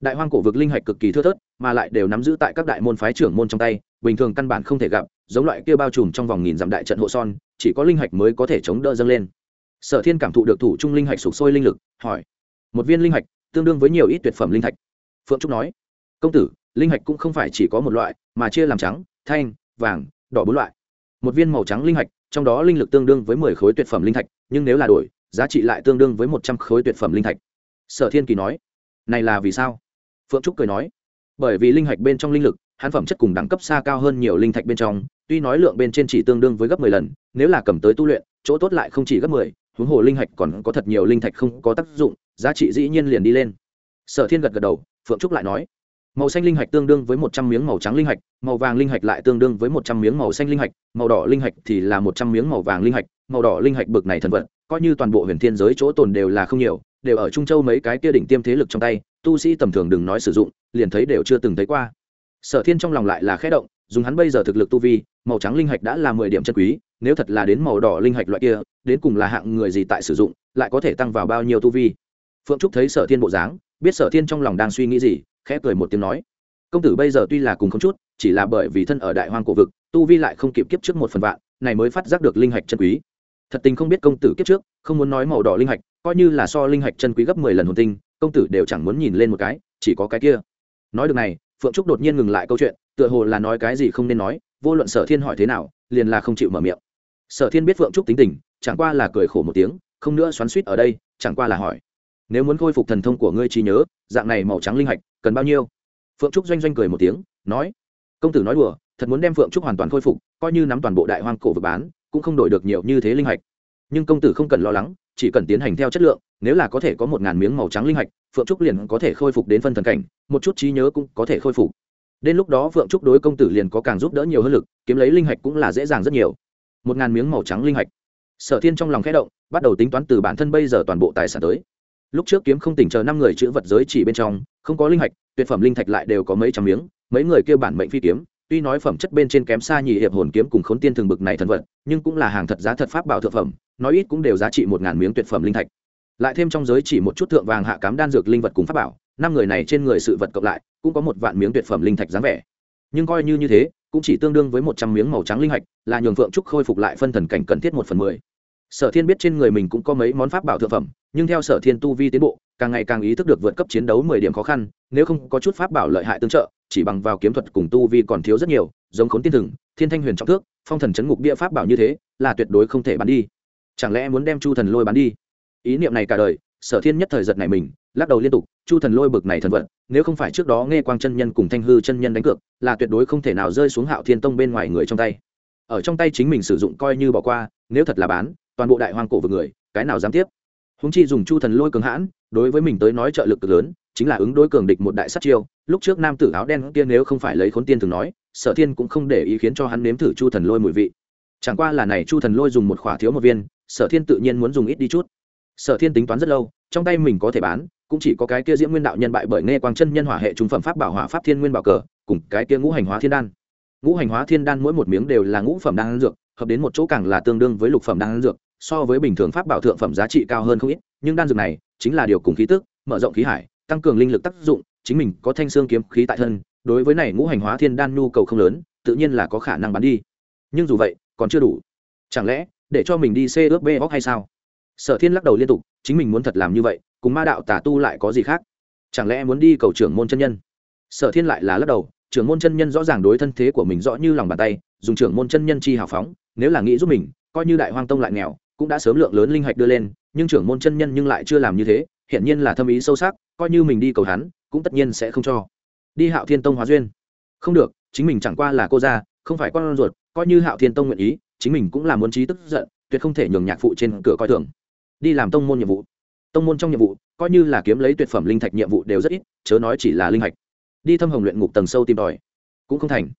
Speaker 1: Đại hoang cổ vực linh hạch cực kỳ thưa thớt, mà lại đều nắm giữ tại các đại môn phái trưởng môn trong tay, bình thường căn bản không thể gặp, giống loại kia bao trùm trong vòng nghìn dặm đại trận hộ son, chỉ có linh hạch mới có thể chống đỡ dâng lên. Sở thiên cảm thụ được thủ trung linh hạch sụp sôi linh lực, hỏi, một viên linh hạch, tương đương với nhiều ít tuyệt phẩm linh thạch? Phượng trúc nói công tử, linh hạch cũng không phải chỉ có một loại, mà chia làm trắng, thanh, vàng, đỏ bốn loại. Một viên màu trắng linh hạch, trong đó linh lực tương đương với mười khối tuyệt phẩm linh thạch, nhưng nếu là đổi, giá trị lại tương đương với một trăm khối tuyệt phẩm linh thạch. Sở thiên kỳ nói, này là vì sao? Phượng trúc cười nói, bởi vì linh hạch bên trong linh lực hán phẩm chất cùng đẳng cấp xa cao hơn nhiều linh thạch bên trong, tuy nói lượng bên trên chỉ tương đương với gấp mười lần, nếu là cầm tới tu luyện, chỗ tốt lại không chỉ gấp mười, huống hồ linh hạch còn có thật nhiều linh thạch không có tác dụng, giá trị dĩ nhiên liền đi lên. Sở thiên gật gật đầu, phượng trúc lại nói màu xanh linh hạch tương đương với một trăm miếng màu trắng linh hạch, màu vàng linh hạch lại tương đương với một trăm miếng màu xanh linh hạch, màu đỏ linh hạch thì là một trăm miếng màu vàng linh hạch, màu đỏ linh hạch bực này thần vật, coi như toàn bộ huyền thiên giới chỗ tồn đều là không nhiều, đều ở trung châu mấy cái kia đỉnh tiêm thế lực trong tay, tu sĩ tầm thường đừng nói sử dụng, liền thấy đều chưa từng thấy qua. Sở thiên trong lòng lại là khẽ động, dùng hắn bây giờ thực lực tu vi, màu trắng linh hạch đã là mười điểm chân quý, nếu thật là đến màu đỏ linh hạch loại kia, đến cùng là hạng người gì tại sử dụng, lại có thể tăng vào bao nhiêu tu vi? Phượng trúc thấy sở thiên bộ dáng biết sở thiên trong lòng đang suy nghĩ gì, khẽ cười một tiếng nói, công tử bây giờ tuy là cùng không chút, chỉ là bởi vì thân ở đại hoang cổ vực, tu vi lại không kịp kiếp trước một phần vạn, này mới phát giác được linh hạch chân quý. Thật tình không biết công tử kiếp trước, không muốn nói màu đỏ linh hạch, coi như là so linh hạch chân quý gấp mười lần hồn tinh, công tử đều chẳng muốn nhìn lên một cái, chỉ có cái kia. Nói được này, phượng trúc đột nhiên ngừng lại câu chuyện, tựa hồ là nói cái gì không nên nói, vô luận sở thiên hỏi thế nào, liền là không chịu mở miệng. Sở thiên biết phượng trúc tính tình, chẳng qua là cười khổ một tiếng, không nữa xoắn suýt ở đây, chẳng qua là hỏi nếu muốn khôi phục thần thông của ngươi trí nhớ, dạng này màu trắng linh hạch, cần bao nhiêu? Phượng trúc doanh doanh cười một tiếng, nói, công tử nói đùa, thật muốn đem phượng trúc hoàn toàn khôi phục, coi như nắm toàn bộ đại hoang cổ vực bán, cũng không đổi được nhiều như thế linh hạch. Nhưng công tử không cần lo lắng, chỉ cần tiến hành theo chất lượng, nếu là có thể có một ngàn miếng màu trắng linh hạch, phượng trúc liền có thể khôi phục đến phân thần cảnh, một chút trí nhớ cũng có thể khôi phục. Đến lúc đó phượng trúc đối công tử liền có càng giúp đỡ nhiều hơn lực, kiếm lấy linh hạch cũng là dễ dàng rất nhiều. Một ngàn miếng màu trắng linh hạch. Sở thiên trong lòng khẽ động, bắt đầu tính toán từ bản thân bây giờ toàn bộ tài sản tới lúc trước kiếm không tỉnh chờ năm người chữ vật giới chỉ bên trong, không có linh hạch, tuyệt phẩm linh thạch lại đều có mấy trăm miếng, mấy người kêu bản mệnh phi kiếm, tuy nói phẩm chất bên trên kém xa nhị hiệp hồn kiếm cùng khốn tiên thường bực này thần vật, nhưng cũng là hàng thật giá thật pháp bảo thượng phẩm, nói ít cũng đều giá trị một ngàn miếng tuyệt phẩm linh thạch. Lại thêm trong giới chỉ một chút thượng vàng hạ cám đan dược linh vật cùng pháp bảo, năm người này trên người sự vật cộng lại, cũng có một vạn miếng tuyệt phẩm linh thạch dáng vẻ. Nhưng coi như như thế, cũng chỉ tương đương với một trăm miếng màu trắng linh hạch, là nhường phượng trúc khôi phục lại phân thần cảnh cần thiết một phần mười. Sở thiên biết trên người mình cũng có mấy món pháp bảo thượng phẩm nhưng theo sở thiên tu vi tiến bộ, càng ngày càng ý thức được vượt cấp chiến đấu mười điểm khó khăn, nếu không có chút pháp bảo lợi hại tương trợ, chỉ bằng vào kiếm thuật cùng tu vi còn thiếu rất nhiều, giống khốn tiên thừng, thiên thanh huyền trọng thước, phong thần chấn ngục bia pháp bảo như thế, là tuyệt đối không thể bán đi. Chẳng lẽ muốn đem chu thần lôi bán đi? Ý niệm này cả đời, sở thiên nhất thời giật này mình, lắc đầu liên tục, chu thần lôi bực này thần vận, nếu không phải trước đó nghe quang chân nhân cùng thanh hư chân nhân đánh cược, là tuyệt đối không thể nào rơi xuống hạo thiên tông bên ngoài người trong tay. Ở trong tay chính mình sử dụng coi như bỏ qua, nếu thật là bán, toàn bộ đại hoang cổ vực người, cái nào dám tiếp? Húng chi dùng chu thần lôi cường hãn, đối với mình tới nói trợ lực cực lớn, chính là ứng đối cường địch một đại sát chiêu. Lúc trước nam tử áo đen kia nếu không phải lấy khốn tiên thường nói, sở thiên cũng không để ý khiến cho hắn nếm thử chu thần lôi mùi vị. Chẳng qua là này chu thần lôi dùng một khỏa thiếu một viên, sở thiên tự nhiên muốn dùng ít đi chút. Sở thiên tính toán rất lâu, trong tay mình có thể bán, cũng chỉ có cái kia diễm nguyên đạo nhân bại bởi nghe quang chân nhân hỏa hệ trung phẩm pháp bảo hỏa pháp thiên nguyên bảo cờ, cùng cái kia ngũ hành hóa thiên đan. Ngũ hành hóa thiên đan mỗi một miếng đều là ngũ phẩm đan dược, hợp đến một chỗ càng là tương đương với lục phẩm đan dược so với bình thường pháp bảo thượng phẩm giá trị cao hơn không ít, nhưng đan dược này chính là điều cùng khí tức, mở rộng khí hải, tăng cường linh lực tác dụng, chính mình có thanh xương kiếm khí tại thân, đối với này ngũ hành hóa thiên đan nhu cầu không lớn, tự nhiên là có khả năng bán đi. Nhưng dù vậy, còn chưa đủ. Chẳng lẽ, để cho mình đi xê ước bê bóc hay sao? Sở thiên lắc đầu liên tục, chính mình muốn thật làm như vậy, cùng ma đạo tà tu lại có gì khác? Chẳng lẽ muốn đi cầu trưởng môn chân nhân? Sở thiên lại là lắc đầu, trưởng môn chân nhân rõ ràng đối thân thế của mình rõ như lòng bàn tay, dùng trưởng môn chân nhân chi hào phóng, nếu là nghĩ giúp mình, coi như đại hoang tông lại nghèo cũng đã sớm lượng lớn linh hạch đưa lên, nhưng trưởng môn chân nhân nhưng lại chưa làm như thế hiện nhiên là thâm ý sâu sắc, coi như mình đi cầu hắn, cũng tất nhiên sẽ không cho. Đi hạo thiên tông hóa duyên. Không được, chính mình chẳng qua là cô gia, không phải con ruột, coi như hạo thiên tông nguyện ý, chính mình cũng là muốn trí tức giận, tuyệt không thể nhường nhạc phụ trên cửa coi thường. Đi làm tông môn nhiệm vụ. Tông môn trong nhiệm vụ, coi như là kiếm lấy tuyệt phẩm linh thạch nhiệm vụ đều rất ít, chớ nói chỉ là linh hạch. Đi thâm hồng luyện ngục tầng sâu tìm tòi. Cũng không thành.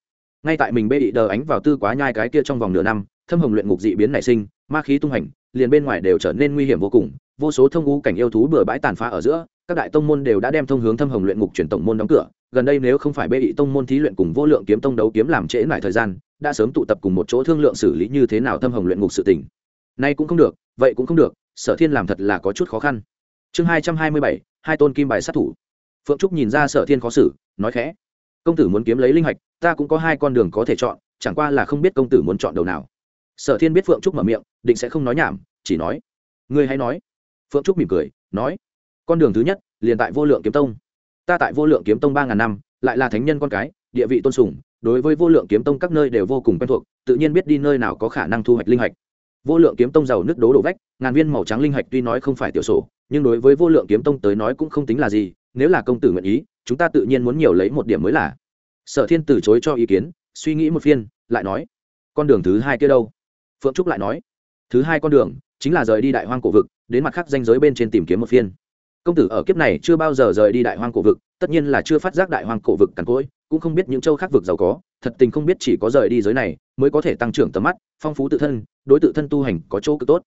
Speaker 1: Ngay tại mình bê bị đờ ánh vào tư quá nhai cái kia trong vòng nửa năm thâm hồng luyện ngục dị biến nảy sinh, ma khí tung hành liền bên ngoài đều trở nên nguy hiểm vô cùng. Vô số thông ngũ cảnh yêu thú bừa bãi tàn phá ở giữa, các đại tông môn đều đã đem thông hướng thâm hồng luyện ngục truyền tổng môn đóng cửa. Gần đây nếu không phải bê bị tông môn thí luyện cùng vô lượng kiếm tông đấu kiếm làm trễ lại thời gian, đã sớm tụ tập cùng một chỗ thương lượng xử lý như thế nào thâm hồng luyện ngục sự tình. Nay cũng không được, vậy cũng không được, sở thiên làm thật là có chút khó khăn. Chương hai trăm hai mươi bảy, hai tôn kim bài sát thủ. Phượng trúc nhìn ra sở thiên khó xử, nói khẽ. Công tử muốn kiếm lấy linh hạch, ta cũng có hai con đường có thể chọn, chẳng qua là không biết công tử muốn chọn đầu nào sở thiên biết phượng trúc mở miệng, định sẽ không nói nhảm, chỉ nói, ngươi hãy nói. Phượng trúc mỉm cười, nói, con đường thứ nhất, liền tại vô lượng kiếm tông. Ta tại vô lượng kiếm tông ba ngàn năm, lại là thánh nhân con cái, địa vị tôn sùng, đối với vô lượng kiếm tông các nơi đều vô cùng quen thuộc, tự nhiên biết đi nơi nào có khả năng thu hoạch linh hạch. Vô lượng kiếm tông giàu nước đố đổ vách, ngàn viên màu trắng linh hạch tuy nói không phải tiểu sổ, nhưng đối với vô lượng kiếm tông tới nói cũng không tính là gì, nếu là công tử nguyện ý, chúng ta tự nhiên muốn nhiều lấy một điểm mới là. Sở thiên từ chối cho ý kiến, suy nghĩ một phiên, lại nói, con đường thứ hai kia đâu? Phượng trúc lại nói, thứ hai con đường chính là rời đi đại hoang cổ vực, đến mặt khác danh giới bên trên tìm kiếm một phiên. Công tử ở kiếp này chưa bao giờ rời đi đại hoang cổ vực, tất nhiên là chưa phát giác đại hoang cổ vực cằn cỗi, cũng không biết những châu khác vực giàu có, thật tình không biết chỉ có rời đi giới này mới có thể tăng trưởng tầm mắt, phong phú tự thân, đối tự thân tu hành có chỗ cực tốt.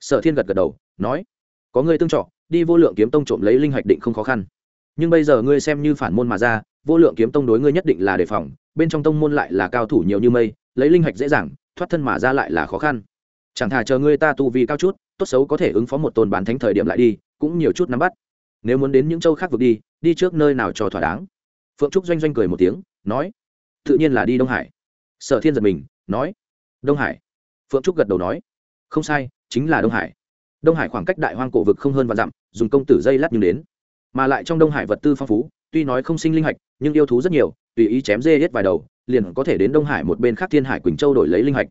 Speaker 1: Sở thiên gật gật đầu, nói, có người tương trọ, đi vô lượng kiếm tông trộm lấy linh hạch định không khó khăn. Nhưng bây giờ ngươi xem như phản môn mà ra, vô lượng kiếm tông đối ngươi nhất định là đề phòng, bên trong tông môn lại là cao thủ nhiều như mây, lấy linh hạch dễ dàng thoát thân mà ra lại là khó khăn. Chẳng thà chờ ngươi ta tu vi cao chút, tốt xấu có thể ứng phó một tôn bán thánh thời điểm lại đi, cũng nhiều chút nắm bắt. Nếu muốn đến những châu khác vượt đi đi trước nơi nào cho thỏa đáng? Phượng trúc doanh doanh cười một tiếng, nói, tự nhiên là đi đông hải. Sở thiên giật mình, nói, đông hải? Phượng trúc gật đầu nói, không sai, chính là đông hải. Đông hải khoảng cách đại hoang cổ vực không hơn và dặm, dùng công tử dây lát nhưng đến. Mà lại trong đông hải vật tư phong phú, tuy nói không sinh linh hạch, nhưng yêu thú rất nhiều, tùy ý chém dê hết vài đầu liền có thể đến đông hải một bên khác thiên hải quỳnh châu đổi lấy linh hạch.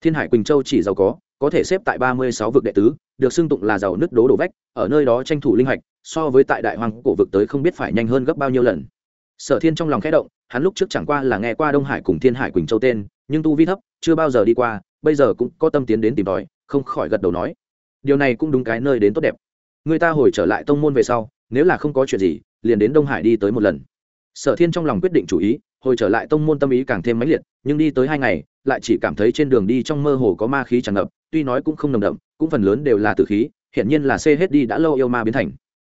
Speaker 1: Thiên hải quỳnh châu chỉ giàu có có thể xếp tại ba mươi sáu vực đệ tứ, được xưng tụng là giàu nứt đố đổ vách, ở nơi đó tranh thủ linh hạch, so với tại đại hoàng cổ vực tới không biết phải nhanh hơn gấp bao nhiêu lần. Sở thiên trong lòng khẽ động, hắn lúc trước chẳng qua là nghe qua đông hải cùng thiên hải quỳnh châu tên, nhưng tu vi thấp, chưa bao giờ đi qua, bây giờ cũng có tâm tiến đến tìm tòi, không khỏi gật đầu nói, điều này cũng đúng cái nơi đến tốt đẹp. Người ta hồi trở lại tông môn về sau, nếu là không có chuyện gì, liền đến đông hải đi tới một lần. Sở thiên trong lòng quyết định chủ ý hồi trở lại tông môn tâm ý càng thêm mãnh liệt, nhưng đi tới hai ngày, lại chỉ cảm thấy trên đường đi trong mơ hồ có ma khí tràn ngập, tuy nói cũng không nồng đậm, cũng phần lớn đều là tử khí hiện nhiên là xê hết đi đã lâu yêu ma biến thành.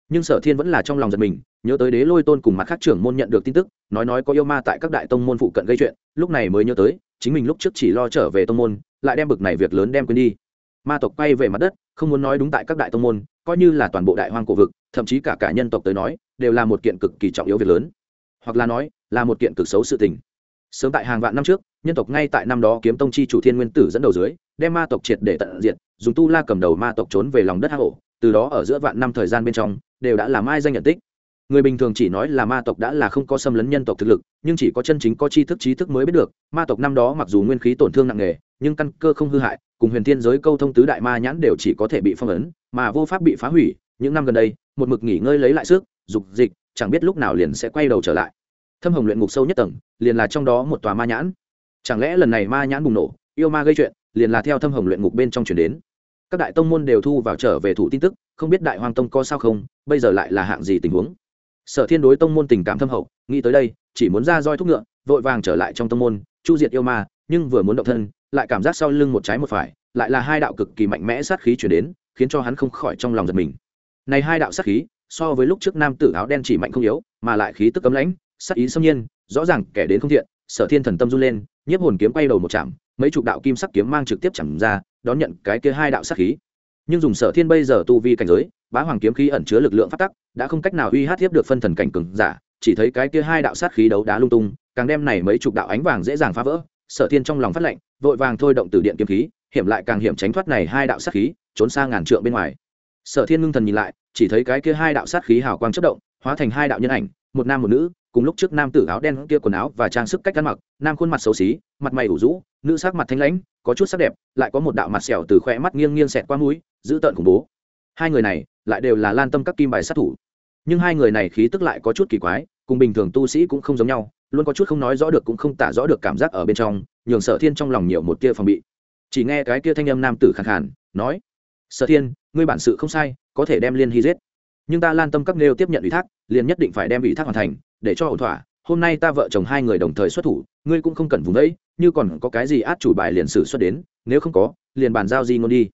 Speaker 1: Nhưng sở thiên vẫn là trong lòng giật mình, nhớ tới đế lôi tôn cùng mặt khác trưởng môn nhận được tin tức, nói nói có yêu ma tại các đại tông môn phụ cận gây chuyện, lúc này mới nhớ tới, chính mình lúc trước chỉ lo trở về tông môn, lại đem bực này việc lớn đem quên đi. Ma tộc quay về mặt đất, không muốn nói đúng tại các đại tông môn, coi như là toàn bộ đại hoang cổ vực, thậm chí cả cả nhân tộc tới nói, đều là một kiện cực kỳ trọng yếu việc lớn. Hoặc là nói là một kiện cực xấu sự tình. Sớm tại hàng vạn năm trước, nhân tộc ngay tại năm đó kiếm tông chi chủ thiên nguyên tử dẫn đầu dưới, đem ma tộc triệt để tận diệt, dùng tu la cầm đầu ma tộc trốn về lòng đất hạ hổ từ đó ở giữa vạn năm thời gian bên trong, đều đã làm ai danh nhận tích. Người bình thường chỉ nói là ma tộc đã là không có xâm lấn nhân tộc thực lực, nhưng chỉ có chân chính có tri thức trí thức mới biết được, ma tộc năm đó mặc dù nguyên khí tổn thương nặng nề, nhưng căn cơ không hư hại, cùng huyền thiên giới câu thông tứ đại ma nhãn đều chỉ có thể bị phong ấn, mà vô pháp bị phá hủy. Những năm gần đây, một mực nghỉ ngơi lấy lại sức, dục dịch, chẳng biết lúc nào liền sẽ quay đầu trở lại thâm hồng luyện ngục sâu nhất tầng, liền là trong đó một tòa ma nhãn. Chẳng lẽ lần này ma nhãn bùng nổ, yêu ma gây chuyện, liền là theo thâm hồng luyện ngục bên trong chuyển đến? Các đại tông môn đều thu vào trở về thủ tin tức, không biết đại hoàng tông có sao không, bây giờ lại là hạng gì tình huống? Sở thiên đối tông môn tình cảm thâm hậu, nghĩ tới đây, chỉ muốn ra roi thúc ngựa, vội vàng trở lại trong tông môn, chu diệt yêu ma, nhưng vừa muốn động thân, lại cảm giác sau lưng một trái một phải, lại là hai đạo cực kỳ mạnh mẽ sát khí chuyển đến, khiến cho hắn không khỏi trong lòng giật mình. Này hai đạo sát khí, so với lúc trước nam tử áo đen chỉ mạnh không yếu, mà lại khí tức cấm lãnh sát ý xâm nhiên, rõ ràng kẻ đến không thiện, sở thiên thần tâm run lên, nhiếp hồn kiếm quay đầu một chạm, mấy chục đạo kim sắc kiếm mang trực tiếp chẳng ra, đón nhận cái kia hai đạo sát khí. Nhưng dùng sở thiên bây giờ tu vi cảnh giới, bá hoàng kiếm khí ẩn chứa lực lượng phát tắc, đã không cách nào uy hát tiếp được phân thần cảnh cường giả, chỉ thấy cái kia hai đạo sát khí đấu đá lung tung, càng đem này mấy chục đạo ánh vàng dễ dàng phá vỡ, sở thiên trong lòng phát lệnh, vội vàng thôi động từ điện kiếm khí, hiểm lại càng hiểm tránh thoát này hai đạo sát khí, trốn sang ngàn trượng bên ngoài. Sở thiên ngưng thần nhìn lại, chỉ thấy cái kia hai đạo sát khí hào quang chất động, hóa thành hai đạo nhân ảnh, một nam một nữ cùng lúc trước nam tử áo đen kia quần áo và trang sức cách ăn mặc, nam khuôn mặt xấu xí, mặt mày ủ rũ, nữ sắc mặt thanh lãnh, có chút sắc đẹp, lại có một đạo mặt sẹo từ khoe mắt nghiêng nghiêng xẹt qua mũi, giữ tợn khủng bố. Hai người này lại đều là lan tâm các kim bài sát thủ. Nhưng hai người này khí tức lại có chút kỳ quái, cùng bình thường tu sĩ cũng không giống nhau, luôn có chút không nói rõ được cũng không tả rõ được cảm giác ở bên trong, nhường sở thiên trong lòng nhiều một tia phòng bị. Chỉ nghe cái kia thanh âm nam tử khẳng hẳn nói, sở thiên, ngươi bản sự không sai, có thể đem liên hy giết. Nhưng ta lan tâm các nêu tiếp nhận ủy thác liền nhất định phải đem ủy thác hoàn thành, để cho ổn thỏa. Hôm nay ta vợ chồng hai người đồng thời xuất thủ, ngươi cũng không cần vùng đấy như còn có cái gì át chủ bài liền xử xuất đến, nếu không có, liền bàn giao di ngôn đi.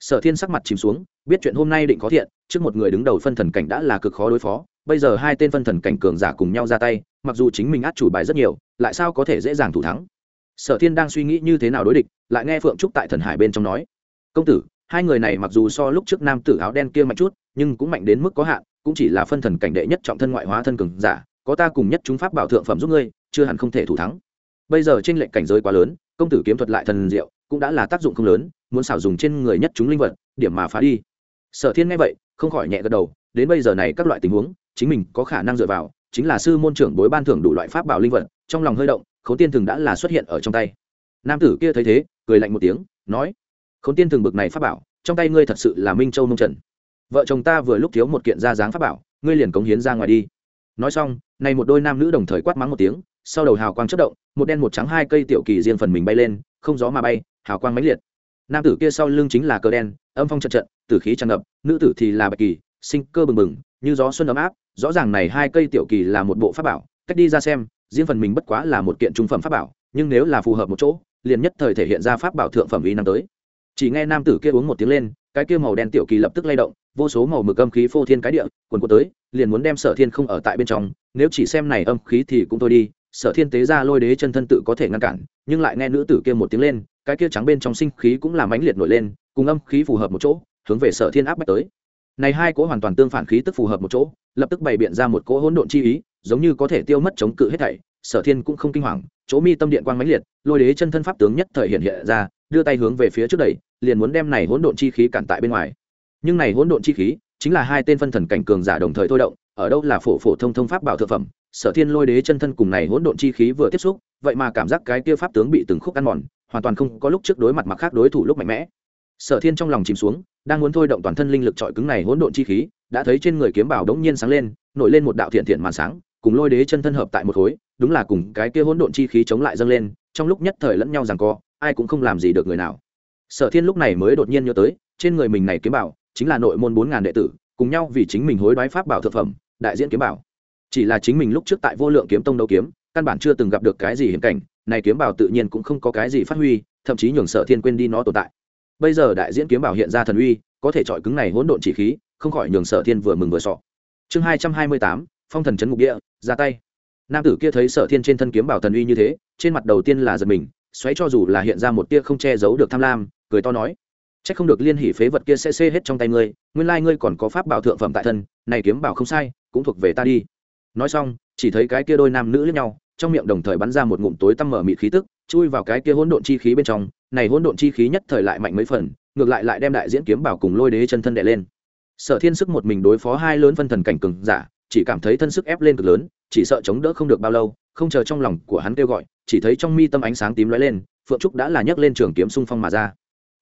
Speaker 1: Sở thiên sắc mặt chìm xuống, biết chuyện hôm nay định có thiện, trước một người đứng đầu phân thần cảnh đã là cực khó đối phó, bây giờ hai tên phân thần cảnh cường giả cùng nhau ra tay, mặc dù chính mình át chủ bài rất nhiều, lại sao có thể dễ dàng thủ thắng? Sở thiên đang suy nghĩ như thế nào đối địch, lại nghe phượng trúc tại thần hải bên trong nói, công tử, hai người này mặc dù so lúc trước nam tử áo đen kia mạnh chút, nhưng cũng mạnh đến mức có hạn cũng chỉ là phân thần cảnh đệ nhất trọng thân ngoại hóa thân cường giả, có ta cùng nhất chúng pháp bảo thượng phẩm giúp ngươi, chưa hẳn không thể thủ thắng. Bây giờ trên lệnh cảnh giới quá lớn, công tử kiếm thuật lại thần diệu, cũng đã là tác dụng không lớn, muốn xảo dùng trên người nhất chúng linh vật, điểm mà phá đi. Sở thiên nghe vậy, không khỏi nhẹ gật đầu, đến bây giờ này các loại tình huống, chính mình có khả năng dựa vào, chính là sư môn trưởng bối ban thưởng đủ loại pháp bảo linh vật, trong lòng hơi động khấu tiên thường đã là xuất hiện ở trong tay. Nam tử kia thấy thế, cười lạnh một tiếng, nói khấu tiên thường bực này pháp bảo, trong tay ngươi thật sự là minh châu nông trần vợ chồng ta vừa lúc thiếu một kiện ra dáng pháp bảo, ngươi liền cống hiến ra ngoài đi. Nói xong, này một đôi nam nữ đồng thời quát mắng một tiếng, sau đầu hào quang chất động, một đen một trắng hai cây tiểu kỳ riêng phần mình bay lên, không gió mà bay, hào quang mãnh liệt. Nam tử kia sau lưng chính là cờ đen, âm phong trận trận, tử khí tràn ngập, nữ tử thì là bạch kỳ, sinh cơ bừng bừng, như gió xuân ấm áp, rõ ràng này hai cây tiểu kỳ là một bộ pháp bảo, cách đi ra xem, riêng phần mình bất quá là một kiện trung phẩm pháp bảo, nhưng nếu là phù hợp một chỗ, liền nhất thời thể hiện ra pháp bảo thượng phẩm uy năm tới. Chỉ nghe nam tử kia uống một tiếng lên, cái kia màu đen tiểu kỳ lập tức lay động vô số màu mực âm khí phô thiên cái địa quần của tới, liền muốn đem sở thiên không ở tại bên trong, nếu chỉ xem này âm khí thì cũng thôi đi, sở thiên tế ra lôi đế chân thân tự có thể ngăn cản, nhưng lại nghe nữ tử kia một tiếng lên, cái kia trắng bên trong sinh khí cũng làm ánh liệt nổi lên, cùng âm khí phù hợp một chỗ, hướng về sở thiên áp bách tới. Này hai cỗ hoàn toàn tương phản khí tức phù hợp một chỗ, lập tức bày biện ra một cỗ hỗn độn chi ý, giống như có thể tiêu mất chống cự hết thảy, sở thiên cũng không kinh hoàng, chỗ mi tâm điện quang mãnh liệt, lôi đế chân thân pháp tướng nhất thời hiện hiện ra, đưa tay hướng về phía trước đẩy, liền muốn đem này hỗn độn chi khí cản tại bên ngoài nhưng này hỗn độn chi khí chính là hai tên phân thần cảnh cường giả đồng thời thôi động, ở đâu là phổ phổ thông thông pháp bảo thượng phẩm, sở thiên lôi đế chân thân cùng này hỗn độn chi khí vừa tiếp xúc, vậy mà cảm giác cái kia pháp tướng bị từng khúc ăn mòn, hoàn toàn không có lúc trước đối mặt mặt khác đối thủ lúc mạnh mẽ. Sở thiên trong lòng chìm xuống, đang muốn thôi động toàn thân linh lực trọi cứng này hỗn độn chi khí, đã thấy trên người kiếm bảo đống nhiên sáng lên, nổi lên một đạo thiện thiện màn sáng, cùng lôi đế chân thân hợp tại một khối, đúng là cùng cái kia hỗn độn chi khí chống lại dâng lên, trong lúc nhất thời lẫn nhau rằng co, ai cũng không làm gì được người nào. Sở thiên lúc này mới đột nhiên nhớ tới, trên người mình này kiếm bảo chính là nội môn bốn ngàn đệ tử, cùng nhau vì chính mình hối đoái pháp bảo thực phẩm, đại diễn kiếm bảo. Chỉ là chính mình lúc trước tại vô lượng kiếm tông đấu kiếm, căn bản chưa từng gặp được cái gì hiểm cảnh, này kiếm bảo tự nhiên cũng không có cái gì phát huy, thậm chí nhường sở thiên quên đi nó tồn tại. Bây giờ đại diễn kiếm bảo hiện ra thần uy, có thể chọi cứng này hỗn độn chỉ khí, không khỏi nhường sở thiên vừa mừng vừa sọ. Chương hai trăm hai mươi tám, phong thần c ngục địa, ra tay. Nam tử kia thấy sở thiên trên thân kiếm bảo thần uy như thế, trên mặt đầu tiên là giật mình, xoáy cho dù là hiện ra một tia không che giấu được tham lam, cười to nói Chắc không được liên hỉ phế vật kia sẽ xê hết trong tay ngươi, nguyên lai ngươi còn có pháp bảo thượng phẩm tại thân, này kiếm bảo không sai, cũng thuộc về ta đi. Nói xong, chỉ thấy cái kia đôi nam nữ lẫn nhau, trong miệng đồng thời bắn ra một ngụm tối tăm mở mịt khí tức, chui vào cái kia hỗn độn chi khí bên trong. Này hỗn độn chi khí nhất thời lại mạnh mấy phần, ngược lại lại đem đại diễn kiếm bảo cùng lôi đế chân thân đè lên. Sở thiên sức một mình đối phó hai lớn phân thần cảnh cường giả, chỉ cảm thấy thân sức ép lên cực lớn, chỉ sợ chống đỡ không được bao lâu, không chờ trong lòng của hắn kêu gọi, chỉ thấy trong mi tâm ánh sáng tím lóe lên, phượng trúc đã là nhấc lên trường kiếm xung phong mà ra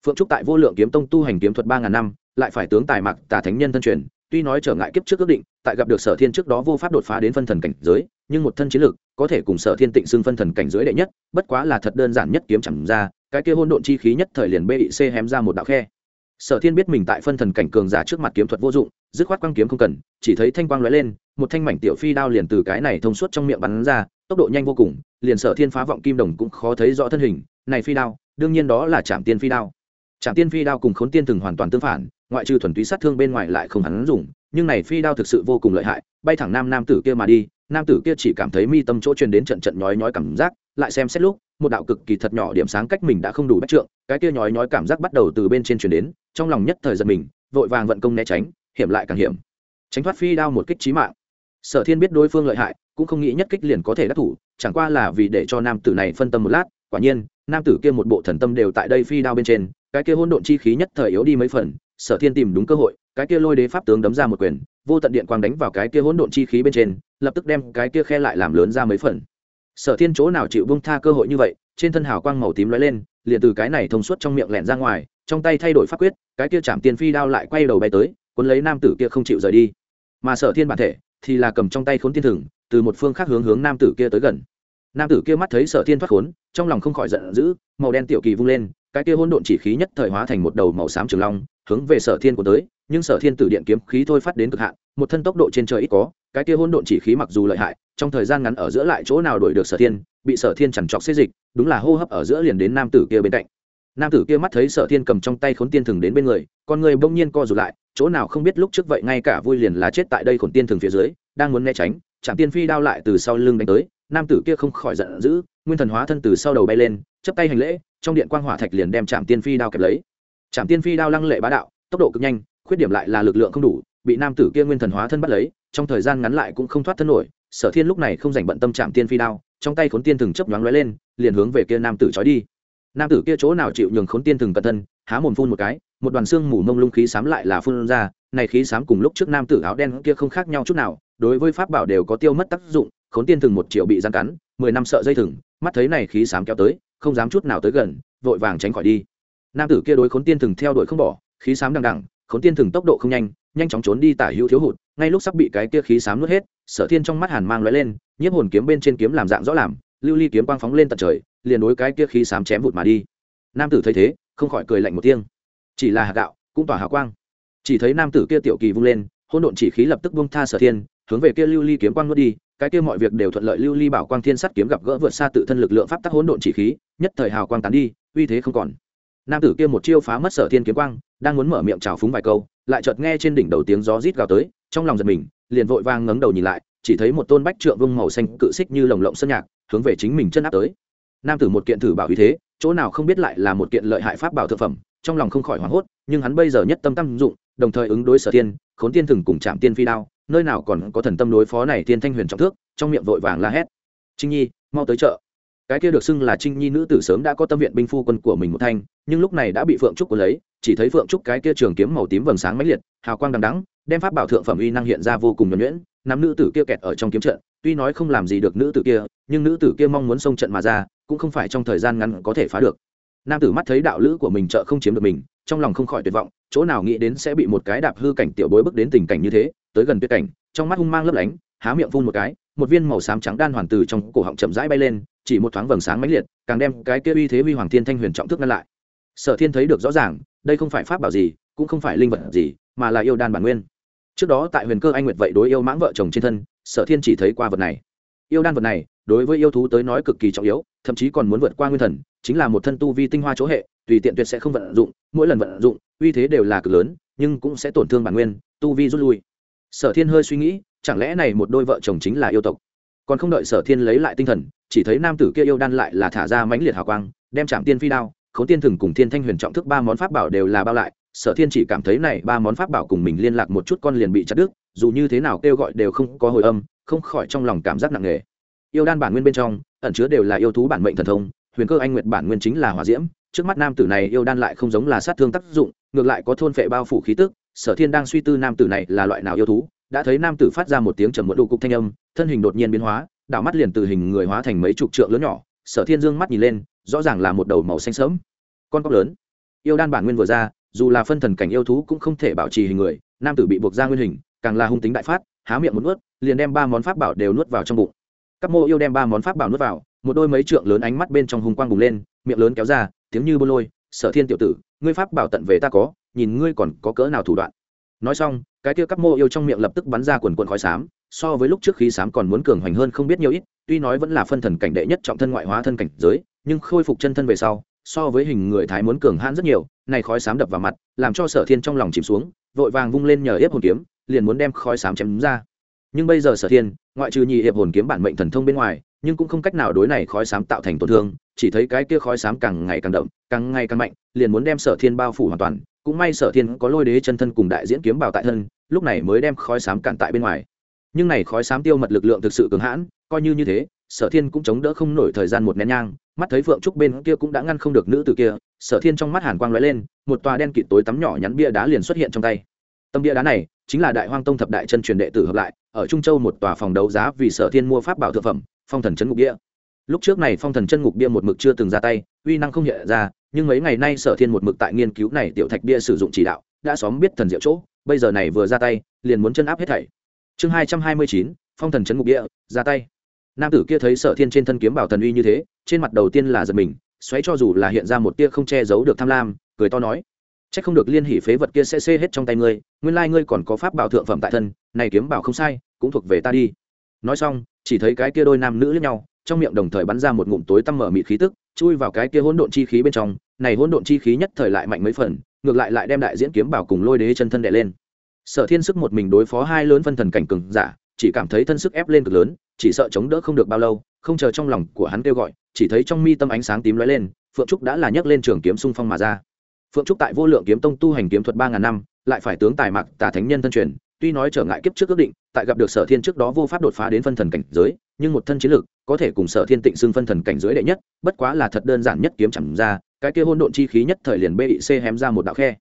Speaker 1: phượng trúc tại vô lượng kiếm tông tu hành kiếm thuật ba ngàn năm, lại phải tướng tài mặc tà thánh nhân thân truyền, tuy nói trở ngại kiếp trước ước định, tại gặp được sở thiên trước đó vô pháp đột phá đến phân thần cảnh giới, nhưng một thân chiến lực, có thể cùng sở thiên tịnh xưng phân thần cảnh giới đệ nhất, bất quá là thật đơn giản nhất kiếm chẳng ra, cái kia hôn độn chi khí nhất thời liền bị c hém ra một đạo khe. Sở thiên biết mình tại phân thần cảnh cường giả trước mặt kiếm thuật vô dụng, dứt khoát quang kiếm không cần, chỉ thấy thanh quang lóe lên, một thanh mảnh tiểu phi đao liền từ cái này thông suốt trong miệng bắn ra, tốc độ nhanh vô cùng, liền sở thiên phá vọng kim đồng cũng khó thấy rõ thân hình, này phi đao, đương nhiên đó là trạm tiên phi đao. Trảm tiên phi đao cùng khốn tiên thường hoàn toàn tương phản, ngoại trừ thuần túy sát thương bên ngoài lại không hắn dùng, nhưng này phi đao thực sự vô cùng lợi hại, bay thẳng nam nam tử kia mà đi, nam tử kia chỉ cảm thấy mi tâm chỗ truyền đến trận trận nhói nhói cảm giác, lại xem xét lúc, một đạo cực kỳ thật nhỏ điểm sáng cách mình đã không đủ bách trượng, cái kia nhói nhói cảm giác bắt đầu từ bên trên truyền đến, trong lòng nhất thời giật mình, vội vàng vận công né tránh, hiểm lại càng hiểm. Tránh thoát phi đao một kích chí mạng. Sở thiên biết đối phương lợi hại, cũng không nghĩ nhất kích liền có thể đắc thủ, chẳng qua là vì để cho nam tử này phân tâm một lát, quả nhiên, nam tử kia một bộ thần tâm đều tại đây phi đao bên trên cái kia hỗn độn chi khí nhất thời yếu đi mấy phần, sở thiên tìm đúng cơ hội, cái kia lôi đế pháp tướng đấm ra một quyền, vô tận điện quang đánh vào cái kia hỗn độn chi khí bên trên, lập tức đem cái kia khe lại làm lớn ra mấy phần. Sở thiên chỗ nào chịu bông tha cơ hội như vậy, trên thân hào quang màu tím lóe lên, liền từ cái này thông suốt trong miệng lẹn ra ngoài, trong tay thay đổi pháp quyết, cái kia chạm tiên phi đao lại quay đầu bay tới, cuốn lấy nam tử kia không chịu rời đi. Mà sở thiên bản thể thì là cầm trong tay khốn tiên thừng, từ một phương khác hướng hướng nam tử kia tới gần. Nam tử kia mắt thấy sở thiên thoát khốn, trong lòng không khỏi giận dữ, màu đen tiểu kỳ vung lên cái kia hỗn độn chỉ khí nhất thời hóa thành một đầu màu xám trường long, hướng về sở thiên của tới, nhưng sở thiên tử điện kiếm khí thôi phát đến cực hạn, một thân tốc độ trên trời ít có, cái kia hỗn độn chỉ khí mặc dù lợi hại, trong thời gian ngắn ở giữa lại chỗ nào đuổi được sở thiên, bị sở thiên chằn trọc xê dịch, đúng là hô hấp ở giữa liền đến nam tử kia bên cạnh. Nam tử kia mắt thấy sở thiên cầm trong tay khốn tiên thừng đến bên người, con người bỗng nhiên co rụt lại, chỗ nào không biết lúc trước vậy ngay cả vui liền lá chết tại đây khốn tiên thừng phía dưới, đang muốn né tránh chẳng tiên phi đao lại từ sau lưng đánh tới, nam tử kia không khỏi giận dữ, nguyên thần hóa thân từ sau đầu bay lên chấp tay hành lễ, trong điện quang hỏa thạch liền đem trạm tiên phi đao kẹp lấy. Trạm tiên phi đao lăng lệ bá đạo, tốc độ cực nhanh, khuyết điểm lại là lực lượng không đủ, bị nam tử kia nguyên thần hóa thân bắt lấy, trong thời gian ngắn lại cũng không thoát thân nổi, sở thiên lúc này không dành bận tâm trạm tiên phi đao, trong tay khốn tiên thừng chấp nhoáng lóe lên, liền hướng về kia nam tử trói đi. Nam tử kia chỗ nào chịu nhường khốn tiên thừng cẩn thân, há mồm phun một cái, một đoàn xương mù mông lung khí xám lại là phun ra, này khí xám cùng lúc trước nam tử áo đen kia không khác nhau chút nào, đối với pháp bảo đều có tiêu mất tác dụng, khốn tiên thừng một triệu bị gian cắn, mười năm sợ dây thừng, mắt thấy này khí xám kéo tới không dám chút nào tới gần, vội vàng tránh khỏi đi. Nam tử kia đối khốn tiên thừng theo đuổi không bỏ, khí xám đằng đằng, khốn tiên thừng tốc độ không nhanh nhanh chóng trốn đi tả hữu thiếu hụt, ngay lúc sắp bị cái kia khí xám nuốt hết, sở thiên trong mắt hàn mang lóe lên, nhiếp hồn kiếm bên trên kiếm làm dạng rõ làm, lưu ly kiếm quang phóng lên tận trời, liền đối cái kia khí xám chém vụt mà đi. Nam tử thấy thế, không khỏi cười lạnh một tiếng. Chỉ là hạt gạo, cũng tỏa hào quang. Chỉ thấy nam tử kia tiểu kỳ vung lên, hỗn độn chỉ khí lập tức buông tha sở thiên hướng về kia lưu ly kiếm quang nuốt đi, cái kia mọi việc đều thuận lợi lưu ly bảo quang thiên sắt kiếm gặp gỡ vượt xa tự thân lực lượng pháp tắc hỗn độn chỉ khí, nhất thời hào quang tán đi, uy thế không còn. Nam tử kia một chiêu phá mất sở thiên kiếm quang, đang muốn mở miệng chào phúng vài câu, lại chợt nghe trên đỉnh đầu tiếng gió rít gào tới, trong lòng giật mình, liền vội vang ngẩng đầu nhìn lại, chỉ thấy một tôn bách trượng vương màu xanh cự xích như lồng lộng sơn nhạc, hướng về chính mình chân áp tới. Nam tử một kiện thử bảo uy thế, chỗ nào không biết lại là một kiện lợi hại pháp bảo thực phẩm, trong lòng không khỏi hoảng hốt, nhưng hắn bây giờ nhất tâm tâm dụng, đồng thời ứng đối sở thiên, khốn tiên thừng cùng chạm tiên phi đao nơi nào còn có thần tâm đối phó này tiên thanh huyền trọng thước, trong miệng vội vàng la hét. Trinh nhi, mau tới chợ. Cái kia được xưng là trinh nhi nữ tử sớm đã có tâm viện binh phu quân của mình một thanh, nhưng lúc này đã bị phượng trúc của lấy, chỉ thấy phượng trúc cái kia trường kiếm màu tím vầng sáng mãnh liệt, hào quang đằng đắng đem pháp bảo thượng phẩm uy năng hiện ra vô cùng nhuẩn nhuyễn, nắm nữ tử kia kẹt ở trong kiếm trận, tuy nói không làm gì được nữ tử kia, nhưng nữ tử kia mong muốn xông trận mà ra, cũng không phải trong thời gian ngắn có thể phá được. Nam tử mắt thấy đạo lữ của mình trợ không chiếm được mình, trong lòng không khỏi tuyệt vọng, chỗ nào nghĩ đến sẽ bị một cái đạp hư cảnh tiểu bối bước đến tình cảnh như thế tới gần tuyệt cảnh, trong mắt hung mang lấp lánh, há miệng phun một cái, một viên màu xám trắng đan hoàn từ trong cổ họng chậm rãi bay lên, chỉ một thoáng vầng sáng mãnh liệt, càng đem cái kia uy thế huy hoàng thiên thanh huyền trọng thức ngăn lại. Sở thiên thấy được rõ ràng, đây không phải pháp bảo gì, cũng không phải linh vật gì, mà là yêu đan bản nguyên. Trước đó tại huyền cơ anh nguyệt vậy đối yêu mãng vợ chồng trên thân, sở thiên chỉ thấy qua vật này. Yêu đan vật này, đối với yêu thú tới nói cực kỳ trọng yếu, thậm chí còn muốn vượt qua nguyên thần, chính là một thân tu vi tinh hoa chỗ hệ, tùy tiện tuyệt sẽ không vận dụng, mỗi lần vận dụng, uy thế đều là cực lớn, nhưng cũng sẽ tổn thương bản nguyên, tu vi rút lui sở thiên hơi suy nghĩ, chẳng lẽ này một đôi vợ chồng chính là yêu tộc? Còn không đợi sở thiên lấy lại tinh thần, chỉ thấy nam tử kia yêu đan lại là thả ra mãnh liệt hào quang, đem chạm tiên phi đao khấu tiên thừng cùng thiên thanh huyền trọng thức ba món pháp bảo đều là bao lại. Sở thiên chỉ cảm thấy này ba món pháp bảo cùng mình liên lạc một chút con liền bị chặt đứt, dù như thế nào kêu gọi đều không có hồi âm, không khỏi trong lòng cảm giác nặng nề. Yêu đan bản nguyên bên trong, ẩn chứa đều là yêu thú bản mệnh thần thông, huyền cơ anh nguyệt bản nguyên chính là hỏa diễm, trước mắt nam tử này yêu đan lại không giống là sát thương tác dụng, ngược lại có thôn phệ bao phủ khí tức sở thiên đang suy tư nam tử này là loại nào yêu thú, đã thấy nam tử phát ra một tiếng trầm một đủ cục thanh âm, thân hình đột nhiên biến hóa, đảo mắt liền từ hình người hóa thành mấy chục trượng lớn nhỏ. Sở thiên dương mắt nhìn lên, rõ ràng là một đầu màu xanh sớm con cóc lớn. Yêu đan bản nguyên vừa ra, dù là phân thần cảnh yêu thú cũng không thể bảo trì hình người, nam tử bị buộc ra nguyên hình, càng là hung tính đại phát, há miệng một nuốt, liền đem ba món pháp bảo đều nuốt vào trong bụng. Các mô yêu đem ba món pháp bảo nuốt vào, một đôi mấy trượng lớn ánh mắt bên trong hung quang bùng lên, miệng lớn kéo ra, tiếng như bô lôi, sở thiên tiểu tử, ngươi pháp bảo tận về ta có nhìn ngươi còn có cỡ nào thủ đoạn. Nói xong, cái kia cắp mô yêu trong miệng lập tức bắn ra quần quần khói xám, so với lúc trước khí xám còn muốn cường hoành hơn không biết nhiều ít, tuy nói vẫn là phân thần cảnh đệ nhất trọng thân ngoại hóa thân cảnh giới, nhưng khôi phục chân thân về sau, so với hình người thái muốn cường hãn rất nhiều, này khói xám đập vào mặt, làm cho sở thiên trong lòng chìm xuống, vội vàng vung lên nhờ yếp hồn kiếm, liền muốn đem khói xám chém ra. Nhưng bây giờ sở thiên, ngoại trừ nhị hiệp hồn kiếm bản mệnh thần thông bên ngoài, nhưng cũng không cách nào đối này khói xám tạo thành tổn thương, chỉ thấy cái kia khói xám càng ngày càng đậm, càng ngày càng mạnh, liền muốn đem sở thiên bao phủ hoàn toàn cũng may sở thiên có lôi đế chân thân cùng đại diễn kiếm bảo tại thân, lúc này mới đem khói sám cản tại bên ngoài. Nhưng này khói sám tiêu mật lực lượng thực sự cường hãn, coi như như thế, sở thiên cũng chống đỡ không nổi thời gian một nén nhang, mắt thấy phượng trúc bên kia cũng đã ngăn không được nữ tử kia, sở thiên trong mắt hàn quang lóe lên, một tòa đen kịt tối tắm nhỏ nhắn bia đá liền xuất hiện trong tay. Tâm bia đá này chính là đại hoang tông thập đại chân truyền đệ tử hợp lại, ở trung châu một tòa phòng đấu giá vì sở thiên mua pháp bảo thực phẩm, phong thần chân ngục bia lúc trước này phong thần chân ngục bia một mực chưa từng ra tay, uy năng không hiện ra, nhưng mấy ngày nay sở thiên một mực tại nghiên cứu này tiểu thạch bia sử dụng chỉ đạo, đã xóm biết thần diệu chỗ, bây giờ này vừa ra tay, liền muốn chân áp hết thảy. Chương hai trăm hai mươi chín, phong thần chân ngục bia, ra tay. Nam tử kia thấy sở thiên trên thân kiếm bảo thần uy như thế, trên mặt đầu tiên là giật mình, xoáy cho dù là hiện ra một tia không che giấu được tham lam, cười to nói c h ắ c không được liên hỉ phế vật kia sẽ xê hết trong tay ngươi, nguyên lai ngươi còn có pháp bảo thượng phẩm tại thân, này kiếm bảo không sai, cũng thuộc về ta đi. Nói xong, chỉ thấy cái kia đôi nam nữ lẫn nhau trong miệng đồng thời bắn ra một ngụm tối tăm mở mịt khí tức, chui vào cái kia hỗn độn chi khí bên trong. Này hỗn độn chi khí nhất thời lại mạnh mấy phần, ngược lại lại đem đại diễn kiếm bảo cùng lôi đế chân thân đệ lên. Sở thiên sức một mình đối phó hai lớn phân thần cảnh cường giả, chỉ cảm thấy thân sức ép lên cực lớn, chỉ sợ chống đỡ không được bao lâu, không chờ trong lòng của hắn kêu gọi, chỉ thấy trong mi tâm ánh sáng tím lóe lên, phượng trúc đã là nhấc lên trường kiếm xung phong mà ra. Phượng trúc tại vô lượng kiếm tông tu hành kiếm thuật ba ngàn năm, lại phải tướng tài mạc tà thánh nhân thân truyền, tuy nói trở ngại kiếp trước ước định, tại gặp được sở thiên trước đó vô pháp đột phá đến phân thần cảnh giới nhưng một thân chiến lực, có thể cùng sở thiên tịnh xưng phân thần cảnh giới đệ nhất, bất quá là thật đơn giản nhất kiếm chẳng ra, cái kia hôn độn chi khí nhất thời liền bị c hém ra một đạo khe.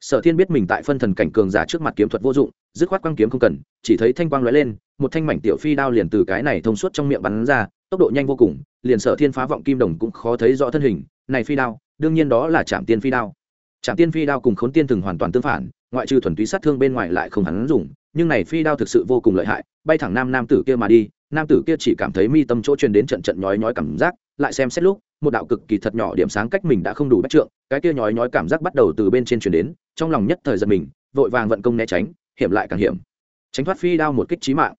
Speaker 1: Sở thiên biết mình tại phân thần cảnh cường giả trước mặt kiếm thuật vô dụng, dứt khoát quang kiếm không cần, chỉ thấy thanh quang lóe lên, một thanh mảnh tiểu phi đao liền từ cái này thông suốt trong miệng bắn ra, tốc độ nhanh vô cùng, liền sở thiên phá vọng kim đồng cũng khó thấy rõ thân hình, này phi đao, đương nhiên đó là trạm tiên phi đao. Trạm tiên phi đao cùng khốn tiên thường hoàn toàn tương phản, ngoại trừ thuần túy sát thương bên ngoài lại không hắn dùng, nhưng này phi đao thực sự vô cùng lợi hại, bay thẳng nam nam tử kia mà đi nam tử kia chỉ cảm thấy mi tâm chỗ truyền đến trận trận nhói nhói cảm giác, lại xem xét lúc, một đạo cực kỳ thật nhỏ điểm sáng cách mình đã không đủ bắt trượng, cái kia nhói nhói cảm giác bắt đầu từ bên trên truyền đến, trong lòng nhất thời giật mình, vội vàng vận công né tránh, hiểm lại càng hiểm. Tránh thoát phi đao một kích trí mạng.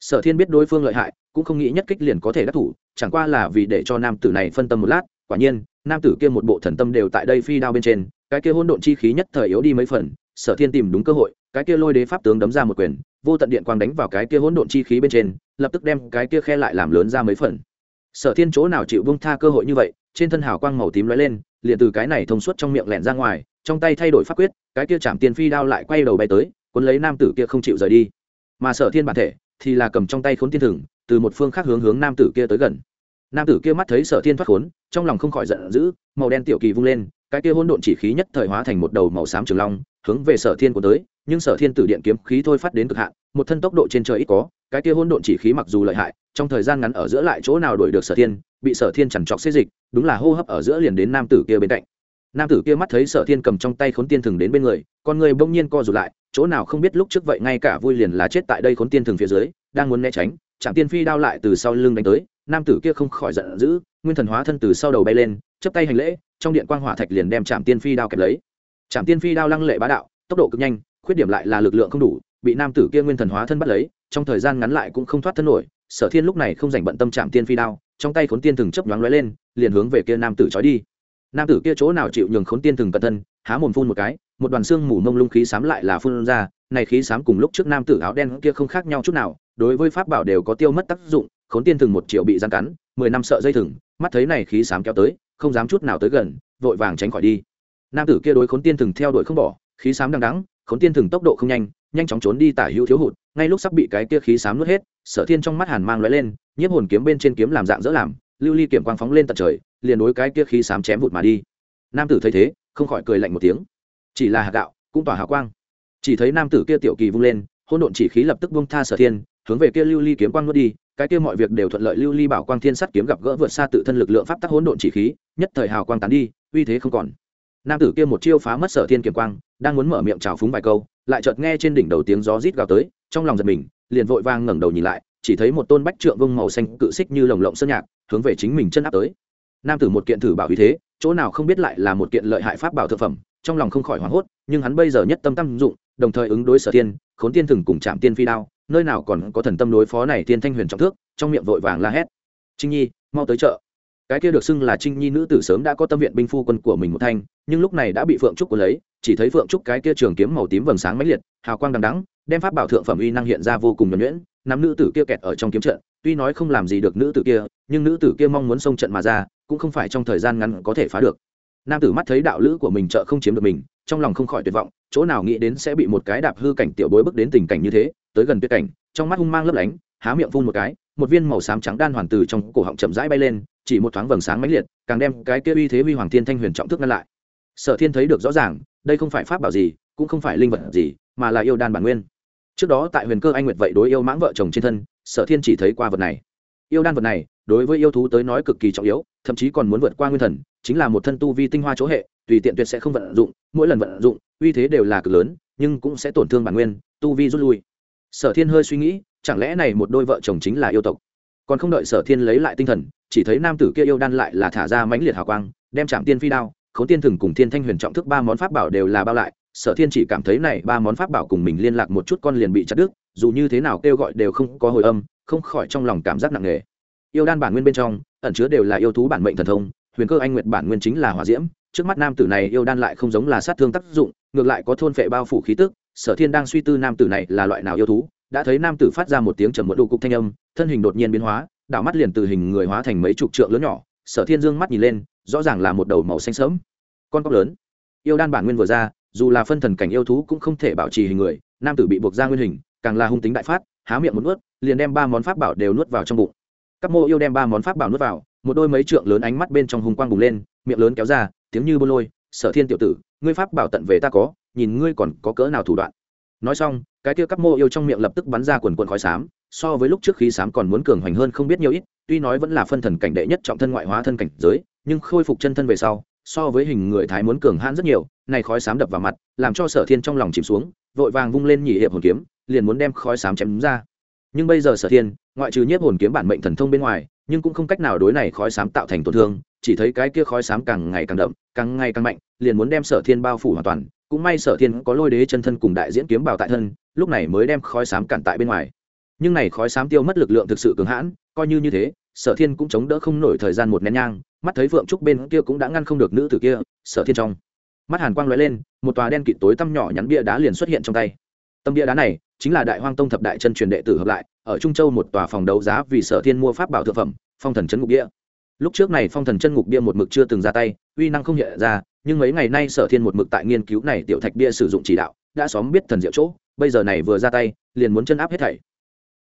Speaker 1: Sở thiên biết đối phương lợi hại, cũng không nghĩ nhất kích liền có thể đắc thủ, chẳng qua là vì để cho nam tử này phân tâm một lát, quả nhiên, nam tử kia một bộ thần tâm đều tại đây phi đao bên trên, cái kia hôn độn chi khí nhất thời yếu đi mấy phần, sở thiên tìm đúng cơ hội, cái kia lôi đế pháp tướng đấm ra một quyền, vô tận điện quang đánh vào cái kia hỗn độn chi khí bên trên lập tức đem cái kia khe lại làm lớn ra mấy phần. Sở thiên chỗ nào chịu bông tha cơ hội như vậy, trên thân hào quang màu tím lóe lên, liền từ cái này thông suốt trong miệng lẹn ra ngoài, trong tay thay đổi pháp quyết, cái kia chạm tiền phi đao lại quay đầu bay tới, cuốn lấy nam tử kia không chịu rời đi. Mà sở thiên bản thể thì là cầm trong tay khốn tiên thừng, từ một phương khác hướng hướng nam tử kia tới gần. Nam tử kia mắt thấy sở thiên thoát khốn, trong lòng không khỏi giận dữ, màu đen tiểu kỳ vung lên, cái kia hỗn độn chỉ khí nhất thời hóa thành một đầu màu xám trường long, hướng về sở thiên của tới nhưng sở thiên tử điện kiếm khí thôi phát đến cực hạn, một thân tốc độ trên trời ít có, cái kia hỗn độn chỉ khí mặc dù lợi hại, trong thời gian ngắn ở giữa lại chỗ nào đuổi được sở thiên, bị sở thiên chẳng chọc xê dịch, đúng là hô hấp ở giữa liền đến nam tử kia bên cạnh. Nam tử kia mắt thấy sở thiên cầm trong tay khốn tiên thừng đến bên người, con người bỗng nhiên co rụt lại, chỗ nào không biết lúc trước vậy ngay cả vui liền là chết tại đây khốn tiên thừng phía dưới, đang muốn né tránh chạm tiên phi đao lại từ sau lưng đánh tới, nam tử kia không khỏi giận dữ, nguyên thần hóa thân từ sau đầu bay lên chấp tay hành lễ, trong điện quang hỏa thạch liền đem chạm tiên phi đao kẹp lấy. Chạm tiên phi đao lăng lệ bá đạo, tốc độ cực nhanh khuyết điểm lại là lực lượng không đủ, bị nam tử kia nguyên thần hóa thân bắt lấy, trong thời gian ngắn lại cũng không thoát thân nổi, sở thiên lúc này không dành bận tâm chạm tiên phi đao, trong tay khốn tiên thừng chấp nhoáng lóe lên, liền hướng về kia nam tử trói đi. Nam tử kia chỗ nào chịu nhường khốn tiên thừng cẩn thân, há mồm phun một cái, một đoàn xương mù mông lung khí xám lại là phun ra, này khí xám cùng lúc trước nam tử áo đen kia không khác nhau chút nào, đối với pháp bảo đều có tiêu mất tác dụng, khốn tiên thừng một triệu bị gian cắn, mười năm sợ dây thừng, mắt thấy này khí xám kéo tới, không dám chút nào tới gần, vội vàng tránh khỏi đi. Nam tử kia đối khốn tiên thừng theo đuổi không bỏ, khí xám đằng đắng khốn tiên thừng tốc độ không nhanh nhanh chóng trốn đi tả hữu thiếu hụt, ngay lúc sắp bị cái kia khí xám nuốt hết, sở thiên trong mắt hàn mang lóe lên, nhiếp hồn kiếm bên trên kiếm làm dạng dỡ làm, lưu ly kiểm quang phóng lên tận trời, liền đối cái kia khí xám chém vụt mà đi. Nam tử thấy thế, không khỏi cười lạnh một tiếng. Chỉ là hạt gạo, cũng tỏa hào quang. Chỉ thấy nam tử kia tiểu kỳ vung lên, hỗn độn chỉ khí lập tức buông tha sở thiên, hướng về kia lưu ly kiếm quang nuốt đi, cái kia mọi việc đều thuận lợi lưu ly bảo quang thiên sắt kiếm gặp gỡ vượt xa tự thân lực lượng pháp tắc hỗn độn chỉ khí, nhất thời hào quang tán đi, uy thế không còn. Nam tử kia một chiêu phá mất sở thiên kiếm quang đang muốn mở miệng trào phúng vài câu, lại chợt nghe trên đỉnh đầu tiếng gió rít gào tới, trong lòng giật mình, liền vội vang ngẩng đầu nhìn lại, chỉ thấy một tôn bách trượng vông màu xanh cự xích như lồng lộng sơn nhạc, hướng về chính mình chân áp tới. Nam tử một kiện thử bảo uy thế, chỗ nào không biết lại là một kiện lợi hại pháp bảo thượng phẩm, trong lòng không khỏi hoảng hốt, nhưng hắn bây giờ nhất tâm tâm dụng, đồng thời ứng đối sở tiên khốn tiên thừng cùng chạm tiên phi đao, nơi nào còn có thần tâm đối phó này tiên thanh huyền trọng thước, trong miệng vội vàng la hét. Trinh nhi, mau tới chợ cái kia được xưng là trinh nhi nữ tử sớm đã có tâm viện binh phu quân của mình một thanh, nhưng lúc này đã bị phượng trúc của lấy, chỉ thấy phượng trúc cái kia trường kiếm màu tím vầng sáng mãnh liệt, hào quang đằng đắng đem pháp bảo thượng phẩm uy năng hiện ra vô cùng nhuẩn nhuyễn. Nắm nữ tử kia kẹt ở trong kiếm trận, tuy nói không làm gì được nữ tử kia, nhưng nữ tử kia mong muốn xông trận mà ra, cũng không phải trong thời gian ngắn có thể phá được. Nam tử mắt thấy đạo lữ của mình trợ không chiếm được mình, trong lòng không khỏi tuyệt vọng, chỗ nào nghĩ đến sẽ bị một cái đạp hư cảnh tiểu bối bước đến tình cảnh như thế, tới gần tuyệt cảnh, trong mắt hung mang lấp lánh, há miệng phun một cái một viên màu xám trắng đan hoàn từ trong cổ họng chậm rãi bay lên, chỉ một thoáng vầng sáng mãnh liệt, càng đem cái kia uy thế uy hoàng thiên thanh huyền trọng thức ngăn lại. Sở thiên thấy được rõ ràng, đây không phải pháp bảo gì, cũng không phải linh vật gì, mà là yêu đan bản nguyên. Trước đó tại huyền cơ anh nguyệt vậy đối yêu mãng vợ chồng trên thân, sở thiên chỉ thấy qua vật này. Yêu đan vật này, đối với yêu thú tới nói cực kỳ trọng yếu, thậm chí còn muốn vượt qua nguyên thần, chính là một thân tu vi tinh hoa chỗ hệ, tùy tiện tuyệt sẽ không vận dụng, mỗi lần vận dụng, uy thế đều là cực lớn, nhưng cũng sẽ tổn thương bản nguyên, tu vi rút lui. Sở thiên hơi suy nghĩ chẳng lẽ này một đôi vợ chồng chính là yêu tộc? Còn không đợi sở thiên lấy lại tinh thần, chỉ thấy nam tử kia yêu đan lại là thả ra mãnh liệt hào quang, đem chạm tiên phi đao khấu tiên thừng cùng thiên thanh huyền trọng thức ba món pháp bảo đều là bao lại. Sở thiên chỉ cảm thấy này ba món pháp bảo cùng mình liên lạc một chút con liền bị chặt đứt, dù như thế nào kêu gọi đều không có hồi âm, không khỏi trong lòng cảm giác nặng nề. Yêu đan bản nguyên bên trong, ẩn chứa đều là yêu thú bản mệnh thần thông, huyền cơ anh nguyệt bản nguyên chính là hỏa diễm, trước mắt nam tử này yêu đan lại không giống là sát thương tác dụng, ngược lại có thôn phệ bao phủ khí tức, sở thiên đang suy tư nam tử này là loại nào yêu thú đã thấy nam tử phát ra một tiếng trầm một đủ cục thanh âm, thân hình đột nhiên biến hóa, đảo mắt liền từ hình người hóa thành mấy chục trượng lớn nhỏ, sở thiên dương mắt nhìn lên, rõ ràng là một đầu màu xanh sớm con cóc lớn. Yêu đan bản nguyên vừa ra, dù là phân thần cảnh yêu thú cũng không thể bảo trì hình người, nam tử bị buộc ra nguyên hình, càng là hung tính đại phát, há miệng một nuốt, liền đem ba món pháp bảo đều nuốt vào trong bụng. Các mô yêu đem ba món pháp bảo nuốt vào, một đôi mấy trượng lớn ánh mắt bên trong hung quang bùng lên, miệng lớn kéo ra, tiếng như bô lôi, sở thiên tiểu tử, ngươi pháp bảo tận về ta có, nhìn ngươi còn có cỡ nào thủ đoạn. Nói xong cái kia các mô yêu trong miệng lập tức bắn ra quần quần khói xám, so với lúc trước khí xám còn muốn cường hoành hơn không biết nhiều ít, tuy nói vẫn là phân thần cảnh đệ nhất trọng thân ngoại hóa thân cảnh giới, nhưng khôi phục chân thân về sau, so với hình người thái muốn cường hãn rất nhiều, này khói xám đập vào mặt, làm cho sở thiên trong lòng chìm xuống, vội vàng vung lên nhị hiệp hồn kiếm, liền muốn đem khói xám chém ra. Nhưng bây giờ sở thiên, ngoại trừ nhiếp hồn kiếm bản mệnh thần thông bên ngoài, nhưng cũng không cách nào đối này khói xám tạo thành tổn thương, chỉ thấy cái kia khói xám càng ngày càng đậm, càng ngày càng mạnh, liền muốn đem sở thiên bao phủ hoàn toàn. Cũng may sở thiên có lôi đế chân thân cùng đại diễn kiếm bảo tại thân lúc này mới đem khói xám cản tại bên ngoài. Nhưng này khói xám tiêu mất lực lượng thực sự cường hãn, coi như như thế, sở thiên cũng chống đỡ không nổi thời gian một nén nhang, mắt thấy phượng trúc bên kia cũng đã ngăn không được nữ tử kia, sở thiên trong mắt hàn quang lóe lên, một tòa đen kịt tối tăm nhỏ nhắn bia đá liền xuất hiện trong tay. Tâm bia đá này chính là đại hoang tông thập đại chân truyền đệ tử hợp lại, ở trung châu một tòa phòng đấu giá vì sở thiên mua pháp bảo thượng phẩm, phong thần chân ngục bia. Lúc trước này phong thần chân ngục bia một mực chưa từng ra tay, uy năng không hiện ra, nhưng mấy ngày nay sở thiên một mực tại nghiên cứu này tiểu thạch bia sử dụng chỉ đạo đã xóm biết thần diệu chỗ, bây giờ này vừa ra tay, liền muốn chân áp hết thảy.